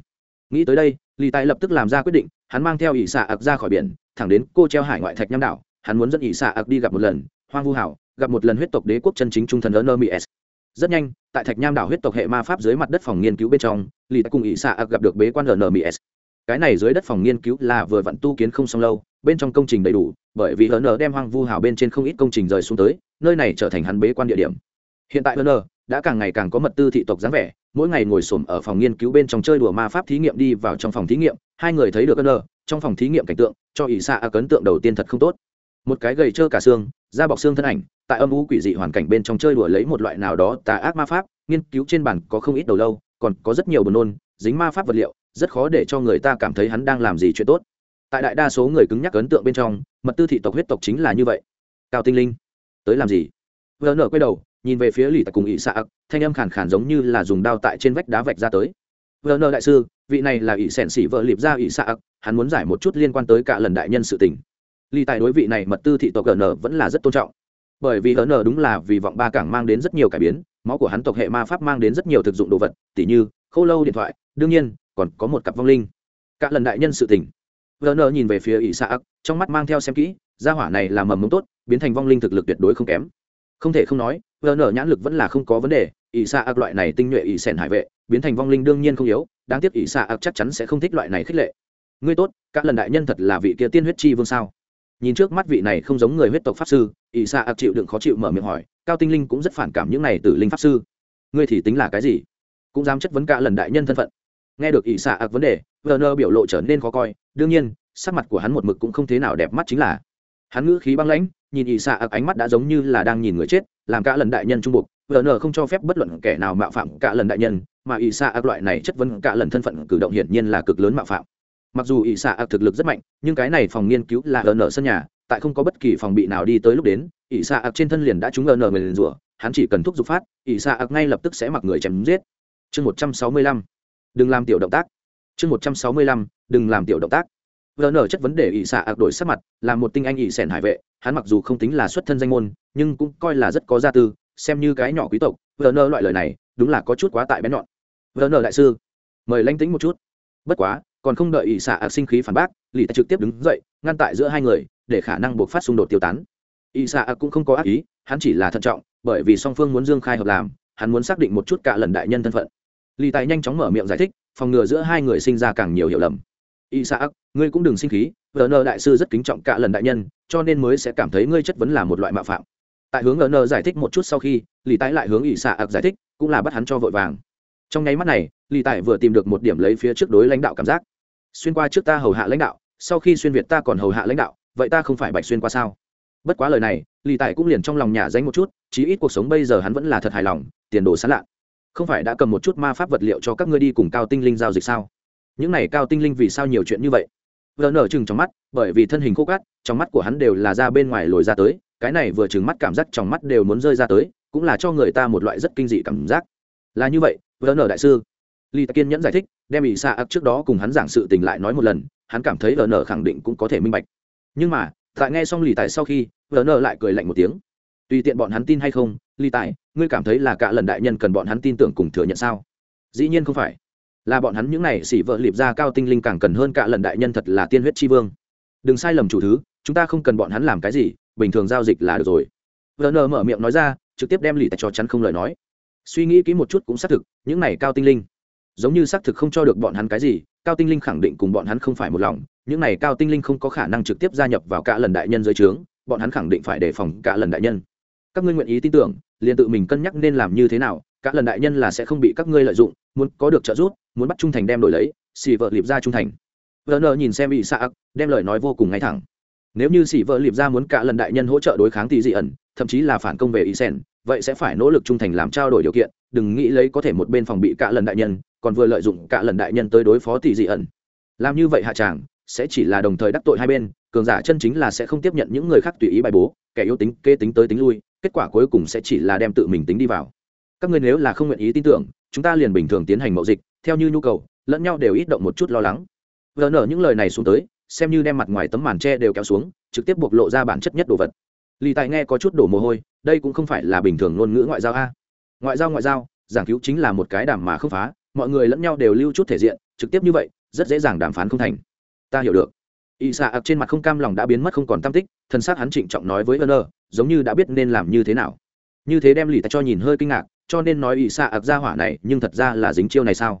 Nghĩ tới đây, lì tài lập tức làm ra quyết định, hắn mang theo ỷ xạ ạc ra khỏi biển, thẳng đến cô treo hải ngoại thạch nham đảo, hắn muốn dẫn ỷ xạ ạc đi gặp một lần, hoang vu hảo, gặp một lần huyết tộc đế quốc chân chính trung thần ấn ơ mỹ s rất nhanh, tại thạch nham đảo huyết tộc hệ ma pháp dưới mặt đất phòng nghiên cứu bên trong, lì cùng ỷ xạ ạc gặp được bế quan ấn s cái này dưới đất phòng nghiên cứu là vừa vặn tu kiến không xong lâu bên trong công trình đầy đủ, bởi vì hờn đem hoang vu hào bên trên không ít công trình rời xuống tới, nơi này trở thành hắn bế quan địa điểm. Hiện tại hờn đã càng ngày càng có mật tư thị tộc dáng vẻ, mỗi ngày ngồi xổm ở phòng nghiên cứu bên trong chơi đùa ma pháp thí nghiệm đi vào trong phòng thí nghiệm, hai người thấy được hờn trong phòng thí nghiệm cảnh tượng, cho ỷ xạ ấn tượng đầu tiên thật không tốt. Một cái gầy trơ cả xương, da bọc xương thân ảnh, tại âm u quỷ dị hoàn cảnh bên trong chơi đùa lấy một loại nào đó tà ác ma pháp, nghiên cứu trên bản có không ít đầu lâu, còn có rất nhiều buồn nôn, dính ma pháp vật liệu, rất khó để cho người ta cảm thấy hắn đang làm gì chuyện tốt tại đại đa số người cứng nhắc ấn tượng bên trong, mật tư thị tộc huyết tộc chính là như vậy. Cao tinh linh, tới làm gì? Vợ nở quay đầu, nhìn về phía lì tặc cùng ỵ xạ ặc, thanh âm khàn khàn giống như là dùng đao tại trên vách đá vạch ra tới. Vợ nở đại sư, vị này là ỵ sẻn xỉ vợ liệp ra ỵ xạ ặc, hắn muốn giải một chút liên quan tới cả lần đại nhân sự tình. Lì tại đối vị này mật tư thị tộc gn vẫn là rất tôn trọng. Bởi vì gn đúng là vì vọng ba cảng mang đến rất nhiều cải biến, máu của hắn tộc hệ ma pháp mang đến rất nhiều thực dụng đồ vật, tỉ như khâu lâu điện thoại, đương nhiên, còn có một cặp vong linh. Cả lần đại nhân sự tình nờ nhìn về phía ỷ xạ ặc trong mắt mang theo xem kỹ, gia hỏa này là mầm mống tốt, biến thành vong linh thực lực tuyệt đối không kém. Không thể không nói nờ nhãn lực vẫn là không có vấn đề ỷ xạ ặc loại này tinh nhuệ ỷ sẻn hải vệ, biến thành vong linh đương nhiên không yếu, đáng tiếc ỷ xạ ặc chắc chắn sẽ không thích loại này khích lệ. Ngươi tốt các lần đại nhân thật là vị kia tiên huyết chi vương sao? Nhìn trước mắt vị này không giống người huyết tộc pháp sư ỷ xạ ặc chịu đựng khó chịu mở miệng hỏi, cao tinh linh cũng rất phản cảm những này từ linh pháp sư. Ngươi thì tính là cái gì? Cũng dám chất vấn cả lần đại nhân thân phận nghe được ỷ xạ ạc vấn đề, werner biểu lộ trở nên khó coi, đương nhiên, sắc mặt của hắn một mực cũng không thế nào đẹp mắt chính là, hắn ngữ khí băng lãnh, nhìn ỷ xạ ạc ánh mắt đã giống như là đang nhìn người chết, làm cả lần đại nhân trung buộc werner không cho phép bất luận kẻ nào mạo phạm cả lần đại nhân, mà ỷ xạ ạc loại này chất vấn cả lần thân phận cử động hiển nhiên là cực lớn mạo phạm. Mặc dù ỷ xạ ạc thực lực rất mạnh, nhưng cái này phòng nghiên cứu là werner sân nhà, tại không có bất kỳ phòng bị nào đi tới lúc đến, ỷ xạ ạc trên thân liền đã trúng werner người liền rủa, hắn chỉ cần thúc giục phát, ỷ xạ ạc ngay lập tức sẽ mặc người chém giết. Chương một trăm sáu mươi lăm đừng làm tiểu động tác. Chương một trăm sáu mươi lăm, đừng làm tiểu động tác. Vờ nở chất vấn đề ỵ xạ ạc đổi sắc mặt, là một tinh anh ỵ sẻn hải vệ, hắn mặc dù không tính là xuất thân danh môn, nhưng cũng coi là rất có gia tư, xem như cái nhỏ quý tộc, vờ nở loại lời này, đúng là có chút quá tại bén nhọn. Vờ nở đại sư, mời lanh tính một chút. Bất quá, còn không đợi ỵ xạ ạc sinh khí phản bác lì ta trực tiếp đứng dậy, ngăn tại giữa hai người, để khả năng buộc phát xung đột tiêu tán. Ỵ xạ ạc cũng không có ác ý, hắn chỉ là thận trọng, bởi vì song phương muốn dương khai hợp làm, hắn muốn xác định một chút cả lần đại nhân thân phận lì tài nhanh chóng mở miệng giải thích, phòng ngừa giữa hai người sinh ra càng nhiều hiểu lầm. Y sa ác ngươi cũng đừng sinh khí vợ nợ đại sư rất kính trọng cả lần đại nhân, cho nên mới sẽ cảm thấy ngươi chất vấn là một loại mạo phạm. Tại hướng nợ giải thích một chút sau khi, lì tái lại hướng isaac giải thích, cũng là bắt hắn cho vội vàng. Trong nháy mắt này, lì tài vừa tìm được một điểm lấy phía trước đối lãnh đạo cảm giác. Xuyên qua trước ta hầu hạ lãnh đạo, sau khi xuyên việt ta còn hầu hạ lãnh đạo, vậy ta không phải bạch xuyên qua sao? Bất quá lời này, lì tài cũng liền trong lòng nhà danh một chút, chí ít cuộc sống bây giờ hắn vẫn là thật hài lòng, tiền đồ sán lạ không phải đã cầm một chút ma pháp vật liệu cho các ngươi đi cùng cao tinh linh giao dịch sao? Những này cao tinh linh vì sao nhiều chuyện như vậy? Vợ nở chừng trong mắt, bởi vì thân hình khô cát, trong mắt của hắn đều là ra bên ngoài lồi ra tới, cái này vừa chừng mắt cảm giác trong mắt đều muốn rơi ra tới, cũng là cho người ta một loại rất kinh dị cảm giác. Là như vậy vợ nở đại sư. Ly kiên nhẫn giải thích, đem ỷ xa ác trước đó cùng hắn giảng sự tình lại nói một lần, hắn cảm thấy vợ nở khẳng định cũng có thể minh bạch. Nhưng mà, tại nghe xong lì tại sau khi vợ nở lại cười lạnh một tiếng. Tùy tiện bọn hắn tin hay không ly tài, ngươi cảm thấy là cả lần đại nhân cần bọn hắn tin tưởng cùng thừa nhận sao? Dĩ nhiên không phải. Là bọn hắn những này xỉ vợ liệp ra cao tinh linh càng cần hơn cả lần đại nhân thật là tiên huyết tri vương. Đừng sai lầm chủ thứ, chúng ta không cần bọn hắn làm cái gì, bình thường giao dịch là được rồi. Vợ nờ mở miệng nói ra, trực tiếp đem lì tài cho chắn không lời nói. Suy nghĩ kỹ một chút cũng xác thực, những này cao tinh linh, giống như xác thực không cho được bọn hắn cái gì, cao tinh linh khẳng định cùng bọn hắn không phải một lòng, những này cao tinh linh không có khả năng trực tiếp gia nhập vào cả lần đại nhân dưới trướng, bọn hắn khẳng định phải đề phòng cả lần đại nhân. Các ngươi nguyện ý tin tưởng liền tự mình cân nhắc nên làm như thế nào, cả lần đại nhân là sẽ không bị các ngươi lợi dụng, muốn có được trợ giúp, muốn bắt trung thành đem đổi lấy, xì vợ liệp ra trung thành. Vợ nợ nhìn xem bị xạ ác, đem lời nói vô cùng ngay thẳng. Nếu như xì vợ liệp ra muốn cả lần đại nhân hỗ trợ đối kháng thì dị ẩn, thậm chí là phản công về ý sen vậy sẽ phải nỗ lực trung thành làm trao đổi điều kiện, đừng nghĩ lấy có thể một bên phòng bị cả lần đại nhân, còn vừa lợi dụng cả lần đại nhân tới đối phó tỷ dị ẩn. Làm như vậy hạ tràng, sẽ chỉ là đồng thời đắc tội hai bên, cường giả chân chính là sẽ không tiếp nhận những người khác tùy ý bài bố, kẻ yếu tính kê tính tới tính lui kết quả cuối cùng sẽ chỉ là đem tự mình tính đi vào. Các ngươi nếu là không nguyện ý tin tưởng, chúng ta liền bình thường tiến hành mậu dịch, theo như nhu cầu, lẫn nhau đều ít động một chút lo lắng. Vờ nở những lời này xuống tới, xem như đem mặt ngoài tấm màn tre đều kéo xuống, trực tiếp bộc lộ ra bản chất nhất đồ vật. Lì tài nghe có chút đổ mồ hôi, đây cũng không phải là bình thường ngôn ngữ ngoại giao a. Ngoại giao ngoại giao, giảng cứu chính là một cái đảm mà không phá, mọi người lẫn nhau đều lưu chút thể diện, trực tiếp như vậy, rất dễ dàng đàm phán không thành. Ta hiểu được ỵ xạ ạc trên mặt không cam lòng đã biến mất không còn tam tích, thân xác hắn trịnh trọng nói với ân ơ giống như đã biết nên làm như thế nào. Như thế đem lì ta cho nhìn hơi kinh ngạc, cho nên nói ỵ xạ ạc ra hỏa này, nhưng thật ra là dính chiêu này sao?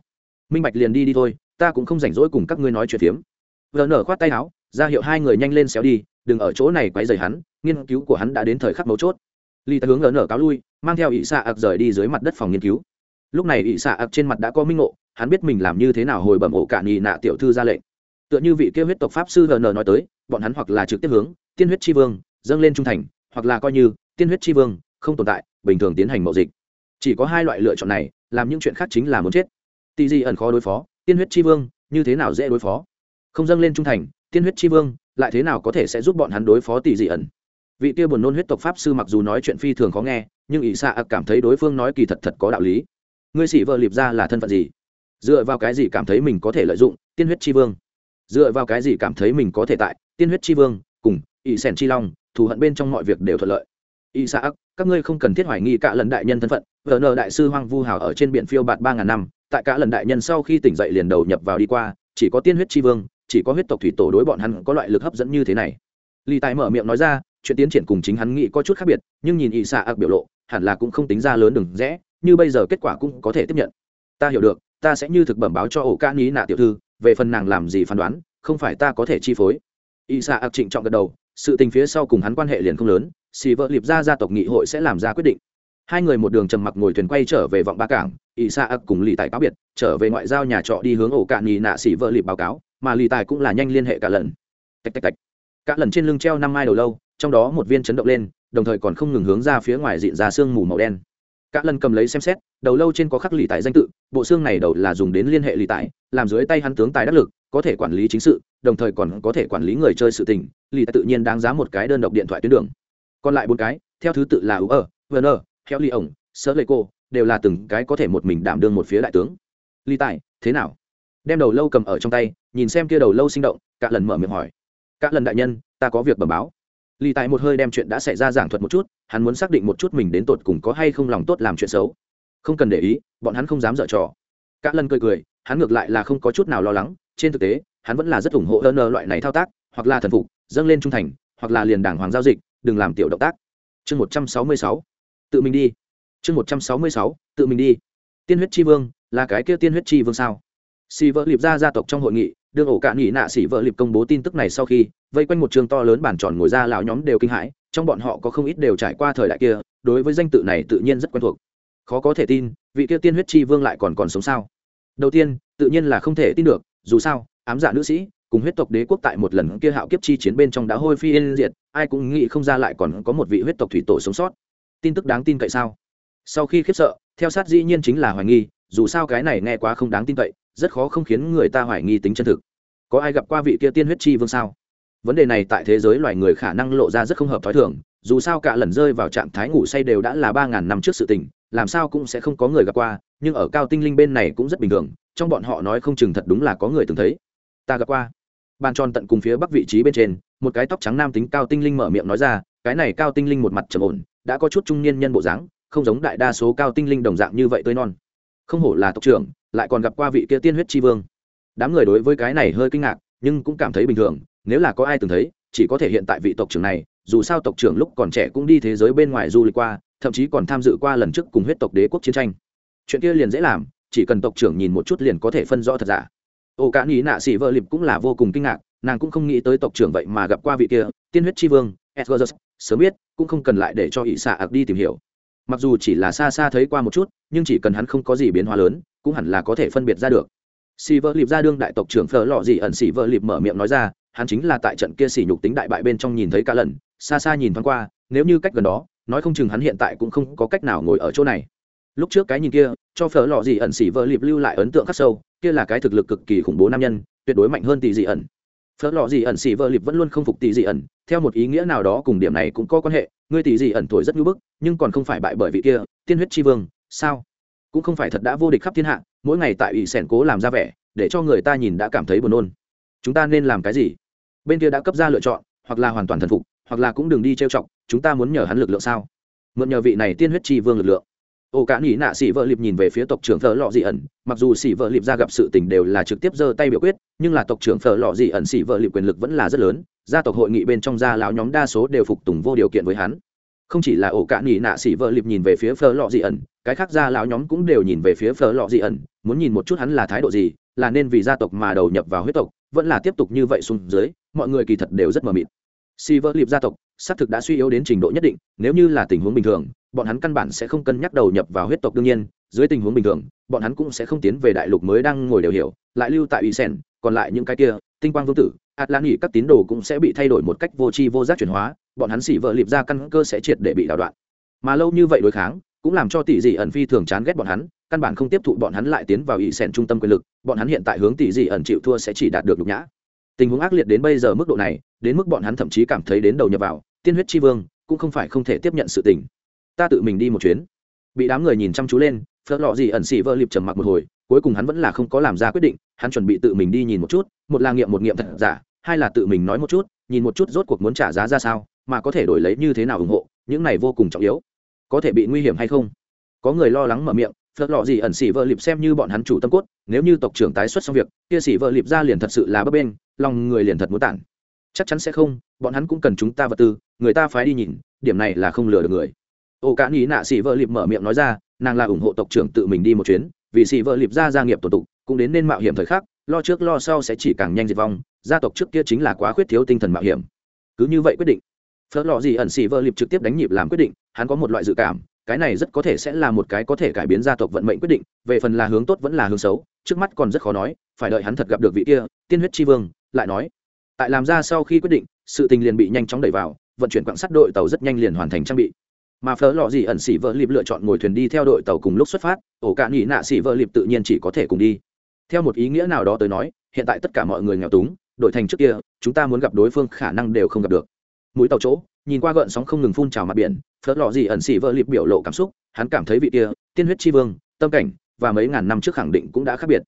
Minh bạch liền đi đi thôi, ta cũng không rảnh rỗi cùng các ngươi nói chuyện phiếm. Vợ nở khoát tay áo, ra hiệu hai người nhanh lên xéo đi, đừng ở chỗ này quấy rầy hắn, nghiên cứu của hắn đã đến thời khắc mấu chốt. Lì ta hướng vợ nở cáo lui, mang theo ỵ xạ ạc rời đi dưới mặt đất phòng nghiên cứu. Lúc này ỵ xạ ạc trên mặt đã có minh ngộ, hắn biết mình làm như thế nào hồi bẩm ổ cạn nhì nạ tiểu thư ra lệnh tựa như vị kia huyết tộc pháp sư hn nói tới, bọn hắn hoặc là trực tiếp hướng, tiên huyết tri vương, dâng lên trung thành, hoặc là coi như, tiên huyết tri vương, không tồn tại, bình thường tiến hành mậu dịch. Chỉ có hai loại lựa chọn này, làm những chuyện khác chính là muốn chết. Tì gì ẩn khó đối phó, tiên huyết tri vương, như thế nào dễ đối phó? Không dâng lên trung thành, tiên huyết tri vương, lại thế nào có thể sẽ giúp bọn hắn đối phó tỷ di ẩn? Vị kia buồn nôn huyết tộc pháp sư mặc dù nói chuyện phi thường khó nghe, nhưng ỷ xạ ạc cảm thấy đối phương nói kỳ thật thật có đạo lý. Ngươi sĩ vợ liệp ra là thân phận gì? Dựa vào cái gì cảm thấy mình có thể lợi dụng tiên huyết tri vương? Dựa vào cái gì cảm thấy mình có thể tại tiên huyết tri vương, cùng ỵ sẻn chi long, thù hận bên trong mọi việc đều thuận lợi. Y xã ạc các ngươi không cần thiết hoài nghi cả lần đại nhân thân phận. Vợ nợ đại sư hoang vu hào ở trên biển phiêu bạt ba ngàn năm, tại cả lần đại nhân sau khi tỉnh dậy liền đầu nhập vào đi qua, chỉ có tiên huyết tri vương, chỉ có huyết tộc thủy tổ đối bọn hắn có loại lực hấp dẫn như thế này. Ly tài mở miệng nói ra, chuyện tiến triển cùng chính hắn nghĩ có chút khác biệt, nhưng nhìn ỵ xã ạc biểu lộ, hẳn là cũng không tính ra lớn đừng rẽ, như bây giờ kết quả cũng có thể tiếp nhận. Ta hiểu được, ta sẽ như thực bẩm báo cho ổ ca ní nạ tiểu thư về phần nàng làm gì phán đoán, không phải ta có thể chi phối. Y xạ ạc trịnh trọng gật đầu, sự tình phía sau cùng hắn quan hệ liền không lớn xì vợ liệp ra gia tộc nghị hội sẽ làm ra quyết định. Hai người một đường trầm mặc ngồi thuyền quay trở về vọng ba cảng y xạ ạc cùng lì tài cáo biệt, trở về ngoại giao nhà trọ đi hướng ổ cạn nhì nạ xì vợ liệp báo cáo, mà lì tài cũng là nhanh liên hệ cả lần. Tạch tạch tạch. Cả lần trên lưng treo năm mai đầu lâu, trong đó một viên chấn động lên, đồng thời còn không ngừng hướng ra phía ngoài diện ra sương mù màu đen cả lần cầm lấy xem xét, đầu lâu trên có khắc lì tài danh tự, bộ xương này đầu là dùng đến liên hệ lì tài làm dưới tay hắn tướng tài đắc lực, có thể quản lý chính sự, đồng thời còn có thể quản lý người chơi sự tình, lì tài tự nhiên đáng giá một cái đơn độc điện thoại tuyến đường. Còn lại bốn cái, theo thứ tự là u ở vn heo ly ổng, sơ lê cô, đều là từng cái có thể một mình đảm đương một phía đại tướng. Lì tài thế nào? Đem đầu lâu cầm ở trong tay, nhìn xem kia đầu lâu sinh động, cả lần mở miệng hỏi. Cả lần đại nhân, ta có việc bẩm báo ly tài một hơi đem chuyện đã xảy ra giảng thuật một chút, hắn muốn xác định một chút mình đến tột cùng có hay không lòng tốt làm chuyện xấu. Không cần để ý, bọn hắn không dám dở trò. Cả lần cười cười, hắn ngược lại là không có chút nào lo lắng, trên thực tế, hắn vẫn là rất ủng hộ ơn loại này thao tác, hoặc là thần phục, dâng lên trung thành, hoặc là liền đảng hoàng giao dịch, đừng làm tiểu động tác. Chương một trăm sáu mươi sáu, tự mình đi. Chương một trăm sáu mươi sáu, tự mình đi. Tiên huyết tri vương, là cái kia tiên huyết tri vương sao? Si vợ liệp ra gia tộc trong hội nghị đương ổ cạn nghỉ nạ xỉ vợ liệp công bố tin tức này sau khi, vây quanh một trường to lớn bản tròn ngồi ra, lão nhóm đều kinh hãi, trong bọn họ có không ít đều trải qua thời đại kia, đối với danh tự này tự nhiên rất quen thuộc. Khó có thể tin, vị kia tiên huyết chi vương lại còn còn sống sao? Đầu tiên, tự nhiên là không thể tin được, dù sao, ám dạ nữ sĩ, cùng huyết tộc đế quốc tại một lần kia hạo kiếp chi chiến bên trong đã hôi phi yên diệt, ai cũng nghĩ không ra lại còn có một vị huyết tộc thủy tổ sống sót. Tin tức đáng tin cậy sao? Sau khi khiếp sợ, theo sát dĩ nhiên chính là hoài nghi, dù sao cái này nghe quá không đáng tin cậy rất khó không khiến người ta hoài nghi tính chân thực. Có ai gặp qua vị kia tiên huyết chi vương sao? Vấn đề này tại thế giới loài người khả năng lộ ra rất không hợp t h ó i thường, dù sao cả lần rơi vào trạng thái ngủ say đều đã là ba ngàn năm trước sự tình, làm sao cũng sẽ không có người gặp qua, nhưng ở cao tinh linh bên này cũng rất bình thường, trong bọn họ nói không chừng thật đúng là có người từng thấy. Ta gặp qua. Bàn tròn tận cùng phía bắc vị trí bên trên, một cái tóc trắng nam tính cao tinh linh mở miệng nói ra, cái này cao tinh linh một mặt trầm ổn, đã có chút trung niên nhân bộ dáng, không giống đại đa số cao tinh linh đồng dạng như vậy tươi non. Không hổ là tộc trưởng lại còn gặp qua vị kia tiên huyết tri vương. Đám người đối với cái này hơi kinh ngạc, nhưng cũng cảm thấy bình thường, nếu là có ai từng thấy, chỉ có thể hiện tại vị tộc trưởng này, dù sao tộc trưởng lúc còn trẻ cũng đi thế giới bên ngoài du lịch qua, thậm chí còn tham dự qua lần trước cùng huyết tộc đế quốc chiến tranh. Chuyện kia liền dễ làm, chỉ cần tộc trưởng nhìn một chút liền có thể phân rõ thật giả. Ô cả nghĩ nạ xỉ vợ lịp cũng là vô cùng kinh ngạc, nàng cũng không nghĩ tới tộc trưởng vậy mà gặp qua vị kia, tiên huyết tri vương edgar sớm biết, cũng không cần lại để cho ỷ xạ ạc đi tìm hiểu. Mặc dù chỉ là xa xa thấy qua một chút, nhưng chỉ cần hắn không có gì biến hóa lớn cũng hẳn là có thể phân biệt ra được. Xì vợ lịp ra đương đại tộc trưởng phở lọ gì ẩn xì vợ lịp mở miệng nói ra, hắn chính là tại trận kia xỉ nhục tính đại bại bên trong nhìn thấy cả lần, xa xa nhìn thoáng qua, nếu như cách gần đó, nói không chừng hắn hiện tại cũng không có cách nào ngồi ở chỗ này. Lúc trước cái nhìn kia, cho phở lọ gì ẩn xỉ vợ lịp lưu lại ấn tượng khắc sâu, kia là cái thực lực cực kỳ khủng bố nam nhân, tuyệt đối mạnh hơn tỷ dị ẩn. Phở lọ gì ẩn xỉ vợ lịp vẫn luôn không phục tỷ dị ẩn, theo một ý nghĩa nào đó cùng điểm này cũng có quan hệ, ngươi tỷ dị ẩn tuổi rất nhu bức, nhưng còn không phải bại bởi vị kia, tiên huyết tri vương, sao? Cũng không phải thật đã vô địch khắp thiên hạ, mỗi ngày tại ủy sẻn cố làm ra vẻ, để cho người ta nhìn đã cảm thấy buồn nôn. Chúng ta nên làm cái gì? Bên kia đã cấp ra lựa chọn, hoặc là hoàn toàn thần phục, hoặc là cũng đừng đi trêu chọc, chúng ta muốn nhờ hắn lực lượng sao? Mượn nhờ vị này tiên huyết tri vương lực lượng. Ô cả nghĩ nạ xỉ vợ liệp nhìn về phía tộc trưởng thợ lọ dị ẩn, mặc dù xỉ vợ liệp ra gặp sự tình đều là trực tiếp giơ tay biểu quyết, nhưng là tộc trưởng thợ lọ dị ẩn xỉ vợ liệp quyền lực vẫn là rất lớn, gia tộc hội nghị bên trong gia lão nhóm đa số đều phục tùng vô điều kiện với hắn không chỉ là ổ cạn nhị nạ xỉ vợ liệp nhìn về phía phở lọ dị ẩn, cái khác gia lão nhóm cũng đều nhìn về phía phở lọ dị ẩn, muốn nhìn một chút hắn là thái độ gì, là nên vì gia tộc mà đầu nhập vào huyết tộc, vẫn là tiếp tục như vậy xuống dưới, mọi người kỳ thật đều rất mờ mịt. Xỉ vợ liệp gia tộc, xác thực đã suy yếu đến trình độ nhất định, nếu như là tình huống bình thường, bọn hắn căn bản sẽ không cân nhắc đầu nhập vào huyết tộc đương nhiên, dưới tình huống bình thường, bọn hắn cũng sẽ không tiến về đại lục mới đang ngồi đều hiểu, lại lưu tại ủy sen còn lại những cái kia, tinh quang vương tử atlan nghỉ các tín đồ cũng sẽ bị thay đổi một cách vô tri vô giác chuyển hóa bọn hắn xỉ vợ liệp ra căn cơ sẽ triệt để bị đảo đoạn. Mà lâu như vậy đối kháng, cũng làm cho tỷ dị ẩn phi thường chán ghét bọn hắn, căn bản không tiếp thụ bọn hắn lại tiến vào ỵ sẹn trung tâm quyền lực, bọn hắn hiện tại hướng tỷ dị ẩn chịu thua sẽ chỉ đạt được nhục nhã. Tình huống ác liệt đến bây giờ mức độ này, đến mức bọn hắn thậm chí cảm thấy đến đầu nhập vào, tiên huyết tri vương, cũng không phải không thể tiếp nhận sự tình. Ta tự mình đi một chuyến. Bị đám người nhìn chăm chú lên, phớt lọ gì ẩn xỉ vợ liệp trầm mặc một hồi, cuối cùng hắn vẫn là không có làm ra quyết định, hắn chuẩn bị tự mình đi nhìn một chút, một là nghiệm một nghiệm thật giả, hai là tự mình nói một chút, nhìn một chút rốt cuộc muốn trả giá ra sao mà có thể đổi lấy như thế nào ủng hộ, những này vô cùng trọng yếu. Có thể bị nguy hiểm hay không? Có người lo lắng mở miệng phớt lọ gì ẩn xỉ vợ liệp xem như bọn hắn chủ tâm cốt, nếu như tộc trưởng tái xuất xong việc, kia xỉ vợ liệp ra liền thật sự là bấp bên lòng người liền thật muốn tản. Chắc chắn sẽ không, bọn hắn cũng cần chúng ta vật tư, người ta phái đi nhìn, điểm này là không lừa được người. Ô cả nghĩ nạ xỉ vợ liệp mở miệng nói ra, nàng là ủng hộ tộc trưởng tự mình đi một chuyến, vì xỉ vợ liệp ra gia nghiệp tổ tục cũng đến nên mạo hiểm thời khắc, lo trước lo sau sẽ chỉ càng nhanh diệt vong, gia tộc trước kia chính là quá khuyết thiếu tinh thần mạo hiểm. Cứ như vậy quyết định phớt lọ gì ẩn xỉ vợ liệp trực tiếp đánh nhịp làm quyết định, hắn có một loại dự cảm, cái này rất có thể sẽ là một cái có thể cải biến gia tộc vận mệnh quyết định, về phần là hướng tốt vẫn là hướng xấu, trước mắt còn rất khó nói, phải đợi hắn thật gặp được vị kia, tiên huyết tri vương, lại nói. Tại làm ra sau khi quyết định, sự tình liền bị nhanh chóng đẩy vào, vận chuyển quạng sắt đội tàu rất nhanh liền hoàn thành trang bị. Mà phở lò gì ẩn xỉ vợ lịp lựa chọn ngồi thuyền đi theo đội tàu cùng lúc xuất phát, ổ cạn nghỉ nạ xỉ vợ lịp tự nhiên chỉ có thể cùng đi. Theo một ý nghĩa nào đó tới nói, hiện tại tất cả mọi người nghèo túng đổi thành trước kia, chúng ta muốn gặp đối phương khả năng đều không gặp được mũi tàu chỗ, nhìn qua gợn sóng không ngừng phun trào mặt biển, phớt lò gì ẩn xỉ vợ lịp biểu lộ cảm xúc, hắn cảm thấy vị kia, tiên huyết tri vương, tâm cảnh, và mấy ngàn năm trước khẳng định cũng đã khác biệt.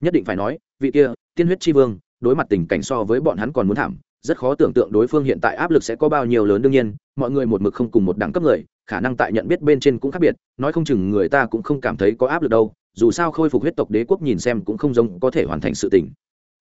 Nhất định phải nói, vị kia, tiên huyết tri vương, đối mặt tình cảnh so với bọn hắn còn muốn thảm, rất khó tưởng tượng đối phương hiện tại áp lực sẽ có bao nhiêu lớn đương nhiên, mọi người một mực không cùng một đẳng cấp người, khả năng tại nhận biết bên trên cũng khác biệt, nói không chừng người ta cũng không cảm thấy có áp lực đâu, dù sao khôi phục huyết tộc đế quốc nhìn xem cũng không giống có thể hoàn thành sự tình.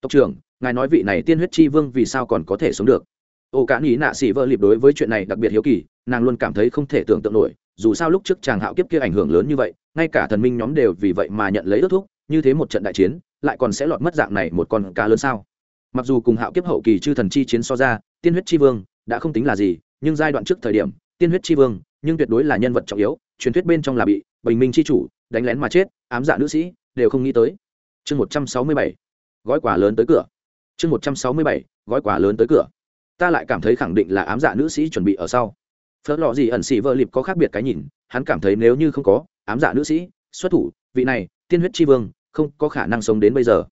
Tộc trưởng, ngài nói vị này tiên huyết chi vương vì sao còn có thể sống được? Ô cả nghĩ nạ xỉ vợ lịp đối với chuyện này đặc biệt hiếu kỳ, nàng luôn cảm thấy không thể tưởng tượng nổi, dù sao lúc trước chàng hạo kiếp kia ảnh hưởng lớn như vậy, ngay cả thần minh nhóm đều vì vậy mà nhận lấy ước thúc, như thế một trận đại chiến, lại còn sẽ lọt mất dạng này một con cá lớn sao? Mặc dù cùng hạo kiếp hậu kỳ chư thần chi chiến so ra, tiên huyết chi vương đã không tính là gì, nhưng giai đoạn trước thời điểm, tiên huyết chi vương, nhưng tuyệt đối là nhân vật trọng yếu, truyền thuyết bên trong là bị bình minh chi chủ đánh lén mà chết, ám dạ nữ sĩ, đều không nghĩ tới. Chương một trăm sáu mươi bảy, gói quà lớn tới cửa. Chương một trăm sáu mươi bảy, gói quà lớn tới cửa ta lại cảm thấy khẳng định là ám dạ nữ sĩ chuẩn bị ở sau. Phớt lọ gì ẩn xì vợ lịp có khác biệt cái nhìn, hắn cảm thấy nếu như không có ám dạ nữ sĩ xuất thủ, vị này, tiên huyết chi vương, không có khả năng sống đến bây giờ.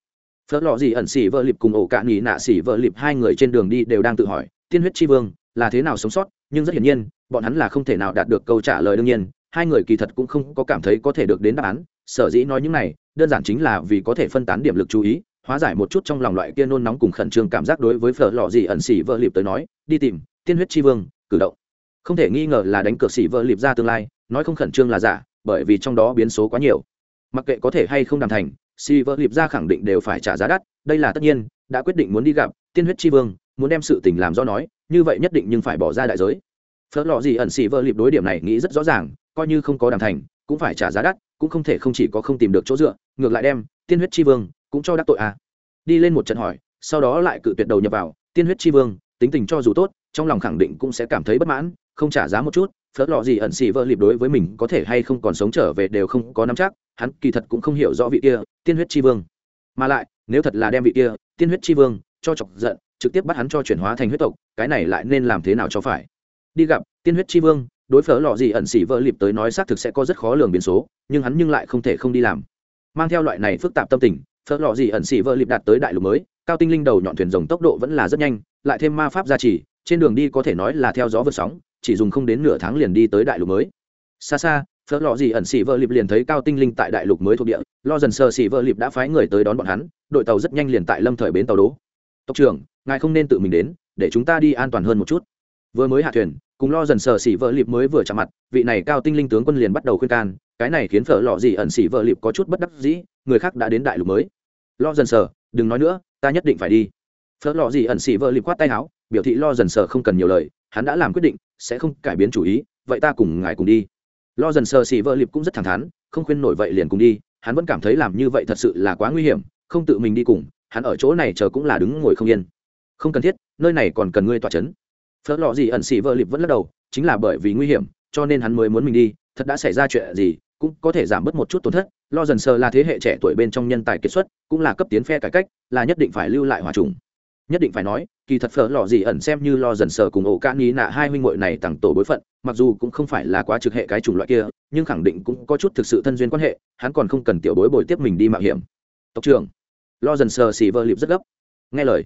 Phớt lọ gì ẩn xỉ vợ lịp cùng ổ cạn nghỉ nạ xỉ vợ lịp hai người trên đường đi đều đang tự hỏi, tiên huyết chi vương là thế nào sống sót, nhưng rất hiển nhiên, bọn hắn là không thể nào đạt được câu trả lời đương nhiên, hai người kỳ thật cũng không có cảm thấy có thể được đến đáp án, sở dĩ nói những này, đơn giản chính là vì có thể phân tán điểm lực chú ý hóa giải một chút trong lòng loại kia nôn nóng cùng khẩn trương cảm giác đối với phở lò gì ẩn xỉ vợ lịp tới nói, đi tìm, tiên huyết chi vương, cử động. Không thể nghi ngờ là đánh cược xỉ vợ lịp ra tương lai, nói không khẩn trương là giả, bởi vì trong đó biến số quá nhiều. Mặc kệ có thể hay không đàm thành, xỉ vợ liệp ra khẳng định đều phải trả giá đắt, đây là tất nhiên, đã quyết định muốn đi gặp tiên huyết tri vương, muốn đem sự tình làm do nói, như vậy nhất định nhưng phải bỏ ra đại giới. Phớt lọ gì ẩn xỉ vợ liệp đối điểm này nghĩ rất rõ ràng, coi như không có đàm thành, cũng phải trả giá đắt, cũng không thể không chỉ có không tìm được chỗ dựa, ngược lại đem, tiên huyết tri vương cũng cho đắc tội à. đi lên một trận hỏi, sau đó lại cự tuyệt đầu nhập vào, tiên huyết tri vương, tính tình cho dù tốt, trong lòng khẳng định cũng sẽ cảm thấy bất mãn, không trả giá một chút, phớt lọ gì ẩn xì vợ liệp đối với mình có thể hay không còn sống trở về đều không có nắm chắc, hắn kỳ thật cũng không hiểu rõ vị kia, tiên huyết tri vương. Mà lại, nếu thật là đem vị kia, tiên huyết tri vương, cho chọc giận, trực tiếp bắt hắn cho chuyển hóa thành huyết tộc, cái này lại nên làm thế nào cho phải? Đi gặp, tiên huyết tri vương, đối phở lọ gì ẩn xỉ vợ liệp tới nói xác thực sẽ có rất khó lường biến số, nhưng hắn nhưng lại không thể không đi làm. Mang theo loại này phức tạp tâm tình phở lọ gì ẩn xỉ vợ liệp đạt tới đại lục mới, cao tinh linh đầu nhọn thuyền rồng tốc độ vẫn là rất nhanh, lại thêm ma pháp gia trì, trên đường đi có thể nói là theo gió vượt sóng, chỉ dùng không đến nửa tháng liền đi tới đại lục mới. Xa xa phớt lọ gì ẩn xỉ vợ lịp liền thấy cao tinh linh tại đại lục mới thuộc địa, lo dần sờ xỉ vợ lịp đã phái người tới đón bọn hắn, đội tàu rất nhanh liền tại lâm thời bến tàu đố tộc trưởng, ngài không nên tự mình đến, để chúng ta đi an toàn hơn một chút. Vừa mới hạ thuyền, cùng lo dần sờ xỉ vợ lịp mới vừa chạm mặt, vị này cao tinh linh tướng quân liền bắt đầu khuyên can, cái này khiến phở lò gì ẩn xỉ vợ lịp có chút bất đắc dĩ, người khác đã đến đại lục mới lo dần sờ, đừng nói nữa, ta nhất định phải đi. Phớt lò gì ẩn xỉ vợ lịp quát tay áo, biểu thị lo dần sờ không cần nhiều lời, hắn đã làm quyết định, sẽ không cải biến chủ ý, vậy ta cùng ngài cùng đi. Lo dần sờ xỉ vợ lịp cũng rất thẳng thắn, không khuyên nổi vậy liền cùng đi, hắn vẫn cảm thấy làm như vậy thật sự là quá nguy hiểm, không tự mình đi cùng, hắn ở chỗ này chờ cũng là đứng ngồi không yên. Không cần thiết, nơi này còn cần ngươi tỏa chấn. Phớt lọ gì ẩn xỉ vợ lịp vẫn lắc đầu, chính là bởi vì nguy hiểm, cho nên hắn mới muốn mình đi, thật đã xảy ra chuyện gì, cũng có thể giảm bớt một chút tổn thất lo dần sờ là thế hệ trẻ tuổi bên trong nhân tài kiệt xuất, cũng là cấp tiến phe cải cách, là nhất định phải lưu lại hòa trùng. Nhất định phải nói, kỳ thật phở lò gì ẩn xem như lo dần sờ cùng ổ ca ní nạ hai huynh muội này tặng tổ bối phận, mặc dù cũng không phải là quá trực hệ cái chủng loại kia, nhưng khẳng định cũng có chút thực sự thân duyên quan hệ, hắn còn không cần tiểu bối bồi tiếp mình đi mạo hiểm. Tộc trưởng, lo dần sờ xì vơ lịp rất gấp. Nghe lời,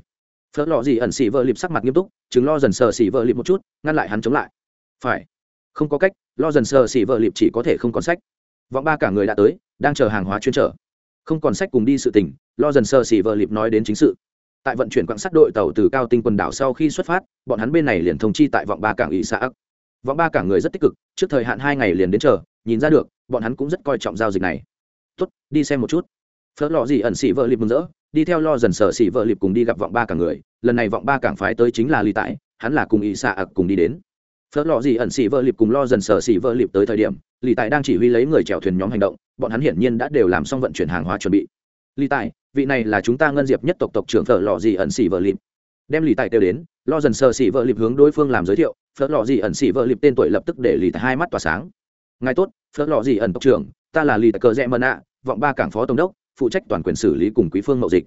phở lò gì ẩn xì vơ lịp sắc mặt nghiêm túc chứng lo dần sờ xì vơ lịp một chút, ngăn lại hắn chống lại. Phải, không có cách, lo dần sờ xì vợ lịp chỉ có thể không còn sách vọng ba cả người đã tới, đang chờ hàng hóa chuyên trở. Không còn sách cùng đi sự tình, lo dần sơ xỉ vợ lịp nói đến chính sự. Tại vận chuyển quạng sắt đội tàu từ cao tinh quần đảo sau khi xuất phát, bọn hắn bên này liền thông chi tại vọng ba cảng ủy xã ấp. Vọng ba cảng người rất tích cực, trước thời hạn hai ngày liền đến chờ, nhìn ra được, bọn hắn cũng rất coi trọng giao dịch này. Tốt, đi xem một chút. Phớt lò gì ẩn xỉ vợ lịp mừng rỡ, đi theo lo dần sở xỉ vợ lịp cùng đi gặp vọng ba cảng người. Lần này vọng ba cảng phái tới chính là ly tại hắn là cùng ỵ xạ ặc cùng đi đến. Phớt lò gì ẩn xỉ vợ lịp cùng lo dần sở xỉ vợ lịp tới thời điểm Lý tại đang chỉ huy lấy người chèo thuyền nhóm hành động, bọn hắn hiển nhiên đã đều làm xong vận chuyển hàng hóa chuẩn bị. Lý tại vị này là chúng ta ngân diệp nhất tộc tộc trưởng phở lò gì ẩn xỉ vợ lịp. Đem lì tại kêu đến, lo dần sờ xỉ vợ lịp hướng đối phương làm giới thiệu, phở lò gì ẩn xỉ vợ lịp tên tuổi lập tức để lì tại hai mắt tỏa sáng. Ngài tốt, phở lò gì ẩn tộc trưởng, ta là lì tại cờ rẽ mân ạ vọng ba cảng phó tổng đốc, phụ trách toàn quyền xử lý cùng quý phương mậu dịch.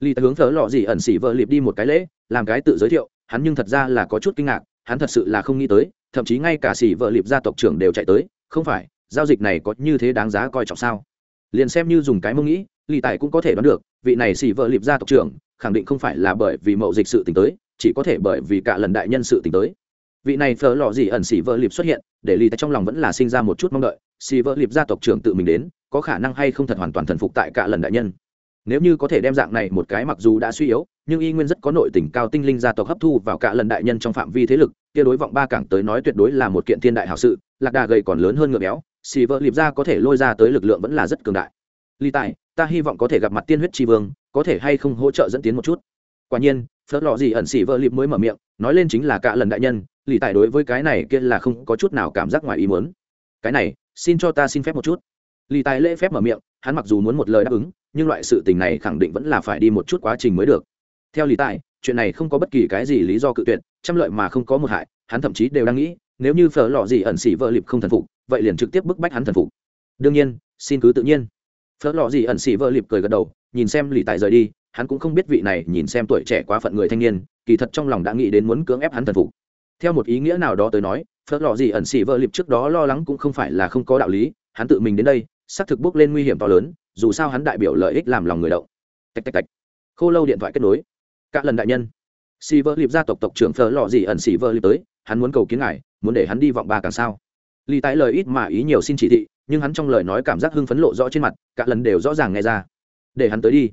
Lì tại hướng phở lò gì ẩn xỉ vợ lịp đi một cái lễ, làm cái tự giới thiệu, hắn nhưng thật ra là có chút kinh ngạc, hắn thật sự là không nghĩ tới, thậm chí ngay cả xỉ vợ lịp gia tộc trưởng đều chạy tới không phải, giao dịch này có như thế đáng giá coi trọng sao? Liền xem như dùng cái mông nghĩ lì tài cũng có thể đoán được, vị này xỉ vợ liệp gia tộc trưởng, khẳng định không phải là bởi vì mậu dịch sự t tới, chỉ có thể bởi vì cả lần đại nhân sự t tới. Vị này phở lò gì ẩn xỉ vợ liệp xuất hiện, để lì tài trong lòng vẫn là sinh ra một chút mong đợi xỉ vợ liệp gia tộc trưởng tự mình đến, có khả năng hay không thật hoàn toàn thần phục tại cả lần đại nhân. Nếu như có thể đem dạng này một cái mặc dù đã suy yếu, nhưng y nguyên rất có nội tình cao tinh linh gia tộc hấp thu vào cả lần đại nhân trong phạm vi thế lực, kia đối vọng ba cảng tới nói tuyệt đối là một kiện thiên đại hảo sự lạc đà gầy còn lớn hơn ngựa béo, xì vợ lịp ra có thể lôi ra tới lực lượng vẫn là rất cường đại. Ly tài, ta hy vọng có thể gặp mặt tiên huyết tri vương, có thể hay không hỗ trợ dẫn tiến một chút? Quả nhiên, phớt lò gì ẩn xỉ vợ lịp mới mở miệng, nói lên chính là cả lần đại nhân lì tài đối với cái này kia là không có chút nào cảm giác ngoài ý muốn. Cái này, xin cho ta xin phép một chút. Lì tài lễ phép mở miệng, hắn mặc dù muốn một lời đáp ứng, nhưng loại sự tình này khẳng định vẫn là phải đi một chút quá trình mới được. Theo lì tài, chuyện này không có bất kỳ cái gì lý do cự tuyệt, trăm lợi mà không có một hại, hắn thậm chí đều đang nghĩ nếu như phở lọ gì ẩn xỉ vợ lịp không thần phục, vậy liền trực tiếp bức bách hắn thần phục. Đương nhiên, xin cứ tự nhiên. Phở lọ gì ẩn xỉ vợ lịp cười gật đầu, nhìn xem lì tài rời đi, hắn cũng không biết vị này nhìn xem tuổi trẻ quá phận người thanh niên, kỳ thật trong lòng đã nghĩ đến muốn cưỡng ép hắn thần phục. Theo một ý nghĩa nào đó tới nói phớt lọ gì ẩn xỉ vợ lịp trước đó lo lắng cũng không phải là không có đạo lý, hắn tự mình đến đây, xác thực bước lên nguy hiểm to lớn, dù sao hắn đại biểu lợi ích làm lòng người động. Tạch tạch tạch. Khô lâu điện thoại kết nối. Các lần đại nhân. Xỉ vợ lịp gia tộc tộc trưởng phớt lọ gì ẩn xỉ vợ lịp tới hắn muốn cầu kiến ngài, muốn để hắn đi vọng ba càng sao. Ly tái lời ít mà ý nhiều xin chỉ thị, nhưng hắn trong lời nói cảm giác hưng phấn lộ rõ trên mặt, cả lần đều rõ ràng nghe ra. Để hắn tới đi.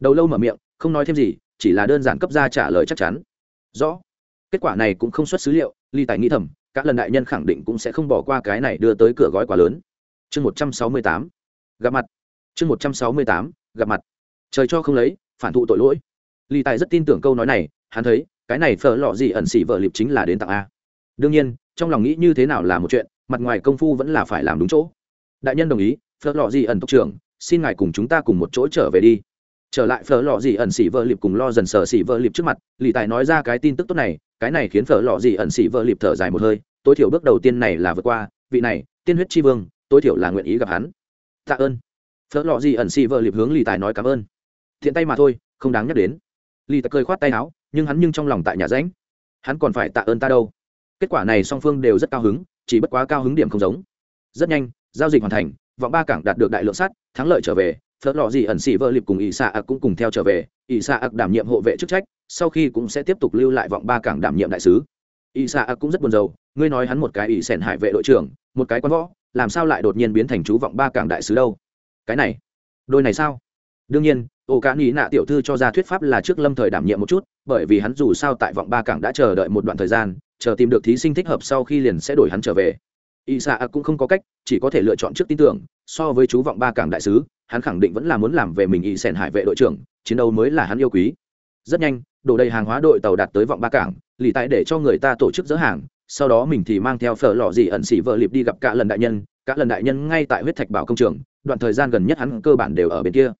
Đầu lâu mở miệng, không nói thêm gì, chỉ là đơn giản cấp ra trả lời chắc chắn. Rõ. Kết quả này cũng không xuất xứ liệu ly tài nghĩ thầm các lần đại nhân khẳng định cũng sẽ không bỏ qua cái này đưa tới cửa gói quá lớn. Chương một trăm sáu mươi tám. Gặp mặt. Chương một trăm sáu mươi tám, gặp mặt. Trời cho không lấy, phản thụ tội lỗi. Ly tài rất tin tưởng câu nói này, hắn thấy, cái này phở lọ gì ẩn xỉ vợ liệp chính là đến tặng a đương nhiên, trong lòng nghĩ như thế nào là một chuyện, mặt ngoài công phu vẫn là phải làm đúng chỗ. Đại nhân đồng ý, phở lò gì ẩn tộc trưởng, xin ngài cùng chúng ta cùng một chỗ trở về đi. Trở lại phở lò gì ẩn xỉ vợ liệp cùng lo dần sờ xỉ vợ liệp trước mặt, lì tài nói ra cái tin tức tốt này, cái này khiến phở lò gì ẩn xỉ vợ liệp thở dài một hơi, tối thiểu bước đầu tiên này là vượt qua, vị này, tiên huyết tri vương, tối thiểu là nguyện ý gặp hắn. Tạ ơn. Phở lò gì ẩn xỉ vợ liệp hướng lì tài nói cảm ơn. Thiện tay mà thôi, không đáng nhắc đến. Lì tài cười khoát tay áo, nhưng hắn nhưng trong lòng tại nhà ránh hắn còn phải tạ ơn ta đâu kết quả này song phương đều rất cao hứng, chỉ bất quá cao hứng điểm không giống. Rất nhanh, giao dịch hoàn thành vọng ba cảng đạt được đại lượng sắt thắng lợi trở về phớt lò gì ẩn xỉ vợ liệp cùng ỷ xạ ạc cũng cùng theo trở về, ỷ xạ ạc đảm nhiệm hộ vệ chức trách, sau khi cũng sẽ tiếp tục lưu lại vọng ba cảng đảm nhiệm đại sứ. Ỷ xạ ạc cũng rất buồn rầu, ngươi nói hắn một cái ỷ sẻn hải vệ đội trưởng, một cái quan võ, làm sao lại đột nhiên biến thành chú vọng ba cảng đại sứ đâu? Cái này, đôi này sao? Đương nhiên, ô cá nghĩ nạ tiểu thư cho ra thuyết pháp là trước lâm thời đảm nhiệm một chút, bởi vì hắn dù sao tại vọng ba cảng đã chờ đợi một đoạn thời gian chờ tìm được thí sinh thích hợp sau khi liền sẽ đổi hắn trở về. Y sa cũng không có cách, chỉ có thể lựa chọn trước tin tưởng, so với chú vọng ba cảng đại sứ, hắn khẳng định vẫn là muốn làm về mình y sèn hải vệ đội trưởng, chiến đấu mới là hắn yêu quý. Rất nhanh, đổ đầy hàng hóa đội tàu đạt tới vọng ba cảng, lì tại để cho người ta tổ chức dỡ hàng, sau đó mình thì mang theo phở lò gì ẩn xỉ vợ liệp đi gặp cả lần đại nhân, cả lần đại nhân ngay tại huyết thạch bảo công trường, đoạn thời gian gần nhất hắn cơ bản đều ở bên kia.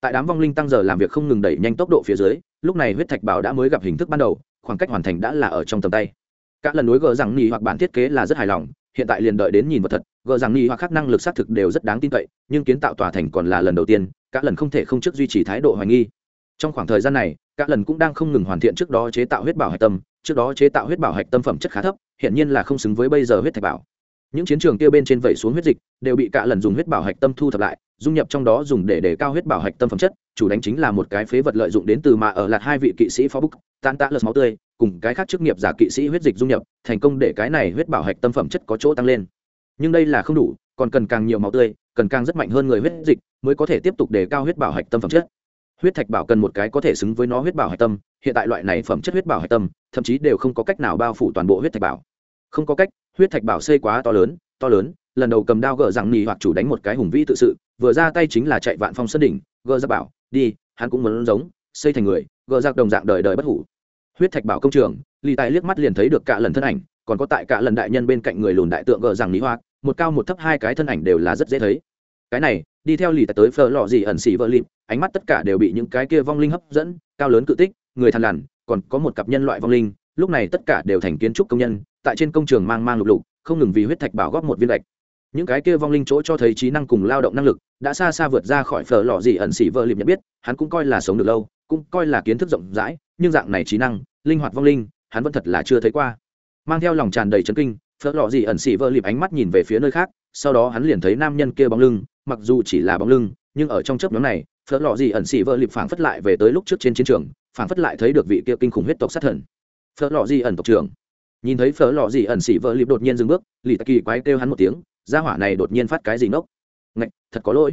Tại đám vong linh tăng giờ làm việc không ngừng đẩy nhanh tốc độ phía dưới, lúc này huyết thạch bảo đã mới gặp hình thức ban đầu, khoảng cách hoàn thành đã là ở trong tầm tay cả lần đối gờ rằng nhì hoặc bản thiết kế là rất hài lòng, hiện tại liền đợi đến nhìn vật thật. Gờ rằng nhì hoặc khác năng lực xác thực đều rất đáng tin cậy, nhưng kiến tạo tòa thành còn là lần đầu tiên, cả lần không thể không trước duy trì thái độ hoài nghi. Trong khoảng thời gian này các lần cũng đang không ngừng hoàn thiện trước đó chế tạo huyết bảo hạch tâm, trước đó chế tạo huyết bảo hạch tâm phẩm chất khá thấp, hiện nhiên là không xứng với bây giờ huyết thạch bảo những chiến trường kia bên trên vẩy xuống huyết dịch, đều bị cạ lần dùng huyết bảo hạch tâm thu thập lại, dung nhập trong đó dùng để đề cao huyết bảo hạch tâm phẩm chất, chủ đánh chính là một cái phế vật lợi dụng đến từ mà ở lạt hai vị kỵ sĩ phó búc tan tạ lợt máu tươi, cùng cái khác chức nghiệp giả kỵ sĩ huyết dịch dung nhập, thành công để cái này huyết bảo hạch tâm phẩm chất có chỗ tăng lên. Nhưng đây là không đủ, còn cần càng nhiều máu tươi, cần càng rất mạnh hơn người huyết dịch mới có thể tiếp tục đề cao huyết bảo hạch tâm phẩm chất. Huyết thạch bảo cần một cái có thể xứng với nó huyết bảo hạch tâm, hiện tại loại này phẩm chất huyết bảo hạch tâm, thậm chí đều không có cách nào bao phủ toàn bộ huyết thạch bảo. Không có cách huyết thạch bảo xây quá to lớn to lớn, lần đầu cầm đao gờ rằng nhì hoặc chủ đánh một cái hùng vĩ tự sự, vừa ra tay chính là chạy vạn phong sân đỉnh gờ ra bảo, đi, hắn cũng muốn giống, xây thành người gờ ra đồng dạng đời đời bất hủ. Huyết thạch bảo công trường lì tài liếc mắt liền thấy được cả lần thân ảnh, còn có tại cả lần đại nhân bên cạnh người lùn đại tượng gờ rằng nhì hoặc, một cao một thấp hai cái thân ảnh đều là rất dễ thấy. Cái này, đi theo lì tài tới phờ lọ gì ẩn xỉ vợ lịp, ánh mắt tất cả đều bị những cái kia vong linh hấp dẫn, cao lớn cự tích, người thằn lằn, còn có một cặp nhân loại vong linh, lúc này tất cả đều thành kiến trúc công nhân tại trên công trường mang mang lục lục, không ngừng vì huyết thạch bảo góp một viên lệch những cái kia vong linh chỗ cho thấy trí năng cùng lao động năng lực, đã xa xa vượt ra khỏi phở lò gì ẩn xỉ vợ liệp nhận biết, hắn cũng coi là sống được lâu, cũng coi là kiến thức rộng rãi, nhưng dạng này trí năng, linh hoạt vong linh, hắn vẫn thật là chưa thấy qua. Mang theo lòng tràn đầy chấn kinh, phở lò gì ẩn xỉ vợ liệp ánh mắt nhìn về phía nơi khác, sau đó hắn liền thấy nam nhân kia bóng lưng, mặc dù chỉ là bóng lưng, nhưng ở trong chớp nhóm này, phở lò gì ẩn xỉ vợ liệp phảng phất lại về tới lúc trước trên chiến trường, phảng phất lại thấy được vị kia kinh khủng huyết tộc sát thần. Phở lò gì ẩn tộc trưởng nhìn thấy phở lò gì ẩn xỉ vợ liệp đột nhiên dừng bước, lì tạc kỳ quái kêu hắn một tiếng gia hỏa này đột nhiên phát cái gì nốc ngạch, thật có lỗi.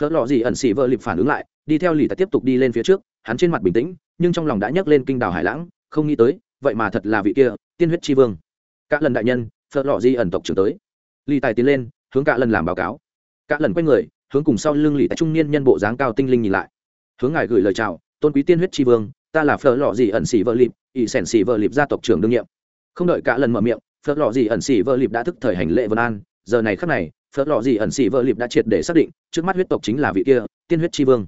Phở lò gì ẩn xỉ vợ liệp phản ứng lại, đi theo lì tạc tiếp tục đi lên phía trước, hắn trên mặt bình tĩnh, nhưng trong lòng đã nhấc lên kinh đào hải lãng, không nghĩ tới, vậy mà thật là vị kia, tiên huyết tri vương. Các lần đại nhân, phở lò gì ẩn tộc trưởng tới. Lì tài tiến lên, hướng cả lần làm báo cáo. Cả lần quay người, hướng cùng sau lưng lì tại trung niên nhân bộ dáng cao tinh linh nhìn lại. Hướng ngài gửi lời chào, tôn quý tiên huyết tri vương, ta là phở lò gì ẩn xỉ vợ lịp, ỷ sẻn xỉ vợ lịp gia tộc trưởng đương nhiệm không đợi cả lần mở miệng, phớt lò gì ẩn xỉ vợ lịp đã thức thời hành lệ vân an. Giờ này khắc này, phớt lò gì ẩn xỉ vợ lịp đã triệt để xác định, trước mắt huyết tộc chính là vị kia, tiên huyết tri vương.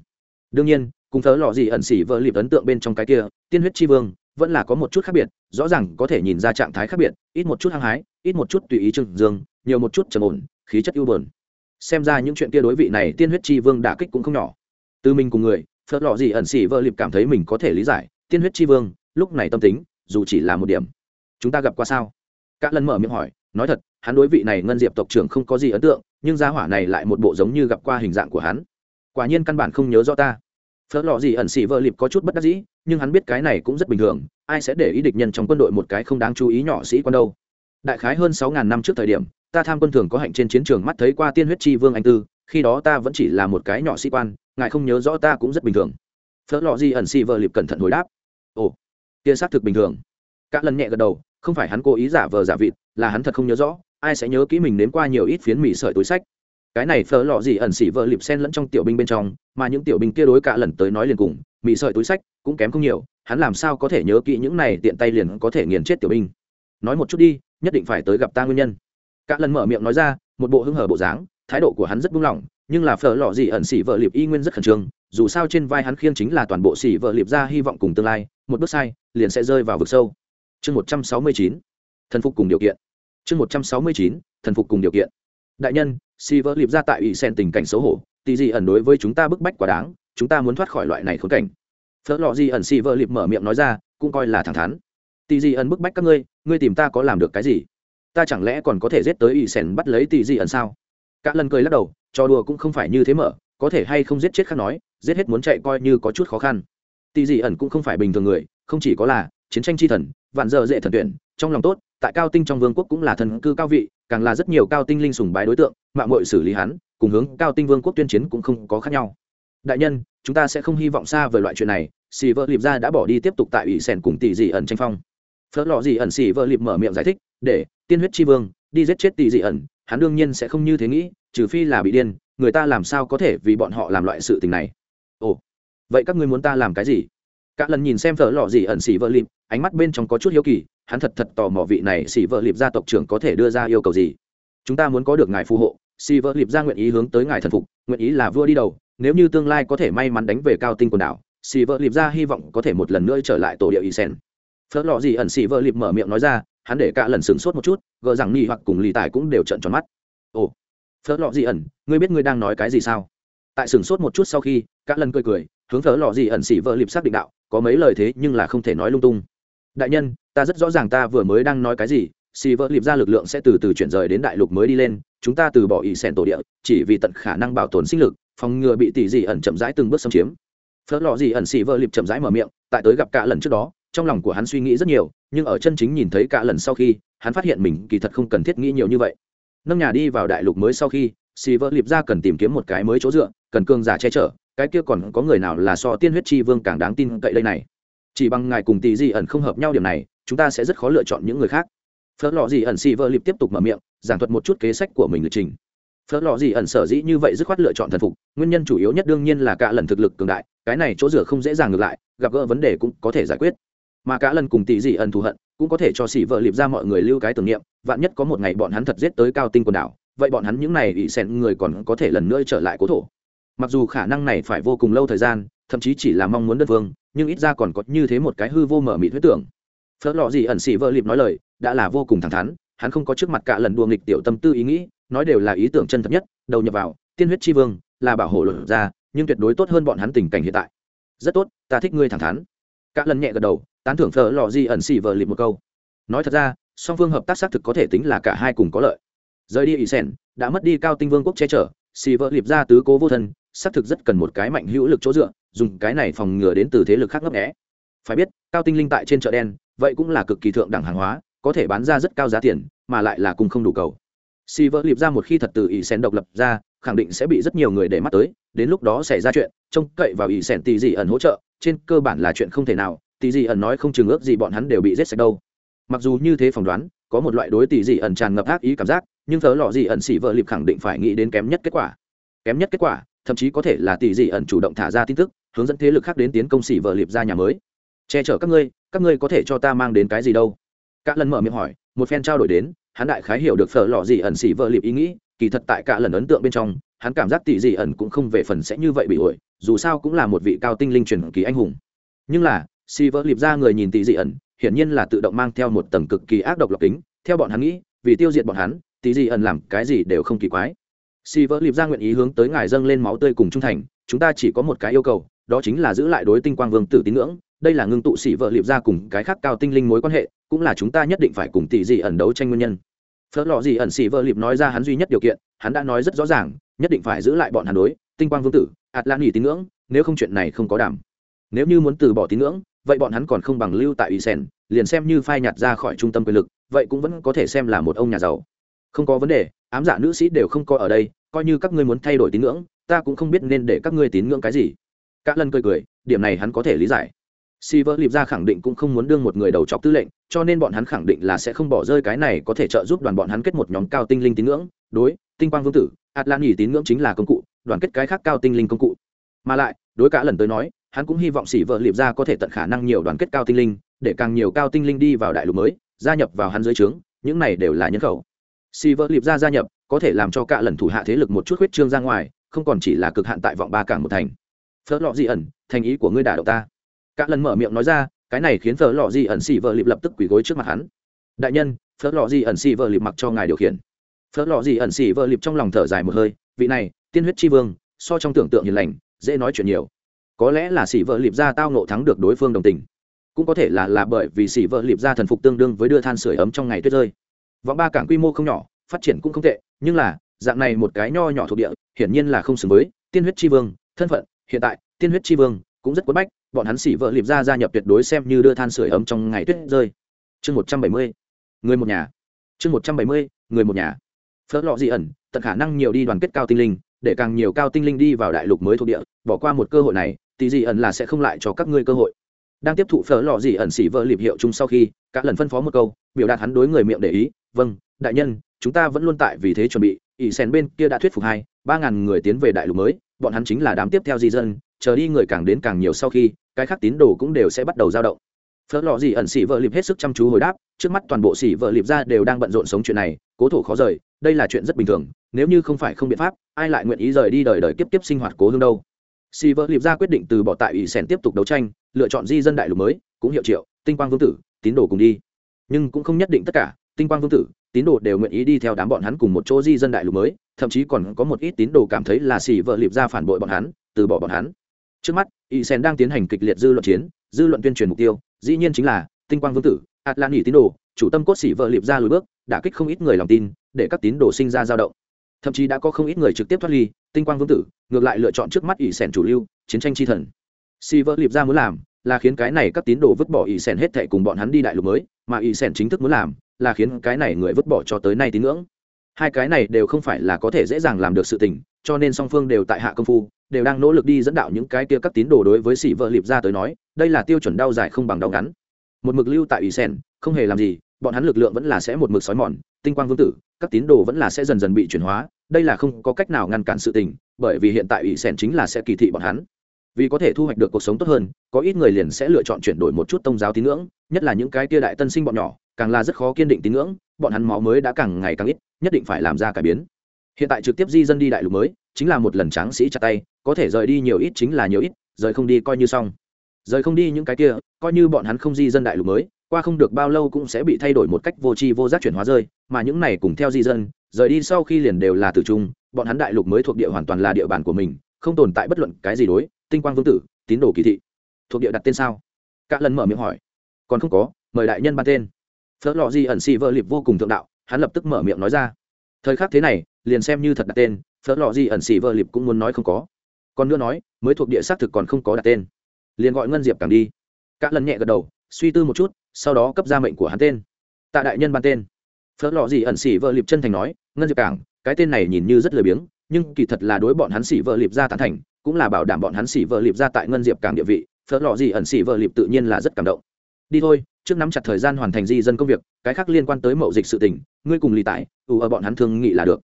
Đương nhiên, cùng phớt lò gì ẩn xỉ vợ lịp ấn tượng bên trong cái kia, tiên huyết tri vương, vẫn là có một chút khác biệt, rõ ràng có thể nhìn ra trạng thái khác biệt, ít một chút hăng hái, ít một chút tùy ý trừng dương, nhiều một chút trầm ổn, khí chất ưu bờn xem ra những chuyện kia đối vị này tiên huyết tri vương đả kích cũng không nhỏ. Từ mình cùng người, phớt lò gì ẩn xỉ vợ lịp cảm thấy mình có thể lý giải, tiên huyết tri vương, lúc này tâm tính, dù chỉ là một điểm chúng ta gặp qua sao? Cả lần mở miệng hỏi, nói thật, hắn đối vị này ngân diệp tộc trưởng không có gì ấn tượng, nhưng gia hỏa này lại một bộ giống như gặp qua hình dạng của hắn. Quả nhiên căn bản không nhớ rõ ta. Phớt lò gì ẩn xỉ vợ lịp có chút bất đắc dĩ, nhưng hắn biết cái này cũng rất bình thường, ai sẽ để ý địch nhân trong quân đội một cái không đáng chú ý nhỏ sĩ quan đâu. Đại khái hơn sáu ngàn năm trước thời điểm, ta tham quân thường có hạnh trên chiến trường mắt thấy qua tiên huyết chi vương anh tư, khi đó ta vẫn chỉ là một cái nhỏ sĩ quan, ngài không nhớ rõ ta cũng rất bình thường. Phớt lò gì ẩn xỉ vợ lịp cẩn thận hồi đáp. Ồ, kia xác thực bình thường cả lần nhẹ gật đầu, không phải hắn cố ý giả vờ giả vịt, là hắn thật không nhớ rõ, ai sẽ nhớ kỹ mình nếm qua nhiều ít phiến mì sợi túi sách. Cái này phở lọ gì ẩn xỉ vợ lịp sen lẫn trong tiểu binh bên trong, mà những tiểu binh kia đối cả lần tới nói liền cùng, mì sợi túi sách cũng kém không nhiều, hắn làm sao có thể nhớ kỹ những này tiện tay liền có thể nghiền chết tiểu binh. Nói một chút đi, nhất định phải tới gặp ta nguyên nhân. Cả lần mở miệng nói ra, một bộ hưng hở bộ dáng, thái độ của hắn rất buông lỏng, nhưng là phở lọ gì ẩn xỉ vợ lịp y nguyên rất khẩn trương, dù sao trên vai hắn khiêng chính là toàn bộ xỉ vợ lịp ra hy vọng cùng tương lai, một bước sai, liền sẽ rơi vào vực sâu chương một trăm sáu mươi chín, thần phục cùng điều kiện. Chương một trăm sáu mươi chín, thần phục cùng điều kiện. Đại nhân si vỡ liệp ra tại ủy sen tình cảnh xấu hổ, tì gì ẩn đối với chúng ta bức bách quá đáng, chúng ta muốn thoát khỏi loại này khốn cảnh. Phớt lọ gì ẩn si vỡ liệp mở miệng nói ra, cũng coi là thẳng thắn. Tì gì ẩn bức bách các ngươi ngươi tìm ta có làm được cái gì? Ta chẳng lẽ còn có thể giết tới ủy sen bắt lấy tì gì ẩn sao? Cả lần cười lắc đầu, trò đùa cũng không phải như thế mở, có thể hay không giết chết khác nói, giết hết muốn chạy coi như có chút khó khăn. Tì gì ẩn cũng không phải bình thường người, không chỉ có là chiến tranh chi thần, vạn giờ dễ thần tuyển, trong lòng tốt, tại cao tinh trong vương quốc cũng là thần cư cao vị, càng là rất nhiều cao tinh linh sùng bái đối tượng mạng mội xử lý hắn, cùng hướng cao tinh vương quốc tuyên chiến cũng không có khác nhau. Đại nhân, chúng ta sẽ không hy vọng xa về loại chuyện này xì vợ lịp ra đã bỏ đi tiếp tục tại ủy sèn cùng tỷ dị ẩn tranh phong. Phớt lọ gì ẩn xỉ vợ lịp mở miệng giải thích, để, tiên huyết chi vương, đi giết chết tỷ dị ẩn, hắn đương nhiên sẽ không như thế nghĩ, trừ phi là bị điên, người ta làm sao có thể vì bọn họ làm loại sự tình này? Ồ, vậy các ngươi muốn ta làm cái gì? Cả lần nhìn xem thợ lò gì ẩn xỉ vợ lịp, ánh mắt bên trong có chút hiếu kỳ, hắn thật thật tò mò vị này xỉ vợ lịp gia tộc trưởng có thể đưa ra yêu cầu gì. Chúng ta muốn có được ngài phù hộ, xỉ vợ lịp gia nguyện ý hướng tới ngài thần phục, nguyện ý là vua đi đầu, nếu như tương lai có thể may mắn đánh về cao tinh quần đảo, xỉ vợ lịp gia hy vọng có thể một lần nữa trở lại tổ địa y sen. Phở lò gì ẩn xỉ vợ lịp mở miệng nói ra, hắn để cả lần sửng sốt một chút gỡ rằng nghi hoặc cùng lì tài cũng đều trợn tròn mắt. Ồ phở lò gì ẩn, ngươi biết ngươi đang nói cái gì sao? Tại sửng sốt một chút sau khi, cả lần cười cười, hướng phở lò gì ẩn xỉ vợ lịp xác định đạo có mấy lời thế nhưng là không thể nói lung tung. Đại nhân, ta rất rõ ràng ta vừa mới đang nói cái gì xì vỡ liệp ra lực lượng sẽ từ từ chuyển rời đến đại lục mới đi lên, chúng ta từ bỏ ý sẻn tổ địa, chỉ vì tận khả năng bảo tồn sinh lực, phòng ngừa bị tỷ dị ẩn chậm rãi từng bước xâm chiếm. Phớt lọ gì ẩn xì vỡ liệp chậm rãi mở miệng, tại tới gặp cả lần trước đó, trong lòng của hắn suy nghĩ rất nhiều, nhưng ở chân chính nhìn thấy cả lần sau khi, hắn phát hiện mình kỳ thật không cần thiết nghĩ nhiều như vậy. Nâng nhà đi vào đại lục mới sau khi xì vỡ liệp ra cần tìm kiếm một cái mới chỗ dựa, cần cương giả che chở cái kia còn có người nào là so tiên huyết chi vương càng đáng tin cậy đây này? Chỉ bằng ngài cùng tỷ dị ẩn không hợp nhau điểm này, chúng ta sẽ rất khó lựa chọn những người khác. Phớt lò gì ẩn xì vợ lịp tiếp tục mở miệng, giảng thuật một chút kế sách của mình lịch trình. Phớt lò gì ẩn sở dĩ như vậy dứt khoát lựa chọn thần phục, nguyên nhân chủ yếu nhất đương nhiên là cả lần thực lực cường đại, cái này chỗ rửa không dễ dàng ngược lại, gặp gỡ vấn đề cũng có thể giải quyết. Mà cả lần cùng tỷ dị ẩn thù hận, cũng có thể cho xỉ vợ lịp ra mọi người lưu cái tưởng niệm, vạn nhất có một ngày bọn hắn thật giết tới cao tinh quần đảo, vậy bọn hắn những này ỷ xẹn người còn có thể lần nữa trở lại cố thổ mặc dù khả năng này phải vô cùng lâu thời gian, thậm chí chỉ là mong muốn đất vương, nhưng ít ra còn có như thế một cái hư vô mở mịt huyết tưởng. Phớt lọ gì ẩn xỉ vợ lịp nói lời, đã là vô cùng thẳng thắn, hắn không có trước mặt cả lần đùa nghịch tiểu tâm tư ý nghĩ, nói đều là ý tưởng chân thật nhất, đầu nhập vào, tiên huyết tri vương, là bảo hộ luật ra, nhưng tuyệt đối tốt hơn bọn hắn tình cảnh hiện tại. Rất tốt, ta thích ngươi thẳng thắn. Cả lần nhẹ gật đầu, tán thưởng phở lò gì ẩn xỉ vợ lịp một câu. Nói thật ra, song phương hợp tác xác thực có thể tính là cả hai cùng có lợi. Rời đi ỷ sen đã mất đi cao tinh vương quốc che chở xì vợ lịp ra tứ cố vô thân xác thực rất cần một cái mạnh hữu lực chỗ dựa, dùng cái này phòng ngừa đến từ thế lực khác ngấp nghẽ phải biết, cao tinh linh tại trên chợ đen, vậy cũng là cực kỳ thượng đẳng hàng hóa, có thể bán ra rất cao giá tiền, mà lại là cùng không đủ cầu. Si vỡ liệp ra một khi thật từ ỷ sen độc lập ra, khẳng định sẽ bị rất nhiều người để mắt tới, đến lúc đó xảy ra chuyện, trông cậy vào ỷ sen tì dị ẩn hỗ trợ, trên cơ bản là chuyện không thể nào, tì dị ẩn nói không chừng ước gì bọn hắn đều bị giết sạch đâu. Mặc dù như thế phỏng đoán, có một loại đối tì dị ẩn tràn ngập ác ý cảm giác, nhưng thớ lọ dị ẩn xỉ vợ liệp khẳng định phải nghĩ đến kém nhất kết quả. Kém nhất kết quả thậm chí có thể là tỷ dị ẩn chủ động thả ra tin tức, hướng dẫn thế lực khác đến tiến công xỉ vợ liệp ra nhà mới. Che chở các ngươi các ngươi có thể cho ta mang đến cái gì đâu? Cả lần mở miệng hỏi, một phen trao đổi đến, hắn đại khái hiểu được phở lò dị ẩn xỉ vợ liệp ý nghĩ, kỳ thật tại cả lần ấn tượng bên trong, hắn cảm giác tỷ dị ẩn cũng không về phần sẽ như vậy bị ổi, dù sao cũng là một vị cao tinh linh truyền kỳ anh hùng. Nhưng là, xỉ vợ liệp ra người nhìn tỷ dị ẩn, hiển nhiên là tự động mang theo một tầng cực kỳ ác độc lọc kính, theo bọn hắn nghĩ, vì tiêu diệt bọn hắn, tỷ dị ẩn làm cái gì đều không kỳ quái si vỡ Liệp ra nguyện ý hướng tới ngài dâng lên máu tươi cùng trung thành, chúng ta chỉ có một cái yêu cầu, đó chính là giữ lại đối tinh quang vương tử tín ngưỡng. Đây là ngưng tụ sĩ vợ Liệp ra cùng cái khác cao tinh linh mối quan hệ, cũng là chúng ta nhất định phải cùng tỷ dị ẩn đấu tranh nguyên nhân. Phớt lọ gì ẩn sĩ vợ Liệp nói ra hắn duy nhất điều kiện, hắn đã nói rất rõ ràng, nhất định phải giữ lại bọn hắn đối tinh quang vương tử, ạt lan nghỉ tín ngưỡng, nếu không chuyện này không có đảm. Nếu như muốn từ bỏ tín ngưỡng, vậy bọn hắn còn không bằng lưu tại ủy sen liền xem như phai nhạt ra khỏi trung tâm quyền lực, vậy cũng vẫn có thể xem là một ông nhà giàu không có vấn đề, ám giả nữ sĩ đều không có ở đây, coi như các ngươi muốn thay đổi tín ngưỡng, ta cũng không biết nên để các ngươi tín ngưỡng cái gì. Cả lần cười cười, điểm này hắn có thể lý giải. Si vợ lịp ra khẳng định cũng không muốn đương một người đầu chọc tư lệnh, cho nên bọn hắn khẳng định là sẽ không bỏ rơi cái này có thể trợ giúp đoàn bọn hắn kết một nhóm cao tinh linh tín ngưỡng. Đối, tinh quang vương tử, atlan nhỉ tín ngưỡng chính là công cụ, đoàn kết cái khác cao tinh linh công cụ. Mà lại, đối cả lần tới nói, hắn cũng hy vọng sĩ vợ liệp ra có thể tận khả năng nhiều đoàn kết cao tinh linh, để càng nhiều cao tinh linh đi vào đại lục mới, gia nhập vào hắn dưới trướng, những này đều là nhân khẩu. Si vợ liệp ra gia nhập, có thể làm cho cả lần thủ hạ thế lực một chút huyết trương ra ngoài, không còn chỉ là cực hạn tại vọng ba cảng một thành. Phớt lọ dị ẩn, thành ý của ngươi đả động ta. Cả lần mở miệng nói ra, cái này khiến phớt lọ dị ẩn Si vợ liệp lập tức quỳ gối trước mặt hắn. Đại nhân phớt lọ dị ẩn Si vợ liệp mặc cho ngài điều khiển. Phớt lọ dị ẩn Si vợ liệp trong lòng thở dài một hơi, vị này, tiên huyết tri vương, so trong tưởng tượng hiền lành, dễ nói chuyện nhiều. Có lẽ là Si vợ liệp ra tao nộ thắng được đối phương đồng tình. Cũng có thể là là bởi vì Si vợ liệp ra thần phục tương đương với đưa than sửa ấm trong ngày tuyết rơi vọng ba cảng quy mô không nhỏ, phát triển cũng không tệ, nhưng là, dạng này một cái nho nhỏ thuộc địa, hiển nhiên là không xứng với tiên huyết tri vương, thân phận, hiện tại, tiên huyết tri vương cũng rất quất bách, bọn hắn xỉ vợ liệp ra gia nhập tuyệt đối xem như đưa than sửa ấm trong ngày tuyết rơi. Chương một trăm bảy mươi, người một nhà. Chương một trăm bảy mươi, người một nhà. Phớt lọ dị ẩn, tận khả năng nhiều đi đoàn kết cao tinh linh, để càng nhiều cao tinh linh đi vào đại lục mới thuộc địa, bỏ qua một cơ hội này tỷ dị ẩn là sẽ không lại cho các ngươi cơ hội. Đang tiếp thụ phở lò dị ẩn xỉ vợ liệp hiệu chung sau khi, cả lần phân phó một câu, biểu đạt hắn đối người miệng để ý vâng đại nhân, chúng ta vẫn luôn tại vì thế chuẩn bị, ỷ sen bên kia đã thuyết phục hai, ba ngàn người tiến về đại lục mới, bọn hắn chính là đám tiếp theo di dân, chờ đi người càng đến càng nhiều sau khi, cái khác tín đồ cũng đều sẽ bắt đầu dao động. Phớt lò gì ẩn xỉ vợ lịp hết sức chăm chú hồi đáp, trước mắt toàn bộ xỉ vợ lịp ra đều đang bận rộn sống chuyện này, cố thủ khó rời, đây là chuyện rất bình thường, nếu như không phải không biện pháp, ai lại nguyện ý rời đi đời đời kiếp kiếp sinh hoạt cố hương đâu. Xỉ vợ lịp ra quyết định từ bỏ tại ủy sen tiếp tục đấu tranh, lựa chọn di dân đại lục mới, cũng hiệu triệu, tinh quang vương tử, tín đồ cùng đi. Nhưng cũng không nhất định tất cả tinh quang vương tử, tín đồ đều nguyện ý đi theo đám bọn hắn cùng một chỗ di dân đại lục mới, thậm chí còn có một ít tín đồ cảm thấy là xỉ vợ liệp ra phản bội bọn hắn, từ bỏ bọn hắn. Trước mắt, y sen đang tiến hành kịch liệt dư luận chiến, dư luận tuyên truyền mục tiêu, dĩ nhiên chính là, tinh quang vương tử atlan ỉ tín đồ, chủ tâm cốt xỉ vợ liệp ra lùi bước đả kích không ít người lòng tin, để các tín đồ sinh ra dao động. Thậm chí đã có không ít người trực tiếp thoát ly, tinh quang vương tử, ngược lại lựa chọn trước mắt ỷ sẻn chủ lưu, chiến tranh chi thần. Xỉ vợ liệp ra muốn làm, là khiến cái này các tín đồ vứt bỏ ỷ sẻn hết thệ cùng bọn hắn đi đại lục mới, mà ỷ sẻn chính thức muốn làm là khiến cái này người vứt bỏ cho tới nay tín ngưỡng. Hai cái này đều không phải là có thể dễ dàng làm được sự tình, cho nên song phương đều tại hạ công phu, đều đang nỗ lực đi dẫn đạo những cái kia các tín đồ đối với sĩ vợ liệp ra tới nói, đây là tiêu chuẩn đau dài không bằng đau ngắn. Một mực lưu tại ủy sen, không hề làm gì, bọn hắn lực lượng vẫn là sẽ một mực sói mòn, tinh quang vương tử, các tín đồ vẫn là sẽ dần dần bị chuyển hóa, đây là không có cách nào ngăn cản sự tình, bởi vì hiện tại ủy sen chính là sẽ kỳ thị bọn hắn vì có thể thu hoạch được cuộc sống tốt hơn, có ít người liền sẽ lựa chọn chuyển đổi một chút tôn giáo tín ngưỡng, nhất là những cái tia đại tân sinh bọn nhỏ, càng là rất khó kiên định tín ngưỡng, bọn hắn máu mới đã càng ngày càng ít, nhất định phải làm ra cải biến. Hiện tại trực tiếp di dân đi đại lục mới, chính là một lần tráng sĩ chặt tay, có thể rời đi nhiều ít chính là nhiều ít, rời không đi coi như xong. Rời không đi những cái kia, coi như bọn hắn không di dân đại lục mới, qua không được bao lâu cũng sẽ bị thay đổi một cách vô tri vô giác chuyển hóa rơi, mà những này cùng theo di dân, rời đi sau khi liền đều là tử trung, bọn hắn đại lục mới thuộc địa hoàn toàn là địa bàn của mình, không tồn tại bất luận cái gì đối tinh quang vương tử, tín đồ kỳ thị. Thuộc địa đặt tên sao? Cả lần mở miệng hỏi. Còn không có, mời đại nhân ban tên. Phớt lò di ẩn xì vợ liệp vô cùng thượng đạo, hắn lập tức mở miệng nói ra. Thời khắc thế này, liền xem như thật đặt tên, phớt lò di ẩn xì vợ liệp cũng muốn nói không có. Còn nữa nói, mới thuộc địa xác thực còn không có đặt tên. Liền gọi ngân diệp càng đi. Cả lần nhẹ gật đầu, suy tư một chút, sau đó cấp ra mệnh của hắn tên. Tạ đại nhân ban tên. Phớt lò gì ẩn xì vợ liệp chân thành nói, ngân diệp cảng, cái tên này nhìn như rất lười biếng, nhưng kỳ thật là đối bọn hắn xỉ vợ liệp ra tán thành cũng là bảo đảm bọn hắn xỉ vợ liệp ra tại ngân diệp cảng địa vị, phớt lọ gì ẩn xỉ vợ liệp tự nhiên là rất cảm động. Đi thôi, trước nắm chặt thời gian hoàn thành di dân công việc, cái khác liên quan tới mậu dịch sự tình, ngươi cùng lì tại ù ở bọn hắn thương nghị là được.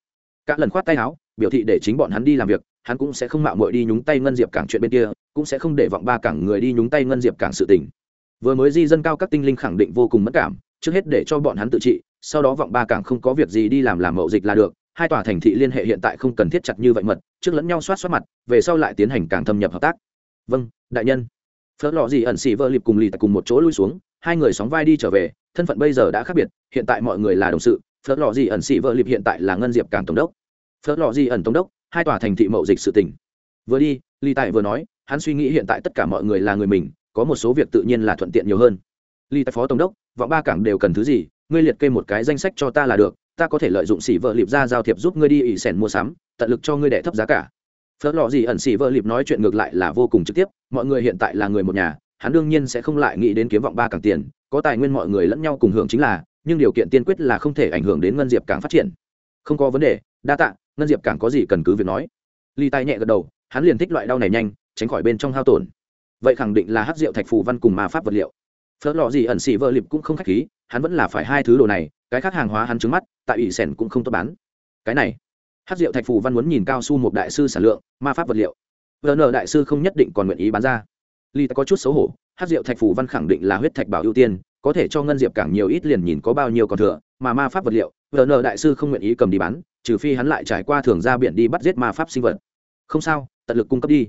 Các lần khoát tay áo, biểu thị để chính bọn hắn đi làm việc, hắn cũng sẽ không mạo muội đi nhúng tay ngân diệp cảng chuyện bên kia, cũng sẽ không để vọng ba cảng người đi nhúng tay ngân diệp cảng sự tình. Vừa mới di dân cao các tinh linh khẳng định vô cùng mất cảm, trước hết để cho bọn hắn tự trị, sau đó vọng ba cảng không có việc gì đi làm làm mậu dịch là được hai tòa thành thị liên hệ hiện tại không cần thiết chặt như vậy mật, trước lẫn nhau soát soát mặt, về sau lại tiến hành càng thâm nhập hợp tác. Vâng đại nhân. Phớt lọ gì ẩn xỉ vợ liệp cùng lì tại cùng một chỗ lui xuống, hai người sóng vai đi trở về, thân phận bây giờ đã khác biệt, hiện tại mọi người là đồng sự, phớt lọ gì ẩn xỉ vợ liệp hiện tại là ngân diệp càng tổng đốc. Phớt lọ gì ẩn tổng đốc, hai tòa thành thị mậu dịch sự tỉnh vừa đi, lì tại vừa nói, hắn suy nghĩ hiện tại tất cả mọi người là người mình, có một số việc tự nhiên là thuận tiện nhiều hơn. Lì tại phó tổng đốc, vọng ba cảng đều cần thứ gì, ngươi liệt kê một cái danh sách cho ta là được ta có thể lợi dụng xỉ vợ liệp ra giao thiệp giúp ngươi đi ỉ sẻn mua sắm, tận lực cho ngươi đẻ thấp giá cả. Phớt lò gì ẩn xỉ vợ liệp nói chuyện ngược lại là vô cùng trực tiếp, mọi người hiện tại là người một nhà, hắn đương nhiên sẽ không lại nghĩ đến kiếm vọng ba càng tiền, có tài nguyên mọi người lẫn nhau cùng hưởng chính là, nhưng điều kiện tiên quyết là không thể ảnh hưởng đến ngân diệp càng phát triển. Không có vấn đề, đa tạ, ngân diệp càng có gì cần cứ việc nói. Ly tay nhẹ gật đầu, hắn liền thích loại đau này nhanh, tránh khỏi bên trong hao tổn. Vậy khẳng định là hát rượu thạch phù văn cùng ma pháp vật liệu. Phớt lò gì ẩn xỉ vợ liệp cũng không khách khí, hắn vẫn là phải hai thứ đồ này, cái khác hàng hóa hắn trứng mắt tại ủy sẻn cũng không tốt bán. Cái này, hát rượu thạch phù văn muốn nhìn cao su một đại sư sản lượng, ma pháp vật liệu. Vn đại sư không nhất định còn nguyện ý bán ra. Ly có chút xấu hổ, hát rượu thạch phù văn khẳng định là huyết thạch bảo ưu tiên, có thể cho ngân diệp càng nhiều ít liền nhìn có bao nhiêu còn thừa, mà ma pháp vật liệu vn đại sư không nguyện ý cầm đi bán, trừ phi hắn lại trải qua thường ra biển đi bắt giết ma pháp sinh vật. Không sao, tận lực cung cấp đi.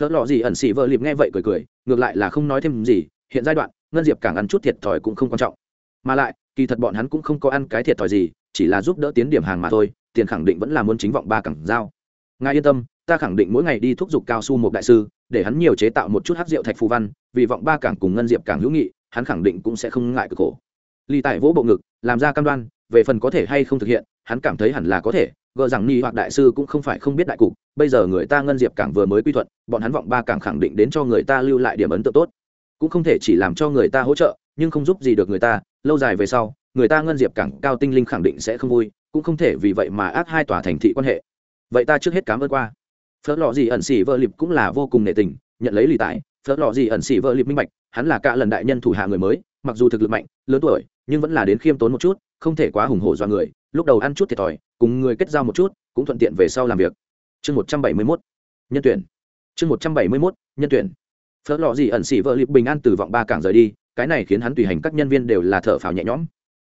Phớt lọ gì ẩn xỉ vợ liệp nghe vậy cười cười, ngược lại là không nói thêm gì, hiện giai đoạn, ngân diệp càng ăn chút thiệt thòi cũng không quan trọng. Mà lại kỳ thật bọn hắn cũng không có ăn cái thiệt thòi gì, chỉ là giúp đỡ tiến điểm hàng mà thôi, tiền khẳng định vẫn là muốn chính vọng ba cẳng giao. Ngài yên tâm, ta khẳng định mỗi ngày đi thúc giục cao su một đại sư, để hắn nhiều chế tạo một chút hát rượu thạch phù văn, vì vọng ba cảng cùng ngân diệp cảng hữu nghị, hắn khẳng định cũng sẽ không ngại cực khổ. Ly tại vỗ bộ ngực, làm ra cam đoan, về phần có thể hay không thực hiện, hắn cảm thấy hẳn là có thể gợ rằng ni hoặc đại sư cũng không phải không biết đại cục, bây giờ người ta ngân diệp cảng vừa mới quy thuận, bọn hắn vọng ba cảng khẳng định đến cho người ta lưu lại điểm ấn tượng tốt. Cũng không thể chỉ làm cho người ta hỗ trợ nhưng không giúp gì được người ta, lâu dài về sau, người ta ngân diệp cảng cao tinh linh khẳng định sẽ không vui, cũng không thể vì vậy mà ác hai tòa thành thị quan hệ. Vậy ta trước hết cám ơn qua. Phớt lọ gì ẩn xỉ vợ liệp cũng là vô cùng nể tình, nhận lấy lì tại phớt lọ gì ẩn xỉ vợ liệp minh bạch, hắn là cả lần đại nhân thủ hạ người mới, mặc dù thực lực mạnh, lớn tuổi, nhưng vẫn là đến khiêm tốn một chút, không thể quá hùng hổ do người, lúc đầu ăn chút thiệt thòi, cùng người kết giao một chút, cũng thuận tiện về sau làm việc. Chương một trăm bảy mươi mốt, nhân tuyển. Chương một trăm bảy mươi mốt, nhân tuyển. Phớt lọ gì ẩn xỉ vợ liệp bình an từ vọng ba cảng rời đi cái này khiến hắn tùy hành các nhân viên đều là thở phào nhẹ nhõm.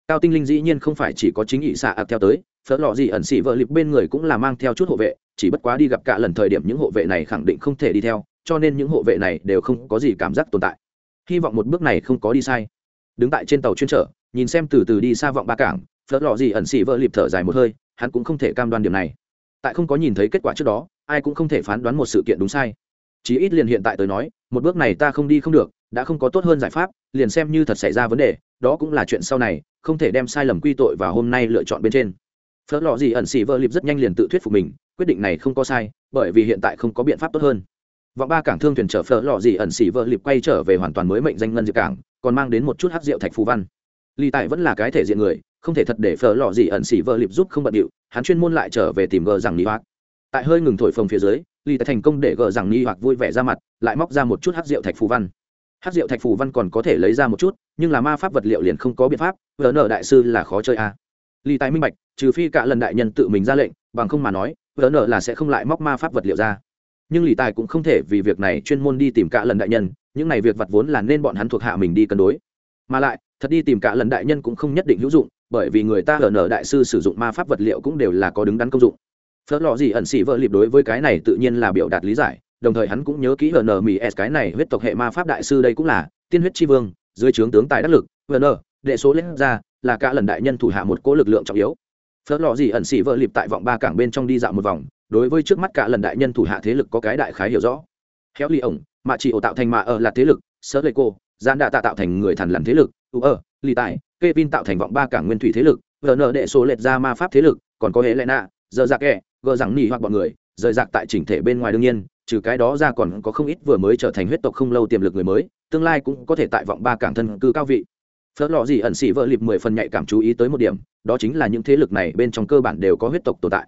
Cao tinh linh dĩ nhiên không phải chỉ có chính ỵ xạ ạc theo tới phớt lọ gì ẩn xỉ vợ liệp bên người cũng là mang theo chút hộ vệ, chỉ bất quá đi gặp cả lần thời điểm những hộ vệ này khẳng định không thể đi theo, cho nên những hộ vệ này đều không có gì cảm giác tồn tại. Hy vọng một bước này không có đi sai. Đứng tại trên tàu chuyên trở, nhìn xem từ từ đi xa vọng ba cảng phớt lọ gì ẩn xỉ vợ liệp thở dài một hơi, hắn cũng không thể cam đoan điểm này. Tại không có nhìn thấy kết quả trước đó, ai cũng không thể phán đoán một sự kiện đúng sai. Chí ít liền hiện tại tới nói, một bước này ta không đi không được đã không có tốt hơn giải pháp, liền xem như thật xảy ra vấn đề, đó cũng là chuyện sau này, không thể đem sai lầm quy tội và hôm nay lựa chọn bên trên. Phớt lọ gì ẩn xỉ vợ liệp rất nhanh liền tự thuyết phục mình, quyết định này không có sai, bởi vì hiện tại không có biện pháp tốt hơn. Vọng ba cảng thương thuyền chở phở lọ gì ẩn xỉ vợ liệp quay trở về hoàn toàn mới mệnh danh ngân diệp cảng, còn mang đến một chút hát rượu thạch phù văn. Ly tại vẫn là cái thể diện người, không thể thật để phở lọ gì ẩn xỉ vợ liệp giúp không bận điệu, hắn chuyên môn lại trở về tìm gờ rằng ni hoạt tại hơi ngừng thổi phồng phía dưới ly tại thành công để gờ rằng ni hoạt vui vẻ ra mặt, lại móc ra một chút hát rượu thạch phù văn hát rượu thạch phù văn còn có thể lấy ra một chút, nhưng là ma pháp vật liệu liền không có biện pháp Vỡ nợ đại sư là khó chơi a à. ly Tài minh bạch, trừ phi cả lần đại nhân tự mình ra lệnh, bằng không mà nói vỡ nợ là sẽ không lại móc ma pháp vật liệu ra. Nhưng lì tài cũng không thể vì việc này chuyên môn đi tìm cả lần đại nhân, những này việc vặt vốn là nên bọn hắn thuộc hạ mình đi cân đối. Mà lại, thật đi tìm cả lần đại nhân cũng không nhất định hữu dụng, bởi vì người ta ở nở đại sư sử dụng ma pháp vật liệu cũng đều là có đứng đắn công dụng. Phớt lọ gì ẩn xỉ vợ liệp đối với cái này tự nhiên là biểu đạt lý giải đồng thời hắn cũng nhớ kỹ ở nở mỹ s, cái này huyết tộc hệ ma pháp đại sư đây cũng là tiên huyết tri vương, dưới trướng tướng tài đắc lực vn nở đệ số lên ra là cả lần đại nhân thủ hạ một cỗ lực lượng trọng yếu. Phớt lò gì ẩn xỉ vợ lịp tại vọng ba cảng bên trong đi dạo một vòng, đối với trước mắt cả lần đại nhân thủ hạ thế lực có cái đại khái hiểu rõ. Khéo ly ổng mạ chỉ ổ tạo thành mạ ở là thế lực, sơ lê cô gian đạ tạ tạo thành người thần lằn thế lực, u ở ly tài kê pin tạo thành vọng ba cảng nguyên thủy thế lực vờ nợ đệ số lệch ra ma pháp thế lực, còn có hệ lệ nạ giờ giặc kẹ gờ rằng nỉ hoặc bọn người, rời rạc tại chỉnh thể bên ngoài đương nhiên trừ cái đó ra còn có không ít vừa mới trở thành huyết tộc không lâu tiềm lực người mới tương lai cũng có thể tại vọng ba cảng thân cư cao vị phớt lọ gì ẩn xỉ vợ lịp mười phần nhạy cảm chú ý tới một điểm đó chính là những thế lực này bên trong cơ bản đều có huyết tộc tồn tại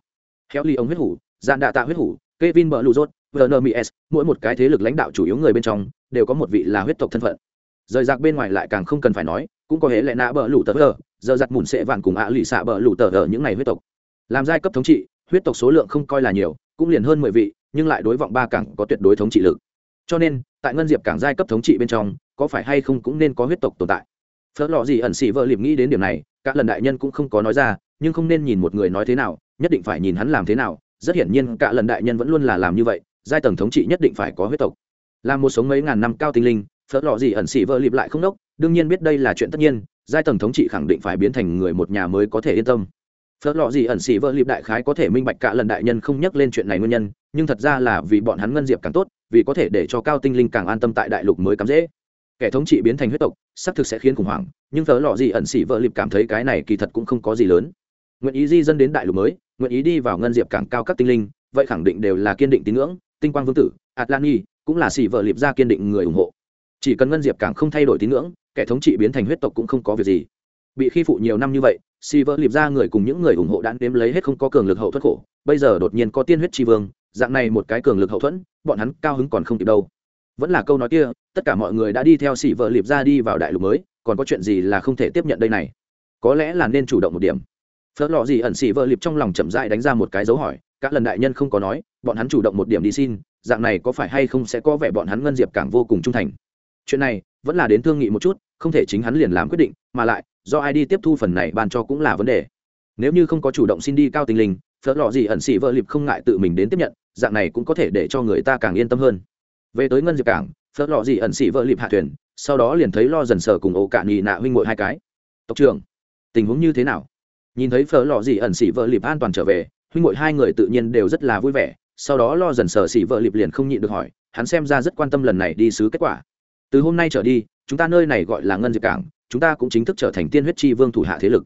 khéo ly ông huyết hủ gian đạ tạ huyết hủ Kevin bờ lù rốt, VNMS, mỗi một cái thế lực lãnh đạo chủ yếu người bên trong đều có một vị là huyết tộc thân phận. Rời rạc bên ngoài lại càng không cần phải nói, cũng có hễ lại nạ bờ lù tờ vờ, giờ giặt mùn sẽ vạn cùng ạ lì xạ bờ lù tờ vờ những này huyết tộc. Làm giai cấp thống trị, huyết tộc số lượng không coi là nhiều, cũng liền hơn mười vị, nhưng lại đối vọng ba cảng có tuyệt đối thống trị lực. Cho nên, tại ngân diệp cảng giai cấp thống trị bên trong, có phải hay không cũng nên có huyết tộc tồn tại. Phớt lọ gì ẩn xỉ vợ liệp nghĩ đến điểm này, các lần đại nhân cũng không có nói ra, nhưng không nên nhìn một người nói thế nào, nhất định phải nhìn hắn làm thế nào, rất hiển nhiên cả lần đại nhân vẫn luôn là làm như vậy giai tầng thống trị nhất định phải có huyết tộc là một sống mấy ngàn năm cao tinh linh phớt lọ gì ẩn xỉ vợ liệm lại không đốc đương nhiên biết đây là chuyện tất nhiên giai tầng thống trị khẳng định phải biến thành người một nhà mới có thể yên tâm phớt lọ gì ẩn xỉ vợ liệp đại khái có thể minh bạch cả lần đại nhân không nhắc lên chuyện này nguyên nhân, nhưng thật ra là vì bọn hắn ngân diệp càng tốt, vì có thể để cho cao tinh linh càng an tâm tại đại lục mới cắm dễ. Kẻ thống trị biến thành huyết tộc, xác thực sẽ khiến khủng hoảng, nhưng phớt lọ gì ẩn xỉ vợ liệp cảm thấy cái này kỳ thật cũng không có gì lớn. Nguyện ý di dân đến đại lục mới, nguyện ý đi vào ngân diệp càng cao các tinh linh, vậy khẳng định đều là kiên định tín ngưỡng, tinh quang vương tử, atlani, cũng là xỉ vợ liệp ra kiên định người ủng hộ. Chỉ cần ngân diệp càng không thay đổi tín ngưỡng, kẻ thống trị biến thành huyết tộc cũng không có việc gì. Bị khi phụ nhiều năm như vậy Si vợ liệp ra người cùng những người ủng hộ đã nếm lấy hết không có cường lực hậu thuẫn khổ, bây giờ đột nhiên có tiên huyết tri vương, dạng này một cái cường lực hậu thuẫn, bọn hắn cao hứng còn không kịp đâu. Vẫn là câu nói kia, tất cả mọi người đã đi theo sĩ vợ liệp ra đi vào đại lục mới, còn có chuyện gì là không thể tiếp nhận đây này? Có lẽ là nên chủ động một điểm. Phớt lọ gì ẩn sĩ vợ liệp trong lòng chậm dại đánh ra một cái dấu hỏi, các lần đại nhân không có nói, bọn hắn chủ động một điểm đi xin, dạng này có phải hay không sẽ có vẻ bọn hắn ngân diệp càng vô cùng trung thành? Chuyện này, vẫn là đến thương nghị một chút, không thể chính hắn liền làm quyết định, mà lại do ai đi tiếp thu phần này ban cho cũng là vấn đề. Nếu như không có chủ động xin đi cao tình linh phớt lọ gì ẩn xỉ vợ liệp không ngại tự mình đến tiếp nhận, dạng này cũng có thể để cho người ta càng yên tâm hơn. Về tới ngân diệp cảng phớt lọ gì ẩn xỉ vợ liệp hạ thuyền, sau đó liền thấy lo dần sờ cùng ổ cạn nhì nạ huynh ngội hai cái. Tộc trưởng, tình huống như thế nào? Nhìn thấy phở lò gì ẩn xỉ vợ lịp an toàn trở về, huynh ngội hai người tự nhiên đều rất là vui vẻ, sau đó lo dần sờ xỉ vợ lịp liền không nhịn được hỏi, hắn xem ra rất quan tâm lần này đi sứ kết quả. Từ hôm nay trở đi, chúng ta nơi này gọi là ngân diệp cảng chúng ta cũng chính thức trở thành tiên huyết chi vương thủ hạ thế lực.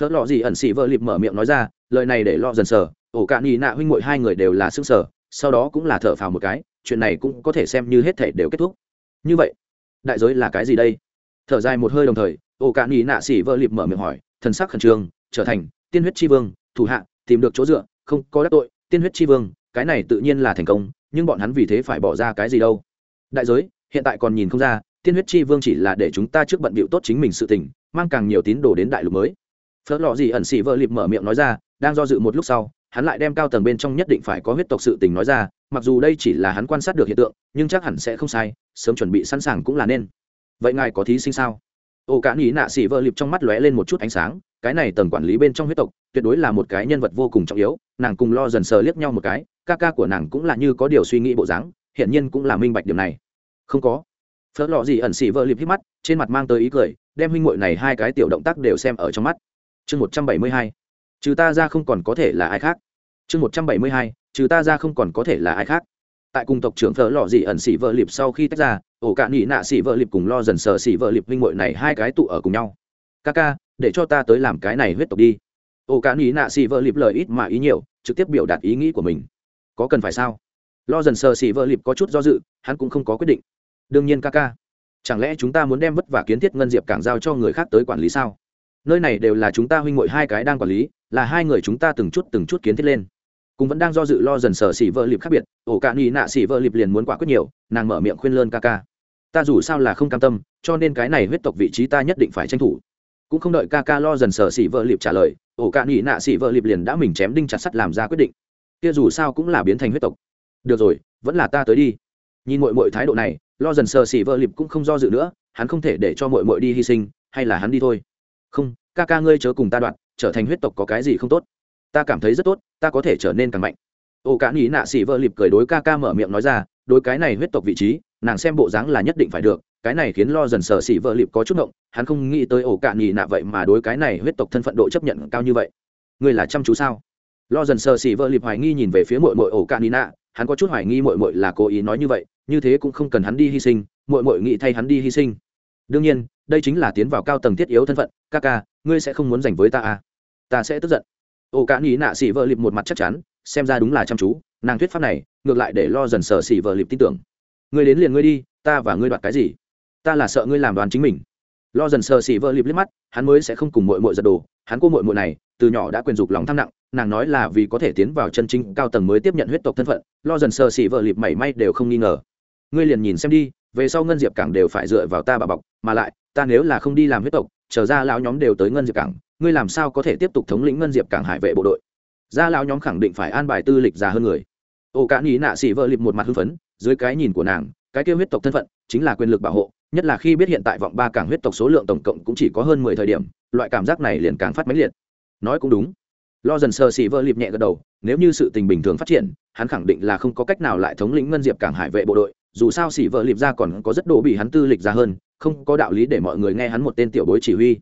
Phớt lọ gì ẩn xị vợ lịp mở miệng nói ra, lời này để lo dần sờ, ổ cạn nhị nạ huynh ngội hai người đều là sức sở sau đó cũng là thở phào một cái, chuyện này cũng có thể xem như hết thể đều kết thúc. Như vậy, đại giới là cái gì đây? Thở dài một hơi đồng thời, ổ cạn nhị nạ xị vợ lịp mở miệng hỏi, thần sắc khẩn trương, trở thành tiên huyết chi vương, thủ hạ, tìm được chỗ dựa, không có đắc tội, tiên huyết chi vương, cái này tự nhiên là thành công, nhưng bọn hắn vì thế phải bỏ ra cái gì đâu? Đại giới, hiện tại còn nhìn không ra tiên huyết chi vương chỉ là để chúng ta trước bận bịu tốt chính mình sự tình, mang càng nhiều tín đồ đến đại lục mới. Phớt lọ gì ẩn xì vợ lịp mở miệng nói ra, đang do dự một lúc sau, hắn lại đem cao tầng bên trong nhất định phải có huyết tộc sự tình nói ra, mặc dù đây chỉ là hắn quan sát được hiện tượng, nhưng chắc hẳn sẽ không sai, sớm chuẩn bị sẵn sàng cũng là nên. Vậy ngài có thí sinh sao? Ô cả nghĩ nạ xỉ vợ lịp trong mắt lóe lên một chút ánh sáng, cái này tầng quản lý bên trong huyết tộc, tuyệt đối là một cái nhân vật vô cùng trọng yếu, nàng cùng lo dần sờ liếc nhau một cái, ca ca của nàng cũng là như có điều suy nghĩ bộ dáng, hiển nhiên cũng là minh bạch điểm này. Không có phớt lọ gì ẩn xỉ vợ liệp hít mắt, trên mặt mang tới ý cười, đem huynh muội này hai cái tiểu động tác đều xem ở trong mắt. Chương một trăm bảy mươi hai, trừ ta ra không còn có thể là ai khác. Chương một trăm bảy mươi hai, trừ ta ra không còn có thể là ai khác. Tại cùng tộc trưởng phở lò dị ẩn xỉ vợ liệp sau khi tách ra, ổ cạn nhị nạ xỉ vợ liệp cùng lo dần sờ xỉ vợ liệp huynh muội này hai cái tụ ở cùng nhau. Ca ca để cho ta tới làm cái này huyết tộc đi. Ổ cạn nhị nạ xỉ vợ liệp lời ít mà ý nhiều, trực tiếp biểu đạt ý nghĩ của mình. Có cần phải sao? Lo dần sờ xỉ vợ liệp có chút do dự, hắn cũng không có quyết định đương nhiên ca ca. Chẳng lẽ chúng ta muốn đem vất vả kiến thiết ngân diệp cảng giao cho người khác tới quản lý sao? Nơi này đều là chúng ta huynh muội hai cái đang quản lý, là hai người chúng ta từng chút từng chút kiến thiết lên. Cũng vẫn đang do dự lo dần sở xỉ vợ liệp khác biệt, ổ cạn nhị nạ xỉ vợ liệp liền muốn quả quyết nhiều, nàng mở miệng khuyên lơn ca ca. Ta dù sao là không cam tâm, cho nên cái này huyết tộc vị trí ta nhất định phải tranh thủ. Cũng không đợi ca ca lo dần sở xỉ vợ liệp trả lời, ổ cạn nhị nạ xỉ vợ liệp liền đã mình chém đinh chặt sắt làm ra quyết định. Kia dù sao cũng là biến thành huyết tộc. Được rồi, vẫn là ta tới đi. Nhìn mội mội thái độ này lo dần sờ xỉ vợ lịp cũng không do dự nữa, hắn không thể để cho mội mội đi hy sinh, hay là hắn đi thôi. Không, ca ca ngươi chớ cùng ta đoạn, trở thành huyết tộc có cái gì không tốt? Ta cảm thấy rất tốt, ta có thể trở nên càng mạnh. Ô cả nghĩ nạ xỉ vợ lịp cười đối ca ca mở miệng nói ra, đối cái này huyết tộc vị trí, nàng xem bộ dáng là nhất định phải được, cái này khiến lo dần sờ xỉ vợ lịp có chút động hắn không nghĩ tới ổ cạn nhì nạ vậy mà đối cái này huyết tộc thân phận độ chấp nhận cao như vậy. Ngươi là chăm chú sao? Lo dần sờ xỉ vợ lịp hoài nghi nhìn về phía mội mội ổ cạn nhì nạ hắn có chút hoài nghi mội mội là cố ý nói như vậy, như thế cũng không cần hắn đi hy sinh, mội mội nghĩ thay hắn đi hy sinh. Đương nhiên, đây chính là tiến vào cao tầng thiết yếu thân phận, ca ca, ngươi sẽ không muốn giành với ta à? Ta sẽ tức giận. Ô cả nghĩ nạ xỉ vợ lịp một mặt chắc chắn, xem ra đúng là chăm chú, nàng thuyết pháp này, ngược lại để lo dần sở xỉ vợ lịp tin tưởng. Ngươi đến liền ngươi đi, ta và ngươi đoạt cái gì? Ta là sợ ngươi làm đoàn chính mình. Lo dần sờ xỉ vợ lịp liếc mắt, hắn mới sẽ không cùng mội mội giật đồ, hắn cô mội mội này từ nhỏ đã quyền dục lòng tham nặng, nàng nói là vì có thể tiến vào chân chính cao tầng mới tiếp nhận huyết tộc thân phận, lo dần sờ xỉ vợ lịp mảy may đều không nghi ngờ. Ngươi liền nhìn xem đi, về sau ngân diệp cảng đều phải dựa vào ta bà bọc, mà lại, ta nếu là không đi làm huyết tộc trở ra lão nhóm đều tới ngân diệp cảng, ngươi làm sao có thể tiếp tục thống lĩnh ngân diệp cảng hải vệ bộ đội? Ra lão nhóm khẳng định phải an bài tư lịch già hơn người. Ô cả nghĩ nạ xỉ vợ lịp một mặt hưng phấn, dưới cái nhìn của nàng, cái kêu huyết tộc thân phận chính là quyền lực bảo hộ, nhất là khi biết hiện tại vọng ba cảng huyết tộc số lượng tổng cộng cũng chỉ có hơn mười thời điểm, loại cảm giác này liền càng phát mãnh liệt nói cũng đúng. Lo dần sờ xỉ vợ liệp nhẹ gật đầu, nếu như sự tình bình thường phát triển, hắn khẳng định là không có cách nào lại thống lĩnh ngân diệp cảng hải vệ bộ đội, dù sao xỉ vợ liệp ra còn có rất đồ bị hắn tư lịch ra hơn, không có đạo lý để mọi người nghe hắn một tên tiểu bối chỉ huy.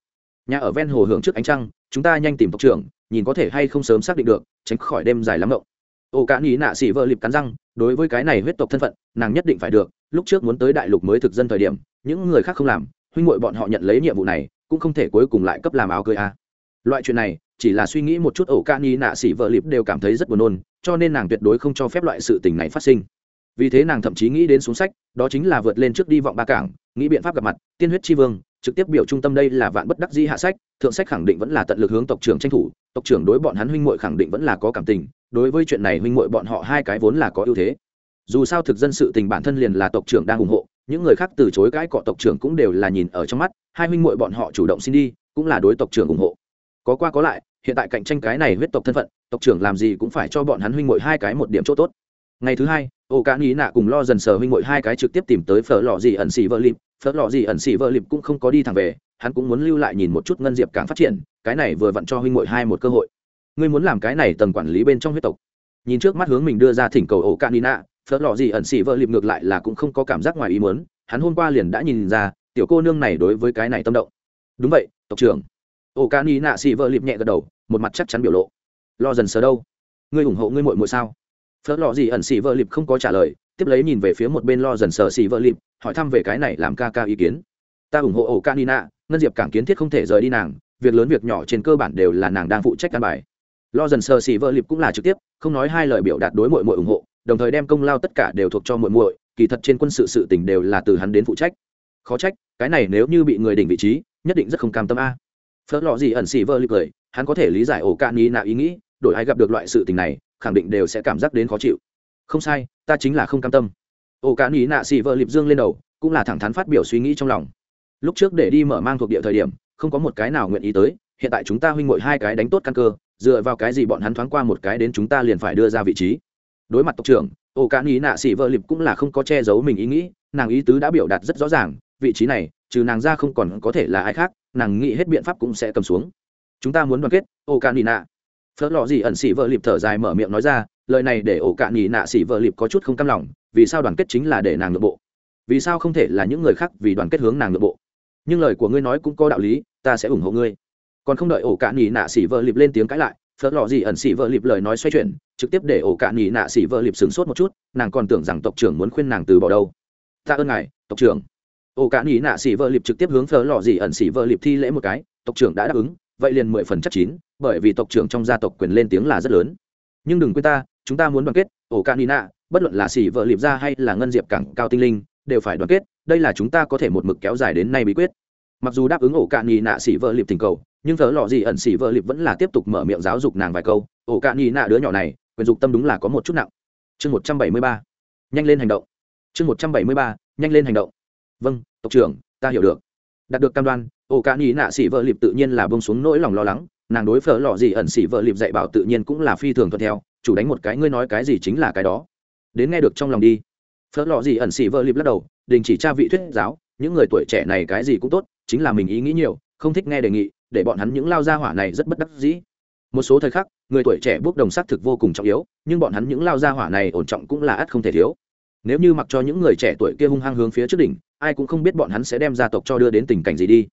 Nhà ở ven hồ hưởng trước ánh trăng, chúng ta nhanh tìm tộc trưởng, nhìn có thể hay không sớm xác định được, tránh khỏi đêm dài lắm ngộng. Ô cả nghĩ nạ xỉ vợ liệp cắn răng, đối với cái này huyết tộc thân phận, nàng nhất định phải được, lúc trước muốn tới đại lục mới thực dân thời điểm, những người khác không làm, huynh ngội bọn họ nhận lấy nhiệm vụ này, cũng không thể cuối cùng lại cấp làm áo cưới a. Loại chuyện này chỉ là suy nghĩ một chút ổ ca ni nạ xỉ vợ lịp đều cảm thấy rất buồn nôn, cho nên nàng tuyệt đối không cho phép loại sự tình này phát sinh. Vì thế nàng thậm chí nghĩ đến xuống sách, đó chính là vượt lên trước đi vọng ba cảng, nghĩ biện pháp gặp mặt, tiên huyết tri vương, trực tiếp biểu trung tâm đây là vạn bất đắc di hạ sách, thượng sách khẳng định vẫn là tận lực hướng tộc trưởng tranh thủ, tộc trưởng đối bọn hắn huynh muội khẳng định vẫn là có cảm tình, đối với chuyện này huynh muội bọn họ hai cái vốn là có ưu thế. Dù sao thực dân sự tình bản thân liền là tộc trưởng đang ủng hộ, những người khác từ chối cãi cọ tộc trưởng cũng đều là nhìn ở trong mắt, hai huynh muội bọn họ chủ động xin đi, cũng là đối tộc trưởng ủng hộ có qua có lại, hiện tại cạnh tranh cái này huyết tộc thân phận, tộc trưởng làm gì cũng phải cho bọn hắn huynh mội hai cái một điểm chỗ tốt. Ngày thứ hai ô cả nghĩ nạ cùng lo dần sờ huynh mội hai cái trực tiếp tìm tới phở lò gì ẩn xì vợ lịp. Phở lò gì ẩn xì vợ lịp cũng không có đi thẳng về, hắn cũng muốn lưu lại nhìn một chút ngân diệp càng phát triển, cái này vừa vặn cho huynh mội hai một cơ hội. Ngươi muốn làm cái này tầng quản lý bên trong huyết tộc. Nhìn trước mắt hướng mình đưa ra thỉnh cầu ổ cạn nina phớt lò gì ẩn xỉ vợ lịp ngược lại là cũng không có cảm giác ngoài ý muốn, hắn hôm qua liền đã nhìn ra, tiểu cô nương này đối với cái này tâm động. Đúng vậy, tộc trưởng ổ cạn nina xì vợ lịp nhẹ gật đầu, một mặt chắc chắn biểu lộ. Lo dần sờ đâu? Ngươi ủng hộ ngươi muội muội sao? Phớt lò gì ẩn xỉ vợ lịp không có trả lời, tiếp lấy nhìn về phía một bên lo dần sờ xì vợ lịp hỏi thăm về cái này làm ca ca ý kiến. Ta ủng hộ ổ cạn nina ngân diệp cảng kiến thiết không thể rời đi nàng, việc lớn việc nhỏ trên cơ bản đều là nàng đang phụ trách căn bài. Lo dần sờ xì vợ lịp cũng là trực tiếp, không nói hai lời biểu đạt đối mội mội ủng hộ, đồng thời đem công lao tất cả đều thuộc cho mội mội kỳ thật trên quân sự sự tỉnh đều là từ hắn đến phụ trách. Khó trách, cái này nếu như bị người đỉnh vị trí, nhất định rất không cam tâm a phớt lọ gì ẩn xì vợ lịp cười hắn có thể lý giải ổ cạn ni nạ ý nghĩ, đổi ai gặp được loại sự tình này, khẳng định đều sẽ cảm giác đến khó chịu. Không sai, ta chính là không cam tâm. Ổ cạn ni nạ xì vợ lịp dương lên đầu, cũng là thẳng thắn phát biểu suy nghĩ trong lòng. Lúc trước để đi mở mang thuộc địa thời điểm, không có một cái nào nguyện ý tới, hiện tại chúng ta huynh ngội hai cái đánh tốt căn cơ, dựa vào cái gì bọn hắn thoáng qua một cái đến chúng ta liền phải đưa ra vị trí. Đối mặt tộc trưởng, ổ cạn ý nạ xì vợ liệp cũng là không có che giấu mình ý nghĩ, nàng ý tứ đã biểu đạt rất rõ ràng, vị trí này, trừ nàng ra không còn có thể là ai khác nàng nghĩ hết biện pháp cũng sẽ cầm xuống. Chúng ta muốn đoàn kết ổ cạn ý nạ phớt lọ gì ẩn xỉ vợ liệp thở dài mở miệng nói ra, lời này để ổ cạn ý nạ xỉ vợ liệp có chút không cam lòng, vì sao đoàn kết chính là để nàng nội bộ? Vì sao không thể là những người khác vì đoàn kết hướng nàng nội bộ? Nhưng lời của ngươi nói cũng có đạo lý, ta sẽ ủng hộ ngươi. Còn không đợi ổ cạn nhì nạ xỉ vợ lịp lên tiếng cãi lại, phớt lò gì ẩn xỉ vợ lịp lời nói xoay chuyển, trực tiếp để ổ cạn nhì nạ xỉ vợ lịp sửng sốt một chút, nàng còn tưởng rằng tộc trưởng muốn khuyên nàng từ bỏ đâu. Ta ơn ngài, tộc trưởng ổ cạn nhì nạ xỉ vợ liệp trực tiếp hướng phớt lò gì ẩn xỉ vợ liệp thi lễ một cái, tộc trưởng đã đáp ứng, vậy liền mười phần chắc chín, bởi vì tộc trưởng trong gia tộc quyền lên tiếng là rất lớn. Nhưng đừng quên ta, chúng ta muốn đoàn kết ổ cạn nhì nạ, bất luận là xỉ vợ liệp ra hay là ngân diệp cảng cao tinh linh, đều phải đoàn kết, đây là chúng ta có thể một mực kéo dài đến nay bí quyết. Mặc dù đáp ứng ổ cạn nhì nạ xỉ vợ liệp tình cầu, nhưng thợ lọ gì ẩn xỉ vợ liệp vẫn là tiếp tục mở miệng giáo dục nàng vài câu ổ cạn nhì nạ đứa nhỏ này, quyền dục tâm đúng là có một chút nặng. Chương một trăm bảy mươi ba, nhanh lên hành động. Chương một trăm bảy mươi ba, nhanh lên hành động vâng tộc trưởng, ta hiểu được. Đạt được cam đoan, ô cá nghĩ nạ xỉ vợ lịp tự nhiên là bông xuống nỗi lòng lo lắng. Nàng đối phở lọ gì ẩn xỉ vợ lịp dạy bảo tự nhiên cũng là phi thường thuận theo. Chủ đánh một cái, ngươi nói cái gì chính là cái đó. Đến nghe được trong lòng đi. Phở lọ gì ẩn xỉ vợ lịp lắc đầu, đình chỉ cha vị thuyết giáo. Những người tuổi trẻ này cái gì cũng tốt, chính là mình ý nghĩ nhiều, không thích nghe đề nghị, để bọn hắn những lao gia hỏa này rất bất đắc dĩ. Một số thời khắc, người tuổi trẻ bước đồng xác thực vô cùng trọng yếu, nhưng bọn hắn những lao gia hỏa này ổn trọng cũng là ắt không thể thiếu. Nếu như mặc cho những người trẻ tuổi kia hung hăng hướng phía trước đỉnh ai cũng không biết bọn hắn sẽ đem gia tộc cho đưa đến tình cảnh gì đi.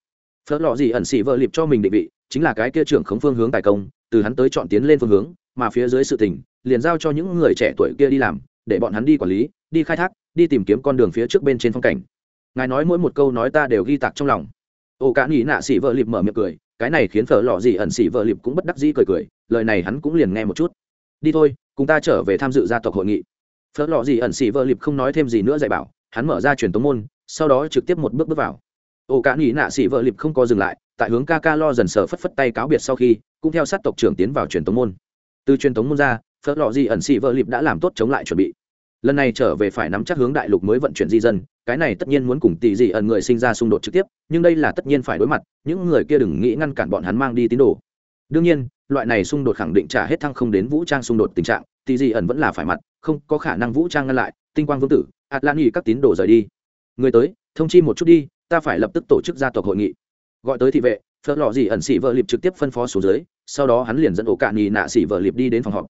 Phớt lọ gì ẩn xỉ vợ liệp cho mình định vị, chính là cái kia trưởng khống phương hướng tài công, từ hắn tới chọn tiến lên phương hướng, mà phía dưới sự tình, liền giao cho những người trẻ tuổi kia đi làm, để bọn hắn đi quản lý, đi khai thác, đi tìm kiếm con đường phía trước bên trên phong cảnh. Ngài nói mỗi một câu nói ta đều ghi tạc trong lòng. Ô cả nghĩ nạ xỉ vợ liệp mở miệng cười, cái này khiến phở lò gì ẩn xỉ vợ liệp cũng bất đắc dĩ cười cười, lời này hắn cũng liền nghe một chút. Đi thôi, cùng ta trở về tham dự gia tộc hội nghị. Phở lò gì ẩn xỉ vợ liệp không nói thêm gì nữa dạy bảo, hắn mở ra truyền tống môn sau đó trực tiếp một bước bước vào. Ô cả nghĩ nạ xỉ vợ liệp không có dừng lại, tại hướng ca ca lo dần sờ phất phất tay cáo biệt sau khi, cũng theo sát tộc trưởng tiến vào truyền tống môn. Từ truyền tống môn ra phớt lò di ẩn xỉ vợ liệp đã làm tốt chống lại chuẩn bị. Lần này trở về phải nắm chắc hướng đại lục mới vận chuyển di dân, cái này tất nhiên muốn cùng tỷ dị ẩn người sinh ra xung đột trực tiếp, nhưng đây là tất nhiên phải đối mặt, những người kia đừng nghĩ ngăn cản bọn hắn mang đi tín đồ. Đương nhiên, loại này xung đột khẳng định trả hết thăng không đến vũ trang xung đột tình trạng, tỷ dị ẩn vẫn là phải mặt, không có khả năng vũ trang ngăn lại, tinh quang vương tử atlan nghỉ các tín đồ rời đi người tới, thông chi một chút đi, ta phải lập tức tổ chức gia tộc hội nghị. Gọi tới thị vệ phớt lò gì ẩn xỉ vợ liệp trực tiếp phân phó xuống dưới, sau đó hắn liền dẫn ổ cạn nhì nạ xỉ vợ liệp đi đến phòng họp.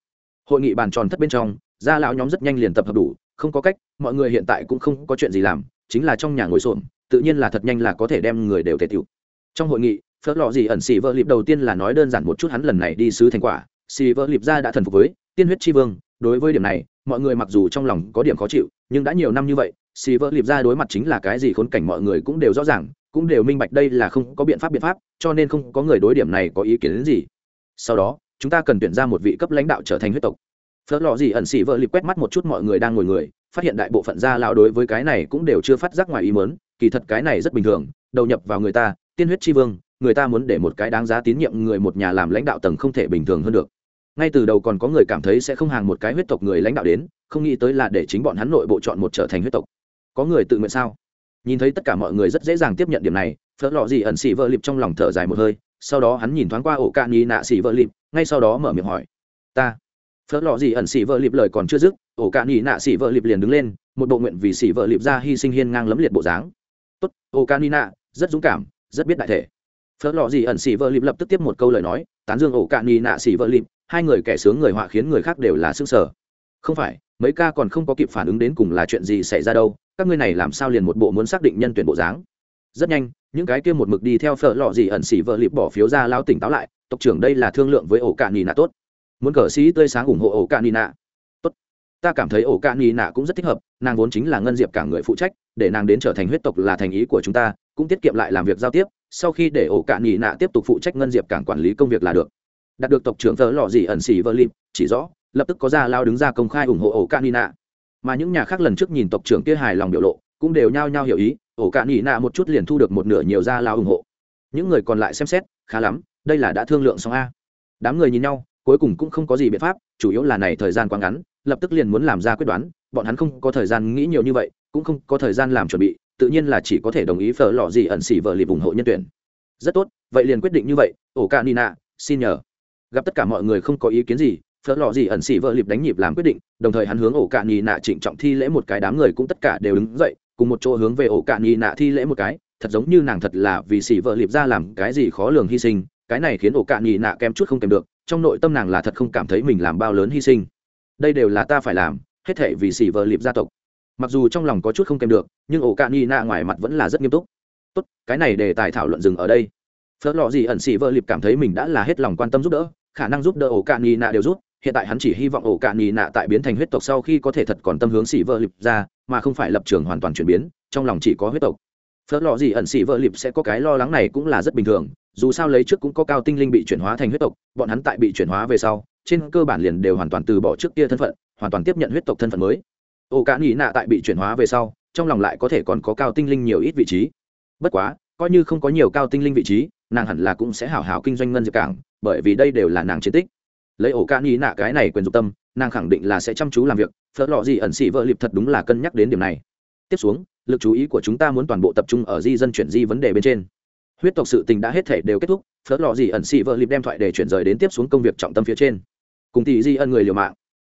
Hội nghị bàn tròn thất bên trong, gia lão nhóm rất nhanh liền tập hợp đủ, không có cách, mọi người hiện tại cũng không có chuyện gì làm, chính là trong nhà ngồi xổm, tự nhiên là thật nhanh là có thể đem người đều thể tiểu trong hội nghị phớt lọ gì ẩn xì vợ liệp đầu tiên là nói đơn giản một chút hắn lần này đi sứ thành quả. Xì vợ liệp ra đã thần phục với tiên huyết tri vương, đối với điểm này, mọi người mặc dù trong lòng có điểm khó chịu, nhưng đã nhiều năm như vậy xì vỡ liệp ra đối mặt chính là cái gì khốn cảnh mọi người cũng đều rõ ràng, cũng đều minh bạch đây là không có biện pháp biện pháp, cho nên không có người đối điểm này có ý kiến đến gì. Sau đó, chúng ta cần tuyển ra một vị cấp lãnh đạo trở thành huyết tộc. Phớt lò gì ẩn xì vợ Liệp quét mắt một chút mọi người đang ngồi người, phát hiện đại bộ phận gia lão đối với cái này cũng đều chưa phát giác ngoài ý mớn kỳ thật cái này rất bình thường, đầu nhập vào người ta, tiên huyết tri vương, người ta muốn để một cái đáng giá tín nhiệm người một nhà làm lãnh đạo tầng không thể bình thường hơn được. Ngay từ đầu còn có người cảm thấy sẽ không hàng một cái huyết tộc người lãnh đạo đến, không nghĩ tới là để chính bọn hắn nội bộ chọn một trở thành huyết tộc có người tự nguyện sao? Nhìn thấy tất cả mọi người rất dễ dàng tiếp nhận điểm này, phớt lọ gì ẩn xỉ vợ lịp trong lòng thở dài một hơi, sau đó hắn nhìn thoáng qua ổ cạn ni nạ xỉ vợ lịp, ngay sau đó mở miệng hỏi. Ta. Phớt lọ gì ẩn xỉ vợ lịp lời còn chưa dứt, ổ cạn nhị nạ xỉ vợ lịp liền đứng lên, một bộ nguyện vì xỉ vợ lịp ra hy sinh hiên ngang lấm liệt bộ dáng. Tốt, ổ cạn nhị nạ, rất dũng cảm, rất biết đại thể. Phớt lọ gì ẩn xỉ vợ lịp lập tức tiếp một câu lời nói, tán dương ổ cạn nhị nạ xỉ vợ lịp, hai người kẻ sướng người họa khiến người khác đều là sức sở không phải, mấy ca còn không có kịp phản ứng đến cùng là chuyện gì xảy ra đâu, các ngươi này làm sao liền một bộ muốn xác định nhân tuyển bộ dáng? Rất nhanh, những cái kia một mực đi theo phở lọ gì ẩn xỉ vợ lịp bỏ phiếu ra lao tỉnh táo lại, tộc trưởng đây là thương lượng với ổ cạn nì nạ tốt. Muốn cờ sĩ tươi sáng ủng hộ ổ cạn nạ. Tốt. Ta cảm thấy ổ cạn nạ cũng rất thích hợp, nàng vốn chính là ngân diệp cả người phụ trách, để nàng đến trở thành huyết tộc là thành ý của chúng ta, cũng tiết kiệm lại làm việc giao tiếp, sau khi để ổ cạn nạ tiếp tục phụ trách ngân diệp cảng quản lý công việc là được. Đạt được tộc trưởng thờ lò gì ẩn xỉ vơ lim chỉ rõ lập tức có ra lao đứng ra công khai ủng hộ ổ cạn nạ mà những nhà khác lần trước nhìn tộc trưởng kia hài lòng biểu lộ, cũng đều nhao nhao hiểu ý, ổ cạn nạ một chút liền thu được một nửa nhiều ra lao ủng hộ. Những người còn lại xem xét, khá lắm, đây là đã thương lượng xong a. Đám người nhìn nhau, cuối cùng cũng không có gì biện pháp, chủ yếu là này thời gian quá ngắn, lập tức liền muốn làm ra quyết đoán, bọn hắn không có thời gian nghĩ nhiều như vậy, cũng không có thời gian làm chuẩn bị, tự nhiên là chỉ có thể đồng ý phở lò gì ẩn xỉ vợ lịp ủng hộ nhân tuyển. Rất tốt, vậy liền quyết định như vậy, ổ ca nina, xin nhờ. Gặp tất cả mọi người không có ý kiến gì phở lò gì ẩn xỉ vợ lịp đánh nhịp làm quyết định, đồng thời hắn hướng ổ nhị nạ trịnh trọng thi lễ một cái đám người cũng tất cả đều đứng dậy, cùng một chỗ hướng về ổ nhị nạ thi lễ một cái, thật giống như nàng thật là vì xỉ vợ lịp ra làm cái gì khó lường hy sinh, cái này khiến ổ nhị nạ kém chút không kèm được, trong nội tâm nàng là thật không cảm thấy mình làm bao lớn hy sinh. Đây đều là ta phải làm, hết thể vì xỉ vợ lịp gia tộc. Mặc dù trong lòng có chút không kèm được, nhưng ổ cạn nina ngoài mặt vẫn là rất nghiêm túc. Tốt, cái này để tài thảo luận dừng ở đây. Phớt lọ gì ẩn xỉ vợ lịp cảm thấy mình đã là hết lòng quan tâm giúp đỡ, khả năng giúp đỡ ổ cạn nina đều giúp hiện tại hắn chỉ hy vọng ổ cạn nina tại biến thành huyết tộc sau khi có thể thật còn tâm hướng xỉ vợ lịp ra, mà không phải lập trường hoàn toàn chuyển biến, trong lòng chỉ có huyết tộc. Phớt lọ gì ẩn xỉ vợ lịp sẽ có cái lo lắng này cũng là rất bình thường, dù sao lấy trước cũng có cao tinh linh bị chuyển hóa thành huyết tộc, bọn hắn tại bị chuyển hóa về sau, trên cơ bản liền đều hoàn toàn từ bỏ trước kia thân phận, hoàn toàn tiếp nhận huyết tộc thân phận mới. Ổ cạn nhì nạ tại bị chuyển hóa về sau, trong lòng lại có thể còn có cao tinh linh nhiều ít vị trí. Bất quá, coi như không có nhiều cao tinh linh vị trí, nàng hẳn là cũng sẽ hảo hảo kinh doanh ngân diệp cảng, bởi vì đây đều là nàng chiến tích lấy ổ ca nghĩ nạ cái này quyền dục tâm, nàng khẳng định là sẽ chăm chú làm việc phớt lọ gì ẩn xỉ vợ liệp thật đúng là cân nhắc đến điểm này. Tiếp xuống, lực chú ý của chúng ta muốn toàn bộ tập trung ở di dân chuyển di vấn đề bên trên. Huyết tộc sự tình đã hết thể đều kết thúc phớt lọ gì ẩn xỉ vợ liệp đem thoại để chuyển rời đến tiếp xuống công việc trọng tâm phía trên. Cùng tỷ di ân người liều mạng.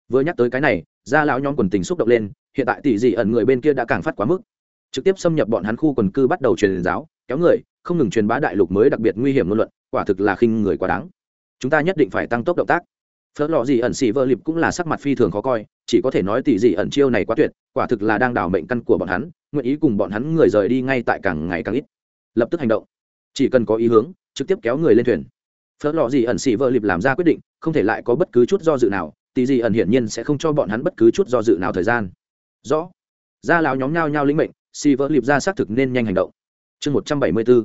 Vừa nhắc tới cái này ra lão nhóm quần tình xúc động lên, hiện tại tỷ di ẩn người bên kia đã càng phát quá mức. Trực tiếp xâm nhập bọn hắn khu quần cư bắt đầu truyền giáo, kéo người, không ngừng truyền bá đại lục mới đặc biệt nguy hiểm ngôn luận, quả thực là khinh người quá đáng chúng ta nhất định phải tăng tốc động tác. Phớt lò gì ẩn xì vơ lịp cũng là sắc mặt phi thường khó coi, chỉ có thể nói tỷ gì ẩn chiêu này quá tuyệt, quả thực là đang đảo mệnh căn của bọn hắn, nguyện ý cùng bọn hắn người rời đi ngay tại càng ngày càng ít. Lập tức hành động. Chỉ cần có ý hướng, trực tiếp kéo người lên thuyền. Phớt lò gì ẩn xì vơ lịp làm ra quyết định, không thể lại có bất cứ chút do dự nào tỷ gì ẩn hiển nhiên sẽ không cho bọn hắn bất cứ chút do dự nào thời gian. Rõ. Ra lão nhóm nhao nhao lĩnh mệnh, xì vơ lịp ra xác thực nên nhanh hành động. Chương một trăm bảy mươi b ố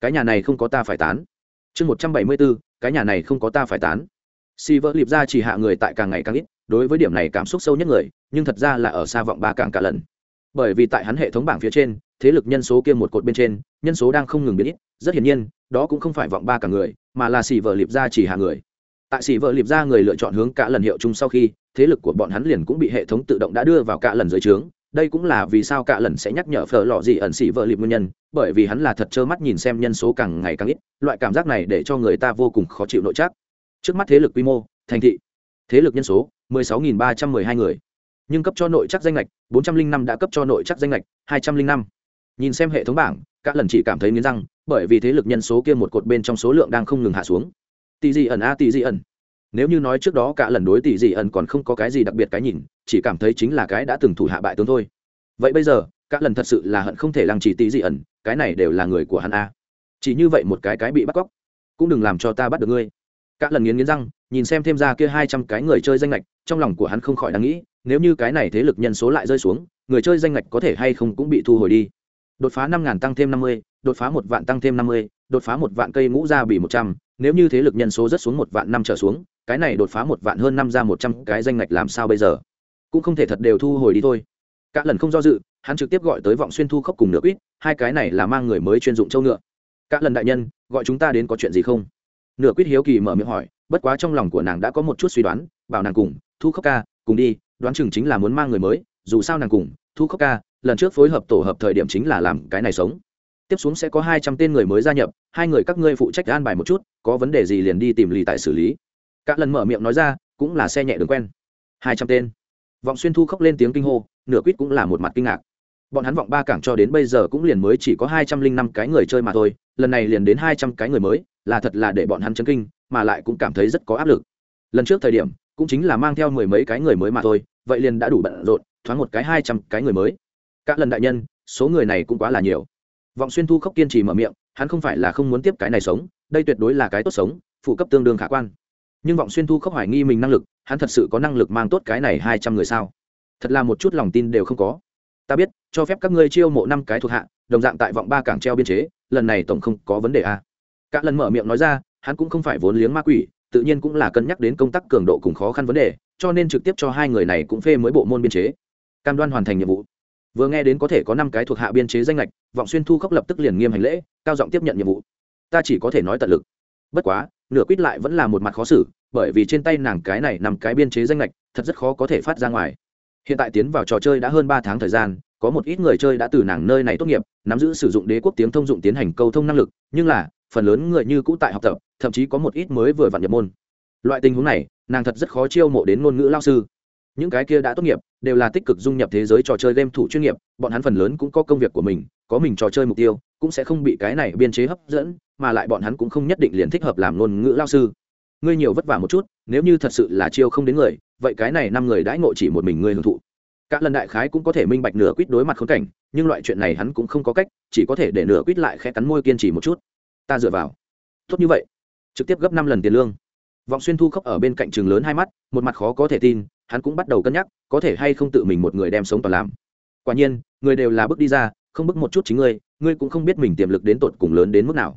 cái nhà này không có ta phải tán. Chương một trăm bảy mươi b ố cái nhà này không có ta phải tán. Si vỡ liệp ra chỉ hạ người tại càng ngày càng ít, đối với điểm này cảm xúc sâu nhất người, nhưng thật ra là ở xa vọng ba càng cả lần. Bởi vì tại hắn hệ thống bảng phía trên, thế lực nhân số kia một cột bên trên, nhân số đang không ngừng biến ít, rất hiển nhiên, đó cũng không phải vọng ba cả người, mà là xì vợ liệp ra chỉ hạ người. Tại xì vợ liệp ra người lựa chọn hướng cả lần hiệu chung sau khi, thế lực của bọn hắn liền cũng bị hệ thống tự động đã đưa vào cả lần dưới trướng đây cũng là vì sao cả lần sẽ nhắc nhở phở lọ gì ẩn xỉ vợ liệp nguyên nhân, bởi vì hắn là thật trơ mắt nhìn xem nhân số càng ngày càng ít, loại cảm giác này để cho người ta vô cùng khó chịu nội chắc trước mắt thế lực quy mô, thành thị, thế lực nhân số 16.312 người. Nhưng cấp cho nội chắc danh lệch 405 đã cấp cho nội chắc danh lệch 205. nhìn xem hệ thống bảng, cả lần chỉ cảm thấy nghiến răng, bởi vì thế lực nhân số kia một cột bên trong số lượng đang không ngừng hạ xuống. Tỷ gì ẩn a, tỷ gì ẩn nếu như nói trước đó cả lần đối tỷ dị ẩn còn không có cái gì đặc biệt cái nhìn, chỉ cảm thấy chính là cái đã từng thủ hạ bại tướng thôi. Vậy bây giờ, cả lần thật sự là hận không thể lăng trì tỷ dị ẩn, cái này đều là người của hắn a. Chỉ như vậy một cái cái bị bắt cóc, cũng đừng làm cho ta bắt được ngươi. Cả lần nghiến nghiến răng, nhìn xem thêm ra kia hai trăm cái người chơi danh lệch trong lòng của hắn không khỏi đang nghĩ, nếu như cái này thế lực nhân số lại rơi xuống, người chơi danh lệch có thể hay không cũng bị thu hồi đi. Đột phá năm ngàn tăng thêm năm mươi, đột phá một vạn tăng thêm năm mươi, đột phá một vạn cây ngũ ra bị một trăm nếu như thế lực nhân số rất xuống một vạn năm trở xuống, cái này đột phá một vạn hơn năm ra một trăm cái danh ngạch làm sao bây giờ? Cũng không thể thật đều thu hồi đi thôi. Cả lần không do dự, hắn trực tiếp gọi tới vọng xuyên thu khốc cùng nửa quýt hai cái này là mang người mới chuyên dụng châu ngựa. Cả lần đại nhân, gọi chúng ta đến có chuyện gì không? Nửa quýt hiếu kỳ mở miệng hỏi, bất quá trong lòng của nàng đã có một chút suy đoán, bảo nàng cùng, thu khốc ca, cùng đi, đoán chừng chính là muốn mang người mới, dù sao nàng cùng, thu khốc ca, lần trước phối hợp tổ hợp thời điểm chính là làm cái này sống tiếp xuống sẽ có hai trăm tên người mới gia nhập, hai người các ngươi phụ trách an bài một chút, có vấn đề gì liền đi tìm lì tại xử lý. Các lần mở miệng nói ra, cũng là xe nhẹ đường quen. Hai trăm tên. Vọng xuyên thu khóc lên tiếng kinh hô, nửa quýt cũng là một mặt kinh ngạc. Bọn hắn vọng ba cảng cho đến bây giờ cũng liền mới chỉ có hai trăm linh năm cái người chơi mà thôi, lần này liền đến hai trăm cái người mới, là thật là để bọn hắn chấn kinh, mà lại cũng cảm thấy rất có áp lực. Lần trước thời điểm, cũng chính là mang theo mười mấy cái người mới mà thôi, vậy liền đã đủ bận rộn, thoáng một cái hai trăm cái người mới. Các lần đại nhân, số người này cũng quá là nhiều vọng xuyên thu khóc kiên trì mở miệng, hắn không phải là không muốn tiếp cái này sống, đây tuyệt đối là cái tốt sống, phụ cấp tương đương khả quan. Nhưng vọng xuyên thu khóc hoài nghi mình năng lực, hắn thật sự có năng lực mang tốt cái này hai trăm người sao? Thật là một chút lòng tin đều không có. Ta biết, cho phép các ngươi chiêu mộ năm cái thuộc hạ, đồng dạng tại vọng ba cảng treo biên chế, lần này tổng không có vấn đề a à. cả lần mở miệng nói ra, hắn cũng không phải vốn liếng ma quỷ, tự nhiên cũng là cân nhắc đến công tác cường độ cùng khó khăn vấn đề, cho nên trực tiếp cho hai người này cũng phê mới bộ môn biên chế. Cam đoan hoàn thành nhiệm vụ vừa nghe đến có thể có năm cái thuộc hạ biên chế danh lệch vọng xuyên thu khóc lập tức liền nghiêm hành lễ, cao giọng tiếp nhận nhiệm vụ. Ta chỉ có thể nói tận lực. Bất quá, nửa quýt lại vẫn là một mặt khó xử, bởi vì trên tay nàng cái này nằm cái biên chế danh lệch thật rất khó có thể phát ra ngoài. Hiện tại tiến vào trò chơi đã hơn ba tháng thời gian, có một ít người chơi đã từ nàng nơi này tốt nghiệp, nắm giữ sử dụng đế quốc tiếng thông dụng tiến hành câu thông năng lực, nhưng là, phần lớn người như cũ tại học tập, thậm chí có một ít mới vừa vặn nhập môn. Loại tình huống này, nàng thật rất khó chiêu mộ đến ngôn ngữ lao sư. Những cái kia đã tốt nghiệp đều là tích cực dung nhập thế giới trò chơi game thủ chuyên nghiệp, bọn hắn phần lớn cũng có công việc của mình, có mình trò chơi mục tiêu, cũng sẽ không bị cái này biên chế hấp dẫn, mà lại bọn hắn cũng không nhất định liền thích hợp làm ngôn ngữ lao sư. Ngươi nhiều vất vả một chút, nếu như thật sự là chiêu không đến người, vậy cái này năm người đãi ngộ chỉ một mình ngươi hưởng thụ. Các lần đại khái cũng có thể minh bạch nửa quýt đối mặt khốn cảnh, nhưng loại chuyện này hắn cũng không có cách, chỉ có thể để nửa quýt lại khẽ cắn môi kiên trì một chút. Ta dựa vào. Tốt như vậy. Trực tiếp gấp năm lần tiền lương. Vọng xuyên thu khóc ở bên cạnh trường lớn hai mắt, một mặt khó có thể tin hắn cũng bắt đầu cân nhắc, có thể hay không tự mình một người đem sống toàn làm. Quả nhiên, người đều là bước đi ra, không bước một chút chính ngươi ngươi cũng không biết mình tiềm lực đến tột cùng lớn đến mức nào.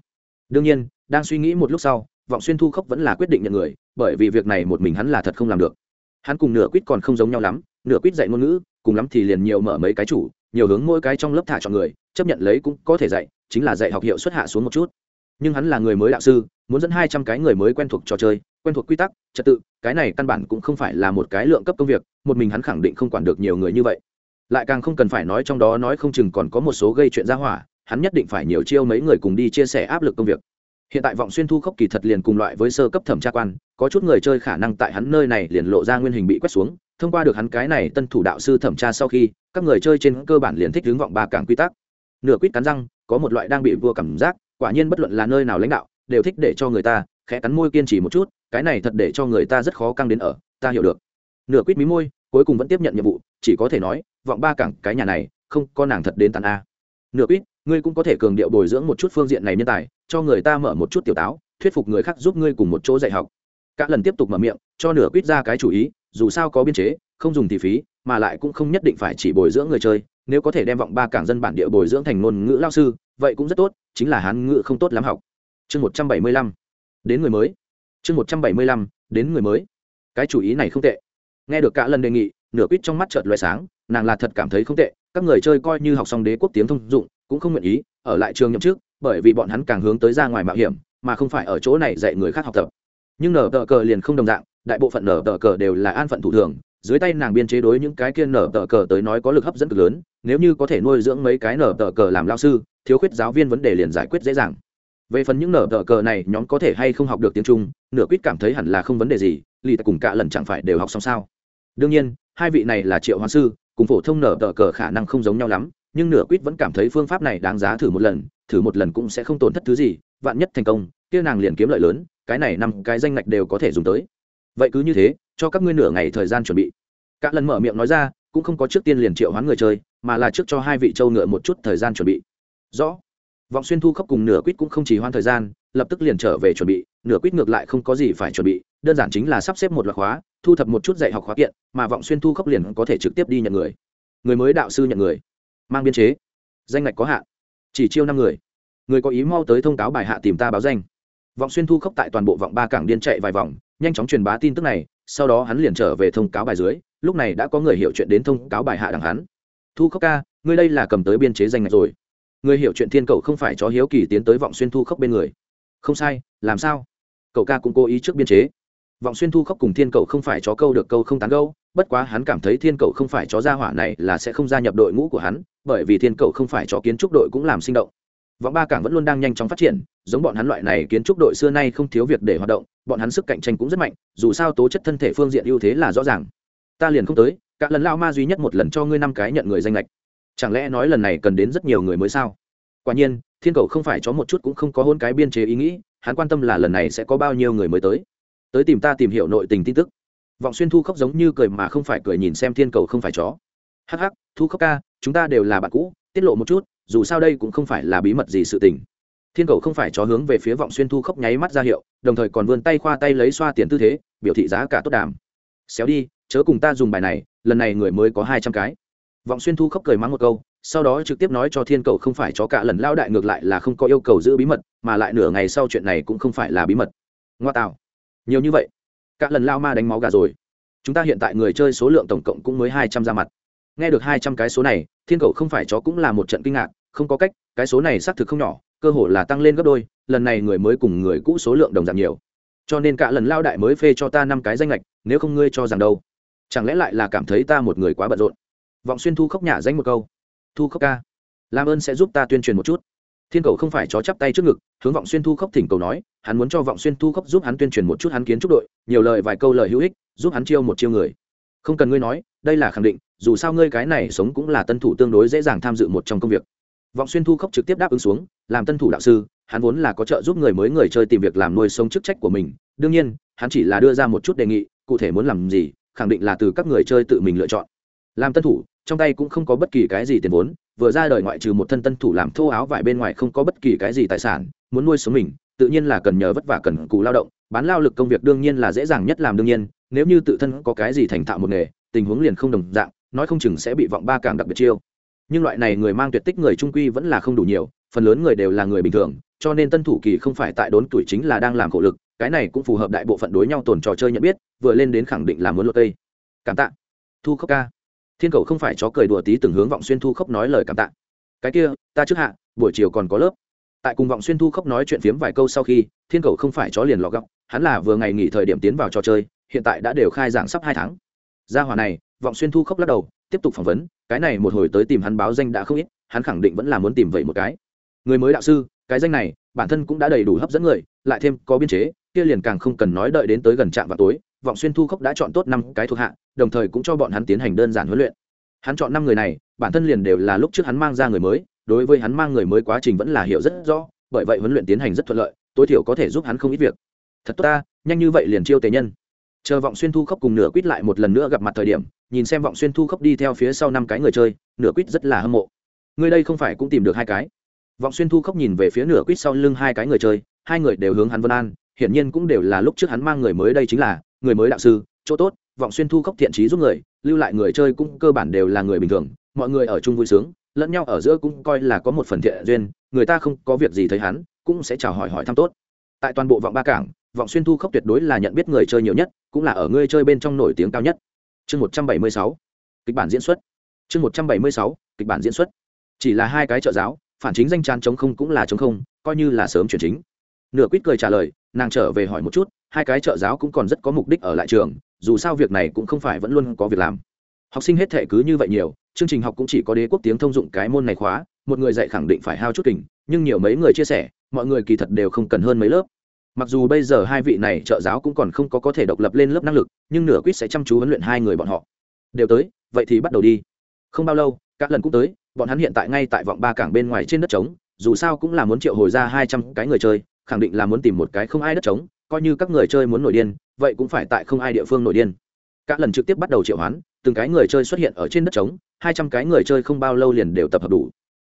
Đương nhiên, đang suy nghĩ một lúc sau, vọng xuyên thu khóc vẫn là quyết định nhận người, bởi vì việc này một mình hắn là thật không làm được. Hắn cùng nửa quýt còn không giống nhau lắm, nửa quýt dạy ngôn ngữ, cùng lắm thì liền nhiều mở mấy cái chủ, nhiều hướng mỗi cái trong lớp thả chọn người, chấp nhận lấy cũng có thể dạy, chính là dạy học hiệu xuất hạ xuống một chút. Nhưng hắn là người mới đạo sư, muốn dẫn hai trăm cái người mới quen thuộc trò chơi quen thuộc quy tắc, trật tự, cái này căn bản cũng không phải là một cái lượng cấp công việc, một mình hắn khẳng định không quản được nhiều người như vậy. Lại càng không cần phải nói trong đó nói không chừng còn có một số gây chuyện ra hỏa, hắn nhất định phải nhiều chiêu mấy người cùng đi chia sẻ áp lực công việc. Hiện tại vọng xuyên thu khốc kỳ thật liền cùng loại với sơ cấp thẩm tra quan, có chút người chơi khả năng tại hắn nơi này liền lộ ra nguyên hình bị quét xuống, thông qua được hắn cái này tân thủ đạo sư thẩm tra sau khi, các người chơi trên cơ bản liền thích hướng vọng ba càng quy tắc. Nửa quýt cắn răng, có một loại đang bị vua cảm giác, quả nhiên bất luận là nơi nào lãnh đạo, đều thích để cho người ta khẽ cắn môi kiên trì một chút, cái này thật để cho người ta rất khó căng đến ở, ta hiểu được. Nửa quýt mí môi, cuối cùng vẫn tiếp nhận nhiệm vụ, chỉ có thể nói, vọng ba cảng, cái nhà này, không có nàng thật đến tàn a. Nửa quýt, ngươi cũng có thể cường điệu bồi dưỡng một chút phương diện này nhân tài, cho người ta mở một chút tiểu táo, thuyết phục người khác giúp ngươi cùng một chỗ dạy học. Cả lần tiếp tục mở miệng, cho nửa quýt ra cái chủ ý, dù sao có biên chế, không dùng thì phí, mà lại cũng không nhất định phải chỉ bồi dưỡng người chơi. Nếu có thể đem vọng ba cảng dân bản địa bồi dưỡng thành ngôn ngữ lao sư, vậy cũng rất tốt, chính là hán ngữ không tốt lắm học. Chương một trăm bảy mươi lăm đến người mới. Chương một trăm bảy mươi lăm, đến người mới. Cái chủ ý này không tệ. Nghe được cả lần đề nghị, nửa quýt trong mắt chợt loại sáng, nàng là thật cảm thấy không tệ, các người chơi coi như học xong đế quốc tiếng thông dụng, cũng không nguyện ý ở lại trường nhậm trước bởi vì bọn hắn càng hướng tới ra ngoài mạo hiểm, mà không phải ở chỗ này dạy người khác học tập. Nhưng nở tờ cờ liền không đồng dạng, đại bộ phận nở tờ cờ đều là an phận thủ thường, dưới tay nàng biên chế đối những cái kia nở tờ cờ tới nói có lực hấp dẫn cực lớn, nếu như có thể nuôi dưỡng mấy cái nở tờ cờ làm lao sư, thiếu khuyết giáo viên vấn đề liền giải quyết dễ dàng về phần những nở tờ cờ này, nhóm có thể hay không học được tiếng trung, nửa quýt cảm thấy hẳn là không vấn đề gì, lì cùng cả lần chẳng phải đều học xong sao. Đương nhiên, hai vị này là triệu hoa sư, cùng phổ thông nở tờ cờ khả năng không giống nhau lắm, nhưng nửa quýt vẫn cảm thấy phương pháp này đáng giá thử một lần, thử một lần cũng sẽ không tổn thất thứ gì, vạn nhất thành công, kia nàng liền kiếm lợi lớn, cái này năm cái danh ngạch đều có thể dùng tới. Vậy cứ như thế, cho các ngươi nửa ngày thời gian chuẩn bị. Cả lần mở miệng nói ra, cũng không có trước tiên liền triệu hoán người chơi, mà là trước cho hai vị châu ngựa một chút thời gian chuẩn bị. Rõ vọng xuyên thu khắp cùng nửa quýt cũng không chỉ hoan thời gian, lập tức liền trở về chuẩn bị, nửa quýt ngược lại không có gì phải chuẩn bị, đơn giản chính là sắp xếp một loạt khóa, thu thập một chút dạy học khóa kiện, mà vọng xuyên thu khắp liền có thể trực tiếp đi nhận người. Người mới đạo sư nhận người. Mang biên chế. Danh ngạch có hạn. Chỉ chiêu năm người. Người có ý mau tới thông cáo bài hạ tìm ta báo danh. Vọng xuyên thu khốc tại toàn bộ vọng ba cảng điên chạy vài vòng, nhanh chóng truyền bá tin tức này, sau đó hắn liền trở về thông cáo bài dưới, lúc này đã có người hiểu chuyện đến thông cáo bài hạ đằng hắn. Thu khốc ca, ngươi đây là cầm tới biên chế danh ngạch rồi người hiểu chuyện thiên Cầu không phải chó hiếu kỳ tiến tới vọng xuyên thu khốc bên người. Không sai, làm sao? Cậu ca cũng cố ý trước biên chế. Vọng xuyên thu khốc cùng thiên Cầu không phải chó câu được câu không tán câu bất quá hắn cảm thấy thiên Cầu không phải chó gia hỏa này là sẽ không gia nhập đội ngũ của hắn, bởi vì thiên Cầu không phải chó kiến trúc đội cũng làm sinh động. Vọng ba cảng vẫn luôn đang nhanh chóng phát triển, giống bọn hắn loại này kiến trúc đội xưa nay không thiếu việc để hoạt động, bọn hắn sức cạnh tranh cũng rất mạnh, dù sao tố chất thân thể phương diện ưu thế là rõ ràng. Ta liền không tới, cả lần lao ma duy nhất một lần cho ngươi năm cái nhận người danh lệch chẳng lẽ nói lần này cần đến rất nhiều người mới sao? Quả nhiên, thiên cầu không phải chó một chút cũng không có hôn cái biên chế ý nghĩ, hắn quan tâm là lần này sẽ có bao nhiêu người mới tới. Tới tìm ta tìm hiểu nội tình tin tức. Vọng xuyên thu khóc giống như cười mà không phải cười nhìn xem thiên cầu không phải chó. Hắc hắc, thu khóc ca, chúng ta đều là bạn cũ, tiết lộ một chút, dù sao đây cũng không phải là bí mật gì sự tình. Thiên cầu không phải chó hướng về phía vọng xuyên thu khóc nháy mắt ra hiệu, đồng thời còn vươn tay khoa tay lấy xoa tiền tư thế, biểu thị giá cả tốt đàm. Xéo đi, chớ cùng ta dùng bài này, lần này người mới có hai trăm cái vọng xuyên thu khóc cười mắng một câu, sau đó trực tiếp nói cho thiên cầu không phải cho cả lần lao đại ngược lại là không có yêu cầu giữ bí mật, mà lại nửa ngày sau chuyện này cũng không phải là bí mật. Ngoa tạo. Nhiều như vậy. Cả lần lao ma đánh máu gà rồi. Chúng ta hiện tại người chơi số lượng tổng cộng cũng mới hai trăm ra mặt. Nghe được hai trăm cái số này, thiên cầu không phải chó cũng là một trận kinh ngạc, không có cách, cái số này xác thực không nhỏ, cơ hồ là tăng lên gấp đôi, lần này người mới cùng người cũ số lượng đồng giảm nhiều. Cho nên cả lần lao đại mới phê cho ta năm cái danh lệch nếu không ngươi cho rằng đâu. Chẳng lẽ lại là cảm thấy ta một người quá bận rộn? Vọng xuyên thu khóc nhả danh một câu. Thu khóc ca. Làm ơn sẽ giúp ta tuyên truyền một chút. Thiên cầu không phải chó chắp tay trước ngực, hướng vọng xuyên thu khóc thỉnh cầu nói, hắn muốn cho vọng xuyên thu khóc giúp hắn tuyên truyền một chút hắn kiến trúc đội, nhiều lời vài câu lời hữu ích, giúp hắn chiêu một chiêu người. Không cần ngươi nói, đây là khẳng định, dù sao ngươi cái này sống cũng là tân thủ tương đối dễ dàng tham dự một trong công việc. Vọng xuyên thu khóc trực tiếp đáp ứng xuống, làm tân thủ đạo sư, hắn vốn là có trợ giúp người mới người chơi tìm việc làm nuôi sống chức trách của mình. Đương nhiên, hắn chỉ là đưa ra một chút đề nghị, cụ thể muốn làm gì, khẳng định là từ các người chơi tự mình lựa chọn. Làm tân thủ trong tay cũng không có bất kỳ cái gì tiền vốn, vừa ra đời ngoại trừ một thân tân thủ làm thô áo vải bên ngoài không có bất kỳ cái gì tài sản, muốn nuôi sống mình, tự nhiên là cần nhờ vất vả cần cù lao động, bán lao lực công việc đương nhiên là dễ dàng nhất làm đương nhiên, nếu như tự thân có cái gì thành thạo một nghề, tình huống liền không đồng dạng, nói không chừng sẽ bị vọng ba càng đặc biệt chiêu. Nhưng loại này người mang tuyệt tích người trung quy vẫn là không đủ nhiều, phần lớn người đều là người bình thường, cho nên tân thủ kỳ không phải tại đốn tuổi chính là đang làm khổ lực, cái này cũng phù hợp đại bộ phận đối nhau tồn trò chơi nhận biết, vừa lên đến khẳng định là muốn lột tây cảm tạ. Thu khóc ca thiên cầu không phải chó cười đùa tí từng hướng vọng xuyên thu khóc nói lời cảm tạ. Cái kia, ta trước hạ, buổi chiều còn có lớp. Tại cùng vọng xuyên thu khóc nói chuyện phiếm vài câu sau khi, thiên cầu không phải chó liền lọ góc hắn là vừa ngày nghỉ thời điểm tiến vào trò chơi, hiện tại đã đều khai giảng sắp hai tháng. Gia hòa này, vọng xuyên thu khóc lắc đầu, tiếp tục phỏng vấn, cái này một hồi tới tìm hắn báo danh đã không ít, hắn khẳng định vẫn là muốn tìm vậy một cái. Người mới đạo sư, cái danh này, bản thân cũng đã đầy đủ hấp dẫn người, lại thêm có biên chế, kia liền càng không cần nói đợi đến tới gần trạm vào tối vọng xuyên thu khốc đã chọn tốt năm cái thuộc hạ, đồng thời cũng cho bọn hắn tiến hành đơn giản huấn luyện. Hắn chọn năm người này, bản thân liền đều là lúc trước hắn mang ra người mới, đối với hắn mang người mới quá trình vẫn là hiểu rất rõ, bởi vậy huấn luyện tiến hành rất thuận lợi, tối thiểu có thể giúp hắn không ít việc. Thật tốt ta, nhanh như vậy liền chiêu tề nhân. Chờ vọng xuyên thu khốc cùng nửa quýt lại một lần nữa gặp mặt thời điểm, nhìn xem vọng xuyên thu khốc đi theo phía sau năm cái người chơi, nửa quýt rất là hâm mộ. Người đây không phải cũng tìm được hai cái. Vọng xuyên thu khốc nhìn về phía nửa quýt sau lưng hai cái người chơi, hai người đều hướng hắn vân an, hiển nhiên cũng đều là lúc trước hắn mang người mới đây chính là người mới đạo sư, chỗ tốt, vọng xuyên thu khốc thiện trí giúp người, lưu lại người chơi cũng cơ bản đều là người bình thường, mọi người ở chung vui sướng, lẫn nhau ở giữa cũng coi là có một phần thiện duyên, người ta không có việc gì thấy hắn, cũng sẽ chào hỏi hỏi thăm tốt. Tại toàn bộ vọng ba cảng, vọng xuyên thu khốc tuyệt đối là nhận biết người chơi nhiều nhất, cũng là ở người chơi bên trong nổi tiếng cao nhất. Chương một trăm bảy mươi sáu, kịch bản diễn xuất. Chương một trăm bảy mươi sáu, kịch bản diễn xuất. Chỉ là hai cái trợ giáo, phản chính danh tràn chống không cũng là chống không, coi như là sớm chuyển chính. Nửa quýt cười trả lời, nàng trở về hỏi một chút hai cái trợ giáo cũng còn rất có mục đích ở lại trường, dù sao việc này cũng không phải vẫn luôn có việc làm. Học sinh hết thể cứ như vậy nhiều, chương trình học cũng chỉ có đế quốc tiếng thông dụng cái môn này khóa, một người dạy khẳng định phải hao chút kình, nhưng nhiều mấy người chia sẻ, mọi người kỳ thật đều không cần hơn mấy lớp. Mặc dù bây giờ hai vị này trợ giáo cũng còn không có có thể độc lập lên lớp năng lực, nhưng nửa quýt sẽ chăm chú huấn luyện hai người bọn họ. Đều tới, vậy thì bắt đầu đi. Không bao lâu, các lần cũng tới, bọn hắn hiện tại ngay tại vọng ba cảng bên ngoài trên đất trống, dù sao cũng là muốn triệu hồi ra hai trăm cái người chơi, khẳng định là muốn tìm một cái không ai đất trống coi như các người chơi muốn nổi điên, vậy cũng phải tại không ai địa phương nổi điên. Cả lần trực tiếp bắt đầu triệu hoán, từng cái người chơi xuất hiện ở trên đất trống, hai trăm cái người chơi không bao lâu liền đều tập hợp đủ.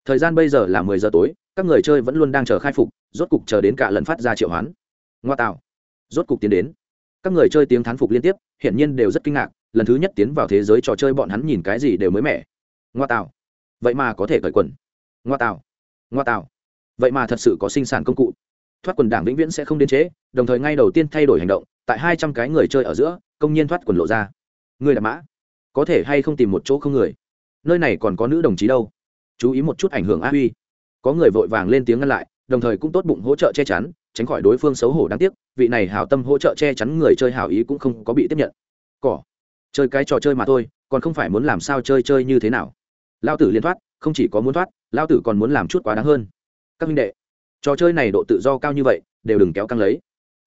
Thời gian bây giờ là mười giờ tối, các người chơi vẫn luôn đang chờ khai phục, rốt cục chờ đến cả lần phát ra triệu hoán. Ngoa tạo. Rốt cục tiến đến. Các người chơi tiếng thán phục liên tiếp, hiển nhiên đều rất kinh ngạc, lần thứ nhất tiến vào thế giới trò chơi bọn hắn nhìn cái gì đều mới mẻ. Ngoa tạo. Vậy mà có thể cởi quần. Ngoa tạo. Ngoa tạo. Vậy mà thật sự có sinh sản công cụ thoát quần đảng vĩnh viễn sẽ không đến chế, đồng thời ngay đầu tiên thay đổi hành động, tại hai trăm cái người chơi ở giữa, công nhiên thoát quần lộ ra. Người đạp mã. Có thể hay không tìm một chỗ không người? Nơi này còn có nữ đồng chí đâu. Chú ý một chút ảnh hưởng a huy. Có người vội vàng lên tiếng ngăn lại, đồng thời cũng tốt bụng hỗ trợ che chắn, tránh khỏi đối phương xấu hổ đáng tiếc, vị này hảo tâm hỗ trợ che chắn người chơi hảo ý cũng không có bị tiếp nhận. Cỏ. Chơi cái trò chơi mà thôi, còn không phải muốn làm sao chơi chơi như thế nào. Lao tử liên thoát, không chỉ có muốn thoát, lao tử còn muốn làm chút quá đáng hơn. Các minh đệ trò chơi này độ tự do cao như vậy, đều đừng kéo căng lấy.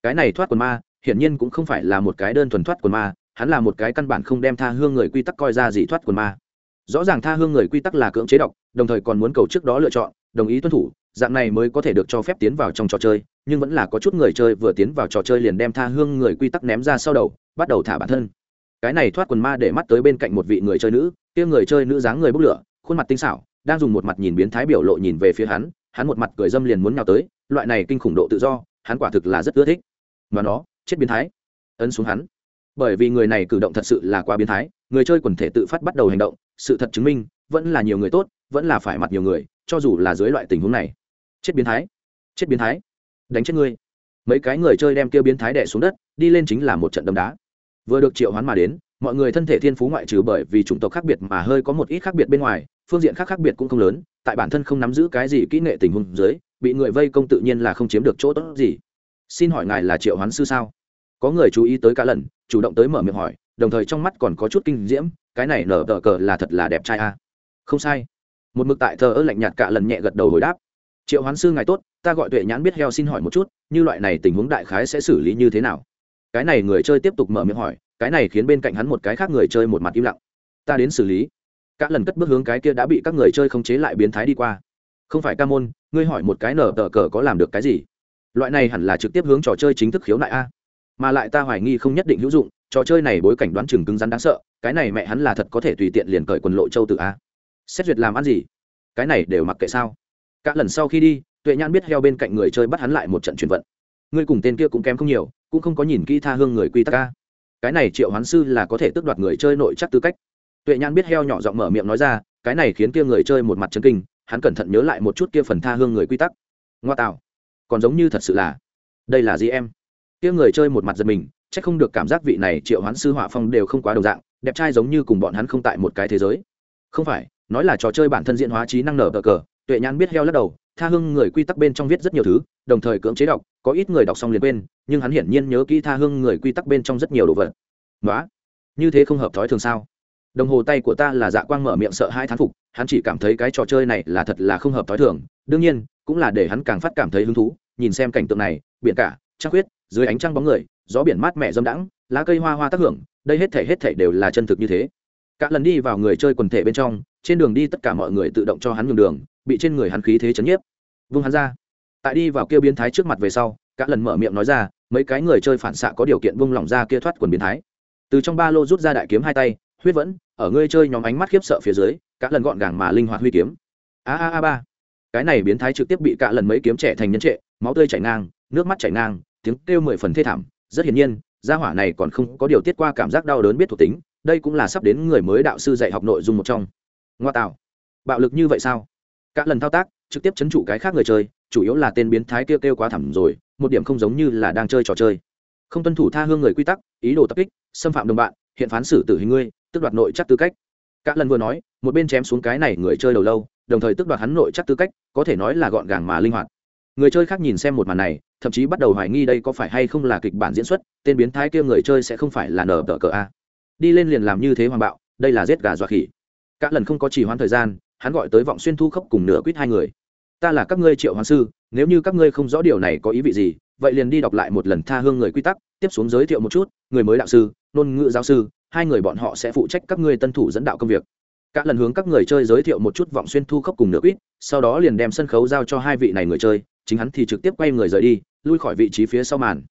Cái này thoát quần ma, hiển nhiên cũng không phải là một cái đơn thuần thoát quần ma, hắn là một cái căn bản không đem tha hương người quy tắc coi ra gì thoát quần ma. Rõ ràng tha hương người quy tắc là cưỡng chế độc, đồng thời còn muốn cầu trước đó lựa chọn, đồng ý tuân thủ, dạng này mới có thể được cho phép tiến vào trong trò chơi, nhưng vẫn là có chút người chơi vừa tiến vào trò chơi liền đem tha hương người quy tắc ném ra sau đầu, bắt đầu thả bản thân. Cái này thoát quần ma để mắt tới bên cạnh một vị người chơi nữ, kia người chơi nữ dáng người bốc lửa, khuôn mặt tinh xảo, đang dùng một mặt nhìn biến thái biểu lộ nhìn về phía hắn hắn một mặt cười dâm liền muốn nhào tới, loại này kinh khủng độ tự do, hắn quả thực là rất ưa thích. Mà nó, chết biến thái. Ấn xuống hắn. Bởi vì người này cử động thật sự là quá biến thái, người chơi quần thể tự phát bắt đầu hành động, sự thật chứng minh, vẫn là nhiều người tốt, vẫn là phải mặt nhiều người, cho dù là dưới loại tình huống này. Chết biến thái. Chết biến thái. Đánh chết ngươi. Mấy cái người chơi đem kia biến thái đẻ xuống đất, đi lên chính là một trận đấm đá. Vừa được triệu hoán mà đến mọi người thân thể thiên phú ngoại trừ bởi vì chủng tộc khác biệt mà hơi có một ít khác biệt bên ngoài, phương diện khác khác biệt cũng không lớn, tại bản thân không nắm giữ cái gì kỹ nghệ tình huống dưới, bị người vây công tự nhiên là không chiếm được chỗ tốt gì. Xin hỏi ngài là triệu hoán sư sao? Có người chú ý tới cả lần, chủ động tới mở miệng hỏi, đồng thời trong mắt còn có chút kinh diễm, cái này nở tờ cờ là thật là đẹp trai a không sai. Một mực tại thờ ơ lạnh nhạt cả lần nhẹ gật đầu hồi đáp. Triệu hoán sư ngài tốt, ta gọi tuệ nhãn biết heo xin hỏi một chút, như loại này tình huống đại khái sẽ xử lý như thế nào? Cái này người chơi tiếp tục mở miệng hỏi cái này khiến bên cạnh hắn một cái khác người chơi một mặt im lặng. Ta đến xử lý. Các lần cất bước hướng cái kia đã bị các người chơi khống chế lại biến thái đi qua. Không phải ca môn, ngươi hỏi một cái nở tờ cờ có làm được cái gì? Loại này hẳn là trực tiếp hướng trò chơi chính thức khiếu nại a. Mà lại ta hoài nghi không nhất định hữu dụng, trò chơi này bối cảnh đoán chừng cứng rắn đáng sợ, cái này mẹ hắn là thật có thể tùy tiện liền cởi quần lộ châu tự a. Xét duyệt làm ăn gì? Cái này đều mặc kệ sao? Cả lần sau khi đi, tuệ nhãn biết heo bên cạnh người chơi bắt hắn lại một trận chuyển vận. Ngươi cùng tên kia cũng kém không nhiều, cũng không có nhìn kỹ tha hương người quy tắc a cái này triệu hoán sư là có thể tước đoạt người chơi nội chắc tư cách. Tuệ nhãn biết heo nhỏ giọng mở miệng nói ra, cái này khiến kia người chơi một mặt chân kinh, hắn cẩn thận nhớ lại một chút kia phần tha hương người quy tắc. Ngoa tạo, còn giống như thật sự là, đây là gì em? Kia người chơi một mặt giật mình c h ắ c không được cảm giác vị này triệu hoán sư họa phong đều không quá đồng dạng, đẹp trai giống như cùng bọn hắn không tại một cái thế giới. Không phải, nói là trò chơi bản thân diễn hóa trí năng nở cờ cờ, tuệ nhãn biết heo lắc đầu, tha hương người quy tắc bên trong viết rất nhiều thứ đồng thời cưỡng chế đọc, có ít người đọc xong liền quên, nhưng hắn hiển nhiên nhớ kỹ tha hương người quy tắc bên trong rất nhiều đồ vật. Nói như thế không hợp thói thường sao? Đồng hồ tay của ta là dạ quang mở miệng sợ hai thán phục, hắn chỉ cảm thấy cái trò chơi này là thật là không hợp thói thường, đương nhiên, cũng là để hắn càng phát cảm thấy hứng thú, nhìn xem cảnh tượng này, biển cả, trăng khuyết, dưới ánh trăng bóng người, gió biển mát mẻ dâm đãng, lá cây hoa hoa tác hưởng, đây hết thể hết thể đều là chân thực như thế. Cả lần đi vào người chơi quần thể bên trong, trên đường đi tất cả mọi người tự động cho hắn nhường đường, bị trên người hắn khí thế chấn nhiếp. Vung hắn ra tại đi vào kia biến thái trước mặt về sau, cả lần mở miệng nói ra, mấy cái người chơi phản xạ có điều kiện vung lỏng ra kia thoát quần biến thái. Từ trong ba lô rút ra đại kiếm hai tay, huyết vẫn, ở ngươi chơi nhóm ánh mắt khiếp sợ phía dưới, cả lần gọn gàng mà linh hoạt huy kiếm. A a a, ba. Cái này biến thái trực tiếp bị cả lần mấy kiếm trẻ thành nhân trệ, máu tươi chảy ngang, nước mắt chảy ngang, tiếng kêu mười phần thê thảm. Rất hiển nhiên, gia hỏa này còn không có điều tiết qua cảm giác đau đớn biết thuộc tính, đây cũng là sắp đến người mới đạo sư dạy học nội dung một trong. Ngoa tạo. Bạo lực như vậy sao? Cả lần thao tác trực tiếp chấn trụ cái khác người chơi, chủ yếu là tên biến thái kêu kêu quá thẳm rồi, một điểm không giống như là đang chơi trò chơi. Không tuân thủ tha hương người quy tắc, ý đồ tập kích, xâm phạm đồng bạn, hiện phán xử tử hình ngươi tức đoạt nội chắc tư cách. Cả lần vừa nói, một bên chém xuống cái này người chơi đầu lâu, đồng thời tức đoạt hắn nội chắc tư cách, có thể nói là gọn gàng mà linh hoạt. Người chơi khác nhìn xem một màn này, thậm chí bắt đầu hoài nghi đây có phải hay không là kịch bản diễn xuất, tên biến thái kia người chơi sẽ không phải là nở tờ cờ a. Đi lên liền làm như thế hoàng bạo, đây là giết gà dọa khỉ. Cả lần không có trì hoãn thời gian, hắn gọi tới vọng xuyên thu khốc cùng nửa quýt hai người ta là các ngươi triệu hoàng sư, nếu như các ngươi không rõ điều này có ý vị gì, vậy liền đi đọc lại một lần tha hương người quy tắc, tiếp xuống giới thiệu một chút, người mới đạo sư ngôn ngữ giáo sư, hai người bọn họ sẽ phụ trách các ngươi tân thủ dẫn đạo công việc. Cả lần hướng các người chơi giới thiệu một chút vọng xuyên thu khốc cùng nửa quýt sau đó liền đem sân khấu giao cho hai vị này người chơi, chính hắn thì trực tiếp quay người rời đi, lui khỏi vị trí phía sau màn.